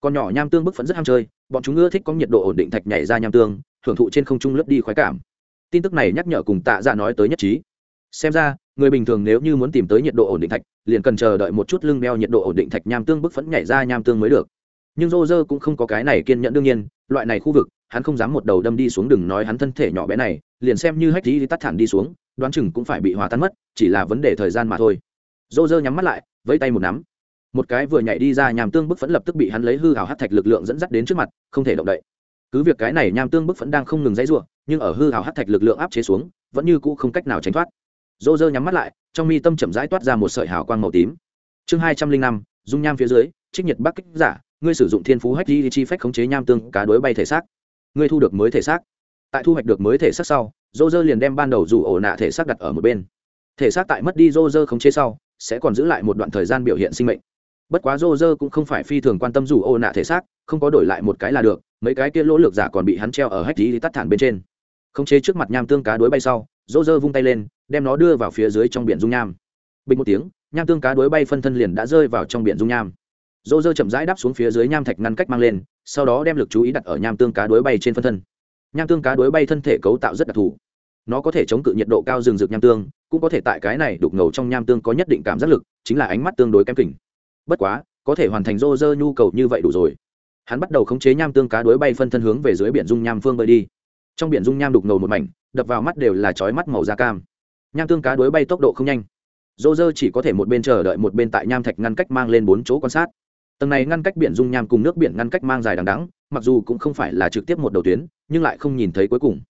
Con nhỏ nham tương bức phấn rất ham chơi, bọn chúng ưa thích có nhiệt độ ổn định thạch nhảy ra nham tương, hưởng thụ trên không trung lướt đi khoái cảm. Tin tức này nhắc nhở cùng tạ ra nói tới nhất trí. Xem ra, người bình thường nếu như muốn tìm tới nhiệt độ ổn định thạch, liền cần chờ đợi một chút lưng đeo nhiệt độ ổn định thạch nham tương bức phấn nhảy ra nham tương mới được nhưng rô rơ cũng không có cái này kiên nhẫn đương nhiên, loại này khu vực, hắn không dám một đầu đâm đi xuống đừng nói hắn thân thể nhỏ bé này, liền xem như hách đi tắt thản đi xuống, đoán chừng cũng phải bị hòa tan mất, chỉ là vấn đề thời gian mà thôi. Rô rơ nhắm mắt lại, vẫy tay một nắm. Một cái vừa nhảy đi ra, nhàm tương bức phấn lập tức bị hắn lấy hư hào hát thạch lực lượng dẫn dắt đến trước mặt, không thể động đậy. Cứ việc cái này nham tương bức phấn đang không ngừng dãy r u ộ nhưng ở hư hào hát thạch lực lượng áp chế xuống, vẫn như cũ không cách nào tránh thoát. Dô dơ nhắm mắt lại, trong mi tâm chậm rãi toát ra một sợi hào quang màu tím. Chương hai trăm linh năm, dung nham phía dưới, trích nhiệt bắc kích giả ngươi sử dụng thiên phú hách di chi phách khống chế nham tương cá đối bay thể xác. Ngươi thu được mới thể xác. Tại thu hoạch được mới thể xác sau dô dơ liền đem ban đầu rủ ổ nạ thể xác đặt ở một bên. Thể xác tại mất đi dô dơ khống chế sau, sẽ còn giữ lại một đoạn thời gian biểu hiện sinh mệnh. Bất quá dô dơ cũng không phải phi thường quan tâm rủ ổ nạ thể xác, không có đổi lại một cái là được, mấy cái kia lỗ lược giả còn bị hắn treo ở hách di tắt thản bên trên. Khống chế trước mặt nham tương cá đối bay sau dô dơ vung tay lên, đem nó đưa vào phía dưới trong biển dung nham. Bình một tiếng, nham tương cá đối bay phân thân liền đã rơi vào trong biển dung nham dô dơ chậm rãi đáp xuống phía dưới nham thạch ngăn cách mang lên, sau đó đem lực chú ý đặt ở nham tương cá đối bay trên phân thân. Nham tương cá đối bay thân thể cấu tạo rất đặc thù. Nó có thể chống cự nhiệt độ cao rừng rực nham tương, cũng có thể tại cái này đục ngầu trong nham tương có nhất định cảm giác lực, chính là ánh mắt tương đối kém kỉnh. Bất quá, có thể hoàn thành rô rơ nhu cầu như vậy đủ rồi. Hắn bắt đầu khống chế nham tương cá đối bay phân thân hướng về dưới biển dung nham phương bơi đi. Trong biển dung nham đục ngầu một mảnh, đập vào mắt đều là chói mắt màu da cam. Nham tương cá đối bay tốc độ không nhanh. Dô dơ chỉ có thể một bên chờ đợi một bên tại nham thạch ngăn cách mang lên bốn chỗ quan sát tầng này ngăn cách biển dung nham cùng nước biển ngăn cách mang dài đằng đắng mặc dù cũng không phải là trực tiếp một đầu tuyến, nhưng lại không nhìn thấy cuối cùng.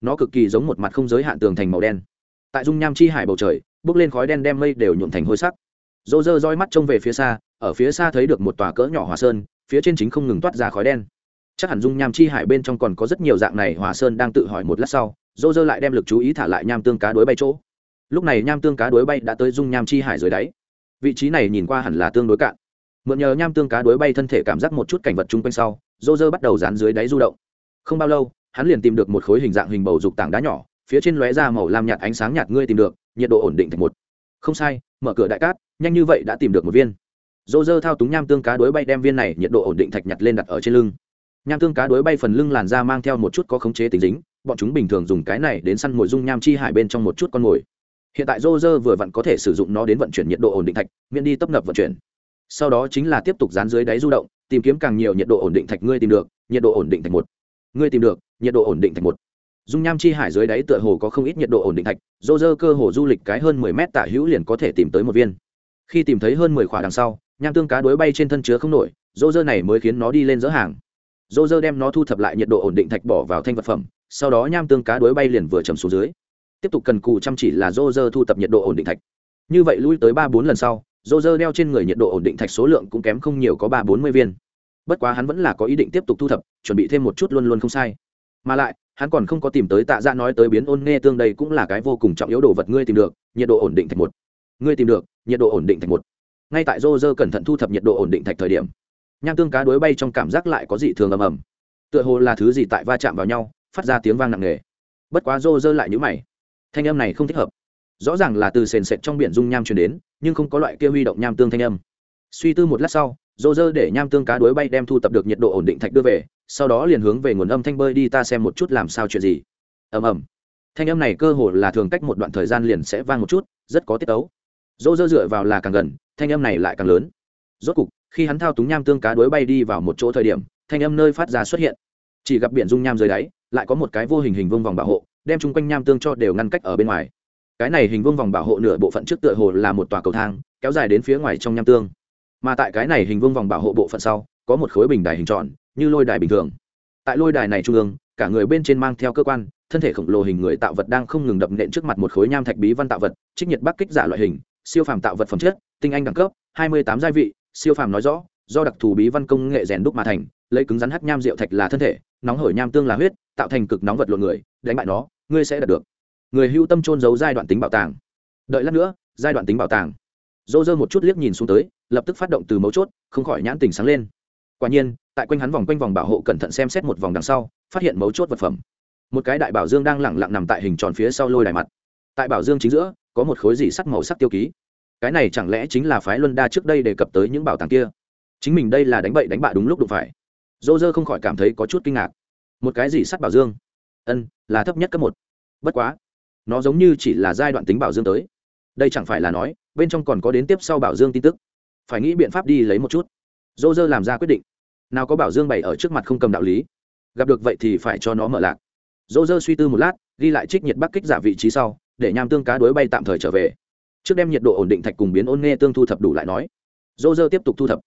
Nó cực kỳ giống một mặt không giới hạn tường thành màu đen. Tại dung nham chi hải bầu trời, bước lên khói đen đem mây đều nhuộm thành hôi sắc. Dô dơ roi mắt trông về phía xa, ở phía xa thấy được một tòa cỡ nhỏ hòa sơn, phía trên chính không ngừng toát ra khói đen. Chắc hẳn dung nham chi hải bên trong còn có rất nhiều dạng này hòa sơn đang tự hỏi một lát sau dô dơ lại đem lực chú ý thả lại nham tương cá đối bay chỗ. Lúc này nham tương cá đối bay đã tới dung nham chi hải dưới đáy. Vị trí này nhìn qua hẳn là tương đối cạn mượn nhờ nham tương cá đối bay thân thể cảm giác một chút cảnh vật chung quanh sau rô rơ bắt đầu dán dưới đáy du động. Không bao lâu, hắn liền tìm được một khối hình dạng hình bầu dục tảng đá nhỏ, phía trên lóe ra màu lam nhạt ánh sáng nhạt ngươi tìm được, nhiệt độ ổn định thành một. Không sai, mở cửa đại cát, nhanh như vậy đã tìm được một viên. Dô dơ thao túng nham tương cá đối bay đem viên này nhiệt độ ổn định thạch nhặt lên đặt ở trên lưng. Nham tương cá đối bay phần lưng làn ra mang theo một chút có khống chế tính dính, bọn chúng bình thường dùng cái này đến săn mồi dung nham chi hải bên trong một chút con mồi. Hiện tại rô rơ vừa vặn có thể sử dụng nó đến vận chuyển nhiệt độ ổn định thạch, miễn đi tấp nập vận chuyển sau đó chính là tiếp tục dán dưới đáy du động, tìm kiếm càng nhiều nhiệt độ ổn định thạch ngươi tìm được, nhiệt độ ổn định thạch một. Ngươi tìm được, nhiệt độ ổn định thạch một. Dung nham chi hải dưới đáy tựa hồ có không ít nhiệt độ ổn định thạch, dô dơ cơ hồ du lịch cái hơn mười mét tả hữu liền có thể tìm tới một viên. Khi tìm thấy hơn mười khỏa đằng sau, nham tương cá đối bay trên thân chứa không nổi, dô dơ này mới khiến nó đi lên dỡ hàng. Dô dơ đem nó thu thập lại nhiệt độ ổn định thạch bỏ vào thanh vật phẩm, sau đó nham tương cá đối bay liền vừa chầm xuống dưới. Tiếp tục cần cù chăm chỉ là dô dơ thu thập nhiệt độ ổn định thạch. Như vậy lui tới ba bốn lần sau dô dơ đeo trên người nhiệt độ ổn định thạch số lượng cũng kém không nhiều có ba bốn mươi viên. Bất quá hắn vẫn là có ý định tiếp tục thu thập, chuẩn bị thêm một chút luôn luôn không sai. Mà lại, hắn còn không có tìm tới tạ ra dạ nói tới biến ôn nghe tương đây cũng là cái vô cùng trọng yếu đồ vật ngươi tìm được, nhiệt độ ổn định thạch một. Ngươi tìm được, nhiệt độ ổn định thạch một. Ngay tại rô rơ cẩn thận thu thập nhiệt độ ổn định thạch thời điểm nham tương cá đối bay trong cảm giác lại có dị thường ầm ầm. Tựa hồ là thứ gì tại va chạm vào nhau, phát ra tiếng vang nặng nề. Bất quá rô rơ lại nhữ mày. Thanh âm này không thích hợp. Rõ ràng là từ sền sệt trong biển dung nham truyền đến nhưng không có loại kia huy động nham tương thanh âm. Suy tư một lát sau dô dơ để nham tương cá đuối bay đem thu tập được nhiệt độ ổn định thạch đưa về, sau đó liền hướng về nguồn âm thanh bơi đi ta xem một chút làm sao chuyện gì. Ầm ầm. Thanh âm này cơ hồ là thường cách một đoạn thời gian liền sẽ vang một chút, rất có tiết tấu. Dô dơ dựa vào là càng gần, thanh âm này lại càng lớn. Rốt cục, khi hắn thao túng nham tương cá đuối bay đi vào một chỗ thời điểm, thanh âm nơi phát ra xuất hiện. Chỉ gặp biển dung nham dưới đáy, lại có một cái vô hình hình vuông vòng bảo hộ, đem chung quanh nham tương cho đều ngăn cách ở bên ngoài cái này hình vuông vòng bảo hộ nửa bộ phận trước tựa hồ là một tòa cầu thang, kéo dài đến phía ngoài trong nham tương. Mà tại cái này hình vuông vòng bảo hộ bộ phận sau, có một khối bình đài hình tròn, như lôi đài bình thường. Tại lôi đài này trung ương, cả người bên trên mang theo cơ quan, thân thể khổng lồ hình người tạo vật đang không ngừng đập nện trước mặt một khối nham thạch bí văn tạo vật, trích nhiệt bắc kích giả loại hình, siêu phàm tạo vật phẩm chất, tinh anh đẳng cấp, hai mươi tám gia vị, siêu phàm nói rõ, do đặc thù bí văn công nghệ rèn đúc mà thành, lấy cứng rắn hắc nham rượu thạch là thân thể, nóng hổi nham tương là huyết, tạo thành cực nóng vật lộn người, đánh bại nó, ngươi sẽ đạt được người hưu tâm trôn giấu giai đoạn tính bảo tàng. Đợi lát nữa, giai đoạn tính bảo tàng. Dô dơ một chút liếc nhìn xuống tới, lập tức phát động từ mấu chốt, không khỏi nhãn tình sáng lên. Quả nhiên, tại quanh hắn vòng quanh vòng bảo hộ cẩn thận xem xét một vòng đằng sau, phát hiện mấu chốt vật phẩm. Một cái đại bảo dương đang lẳng lặng nằm tại hình tròn phía sau lôi đài mặt. Tại bảo dương chính giữa, có một khối dỉ sắt màu sắc tiêu ký. Cái này chẳng lẽ chính là phái luân đa trước đây đề cập tới những bảo tàng kia? Chính mình đây là đánh bậy đánh bạ đúng lúc đụng phải. Dô dơ không khỏi cảm thấy có chút kinh ngạc. Một cái gì sắt bảo dương. Ân, là thấp nhất cấp một. Bất quá nó giống như chỉ là giai đoạn tính bảo dương tới. Đây chẳng phải là nói, bên trong còn có đến tiếp sau bảo dương tin tức. Phải nghĩ biện pháp đi lấy một chút. Dô dơ làm ra quyết định. Nào có bảo dương bày ở trước mặt không cầm đạo lý. Gặp được vậy thì phải cho nó mở lạc. Dô dơ suy tư một lát, ghi lại trích nhiệt bắc kích giả vị trí sau, để nham tương cá đuối bay tạm thời trở về. Trước đem nhiệt độ ổn định thạch cùng biến ôn nghe tương thu thập đủ lại nói. Dô dơ tiếp tục thu thập.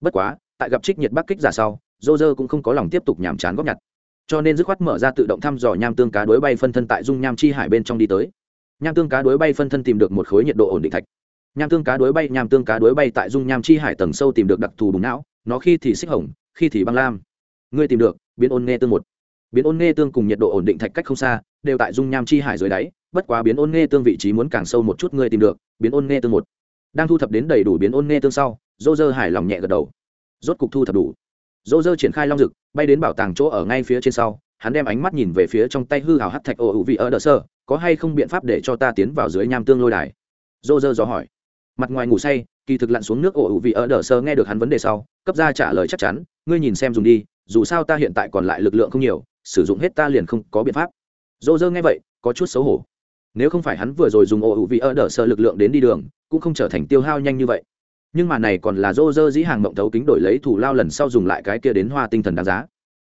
Bất quá, tại gặp trích nhiệt bắc kích giả sau dô dơ cũng không có lòng tiếp tục nhàm chán góp nhặt cho nên dứt khoát mở ra tự động thăm dò nham tương cá đuối bay phân thân tại dung nham chi hải bên trong đi tới. Nham tương cá đuối bay phân thân tìm được một khối nhiệt độ ổn định thạch. Nham tương cá đuối bay, nham tương cá đuối bay tại dung nham chi hải tầng sâu tìm được đặc thù bùng não, nó khi thì xích hồng, khi thì băng lam. Ngươi tìm được, biến ôn nghe tương một. Biến ôn nghe tương cùng nhiệt độ ổn định thạch cách không xa, đều tại dung nham chi hải dưới đáy, bất quá biến ôn nghe tương vị trí muốn càng sâu một chút ngươi tìm được, biến ôn nghe tương một. Đang thu thập đến đầy đủ biến ôn nghe tương sau, dô dơ hải lòng nhẹ gật đầu. Rốt cục thu thập đủ dô dơ triển khai long rực bay đến bảo tàng chỗ ở ngay phía trên sau, hắn đem ánh mắt nhìn về phía trong tay hư hào hát thạch ồ ủ vị ở đờ sơ có hay không biện pháp để cho ta tiến vào dưới nham tương lôi đài? Dô dơ dò hỏi. Mặt ngoài ngủ say, kỳ thực lặn xuống nước ồ ủ vị ở đờ sơ nghe được hắn vấn đề sau, cấp ra trả lời chắc chắn, ngươi nhìn xem dùng đi, dù sao ta hiện tại còn lại lực lượng không nhiều, sử dụng hết ta liền không có biện pháp. Dô dơ nghe vậy, có chút xấu hổ. Nếu không phải hắn vừa rồi dùng ồ ủ vị ở đờ sơ lực lượng đến đi đường, cũng không trở thành tiêu hao nhanh như vậy nhưng mà này còn là dô dơ dĩ hàng mộng thấu kính đổi lấy thủ lao lần sau dùng lại cái kia đến hoa tinh thần đáng giá.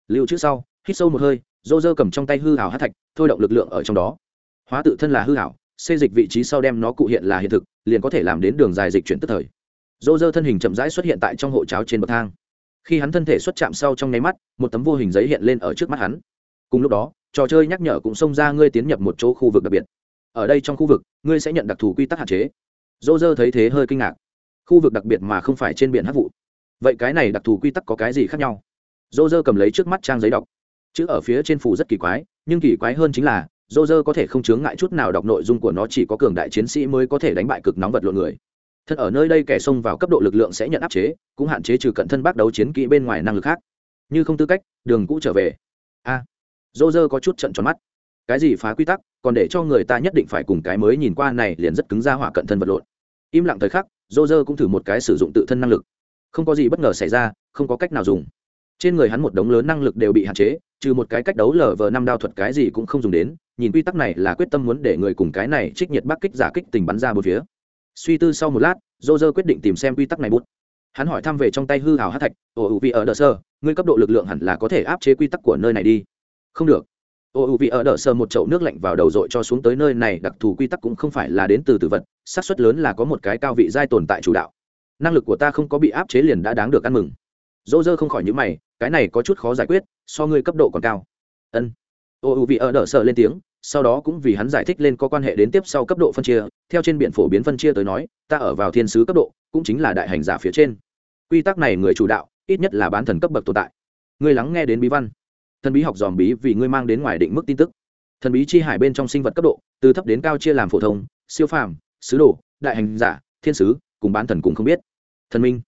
Lưu trước sau, hít sâu một hơi dô dơ cầm trong tay hư hảo hát thạch, thôi động lực lượng ở trong đó. Hóa tự thân là hư hảo, xê dịch vị trí sau đem nó cụ hiện là hiện thực, liền có thể làm đến đường dài dịch chuyển tức thời. Dô dơ thân hình chậm rãi xuất hiện tại trong hộ cháo trên bậc thang. Khi hắn thân thể xuất chạm sau trong nháy mắt, một tấm vô hình giấy hiện lên ở trước mắt hắn. Cùng lúc đó, trò chơi nhắc nhở cũng xông ra ngươi tiến nhập một chỗ khu vực đặc biệt. Ở đây trong khu vực, ngươi sẽ nhận đặc thù quy tắc hạn chế. Dô dơ thấy thế hơi kinh ngạc khu vực đặc biệt mà không phải trên biển hát vụ. Vậy cái này đặc thù quy tắc có cái gì khác nhau? Dô dơ cầm lấy trước mắt trang giấy đọc. Chữ ở phía trên phủ rất kỳ quái nhưng kỳ quái hơn chính là dô dơ có thể không chướng ngại chút nào đọc nội dung của nó chỉ có cường đại chiến sĩ mới có thể đánh bại cực nóng vật lộn người. Thật ở nơi đây kẻ xông vào cấp độ lực lượng sẽ nhận áp chế cũng hạn chế trừ cận thân bác đấu chiến kỹ bên ngoài năng lực khác. Như không tư cách đường cũ trở về. A. À, dô dơ có chút trận tròn mắt. Cái gì phá quy tắc còn để cho người ta nhất định phải cùng cái mới nhìn qua này liền rất cứng ra hỏa cận thân vật lộn. Im lặng thời khắc dô dơ cũng thử một cái sử dụng tự thân năng lực. Không có gì bất ngờ xảy ra, không có cách nào dùng. Trên người hắn một đống lớn năng lực đều bị hạn chế, trừ một cái cách đấu lờ vờ năm đao thuật cái gì cũng không dùng đến, nhìn quy tắc này là quyết tâm muốn để người cùng cái này trích nhiệt bắc kích giả kích tình bắn ra một phía. Suy tư sau một lát, dô dơ quyết định tìm xem quy tắc này bút. Hắn hỏi thăm về trong tay hư hào hát thạch, ồ, ủ vị ở đờ sơ, ngươi cấp độ lực lượng hẳn là có thể áp chế quy tắc của nơi này đi. Không được ô u vị ở đỡ sơ một chậu nước lạnh vào đầu dội cho xuống tới nơi này, đặc thù quy tắc cũng không phải là đến từ tử vật, xác suất lớn là có một cái cao vị giai tồn tại chủ đạo. Năng lực của ta không có bị áp chế liền đã đáng được ăn mừng. Dỗ dơ không khỏi những mày, cái này có chút khó giải quyết, so ngươi cấp độ còn cao. Ân. Ô u vị ở đỡ sờ lên tiếng, sau đó cũng vì hắn giải thích lên có quan hệ đến tiếp sau cấp độ phân chia, theo trên biển phổ biến phân chia tới nói, ta ở vào thiên sứ cấp độ, cũng chính là đại hành giả phía trên. Quy tắc này người chủ đạo, ít nhất là bán thần cấp bậc tồn tại. Ngươi lắng nghe đến bí văn thần bí học dòm bí vì ngươi mang đến ngoài định mức tin tức. Thần bí chi hải bên trong sinh vật cấp độ, từ thấp đến cao chia làm phổ thông, siêu phàm, sứ đồ, đại hành giả, thiên sứ, cùng bán thần cùng không biết. Thần minh.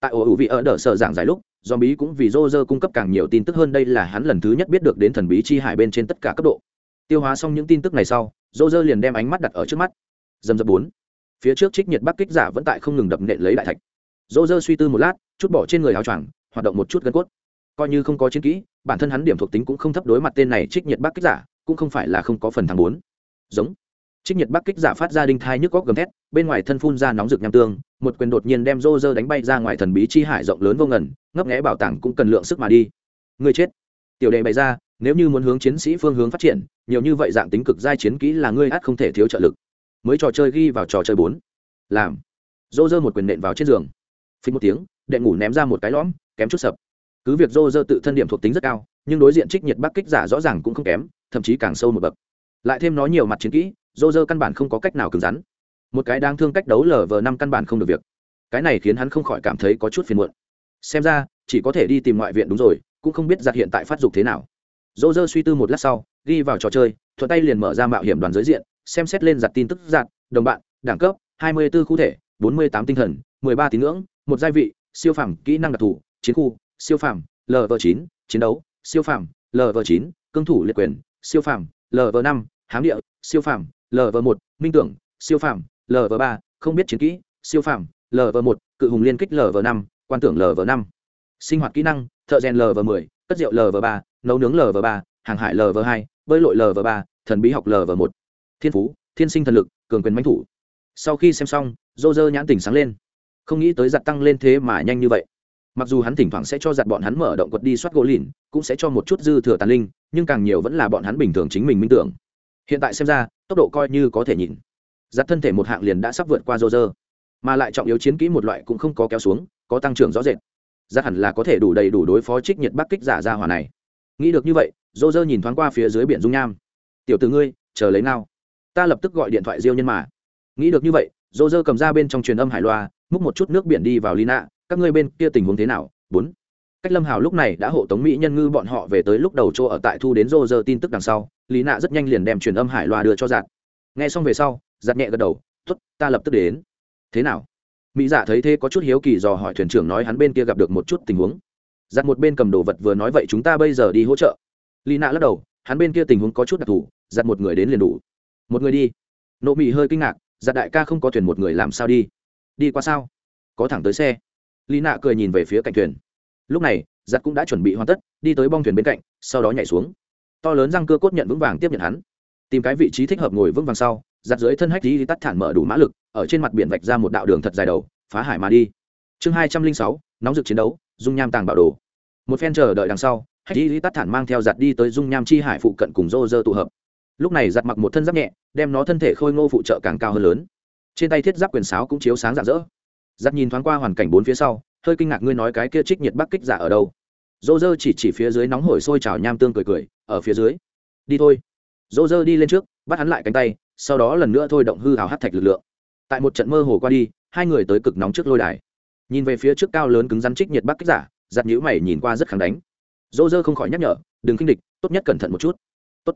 Tại ổ hữu vị ở đỡ sợ giảng giải lúc, dòm bí cũng vì rô rơ cung cấp càng nhiều tin tức hơn đây là hắn lần thứ nhất biết được đến thần bí chi hải bên trên tất cả cấp độ. Tiêu hóa xong những tin tức này sau rô rơ liền đem ánh mắt đặt ở trước mắt. Dầm dập bốn. Phía trước trích nhiệt bắc kích giả vẫn tại không ngừng đập nện lấy đại thạch. Rô rơ suy tư một lát, chút bỏ trên người áo choàng, hoạt động một chút gân cốt coi như không có chiến kỹ, bản thân hắn điểm thuộc tính cũng không thấp đối mặt tên này trích nhiệt bắc kích giả, cũng không phải là không có phần thắng bốn. Giống. Trích nhiệt bắc kích giả phát ra đinh thai nhức góc gầm thét, bên ngoài thân phun ra nóng rực nham tương, một quyền đột nhiên đem rô rơ đánh bay ra ngoài thần bí chi hải rộng lớn vô ngần, ngấp nghẽ bảo tàng cũng cần lượng sức mà đi. Người chết. Tiểu đề bày ra, nếu như muốn hướng chiến sĩ phương hướng phát triển, nhiều như vậy dạng tính cực giai chiến kỹ là ngươi át không thể thiếu trợ lực. Mới trò chơi ghi vào trò chơi bốn. Làm. Rô rơ một quyền nện vào trên giường. Phí một tiếng, đệ ngủ ném ra một cái lõm, kém chút sập cứ việc rô rơ tự thân điểm thuộc tính rất cao, nhưng đối diện trích nhiệt bắc kích giả rõ ràng cũng không kém, thậm chí càng sâu một bậc. Lại thêm nói nhiều mặt chiến kỹ rô rơ căn bản không có cách nào cứng rắn. Một cái đang thương cách đấu lờ vờ năm căn bản không được việc. Cái này khiến hắn không khỏi cảm thấy có chút phiền muộn. Xem ra, chỉ có thể đi tìm ngoại viện đúng rồi, cũng không biết giặt hiện tại phát dục thế nào. Dô dơ suy tư một lát sau, ghi vào trò chơi, thuận tay liền mở ra mạo hiểm đoàn giới diện, xem xét lên giặt tin tức giặt, đồng bạn, đẳng cấp 24 khu thể 48 tinh thần 13 tín ngưỡng, một gia vị, siêu phẩm kỹ năng đặc thù, chiến khu siêu phẩm lv 9 chiến đấu siêu phẩm lv 9 cương thủ liệt quyền siêu phẩm lv 5 hám địa siêu phẩm lv 1 minh tưởng siêu phẩm lv 3 không biết chiến kỹ siêu phẩm lv 1 cự hùng liên kích lv 5 quan tưởng lv 5 sinh hoạt kỹ năng thợ rèn lv 10 cất rượu lv 3 nấu nướng lv 3 hàng hải lv 2 bơi lội lv 3 thần bí học lv 1 thiên phú thiên sinh thần lực cường quyền mãnh thủ sau khi xem xong dô dơ nhãn tỉnh sáng lên không nghĩ tới giặt tăng lên thế mà nhanh như vậy mặc dù hắn thỉnh thoảng sẽ cho giặt bọn hắn mở động quật đi soát gỗ lìn cũng sẽ cho một chút dư thừa tàn linh nhưng càng nhiều vẫn là bọn hắn bình thường chính mình minh tưởng. Hiện tại xem ra tốc độ coi như có thể nhìn. Giặt thân thể một hạng liền đã sắp vượt qua Rô Rơ, mà lại trọng yếu chiến kỹ một loại cũng không có kéo xuống có tăng trưởng rõ rệt. Giặt hẳn là có thể đủ đầy đủ đối phó trích nhiệt bắc kích giả ra hỏa này. Nghĩ được như vậy Rô Rơ nhìn thoáng qua phía dưới biển dung nham. Tiểu từ ngươi chờ lấy nào? Ta lập tức gọi điện thoại diêu nhân mà. Nghĩ được như vậy Rô Rơ cầm ra bên trong truyền âm hải loa múc một chút nước biển đi vào lina các ngươi bên kia tình huống thế nào? Bốn. Cách lâm hào lúc này đã hộ tống mỹ nhân ngư bọn họ về tới lúc đầu chỗ ở tại thu đến rô rơ tin tức đằng sau, lý nạ rất nhanh liền đem truyền âm hải loa đưa cho giạt. Nghe xong về sau, giạt nhẹ gật đầu t ố t ta lập tức đến. Thế nào? Mỹ dạ thấy thế có chút hiếu kỳ dò hỏi thuyền trưởng nói hắn bên kia gặp được một chút tình huống. Giặt một bên cầm đồ vật vừa nói, vậy chúng ta bây giờ đi hỗ trợ. Lý nạ lắc đầu, hắn bên kia tình huống có chút đặc thù giặt một người đến liền đủ. Một người đi. Nộ mỹ hơi kinh ngạc giặt đại ca không có thuyền một người làm sao đi? Đi qua sao? Có thẳng tới xe lý nạ cười nhìn về phía cạnh thuyền. Lúc này, giặc cũng đã chuẩn bị hoàn tất, đi tới bong thuyền bên cạnh, sau đó nhảy xuống. To lớn răng cưa cốt nhận vững vàng tiếp nhận hắn. Tìm cái vị trí thích hợp ngồi vững vàng sau giặt dưới thân hách đi tắt thản mở đủ mã lực, ở trên mặt biển vạch ra một đạo đường thật dài đầu, phá hải mà đi. Chương hai trăm linh sáu, nóng rực chiến đấu, dung nham tàng bảo đồ. Một phen chờ đợi đằng sau, hách đi tắt thản mang theo giặt đi tới dung nham chi hải phụ cận cùng rô rơ tụ hợp. Lúc này giặt mặc một thân giáp nhẹ, đem nó thân thể khôi ngô phụ trợ càng cao hơn lớn. Trên tay thiết giáp quyền sáo cũng chiếu sáng rạng rỡ giặt nhìn thoáng qua hoàn cảnh bốn phía sau, hơi kinh ngạc ngươi nói cái kia trích nhiệt bắc kích giả ở đâu. Dô dơ chỉ chỉ phía dưới nóng hổi sôi trào nham tương cười cười, ở phía dưới. Đi thôi. Dô dơ đi lên trước, bắt hắn lại cánh tay, sau đó lần nữa thôi động hư hào hát thạch lực lượng. Tại một trận mơ hồ qua đi, hai người tới cực nóng trước lôi đài. Nhìn về phía trước cao lớn cứng rắn trích nhiệt bắc kích giả giặt nhữ mày nhìn qua rất kháng đánh. Dô dơ không khỏi nhắc nhở, đừng kinh địch, tốt nhất cẩn thận một chút. Tốt.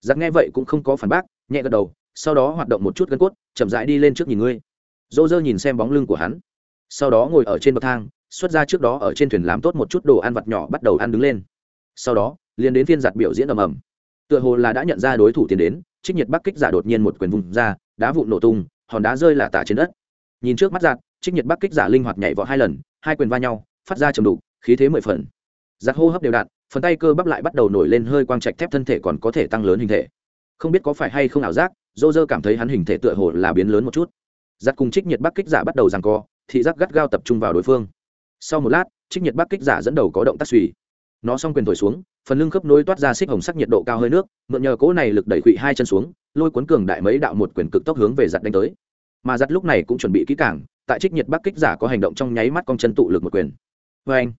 Giặt nghe vậy cũng không có phản bác, nhẹ gật đầu, sau đó hoạt động một chút gân cốt, chậm rãi đi lên trước nhìn ngươi dô dơ nhìn xem bóng lưng của hắn. Sau đó ngồi ở trên bậc thang, xuất ra trước đó ở trên thuyền làm tốt một chút đồ ăn vặt nhỏ bắt đầu ăn đứng lên. Sau đó, liền đến phiên giặt biểu diễn ầm ầm. Tựa hồ là đã nhận ra đối thủ tiến đến, trích nhiệt bắc kích giả đột nhiên một quyền vùng ra, đá vụn nổ tung, hòn đá rơi là tả trên đất. Nhìn trước mắt giặt, trích nhiệt bắc kích giả linh hoạt nhảy vọt hai lần, hai quyền va nhau, phát ra trầm đục, khí thế mười phần. Giặt hô hấp đều đặn, phần tay cơ bắp lại bắt đầu nổi lên hơi quang trạch thép thân thể còn có thể tăng lớn hình thể. Không biết có phải hay không ảo giác dô dơ cảm thấy hắn hình thể tựa hồ là biến lớn một chút giặc cùng trích nhiệt bắc kích giả bắt đầu rằng co, thị giác gắt gao tập trung vào đối phương. Sau một lát, trích nhiệt bắc kích giả dẫn đầu có động tác suy. Nó xong quyền thổi xuống, phần lưng khớp nối toát ra xích hồng sắc nhiệt độ cao hơi nước, mượn nhờ cỗ này lực đẩy quỵ hai chân xuống, lôi cuốn cường đại mấy đạo một quyền cực tốc hướng về giặt đánh tới. Mà giặt lúc này cũng chuẩn bị kỹ cảng tại trích nhiệt bắc kích giả có hành động trong nháy mắt con chân tụ lực một quyền. Vê anh,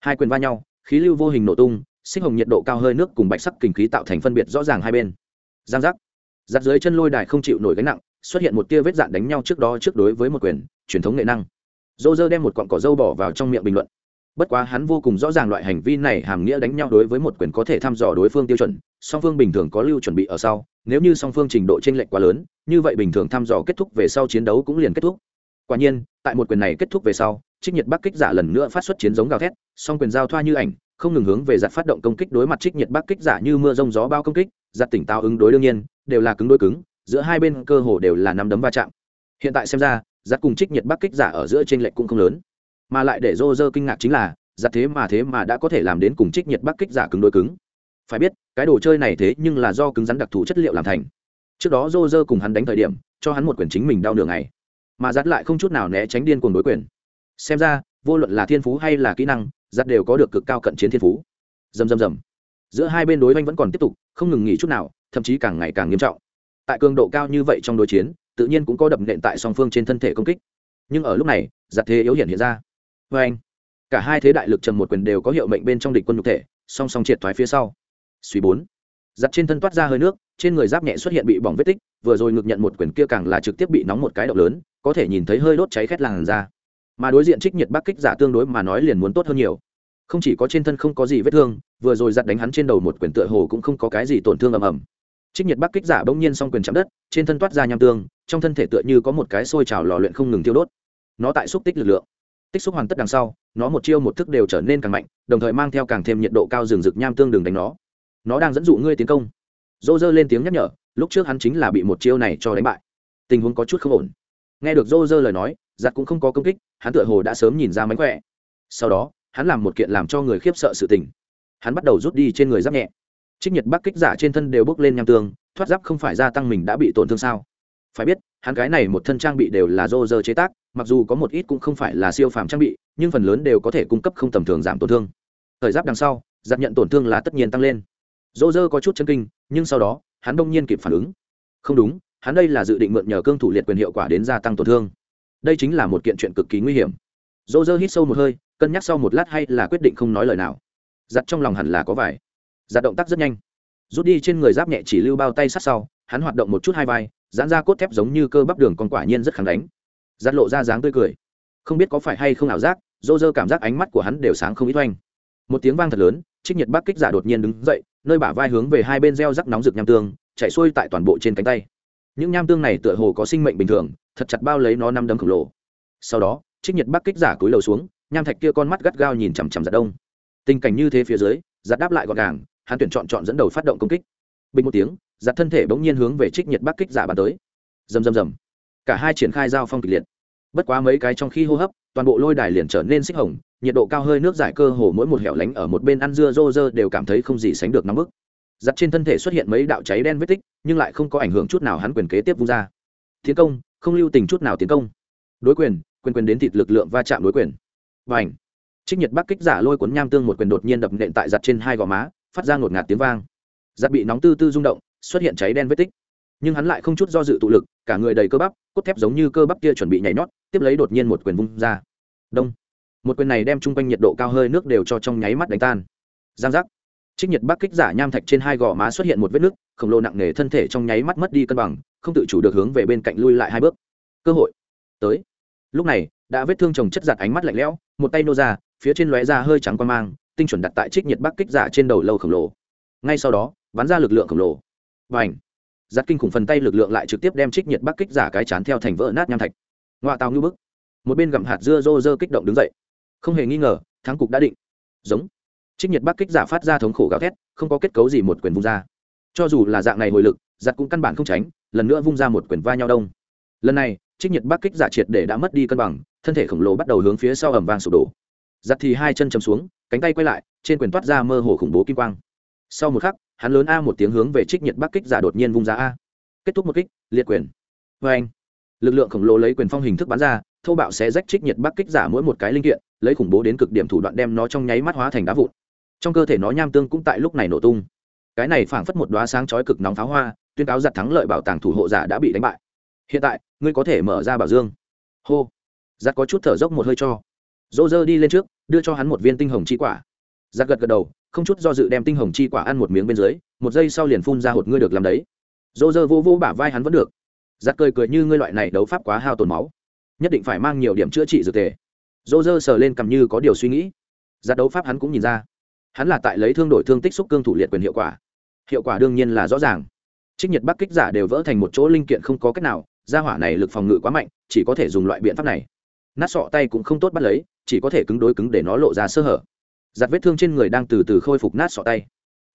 hai quyền va nhau, khí lưu vô hình nổ tung, xích hồng nhiệt độ cao hơi nước cùng bạch sắc kinh khí tạo thành phân biệt rõ ràng hai bên. Giang giác. Giặt dưới chân lôi đài không chịu nổi gánh nặng xuất hiện một tia vết dạn đánh nhau trước đó trước đối với một quyền, truyền thống nghệ năng. Dô dơ đem một cọn cỏ dâu bỏ vào trong miệng bình luận. Bất quá hắn vô cùng rõ ràng loại hành vi này hàm nghĩa đánh nhau đối với một quyền có thể thăm dò đối phương tiêu chuẩn, song phương bình thường có lưu chuẩn bị ở sau, nếu như song phương trình độ t r ê n lệch quá lớn, như vậy bình thường thăm dò kết thúc về sau chiến đấu cũng liền kết thúc. Quả nhiên, tại một quyền này kết thúc về sau, trích nhiệt bắc kích giả lần nữa phát xuất chiến giống gào thét, song quyền giao thoa như ảnh, không ngừng hướng về giặt phát động công kích đối mặt trích nhiệt bắc kích giả như mưa rông gió bao công kích, giặt tỉnh táo ứng đối đương nhiên, đều là cứng đối cứng giữa hai bên cơ hồ đều là năm đấm va chạm. Hiện tại xem ra giặc cùng trích nhiệt bắc kích giả ở giữa t r ê n lệch cũng không lớn. Mà lại để rô kinh ngạc chính là giặc thế mà thế mà đã có thể làm đến cùng trích nhiệt bắc kích giả cứng đối cứng. Phải biết, cái đồ chơi này thế nhưng là do cứng rắn đặc thù chất liệu làm thành. Trước đó rô cùng hắn đánh thời điểm, cho hắn một quyền chính mình đau nửa ngày. Mà giặt lại không chút nào né tránh điên cuồng đối quyền. Xem ra, vô luận là thiên phú hay là kỹ năng giặt đều có được cực cao cận chiến thiên phú. Dầm dầm dầm giữa hai bên đối oanh vẫn còn tiếp tục, không ngừng nghỉ chút nào, thậm chí càng ngày càng nghiêm trọng tại cường độ cao như vậy trong đối chiến, tự nhiên cũng có đập nện tại song phương trên thân thể công kích. Nhưng ở lúc này, giặc thế yếu hiện hiện ra. Vê anh, cả hai thế đại lực trầm một quyền đều có hiệu mệnh bên trong địch quân nhục thể, song song triệt thoái phía sau. Suy bốn giặt trên thân toát ra hơi nước, trên người giáp nhẹ xuất hiện bị bỏng vết tích, vừa rồi ngực nhận một quyền kia càng là trực tiếp bị nóng một cái động lớn, có thể nhìn thấy hơi đốt cháy khét làn ra mà đối diện trích nhiệt bắc kích giả tương đối mà nói liền muốn tốt hơn nhiều. Không chỉ có trên thân không có gì vết thương, vừa rồi giặt đánh hắn trên đầu một quyền tựa hồ cũng không có cái gì tổn thương ầm ầm trích nhiệt bắc kích giả bỗng nhiên song quyền chạm đất, trên thân toát ra nham tương, trong thân thể tựa như có một cái sôi trào lò luyện không ngừng tiêu đốt. Nó tại xúc tích lực lượng. Tích xúc hoàn tất đằng sau, nó một chiêu một thức đều trở nên càng mạnh, đồng thời mang theo càng thêm nhiệt độ cao rừng rực nham tương đường đánh nó. Nó đang dẫn dụ ngươi tiến công. Dô dơ lên tiếng nhắc nhở, lúc trước hắn chính là bị một chiêu này cho đánh bại. Tình huống có chút không ổn. Nghe được dô dơ lời nói, giặc cũng không có công kích, hắn tựa hồ đã sớm nhìn ra mánh khỏe. Sau đó, hắn làm một kiện làm cho người khiếp sợ sự tình. Hắn bắt đầu rút đi trên người giáp nhẹ trích nhiệt bắc kích giả trên thân đều bước lên nham tương, thoát giáp không phải gia tăng mình đã bị tổn thương sao? Phải biết, hắn cái này một thân trang bị đều là dô dơ chế tác, mặc dù có một ít cũng không phải là siêu phàm trang bị, nhưng phần lớn đều có thể cung cấp không tầm thường giảm tổn thương. Thời giáp đằng sau giặt nhận tổn thương là tất nhiên tăng lên. Dô dơ có chút chân kinh, nhưng sau đó, hắn đông nhiên kịp phản ứng. Không đúng, hắn đây là dự định mượn nhờ cương thủ liệt quyền hiệu quả đến gia tăng tổn thương. Đây chính là một kiện chuyện cực kỳ nguy hiểm. Dô dơ hít sâu một hơi, cân nhắc sau một lát hay là quyết định không nói lời nào. Giặt trong lòng hẳn là có vải giặt động tác rất nhanh. Rút đi trên người giáp nhẹ chỉ lưu bao tay sát sau, hắn hoạt động một chút hai vai, giãn ra cốt thép giống như cơ bắp đường còn quả nhiên rất khẳng đánh. Giặt lộ ra dáng tươi cười. Không biết có phải hay không ảo giác, dô dơ cảm giác ánh mắt của hắn đều sáng không ít oanh. Một tiếng vang thật lớn, trích nhiệt bắc kích giả đột nhiên đứng dậy, nơi bả vai hướng về hai bên reo rắc nóng rực nham tương, chạy xuôi tại toàn bộ trên cánh tay. Những nham tương này tựa hồ có sinh mệnh bình thường, thật chặt bao lấy nó năm đấm khổng lồ. Sau đó, trích nhiệt bắc kích giả cúi đầu xuống, nham thạch kia con mắt gắt gao nhìn chằm chằm giặt đông. Tình cảnh như thế phía dưới giặt đáp lại gọn gàng hắn tuyển chọn chọn dẫn đầu phát động công kích. Bình một tiếng giặt thân thể bỗng nhiên hướng về trích nhiệt bắc kích giả bàn tới. Rầm rầm rầm. Cả hai triển khai giao phong kịch liệt. Bất quá mấy cái trong khi hô hấp, toàn bộ lôi đài liền trở nên xích hồng, nhiệt độ cao hơi nước giải cơ hồ mỗi một hẻo lánh ở một bên ăn dưa rô rơ đều cảm thấy không gì sánh được nóng bức. Giặt trên thân thể xuất hiện mấy đạo cháy đen vết tích, nhưng lại không có ảnh hưởng chút nào hắn quyền kế tiếp vung ra. Tiến công, không lưu tình chút nào tiến công. Đối quyền quyền quyền đến thịt lực lượng va chạm đối quyền. Và ảnh trích nhiệt bắc kích giả lôi cuốn nham tương một quyền đột nhiên đập nện tại giặt trên hai gò má phát ra ngột ngạt tiếng vang. Giặt bị nóng tư tư rung động, xuất hiện cháy đen vết tích. Nhưng hắn lại không chút do dự tụ lực, cả người đầy cơ bắp, cốt thép giống như cơ bắp kia chuẩn bị nhảy nhót, tiếp lấy đột nhiên một quyền vung ra. Đông. Một quyền này đem chung quanh nhiệt độ cao hơi nước đều cho trong nháy mắt đánh tan. Giang giác. Trích nhiệt bắc kích giả nham thạch trên hai gò má xuất hiện một vết nứt khổng lồ nặng nề thân thể trong nháy mắt mất đi cân bằng, không tự chủ được hướng về bên cạnh lui lại hai bước. Cơ hội. Tới. Lúc này, đã vết thương chồng chất giặt ánh mắt lạnh lẽo, một tay nô ra, phía trên lóe ra hơi trắng quan mang tinh chuẩn đặt tại trích nhiệt bắc kích giả trên đầu lâu khổng lồ. Ngay sau đó, bắn ra lực lượng khổng lồ. Và ảnh giặt kinh khủng phần tay lực lượng lại trực tiếp đem trích nhiệt bắc kích giả cái chán theo thành vỡ nát nham thạch. Ngoa tàu ngưu bức. Một bên gặm hạt dưa rô rơ kích động đứng dậy. Không hề nghi ngờ, thắng cục đã định. Giống. Trích nhiệt bắc kích giả phát ra thống khổ gào thét, không có kết cấu gì một quyền vung ra. Cho dù là dạng này hồi lực giặt cũng căn bản không tránh, lần nữa vung ra một quyền va nhau đông. Lần này, trích nhiệt bắc kích giả triệt để đã mất đi cân bằng, thân thể khổng lồ bắt đầu hướng phía sau ẩm vang sụp đổ giặt thì hai chân chầm xuống, cánh tay quay lại, trên quyền toát ra mơ hồ khủng bố kim quang. Sau một khắc, hắn lớn a một tiếng hướng về trích nhiệt bắc kích giả đột nhiên vung ra a. Kết thúc một kích, liệt quyền. Vê anh, lực lượng khổng lồ lấy quyền phong hình thức bắn ra, thô bạo sẽ rách trích nhiệt bắc kích giả mỗi một cái linh kiện, lấy khủng bố đến cực điểm thủ đoạn đem nó trong nháy mắt hóa thành đá vụn. Trong cơ thể nó nham tương cũng tại lúc này nổ tung. Cái này phảng phất một đoá sáng chói cực nóng pháo hoa, tuyên cáo giặt thắng lợi bảo tàng thủ hộ giả đã bị đánh bại. Hiện tại, ngươi có thể mở ra bảo dương. Hô. Giặt có chút thở dốc một hơi cho dô dơ đi lên trước, đưa cho hắn một viên tinh hồng chi quả. Giặc gật gật đầu, không chút do dự đem tinh hồng chi quả ăn một miếng bên dưới, một giây sau liền phun ra hột ngươi được làm đấy. Dô dơ vô vô bả vai hắn vẫn được. Giặc cười cười như ngươi loại này đấu pháp quá hao tổn máu. Nhất định phải mang nhiều điểm chữa trị dược tề. Dô dơ sờ lên cầm như có điều suy nghĩ. Giặc đấu pháp hắn cũng nhìn ra. Hắn là tại lấy thương đổi thương tích xúc cương thủ liệt quyền hiệu quả. Hiệu quả đương nhiên là rõ ràng. Trích nhiệt bắc kích giả đều vỡ thành một chỗ linh kiện không có cách nào, gia hỏa này lực phòng ngự quá mạnh, chỉ có thể dùng loại biện pháp này nát sọ tay cũng không tốt bắt lấy, chỉ có thể cứng đối cứng để nó lộ ra sơ hở. Giặt vết thương trên người đang từ từ khôi phục nát sọ tay.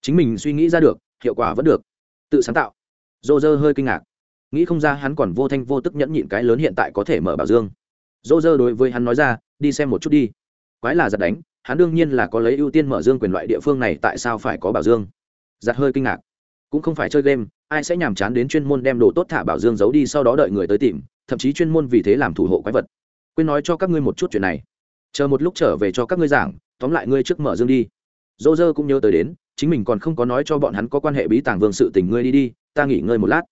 Chính mình suy nghĩ ra được, hiệu quả vẫn được. Tự sáng tạo. Dô dơ hơi kinh ngạc. Nghĩ không ra hắn còn vô thanh vô tức nhẫn nhịn cái lớn hiện tại có thể mở bảo dương. Dô dơ đối với hắn nói ra, đi xem một chút đi. Quái là giặt đánh, hắn đương nhiên là có lấy ưu tiên mở dương quyền loại địa phương này tại sao phải có bảo dương. Giặt hơi kinh ngạc. Cũng không phải chơi game, ai sẽ nhàm chán đến chuyên môn đem đồ tốt thả bảo dương giấu đi sau đó đợi người tới tìm, thậm chí chuyên môn vì thế làm thủ hộ quái vật quên nói cho các ngươi một chút chuyện này. Chờ một lúc trở về cho các ngươi giảng, tóm lại ngươi trước mở dương đi. Dô dơ cũng nhớ tới đến, chính mình còn không có nói cho bọn hắn có quan hệ bí tàng vương sự tình ngươi đi đi, ta nghỉ ngơi một lát.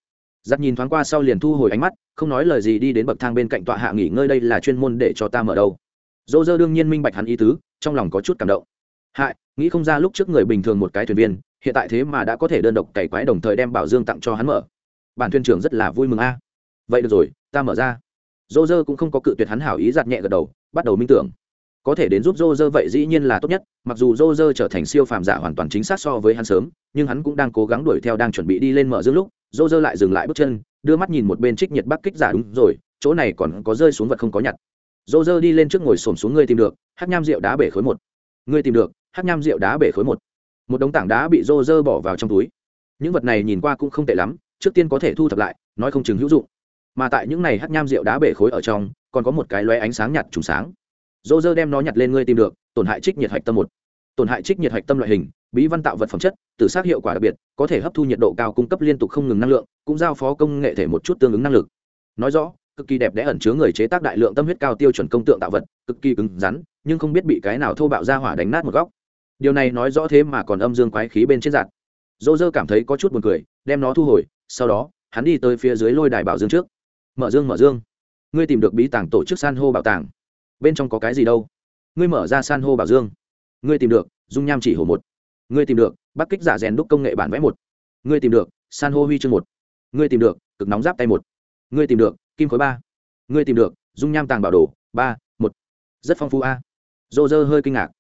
Giặc nhìn thoáng qua sau liền thu hồi ánh mắt, không nói lời gì đi đến bậc thang bên cạnh tọa hạ nghỉ ngơi đây là chuyên môn để cho ta mở đâu. Dô dơ đương nhiên minh bạch hắn ý tứ, trong lòng có chút cảm động. Hại nghĩ không ra lúc trước người bình thường một cái thuyền viên, hiện tại thế mà đã có thể đơn độc cày quái đồng thời đem bảo dương tặng cho hắn mở. Bản thuyền trưởng rất là vui mừng a. Vậy được rồi, ta mở ra dô dơ cũng không có cự tuyệt hắn hảo ý giặt nhẹ gật đầu, bắt đầu minh tưởng. Có thể đến giúp dô dơ vậy dĩ nhiên là tốt nhất, mặc dù dô dơ trở thành siêu phàm giả hoàn toàn chính xác so với hắn sớm, nhưng hắn cũng đang cố gắng đuổi theo đang chuẩn bị đi lên mở dương lúc, dô dơ lại dừng lại bước chân, đưa mắt nhìn một bên trích nhiệt bắc kích giả đúng rồi, chỗ này còn có rơi xuống vật không có nhặt. Dô dơ đi lên trước ngồi xổm xuống ngươi tìm được hát nham rượu đá bể khối một. Ngươi tìm được hát nham rượu đá bể khối một. Một đống tảng đá bị dô dơ bỏ vào trong túi. Những vật này nhìn qua cũng không tệ lắm, trước tiên có thể thu thập lại, nói không chừng hữu dụng mà tại những này hát nham rượu đá bể khối ở trong, còn có một cái lóe ánh sáng nhạt trùng sáng. Dô dơ đem nó nhặt lên ngươi tìm được, tổn hại trích nhiệt hạch tâm một. Tổn hại trích nhiệt hạch tâm loại hình, bí văn tạo vật phẩm chất, tự sát hiệu quả đặc biệt, có thể hấp thu nhiệt độ cao cung cấp liên tục không ngừng năng lượng, cũng giao phó công nghệ thể một chút tương ứng năng lực. Nói rõ, cực kỳ đẹp đẽ ẩn chứa người chế tác đại lượng tâm huyết cao tiêu chuẩn công tượng tạo vật, cực kỳ cứng rắn, nhưng không biết bị cái nào thô bạo ra hỏa đánh nát một góc. Điều này nói rõ thế mà còn âm dương quái khí bên trên giạt. Dô dơ cảm thấy có chút buồn cười, đem nó thu hồi, sau đó, hắn đi tới phía dưới lôi đài bảo dương trước mở dương mở dương. Ngươi tìm được bí tàng tổ chức san hô bảo tàng. Bên trong có cái gì đâu? Ngươi mở ra san hô bảo dương. Ngươi tìm được, dung nham chỉ hồ một. Ngươi tìm được, bắc kích giả rèn đúc công nghệ bản vẽ một. Ngươi tìm được, san hô huy chương một. Ngươi tìm được, cực nóng giáp tay một. Ngươi tìm được, kim khối ba. Ngươi tìm được, dung nham tàng bảo đồ, ba, một. Rất phong phú a. Dô dơ hơi kinh ngạc.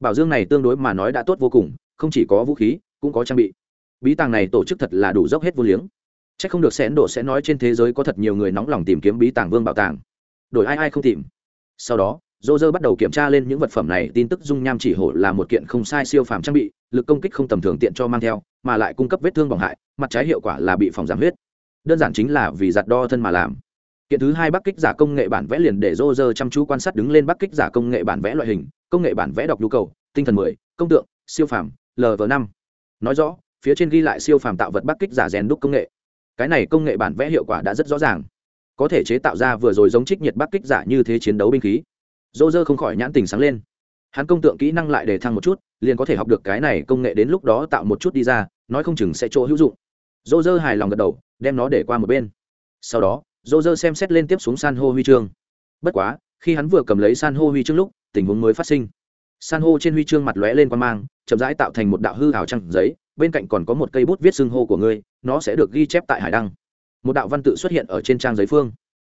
Bảo dương này tương đối mà nói đã tốt vô cùng, không chỉ có vũ khí, cũng có trang bị. Bí tàng này tổ chức thật là đủ dốc hết vô liếng c h ắ c không được xén độ sẽ nói trên thế giới có thật nhiều người nóng lòng tìm kiếm bí tàng vương bảo tàng. Đổi ai ai không tìm. Sau đó dô dơ bắt đầu kiểm tra lên những vật phẩm này, tin tức dung nham chỉ hổ là một kiện không sai siêu phàm trang bị, lực công kích không tầm thường tiện cho mang theo, mà lại cung cấp vết thương bỏng hại, mặt trái hiệu quả là bị phòng giảm huyết. Đơn giản chính là vì giặt đo thân mà làm. Kiện thứ hai bắc kích giả công nghệ bản vẽ liền để dô dơ chăm chú quan sát đứng lên bắc kích giả công nghệ bản vẽ loại hình, công nghệ bản vẽ đọc nhu cầu, tinh thần mười, công tượng, siêu phàm lv năm. Nói rõ, phía trên ghi lại siêu phàm tạo vật bắc kích giả rèn đúc công nghệ cái này công nghệ bản vẽ hiệu quả đã rất rõ ràng. Có thể chế tạo ra vừa rồi giống trích nhiệt bắc kích giả như thế chiến đấu binh khí. Dô dơ không khỏi nhãn tình sáng lên. Hắn công tượng kỹ năng lại để thăng một chút, liền có thể học được cái này công nghệ đến lúc đó tạo một chút đi ra, nói không chừng sẽ chỗ hữu dụng. Dô dơ hài lòng gật đầu, đem nó để qua một bên. Sau đó dô dơ xem xét lên tiếp xuống san hô huy chương. Bất quá, khi hắn vừa cầm lấy san hô huy chương lúc, tình huống mới phát sinh. San hô trên huy chương mặt lóe lên quan mang, chậm rãi tạo thành một đạo hư hào trăng giấy bên cạnh còn có một cây bút viết xưng hô của ngươi, nó sẽ được ghi chép tại hải đăng. Một đạo văn tự xuất hiện ở trên trang giấy phương.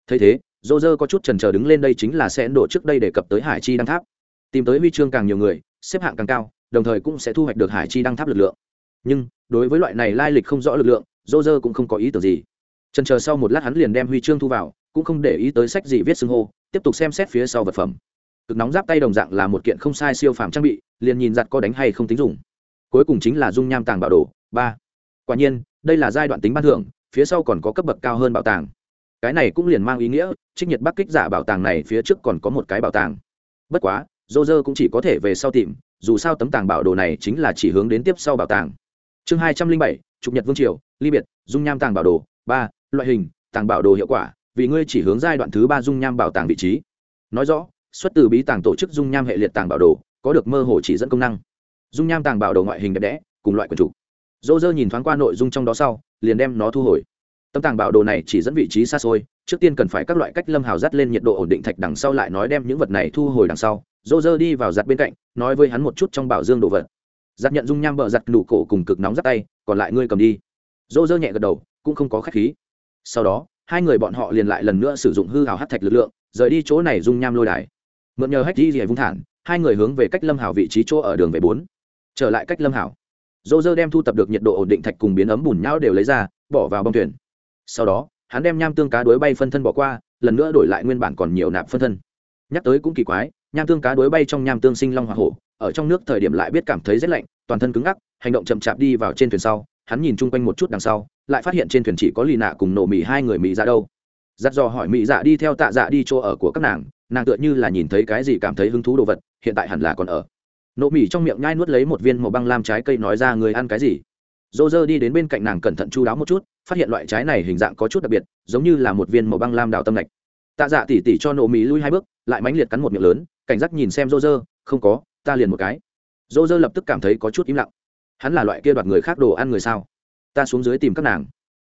Thấy thế dô dơ có chút trần trờ đứng lên đây chính là sẽ đổ trước đây đề cập tới hải chi đăng tháp. Tìm tới huy chương càng nhiều người, xếp hạng càng cao, đồng thời cũng sẽ thu hoạch được hải chi đăng tháp lực lượng. Nhưng, đối với loại này lai lịch không rõ lực lượng dô dơ cũng không có ý tưởng gì. Trần chờ sau một lát hắn liền đem huy chương thu vào, cũng không để ý tới sách gì viết xưng hô, tiếp tục xem xét phía sau vật phẩm. Cực nóng giáp tay đồng dạng là một kiện không sai siêu phàm trang bị, liền nhìn giặt có đánh hay không tính dùng cuối cùng chính là dung nham tàng bảo đồ, ba. Quả nhiên, đây là giai đoạn tính ban thưởng, phía sau còn có cấp bậc cao hơn bảo tàng. Cái này cũng liền mang ý nghĩa, trích nhiệt bắc kích giả bảo tàng này phía trước còn có một cái bảo tàng. Bất quá dô dơ cũng chỉ có thể về sau tìm, dù sao tấm tàng bảo đồ này chính là chỉ hướng đến tiếp sau bảo tàng. Chương hai trăm linh bảy, trục nhật vương triều, ly biệt, dung nham tàng bảo đồ, ba. Loại hình, tàng bảo đồ hiệu quả, vì ngươi chỉ hướng giai đoạn thứ ba dung nham bảo tàng vị trí. Nói rõ, xuất từ bí tàng tổ chức dung nham hệ liệt tàng bảo đồ, có được mơ hồ chỉ dẫn công năng dung nham tàng bảo đồ ngoại hình đẹp đẽ, cùng loại quần chủ. Dô dơ nhìn thoáng qua nội dung trong đó sau, liền đem nó thu hồi. Tấm tàng bảo đồ này chỉ dẫn vị trí xa xôi, trước tiên cần phải các loại cách lâm hào dắt lên nhiệt độ ổn định thạch đằng sau lại nói đem những vật này thu hồi đằng sau. Dô dơ đi vào giặt bên cạnh, nói với hắn một chút trong bảo dương đồ vật. Giặt nhận dung nham bờ giặt nụ cổ cùng cực nóng dắt tay, còn lại ngươi cầm đi. Dô dơ nhẹ gật đầu, cũng không có khách khí. Sau đó, hai người bọn họ liền lại lần nữa sử dụng hư hào hát thạch lực lượng, rời đi chỗ này dung nham lôi đài. Mượn nhờ hách di dì vung thản hai người hướng về cách lâm hào vị trí chỗ ở đường về bốn trở lại cách lâm hảo. Dô dơ đem thu tập được nhiệt độ ổn định thạch cùng biến ấm bùn nhau đều lấy ra, bỏ vào bông thuyền. Sau đó, hắn đem nham tương cá đuối bay phân thân bỏ qua, lần nữa đổi lại nguyên bản còn nhiều nạp phân thân. Nhắc tới cũng kỳ quái, nham tương cá đuối bay trong nham tương sinh long hoa hổ, ở trong nước thời điểm lại biết cảm thấy rét lạnh, toàn thân cứng ngắc, hành động chậm chạp đi vào trên thuyền sau, hắn nhìn chung quanh một chút đằng sau, lại phát hiện trên thuyền chỉ có lì nạ cùng nổ mì hai người mỹ dạ đâu. Giặt dò hỏi mỹ dạ đi theo tạ dạ đi chỗ ở của các nàng nàng tựa như là nhìn thấy cái gì cảm thấy hứng thú đồ vật, hiện tại hẳn là còn ở nộ mỉ trong miệng nhai nuốt lấy một viên màu băng lam trái cây nói ra người ăn cái gì? Dô dơ đi đến bên cạnh nàng cẩn thận chu đáo một chút, phát hiện loại trái này hình dạng có chút đặc biệt, giống như là một viên màu băng lam đào tâm lạch tạ dạ tỉ tỉ cho nộ mỉ lui hai bước, lại mãnh liệt cắn một miệng lớn, cảnh giác nhìn xem dô dơ không có, ta liền một cái. Dô dơ lập tức cảm thấy có chút im lặng. Hắn là loại kia đoạt người khác đồ ăn người sao? Ta xuống dưới tìm các nàng.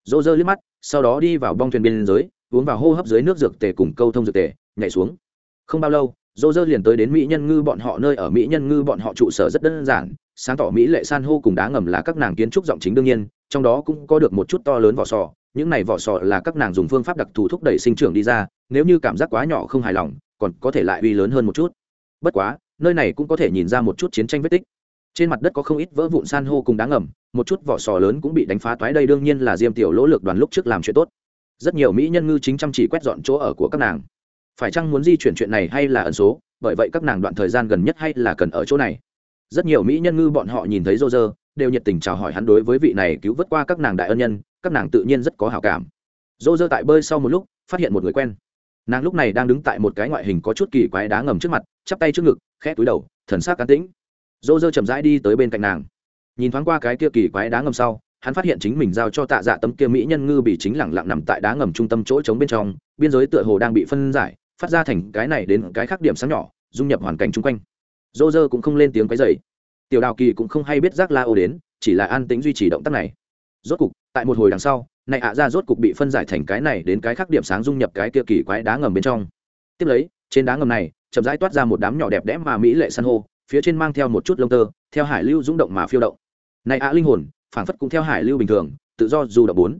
Dô dơ liếc mắt, sau đó đi vào bong thuyền biên giới uống vào hô hấp dưới nước dược tề cùng câu thông dược tề, nhảy xuống. Không bao lâu dô dơ liền tới đến mỹ nhân ngư bọn họ nơi ở mỹ nhân ngư bọn họ trụ sở rất đơn giản, sáng tỏ mỹ lệ san hô cùng đá ngầm là các nàng kiến trúc giọng chính đương nhiên, trong đó cũng có được một chút to lớn vỏ sò, những này vỏ sò là các nàng dùng phương pháp đặc thù thúc đẩy sinh trưởng đi ra, nếu như cảm giác quá nhỏ không hài lòng, còn có thể lại uy lớn hơn một chút. Bất quá, nơi này cũng có thể nhìn ra một chút chiến tranh vết tích. Trên mặt đất có không ít vỡ vụn san hô cùng đá ngầm, một chút vỏ sò lớn cũng bị đánh phá toái, đây đương nhiên là diêm tiểu lỗ lực đoàn lúc trước làm chuyện tốt. Rất nhiều mỹ nhân ngư chính chăm chỉ quét dọn chỗ ở của các nàng phải chăng muốn di chuyển chuyện này hay là ẩn số, bởi vậy các nàng đoạn thời gian gần nhất hay là cần ở chỗ này. Rất nhiều mỹ nhân ngư bọn họ nhìn thấy rô rơ đều nhiệt tình chào hỏi hắn đối với vị này cứu vớt qua các nàng đại ân nhân, các nàng tự nhiên rất có hào cảm. Rô rơ tại bơi sau một lúc, phát hiện một người quen. Nàng lúc này đang đứng tại một cái ngoại hình có chút kỳ quái đá ngầm trước mặt, chắp tay trước ngực, khẽ túi đầu, thần sắc cán tĩnh. Rô rơ chậm rãi đi tới bên cạnh nàng. Nhìn thoáng qua cái kia kỳ quái đá ngầm sau hắn phát hiện chính mình giao cho tạ dạ tấm kia mỹ nhân ngư bị chính lẳng lặng nằm tại đá ngầm trung tâm chỗ trống bên trong, biên giới tựa hồ đang bị phân giải, phát ra thành cái này đến cái khác điểm sáng nhỏ, dung nhập hoàn cảnh chung quanh. Dô dơ cũng không lên tiếng quấy dày tiểu đào kỳ cũng không hay biết rác la ô đến, chỉ là an tính duy trì động tác này. Rốt cục, tại một hồi đằng sau, này ạ ra rốt cục bị phân giải thành cái này đến cái khác điểm sáng dung nhập cái kia kỳ quái đá ngầm bên trong. Tiếp lấy, trên đá ngầm này, chậm rãi toát ra một đám nhỏ đẹp đẽ mà mỹ lệ san hô, phía trên mang theo một chút lông tơ, theo hải lưu rung động mà phiêu động. Này ạ linh hồn phảng phất cũng theo hải lưu bình thường, tự do dù đập bốn.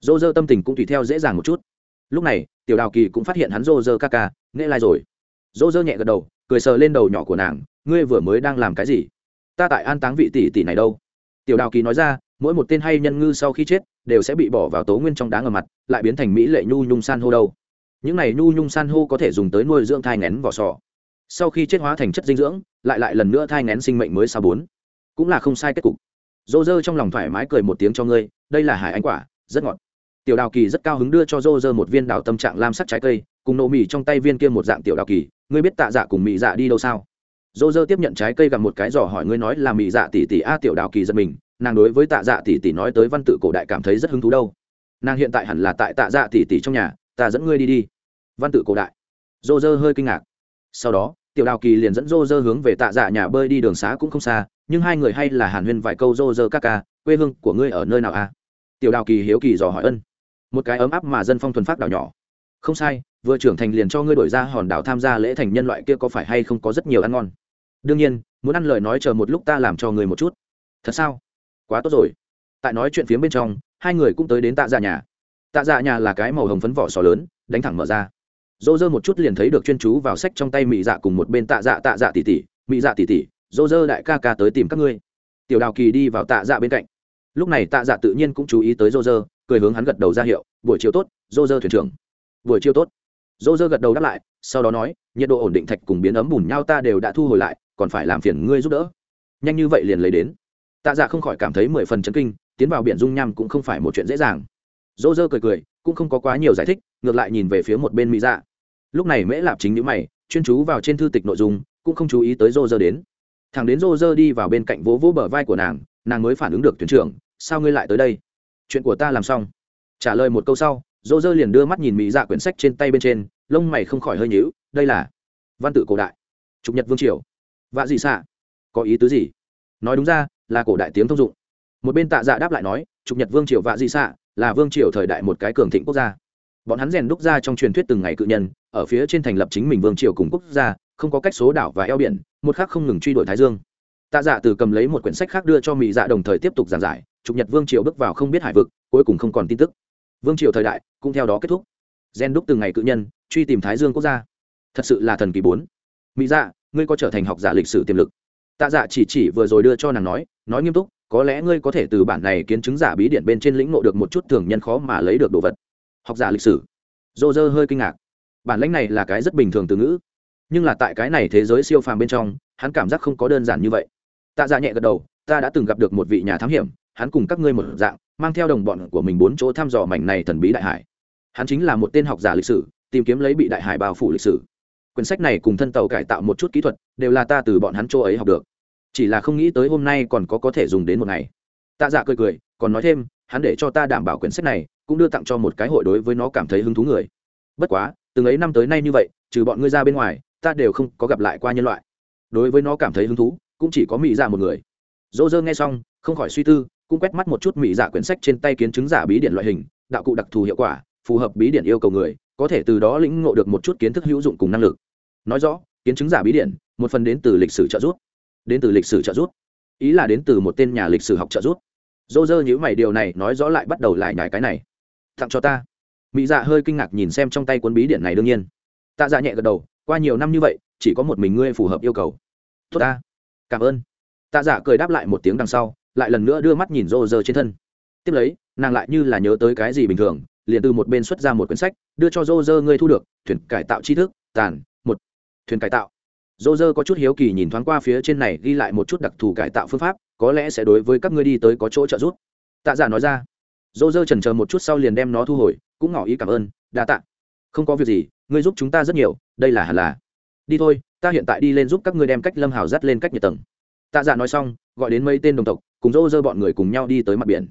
Dô dơ tâm tình cũng tùy theo dễ dàng một chút. Lúc này, tiểu đào kỳ cũng phát hiện hắn dô dơ ca ca, nghe lai rồi. Dô dơ nhẹ gật đầu, cười sờ lên đầu nhỏ của nàng, ngươi vừa mới đang làm cái gì? Ta tại an táng vị tỷ tỷ này đâu? Tiểu đào kỳ nói ra, mỗi một tên hay nhân ngư sau khi chết, đều sẽ bị bỏ vào tố nguyên trong đá ngầm mặt, lại biến thành mỹ lệ nhu nhung san hô đâu. Những này nhu nhung san hô có thể dùng tới nuôi dưỡng thai ngén vỏ sò. Sau khi chết hóa thành chất dinh dưỡng, lại lại lần nữa thai ngén sinh mệnh mới sao bốn. Cũng là không sai kết cục dô dơ trong lòng thoải mái cười một tiếng cho ngươi, đây là hải anh quả, rất ngọt. Tiểu đào kỳ rất cao hứng đưa cho dô dơ một viên đào tâm trạng lam sắc trái cây, cùng nổ mì trong tay viên kia một dạng tiểu đào kỳ, ngươi biết tạ dạ cùng mì dạ đi đâu sao? Dô dơ tiếp nhận trái cây gặp một cái giỏ hỏi ngươi nói là mì dạ tỷ tỷ, a, tiểu đào kỳ giật mình, nàng đối với tạ dạ tỷ tỷ nói tới văn tự cổ đại cảm thấy rất hứng thú đâu. Nàng hiện tại hẳn là tại tạ dạ tỷ tỷ trong nhà, ta dẫn ngươi đi đi. Văn tự cổ đại. Dô dơ hơi kinh ngạc. Sau đó, tiểu đào kỳ liền dẫn dô dơ hướng về tạ dạ nhà bơi đi đường xá cũng không xa nhưng hai người hay là hàn huyên vài câu rô rơ ca ca, quê hương của ngươi ở nơi nào a tiểu đào kỳ hiếu kỳ dò hỏi ân. Một cái ấm áp mà dân phong thuần phát đảo nhỏ. Không sai, vừa trưởng thành liền cho ngươi đổi ra hòn đảo tham gia lễ thành nhân loại kia có phải hay không có rất nhiều ăn ngon? Đương nhiên, muốn ăn lời nói chờ một lúc ta làm cho người một chút. Thật sao? Quá tốt rồi. Tại nói chuyện phía bên trong, hai người cũng tới đến tạ dạ nhà. Tạ dạ nhà là cái màu hồng phấn vỏ sò lớn, đánh thẳng mở ra. Dỗ dơ một chút liền thấy được chuyên chú vào sách trong tay mị dạ cùng một bên tạ dạ tạ dạ tỉ tỉ mị dạ tỉ tỉ dô dơ đại ca ca tới tìm các ngươi. Tiểu đào kỳ đi vào tạ dạ bên cạnh. Lúc này tạ dạ tự nhiên cũng chú ý tới dô dơ, cười hướng hắn gật đầu ra hiệu, buổi chiều tốt, dô dơ thuyền trưởng. Buổi chiều tốt. Dô dơ gật đầu đáp lại, sau đó nói, nhiệt độ ổn định thạch cùng biến ấm bùn nhau ta đều đã thu hồi lại, còn phải làm phiền ngươi giúp đỡ. Nhanh như vậy liền lấy đến. Tạ dạ không khỏi cảm thấy mười phần chấn kinh, tiến vào biển dung nham cũng không phải một chuyện dễ dàng. Dô dơ cười cười, cũng không có quá nhiều giải thích, ngược lại nhìn về phía một bên mỹ dạ. Lúc này mễ lạp chính nhữ mày, chuyên chú vào trên thư tịch nội dung, cũng không chú ý tới dô dơ đến thằng đến rô rơ đi vào bên cạnh vỗ vỗ bờ vai của nàng nàng mới phản ứng được, thuyền trưởng, sao ngươi lại tới đây? Chuyện của ta làm xong. Trả lời một câu sau rô rơ liền đưa mắt nhìn mỹ dạ quyển sách trên tay bên trên, lông mày không khỏi hơi nhíu, đây là văn tự cổ đại, trục nhật vương triều. Vạ dị xạ? Có ý tứ gì? Nói đúng ra, là cổ đại tiếng thông dụng. Một bên tạ dạ đáp lại nói, trục nhật vương triều vạ dị xạ? Là vương triều thời đại một cái cường thịnh quốc gia. Bọn hắn rèn đúc ra trong truyền thuyết từng ngày cự nhân, ở phía trên thành lập chính mình vương triều cùng quốc gia không có cách số đảo và eo biển, một khác không ngừng truy đuổi thái dương. Tạ dạ từ cầm lấy một quyển sách khác đưa cho mỹ dạ đồng thời tiếp tục giảng giải trục nhật vương triều bước vào không biết hải vực, cuối cùng không còn tin tức. Vương triều thời đại cũng theo đó kết thúc. Gen đúc từng ngày cự nhân, truy tìm thái dương quốc gia. Thật sự là thần kỳ bốn. Mỹ dạ ngươi có trở thành học giả lịch sử tiềm lực. Tạ dạ chỉ chỉ vừa rồi đưa cho nàng nói nói nghiêm túc, có lẽ ngươi có thể từ bản này kiến chứng giả bí điện bên trên lĩnh ngộ được một chút thường nhân khó mà lấy được đồ vật. Học giả lịch sử. Dô dơ hơi kinh ngạc. Bản lãnh này là cái rất bình thường từ ngữ nhưng là tại cái này thế giới siêu phàm bên trong, hắn cảm giác không có đơn giản như vậy. Tạ dạ nhẹ gật đầu, ta đã từng gặp được một vị nhà thám hiểm, hắn cùng các ngươi một dạng, mang theo đồng bọn của mình bốn chỗ thăm dò mảnh này thần bí đại hải. Hắn chính là một tên học giả lịch sử, tìm kiếm lấy bị đại hải bao phủ lịch sử. Quyển sách này cùng thân tàu cải tạo một chút kỹ thuật, đều là ta từ bọn hắn chỗ ấy học được. Chỉ là không nghĩ tới hôm nay còn có có thể dùng đến một ngày. Tạ dạ cười cười, còn nói thêm, hắn để cho ta đảm bảo quyển sách này, cũng đưa tặng cho một cái hội đối với nó cảm thấy hứng thú người. Bất quá, từng ấy năm tới nay như vậy, trừ bọn ngươi ra bên ngoài ta đều không có gặp lại qua nhân loại. Đối với nó cảm thấy hứng thú, cũng chỉ có mỹ dạ một người. Dỗ dơ nghe xong, không khỏi suy tư, cũng quét mắt một chút mỹ dạ quyển sách trên tay kiến chứng giả bí điện loại hình, đạo cụ đặc thù hiệu quả, phù hợp bí điện yêu cầu người, có thể từ đó lĩnh ngộ được một chút kiến thức hữu dụng cùng năng lực. Nói rõ, kiến chứng giả bí điển, một phần đến từ lịch sử trợ giúp. Đến từ lịch sử trợ giúp. Ý là đến từ một tên nhà lịch sử học trợ giúp. Dô dơ nhữ mày, điều này nói rõ lại bắt đầu lại nhải cái này. Tặng cho ta. Mỹ dạ hơi kinh ngạc nhìn xem trong tay cuốn bí điển này đương nhiên. Tạ dạ nhẹ gật đầu qua nhiều năm như vậy, chỉ có một mình ngươi phù hợp yêu cầu. Tốt ta. Cảm ơn. Tạ giả cười đáp lại một tiếng đằng sau, lại lần nữa đưa mắt nhìn rô rơ trên thân. Tiếp lấy, nàng lại như là nhớ tới cái gì bình thường, liền từ một bên xuất ra một quyển sách, đưa cho rô rơ ngươi thu được, thuyền cải tạo tri thức, tàn, một, thuyền cải tạo. Rô rơ có chút hiếu kỳ nhìn thoáng qua phía trên này, ghi lại một chút đặc thù cải tạo phương pháp, có lẽ sẽ đối với các ngươi đi tới có chỗ trợ giúp. Tạ giả nói ra. Rô rơ trần chờ một chút sau liền đem nó thu hồi, cũng ngỏ ý cảm ơn. Đa tạ. Không có việc gì, ngươi giúp chúng ta rất nhiều đây là hẳn là. Đi thôi, ta hiện tại đi lên giúp các ngươi đem cách lâm hào dắt lên cách nhiệt tầng. Tạ dạ nói xong, gọi đến mấy tên đồng tộc, cùng rô rơ bọn người cùng nhau đi tới mặt biển.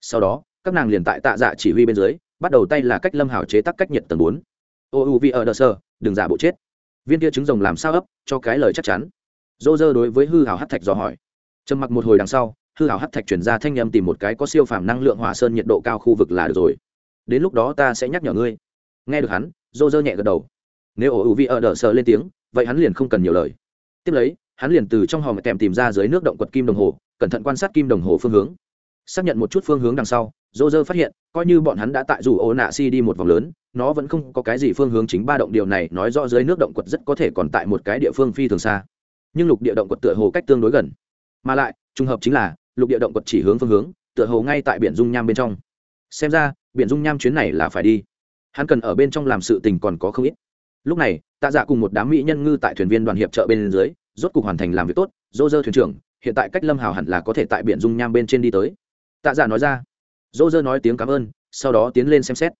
Sau đó, các nàng liền tại tạ dạ chỉ huy bên dưới, bắt đầu tay là cách lâm hào chế tắc cách nhiệt tầng bốn. Ô, u, vi, ở, đờ, sơ, đừng giả bộ chết. Viên kia trứng rồng làm sao ấp, cho cái lời chắc chắn. Dỗ dơ đối với hư hào hát thạch dò hỏi. Trầm mặc một hồi đằng sau, hư hào hát thạch chuyển ra thanh â m tìm một cái có siêu phàm năng lượng hỏa sơn nhiệt độ cao khu vực là được rồi. Đến lúc đó ta sẽ nhắc nhở ngươi. Nghe được hắn dô dơ nhẹ gật đầu nếu ổ ủ vi ở đờ sợ lên tiếng, vậy hắn liền không cần nhiều lời. Tiếp lấy, hắn liền từ trong hòm kèm tìm ra dưới nước động quật kim đồng hồ, cẩn thận quan sát kim đồng hồ phương hướng. Xác nhận một chút phương hướng đằng sau dô dơ phát hiện, coi như bọn hắn đã tại dù ô nạ si đi một vòng lớn, nó vẫn không có cái gì phương hướng chính ba động điều này nói rõ dưới nước động quật rất có thể còn tại một cái địa phương phi thường xa. Nhưng lục địa động quật tựa hồ cách tương đối gần. Mà lại, trùng hợp chính là, lục địa động quật chỉ hướng phương hướng, tựa hồ ngay tại biển dung nham bên trong. Xem ra, biển dung nham chuyến này là phải đi. Hắn cần ở bên trong làm sự tình còn có không ít lúc này, tạ dạ cùng một đám mỹ nhân ngư tại thuyền viên đoàn hiệp trợ bên dưới, rốt cục hoàn thành làm việc tốt dô dơ thuyền trưởng, hiện tại cách lâm hào hẳn là có thể tại biển dung nham bên trên đi tới. Tạ dạ nói ra. Dô dơ nói tiếng cảm ơn, sau đó tiến lên xem xét.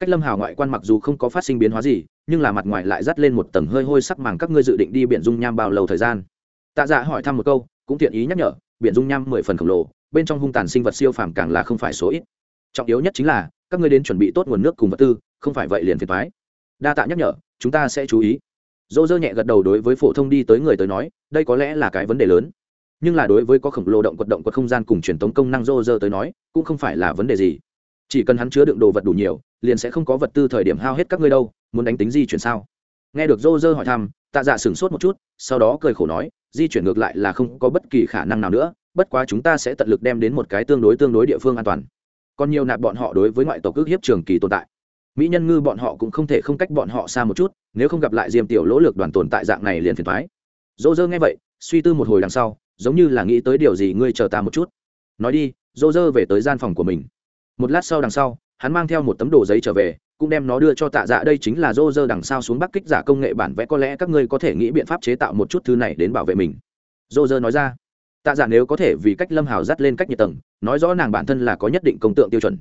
Cách lâm hào ngoại quan mặc dù không có phát sinh biến hóa gì, nhưng là mặt ngoài lại dắt lên một tầng hơi hôi sắc màng các ngươi dự định đi biển dung nham bao lâu thời gian? Tạ dạ hỏi thăm một câu, cũng tiện ý nhắc nhở, biển dung nham mười phần khổng lồ, bên trong hung tàn sinh vật siêu phàm càng là không phải số ít. Trọng yếu nhất chính là, các ngươi đến chuẩn bị tốt nguồn nước cùng vật tư, không phải vậy liền phiền thoái đa tạ nhắc nhở chúng ta sẽ chú ý. Dô dơ nhẹ gật đầu đối với phổ thông đi tới người tới nói, đây có lẽ là cái vấn đề lớn. Nhưng là đối với có khổng lồ động quật động quật không gian cùng truyền thống công năng dô dơ tới nói, cũng không phải là vấn đề gì. Chỉ cần hắn chứa đựng đồ vật đủ nhiều, liền sẽ không có vật tư thời điểm hao hết các ngươi đâu, muốn đánh tính di chuyển sao? Nghe được dô dơ hỏi thăm, tạ dạ sửng sốt một chút, sau đó cười khổ nói, di chuyển ngược lại là không có bất kỳ khả năng nào nữa, bất quá chúng ta sẽ tận lực đem đến một cái tương đối tương đối địa phương an toàn. Còn nhiều nạp bọn họ đối với ngoại tộc cước hiếp trường kỳ tồn tại mỹ nhân ngư bọn họ cũng không thể không cách bọn họ xa một chút, nếu không gặp lại diêm tiểu lỗ lực đoàn tồn tại dạng này liền phiền thoái dô dơ nghe vậy, suy tư một hồi đằng sau, giống như là nghĩ tới điều gì ngươi chờ ta một chút. Nói đi dô dơ về tới gian phòng của mình. Một lát sau đằng sau, hắn mang theo một tấm đồ giấy trở về, cũng đem nó đưa cho tạ dạ đây chính là dô dơ đằng sau xuống bắc kích giả công nghệ bản vẽ, có lẽ các ngươi có thể nghĩ biện pháp chế tạo một chút thứ này đến bảo vệ mình. Dô dơ nói ra. Tạ dạ nếu có thể vì cách lâm hào dắt lên cách nhiệt tầng, nói rõ nàng bản thân là có nhất định công tượng tiêu chuẩn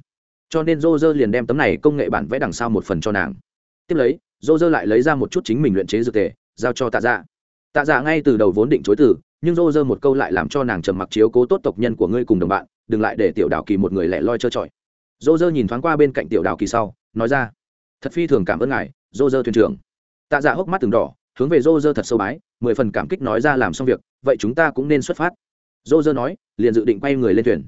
cho nên dô dơ liền đem tấm này công nghệ bản vẽ đằng sau một phần cho nàng. Tiếp lấy dô dơ lại lấy ra một chút chính mình luyện chế dược tề giao cho tạ dạ. Tạ dạ ngay từ đầu vốn định chối từ, nhưng dô dơ một câu lại làm cho nàng trầm mặc chiếu cố tốt tộc nhân của ngươi cùng đồng bạn, đừng lại để tiểu đào kỳ một người lẻ loi trơ trọi. Dô dơ nhìn thoáng qua bên cạnh tiểu đào kỳ sau, nói ra, thật phi thường cảm ơn ngài dô dơ thuyền trưởng. Tạ dạ hốc mắt từng đỏ, hướng về dô dơ thật sâu bái, mười phần cảm kích nói ra làm xong việc, vậy chúng ta cũng nên xuất phát. Dô dơ nói, liền dự định quay người lên thuyền.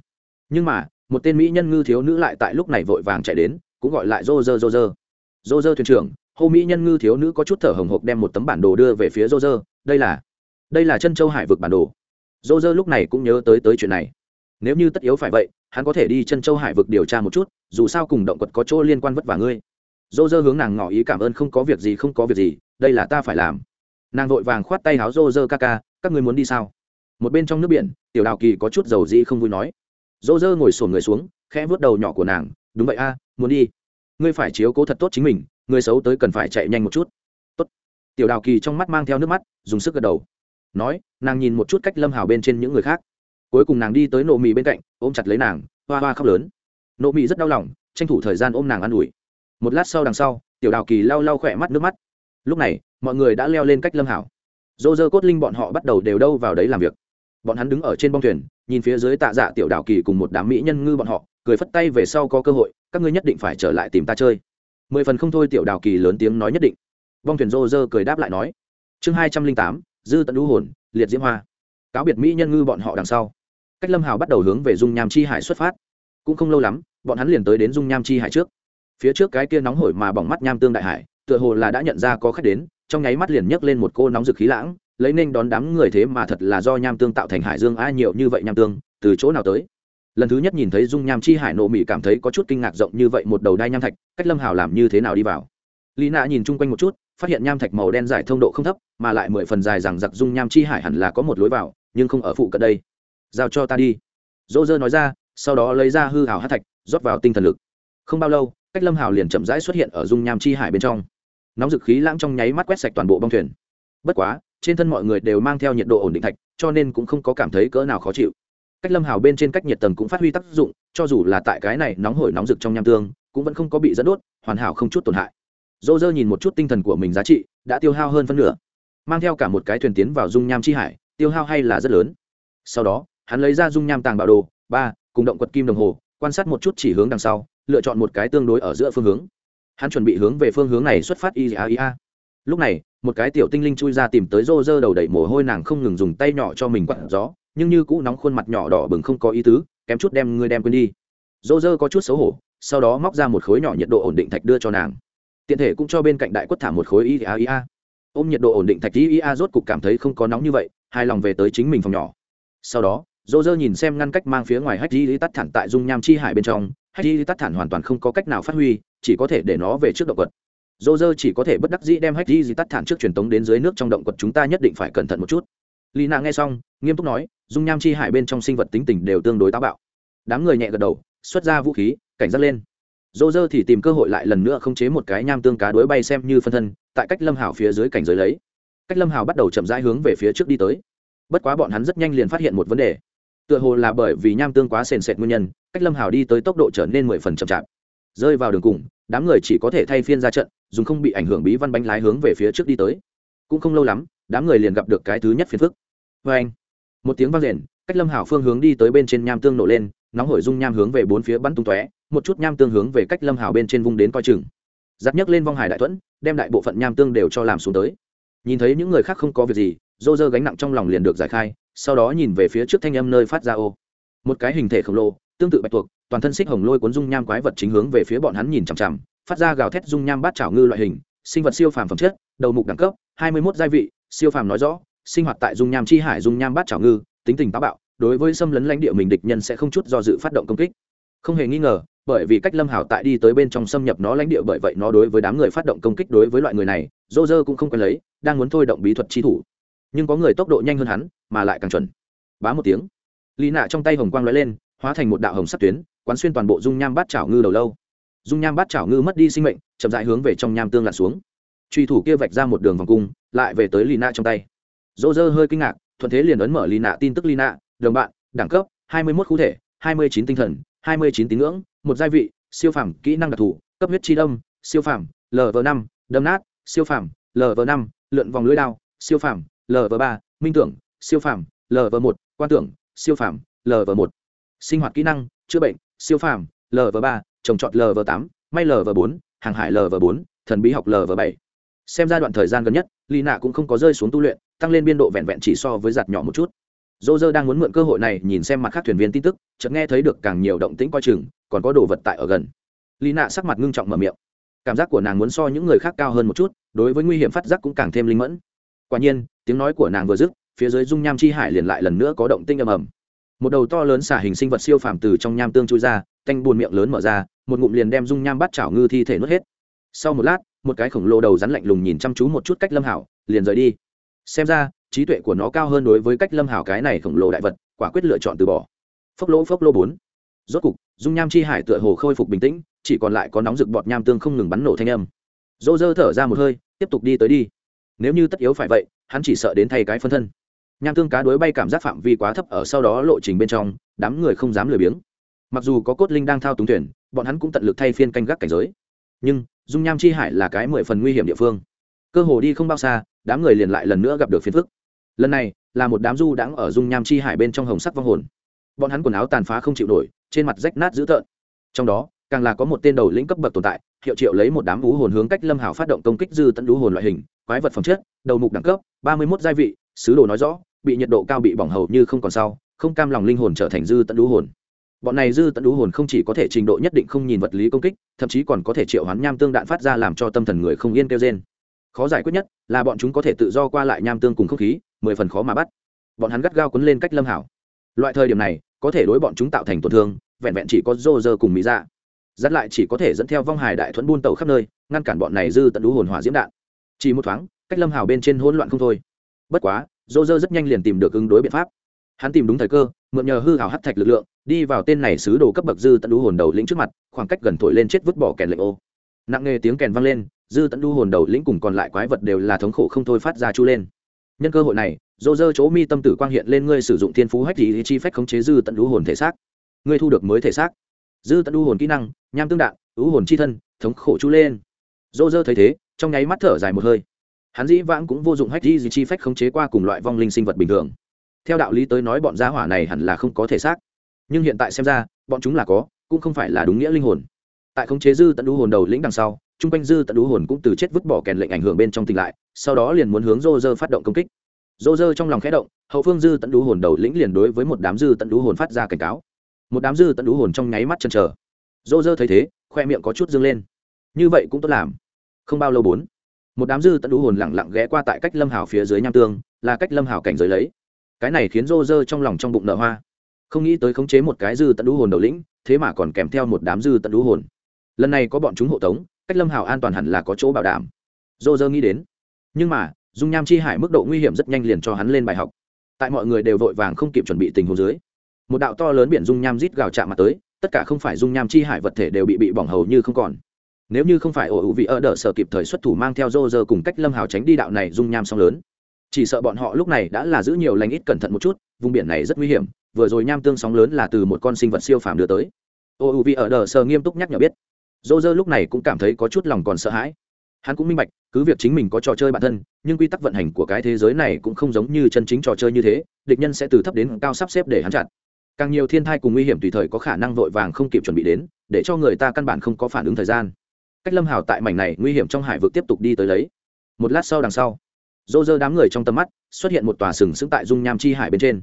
Nhưng mà một tên mỹ nhân ngư thiếu nữ lại tại lúc này vội vàng chạy đến, cũng gọi lại rô rơ rô rơ rô rơ thuyền trưởng, hô mỹ nhân ngư thiếu nữ có chút thở hồng hộc đem một tấm bản đồ đưa về phía rô rơ đây là đây là chân châu hải vực bản đồ. Rô rơ lúc này cũng nhớ tới tới chuyện này. Nếu như tất yếu phải vậy, hắn có thể đi chân châu hải vực điều tra một chút, dù sao cùng động vật có chỗ liên quan vất vả ngươi. Dô dơ hướng nàng ngỏ ý cảm ơn không có việc gì, không có việc gì, đây là ta phải làm. Nàng vội vàng khoát tay háo dô dơ ca ca, các ngươi muốn đi sao? Một bên trong nước biển, tiểu đào kỳ có chút dầu dĩ không vui nói dô dơ ngồi sổn người xuống, khẽ vớt đầu nhỏ của nàng, đúng vậy a, muốn đi. Ngươi phải chiếu cố thật tốt chính mình, người xấu tới cần phải chạy nhanh một chút. Tốt. Tiểu đào kỳ trong mắt mang theo nước mắt, dùng sức gật đầu. Nói, nàng nhìn một chút cách lâm hào bên trên những người khác. Cuối cùng nàng đi tới nộ mì bên cạnh, ôm chặt lấy nàng, hoa hoa khóc lớn. Nộ mì rất đau lòng, tranh thủ thời gian ôm nàng ă n ủi. Một lát sau đằng sau, tiểu đào kỳ lau lau khỏe mắt nước mắt. Lúc này, mọi người đã leo lên cách lâm hảo dô dơ cốt linh bọn họ bắt đầu đều đâu vào đấy làm việc. Bọn hắn đứng ở trên bong thuyền nhìn phía dưới tạ dạ tiểu đào kỳ cùng một đám mỹ nhân ngư bọn họ, cười phất tay về sau có cơ hội, các ngươi nhất định phải trở lại tìm ta chơi. Mười phần không thôi tiểu đào kỳ lớn tiếng nói nhất định. Vong thuyền rô rơ cười đáp lại nói. Chương hai trăm linh tám, dư tận đũ hồn, liệt diễm hoa. Cáo biệt mỹ nhân ngư bọn họ đằng sau. Cách lâm hào bắt đầu hướng về dung nham chi hải xuất phát. Cũng không lâu lắm, bọn hắn liền tới đến dung nham chi hải trước. Phía trước cái kia nóng hổi mà bỏng mắt nham tương đại hải, tựa hồ là đã nhận ra có khách đến, trong nháy mắt liền nhấc lên một cô nóng rực khí lãng lấy nên đón đám người thế mà thật là do nham tương tạo thành hải dương ai nhiều như vậy nham tương, từ chỗ nào tới? Lần thứ nhất nhìn thấy dung nham chi hải nộ mỹ cảm thấy có chút kinh ngạc rộng như vậy một đầu đai nham thạch, cách lâm hào làm như thế nào đi vào? Lý nạ nhìn chung quanh một chút, phát hiện nham thạch màu đen dài thông độ không thấp, mà lại mười phần dài rằng giặc dung nham chi hải hẳn là có một lối vào, nhưng không ở phụ cận đây. Giao cho ta đi. Dỗ dơ nói ra, sau đó lấy ra hư hào hát thạch, rót vào tinh thần lực. Không bao lâu, cách lâm hào liền chậm rãi xuất hiện ở dung nham chi hải bên trong. Nóng dực khí lãng trong nháy mắt quét sạch toàn bộ bong thuyền. Bất quá trên thân mọi người đều mang theo nhiệt độ ổn định thạch, cho nên cũng không có cảm thấy cỡ nào khó chịu. Cách lâm hào bên trên cách nhiệt tầng cũng phát huy tác dụng, cho dù là tại cái này nóng hổi nóng rực trong nham tương, cũng vẫn không có bị dẫn đốt, hoàn hảo không chút tổn hại. Dô dơ nhìn một chút tinh thần của mình giá trị, đã tiêu hao hơn phân nửa. Mang theo cả một cái thuyền tiến vào dung nham chi hải, tiêu hao hay là rất lớn. Sau đó, hắn lấy ra dung nham tàng bảo đồ, ba, cùng động quật kim đồng hồ, quan sát một chút chỉ hướng đằng sau, lựa chọn một cái tương đối ở giữa phương hướng. Hắn chuẩn bị hướng về phương hướng này xuất phát ia ia. Lúc này một cái tiểu tinh linh chui ra tìm tới rô rơ đầu đầy mồ hôi nàng không ngừng dùng tay nhỏ cho mình quặn gió, nhưng như cũ nóng khuôn mặt nhỏ đỏ bừng không có ý tứ, kém chút đem ngươi đem quên đi. Rô rơ có chút xấu hổ, sau đó móc ra một khối nhỏ nhiệt độ ổn định thạch đưa cho nàng. Tiện thể cũng cho bên cạnh đại quất thả một khối ia ia. Ôm nhiệt độ ổn định thạch ia rốt cục cảm thấy không có nóng như vậy, hài lòng về tới chính mình phòng nhỏ. Sau đó dô dơ nhìn xem ngăn cách mang phía ngoài hách di tắt thản tại dung nham chi hải bên trong, hách di tắt thản hoàn toàn không có cách nào phát huy, chỉ có thể để nó về trước động vật dô dơ chỉ có thể bất đắc dĩ đem hách di tắt thản trước truyền tống đến dưới nước trong động quật chúng ta nhất định phải cẩn thận một chút. Lì nạ nghe xong, nghiêm túc nói, dung nham chi hải bên trong sinh vật tính tình đều tương đối táo bạo. Đám người nhẹ gật đầu, xuất ra vũ khí, cảnh giác lên. Dô dơ thì tìm cơ hội lại lần nữa không chế một cái nham tương cá đuối bay xem như phân thân, tại cách lâm hảo phía dưới cảnh giới lấy. Cách lâm hảo bắt đầu chậm rãi hướng về phía trước đi tới. Bất quá bọn hắn rất nhanh liền phát hiện một vấn đề. Tựa hồ là bởi vì nham tương quá sền sệt nguyên nhân, cách lâm hảo đi tới tốc độ trở nên mười phần chậm chạp. Rơi vào đường cùng đám người chỉ có thể thay phiên ra trận, dùng không bị ảnh hưởng bí văn bánh lái hướng về phía trước đi tới. Cũng không lâu lắm, đám người liền gặp được cái thứ nhất phiền phức. Vê anh, một tiếng vang rền, cách lâm hảo phương hướng đi tới bên trên nham tương nổ lên, nóng hổi dung nham hướng về bốn phía bắn tung tóe, một chút nham tương hướng về cách lâm hảo bên trên vung đến coi chừng. Giáp nhấc lên vong hải đại thuẫn, đem đại bộ phận nham tương đều cho làm xuống tới. Nhìn thấy những người khác không có việc gì dô dơ gánh nặng trong lòng liền được giải khai, sau đó nhìn về phía trước thanh âm nơi phát ra ô. Một cái hình thể khổng lồ, tương tự bạch tuộc toàn thân xích hồng lôi cuốn dung nham quái vật chính hướng về phía bọn hắn nhìn chằm chằm, phát ra gào thét dung nham bát chảo ngư loại hình, sinh vật siêu phàm phẩm chất, đầu mục đẳng cấp, hai mươi 21 gia vị, siêu phàm nói rõ, sinh hoạt tại dung nham chi hải dung nham bát chảo ngư, tính tình táo bạo, đối với xâm lấn lãnh địa mình địch nhân sẽ không chút do dự phát động công kích. Không hề nghi ngờ, bởi vì cách lâm hảo tại đi tới bên trong xâm nhập nó lãnh địa bởi vậy nó đối với đám người phát động công kích đối với loại người này dô dơ cũng không quen lấy, đang muốn thôi động bí thuật chi thủ. Nhưng có người tốc độ nhanh hơn hắn, mà lại càng chuẩn. Bá một tiếng lì nạ trong tay hồng quang lóe lên, hóa thành một đạo hồng sắt tuyến quán xuyên toàn bộ dung nham bát chảo ngư đầu lâu. Dung nham bát chảo ngư mất đi sinh mệnh, chậm dại hướng về trong nham tương lặn xuống. Truy thủ kia vạch ra một đường vòng cung, lại về tới lì nạ trong tay. Dô dơ hơi kinh ngạc, thuận thế liền ấn mở lì nạ tin tức lì nạ đồng bạn, đẳng cấp, hai mươi mốt khu thể, hai mươi chín tinh thần, hai mươi chín tín ngưỡng, một gia vị, siêu phẩm kỹ năng đặc thù, cấp huyết chi đông siêu phẩm lv năm, đâm nát, siêu phẩm lv năm, lượn vòng lưới đao, siêu phẩm lv ba, minh tưởng, siêu phẩm lv một, quan tưởng, siêu phẩm lv một. Sinh hoạt kỹ năng, chữa bệnh siêu phàm lv ba, trồng trọt lv tám, may lv bốn, hàng hải lv bốn, thần bí học lv bảy. Xem giai đoạn thời gian gần nhất lì nạ cũng không có rơi xuống tu luyện, tăng lên biên độ vẹn vẹn chỉ so với giặt nhỏ một chút. Dô dơ đang muốn mượn cơ hội này nhìn xem mặt khác thuyền viên tin tức, chợt nghe thấy được càng nhiều động tĩnh coi chừng, còn có đồ vật tại ở gần. Lì nạ sắc mặt ngưng trọng mở miệng. Cảm giác của nàng muốn so những người khác cao hơn một chút, đối với nguy hiểm phát giác cũng càng thêm linh mẫn. Quả nhiên, tiếng nói của nàng vừa dứt, phía dưới dung nham chi hải liền lại lần nữa có động tinh ầm ầm một đầu to lớn xả hình sinh vật siêu phàm từ trong nham tương chui ra tanh buồn miệng lớn mở ra, một ngụm liền đem dung nham bắt chảo ngư thi thể nuốt hết. Sau một lát, một cái khổng lồ đầu rắn lạnh lùng nhìn chăm chú một chút cách lâm hảo, liền rời đi. Xem ra, trí tuệ của nó cao hơn đối với cách lâm hảo cái này khổng lồ đại vật, quả quyết lựa chọn từ bỏ. Phốc lỗ phốc lỗ bốn. Rốt cục, dung nham chi hải tựa hồ khôi phục bình tĩnh, chỉ còn lại có nóng rực bọt nham tương không ngừng bắn nổ thanh âm. Dỗ dơ thở ra một hơi, tiếp tục đi tới đi. Nếu như tất yếu phải vậy, hắn chỉ sợ đến thay cái phân thân nham tương cá đuối bay cảm giác phạm vi quá thấp ở sau đó lộ trình bên trong, đám người không dám lười biếng. Mặc dù có cốt linh đang thao túng thuyền, bọn hắn cũng tận lực thay phiên canh gác cảnh giới. Nhưng, dung nham chi hải là cái mười phần nguy hiểm địa phương. Cơ hồ đi không bao xa, đám người liền lại lần nữa gặp được phiền phức. Lần này, là một đám du đãng ở dung nham chi hải bên trong hồng sắc vong hồn. Bọn hắn quần áo tàn phá không chịu nổi, trên mặt rách nát dữ tợn. Trong đó, càng là có một tên đầu lĩnh cấp bậc tồn tại, hiệu triệu lấy một đám vũ hồn hướng cách lâm hảo phát động công kích dư tận lũ hồn loại hình, quái vật phẩm chất, đầu mục đẳng cấp, ba mươi mốt gia vị, sứ đồ nói rõ bị nhiệt độ cao bị bỏng hầu như không còn sau, không cam lòng linh hồn trở thành dư tận đũ hồn. Bọn này dư tận đũ hồn không chỉ có thể trình độ nhất định không nhìn vật lý công kích, thậm chí còn có thể triệu hoán nham tương đạn phát ra làm cho tâm thần người không yên kêu trên khó giải quyết nhất là bọn chúng có thể tự do qua lại nham tương cùng không khí, mười phần khó mà bắt. Bọn hắn gắt gao quấn lên cách lâm hảo. Loại thời điểm này, có thể đối bọn chúng tạo thành tổn thương, vẹn vẹn chỉ có rô rơ cùng mỹ ra dắt lại chỉ có thể dẫn theo vong hài đại thuẫn buôn tàu khắp nơi, ngăn cản bọn này dư tận đũ hồn hỏa diễm đạn. Chỉ một thoáng, cách lâm hào bên trên hỗn loạn không thôi. Bất quá dô dơ rất nhanh liền tìm được ứng đối biện pháp. Hắn tìm đúng thời cơ, mượn nhờ hư hào hắt thạch lực lượng, đi vào tên này xứ đồ cấp bậc dư tận đu hồn đầu lĩnh trước mặt, khoảng cách gần thổi lên chết vứt bỏ kèn lệnh ô. Nặng nghề tiếng kèn vang lên, dư tận đu hồn đầu lĩnh cùng còn lại quái vật đều là thống khổ không thôi phát ra chu lên. Nhân cơ hội này, dô dơ chỗ mi tâm tử quang hiện lên ngươi sử dụng thiên phú hách thì chi phách khống chế dư tận đu hồn thể xác. Ngươi thu được mới thể xác. Dư tận đu hồn kỹ năng, nham tương đạn, đu hồn chi thân, thống khổ chu lên. Dô dơ thấy thế, trong nháy mắt thở dài một hơi hắn dĩ vãng cũng vô dụng hách gì chi phách khống chế qua cùng loại vong linh sinh vật bình thường. Theo đạo lý tới nói bọn gia hỏa này hẳn là không có thể xác. Nhưng hiện tại xem ra, bọn chúng là có, cũng không phải là đúng nghĩa linh hồn. Tại khống chế dư tận đũ hồn đầu lĩnh đằng sau, chung quanh dư tận đú hồn cũng từ chết vứt bỏ kèn lệnh ảnh hưởng bên trong tỉnh lại, sau đó liền muốn hướng rô rơ phát động công kích. Rô rơ trong lòng khẽ động, hậu phương dư tận đú hồn đầu lĩnh liền đối với một đám dư tận đú hồn phát ra cảnh cáo. Một đám dư tận đú hồn trong nháy mắt chân chờ. Rô rơ thấy thế, khoe miệng có chút dâng lên. Như vậy cũng tốt làm. Không bao lâu bốn một đám dư tận đú hồn lẳng lặng ghé qua tại cách lâm hảo phía dưới nham tương, là cách lâm hảo cảnh giới lấy. Cái này khiến rô rơ trong lòng trong bụng nợ hoa. Không nghĩ tới khống chế một cái dư tận đú hồn đầu lĩnh, thế mà còn kèm theo một đám dư tận đú hồn. Lần này có bọn chúng hộ tống, cách lâm hào an toàn hẳn là có chỗ bảo đảm. Rô rơ nghĩ đến. Nhưng mà, dung nham chi hải mức độ nguy hiểm rất nhanh liền cho hắn lên bài học. Tại mọi người đều vội vàng không kịp chuẩn bị tình huống dưới, một đạo to lớn biển dung nham rít gào chạm mặt tới, tất cả không phải dung nham chi hải vật thể đều bị bị bỏng hầu như không còn nếu như không phải ổ hữu vị ở đỡ sở kịp thời xuất thủ mang theo rô rơ cùng cách lâm hào tránh đi đạo này dung nham song lớn. Chỉ sợ bọn họ lúc này đã là giữ nhiều lành ít cẩn thận một chút, vùng biển này rất nguy hiểm, vừa rồi nham tương sóng lớn là từ một con sinh vật siêu phàm đưa tới. Ô u vi ở đỡ sở nghiêm túc nhắc nhở biết. Dô dơ lúc này cũng cảm thấy có chút lòng còn sợ hãi. Hắn cũng minh bạch, cứ việc chính mình có trò chơi bản thân, nhưng quy tắc vận hành của cái thế giới này cũng không giống như chân chính trò chơi như thế, địch nhân sẽ từ thấp đến cao sắp xếp để hắn chặn. Càng nhiều thiên thai cùng nguy hiểm tùy thời có khả năng vội vàng không kịp chuẩn bị đến, để cho người ta căn bản không có phản ứng thời gian cách lâm hào tại mảnh này nguy hiểm trong hải vực tiếp tục đi tới lấy một lát sau đằng sau dô dơ đám người trong tầm mắt xuất hiện một tòa sừng sững tại dung nham chi hải bên trên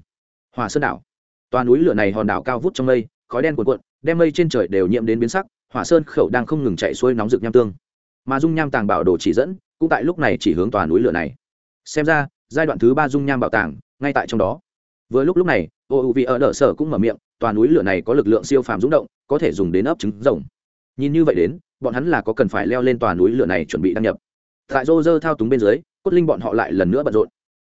hòa sơn đảo tòa núi lửa này hòn đảo cao vút trong mây khói đen cuộn cuộn đem mây trên trời đều nhiễm đến biến sắc hỏa sơn khẩu đang không ngừng chạy xuôi nóng rực nham tương mà dung nham tàng bảo đồ chỉ dẫn cũng tại lúc này chỉ hướng tòa núi lửa này xem ra giai đoạn thứ ba dung nham bảo tàng ngay tại trong đó vừa lúc lúc này ô u vị ở đỡ sở cũng mở miệng tòa núi lửa này có lực lượng siêu phàm rúng động có thể dùng đến ấp trứng rồng nhìn như vậy đến bọn hắn là có cần phải leo lên tòa núi lửa này chuẩn bị đăng nhập. Tại rô rơ thao túng bên dưới, cốt linh bọn họ lại lần nữa bận rộn.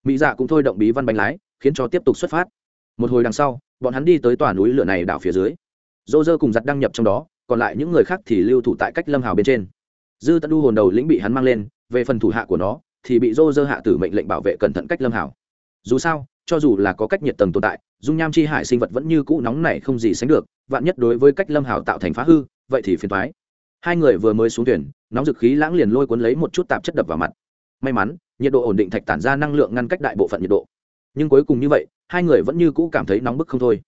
Mỹ dạ cũng thôi động bí văn bánh lái, khiến cho tiếp tục xuất phát. Một hồi đằng sau, bọn hắn đi tới tòa núi lửa này đảo phía dưới. Rô rơ cùng giặt đăng nhập trong đó, còn lại những người khác thì lưu thủ tại cách lâm hào bên trên. Dư tận đu hồn đầu lĩnh bị hắn mang lên, về phần thủ hạ của nó, thì bị rô rơ hạ tử mệnh lệnh bảo vệ cẩn thận cách lâm hào. Dù sao, cho dù là có cách nhiệt tầng tồn tại, dung nham chi hải sinh vật vẫn như cũ nóng này không gì sánh được, vạn nhất đối với cách lâm hào tạo thành phá hư, vậy thì phiền thoái hai người vừa mới xuống thuyền, nóng dực khí lãng liền lôi cuốn lấy một chút tạp chất đập vào mặt. May mắn, nhiệt độ ổn định thạch tản ra năng lượng ngăn cách đại bộ phận nhiệt độ. Nhưng cuối cùng như vậy, hai người vẫn như cũ cảm thấy nóng bức không thôi.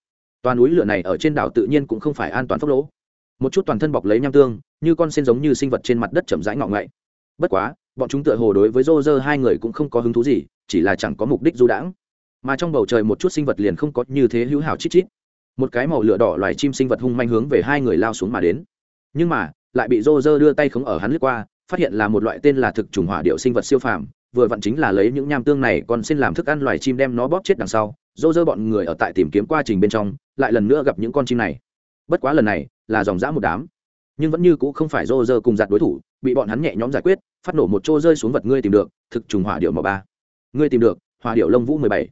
Toàn núi lửa này ở trên đảo tự nhiên cũng không phải an toàn phốc lỗ. Một chút toàn thân bọc lấy nham tương, như con sen giống như sinh vật trên mặt đất chậm rãi ngọ ngậy. Bất quá, bọn chúng tựa hồ đối với rô rơ hai người cũng không có hứng thú gì, chỉ là chẳng có mục đích du đãng. Mà trong bầu trời một chút sinh vật liền không có như thế hữu hảo chít chít. Một cái màu lửa đỏ loài chim sinh vật hung manh hướng về hai người lao xuống mà đến. Nhưng mà lại bị rô rơ đưa tay khống ở hắn lướt qua, phát hiện là một loại tên là thực trùng hỏa điệu sinh vật siêu phàm, vừa vặn chính là lấy những nham tương này còn xin làm thức ăn loài chim đem nó bóp chết đằng sau. Rô rơ bọn người ở tại tìm kiếm quá trình bên trong, lại lần nữa gặp những con chim này. Bất quá lần này là dòng dã một đám. Nhưng vẫn như c ũ không phải rô rơ cùng giặt đối thủ, bị bọn hắn nhẹ nhõm giải quyết, phát nổ một chỗ rơi xuống vật ngươi tìm được, thực trùng hỏa điệu màu ba. Ngươi tìm được, hỏa điệu lông vũ mười bảy.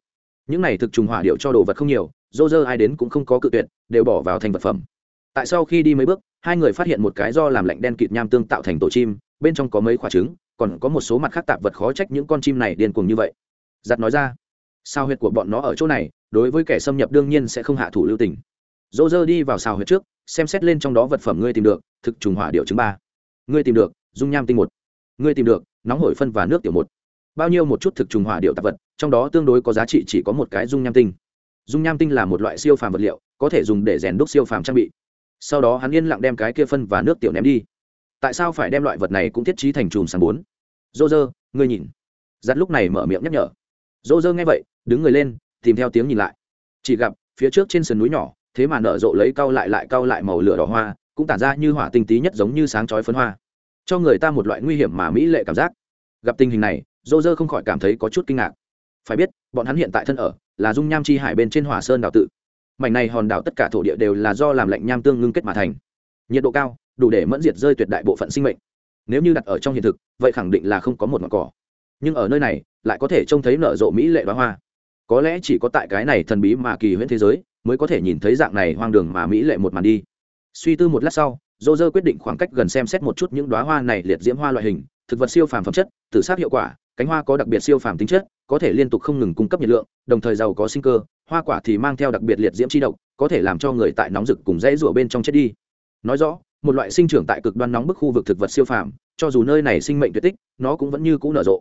Những này thực trùng hỏa điệu cho đồ vật không nhiều rô rơ ai đến cũng không có cự tuyệt, đều bỏ vào thành vật phẩm. Tại sau khi đi mấy bước hai người phát hiện một cái do làm lạnh đen kịt nham tương tạo thành tổ chim, bên trong có mấy quả trứng, còn có một số mặt khác tạp vật khó trách những con chim này điên cuồng như vậy. Giặt nói ra, sao huyệt của bọn nó ở chỗ này, đối với kẻ xâm nhập đương nhiên sẽ không hạ thủ lưu tình. Dỗ dơ đi vào xào huyệt trước, xem xét lên trong đó vật phẩm ngươi tìm được, thực trùng hỏa điệu chứng ba. Ngươi tìm được, dung nham tinh một. Ngươi tìm được, nóng hổi phân và nước tiểu một. Bao nhiêu một chút thực trùng hỏa điệu tạp vật, trong đó tương đối có giá trị chỉ có một cái dung nham tinh. Dung nham tinh là một loại siêu phàm vật liệu, có thể dùng để rèn đúc siêu phàm trang bị sau đó hắn yên lặng đem cái kia phân và nước tiểu ném đi. Tại sao phải đem loại vật này cũng thiết trí thành chùm sáng bốn? Dô dơ ngươi nhìn. Giặt lúc này mở miệng nhắc nhở. Dô dơ nghe vậy, đứng người lên, tìm theo tiếng nhìn lại. Chỉ gặp, phía trước trên sườn núi nhỏ, thế mà nở rộ lấy cau lại lại cau lại màu lửa đỏ hoa, cũng tản ra như hỏa tinh tí nhất giống như sáng chói phấn hoa. Cho người ta một loại nguy hiểm mà mỹ lệ cảm giác. Gặp tình hình này dô dơ không khỏi cảm thấy có chút kinh ngạc. Phải biết, bọn hắn hiện tại thân ở là dung nham chi hải bên trên hỏa sơn đảo tự mảnh này hòn đảo tất cả thổ địa đều là do làm lạnh nham tương ngưng kết mà thành. Nhiệt độ cao, đủ để mẫn diệt rơi tuyệt đại bộ phận sinh mệnh. Nếu như đặt ở trong hiện thực, vậy khẳng định là không có một ngọn cỏ. Nhưng ở nơi này, lại có thể trông thấy nở rộ mỹ lệ đoá hoa. Có lẽ chỉ có tại cái này thần bí mà kỳ huyễn thế giới, mới có thể nhìn thấy dạng này hoang đường mà mỹ lệ một màn đi. Suy tư một lát sau dô dơ quyết định khoảng cách gần xem xét một chút những đoá hoa này liệt diễm hoa loại hình, thực vật siêu phàm phẩm chất tử sát hiệu quả, cánh hoa có đặc biệt siêu phàm tính chất, có thể liên tục không ngừng cung cấp nhiệt lượng, đồng thời giàu có sinh cơ hoa quả thì mang theo đặc biệt liệt diễm chi độc, có thể làm cho người tại nóng rực cùng dãy rủa bên trong chết đi. Nói rõ, một loại sinh trưởng tại cực đoan nóng bức khu vực thực vật siêu phàm, cho dù nơi này sinh mệnh tuyệt tích, nó cũng vẫn như cũ nở rộ.